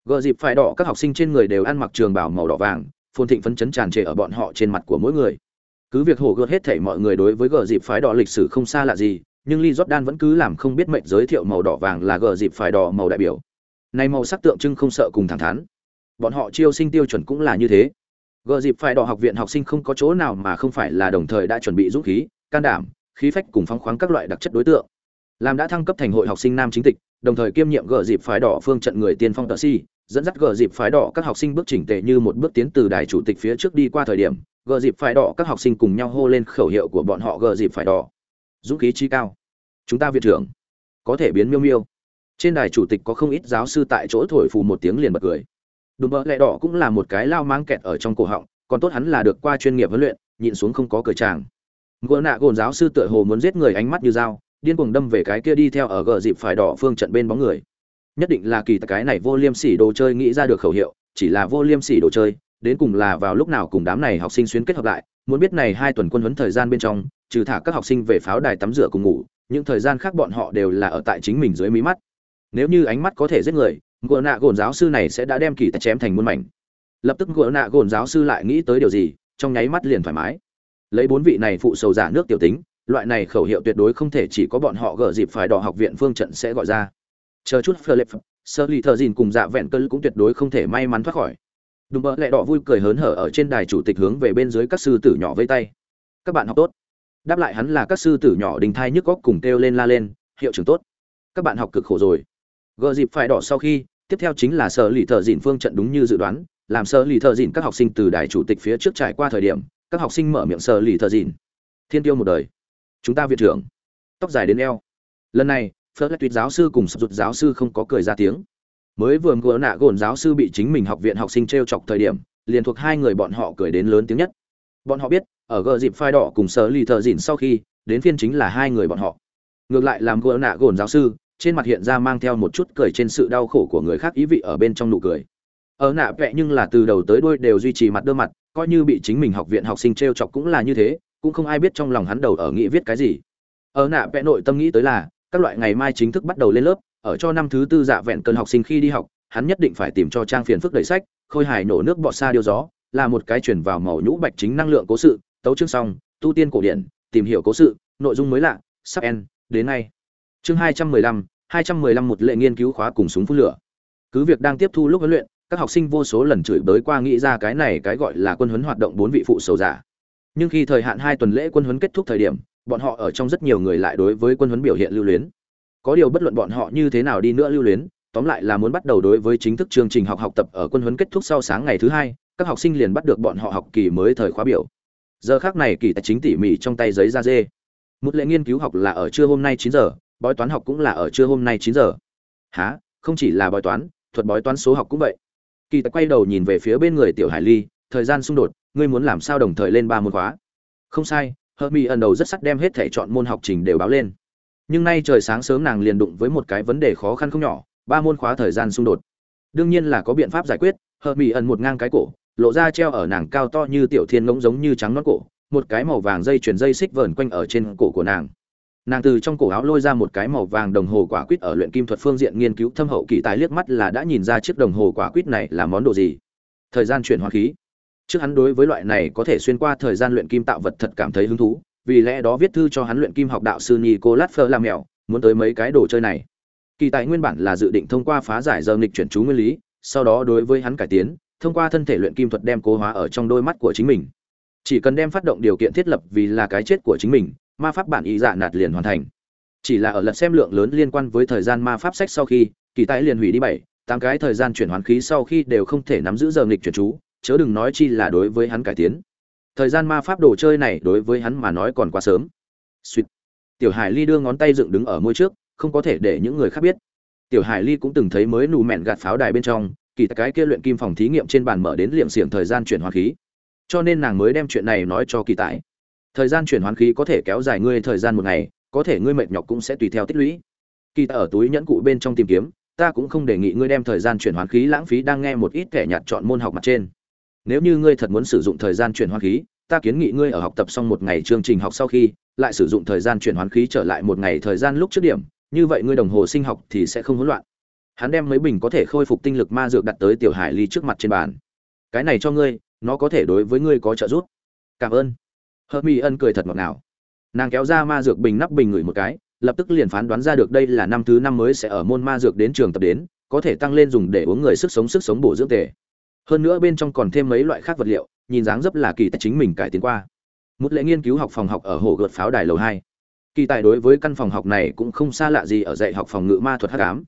Gờ dịp phải đỏ các học sinh trên người đều ăn mặc trường bảo màu đỏ vàng, phồn thịnh phấn chấn tràn trề ở bọn họ trên mặt của mỗi người. Cứ việc hồ gợt hết thảy mọi người đối với gờ dịp phái đỏ lịch sử không xa lạ gì, nhưng Lee Jordan vẫn cứ làm không biết mệnh giới thiệu màu đỏ vàng là gờ dịp phái đỏ màu đại biểu. Này màu sắc tượng trưng không sợ cùng thẳng thắn. Bọn họ chiêu sinh tiêu chuẩn cũng là như thế Gờ dịp phải đỏ học viện học sinh không có chỗ nào mà không phải là đồng thời đã chuẩn bị dũng khí can đảm khí phách cùng phóng khoáng các loại đặc chất đối tượng làm đã thăng cấp thành hội học sinh nam chính tịch, đồng thời kiêm nhiệm gợ dịp phái đỏ phương trận người tiên phong tờ si, dẫn dắt gợ dịp phái đỏ các học sinh bước chỉnh tệ như một bước tiến từ đài chủ tịch phía trước đi qua thời điểm gợ dịp phái đỏ các học sinh cùng nhau hô lên khẩu hiệu của bọn họ gợ dịp phái đỏ. Dũng khí chi cao. Chúng ta viện trưởng. Có thể biến miêu miêu. Trên đài chủ tịch có không ít giáo sư tại chỗ thổi phù một tiếng liền bật cười. Đùm bỡ lẹ đỏ cũng là một cái lao mang kẹt ở trong cổ họng, còn tốt hắn là được qua chuyên nghiệp huấn luyện, nhịn xuống không có cờ tràng. Gỡ nạ gồn giáo sư tựa hồ muốn giết người ánh mắt như dao điên cuồng đâm về cái kia đi theo ở gờ dịp phải đỏ phương trận bên bóng người. Nhất định là kỳ cái này vô liêm sỉ đồ chơi nghĩ ra được khẩu hiệu, chỉ là vô liêm sỉ đồ chơi, đến cùng là vào lúc nào cùng đám này học sinh xuyến kết hợp lại, muốn biết này hai tuần quân huấn thời gian bên trong, trừ thả các học sinh về pháo đài tắm rửa cùng ngủ, những thời gian khác bọn họ đều là ở tại chính mình dưới mí mắt. Nếu như ánh mắt có thể giết người gỗ nạ gồn giáo sư này sẽ đã đem kỳ tài chém thành muôn mảnh. Lập tức gỗ nạ gồn giáo sư lại nghĩ tới điều gì, trong nháy mắt liền thoải mái. Lấy bốn vị này phụ sầu giả nước tiểu tính loại này khẩu hiệu tuyệt đối không thể chỉ có bọn họ gỡ dịp phải đỏ học viện phương trận sẽ gọi ra. Chờ chút, philip sơ lì thợ dìn cùng dạ vẹn cơn cũng tuyệt đối không thể may mắn thoát khỏi. Đùm bỡ lẹ đỏ vui cười hớn hở ở trên đài chủ tịch hướng về bên dưới các sư tử nhỏ vây tay. Các bạn học tốt. Đáp lại hắn là các sư tử nhỏ đình thai nhức góc cùng kêu lên la lên, hiệu trưởng tốt. Các bạn học cực khổ rồi. Gợ dịp phải đỏ sau khi, tiếp theo chính là sở lì thợ dìn phương trận đúng như dự đoán, làm sở lì thợ dìn các học sinh từ đài chủ tịch phía trước trải qua thời điểm, các học sinh mở miệng sở lì thợ dìn. Thiên tiêu một đời chúng ta viện trưởng. Tóc dài đến eo. Lần này phớt tuyệt giáo sư cùng sập rụt giáo sư không có cười ra tiếng. Mới vừa gỡ nạ gồn giáo sư bị chính mình học viện học sinh t r e o chọc thời điểm, liền thuộc hai người bọn họ cười đến lớn tiếng nhất. Bọn họ biết, ở gờ dịp phai đỏ cùng sở lì thợ dìn sau khi, đến phiên chính là hai người bọn họ. Ngược lại làm gỡ nạ gồn giáo sư, trên mặt hiện ra mang theo một chút cười trên sự đau khổ của người khác ý vị ở bên trong nụ cười. Ở nạ vẹ nhưng là từ đầu tới đuôi đều duy trì mặt đơ mặt, coi như bị chính mình học viện học sinh t r e o chọc cũng là như thế cũng không ai biết trong lòng hắn đầu ở nghĩ viết cái gì. Ở nạ vẽ nội tâm nghĩ tới là, các loại ngày mai chính thức bắt đầu lên lớp, ở cho năm thứ tư dạ vẹn cơn học sinh khi đi học, hắn nhất định phải tìm cho trang phiền phức đầy sách, khôi hài nổ nước bọt xa điêu gió, là một cái chuyển vào màu nhũ bạch chính năng lượng cố sự, tấu chương xong, tu tiên cổ điển, tìm hiểu cố sự, nội dung mới lạ, sắp en đến ngay. Chương hai trăm mười lăm, hai trăm mười lăm một lệ nghiên cứu khóa cùng súng phun lửa. Cứ việc đang tiếp thu lúc huấn luyện, các học sinh vô số lần chửi bới qua nghĩ ra cái này cái gọi là quân huấn hoạt động bốn vị phụ sầu giả nhưng khi thời hạn hai tuần lễ quân huấn kết thúc thời điểm, bọn họ ở trong rất nhiều người lại đối với quân huấn biểu hiện lưu luyến. Có điều bất luận bọn họ như thế nào đi nữa lưu luyến, tóm lại là muốn bắt đầu đối với chính thức chương trình học học tập ở quân huấn kết thúc sau sáng ngày thứ hai, các học sinh liền bắt được bọn họ học kỳ mới thời khóa biểu. Giờ khác này kỳ tài chính tỉ mỉ trong tay giấy da dê. Một lệ nghiên cứu học là ở trưa hôm nay chín giờ, bói toán học cũng là ở trưa hôm nay chín giờ. Há không chỉ là bói toán, thuật bói toán số học cũng vậy. Kỳ tài quay đầu nhìn về phía bên người tiểu hải ly, thời gian xung đột ngươi muốn làm sao đồng thời lên ba môn khóa? Không sai, hợp mỹ ẩn đầu rất sắc đem hết thể chọn môn học trình đều báo lên. Nhưng nay trời sáng sớm nàng liền đụng với một cái vấn đề khó khăn không nhỏ, ba môn khóa thời gian xung đột. Đương nhiên là có biện pháp giải quyết, Hợp mỹ ẩn một ngang cái cổ, lộ ra treo ở nàng cao to như tiểu thiên ngỗng giống như trắng nón cổ, một cái màu vàng dây chuyền dây xích vờn quanh ở trên cổ của nàng. Nàng từ trong cổ áo lôi ra một cái màu vàng đồng hồ quả quýt ở luyện kim thuật phương diện nghiên cứu thâm hậu kỳ tài liếc mắt là đã nhìn ra chiếc đồng hồ quả quýt này là món đồ gì. Thời gian chuyển hóa khí trước hắn đối với loại này có thể xuyên qua thời gian luyện kim tạo vật thật cảm thấy hứng thú, vì lẽ đó viết thư cho hắn luyện kim học đạo sư nicolas phơ làm mèo muốn tới mấy cái đồ chơi này. Kỳ tài nguyên bản là dự định thông qua phá giải giờ nghịch chuyển chú nguyên lý, sau đó đối với hắn cải tiến, thông qua thân thể luyện kim thuật đem cố hóa ở trong đôi mắt của chính mình. Chỉ cần đem phát động điều kiện thiết lập vì là cái chết của chính mình, ma pháp bản ý dạ nạt liền hoàn thành. Chỉ là ở lật xem lượng lớn liên quan với thời gian ma pháp sách sau khi, kỳ tài liền hủy đi bảy, tám cái thời gian chuyển hoán khí sau khi đều không thể nắm giữ giờ nghịch chuyển chú chớ đừng nói chi là đối với hắn cải tiến. Thời gian ma pháp đồ chơi này đối với hắn mà nói còn quá sớm. Suýt tiểu hải ly đưa ngón tay dựng đứng ở môi trước, không có thể để những người khác biết. Tiểu hải ly cũng từng thấy mới nù mẹn gạt pháo đài bên trong, kỳ cái kia luyện kim phòng thí nghiệm trên bàn mở đến liệm xiềng thời gian chuyển hóa khí. Cho nên nàng mới đem chuyện này nói cho kỳ tải thời gian chuyển hoán khí có thể kéo dài ngươi thời gian một ngày, có thể ngươi mệt nhọc cũng sẽ tùy theo tích lũy. Kỳ ta ở túi nhẫn cụ bên trong tìm kiếm, ta cũng không đề nghị ngươi đem thời gian chuyển hoán khí lãng phí đang nghe một ít kẻ nhặt chọn môn học mặt trên nếu như ngươi thật muốn sử dụng thời gian chuyển hoán khí, ta kiến nghị ngươi ở học tập xong một ngày chương trình học sau khi, lại sử dụng thời gian chuyển hoán khí trở lại một ngày thời gian lúc trước điểm, như vậy ngươi đồng hồ sinh học thì sẽ không hỗn loạn. Hắn đem mấy bình có thể khôi phục tinh lực ma dược đặt tới tiểu hải ly trước mặt trên bàn. Cái này cho ngươi, nó có thể đối với ngươi có trợ giúp. Cảm ơn. Hớt mi ân cười thật ngọt ngào. Nàng kéo ra ma dược bình nắp bình ngửi một cái, lập tức liền phán đoán ra được đây là năm thứ năm mới sẽ ở môn ma dược đến trường tập đến, có thể tăng lên dùng để uống người sức sống sức sống bổ dưỡng tề hơn nữa bên trong còn thêm mấy loại khác vật liệu, nhìn dáng dấp là kỳ tài chính mình cải tiến qua. Một lệ nghiên cứu học phòng học ở hồ gợt pháo đài lầu hai. Kỳ tài đối với căn phòng học này cũng không xa lạ gì ở dạy học phòng ngự ma thuật hắc ám.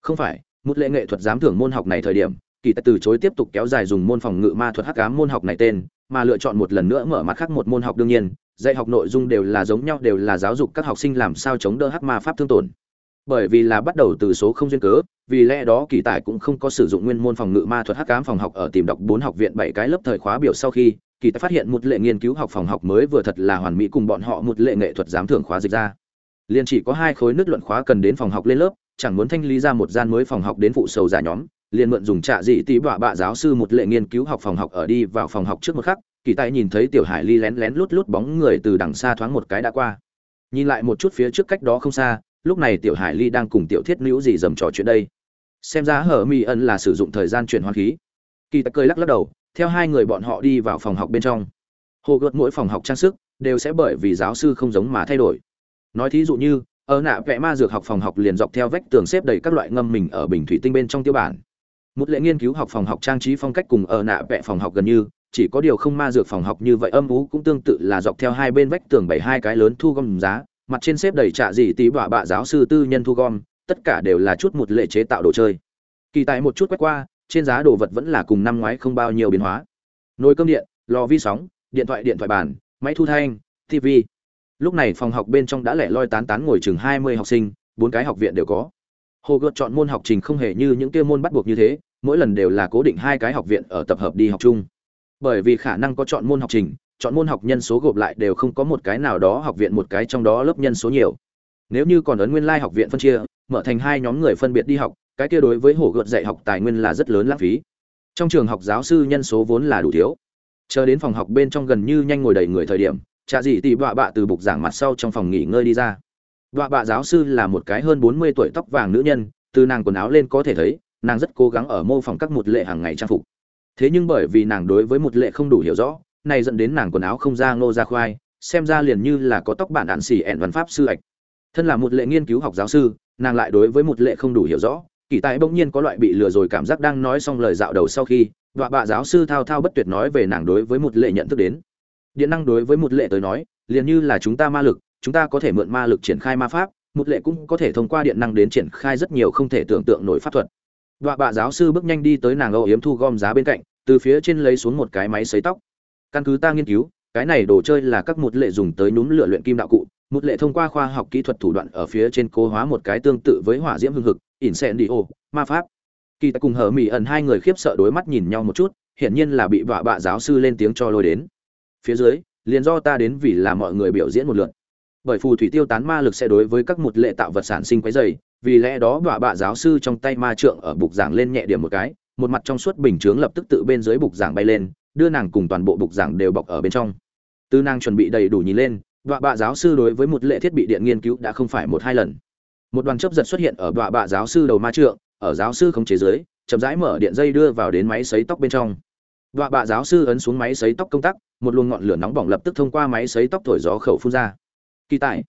Không phải, một lệ nghệ thuật giám thưởng môn học này thời điểm, kỳ tài từ chối tiếp tục kéo dài dùng môn phòng ngự ma thuật hắc ám môn học này tên, mà lựa chọn một lần nữa mở mặt khác một môn học đương nhiên, dạy học nội dung đều là giống nhau, đều là giáo dục các học sinh làm sao chống đỡ hắc ma pháp thương tổn bởi vì là bắt đầu từ số không duyên cớ, vì lẽ đó kỳ tài cũng không có sử dụng nguyên môn phòng ngự ma thuật hắc cám phòng học ở tìm đọc bốn học viện bảy cái lớp thời khóa biểu sau khi, kỳ tài phát hiện một lệ nghiên cứu học phòng học mới vừa thật là hoàn mỹ cùng bọn họ một lệ nghệ thuật giám thưởng khóa dịch ra. Liền chỉ có hai khối nước luận khóa cần đến phòng học lên lớp, chẳng muốn thanh lý ra một gian mới phòng học đến phụ sầu giả nhóm, liền mượn dùng trạ dị tí bọa bạ giáo sư một lệ nghiên cứu học phòng học ở đi vào phòng học trước một khắc, kỳ tài nhìn thấy tiểu hải ly lén lén lút lút bóng người từ đằng xa thoáng một cái đã qua. Nhìn lại một chút phía trước cách đó không xa lúc này tiểu hải ly đang cùng tiểu thiết nữ gì dầm trò chuyện đây. Xem ra hở mi ân là sử dụng thời gian chuyển hoa khí. Kỳ tài cười lắc lắc đầu, theo hai người bọn họ đi vào phòng học bên trong. Hồ gợt mỗi phòng học trang sức đều sẽ bởi vì giáo sư không giống mà thay đổi. Nói thí dụ như, ở nạ vẽ ma dược học phòng học liền dọc theo vách tường xếp đầy các loại ngâm mình ở bình thủy tinh bên trong tiêu bản. Một lệ nghiên cứu học phòng học trang trí phong cách cùng ở nạ vẽ phòng học gần như, chỉ có điều không ma dược phòng học như vậy âm ú cũng tương tự là dọc theo hai bên vách tường bảy hai cái lớn thu gom giá mặt trên xếp đầy trạ dị tí bạ bạ giáo sư tư nhân thu gom, tất cả đều là chút một lệ chế tạo đồ chơi. Kỳ tài một chút quét qua, trên giá đồ vật vẫn là cùng năm ngoái không bao nhiêu biến hóa. Nồi cơm điện, lò vi sóng, điện thoại điện thoại bàn, máy thu thanh tv lúc này phòng học bên trong đã lẻ loi tán tán ngồi chừng hai mươi học sinh, bốn cái học viện đều có. Hồ gợt chọn môn học trình không hề như những kia môn bắt buộc như thế, mỗi lần đều là cố định hai cái học viện ở tập hợp đi học chung. Bởi vì khả năng có chọn môn học trình chọn môn học nhân số gộp lại đều không có một cái nào đó học viện một cái trong đó lớp nhân số nhiều nếu như còn ấn nguyên lai học viện phân chia mở thành hai nhóm người phân biệt đi học cái kia đối với hổ gợt dạy học tài nguyên là rất lớn lãng phí trong trường học giáo sư nhân số vốn là đủ thiếu chờ đến phòng học bên trong gần như nhanh ngồi đầy người thời điểm Chả gì tỷ bạ bạ từ bục giảng mặt sau trong phòng nghỉ ngơi đi ra. Bạ bạ giáo sư là một cái hơn 40 tuổi tóc vàng nữ nhân, từ nàng quần áo lên có thể thấy, nàng rất cố gắng ở mô phỏng các một lệ hàng ngày trang phục. Thế nhưng bởi vì nàng đối với một lệ không đủ hiểu rõ, này dẫn đến nàng quần áo không ra ngô ra khoai, xem ra liền như là có tóc bản đạn xỉ ẹn văn pháp sư ạch. Thân là một lệ nghiên cứu học giáo sư, nàng lại đối với một lệ không đủ hiểu rõ, kỳ tài bỗng nhiên có loại bị lừa rồi cảm giác đang nói xong lời dạo đầu sau khi, đọa bạ giáo sư thao thao bất tuyệt nói về nàng đối với một lệ nhận thức đến. Điện năng đối với một lệ tới nói, liền như là chúng ta ma lực, chúng ta có thể mượn ma lực triển khai ma pháp, một lệ cũng có thể thông qua điện năng đến triển khai rất nhiều không thể tưởng tượng nổi pháp thuật. đọa bạ giáo sư bước nhanh đi tới nàng âu yếm thu gom giá bên cạnh, từ phía trên lấy xuống một cái máy xấy tóc. Căn cứ ta nghiên cứu, cái này đồ chơi là các một lệ dùng tới núm lửa luyện kim đạo cụ, một lệ thông qua khoa học kỹ thuật thủ đoạn ở phía trên cố hóa một cái tương tự với hỏa diễm hương hực, ỉn xẹn đi ô, ma pháp. Kỳ ta cùng hở mỹ ẩn hai người khiếp sợ đối mắt nhìn nhau một chút hiển nhiên là bị vạ bạ giáo sư lên tiếng cho lôi đến. Phía dưới liền do ta đến vì là mọi người biểu diễn một lượt. Bởi phù thủy tiêu tán ma lực sẽ đối với các một lệ tạo vật sản sinh quấy dày vì lẽ đó vạ bạ giáo sư trong tay ma trượng ở bục giảng lên nhẹ điểm một cái một mặt trong suốt bình chướng lập tức tự bên dưới bục giảng bay lên đưa nàng cùng toàn bộ bục giảng đều bọc ở bên trong. Tư nàng chuẩn bị đầy đủ nhìn lên đọa bạ giáo sư đối với một lệ thiết bị điện nghiên cứu đã không phải một hai lần. Một đoàn chấp giật xuất hiện ở đọa bạ giáo sư đầu ma trượng, ở giáo sư không chế giới chậm rãi mở điện dây đưa vào đến máy sấy tóc bên trong. Đọa bạ giáo sư ấn xuống máy sấy tóc công tắc, một luồng ngọn lửa nóng bỏng lập tức thông qua máy sấy tóc thổi gió khẩu phun ra. Kỳ tài.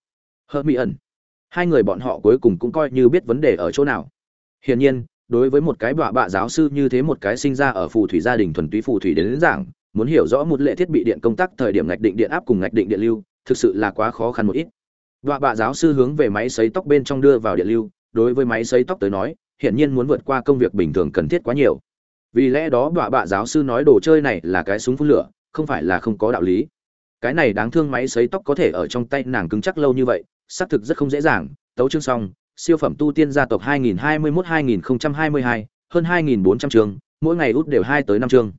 Hơ mỹ ẩn hai người bọn họ cuối cùng cũng coi như biết vấn đề ở chỗ nào. Hiển nhiên đối với một cái bạ bạ giáo sư như thế một cái sinh ra ở phù thủy gia đình thuần túy phù thủy đến, đến giảng muốn hiểu rõ một lệ thiết bị điện công tác thời điểm ngạch định điện áp cùng ngạch định điện lưu thực sự là quá khó khăn một ít. Bạ bạ giáo sư hướng về máy sấy tóc bên trong đưa vào điện lưu đối với máy sấy tóc tới nói hiển nhiên muốn vượt qua công việc bình thường cần thiết quá nhiều. Vì lẽ đó bạ bạ giáo sư nói đồ chơi này là cái súng phun lửa không phải là không có đạo lý. Cái này đáng thương máy sấy tóc có thể ở trong tay nàng cứng chắc lâu như vậy xác thực rất không dễ dàng tấu chương xong siêu phẩm tu tiên gia tộc 2021-2022, hơn 2.400 chương mỗi ngày út đều hai tới năm chương.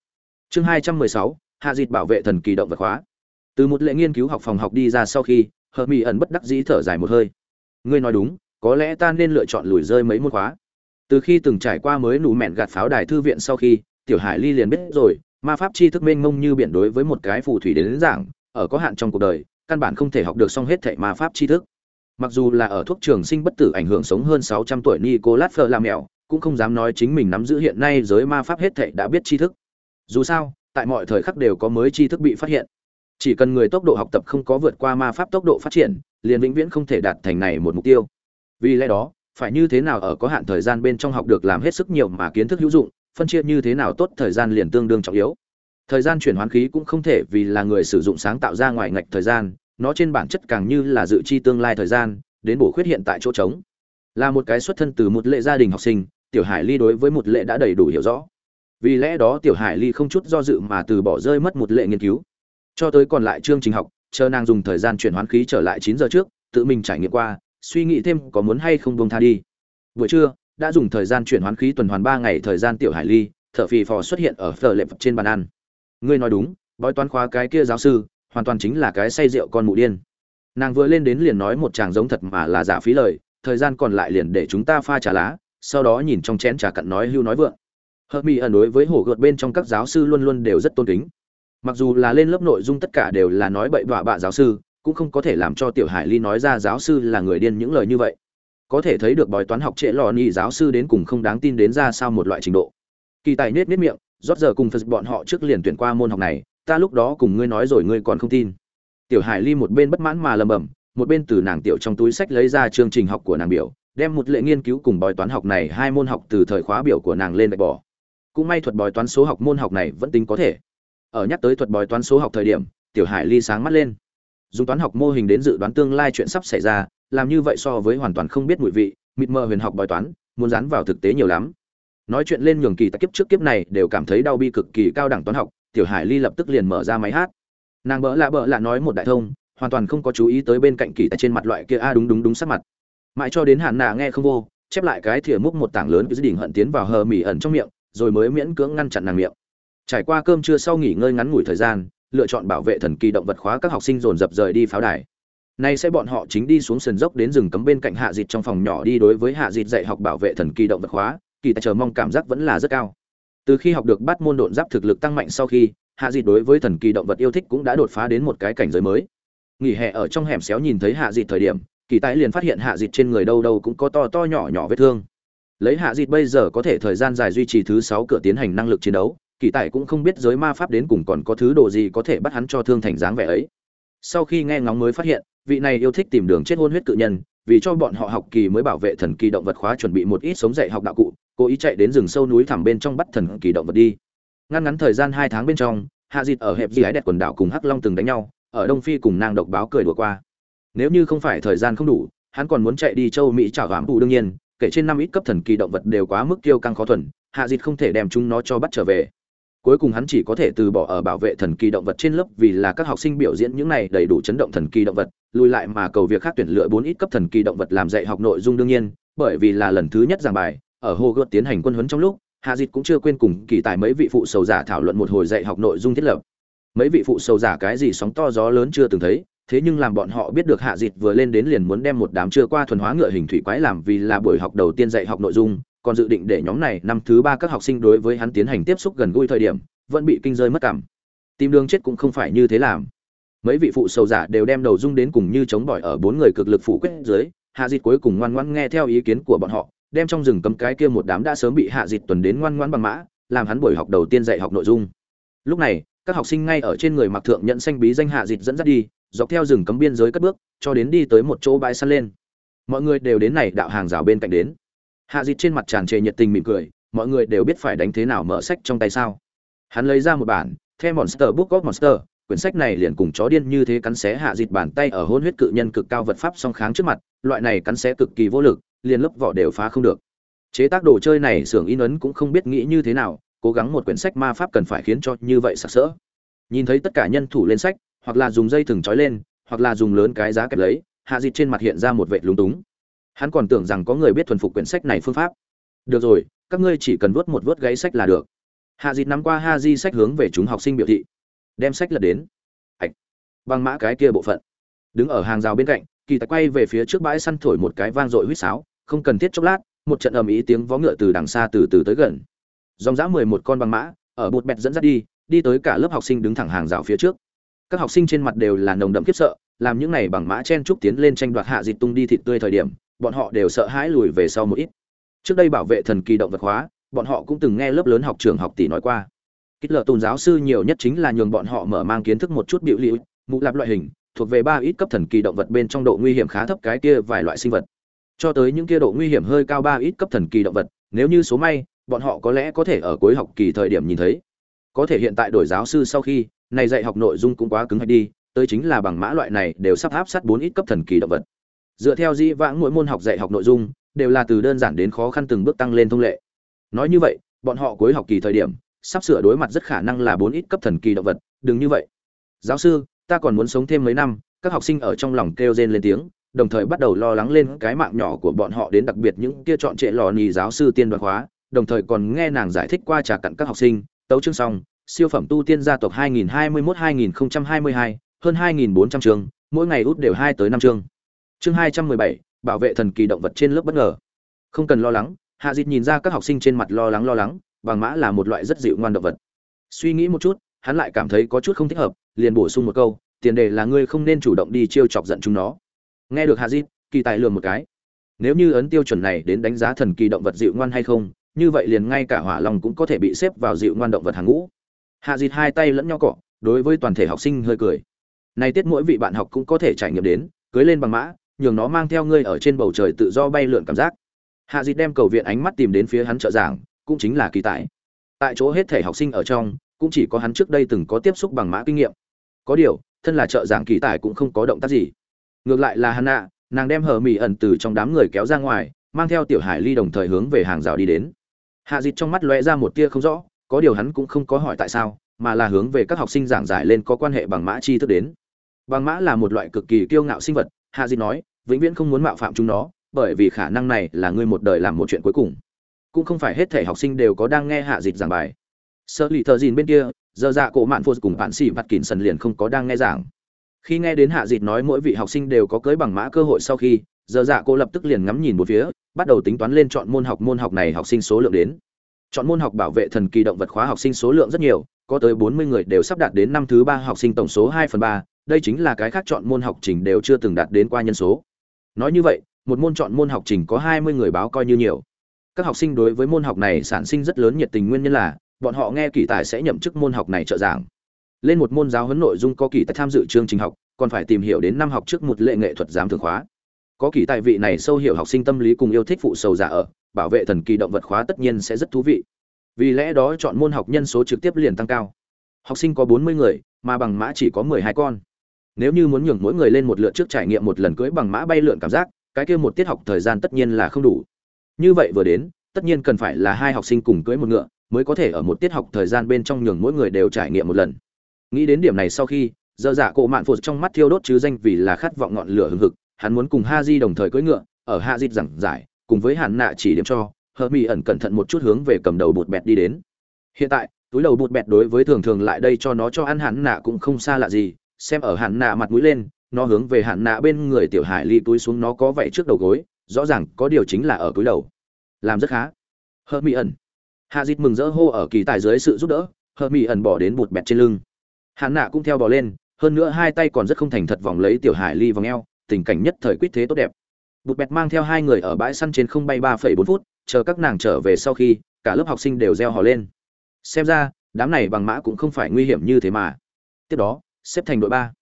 Chương 216, hạ dịch bảo vệ thần kỳ động vật khóa từ một lệ nghiên cứu học phòng học đi ra sau khi hợp mỹ ẩn bất đắc dĩ thở dài một hơi. Ngươi nói đúng có lẽ ta nên lựa chọn lùi rơi mấy môn khóa. Từ khi từng trải qua mới nụ mẹn gạt pháo đài thư viện sau khi tiểu hải ly liền biết rồi ma pháp tri thức mênh mông như biển đối với một cái phù thủy đến, đến giảng ở có hạn trong cuộc đời căn bản không thể học được xong hết thảy ma pháp tri thức mặc dù là ở thuốc trường sinh bất tử ảnh hưởng sống hơn 600 tuổi nicolas Fleur làm mèo cũng không dám nói chính mình nắm giữ hiện nay giới ma pháp hết thảy đã biết tri thức. Dù sao, tại mọi thời khắc đều có mới tri thức bị phát hiện. Chỉ cần người tốc độ học tập không có vượt qua ma pháp tốc độ phát triển, liền vĩnh viễn không thể đạt thành này một mục tiêu. Vì lẽ đó, phải như thế nào ở có hạn thời gian bên trong học được làm hết sức nhiều mà kiến thức hữu dụng, phân chia như thế nào tốt thời gian liền tương đương trọng yếu. Thời gian chuyển hoán khí cũng không thể vì là người sử dụng sáng tạo ra ngoài ngạch thời gian nó trên bản chất càng như là dự chi tương lai thời gian, đến bổ khuyết hiện tại chỗ trống. Là một cái xuất thân từ một lệ gia đình học sinh, tiểu hải ly đối với một lệ đã đầy đủ hiểu rõ. Vì lẽ đó tiểu hải ly không chút do dự mà từ bỏ rơi mất một lệ nghiên cứu. Cho tới còn lại chương trình học, chờ nàng dùng thời gian chuyển hoán khí trở lại chín giờ trước, tự mình trải nghiệm qua, suy nghĩ thêm có muốn hay không buông tha đi. Buổi trưa, đã dùng thời gian chuyển hoán khí tuần hoàn ba ngày thời gian tiểu hải ly thợ phì phò xuất hiện ở phở lệp trên bàn ăn. Ngươi nói đúng, bói toán khóa cái kia giáo sư hoàn toàn chính là cái say rượu con mụ điên. Nàng vừa lên đến liền nói một chàng giống thật mà là giả phí lời, thời gian còn lại liền để chúng ta pha trà lá, sau đó nhìn trong chén trà cặn nói hưu nói vượng. Hợp mỹ ẩn đối với hổ gợt bên trong các giáo sư luôn luôn đều rất tôn kính. Mặc dù là lên lớp nội dung tất cả đều là nói bậy bạ bạ giáo sư, cũng không có thể làm cho tiểu hải ly nói ra giáo sư là người điên những lời như vậy. Có thể thấy được bói toán học trễ lò nhị giáo sư đến cùng không đáng tin đến ra sao một loại trình độ. Kỳ tài nết nết miệng, rót giờ cùng phật bọn họ trước liền tuyển qua môn học này ta lúc đó cùng ngươi nói rồi ngươi còn không tin. Tiểu hải ly một bên bất mãn mà lầm bầm một bên từ nàng tiểu trong túi sách lấy ra chương trình học của nàng biểu, đem một lệ nghiên cứu cùng bói toán học này hai môn học từ thời khóa biểu của nàng lên bạch bỏ. Cũng may thuật bói toán số học môn học này vẫn tính có thể. Ở nhắc tới thuật bói toán số học thời điểm, tiểu hải ly sáng mắt lên. Dùng toán học mô hình đến dự đoán tương lai chuyện sắp xảy ra, làm như vậy so với hoàn toàn không biết mùi vị, mịt mờ huyền học bói toán, muốn dán vào thực tế nhiều lắm. Nói chuyện lên nhường kỳ tại kiếp trước kiếp này đều cảm thấy đau bi cực kỳ cao đẳng toán học tiểu hải ly lập tức liền mở ra máy hát. Nàng bỡ lạ bỡ lạ nói một đại thông, hoàn toàn không có chú ý tới bên cạnh kỳ tại trên mặt loại kia a đúng đúng đúng sắc mặt. Mãi cho đến hạn nạ nghe không vô, chép lại cái thìa múc một tảng lớn cứ đỉnh hận tiến vào hờ mỉ ẩn trong miệng, rồi mới miễn cưỡng ngăn chặn nàng miệng. Trải qua cơm trưa sau nghỉ ngơi ngắn ngủi thời gian, lựa chọn bảo vệ thần kỳ động vật khóa các học sinh dồn dập rời đi pháo đài. Nay sẽ bọn họ chính đi xuống sườn dốc đến rừng cấm bên cạnh hạ dịt trong phòng nhỏ đi đối với hạ dịt dạy học bảo vệ thần kỳ động vật khóa, kỳ tài chờ mong cảm giác vẫn là rất cao từ khi học được bắt môn độn giáp thực lực tăng mạnh sau khi, hạ dịt đối với thần kỳ động vật yêu thích cũng đã đột phá đến một cái cảnh giới mới. Nghỉ hè ở trong hẻm xéo nhìn thấy hạ dịt thời điểm, kỳ tái liền phát hiện hạ dịt trên người đâu đâu cũng có to to nhỏ nhỏ vết thương. Lấy hạ dịt bây giờ có thể thời gian dài duy trì thứ sáu cửa tiến hành năng lực chiến đấu, kỳ tài cũng không biết giới ma pháp đến cùng còn có thứ đồ gì có thể bắt hắn cho thương thành dáng vẻ ấy. Sau khi nghe ngóng mới phát hiện, vị này yêu thích tìm đường chết hôn huyết cự nhân, vì cho bọn họ học kỳ mới bảo vệ thần kỳ động vật khóa chuẩn bị một ít sống dạy học đạo cụ cố ý chạy đến rừng sâu núi thẳm bên trong bắt thần kỳ động vật đi. Ngăn ngắn thời gian hai tháng bên trong, hạ dịt ở hẹp dì ái đẹp quần đảo cùng hắc long từng đánh nhau, ở đông phi cùng nàng độc báo cười đùa qua. Nếu như không phải thời gian không đủ, hắn còn muốn chạy đi châu mỹ trả hoãn bù đương nhiên, kể trên năm ít cấp thần kỳ động vật đều quá mức tiêu căng khó thuần, hạ dịt không thể đem chúng nó cho bắt trở về. Cuối cùng hắn chỉ có thể từ bỏ ở bảo vệ thần kỳ động vật trên lớp vì là các học sinh biểu diễn những này đầy đủ chấn động thần kỳ động vật, lùi lại mà cầu việc khác tuyển lựa bốn ít cấp thần kỳ động vật làm dạy học nội dung đương nhiên, bởi vì là lần thứ nhất giảng bài ở hồ gợt tiến hành quân huấn trong lúc, hạ dịt cũng chưa quên cùng kỳ tài mấy vị phụ sầu giả thảo luận một hồi dạy học nội dung thiết lập. Mấy vị phụ sầu giả cái gì sóng to gió lớn chưa từng thấy, thế nhưng làm bọn họ biết được hạ dịt vừa lên đến liền muốn đem một đám chưa qua thuần hóa ngựa hình thủy quái làm vì là buổi học đầu tiên dạy học nội dung, còn dự định để nhóm này năm thứ ba các học sinh đối với hắn tiến hành tiếp xúc gần gũi thời điểm, vẫn bị kinh rơi mất cảm. Tìm đường chết cũng không phải như thế làm. Mấy vị phụ sầu giả đều đem đầu dung đến cùng như chống bỏi ở bốn người cực lực phủ quyết dưới, hạ dịt cuối cùng ngoan ngoãn nghe theo ý kiến của bọn họ đem trong rừng cấm cái kia một đám đã sớm bị hạ dịt tuần đến ngoan ngoãn bằng mã làm hắn buổi học đầu tiên dạy học nội dung. Lúc này các học sinh ngay ở trên người mặc thượng nhận xanh bí danh hạ dịt dẫn dắt đi dọc theo rừng cấm biên giới cất bước cho đến đi tới một chỗ bãi săn lên. Mọi người đều đến này đạo hàng rào bên cạnh đến. Hạ dịt trên mặt tràn trề nhiệt tình mỉm cười mọi người đều biết phải đánh thế nào mở sách trong tay sao. Hắn lấy ra một bản The Monster Book of Monster, quyển sách này liền cùng chó điên như thế cắn xé hạ dịt bàn tay ở hôn huyết cự nhân cực cao vật pháp song kháng trước mặt, loại này cắn xé cực kỳ vô lực, liền lớp vỏ đều phá không được. Chế tác đồ chơi này xưởng in ấn cũng không biết nghĩ như thế nào, cố gắng một quyển sách ma pháp cần phải khiến cho như vậy sặc sỡ. Nhìn thấy tất cả nhân thủ lên sách, hoặc là dùng dây thừng trói lên, hoặc là dùng lớn cái giá kẹp lấy, hạ dịt trên mặt hiện ra một vẻ lúng túng. Hắn còn tưởng rằng có người biết thuần phục quyển sách này phương pháp. Được rồi, các ngươi chỉ cần vuốt một vuốt gáy sách là được hạ dịt nắm qua ha di sách hướng về chúng học sinh biểu thị đem sách lật đến ạch băng mã cái kia bộ phận đứng ở hàng rào bên cạnh kỳ tài quay về phía trước bãi săn thổi một cái vang dội huýt sáo không cần thiết chốc lát, một trận ầm ý tiếng vó ngựa từ đằng xa từ từ tới gần. Dòng dã mười một con băng mã, ở bụt bẹt dẫn dắt đi đi tới cả lớp học sinh đứng thẳng hàng rào phía trước. Các học sinh trên mặt đều là nồng đậm khiếp sợ, làm những này bằng mã chen trúc tiến lên tranh đoạt hạ dịt tung đi thịt tươi thời điểm, bọn họ đều sợ hãi lùi về sau một ít. Trước đây bảo vệ thần kỳ động vật hóa, bọn họ cũng từng nghe lớp lớn học trường học tỷ nói qua. Kích lợ tôn giáo sư nhiều nhất chính là nhường bọn họ mở mang kiến thức một chút biểu liễu mụ lạp loại hình, thuộc về ba ít cấp thần kỳ động vật bên trong độ nguy hiểm khá thấp cái kia vài loại sinh vật cho tới những kia độ nguy hiểm hơi cao ba ít cấp thần kỳ động vật, nếu như số may, bọn họ có lẽ có thể ở cuối học kỳ thời điểm nhìn thấy. Có thể hiện tại đổi giáo sư sau khi, này dạy học nội dung cũng quá cứng hay đi, tới chính là bằng mã loại này đều sắp áp sát bốn ít cấp thần kỳ động vật. Dựa theo dĩ vãng mỗi môn học dạy học nội dung, đều là từ đơn giản đến khó khăn từng bước tăng lên thông lệ. Nói như vậy, bọn họ cuối học kỳ thời điểm, sắp sửa đối mặt rất khả năng là bốn ít cấp thần kỳ động vật, đừng như vậy. Giáo sư, ta còn muốn sống thêm mấy năm, các học sinh ở trong lòng kêu rên lên tiếng đồng thời bắt đầu lo lắng lên cái mạng nhỏ của bọn họ đến đặc biệt những kia chọn trệ lò nhì giáo sư tiên đoạt hóa đồng thời còn nghe nàng giải thích qua trà cặn các học sinh tấu chương xong siêu phẩm tu tiên gia tộc 2021-2022, hơn 2.400 chương mỗi ngày út đều hai tới năm chương. Chương 217, bảo vệ thần kỳ động vật trên lớp bất ngờ. Không cần lo lắng hạ dịt nhìn ra các học sinh trên mặt lo lắng lo lắng bằng mã là một loại rất dịu ngoan động vật. Suy nghĩ một chút hắn lại cảm thấy có chút không thích hợp liền bổ sung một câu tiền đề là ngươi không nên chủ động đi chiêu chọc giận chúng nó nghe được hạ kỳ tài lường một cái. Nếu như ấn tiêu chuẩn này đến đánh giá thần kỳ động vật dịu ngoan hay không, như vậy liền ngay cả hỏa long cũng có thể bị xếp vào dịu ngoan động vật hàng ngũ. Hạ dịt hai tay lẫn nhau cọ, đối với toàn thể học sinh hơi cười. Này tiết mỗi vị bạn học cũng có thể trải nghiệm đến, cưới lên bằng mã, nhường nó mang theo ngươi ở trên bầu trời tự do bay lượn cảm giác. Hạ dịt đem cầu viện ánh mắt tìm đến phía hắn trợ giảng, cũng chính là kỳ tài. Tại chỗ hết thể học sinh ở trong, cũng chỉ có hắn trước đây từng có tiếp xúc bằng mã kinh nghiệm. Có điều, thân là trợ giảng kỳ tài cũng không có động tác gì ngược lại là Hana, nàng đem hờ mỹ ẩn từ trong đám người kéo ra ngoài mang theo tiểu hải ly đồng thời hướng về hàng rào đi đến. Hạ dịt trong mắt lóe ra một tia không rõ có điều hắn cũng không có hỏi tại sao mà là hướng về các học sinh giảng giải lên có quan hệ bằng mã chi thức đến. Bằng mã là một loại cực kỳ kiêu ngạo sinh vật hạ dịt nói vĩnh viễn không muốn mạo phạm chúng nó bởi vì khả năng này là ngươi một đời làm một chuyện cuối cùng. Cũng không phải hết thể học sinh đều có đang nghe hạ Dịt giảng bài. Sợ lì thợ dìn bên kia giờ dạ cổ mạn phô cùng bạn xỉ vặt kín sần liền không có đang nghe giảng khi nghe đến hạ Dịt nói mỗi vị học sinh đều có cưới bằng mã cơ hội sau khi, giờ dạ cô lập tức liền ngắm nhìn một phía, bắt đầu tính toán lên chọn môn học môn học này học sinh số lượng đến. Chọn môn học bảo vệ thần kỳ động vật khóa học sinh số lượng rất nhiều, có tới bốn mươi người đều sắp đạt đến năm thứ ba học sinh tổng số hai phần ba, đây chính là cái khác chọn môn học trình đều chưa từng đạt đến qua nhân số. Nói như vậy, một môn chọn môn học trình có hai mươi người báo coi như nhiều. Các học sinh đối với môn học này sản sinh rất lớn nhiệt tình nguyên nhân là, bọn họ nghe kỳ tài sẽ nhậm chức môn học này trợ giảng lên một môn giáo huấn nội dung có kỳ tài tham dự chương trình học, còn phải tìm hiểu đến năm học trước một lệ nghệ thuật giám thường khóa. Có kỳ tài vị này sâu hiểu học sinh tâm lý cùng yêu thích phụ sầu giả ở, bảo vệ thần kỳ động vật khóa tất nhiên sẽ rất thú vị. Vì lẽ đó chọn môn học nhân số trực tiếp liền tăng cao. Học sinh có bốn mươi người, mà bằng mã chỉ có mười hai con. Nếu như muốn nhường mỗi người lên một lượt trước trải nghiệm một lần cưỡi bằng mã bay lượn cảm giác, cái kia một tiết học thời gian tất nhiên là không đủ. Như vậy vừa đến, tất nhiên cần phải là hai học sinh cùng cưỡi một ngựa, mới có thể ở một tiết học thời gian bên trong nhường mỗi người đều trải nghiệm một lần nghĩ đến điểm này sau khi, dơ dạ cổ mạn phụt trong mắt thiêu đốt chứ danh vì là khát vọng ngọn lửa hừng hực, hắn muốn cùng ha di đồng thời cưỡi ngựa, ở ha di giảng giải, cùng với hàn nạ chỉ điểm cho, hờ mỹ ẩn cẩn thận một chút hướng về cầm đầu bụt bẹt đi đến. Hiện tại, túi đầu bụt bẹt đối với thường thường lại đây cho nó cho ăn hàn nạ cũng không xa lạ gì, xem ở hàn nạ mặt mũi lên, nó hướng về hàn nạ bên người tiểu hải ly túi xuống nó có vậy trước đầu gối, rõ ràng có điều chính là ở túi đầu. Làm rất khá. Hờ mỹ ẩn. Hạ dịt mừng rỡ hô ở kỳ tài dưới sự giúp đỡ, hờ mỹ ẩn bỏ đến bụt bẹt trên lưng hàn nạ cũng theo bò lên, hơn nữa hai tay còn rất không thành thật vòng lấy tiểu hải ly vòng eo, tình cảnh nhất thời quyết thế tốt đẹp. Bụt bẹt mang theo hai người ở bãi săn trên không bay ba phẩy bốn phút, chờ các nàng trở về sau khi, cả lớp học sinh đều reo hò lên. Xem ra, đám này bằng mã cũng không phải nguy hiểm như thế mà. Tiếp đó, xếp thành đội ba.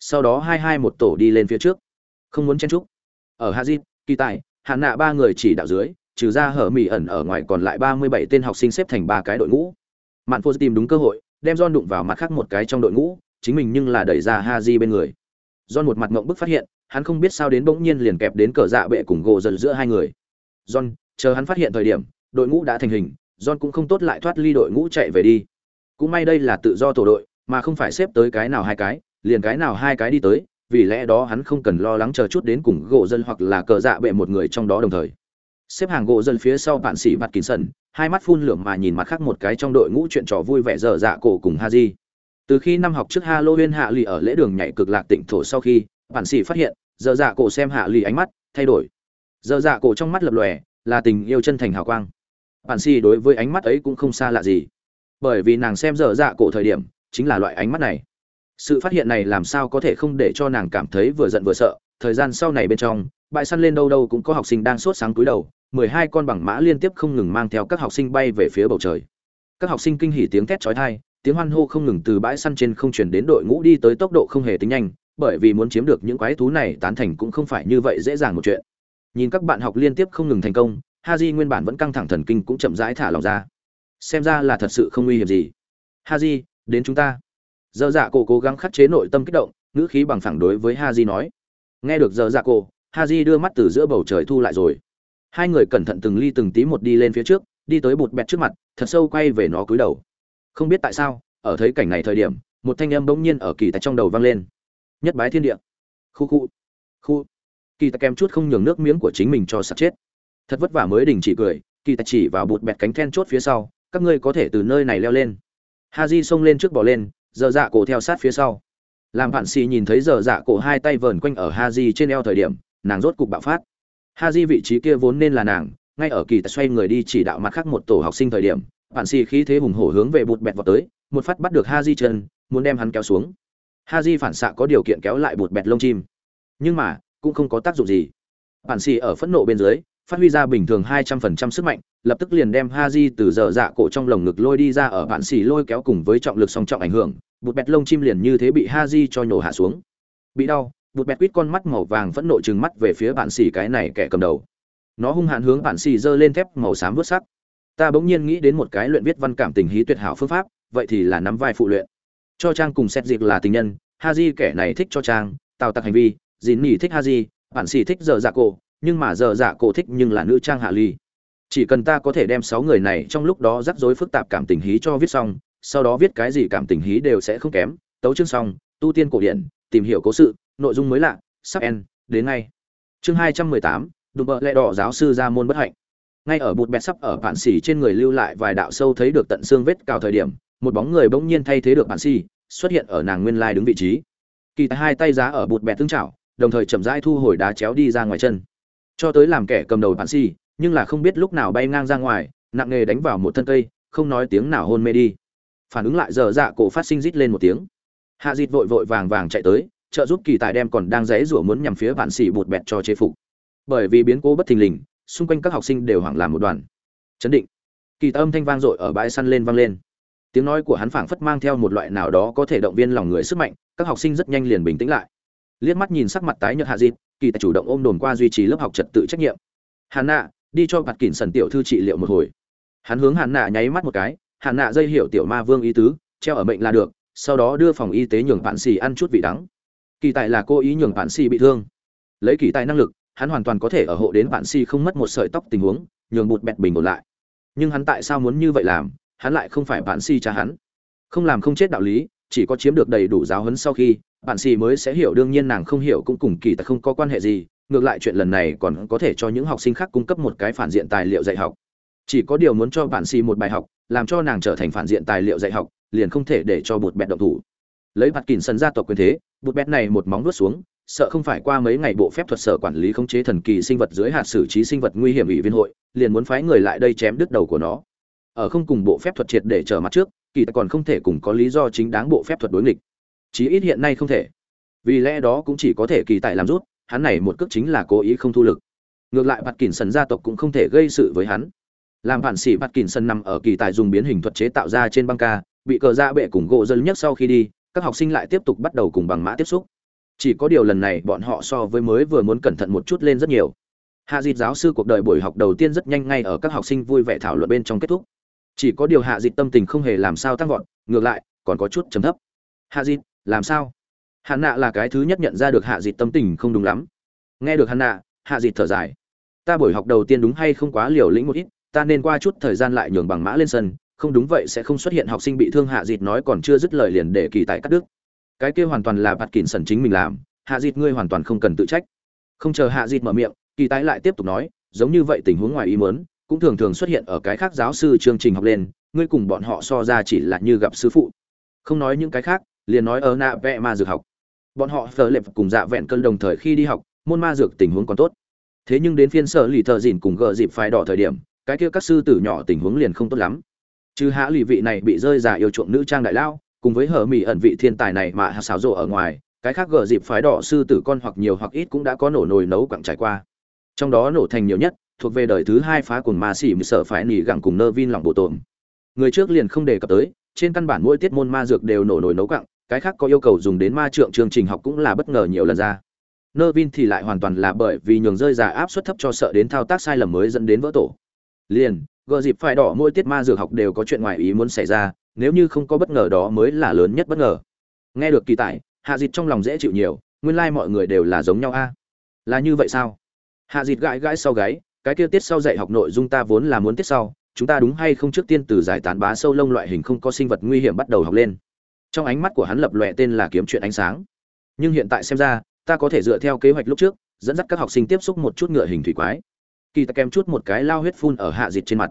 Sau đó hai hai một tổ đi lên phía trước. Không muốn chen trúc ở hazit kỳ tài Hạng nạ ba người chỉ đạo dưới, trừ ra hở mỹ ẩn ở ngoài còn lại ba mươi bảy tên học sinh xếp thành ba cái đội ngũ. Mạn phô tìm đúng cơ hội đem John đụng vào mặt khác một cái trong đội ngũ, chính mình nhưng là đẩy ra Haji bên người. John một mặt ngậm bức phát hiện, hắn không biết sao đến bỗng nhiên liền kẹp đến cờ dạ bệ cùng gỗ dần giữa hai người. John, chờ hắn phát hiện thời điểm, đội ngũ đã thành hình, John cũng không tốt lại thoát ly đội ngũ chạy về đi. Cũng may đây là tự do tổ đội, mà không phải xếp tới cái nào hai cái, liền cái nào hai cái đi tới, vì lẽ đó hắn không cần lo lắng chờ chút đến cùng gỗ dân hoặc là cờ dạ bệ một người trong đó đồng thời. Xếp hàng gỗ dân phía sau bạn sĩ mặt kín sần hai mắt phun lượm mà nhìn mặt khác một cái trong đội ngũ chuyện trò vui vẻ dở dạ cổ cùng Haji. từ khi năm học trước halloween hạ lì ở lễ đường nhảy cực lạc tỉnh thổ sau khi bản sĩ phát hiện, dở dạ cổ xem hạ lì ánh mắt thay đổi. Dở dạ cổ trong mắt lập lòe, là tình yêu chân thành hào quang. Bản sĩ đối với ánh mắt ấy cũng không xa lạ gì. Bởi vì nàng xem dở dạ cổ thời điểm, chính là loại ánh mắt này. Sự phát hiện này làm sao có thể không để cho nàng cảm thấy vừa giận vừa sợ. Thời gian sau này bên trong, bãi săn lên đâu đâu cũng có học sinh đang sốt sáng túi đầu mười hai con bằng mã liên tiếp không ngừng mang theo các học sinh bay về phía bầu trời. Các học sinh kinh hỉ tiếng thét chói tai, tiếng hoan hô không ngừng từ bãi săn trên không chuyển đến đội ngũ đi tới tốc độ không hề tính nhanh, bởi vì muốn chiếm được những quái thú này tán thành cũng không phải như vậy dễ dàng một chuyện. Nhìn các bạn học liên tiếp không ngừng thành công, haji nguyên bản vẫn căng thẳng thần kinh cũng chậm rãi thả lòng ra. Xem ra là thật sự không nguy hiểm gì. Haji, đến chúng ta. Dơ dạ cổ cố gắng khắc chế nội tâm kích động, ngữ khí bằng phẳng đối với haji nói. Nghe được dơ dạ cổ, haji đưa mắt từ giữa bầu trời thu lại rồi hai người cẩn thận từng ly từng tí một đi lên phía trước, đi tới bụt bẹt trước mặt, thật sâu quay về nó cúi đầu. Không biết tại sao, ở thấy cảnh này thời điểm, một thanh âm bỗng nhiên ở kỳ tại trong đầu vang lên. Nhất bái thiên địa. Khu khu. Khu. Kỳ tại kèm chút không nhường nước miếng của chính mình cho sạt chết. Thật vất vả mới đình chỉ cười, kỳ tại chỉ vào bụt bẹt cánh then chốt phía sau, các ngươi có thể từ nơi này leo lên. Ha di xông lên trước bỏ lên, giờ dạ cổ theo sát phía sau. Làm bạn xì nhìn thấy giờ dạ cổ hai tay vờn quanh ở ha di trên eo thời điểm, nàng rốt cục bạo phát ha di vị trí kia vốn nên là nàng, ngay ở kỳ tài xoay người đi chỉ đạo mặt khác một tổ học sinh thời điểm bạn xì khí thế hùng hổ hướng về bụt bẹt vào tới, một phát bắt được ha di chân, muốn đem hắn kéo xuống. Ha di phản xạ có điều kiện kéo lại bụt bẹt lông chim. Nhưng mà, cũng không có tác dụng gì. Bạn xì ở phẫn nộ bên dưới, phát huy ra bình thường hai trăm phần trăm sức mạnh, lập tức liền đem ha di từ giờ dạ cổ trong lồng ngực lôi đi ra ở bạn xì lôi kéo cùng với trọng lực song trọng ảnh hưởng, bụt bẹt lông chim liền như thế bị ha di cho nhổ hạ xuống. Bị đau bụt bẹt quýt con mắt màu vàng phẫn nộ trừng mắt về phía bạn xì cái này kẻ cầm đầu. Nó hung hãn hướng bạn xì giơ lên thép màu xám vớt sắc. Ta bỗng nhiên nghĩ đến một cái luyện viết văn cảm tình hí tuyệt hảo phương pháp, vậy thì là nắm vai phụ luyện. Cho trang cùng xét dịp là tình nhân ha di kẻ này thích cho trang tạo tặc hành vi dìn nỉ thích ha di bạn xì thích giờ dạ cổ, nhưng mà giờ dạ cổ thích nhưng là nữ trang hạ ly. Chỉ cần ta có thể đem sáu người này trong lúc đó rắc rối phức tạp cảm tình hí cho viết xong, sau đó viết cái gì cảm tình hí đều sẽ không kém. Tấu chương xong, tu tiên cổ điển, tìm hiểu cố sự nội dung mới lạ, sắp en đến ngay. Chương hai trăm mười tám, đùm bợ lẹ đỏ giáo sư ra môn bất hạnh. Ngay ở bụt bẹt sắp ở bản xỉ trên người lưu lại vài đạo sâu thấy được tận xương vết cào thời điểm, một bóng người bỗng nhiên thay thế được bản xỉ, xuất hiện ở nàng nguyên lai đứng vị trí. Kỳ tài hai tay giá ở bụt bẹt tương chảo đồng thời chậm rãi thu hồi đá chéo đi ra ngoài chân. Cho tới làm kẻ cầm đầu bản xỉ, nhưng là không biết lúc nào bay ngang ra ngoài, nặng nghề đánh vào một thân cây, không nói tiếng nào hôn mê đi. Phản ứng lại giờ dạ cổ phát sinh rít lên một tiếng. Hạ dịt vội vội vàng vàng chạy tới trợ giúp kỳ tài đem còn đang rẽ rủa muốn nhằm phía bạn xỉ bột bẹt cho chế phục. Bởi vì biến cố bất thình lình, xung quanh các học sinh đều hoảng làm một đoàn. Chấn định. Kỳ tài âm thanh vang dội ở bãi săn lên vang lên. Tiếng nói của hắn phảng phất mang theo một loại nào đó có thể động viên lòng người sức mạnh, các học sinh rất nhanh liền bình tĩnh lại. Liếc mắt nhìn sắc mặt tái nhợt hạ dịt kỳ tài chủ động ôm đồn qua duy trì lớp học trật tự trách nhiệm. Hàn nạ, đi cho bạt kỉnh sần tiểu thư trị liệu một hồi. Hắn hướng hàn nạ nháy mắt một cái hàn nạ dây hiểu tiểu ma vương ý tứ, treo ở mệnh là được, sau đó đưa phòng y tế nhường bạn xì ăn chút vị đắng kỳ tài là cô ý nhường bạn Si bị thương. Lấy kỳ tài năng lực, hắn hoàn toàn có thể ở hộ đến bạn Si không mất một sợi tóc tình huống, nhường bụt bẹt bình ổn lại. Nhưng hắn tại sao muốn như vậy làm, hắn lại không phải bạn Si cha hắn. Không làm không chết đạo lý, chỉ có chiếm được đầy đủ giáo huấn sau khi bạn Si mới sẽ hiểu đương nhiên nàng không hiểu cũng cùng kỳ tài không có quan hệ gì, ngược lại chuyện lần này còn có thể cho những học sinh khác cung cấp một cái phản diện tài liệu dạy học. Chỉ có điều muốn cho bạn Si một bài học, làm cho nàng trở thành phản diện tài liệu dạy học, liền không thể để cho bụt bẹt động thủ lấy mặt kỳn sân gia tộc quyền thế bột bét này một móng vuốt xuống, sợ không phải qua mấy ngày bộ phép thuật sở quản lý khống chế thần kỳ sinh vật dưới hạt xử trí sinh vật nguy hiểm ủy viên hội, liền muốn phái người lại đây chém đứt đầu của nó. Ở không cùng bộ phép thuật triệt để trở mặt trước, kỳ còn không thể cùng có lý do chính đáng bộ phép thuật đối nghịch. Chí ít hiện nay không thể. Vì lẽ đó cũng chỉ có thể kỳ tại làm rút, hắn này một cước chính là cố ý không thu lực. Ngược lại bạt kỳn sân gia tộc cũng không thể gây sự với hắn. Làm bản sĩ bạt kỳn sân nằm ở kỳ tài dùng biến hình thuật chế tạo ra trên băng ca, bị cờ ra bệ cùng gỗ dân nhất sau khi đi các học sinh lại tiếp tục bắt đầu cùng bằng mã tiếp xúc. Chỉ có điều lần này bọn họ so với mới vừa muốn cẩn thận một chút lên rất nhiều. Hạ dịt giáo sư cuộc đời buổi học đầu tiên rất nhanh ngay ở các học sinh vui vẻ thảo luận bên trong kết thúc. Chỉ có điều hạ dịt tâm tình không hề làm sao tăng vọt, ngược lại, còn có chút chấm thấp. Hạ dịt làm sao? Hạ nạ là cái thứ nhất nhận ra được hạ dịt tâm tình không đúng lắm. Nghe được hạ nạ, hạ dịt thở dài. Ta buổi học đầu tiên đúng hay không quá liều lĩnh một ít, ta nên qua chút thời gian lại nhường bằng mã lên sân không đúng vậy sẽ không xuất hiện học sinh bị thương hạ dịt nói còn chưa dứt lời liền để kỳ tại cắt đứt. Cái kia hoàn toàn là bạt kỉnh sần chính mình làm, hạ dịt ngươi hoàn toàn không cần tự trách. Không chờ hạ dịt mở miệng, kỳ tái lại tiếp tục nói, giống như vậy tình huống ngoài ý muốn, cũng thường thường xuất hiện ở cái khác giáo sư chương trình học lên, ngươi cùng bọn họ so ra chỉ là như gặp sư phụ. Không nói những cái khác, liền nói ở nạ vẽ ma dược học. Bọn họ phờ lệp cùng dạ vẹn cân đồng thời khi đi học, môn ma dược tình huống còn tốt. Thế nhưng đến phiên sở lì thợ dìn cùng gợ dịp phái đỏ thời điểm, cái kia các sư tử nhỏ tình huống liền không tốt lắm chứ hạ lì vị này bị rơi giả yêu chuộng nữ trang đại lao cùng với hở mỹ ẩn vị thiên tài này mà xáo rộ ở ngoài, cái khác gờ dịp phái đỏ sư tử con hoặc nhiều hoặc ít cũng đã có nổ nồi nấu quặng trải qua. Trong đó nổ thành nhiều nhất, thuộc về đời thứ hai phá cùng ma xỉ sở phải nỉ gẳng cùng nơ vin lòng bộ tổn. Người trước liền không đề cập tới, trên căn bản mỗi tiết môn ma dược đều nổ nồi nấu quặng, cái khác có yêu cầu dùng đến ma trượng chương trình học cũng là bất ngờ nhiều lần ra. Nơ vin thì lại hoàn toàn là bởi vì nhường rơi giả áp suất thấp cho sợ đến thao tác sai lầm mới dẫn đến vỡ tổ. Liền gờ dịp phải đỏ mỗi tiết ma dược học đều có chuyện ngoài ý muốn xảy ra nếu như không có bất ngờ đó mới là lớn nhất bất ngờ. Nghe được kỳ tài, hạ dịt trong lòng dễ chịu nhiều nguyên lai、like、mọi người đều là giống nhau a. Là như vậy sao? Hạ dịt gãi gãi sau gáy cái kia tiết sau dạy học nội dung ta vốn là muốn tiết sau chúng ta đúng hay không trước tiên từ giải tán bá sâu lông loại hình không có sinh vật nguy hiểm bắt đầu học lên. Trong ánh mắt của hắn lập lòe tên là kiếm chuyện ánh sáng. Nhưng hiện tại xem ra ta có thể dựa theo kế hoạch lúc trước dẫn dắt các học sinh tiếp xúc một chút ngựa hình thủy quái kỳ ta kèm chút một cái lao huyết phun ở hạ dịt trên mặt.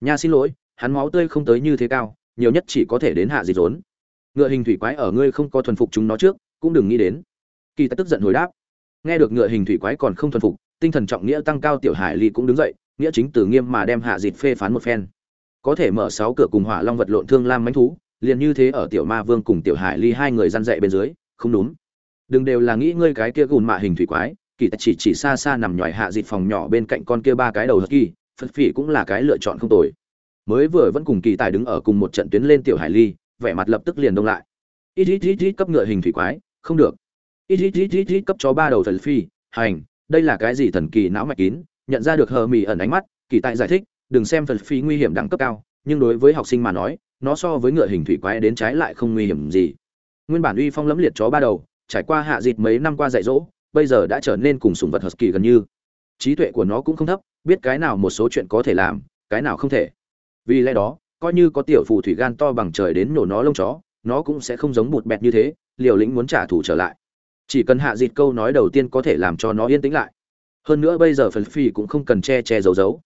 Nha xin lỗi, hắn máu tươi không tới như thế cao, nhiều nhất chỉ có thể đến hạ dịt rốn. Ngựa hình thủy quái ở ngươi không có thuần phục chúng nó trước, cũng đừng nghĩ đến. Kỳ ta tức giận hồi đáp. Nghe được ngựa hình thủy quái còn không thuần phục, tinh thần trọng nghĩa tăng cao tiểu hải ly cũng đứng dậy, nghĩa chính từ nghiêm mà đem hạ dịt phê phán một phen. Có thể mở sáu cửa cùng hỏa long vật lộn thương lam mánh thú, liền như thế ở tiểu ma vương cùng tiểu hải ly hai người răn dậy bên dưới, không đúng. Đừng đều là nghĩ ngươi cái kia gùn mạ hình thủy quái kỳ tài chỉ chỉ xa xa nằm nhòi hạ dịt phòng nhỏ bên cạnh con kia ba cái đầu hất kỳ phật phỉ cũng là cái lựa chọn không tồi. Mới vừa vẫn cùng kỳ tài đứng ở cùng một trận tuyến lên tiểu hải ly, vẻ mặt lập tức liền đông lại. Ít ít ít ít cấp ngựa hình thủy quái, không được. Ít ít ít ít ít cấp chó ba đầu thần phi, hành, đây là cái gì thần kỳ não mạch kín, nhận ra được hờ mì ẩn ánh mắt, kỳ tài giải thích, đừng xem thần phi nguy hiểm đẳng cấp cao, nhưng đối với học sinh mà nói, nó so với ngựa hình thủy quái đến trái lại không nguy hiểm gì. Nguyên bản uy phong lẫm liệt chó ba đầu, trải qua hạ dịt mấy năm qua dạy dỗ bây giờ đã trở nên cùng sùng vật husky gần như. Trí tuệ của nó cũng không thấp, biết cái nào một số chuyện có thể làm, cái nào không thể. Vì lẽ đó, coi như có tiểu phù thủy gan to bằng trời đến nổ nó lông chó, nó cũng sẽ không giống bụt bẹt như thế, liều lĩnh muốn trả thù trở lại. Chỉ cần hạ dịt câu nói đầu tiên có thể làm cho nó yên tĩnh lại. Hơn nữa bây giờ phần phi cũng không cần che che giấu giấu.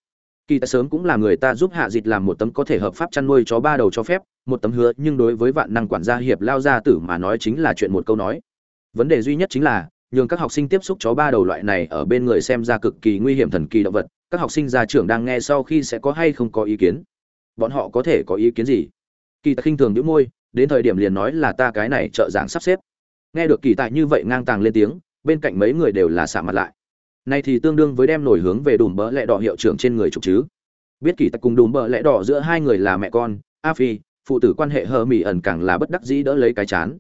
Kỳ ta sớm cũng là người ta giúp hạ dịt làm một tấm có thể hợp pháp chăn nuôi chó ba đầu cho phép, một tấm hứa, nhưng đối với vạn năng quản gia hiệp lao gia tử mà nói chính là chuyện một câu nói. Vấn đề duy nhất chính là nhường các học sinh tiếp xúc chó ba đầu loại này ở bên người xem ra cực kỳ nguy hiểm thần kỳ động vật, các học sinh gia trưởng đang nghe sau khi sẽ có hay không có ý kiến. Bọn họ có thể có ý kiến gì? Kỳ tài khinh thường những môi, đến thời điểm liền nói là ta cái này trợ giảng sắp xếp. Nghe được kỳ tài như vậy ngang tàng lên tiếng, bên cạnh mấy người đều là xả mặt lại. Này thì tương đương với đem nổi hướng về đùm bỡ lẹ đỏ hiệu trưởng trên người trục chứ. Biết kỳ tài cùng đùm bỡ lẹ đỏ giữa hai người là mẹ con, a phi, phụ tử quan hệ hờ mỹ ẩn càng là bất đắc dĩ đỡ lấy cái chán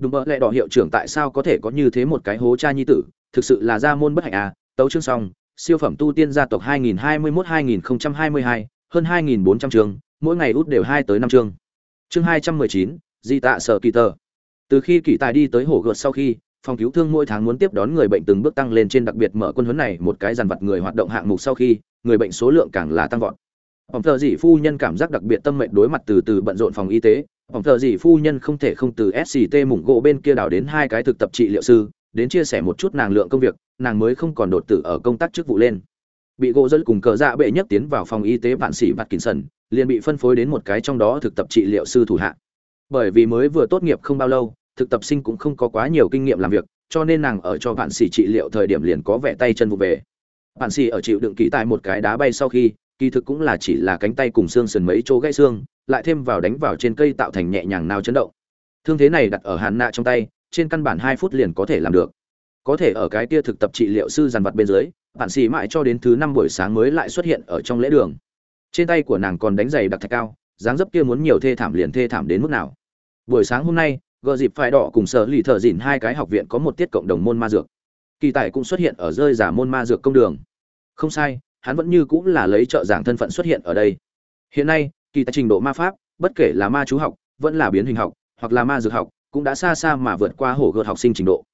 đúng mơ lẹ đỏ hiệu trưởng tại sao có thể có như thế một cái hố cha nhi tử? Thực sự là gia môn bất hạnh à? Tấu chương xong siêu phẩm tu tiên gia tộc 2021-2022, hơn 2.400 chương mỗi ngày út đều hai tới năm chương. Chương 219, di tạ sở kỳ tờ. Từ khi kỳ tài đi tới hồ gợt sau khi phòng cứu thương mỗi tháng muốn tiếp đón người bệnh từng bước tăng lên trên đặc biệt mở quân huấn này một cái dàn vật người hoạt động hạng mục sau khi người bệnh số lượng càng là tăng vọt. Phòng thờ dị phu nhân cảm giác đặc biệt tâm mệnh đối mặt từ từ bận rộn phòng y tế Ông thợ gì phu nhân không thể không từ sct mủng gỗ bên kia đảo đến hai cái thực tập trị liệu sư, đến chia sẻ một chút nàng lượng công việc, nàng mới không còn đột tử ở công tác chức vụ lên. Bị gỗ dẫn cùng cờ dạ bệ nhất tiến vào phòng y tế vạn sĩ bạt kín sần liền bị phân phối đến một cái trong đó thực tập trị liệu sư thủ hạ. Bởi vì mới vừa tốt nghiệp không bao lâu, thực tập sinh cũng không có quá nhiều kinh nghiệm làm việc, cho nên nàng ở cho bạn sĩ trị liệu thời điểm liền có vẻ tay chân vụ về. Bạn sĩ ở chịu đựng kỹ tại một cái đá bay sau khi, kỳ thực cũng là chỉ là cánh tay cùng xương sườn mấy chỗ gãy xương lại thêm vào đánh vào trên cây tạo thành nhẹ nhàng nào chấn động. Thương thế này đặt ở hàn nạ trong tay, trên căn bản hai phút liền có thể làm được. Có thể ở cái kia thực tập trị liệu sư dàn vật bên dưới bạn sĩ mãi cho đến thứ năm buổi sáng mới lại xuất hiện ở trong lễ đường. Trên tay của nàng còn đánh giày đặc thạch cao, dáng dấp kia muốn nhiều thê thảm liền thê thảm đến mức nào. Buổi sáng hôm nay gợ dịp phải đỏ cùng sở lì thợ dìn hai cái học viện có một tiết cộng đồng môn ma dược. Kỳ tài cũng xuất hiện ở rơi giả môn ma dược công đường. Không sai, hắn vẫn như cũng là lấy trợ giảng thân phận xuất hiện ở đây. Hiện nay kỳ tài trình độ ma pháp, bất kể là ma chú học, vẫn là biến hình học, hoặc là ma dược học, cũng đã xa xa mà vượt qua hồ gợt học sinh trình độ.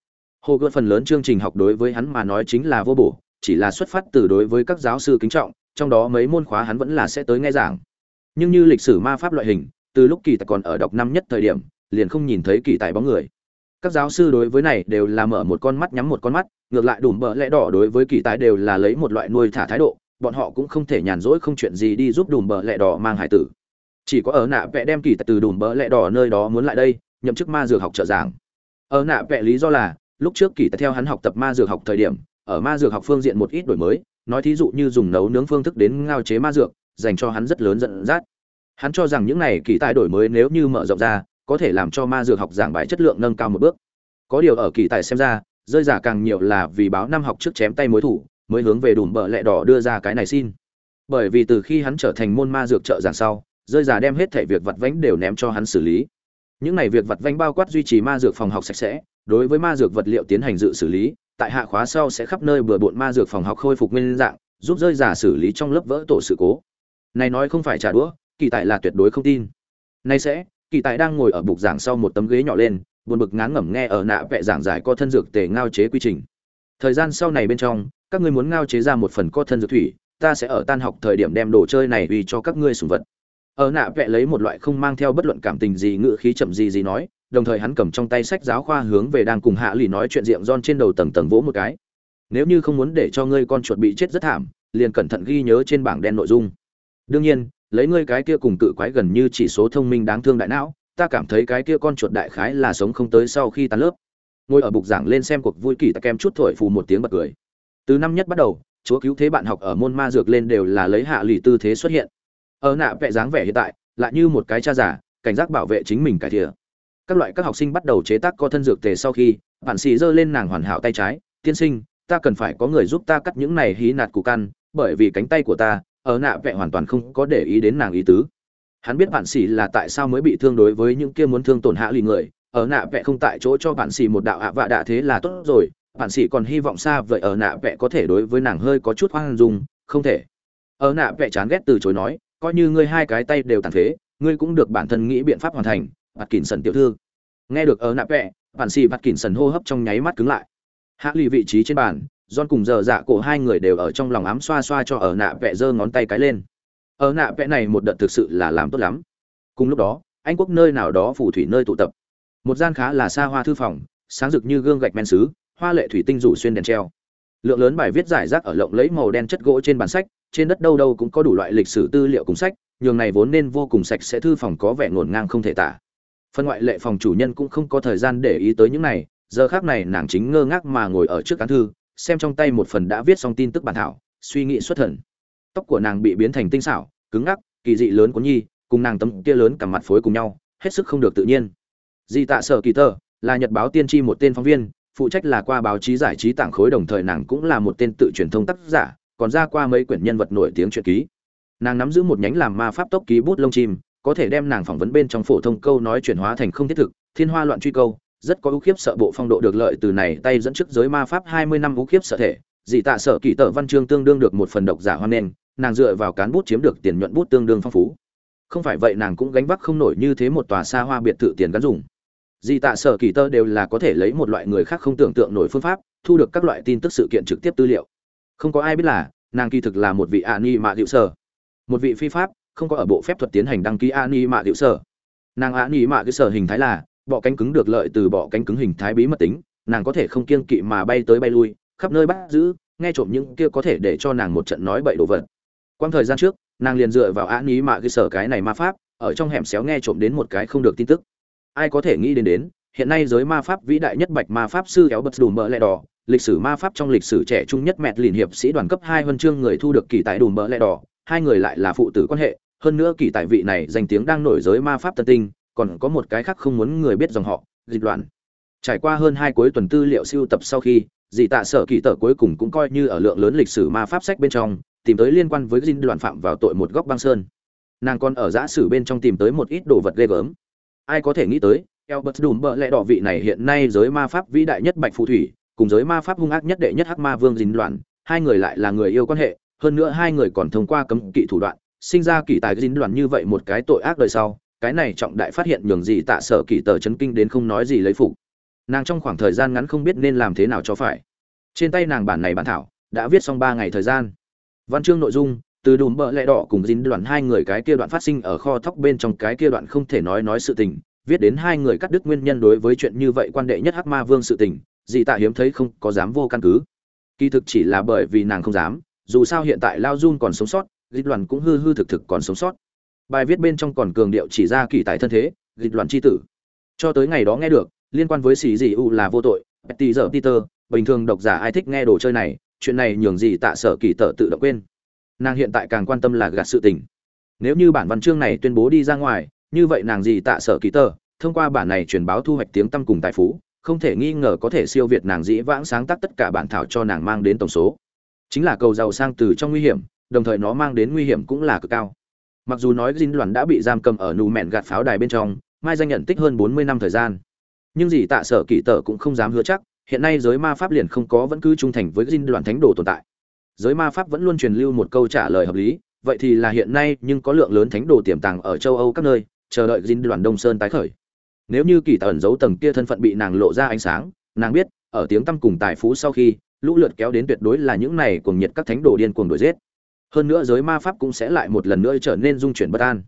Hồ gợt phần lớn chương trình học đối với hắn mà nói chính là vô bổ, chỉ là xuất phát từ đối với các giáo sư kính trọng, trong đó mấy môn khóa hắn vẫn là sẽ tới nghe giảng. Nhưng như lịch sử ma pháp loại hình, từ lúc kỳ tài còn ở đọc năm nhất thời điểm, liền không nhìn thấy kỳ tài bóng người. Các giáo sư đối với này đều là mở một con mắt, nhắm một con mắt, ngược lại đùm bợ lẽ đỏ đối với kỳ tài đều là lấy một loại nuôi thả thái độ bọn họ cũng không thể nhàn rỗi không chuyện gì đi giúp đùm bờ lẹ đỏ mang hải tử. Chỉ có ở nạ vẽ đem kỳ tài từ đùm bờ lẹ đỏ nơi đó muốn lại đây, nhậm chức ma dược học trợ giảng. Ở nạ vẽ lý do là, lúc trước kỳ tài theo hắn học tập ma dược học thời điểm, ở ma dược học phương diện một ít đổi mới, nói thí dụ như dùng nấu nướng phương thức đến ngao chế ma dược, dành cho hắn rất lớn dẫn dắt. Hắn cho rằng những này kỳ tài đổi mới nếu như mở rộng ra, có thể làm cho ma dược học giảng bài chất lượng nâng cao một bước. Có điều ở kỳ tài xem ra, rơi giả càng nhiều là vì báo năm học trước chém tay mối thủ mới hướng về đùm bợ lẹ đỏ đưa ra cái này xin. Bởi vì từ khi hắn trở thành môn ma dược trợ giảng sau, rơi giả đem hết thể việc vặt vãnh đều ném cho hắn xử lý. Những này việc vặt vãnh bao quát duy trì ma dược phòng học sạch sẽ, đối với ma dược vật liệu tiến hành dự xử lý, tại hạ khóa sau sẽ khắp nơi bừa bộn ma dược phòng học khôi phục nguyên dạng, giúp rơi giả xử lý trong lớp vỡ tổ sự cố. Này nói không phải trả đũa, kỳ tài là tuyệt đối không tin. Nay sẽ, kỳ tài đang ngồi ở bục giảng sau một tấm ghế nhỏ lên, buồn bực ngán ngẩm nghe ở nạ vẽ giảng giải co thân dược tề ngao chế quy trình thời gian sau này bên trong, các ngươi muốn ngao chế ra một phần co thân dược thủy, ta sẽ ở tan học thời điểm đem đồ chơi này uy cho các ngươi sùng vật. Ở nạ vẽ lấy một loại không mang theo bất luận cảm tình gì ngự khí chậm gì gì nói, đồng thời hắn cầm trong tay sách giáo khoa hướng về đang cùng hạ lì nói chuyện diệm don trên đầu tầng tầng vỗ một cái. Nếu như không muốn để cho ngươi con chuột bị chết rất thảm, liền cẩn thận ghi nhớ trên bảng đen nội dung. Đương nhiên, lấy ngươi cái kia cùng cự quái gần như chỉ số thông minh đáng thương đại não, ta cảm thấy cái kia con chuột đại khái là sống không tới sau khi tan lớp ngồi ở bục giảng lên xem cuộc vui kỳ tại kem chút thổi phù một tiếng bật cười. Từ năm nhất bắt đầu, chúa cứu thế bạn học ở môn ma dược lên đều là lấy hạ lì tư thế xuất hiện. Ở nạ vẽ dáng vẻ hiện tại, lại như một cái cha giả cảnh giác bảo vệ chính mình cải thiện các loại các học sinh bắt đầu chế tác co thân dược tề sau khi bản xì giơ lên nàng hoàn hảo tay trái, tiên sinh, ta cần phải có người giúp ta cắt những này hí nạt củ căn, bởi vì cánh tay của ta, ở nạ vẽ hoàn toàn không có để ý đến nàng ý tứ. Hắn biết bạn xì là tại sao mới bị thương đối với những kia muốn thương tổn hạ lì người ở nạ vẽ không tại chỗ cho bạn xì một đạo ạ vạ đạ thế là tốt rồi bạn xì còn hy vọng xa vậy ở nạ vẽ có thể đối với nàng hơi có chút hoang dung không thể ở nạ vẽ chán ghét từ chối nói coi như ngươi hai cái tay đều tàn phế ngươi cũng được bản thân nghĩ biện pháp hoàn thành bạt kỉnh sần tiểu thư nghe được ở nạ vẽ bạn xì bạt kỉnh sần hô hấp trong nháy mắt cứng lại hạ lì vị trí trên bàn John cùng giờ dạ cổ hai người đều ở trong lòng ám xoa xoa cho ở nạ vẽ giơ ngón tay cái lên. Ở nạ vẽ này một đợt thực sự là làm tốt lắm. Cùng lúc đó, Anh quốc nơi nào đó phù thủy nơi tụ tập. Một gian khá là xa hoa thư phòng, sáng rực như gương gạch men sứ, hoa lệ thủy tinh rủ xuyên đèn treo. Lượng lớn bài viết giải rác ở lộng lấy màu đen chất gỗ trên bàn sách, trên đất đâu đâu cũng có đủ loại lịch sử tư liệu cùng sách, nhường này vốn nên vô cùng sạch sẽ thư phòng có vẻ ngổn ngang không thể tả. Phân ngoại lệ phòng chủ nhân cũng không có thời gian để ý tới những này, giờ khác này nàng chính ngơ ngác mà ngồi ở trước cán thư, xem trong tay một phần đã viết xong tin tức bản thảo suy nghĩ xuất thần tóc của nàng bị biến thành tinh xảo cứng ngắc kỳ dị lớn của nhi cùng nàng tấm kia lớn cả mặt phối cùng nhau hết sức không được tự nhiên di tạ sở kỳ Tơ là nhật báo tiên tri một tên phóng viên, phụ trách là qua báo chí giải trí tảng khối đồng thời nàng cũng là một tên tự truyền thông tác giả, còn ra qua mấy quyển nhân vật nổi tiếng truyện ký. Nàng nắm giữ một nhánh làm ma pháp tốc ký bút lông chim, có thể đem nàng phỏng vấn bên trong phổ thông câu nói chuyển hóa thành không thiết thực, thiên hoa loạn truy câu, rất có ưu khiếp sợ bộ phong độ được lợi từ này tay dẫn trước giới ma pháp hai mươi năm ưu khiếp sợ thể. Dị tạ sở kỳ Tơ văn chương tương đương được một phần độc giả hoan nghênh, nàng dựa vào cán bút chiếm được tiền nhuận bút tương đương phong phú. Không phải vậy nàng cũng gánh vác không nổi như thế một tòa xa hoa biệt thự tiền gắn dùng. Di tạ sở kỳ tơ đều là có thể lấy một loại người khác không tưởng tượng nổi phương pháp, thu được các loại tin tức sự kiện trực tiếp tư liệu. Không có ai biết là, nàng kỳ thực là một vị ạ ni mạ hiệu sở một vị phi pháp, không có ở bộ phép thuật tiến hành đăng ký ạ ni mạ hiệu sở nàng ạ ni mạ hiệu sở hình thái là, bọ cánh cứng được lợi từ bọ cánh cứng hình thái bí mật tính, nàng có thể không kiêng kỵ mà bay tới bay lui, khắp nơi bắt giữ, nghe trộm những kia có thể để cho nàng một trận nói bậy đồ vật. Quang thời gian trước, nàng liền dựa vào ạ ni mạ hiệu sở cái này ma pháp, ở trong hẻm xéo nghe trộm đến một cái không được tin tức ai có thể nghĩ đến đến, hiện nay giới ma pháp vĩ đại nhất bạch ma pháp sư kéo bật đủ mỡ lẹ đỏ, lịch sử ma pháp trong lịch sử trẻ trung nhất mẹt liền hiệp sĩ đoàn cấp hai huân chương người thu được kỳ tài đủ mỡ lẹ đỏ, hai người lại là phụ tử quan hệ, hơn nữa kỳ tài vị này danh tiếng đang nổi giới ma pháp tân tinh, còn có một cái khác không muốn người biết dòng họ, dịch loạn. Trải qua hơn hai cuối tuần tư liệu siêu tập sau khi dị tạ sở kỳ tờ cuối cùng cũng coi như ở lượng lớn lịch sử ma pháp sách bên trong, tìm tới liên quan với dinh đoàn phạm vào tội một góc băng sơn. Nàng còn ở giã sử bên trong tìm tới một ít đồ vật ghê gớm ai có thể nghĩ tới Albert Đùm bợ lẽ đỏ vị này hiện nay giới ma pháp vĩ đại nhất bạch phù thủy, cùng giới ma pháp hung ác nhất đệ nhất hắc ma vương dính loạn, hai người lại là người yêu quan hệ, hơn nữa hai người còn thông qua cấm kỵ thủ đoạn, sinh ra kỳ tài dính loạn như vậy một cái tội ác đời sau, cái này trọng đại phát hiện nhường gì tạ sở kỳ tờ chấn kinh đến không nói gì lấy phục. Nàng trong khoảng thời gian ngắn không biết nên làm thế nào cho phải. Trên tay nàng bản này bản thảo đã viết xong 3 ngày thời gian. Văn chương nội dung từ đùm bợ lẽ đỏ cùng dính đoạn hai người cái kia đoạn phát sinh ở kho thóc bên trong cái kia đoạn không thể nói nói sự tình. Viết đến hai người cắt đứt nguyên nhân đối với chuyện như vậy quan đệ nhất hắc ma vương sự tình, dị tạ hiếm thấy không có dám vô căn cứ. Kỳ thực chỉ là bởi vì nàng không dám, dù sao hiện tại lao jun còn sống sót, dịch đoàn cũng hư hư thực thực còn sống sót. Bài viết bên trong còn cường điệu chỉ ra kỳ tài thân thế, dịch đoàn c h i tử. Cho tới ngày đó nghe được, liên quan với xì dị u là vô tội, petty giờ peter, bình thường độc giả ai thích nghe đồ chơi này, chuyện này nhường gì tạ sở kỳ tở tự động quên nàng hiện tại càng quan tâm là gạt sự tình. Nếu như bản văn chương này tuyên bố đi ra ngoài, như vậy nàng gì tạ sở ký tờ, thông qua bản này truyền báo thu hoạch tiếng tăm cùng tài phú, không thể nghi ngờ có thể siêu việt nàng dĩ vãng sáng tác tất cả bản thảo cho nàng mang đến tổng số. Chính là cầu giàu sang từ trong nguy hiểm, đồng thời nó mang đến nguy hiểm cũng là cực cao. Mặc dù nói dinh đoàn đã bị giam cầm ở nù mẹn gạt pháo đài bên trong, mai danh nhận tích hơn bốn mươi năm thời gian. Nhưng dì tạ sở kỳ tờ cũng không dám hứa chắc, hiện nay giới ma pháp liền không có vẫn cứ trung thành với dinh đoàn thánh đồ tồn tại giới ma pháp vẫn luôn truyền lưu một câu trả lời hợp lý, vậy thì là hiện nay nhưng có lượng lớn thánh đồ tiềm tàng ở châu âu các nơi, chờ đợi dinh đoàn đông sơn tái khởi. Nếu như kỳ tần giấu tầng kia thân phận bị nàng lộ ra ánh sáng, nàng biết, ở tiếng tăm cùng tài phú sau khi, lũ lượt kéo đến tuyệt đối là những này cùng nhiệt các thánh đồ điên cuồng đuổi giết. Hơn nữa giới ma pháp cũng sẽ lại một lần nữa trở nên dung chuyển bất an.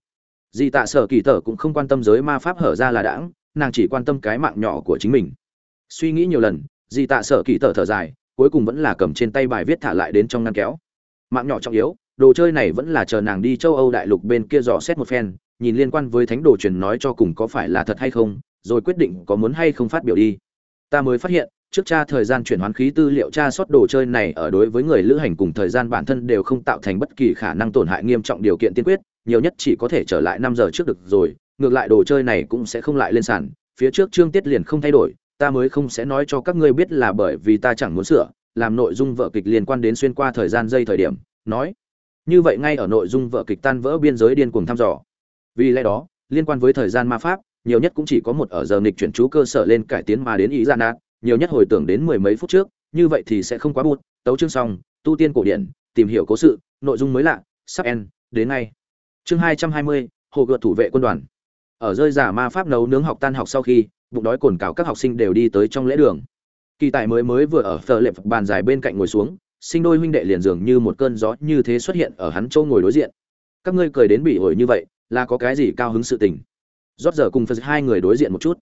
Di tạ sở kỳ tở cũng không quan tâm giới ma pháp hở ra là đãng, nàng chỉ quan tâm cái mạng nhỏ của chính mình. Suy nghĩ nhiều lần, di tạ sở kỳ tở thở dài cuối cùng vẫn là cầm trên tay bài viết thả lại đến trong ngăn kéo mạng nhỏ trọng yếu đồ chơi này vẫn là chờ nàng đi châu âu đại lục bên kia dò xét một phen nhìn liên quan với thánh đồ truyền nói cho cùng có phải là thật hay không, rồi quyết định có muốn hay không phát biểu đi. Ta mới phát hiện, trước tra thời gian chuyển hoán khí tư liệu tra sót đồ chơi này ở đối với người lữ hành cùng thời gian bản thân đều không tạo thành bất kỳ khả năng tổn hại nghiêm trọng điều kiện tiên quyết, nhiều nhất chỉ có thể trở lại năm giờ trước được rồi, ngược lại đồ chơi này cũng sẽ không lại lên sàn, phía trước chương tiết liền không thay đổi, ta mới không sẽ nói cho các ngươi biết là bởi vì ta chẳng muốn sửa, làm nội dung vợ kịch liên quan đến xuyên qua thời gian dây thời điểm, nói. Như vậy ngay ở nội dung vợ kịch tan vỡ biên giới điên cuồng thăm dò. Vì lẽ đó liên quan với thời gian ma pháp nhiều nhất cũng chỉ có một ở giờ nghịch chuyển chú cơ sở lên cải tiến mà đến ý gian nạt nhiều nhất hồi tưởng đến mười mấy phút trước như vậy thì sẽ không quá bút tấu chương xong tu tiên cổ điển tìm hiểu cố sự nội dung mới lạ sắp en đến ngay. Chương hai trăm hai mươi hồ gợt thủ vệ quân đoàn. Ở rơi giả ma pháp nấu nướng học tan học sau khi bụng đói cồn cào các học sinh đều đi tới trong lễ đường. Kỳ tài mới mới vừa ở thờ lệp bàn dài bên cạnh ngồi xuống, sinh đôi huynh đệ liền dường như một cơn gió như thế xuất hiện ở hắn châu ngồi đối diện. Các ngươi cười đến bị ổi như vậy, là có cái gì cao hứng sự tình? Rót giờ cùng phật hai người đối diện một chút.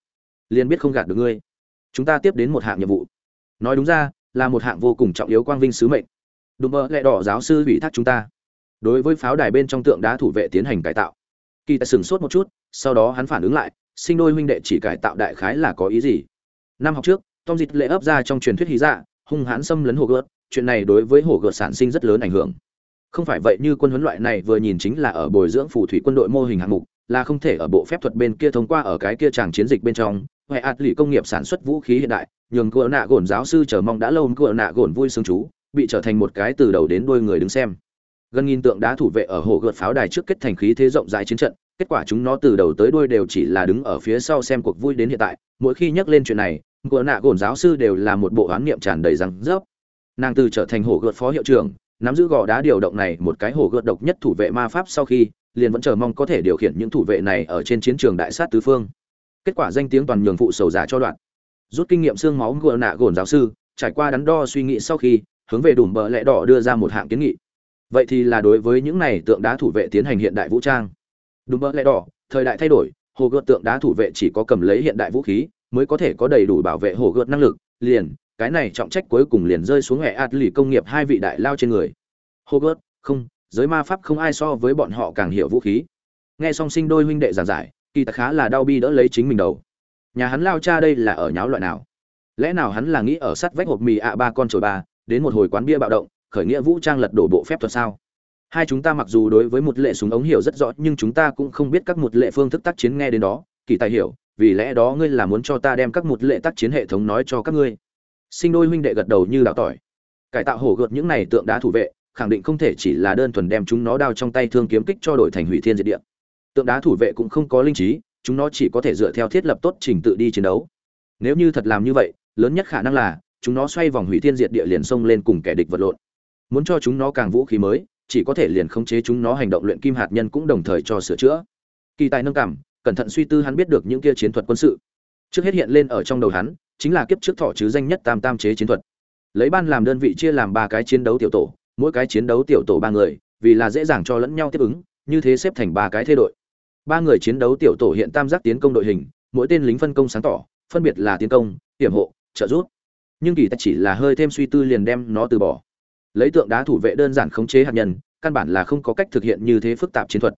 Liền biết không gạt được ngươi. Chúng ta tiếp đến một hạng nhiệm vụ. Nói đúng ra, là một hạng vô cùng trọng yếu quang vinh sứ mệnh. Đùm bơ lẹ đỏ giáo sư ủy thác chúng ta. Đối với pháo đài bên trong tượng đá thủ vệ tiến hành cải tạo. Kỳ tài sửng sốt một chút, sau đó hắn phản ứng lại sinh đôi huynh đệ chỉ cải tạo đại khái là có ý gì? Năm học trước, tom dịch lệ ấp ra trong truyền thuyết hí dạ hung hãn xâm lấn hồ gợt, chuyện này đối với hồ gợt sản sinh rất lớn ảnh hưởng. Không phải vậy như quân huấn loại này vừa nhìn chính là ở bồi dưỡng phù thủy quân đội mô hình hạng mục, là không thể ở bộ phép thuật bên kia thông qua ở cái kia tràng chiến dịch bên trong. Huệ ạt lì công nghiệp sản xuất vũ khí hiện đại, nhường cựa nạ gồn giáo sư chờ mong đã lâu cựa nạ gồn vui sướng chú, bị trở thành một cái từ đầu đến đuôi người đứng xem. Gần nghìn tượng đá thủ vệ ở hồ gợt pháo đài trước kết thành khí thế rộng rãi chiến trận kết quả chúng nó từ đầu tới đuôi đều chỉ là đứng ở phía sau xem cuộc vui đến hiện tại. Mỗi khi nhắc lên chuyện này cựa nạ gồn giáo sư đều là một bộ oán niệm tràn đầy răng rớp. Nàng từ trở thành hổ gợt phó hiệu trưởng, nắm giữ gò đá điều động này một cái hổ gợt độc nhất thủ vệ ma pháp sau khi, liền vẫn chờ mong có thể điều khiển những thủ vệ này ở trên chiến trường đại sát tứ phương. Kết quả danh tiếng toàn nhường phụ sầu giả cho đoạn. Rút kinh nghiệm xương máu ngựa nạ gồn giáo sư, trải qua đắn đo suy nghĩ sau khi, hướng về đùm bờ lẽ đỏ đưa ra một hạng kiến nghị. Vậy thì là đối với những này tượng đá thủ vệ tiến hành hiện đại vũ trang. Đúng bờ lẽ đỏ, thời đại thay đổi, hồ gợt tượng đá thủ vệ chỉ có cầm lấy hiện đại vũ khí, mới có thể có đầy đủ bảo vệ hồ gợt năng lực, liền, cái này trọng trách cuối cùng liền rơi xuống hệ ạt lì công nghiệp hai vị đại lao trên người. Hồ gợt, không, giới ma pháp không ai so với bọn họ càng hiểu vũ khí. Nghe song sinh đôi huynh đệ giảng giải, kỳ tạc khá là đau bi đỡ lấy chính mình đầu. Nhà hắn lao cha đây là ở nháo loại nào? Lẽ nào hắn là nghĩ ở sắt vách hộp mì ạ ba con chổi ba, đến một hồi quán bia bạo động, khởi nghĩa vũ trang lật đổ bộ phép thuật sao? Hai chúng ta mặc dù đối với một lệ súng ống hiểu rất rõ, nhưng chúng ta cũng không biết các một lệ phương thức tác chiến nghe đến đó. Kỳ tài hiểu, vì lẽ đó ngươi là muốn cho ta đem các một lệ tác chiến hệ thống nói cho các ngươi. Sinh đôi huynh đệ gật đầu như đào tỏi. Cải tạo hổ gợt những này tượng đá thủ vệ, khẳng định không thể chỉ là đơn thuần đem chúng nó đao trong tay thương kiếm kích cho đổi thành hủy thiên diệt địa. Tượng đá thủ vệ cũng không có linh trí, chúng nó chỉ có thể dựa theo thiết lập tốt trình tự đi chiến đấu. Nếu như thật làm như vậy, lớn nhất khả năng là, chúng nó xoay vòng hủy thiên diệt địa liền xông lên cùng kẻ địch vật lộn. Muốn cho chúng nó càng vũ khí mới chỉ có thể liền khống chế chúng nó hành động luyện kim hạt nhân cũng đồng thời cho sửa chữa. Kỳ tài nâng cảm, cẩn thận suy tư hắn biết được những kia chiến thuật quân sự. Trước hết hiện lên ở trong đầu hắn, chính là kiếp trước thọ chứ danh nhất tam tam chế chiến thuật. Lấy ban làm đơn vị chia làm ba cái chiến đấu tiểu tổ, mỗi cái chiến đấu tiểu tổ ba người, vì là dễ dàng cho lẫn nhau tiếp ứng, như thế xếp thành ba cái thế đội. Ba người chiến đấu tiểu tổ hiện tam giác tiến công đội hình, mỗi tên lính phân công sáng tỏ, phân biệt là tiến công, hiểm hộ, trợ giúp. Nhưng kỳ ta chỉ là hơi thêm suy tư liền đem nó từ bỏ lấy tượng đá thủ vệ đơn giản khống chế hạt nhân, căn bản là không có cách thực hiện như thế phức tạp chiến thuật.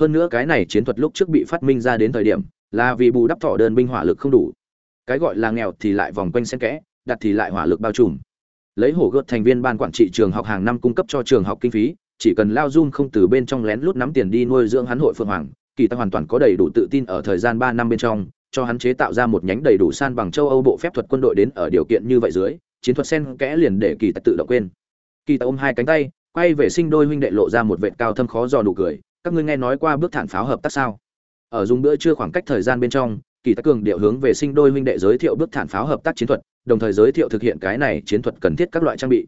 Hơn nữa cái này chiến thuật lúc trước bị phát minh ra đến thời điểm, là vì bù đắp thọ đơn binh hỏa lực không đủ. Cái gọi là nghèo thì lại vòng quanh xen kẽ, đặt thì lại hỏa lực bao trùm. Lấy hổ gợt thành viên ban quản trị trường học hàng năm cung cấp cho trường học kinh phí, chỉ cần lao dung không từ bên trong lén lút nắm tiền đi nuôi dưỡng hắn hội phượng hoàng, kỳ ta hoàn toàn có đầy đủ tự tin ở thời gian ba năm bên trong, cho hắn chế tạo ra một nhánh đầy đủ san bằng châu âu bộ phép thuật quân đội đến ở điều kiện như vậy dưới, chiến thuật sen kẽ liền để kỳ ta tự động quên kỳ tạ ôm hai cánh tay, quay về sinh đôi huynh đệ lộ ra một vệ cao thâm khó dò nụ cười. Các ngươi nghe nói qua bước thản pháo hợp tác sao? Ở dùng bữa trưa khoảng cách thời gian bên trong, kỳ tạ cường điệu hướng về sinh đôi huynh đệ giới thiệu bước thản pháo hợp tác chiến thuật, đồng thời giới thiệu thực hiện cái này chiến thuật cần thiết các loại trang bị.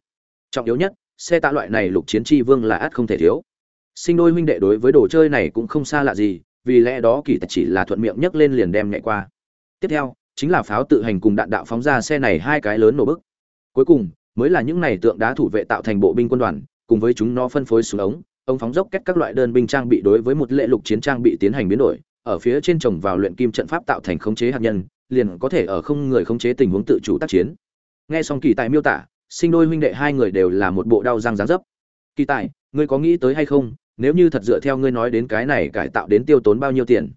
Trọng yếu nhất, xe tạ loại này lục chiến tri vương là át không thể thiếu. Sinh đôi huynh đệ đối với đồ chơi này cũng không xa lạ gì, vì lẽ đó kỳ tạ chỉ là thuận miệng nhấc lên liền đem nhảy qua. Tiếp theo, chính là pháo tự hành cùng đạn đạo phóng ra xe này hai cái lớn nổ bức. Cuối cùng mới là những này tượng đá thủ vệ tạo thành bộ binh quân đoàn, cùng với chúng nó phân phối xuống ống ông phóng dốc kết các loại đơn binh trang bị đối với một lệ lục chiến trang bị tiến hành biến đổi, ở phía trên trồng vào luyện kim trận pháp tạo thành khống chế hạt nhân, liền có thể ở không người khống chế tình huống tự chủ tác chiến. Nghe xong kỳ tài miêu tả, sinh đôi huynh đệ hai người đều là một bộ đau răng ráng dấp. Kỳ tài, ngươi có nghĩ tới hay không, nếu như thật dựa theo ngươi nói đến cái này cải tạo đến tiêu tốn bao nhiêu tiền?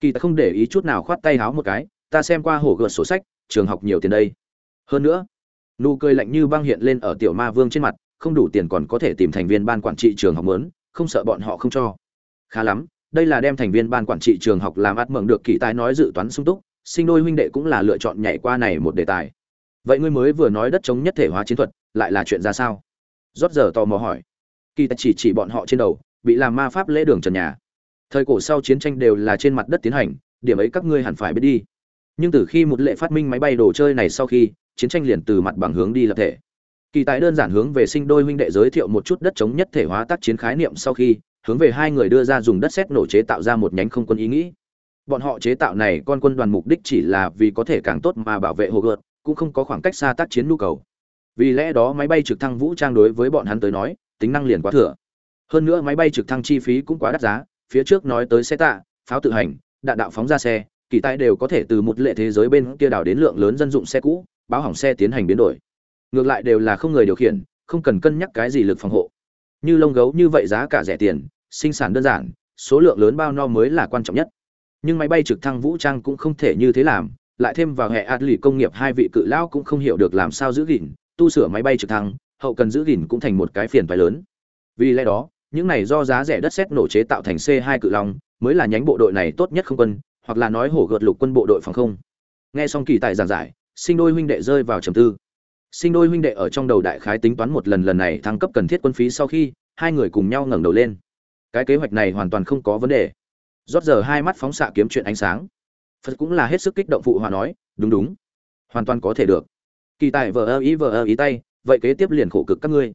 Kỳ tài không để ý chút nào khoát tay háo một cái, ta xem qua hổ gợt sổ sách, trường học nhiều tiền đây. Hơn nữa nụ cười lạnh như băng hiện lên ở tiểu ma vương trên mặt, không đủ tiền còn có thể tìm thành viên ban quản trị trường học lớn không sợ bọn họ không cho. Khá lắm, đây là đem thành viên ban quản trị trường học làm át mộng được kỳ tài nói dự toán sung túc, sinh đôi huynh đệ cũng là lựa chọn nhảy qua này một đề tài. Vậy ngươi mới vừa nói đất chống nhất thể hóa chiến thuật, lại là chuyện ra sao? Rót giờ tò mò hỏi. Kỳ tài chỉ chỉ bọn họ trên đầu, bị làm ma pháp lễ đường trần nhà. Thời cổ sau chiến tranh đều là trên mặt đất tiến hành, điểm ấy các ngươi hẳn phải biết đi. Nhưng từ khi một lệ phát minh máy bay đồ chơi này sau khi chiến tranh liền từ mặt bằng hướng đi lập thể. Kỳ tài đơn giản hướng về sinh đôi huynh đệ giới thiệu một chút đất chống nhất thể hóa tác chiến khái niệm sau khi, hướng về hai người đưa ra dùng đất xét nổ chế tạo ra một nhánh không quân ý nghĩ. Bọn họ chế tạo này con quân đoàn mục đích chỉ là vì có thể càng tốt mà bảo vệ hồ gợt cũng không có khoảng cách xa tác chiến nhu cầu. Vì lẽ đó máy bay trực thăng vũ trang đối với bọn hắn tới nói, tính năng liền quá thừa. Hơn nữa máy bay trực thăng chi phí cũng quá đắt giá, phía trước nói tới xe tạ, pháo tự hành, đạn đạo phóng ra xe, kỳ tài đều có thể từ một lệ thế giới bên kia đảo đến lượng lớn dân dụng xe cũ báo hỏng xe tiến hành biến đổi. Ngược lại đều là không người điều khiển, không cần cân nhắc cái gì lực phòng hộ. Như lông gấu như vậy giá cả rẻ tiền, sinh sản đơn giản, số lượng lớn bao no mới là quan trọng nhất. Nhưng máy bay trực thăng vũ trang cũng không thể như thế làm, lại thêm vào hệ ạt lì công nghiệp hai vị cự lão cũng không hiểu được làm sao giữ gìn, tu sửa máy bay trực thăng, hậu cần giữ gìn cũng thành một cái phiền phái lớn. Vì lẽ đó, những này do giá rẻ đất xét nổ chế tạo thành c 2 cự long mới là nhánh bộ đội này tốt nhất không quân, hoặc là nói hổ gợt lục quân bộ đội phòng không. Nghe xong kỳ tài giảng giải sinh đôi huynh đệ rơi vào trầm tư. Sinh đôi huynh đệ ở trong đầu đại khái tính toán một lần lần này thăng cấp cần thiết quân phí sau khi, hai người cùng nhau ngẩng đầu lên. Cái kế hoạch này hoàn toàn không có vấn đề. Rót giờ hai mắt phóng xạ kiếm chuyện ánh sáng. Phật cũng là hết sức kích động phụ hòa nói, đúng đúng, hoàn toàn có thể được. Kỳ tài vờ ơ ý vờ ơ ý tay, vậy kế tiếp liền khổ cực các ngươi.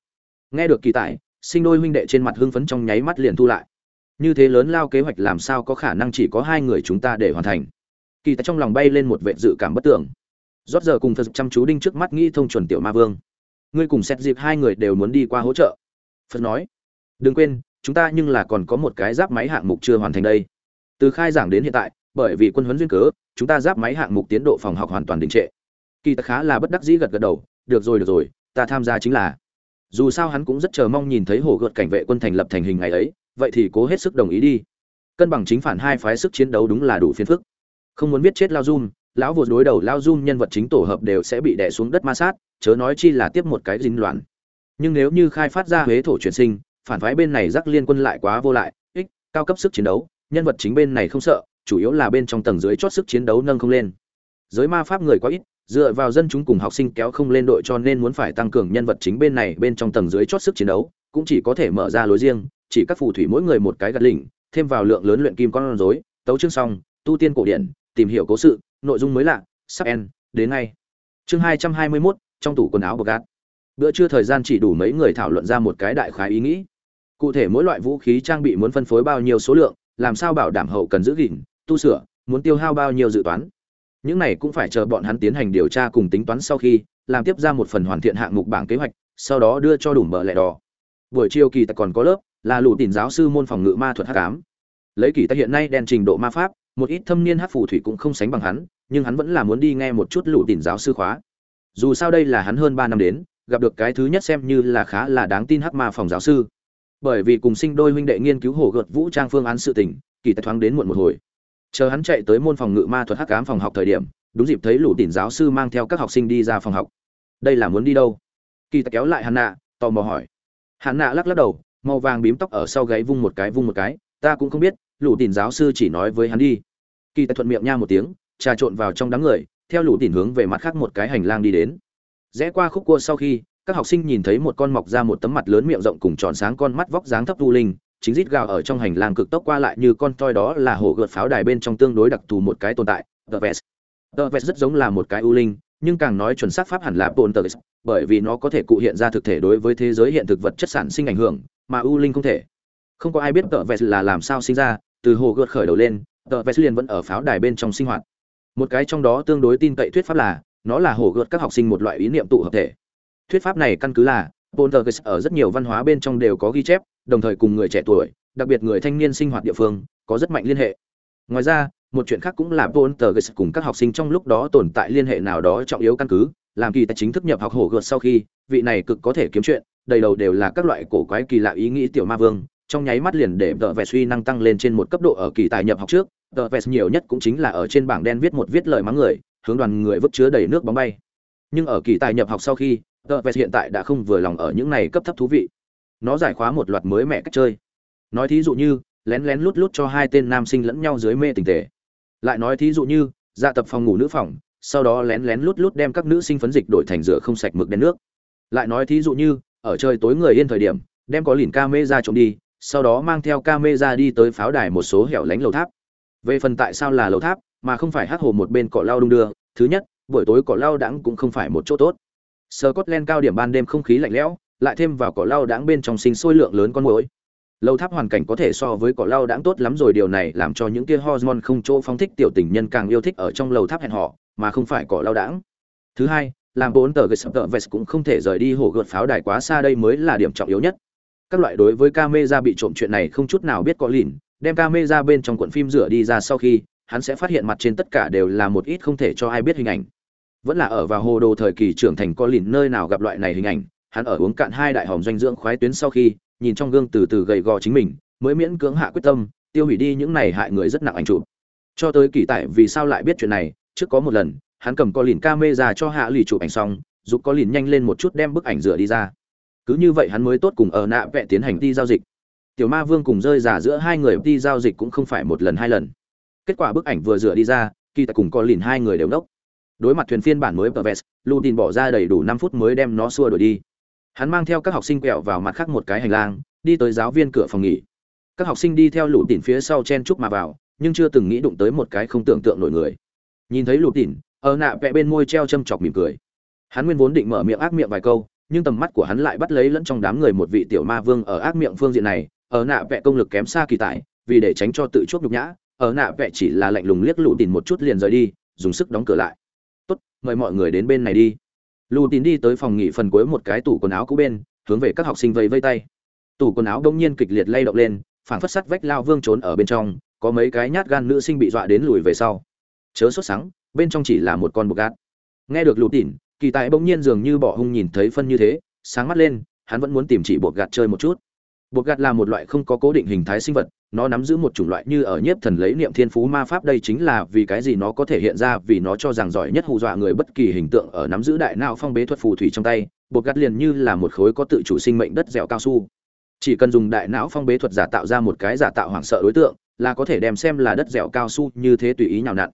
Nghe được kỳ tài, sinh đôi huynh đệ trên mặt hưng phấn trong nháy mắt liền thu lại. Như thế lớn lao kế hoạch làm sao có khả năng chỉ có hai người chúng ta để hoàn thành? Kỳ tài trong lòng bay lên một vệ dự cảm bất tưởng rót giờ cùng phật chăm chú đinh trước mắt nghĩ thông chuẩn tiểu ma vương. Ngươi cùng xét dịp hai người đều muốn đi qua hỗ trợ. Phật nói, đừng quên, chúng ta nhưng là còn có một cái giáp máy hạng mục chưa hoàn thành đây. Từ khai giảng đến hiện tại, bởi vì quân huấn duyên cớ, chúng ta giáp máy hạng mục tiến độ phòng học hoàn toàn đình trệ. Kỳ tật khá là bất đắc dĩ gật gật đầu, được rồi được rồi, ta tham gia chính là. Dù sao hắn cũng rất chờ mong nhìn thấy hồ gợt cảnh vệ quân thành lập thành hình ngày ấy, vậy thì cố hết sức đồng ý đi. Cân bằng chính phản hai phái sức chiến đấu đúng là đủ phiền phức. Không muốn biết chết lao dung lão vụt đối đầu lao dung nhân vật chính tổ hợp đều sẽ bị đè xuống đất ma sát, chớ nói chi là tiếp một cái dính loạn. Nhưng nếu như khai phát ra huế thổ chuyển sinh, phản phái bên này rắc liên quân lại quá vô lại, ích, cao cấp sức chiến đấu, nhân vật chính bên này không sợ, chủ yếu là bên trong tầng dưới chót sức chiến đấu nâng không lên. Giới ma pháp người quá ít, dựa vào dân chúng cùng học sinh kéo không lên đội cho nên muốn phải tăng cường nhân vật chính bên này bên trong tầng dưới chót sức chiến đấu, cũng chỉ có thể mở ra lối riêng, chỉ các phù thủy mỗi người một cái gạt lỉnh, thêm vào lượng lớn luyện kim con rối, tấu chương xong, tu tiên cổ điển, tìm hiểu cố sự nội dung mới lạ, sắp en đến ngay. Chương hai trăm hai mươi mốt, trong tủ quần áo bờ gạt. Bữa trưa thời gian chỉ đủ mấy người thảo luận ra một cái đại khái ý nghĩ. Cụ thể mỗi loại vũ khí trang bị muốn phân phối bao nhiêu số lượng, làm sao bảo đảm hậu cần giữ gìn, tu sửa, muốn tiêu hao bao nhiêu dự toán. Những này cũng phải chờ bọn hắn tiến hành điều tra cùng tính toán sau khi, làm tiếp ra một phần hoàn thiện hạng mục bảng kế hoạch, sau đó đưa cho đủ mở lẻ đỏ. Buổi chiều kỳ tài còn có lớp, là lũ tìm giáo sư môn phòng ngự ma thuật hắc ám. Lấy kỳ tài hiện nay đen trình độ ma pháp một ít thâm niên hát phù thủy cũng không sánh bằng hắn, nhưng hắn vẫn là muốn đi nghe một chút lũ tìm giáo sư khóa. Dù sao đây là hắn hơn ba năm đến, gặp được cái thứ nhất xem như là khá là đáng tin hát ma phòng giáo sư. Bởi vì cùng sinh đôi huynh đệ nghiên cứu hồ gợt vũ trang phương án sự tình, kỳ tài thoáng đến muộn một hồi. Chờ hắn chạy tới môn phòng ngự ma thuật hắc ám phòng học thời điểm, đúng dịp thấy lũ tỉn giáo sư mang theo các học sinh đi ra phòng học. Đây là muốn đi đâu? Kỳ tài kéo lại hắn nạ, tò mò hỏi. Hắn nạ lắc lắc đầu, màu vàng bím tóc ở sau gáy vung một cái vung một cái, ta cũng không biết lũ tỉn giáo sư chỉ nói với hắn đi. Kỳ tài thuận miệng nha một tiếng, trà trộn vào trong đám người, theo lũ tỉn hướng về mặt khác một cái hành lang đi đến. Rẽ qua khúc cua sau khi, các học sinh nhìn thấy một con mọc ra một tấm mặt lớn miệng rộng cùng tròn sáng con mắt vóc dáng thấp tu linh, chính rít gào ở trong hành lang cực tốc qua lại như con toi đó là hổ gợt pháo đài bên trong tương đối đặc thù một cái tồn tại tờ vest tờ vest rất giống là một cái u linh, nhưng càng nói chuẩn xác pháp hẳn là bồn tờ bởi vì nó có thể cụ hiện ra thực thể đối với thế giới hiện thực vật chất sản sinh ảnh hưởng, mà u linh không thể không có ai biết tờ vest là làm sao sinh ra, từ hồ gợt khởi đầu lên, tờ vest liền vẫn ở pháo đài bên trong sinh hoạt. Một cái trong đó tương đối tin cậy thuyết pháp là, nó là hồ gợt các học sinh một loại ý niệm tụ hợp thể. Thuyết pháp này căn cứ là, poltergeist ở rất nhiều văn hóa bên trong đều có ghi chép, đồng thời cùng người trẻ tuổi, đặc biệt người thanh niên sinh hoạt địa phương, có rất mạnh liên hệ. Ngoài ra, một chuyện khác cũng là poltergeist cùng các học sinh trong lúc đó tồn tại liên hệ nào đó trọng yếu căn cứ, làm kỳ tài chính thức nhập học hồ gợt sau khi, vị này cực có thể kiếm chuyện, đầy đầu đều là các loại cổ quái kỳ lạ ý nghĩ tiểu ma vương trong nháy mắt liền để tờ vẹt suy năng tăng lên trên một cấp độ ở kỳ tài nhập học trước. Tờ vẹt nhiều nhất cũng chính là ở trên bảng đen viết một viết lời mắng người, hướng đoàn người vứt chứa đầy nước bóng bay. Nhưng ở kỳ tài nhập học sau khi, tờ vẹt hiện tại đã không vừa lòng ở những này cấp thấp thú vị. Nó giải khóa một loạt mới mẹ cách chơi. Nói thí dụ như, lén lén lút lút cho hai tên nam sinh lẫn nhau dưới mê tình tề. Lại nói thí dụ như dạ tập phòng ngủ nữ phòng, sau đó lén lén lút lút đem các nữ sinh phấn dịch đổi thành rửa không sạch mực đen nước. Lại nói thí dụ như, ở trời tối người yên thời điểm, đem có lìn ca mê ra trộm đi sau đó mang theo ca mê ra đi tới pháo đài một số hẻo lánh lầu tháp. Về phần tại sao là lầu tháp, mà không phải hát hồ một bên cỏ lao đung đưa, thứ nhất, buổi tối cỏ lao đãng cũng không phải một chỗ tốt. Sơ cốt len cao điểm ban đêm không khí lạnh lẽo, lại thêm vào cỏ lao đãng bên trong sinh sôi lượng lớn con muỗi. Lầu tháp hoàn cảnh có thể so với cỏ lao đãng tốt lắm rồi, điều này làm cho những kia hormone không chỗ phóng thích tiểu tình nhân càng yêu thích ở trong lầu tháp hẹn họ mà không phải cỏ lao đãng. Thứ hai, làm bốn tờ gây sập tờ vest cũng không thể rời đi hồ gợt pháo đài quá xa, đây mới là điểm trọng yếu nhất các loại đối với camera bị trộm chuyện này không chút nào biết có lìn, đem camera bên trong cuộn phim rửa đi ra sau khi, hắn sẽ phát hiện mặt trên tất cả đều là một ít không thể cho ai biết hình ảnh. Vẫn là ở vào hồ đồ thời kỳ trưởng thành có lìn nơi nào gặp loại này hình ảnh, hắn ở uống cạn hai đại hòm doanh dưỡng khoái tuyến sau khi, nhìn trong gương từ từ gầy gò chính mình, mới miễn cưỡng hạ quyết tâm, tiêu hủy đi những này hại người rất nặng ảnh chụp. Cho tới kỳ tại vì sao lại biết chuyện này, trước có một lần, hắn cầm có lìn camera cho hạ lì chụp ảnh xong, giúp có lìn nhanh lên một chút đem bức ảnh rửa đi ra cứ như vậy hắn mới tốt cùng ở nạ vẽ tiến hành đi giao dịch tiểu ma vương cùng rơi giả giữa hai người đi giao dịch cũng không phải một lần hai lần kết quả bức ảnh vừa rửa đi ra kỳ tại cùng có lìn hai người đều đốc đối mặt thuyền phiên bản mới Perves, Lutin bỏ ra đầy đủ năm phút mới đem nó xua đuổi đi. Hắn mang theo các học sinh quẹo vào mặt khác một cái hành lang, đi tới giáo viên cửa phòng nghỉ. Các học sinh đi theo Lutin phía sau chen chúc mà vào, nhưng chưa từng nghĩ đụng tới một cái không tưởng tượng nổi người. Nhìn thấy Lutin, ở nạ vẽ bên môi treo châm chọc mỉm cười. Hắn nguyên vốn định mở miệng ác miệng vài câu, nhưng tầm mắt của hắn lại bắt lấy lẫn trong đám người một vị tiểu ma vương ở ác miệng phương diện này, ở nạ vẽ công lực kém xa kỳ tài vì để tránh cho tự chuốc nhục nhã, ở nạ vẽ chỉ là lạnh lùng liếc Lutin một chút liền rời đi, dùng sức đóng cửa lại. Tốt mời mọi người đến bên này đi. Lù tín đi tới phòng nghỉ phần cuối một cái tủ quần áo cũ bên hướng về các học sinh vây vây tay. Tủ quần áo đông nhiên kịch liệt lay động lên phảng phất sắt vách lao vương trốn ở bên trong có mấy cái nhát gan nữ sinh bị dọa đến lùi về sau. Chớ sốt sáng bên trong chỉ là một con bột gạt. Nghe được lù tỉn kỳ tài bỗng nhiên dường như bỏ hung nhìn thấy phân như thế, sáng mắt lên, hắn vẫn muốn tìm chỉ bột gạt chơi một chút. Bột gạt là một loại không có cố định hình thái sinh vật, nó nắm giữ một chủng loại như ở nhiếp thần lấy niệm thiên phú ma pháp đây chính là vì cái gì nó có thể hiện ra vì nó cho rằng giỏi nhất hù dọa người bất kỳ hình tượng ở nắm giữ đại não phong bế thuật phù thủy trong tay bột gạt liền như là một khối có tự chủ sinh mệnh đất dẻo cao su. Chỉ cần dùng đại não phong bế thuật giả tạo ra một cái giả tạo hoảng sợ đối tượng, là có thể đem xem là đất dẻo cao su như thế tùy ý nhào nặn.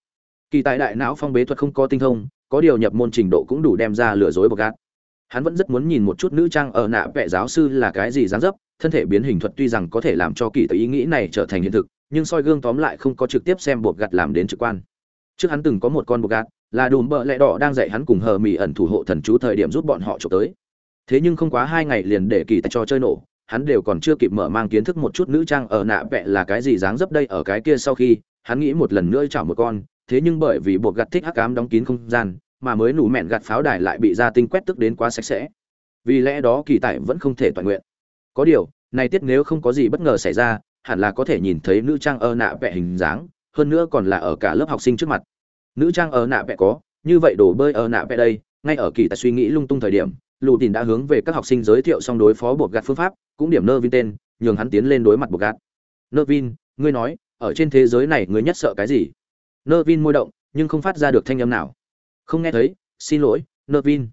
Kỳ tại đại não phong bế thuật không có tinh thông có điều nhập môn trình độ cũng đủ đem ra lừa dối bột gạt. Hắn vẫn rất muốn nhìn một chút nữ trang ở nạ vẽ giáo sư là cái gì dáng dấp, thân thể biến hình thuật tuy rằng có thể làm cho kỳ tự ý nghĩ này trở thành hiện thực, nhưng soi gương tóm lại không có trực tiếp xem bột gạt làm đến trực quan. Trước hắn từng có một con bột gạt, là đùm bợ lẹ đỏ đang dạy hắn cùng hờ mì ẩn thủ hộ thần chú thời điểm giúp bọn họ trộm tới. Thế nhưng không quá hai ngày liền để kỳ tài cho chơi nổ, hắn đều còn chưa kịp mở mang kiến thức một chút nữ trang ở nạ vẽ là cái gì dáng dấp đây ở cái kia sau khi, hắn nghĩ một lần nữa chảo một con thế nhưng bởi vì buộc gạt thích hắc ám đóng kín không gian, mà mới nủ mẹn gạt pháo đài lại bị gia tinh quét tức đến quá sạch sẽ. Vì lẽ đó kỳ tại vẫn không thể toàn nguyện. Có điều, này tiết nếu không có gì bất ngờ xảy ra, hẳn là có thể nhìn thấy nữ trang ơ nạ vẽ hình dáng, hơn nữa còn là ở cả lớp học sinh trước mặt. Nữ trang ơ nạ vẽ có, như vậy đổ bơi ơ nạ vẽ đây, ngay ở kỳ tại suy nghĩ lung tung thời điểm, lù tìm đã hướng về các học sinh giới thiệu xong đối phó buộc gạt phương pháp, cũng điểm nơ vin tên, nhường hắn tiến lên đối mặt buộc gạt nơ vin ngươi nói, ở trên thế giới này ngươi nhất sợ cái gì? Nơ vin môi động, nhưng không phát ra được thanh âm nào. Không nghe thấy, xin lỗi nơ vin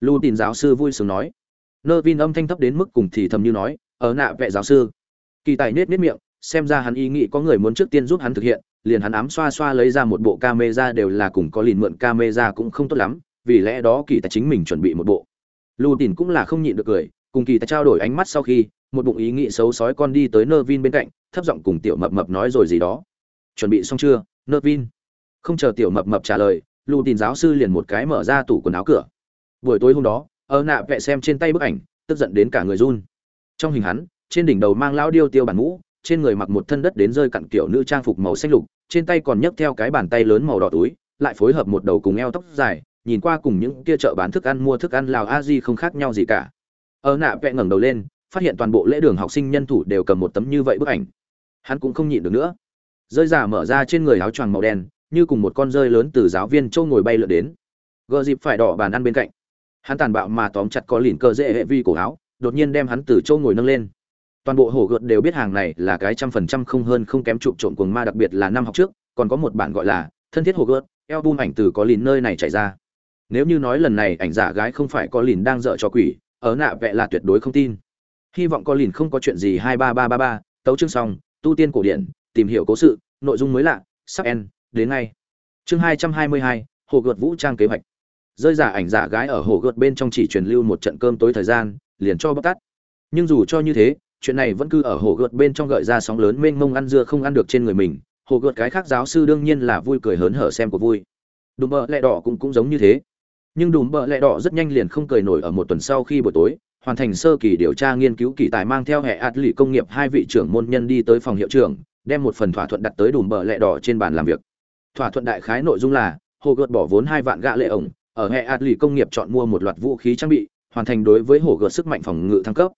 lù tìm giáo sư vui sướng nói. Nơ vin âm thanh thấp đến mức cùng thì thầm như nói, ở nạ vệ giáo sư. Kỳ tài nết nết miệng, xem ra hắn ý nghĩ có người muốn trước tiên giúp hắn thực hiện, liền hắn ám xoa xoa lấy ra một bộ camera đều là cùng có liền mượn camera cũng không tốt lắm, vì lẽ đó kỳ tài chính mình chuẩn bị một bộ. Lù tìn cũng là không nhịn được cười, cùng kỳ tài trao đổi ánh mắt sau khi, một bụng ý nghĩ xấu sói con đi tới nơ vin bên cạnh, thấp giọng cùng tiểu mập mập nói rồi gì đó. Chuẩn bị xong chưa? Nơ vin. Không chờ tiểu mập mập trả lời, lù tìn giáo sư liền một cái mở ra tủ quần áo cửa. Buổi tối hôm đó, ở nạ vẽ xem trên tay bức ảnh, tức giận đến cả người run. Trong hình hắn, trên đỉnh đầu mang lao điêu tiêu bản mũ, trên người mặc một thân đất đến rơi cặn kiểu nữ trang phục màu xanh lục, trên tay còn nhấc theo cái bàn tay lớn màu đỏ túi, lại phối hợp một đầu cùng eo tóc dài, nhìn qua cùng những kia chợ bán thức ăn mua thức ăn lào a di không khác nhau gì cả. Ở nạ vẽ ngẩng đầu lên, phát hiện toàn bộ lễ đường học sinh nhân thủ đều cầm một tấm như vậy bức ảnh. Hắn cũng không nhịn được nữa rơi giả mở ra trên người áo choàng màu đen, như cùng một con rơi lớn từ giáo viên châu ngồi bay lượn đến. Gờ dịp phải đỏ bàn ăn bên cạnh. Hắn tàn bạo mà tóm chặt có lìn cơ dễ hệ vi cổ áo, đột nhiên đem hắn từ châu ngồi nâng lên. Toàn bộ hổ gợt đều biết hàng này là cái trăm phần trăm không hơn không kém trụ trộm cuồng ma đặc biệt là năm học trước, còn có một bản gọi là thân thiết hổ gợt album ảnh từ có lìn nơi này chạy ra. Nếu như nói lần này ảnh giả gái không phải có lìn đang dợ cho quỷ, ở nạ vẽ là tuyệt đối không tin. Hy vọng có lìn không có chuyện gì hai ba ba ba ba, tấu chương xong, tu tiên cổ điển tìm hiểu cố sự, nội dung mới lạ, sắp en đến ngay. Chương hai trăm hai mươi hai, hồ gợt vũ trang kế hoạch. Rơi giả ảnh giả gái ở hồ gợt bên trong chỉ truyền lưu một trận cơm tối thời gian, liền cho bóc tát. Nhưng dù cho như thế, chuyện này vẫn cứ ở hồ gợt bên trong gợi ra sóng lớn mênh mông ăn dưa không ăn được trên người mình. Hồ gợt cái khác giáo sư đương nhiên là vui cười hớn hở xem của vui. Đùm bợ lẹ đỏ cũng cũng giống như thế. Nhưng đùm bợ lẹ đỏ rất nhanh liền không cười nổi ở một tuần sau khi buổi tối, hoàn thành sơ kỳ điều tra nghiên cứu kỳ tài mang theo hệ ạt lì công nghiệp hai vị trưởng môn nhân đi tới phòng hiệu trưởng đem một phần thỏa thuận đặt tới đùm bờ lẹ đỏ trên bàn làm việc. Thỏa thuận đại khái nội dung là, hồ gợt bỏ vốn hai vạn gạ lệ ổng, ở hệ ạt lì công nghiệp chọn mua một loạt vũ khí trang bị, hoàn thành đối với hồ gợt sức mạnh phòng ngự thăng cấp.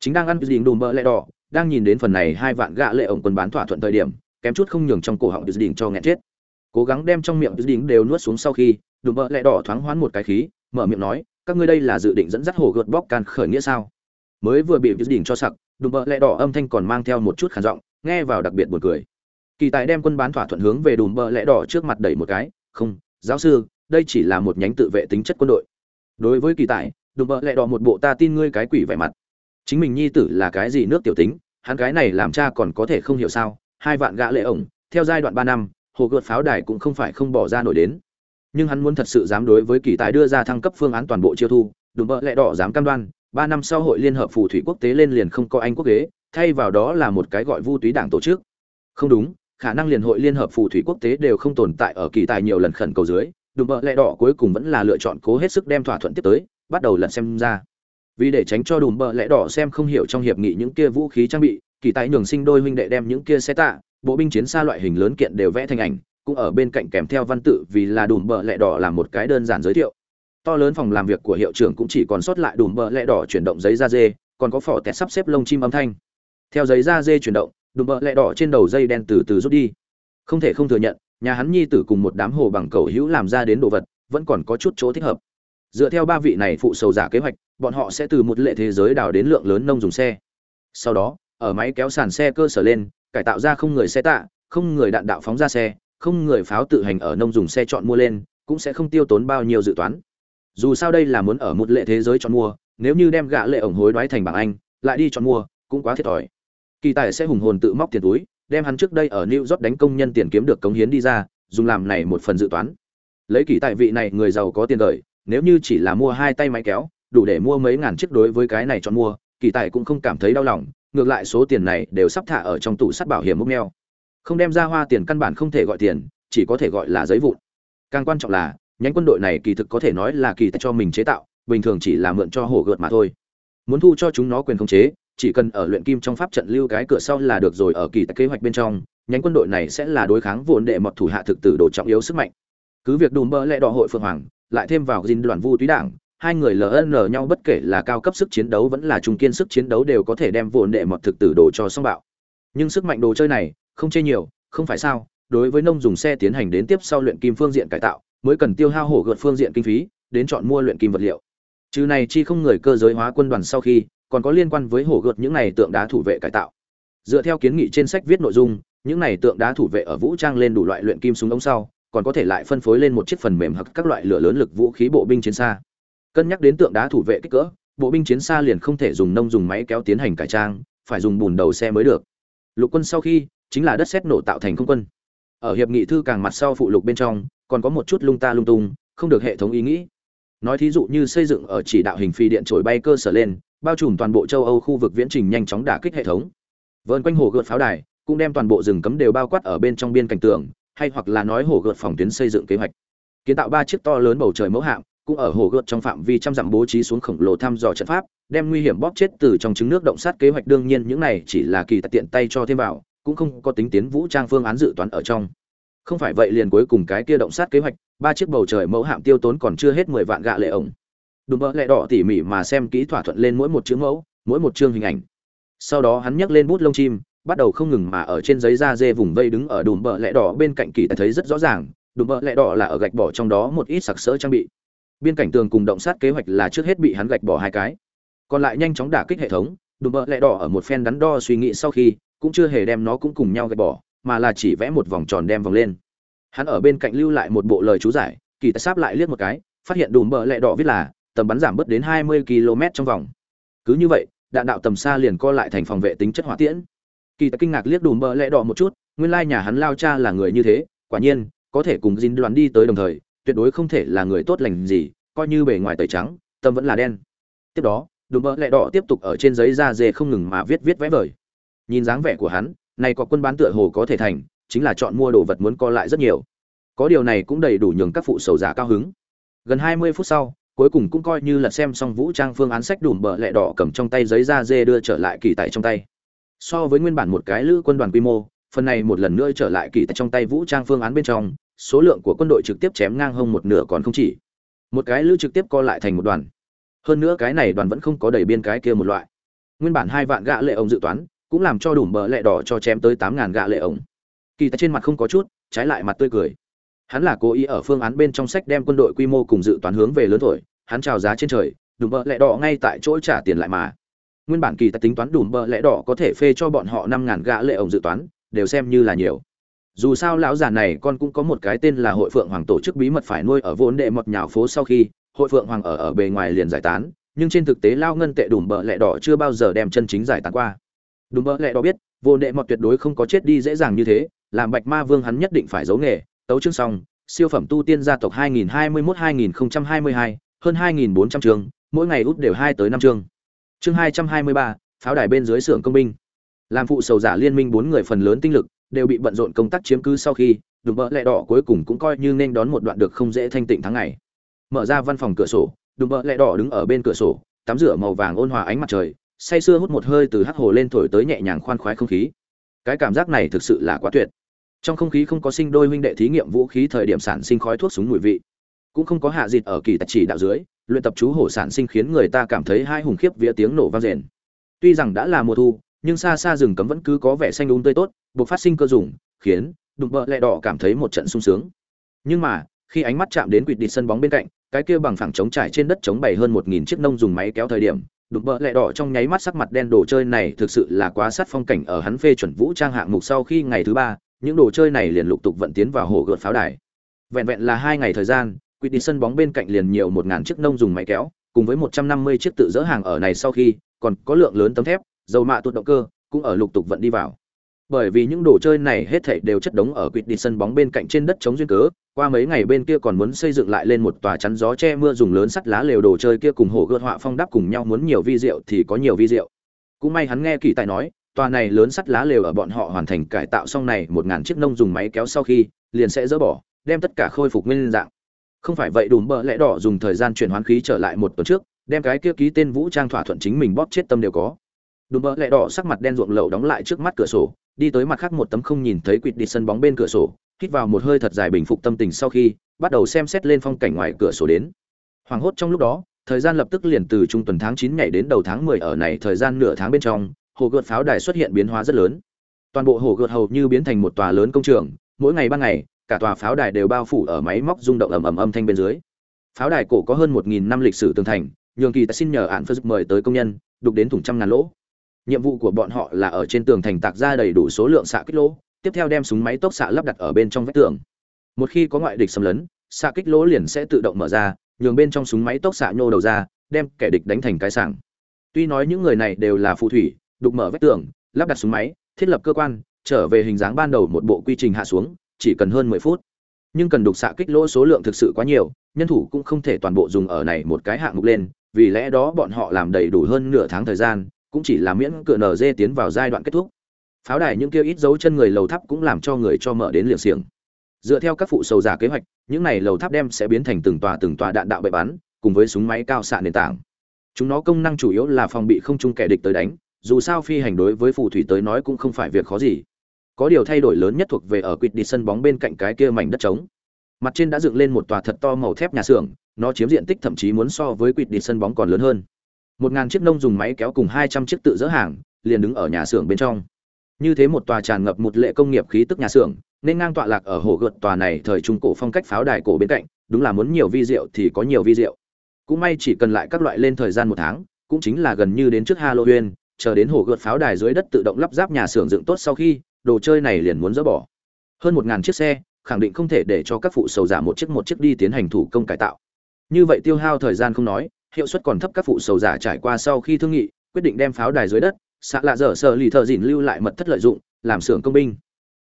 Chính đang ăn đình đùm bờ lẹ đỏ, đang nhìn đến phần này hai vạn gạ lệ ổng quân bán thỏa thuận thời điểm, kém chút không nhường trong cổ họng đình cho nghẹn chết. Cố gắng đem trong miệng đình đều nuốt xuống sau khi, đùm bờ lẹ đỏ thoáng hoán một cái khí, mở miệng nói, các ngươi đây là dự định dẫn dắt hồ gợt bóc can khởi nghĩa sao? Mới vừa bị đình cho sặc, đùm bờ lẹ đỏ âm thanh còn mang theo một chút khản giọng nghe vào đặc biệt buồn cười. Kỳ tài đem quân bán thỏa thuận hướng về đùm bờ lẹ đỏ trước mặt đẩy một cái, không, giáo sư, đây chỉ là một nhánh tự vệ tính chất quân đội. Đối với kỳ tài, đùm bờ lẹ đỏ một bộ ta tin ngươi cái quỷ vẻ mặt. Chính mình nhi tử là cái gì nước tiểu tính, hắn cái này làm cha còn có thể không hiểu sao, hai vạn gã lệ ổng, theo giai đoạn ba năm, hồ gợt pháo đài cũng không phải không bỏ ra nổi đến. Nhưng hắn muốn thật sự dám đối với kỳ tài đưa ra thăng cấp phương án toàn bộ chiêu thu, đùm bợ lẹ đỏ dám cam đoan, ba năm sau hội liên hợp phù thủy quốc tế lên liền không có anh quốc ghế thay vào đó là một cái gọi vu túy đảng tổ chức. Không đúng, khả năng liền hội liên hợp phù thủy quốc tế đều không tồn tại ở kỳ tài nhiều lần khẩn cầu dưới, đùm bợ lẹ đỏ cuối cùng vẫn là lựa chọn cố hết sức đem thỏa thuận tiếp tới, bắt đầu lần xem ra. Vì để tránh cho đùm bợ lẹ đỏ xem không hiểu trong hiệp nghị những kia vũ khí trang bị, kỳ tài nhường sinh đôi huynh đệ đem những kia xe tạ, bộ binh chiến xa loại hình lớn kiện đều vẽ thành ảnh, cũng ở bên cạnh kèm theo văn tự vì là đùm bợ lẹ đỏ làm một cái đơn giản giới thiệu. To lớn phòng làm việc của hiệu trưởng cũng chỉ còn sót lại đùm bợ lẹ đỏ chuyển động giấy da dê, còn có phỏ tẹt sắp xếp lông chim âm thanh theo giấy da dê chuyển động, đùm bợ lẹ đỏ trên đầu dây đen từ từ rút đi. Không thể không thừa nhận, nhà hắn nhi tử cùng một đám hồ bằng cầu hữu làm ra đến đồ vật, vẫn còn có chút chỗ thích hợp. Dựa theo ba vị này phụ sầu giả kế hoạch, bọn họ sẽ từ một lệ thế giới đào đến lượng lớn nông dùng xe. Sau đó, ở máy kéo sàn xe cơ sở lên, cải tạo ra không người xe tạ, không người đạn đạo phóng ra xe, không người pháo tự hành ở nông dùng xe chọn mua lên, cũng sẽ không tiêu tốn bao nhiêu dự toán. Dù sao đây là muốn ở một lệ thế giới chọn mua, nếu như đem gạ lệ ổng hối đoái thành bảng anh, lại đi chọn mua, cũng quá thiệt thòi kỳ tài sẽ hùng hồn tự móc tiền túi, đem hắn trước đây ở new york đánh công nhân tiền kiếm được cống hiến đi ra, dùng làm này một phần dự toán. Lấy kỳ tài vị này, người giàu có tiền đời, nếu như chỉ là mua hai tay máy kéo, đủ để mua mấy ngàn chiếc đối với cái này chọn mua, kỳ tài cũng không cảm thấy đau lòng, ngược lại số tiền này đều sắp thả ở trong tủ sắt bảo hiểm múc neo. Không đem ra hoa tiền căn bản không thể gọi tiền, chỉ có thể gọi là giấy vụn. Càng quan trọng là, nhánh quân đội này kỳ thực có thể nói là kỳ tài cho mình chế tạo, bình thường chỉ là mượn cho hổ gợt mà thôi. Muốn thu cho chúng nó quyền khống chế chỉ cần ở luyện kim trong pháp trận lưu cái cửa sau là được rồi, ở kỳ tại kế hoạch bên trong, nhánh quân đội này sẽ là đối kháng vốn đệ mọt thủ hạ thực tử đồ trọng yếu sức mạnh. Cứ việc đùm bơ lẽ đỏ hội phượng hoàng, lại thêm vào dinh đoàn vu túy đảng, hai người ln nhau bất kể là cao cấp sức chiến đấu vẫn là trung kiên sức chiến đấu đều có thể đem vốn đệ mọt thực tử đồ cho xong bạo. Nhưng sức mạnh đồ chơi này, không chê nhiều, không phải sao, đối với nông dùng xe tiến hành đến tiếp sau luyện kim phương diện cải tạo, mới cần tiêu hao hổ gợt phương diện kinh phí, đến chọn mua luyện kim vật liệu. Trừ này chi không người cơ giới hóa quân đoàn sau khi còn có liên quan với hổ gợt những này tượng đá thủ vệ cải tạo. Dựa theo kiến nghị trên sách viết nội dung, những này tượng đá thủ vệ ở vũ trang lên đủ loại luyện kim súng ống sau, còn có thể lại phân phối lên một chiếc phần mềm hoặc các loại lửa lớn lực vũ khí bộ binh chiến xa. Cân nhắc đến tượng đá thủ vệ kích cỡ, bộ binh chiến xa liền không thể dùng nông dùng máy kéo tiến hành cải trang, phải dùng bùn đầu xe mới được. Lục quân sau khi, chính là đất xét nổ tạo thành không quân. Ở hiệp nghị thư càng mặt sau phụ lục bên trong, còn có một chút lung ta lung tung, không được hệ thống ý nghĩ. Nói thí dụ như xây dựng ở chỉ đạo hình phi điện trổi bay cơ sở lên bao trùm toàn bộ châu âu khu vực viễn trình nhanh chóng đả kích hệ thống. Vườn quanh hồ gợt pháo đài, cũng đem toàn bộ rừng cấm đều bao quát ở bên trong biên cảnh tường, hay hoặc là nói hồ gợt phòng tuyến xây dựng kế hoạch. Kiến tạo ba chiếc to lớn bầu trời mẫu hạm, cũng ở hồ gợt trong phạm vi trăm dặm bố trí xuống khổng lồ thăm dò trận pháp, đem nguy hiểm bóp chết từ trong trứng nước động sát kế hoạch. Đương nhiên những này chỉ là kỳ tiện tay cho thêm vào, cũng không có tính tiến vũ trang phương án dự toán ở trong. Không phải vậy liền cuối cùng cái kia động sát kế hoạch, ba chiếc bầu trời mẫu hạm tiêu tốn còn chưa hết mười vạn gạ lệ ổng đùm bỡ lẹ đỏ tỉ mỉ mà xem kỹ thỏa thuận lên mỗi một chữ mẫu, mỗi một chương hình ảnh. Sau đó hắn nhấc lên bút lông chim, bắt đầu không ngừng mà ở trên giấy da dê vùng vây đứng ở đùm bờ lẹ đỏ bên cạnh kỳ thấy rất rõ ràng, đùm bờ lẹ đỏ là ở gạch bỏ trong đó một ít sặc sỡ trang bị. Biên cảnh tường cùng động sát kế hoạch là trước hết bị hắn gạch bỏ hai cái. Còn lại nhanh chóng đả kích hệ thống, đùm bờ lẹ đỏ ở một phen đắn đo suy nghĩ sau khi, cũng chưa hề đem nó cũng cùng nhau gạch bỏ, mà là chỉ vẽ một vòng tròn đem vòng lên. Hắn ở bên cạnh lưu lại một bộ lời chú giải, kỳ tài sáp lại liếc một cái, phát hiện đùm bờ lẹ đỏ viết là tầm bắn giảm bớt đến 20 km trong vòng. Cứ như vậy, đạn đạo tầm xa liền co lại thành phòng vệ tính chất hỏa tiễn. Kỳ tài kinh ngạc liếc đùm bờ lẹ đỏ một chút, nguyên lai nhà hắn lao cha là người như thế, quả nhiên, có thể cùng Jin đoán đi tới đồng thời, tuyệt đối không thể là người tốt lành gì, coi như bề ngoài tẩy trắng, tâm vẫn là đen. Tiếp đó, đùm bờ lẹ đỏ tiếp tục ở trên giấy da dê không ngừng mà viết viết vẽ vời. Nhìn dáng vẻ của hắn, này có quân bán tựa hồ có thể thành, chính là chọn mua đồ vật muốn co lại rất nhiều. Có điều này cũng đầy đủ nhường các phụ sầu giả cao hứng. Gần hai mươi phút sau cuối cùng cũng coi như là xem xong vũ trang phương án sách đủ bờ lẹ đỏ cầm trong tay giấy da dê đưa trở lại kỳ tại trong tay. So với nguyên bản một cái lữ quân đoàn quy mô, phần này một lần nữa trở lại kỳ tại trong tay vũ trang phương án bên trong, số lượng của quân đội trực tiếp chém ngang hông một nửa còn không chỉ. Một cái lữ trực tiếp co lại thành một đoàn. Hơn nữa cái này đoàn vẫn không có đầy biên cái kia một loại. Nguyên bản hai vạn gạ lệ ông dự toán, cũng làm cho đủ bờ lẹ đỏ cho chém tới tám ngàn gạ lệ ổng. Kỳ tại trên mặt không có chút, trái lại mặt tươi cười hắn là cố ý ở phương án bên trong sách đem quân đội quy mô cùng dự toán hướng về lớn thổi hắn chào giá trên trời đủ bợ lẹ đỏ ngay tại chỗ trả tiền lại mà. Nguyên bản kỳ tài tính toán đủ bợ lẹ đỏ có thể phê cho bọn họ năm ngàn gã lệ ổng dự toán, đều xem như là nhiều. Dù sao lão già này con cũng có một cái tên là hội phượng hoàng tổ chức bí mật phải nuôi ở vốn đệ mật nhào phố sau khi, hội phượng hoàng ở ở bề ngoài liền giải tán, nhưng trên thực tế lao ngân tệ đủ bợ lẹ đỏ chưa bao giờ đem chân chính giải tán qua. Đúng bợ lẹ đó biết vô đệ mọt tuyệt đối không có chết đi dễ dàng như thế, làm bạch ma vương hắn nhất định phải giấu nghề tấu chương xong siêu phẩm tu tiên gia tộc 2021-2022, hơn 2.400 trường mỗi ngày út đều hai tới năm chương. Chương 223, pháo đài bên dưới xưởng công binh. Làm phụ sầu giả liên minh bốn người phần lớn tinh lực đều bị bận rộn công tác chiếm cứ sau khi đùm bỡ lẹ đỏ cuối cùng cũng coi như nên đón một đoạn được không dễ thanh tịnh tháng ngày. Mở ra văn phòng cửa sổ đùm bỡ lẹ đỏ đứng ở bên cửa sổ tắm rửa màu vàng ôn hòa ánh mặt trời say sưa hút một hơi từ hắc hồ lên thổi tới nhẹ nhàng khoan khoái không khí. Cái cảm giác này thực sự là quá tuyệt trong không khí không có sinh đôi huynh đệ thí nghiệm vũ khí thời điểm sản sinh khói thuốc súng mùi vị, cũng không có hạ dịt ở kỳ tạch chỉ đạo dưới, luyện tập chú hổ sản sinh khiến người ta cảm thấy hai hùng khiếp vía tiếng nổ vang rền. Tuy rằng đã là mùa thu, nhưng xa xa rừng cấm vẫn cứ có vẻ xanh đúng tươi tốt buộc phát sinh cơ dùng, khiến đụng bợ lẹ đỏ cảm thấy một trận sung sướng. Nhưng mà, khi ánh mắt chạm đến quỵt đi sân bóng bên cạnh, cái kia bằng phẳng trống trải trên đất trống bày hơn một nghìn chiếc nông dùng máy kéo thời điểm đụng bợ lẹ đỏ trong nháy mắt sắc mặt đen đồ chơi này thực sự là quá sát phong cảnh ở hắn phê chuẩn vũ trang hạng mục sau khi ngày thứ ba những đồ chơi này liền lục tục vận tiến vào hồ gợt pháo đài. Vẹn vẹn là hai ngày thời gian quỵ đi sân bóng bên cạnh liền nhiều một ngàn chiếc nông dùng máy kéo, cùng với một trăm năm mươi chiếc tự dỡ hàng ở này sau khi, còn có lượng lớn tấm thép, dầu mạ tụt động cơ, cũng ở lục tục vận đi vào. Bởi vì những đồ chơi này hết thảy đều chất đống ở quỵt đi sân bóng bên cạnh trên đất chống duyên cớ, qua mấy ngày bên kia còn muốn xây dựng lại lên một tòa chắn gió che mưa dùng lớn sắt lá lều đồ chơi kia cùng hổ gợt họa phong đắp cùng nhau muốn nhiều vi diệu thì có nhiều vi diệu. Cũng may hắn nghe kỳ tài nói tòa này lớn sắt lá lều ở bọn họ hoàn thành cải tạo xong này, một ngàn chiếc nông dùng máy kéo sau khi, liền sẽ dỡ bỏ, đem tất cả khôi phục nguyên dạng. Không phải vậy đùm bợ lẽ đỏ dùng thời gian chuyển hoán khí trở lại một tuần trước, đem cái kia ký tên vũ trang thỏa thuận chính mình bóp chết tâm đều có. Đùm bợ lẽ đỏ sắc mặt đen ruộng lậu đóng lại trước mắt cửa sổ, đi tới mặt khác một tấm không nhìn thấy quỵt đi sân bóng bên cửa sổ, hít vào một hơi thật dài bình phục tâm tình sau khi, bắt đầu xem xét lên phong cảnh ngoài cửa sổ đến. Hoảng hốt trong lúc đó, thời gian lập tức liền từ trung tuần tháng chín nhảy đến đầu tháng mười ở này thời gian nửa tháng bên trong hồ gợt pháo đài xuất hiện biến hóa rất lớn. Toàn bộ hồ gợt hầu như biến thành một tòa lớn công trường, mỗi ngày ban ngày, cả tòa pháo đài đều bao phủ ở máy móc rung động ầm ầm âm thanh bên dưới. Pháo đài cổ có hơn một nghìn năm lịch sử tường thành, nhường kỳ ta xin nhờ ạn phơ mời tới công nhân, đục đến thủng trăm ngàn lỗ. Nhiệm vụ của bọn họ là ở trên tường thành tạc ra đầy đủ số lượng xạ kích lỗ, tiếp theo đem súng máy tốc xạ lắp đặt ở bên trong vách tường. Một khi có ngoại địch xâm lấn, xạ kích lỗ liền sẽ tự động mở ra, nhường bên trong súng máy tốc xạ nhô đầu ra, đem kẻ địch đánh thành cái sảng. Tuy nói những người này đều là phù thủy đục mở vách tường, lắp đặt súng máy, thiết lập cơ quan, trở về hình dáng ban đầu một bộ quy trình hạ xuống, chỉ cần hơn mười phút. Nhưng cần đục xạ kích lỗ số lượng thực sự quá nhiều, nhân thủ cũng không thể toàn bộ dùng ở này một cái hạng mục lên, vì lẽ đó bọn họ làm đầy đủ hơn nửa tháng thời gian, cũng chỉ là miễn cửa nở dê tiến vào giai đoạn kết thúc. Pháo đài những kia ít dấu chân người lầu tháp cũng làm cho người cho mở đến liệng xiềng. Dựa theo các phụ sầu giả kế hoạch, những này lầu tháp đem sẽ biến thành từng tòa từng tòa đạn đạo bệ bắn, cùng với súng máy cao xạ nền tảng. Chúng nó công năng chủ yếu là phòng bị không chung kẻ địch tới đánh dù sao phi hành đối với phù thủy tới nói cũng không phải việc khó gì. Có điều thay đổi lớn nhất thuộc về ở quýt đi sân bóng bên cạnh cái kia mảnh đất trống. Mặt trên đã dựng lên một tòa thật to màu thép nhà xưởng, nó chiếm diện tích thậm chí muốn so với quýt đi sân bóng còn lớn hơn. Một ngàn chiếc nông dùng máy kéo cùng hai trăm chiếc tự dỡ hàng, liền đứng ở nhà xưởng bên trong. Như thế một tòa tràn ngập một lệ công nghiệp khí tức nhà xưởng, nên ngang tọa lạc ở hồ gợt tòa này thời trung cổ phong cách pháo đài cổ bên cạnh, đúng là muốn nhiều vi rượu thì có nhiều vi rượu. Cũng may chỉ cần lại các loại lên thời gian một tháng, cũng chính là gần như đến trước halloween chờ đến hồ gợt pháo đài dưới đất tự động lắp ráp nhà xưởng dựng tốt sau khi, đồ chơi này liền muốn dỡ bỏ. Hơn một ngàn chiếc xe, khẳng định không thể để cho các phụ sầu giả một chiếc một chiếc đi tiến hành thủ công cải tạo. Như vậy tiêu hao thời gian không nói, hiệu suất còn thấp các phụ sầu giả trải qua sau khi thương nghị, quyết định đem pháo đài dưới đất, xạ lạ dở sợ lì thợ dìn lưu lại mật thất lợi dụng, làm xưởng công binh.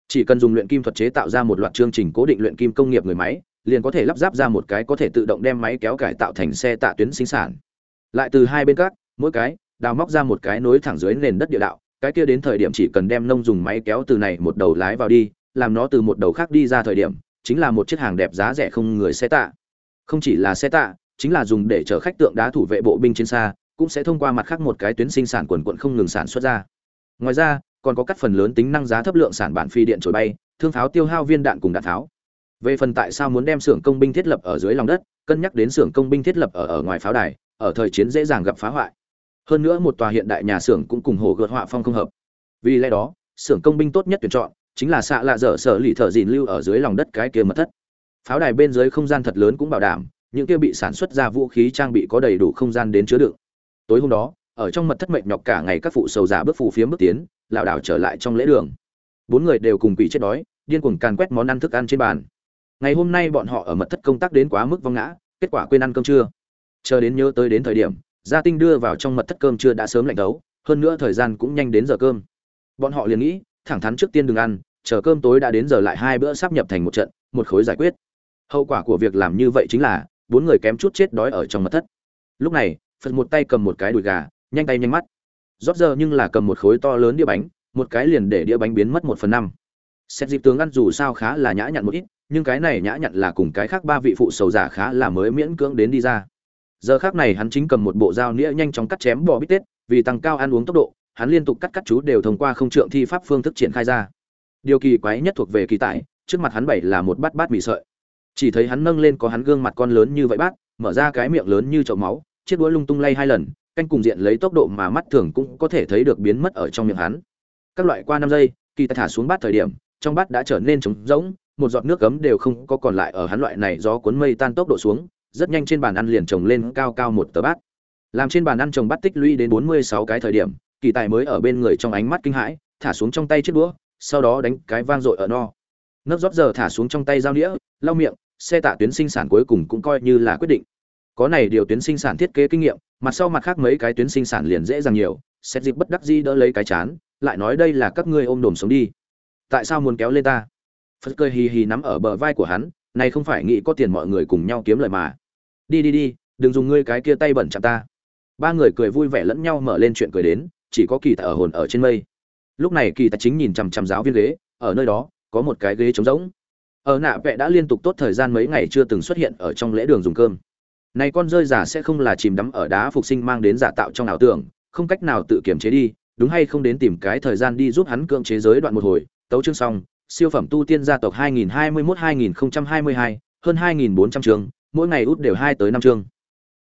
Chỉ cần dùng luyện kim thuật chế tạo ra một loạt chương trình cố định luyện kim công nghiệp người máy, liền có thể lắp ráp ra một cái có thể tự động đem máy kéo cải tạo thành xe tạ tuyến sinh sản. Lại từ hai bên các, mỗi cái đào móc ra một cái nối thẳng dưới nền đất địa đạo, cái kia đến thời điểm chỉ cần đem nông dùng máy kéo từ này một đầu lái vào đi, làm nó từ một đầu khác đi ra thời điểm, chính là một chiếc hàng đẹp giá rẻ không người xe tạ. Không chỉ là xe tạ, chính là dùng để chở khách tượng đá thủ vệ bộ binh trên xa, cũng sẽ thông qua mặt khác một cái tuyến sinh sản quần quận không ngừng sản xuất ra. Ngoài ra, còn có các phần lớn tính năng giá thấp lượng sản bản phi điện trổi bay, thương pháo tiêu hao viên đạn cùng đạn tháo. về phần tại sao muốn đem xưởng công binh thiết lập ở dưới lòng đất, cân nhắc đến xưởng công binh thiết lập ở ở ngoài pháo đài, ở thời chiến dễ dàng gặp phá hoại hơn nữa một tòa hiện đại nhà xưởng cũng cùng hồ gợt họa phong không hợp. Vì lẽ đó, xưởng công binh tốt nhất tuyển chọn chính là xạ lạ dở sở lì thợ dìn lưu ở dưới lòng đất cái kia mật thất. Pháo đài bên dưới không gian thật lớn cũng bảo đảm, những kia bị sản xuất ra vũ khí trang bị có đầy đủ không gian đến chứa đựng. Tối hôm đó, ở trong mật thất mệnh nhọc cả ngày các phụ sầu giả bước phù phía bước tiến, lảo đảo trở lại trong lễ đường. Bốn người đều cùng quỷ chết đói, điên cuồng càn quét món ăn thức ăn trên bàn. Ngày hôm nay bọn họ ở mật thất công tác đến quá mức vong ngã, kết quả quên ăn cơm trưa. Chờ đến nhớ tới đến thời điểm gia tinh đưa vào trong mật thất cơm chưa đã sớm lạnh đấu, hơn nữa thời gian cũng nhanh đến giờ cơm. Bọn họ liền nghĩ, thẳng thắn trước tiên đừng ăn, chờ cơm tối đã đến giờ lại hai bữa sắp nhập thành một trận, một khối giải quyết. Hậu quả của việc làm như vậy chính là, bốn người kém chút chết đói ở trong mật thất. Lúc này, phật một tay cầm một cái đùi gà, nhanh tay nhanh mắt. Rót giờ nhưng là cầm một khối to lớn đĩa bánh, một cái liền để đĩa bánh biến mất một phần năm. Xét dịp tướng ăn dù sao khá là nhã nhặn một ít, nhưng cái này nhã nhặn là cùng cái khác ba vị phụ sầu giả khá là mới miễn cưỡng đến đi ra giờ khác này hắn chính cầm một bộ dao nĩa nhanh chóng cắt chém bò bít tết, vì tăng cao ăn uống tốc độ, hắn liên tục cắt cắt chú đều thông qua không trượng thi pháp phương thức triển khai ra. Điều kỳ quái nhất thuộc về kỳ tải, trước mặt hắn bảy là một bát bát mì sợi. Chỉ thấy hắn nâng lên có hắn gương mặt con lớn như vậy bát, mở ra cái miệng lớn như chậu máu, chiếc đũa lung tung lay hai lần, canh cùng diện lấy tốc độ mà mắt thường cũng có thể thấy được biến mất ở trong miệng hắn. Các loại qua năm giây, kỳ tải thả xuống bát thời điểm, trong bát đã trở nên trống rỗng, một giọt nước cấm đều không có còn lại ở hắn loại này do cuốn mây tan tốc độ xuống rất nhanh trên bàn ăn liền trồng lên cao cao một tờ bát. Làm trên bàn ăn trồng bát tích lũy đến bốn mươi sáu cái thời điểm, kỳ tài mới ở bên người trong ánh mắt kinh hãi, thả xuống trong tay chiếc đũa, sau đó đánh cái vang dội ở no. Nấc rót giờ thả xuống trong tay dao nĩa, lau miệng, xe tạ tuyến sinh sản cuối cùng cũng coi như là quyết định. Có này điều tuyến sinh sản thiết kế kinh nghiệm, mặt sau mặt khác mấy cái tuyến sinh sản liền dễ dàng nhiều xét dịp bất đắc dĩ đỡ lấy cái chán, lại nói đây là các ngươi ôm đồm sống đi. Tại sao muốn kéo lên ta? Phật cười hì hì nắm ở bờ vai của hắn, này không phải nghĩ có tiền mọi người cùng nhau kiếm lời mà đi đi đi đừng dùng ngươi cái kia tay bẩn chạm ta. Ba người cười vui vẻ lẫn nhau mở lên chuyện cười đến chỉ có kỳ tạ ở hồn ở trên mây. Lúc này kỳ tạ chính nhìn chằm chằm giáo viên ghế ở nơi đó có một cái ghế trống rỗng. Ở nạ vẽ đã liên tục tốt thời gian mấy ngày chưa từng xuất hiện ở trong lễ đường dùng cơm. Này con rơi giả sẽ không là chìm đắm ở đá phục sinh mang đến giả tạo trong ảo tưởng không cách nào tự kiểm chế đi đúng hay không đến tìm cái thời gian đi giúp hắn cưỡng chế giới đoạn một hồi. Tấu chương xong siêu phẩm tu tiên gia tộc 2021-2022, hơn 2.400 chương mỗi ngày út đều hai tới năm chương.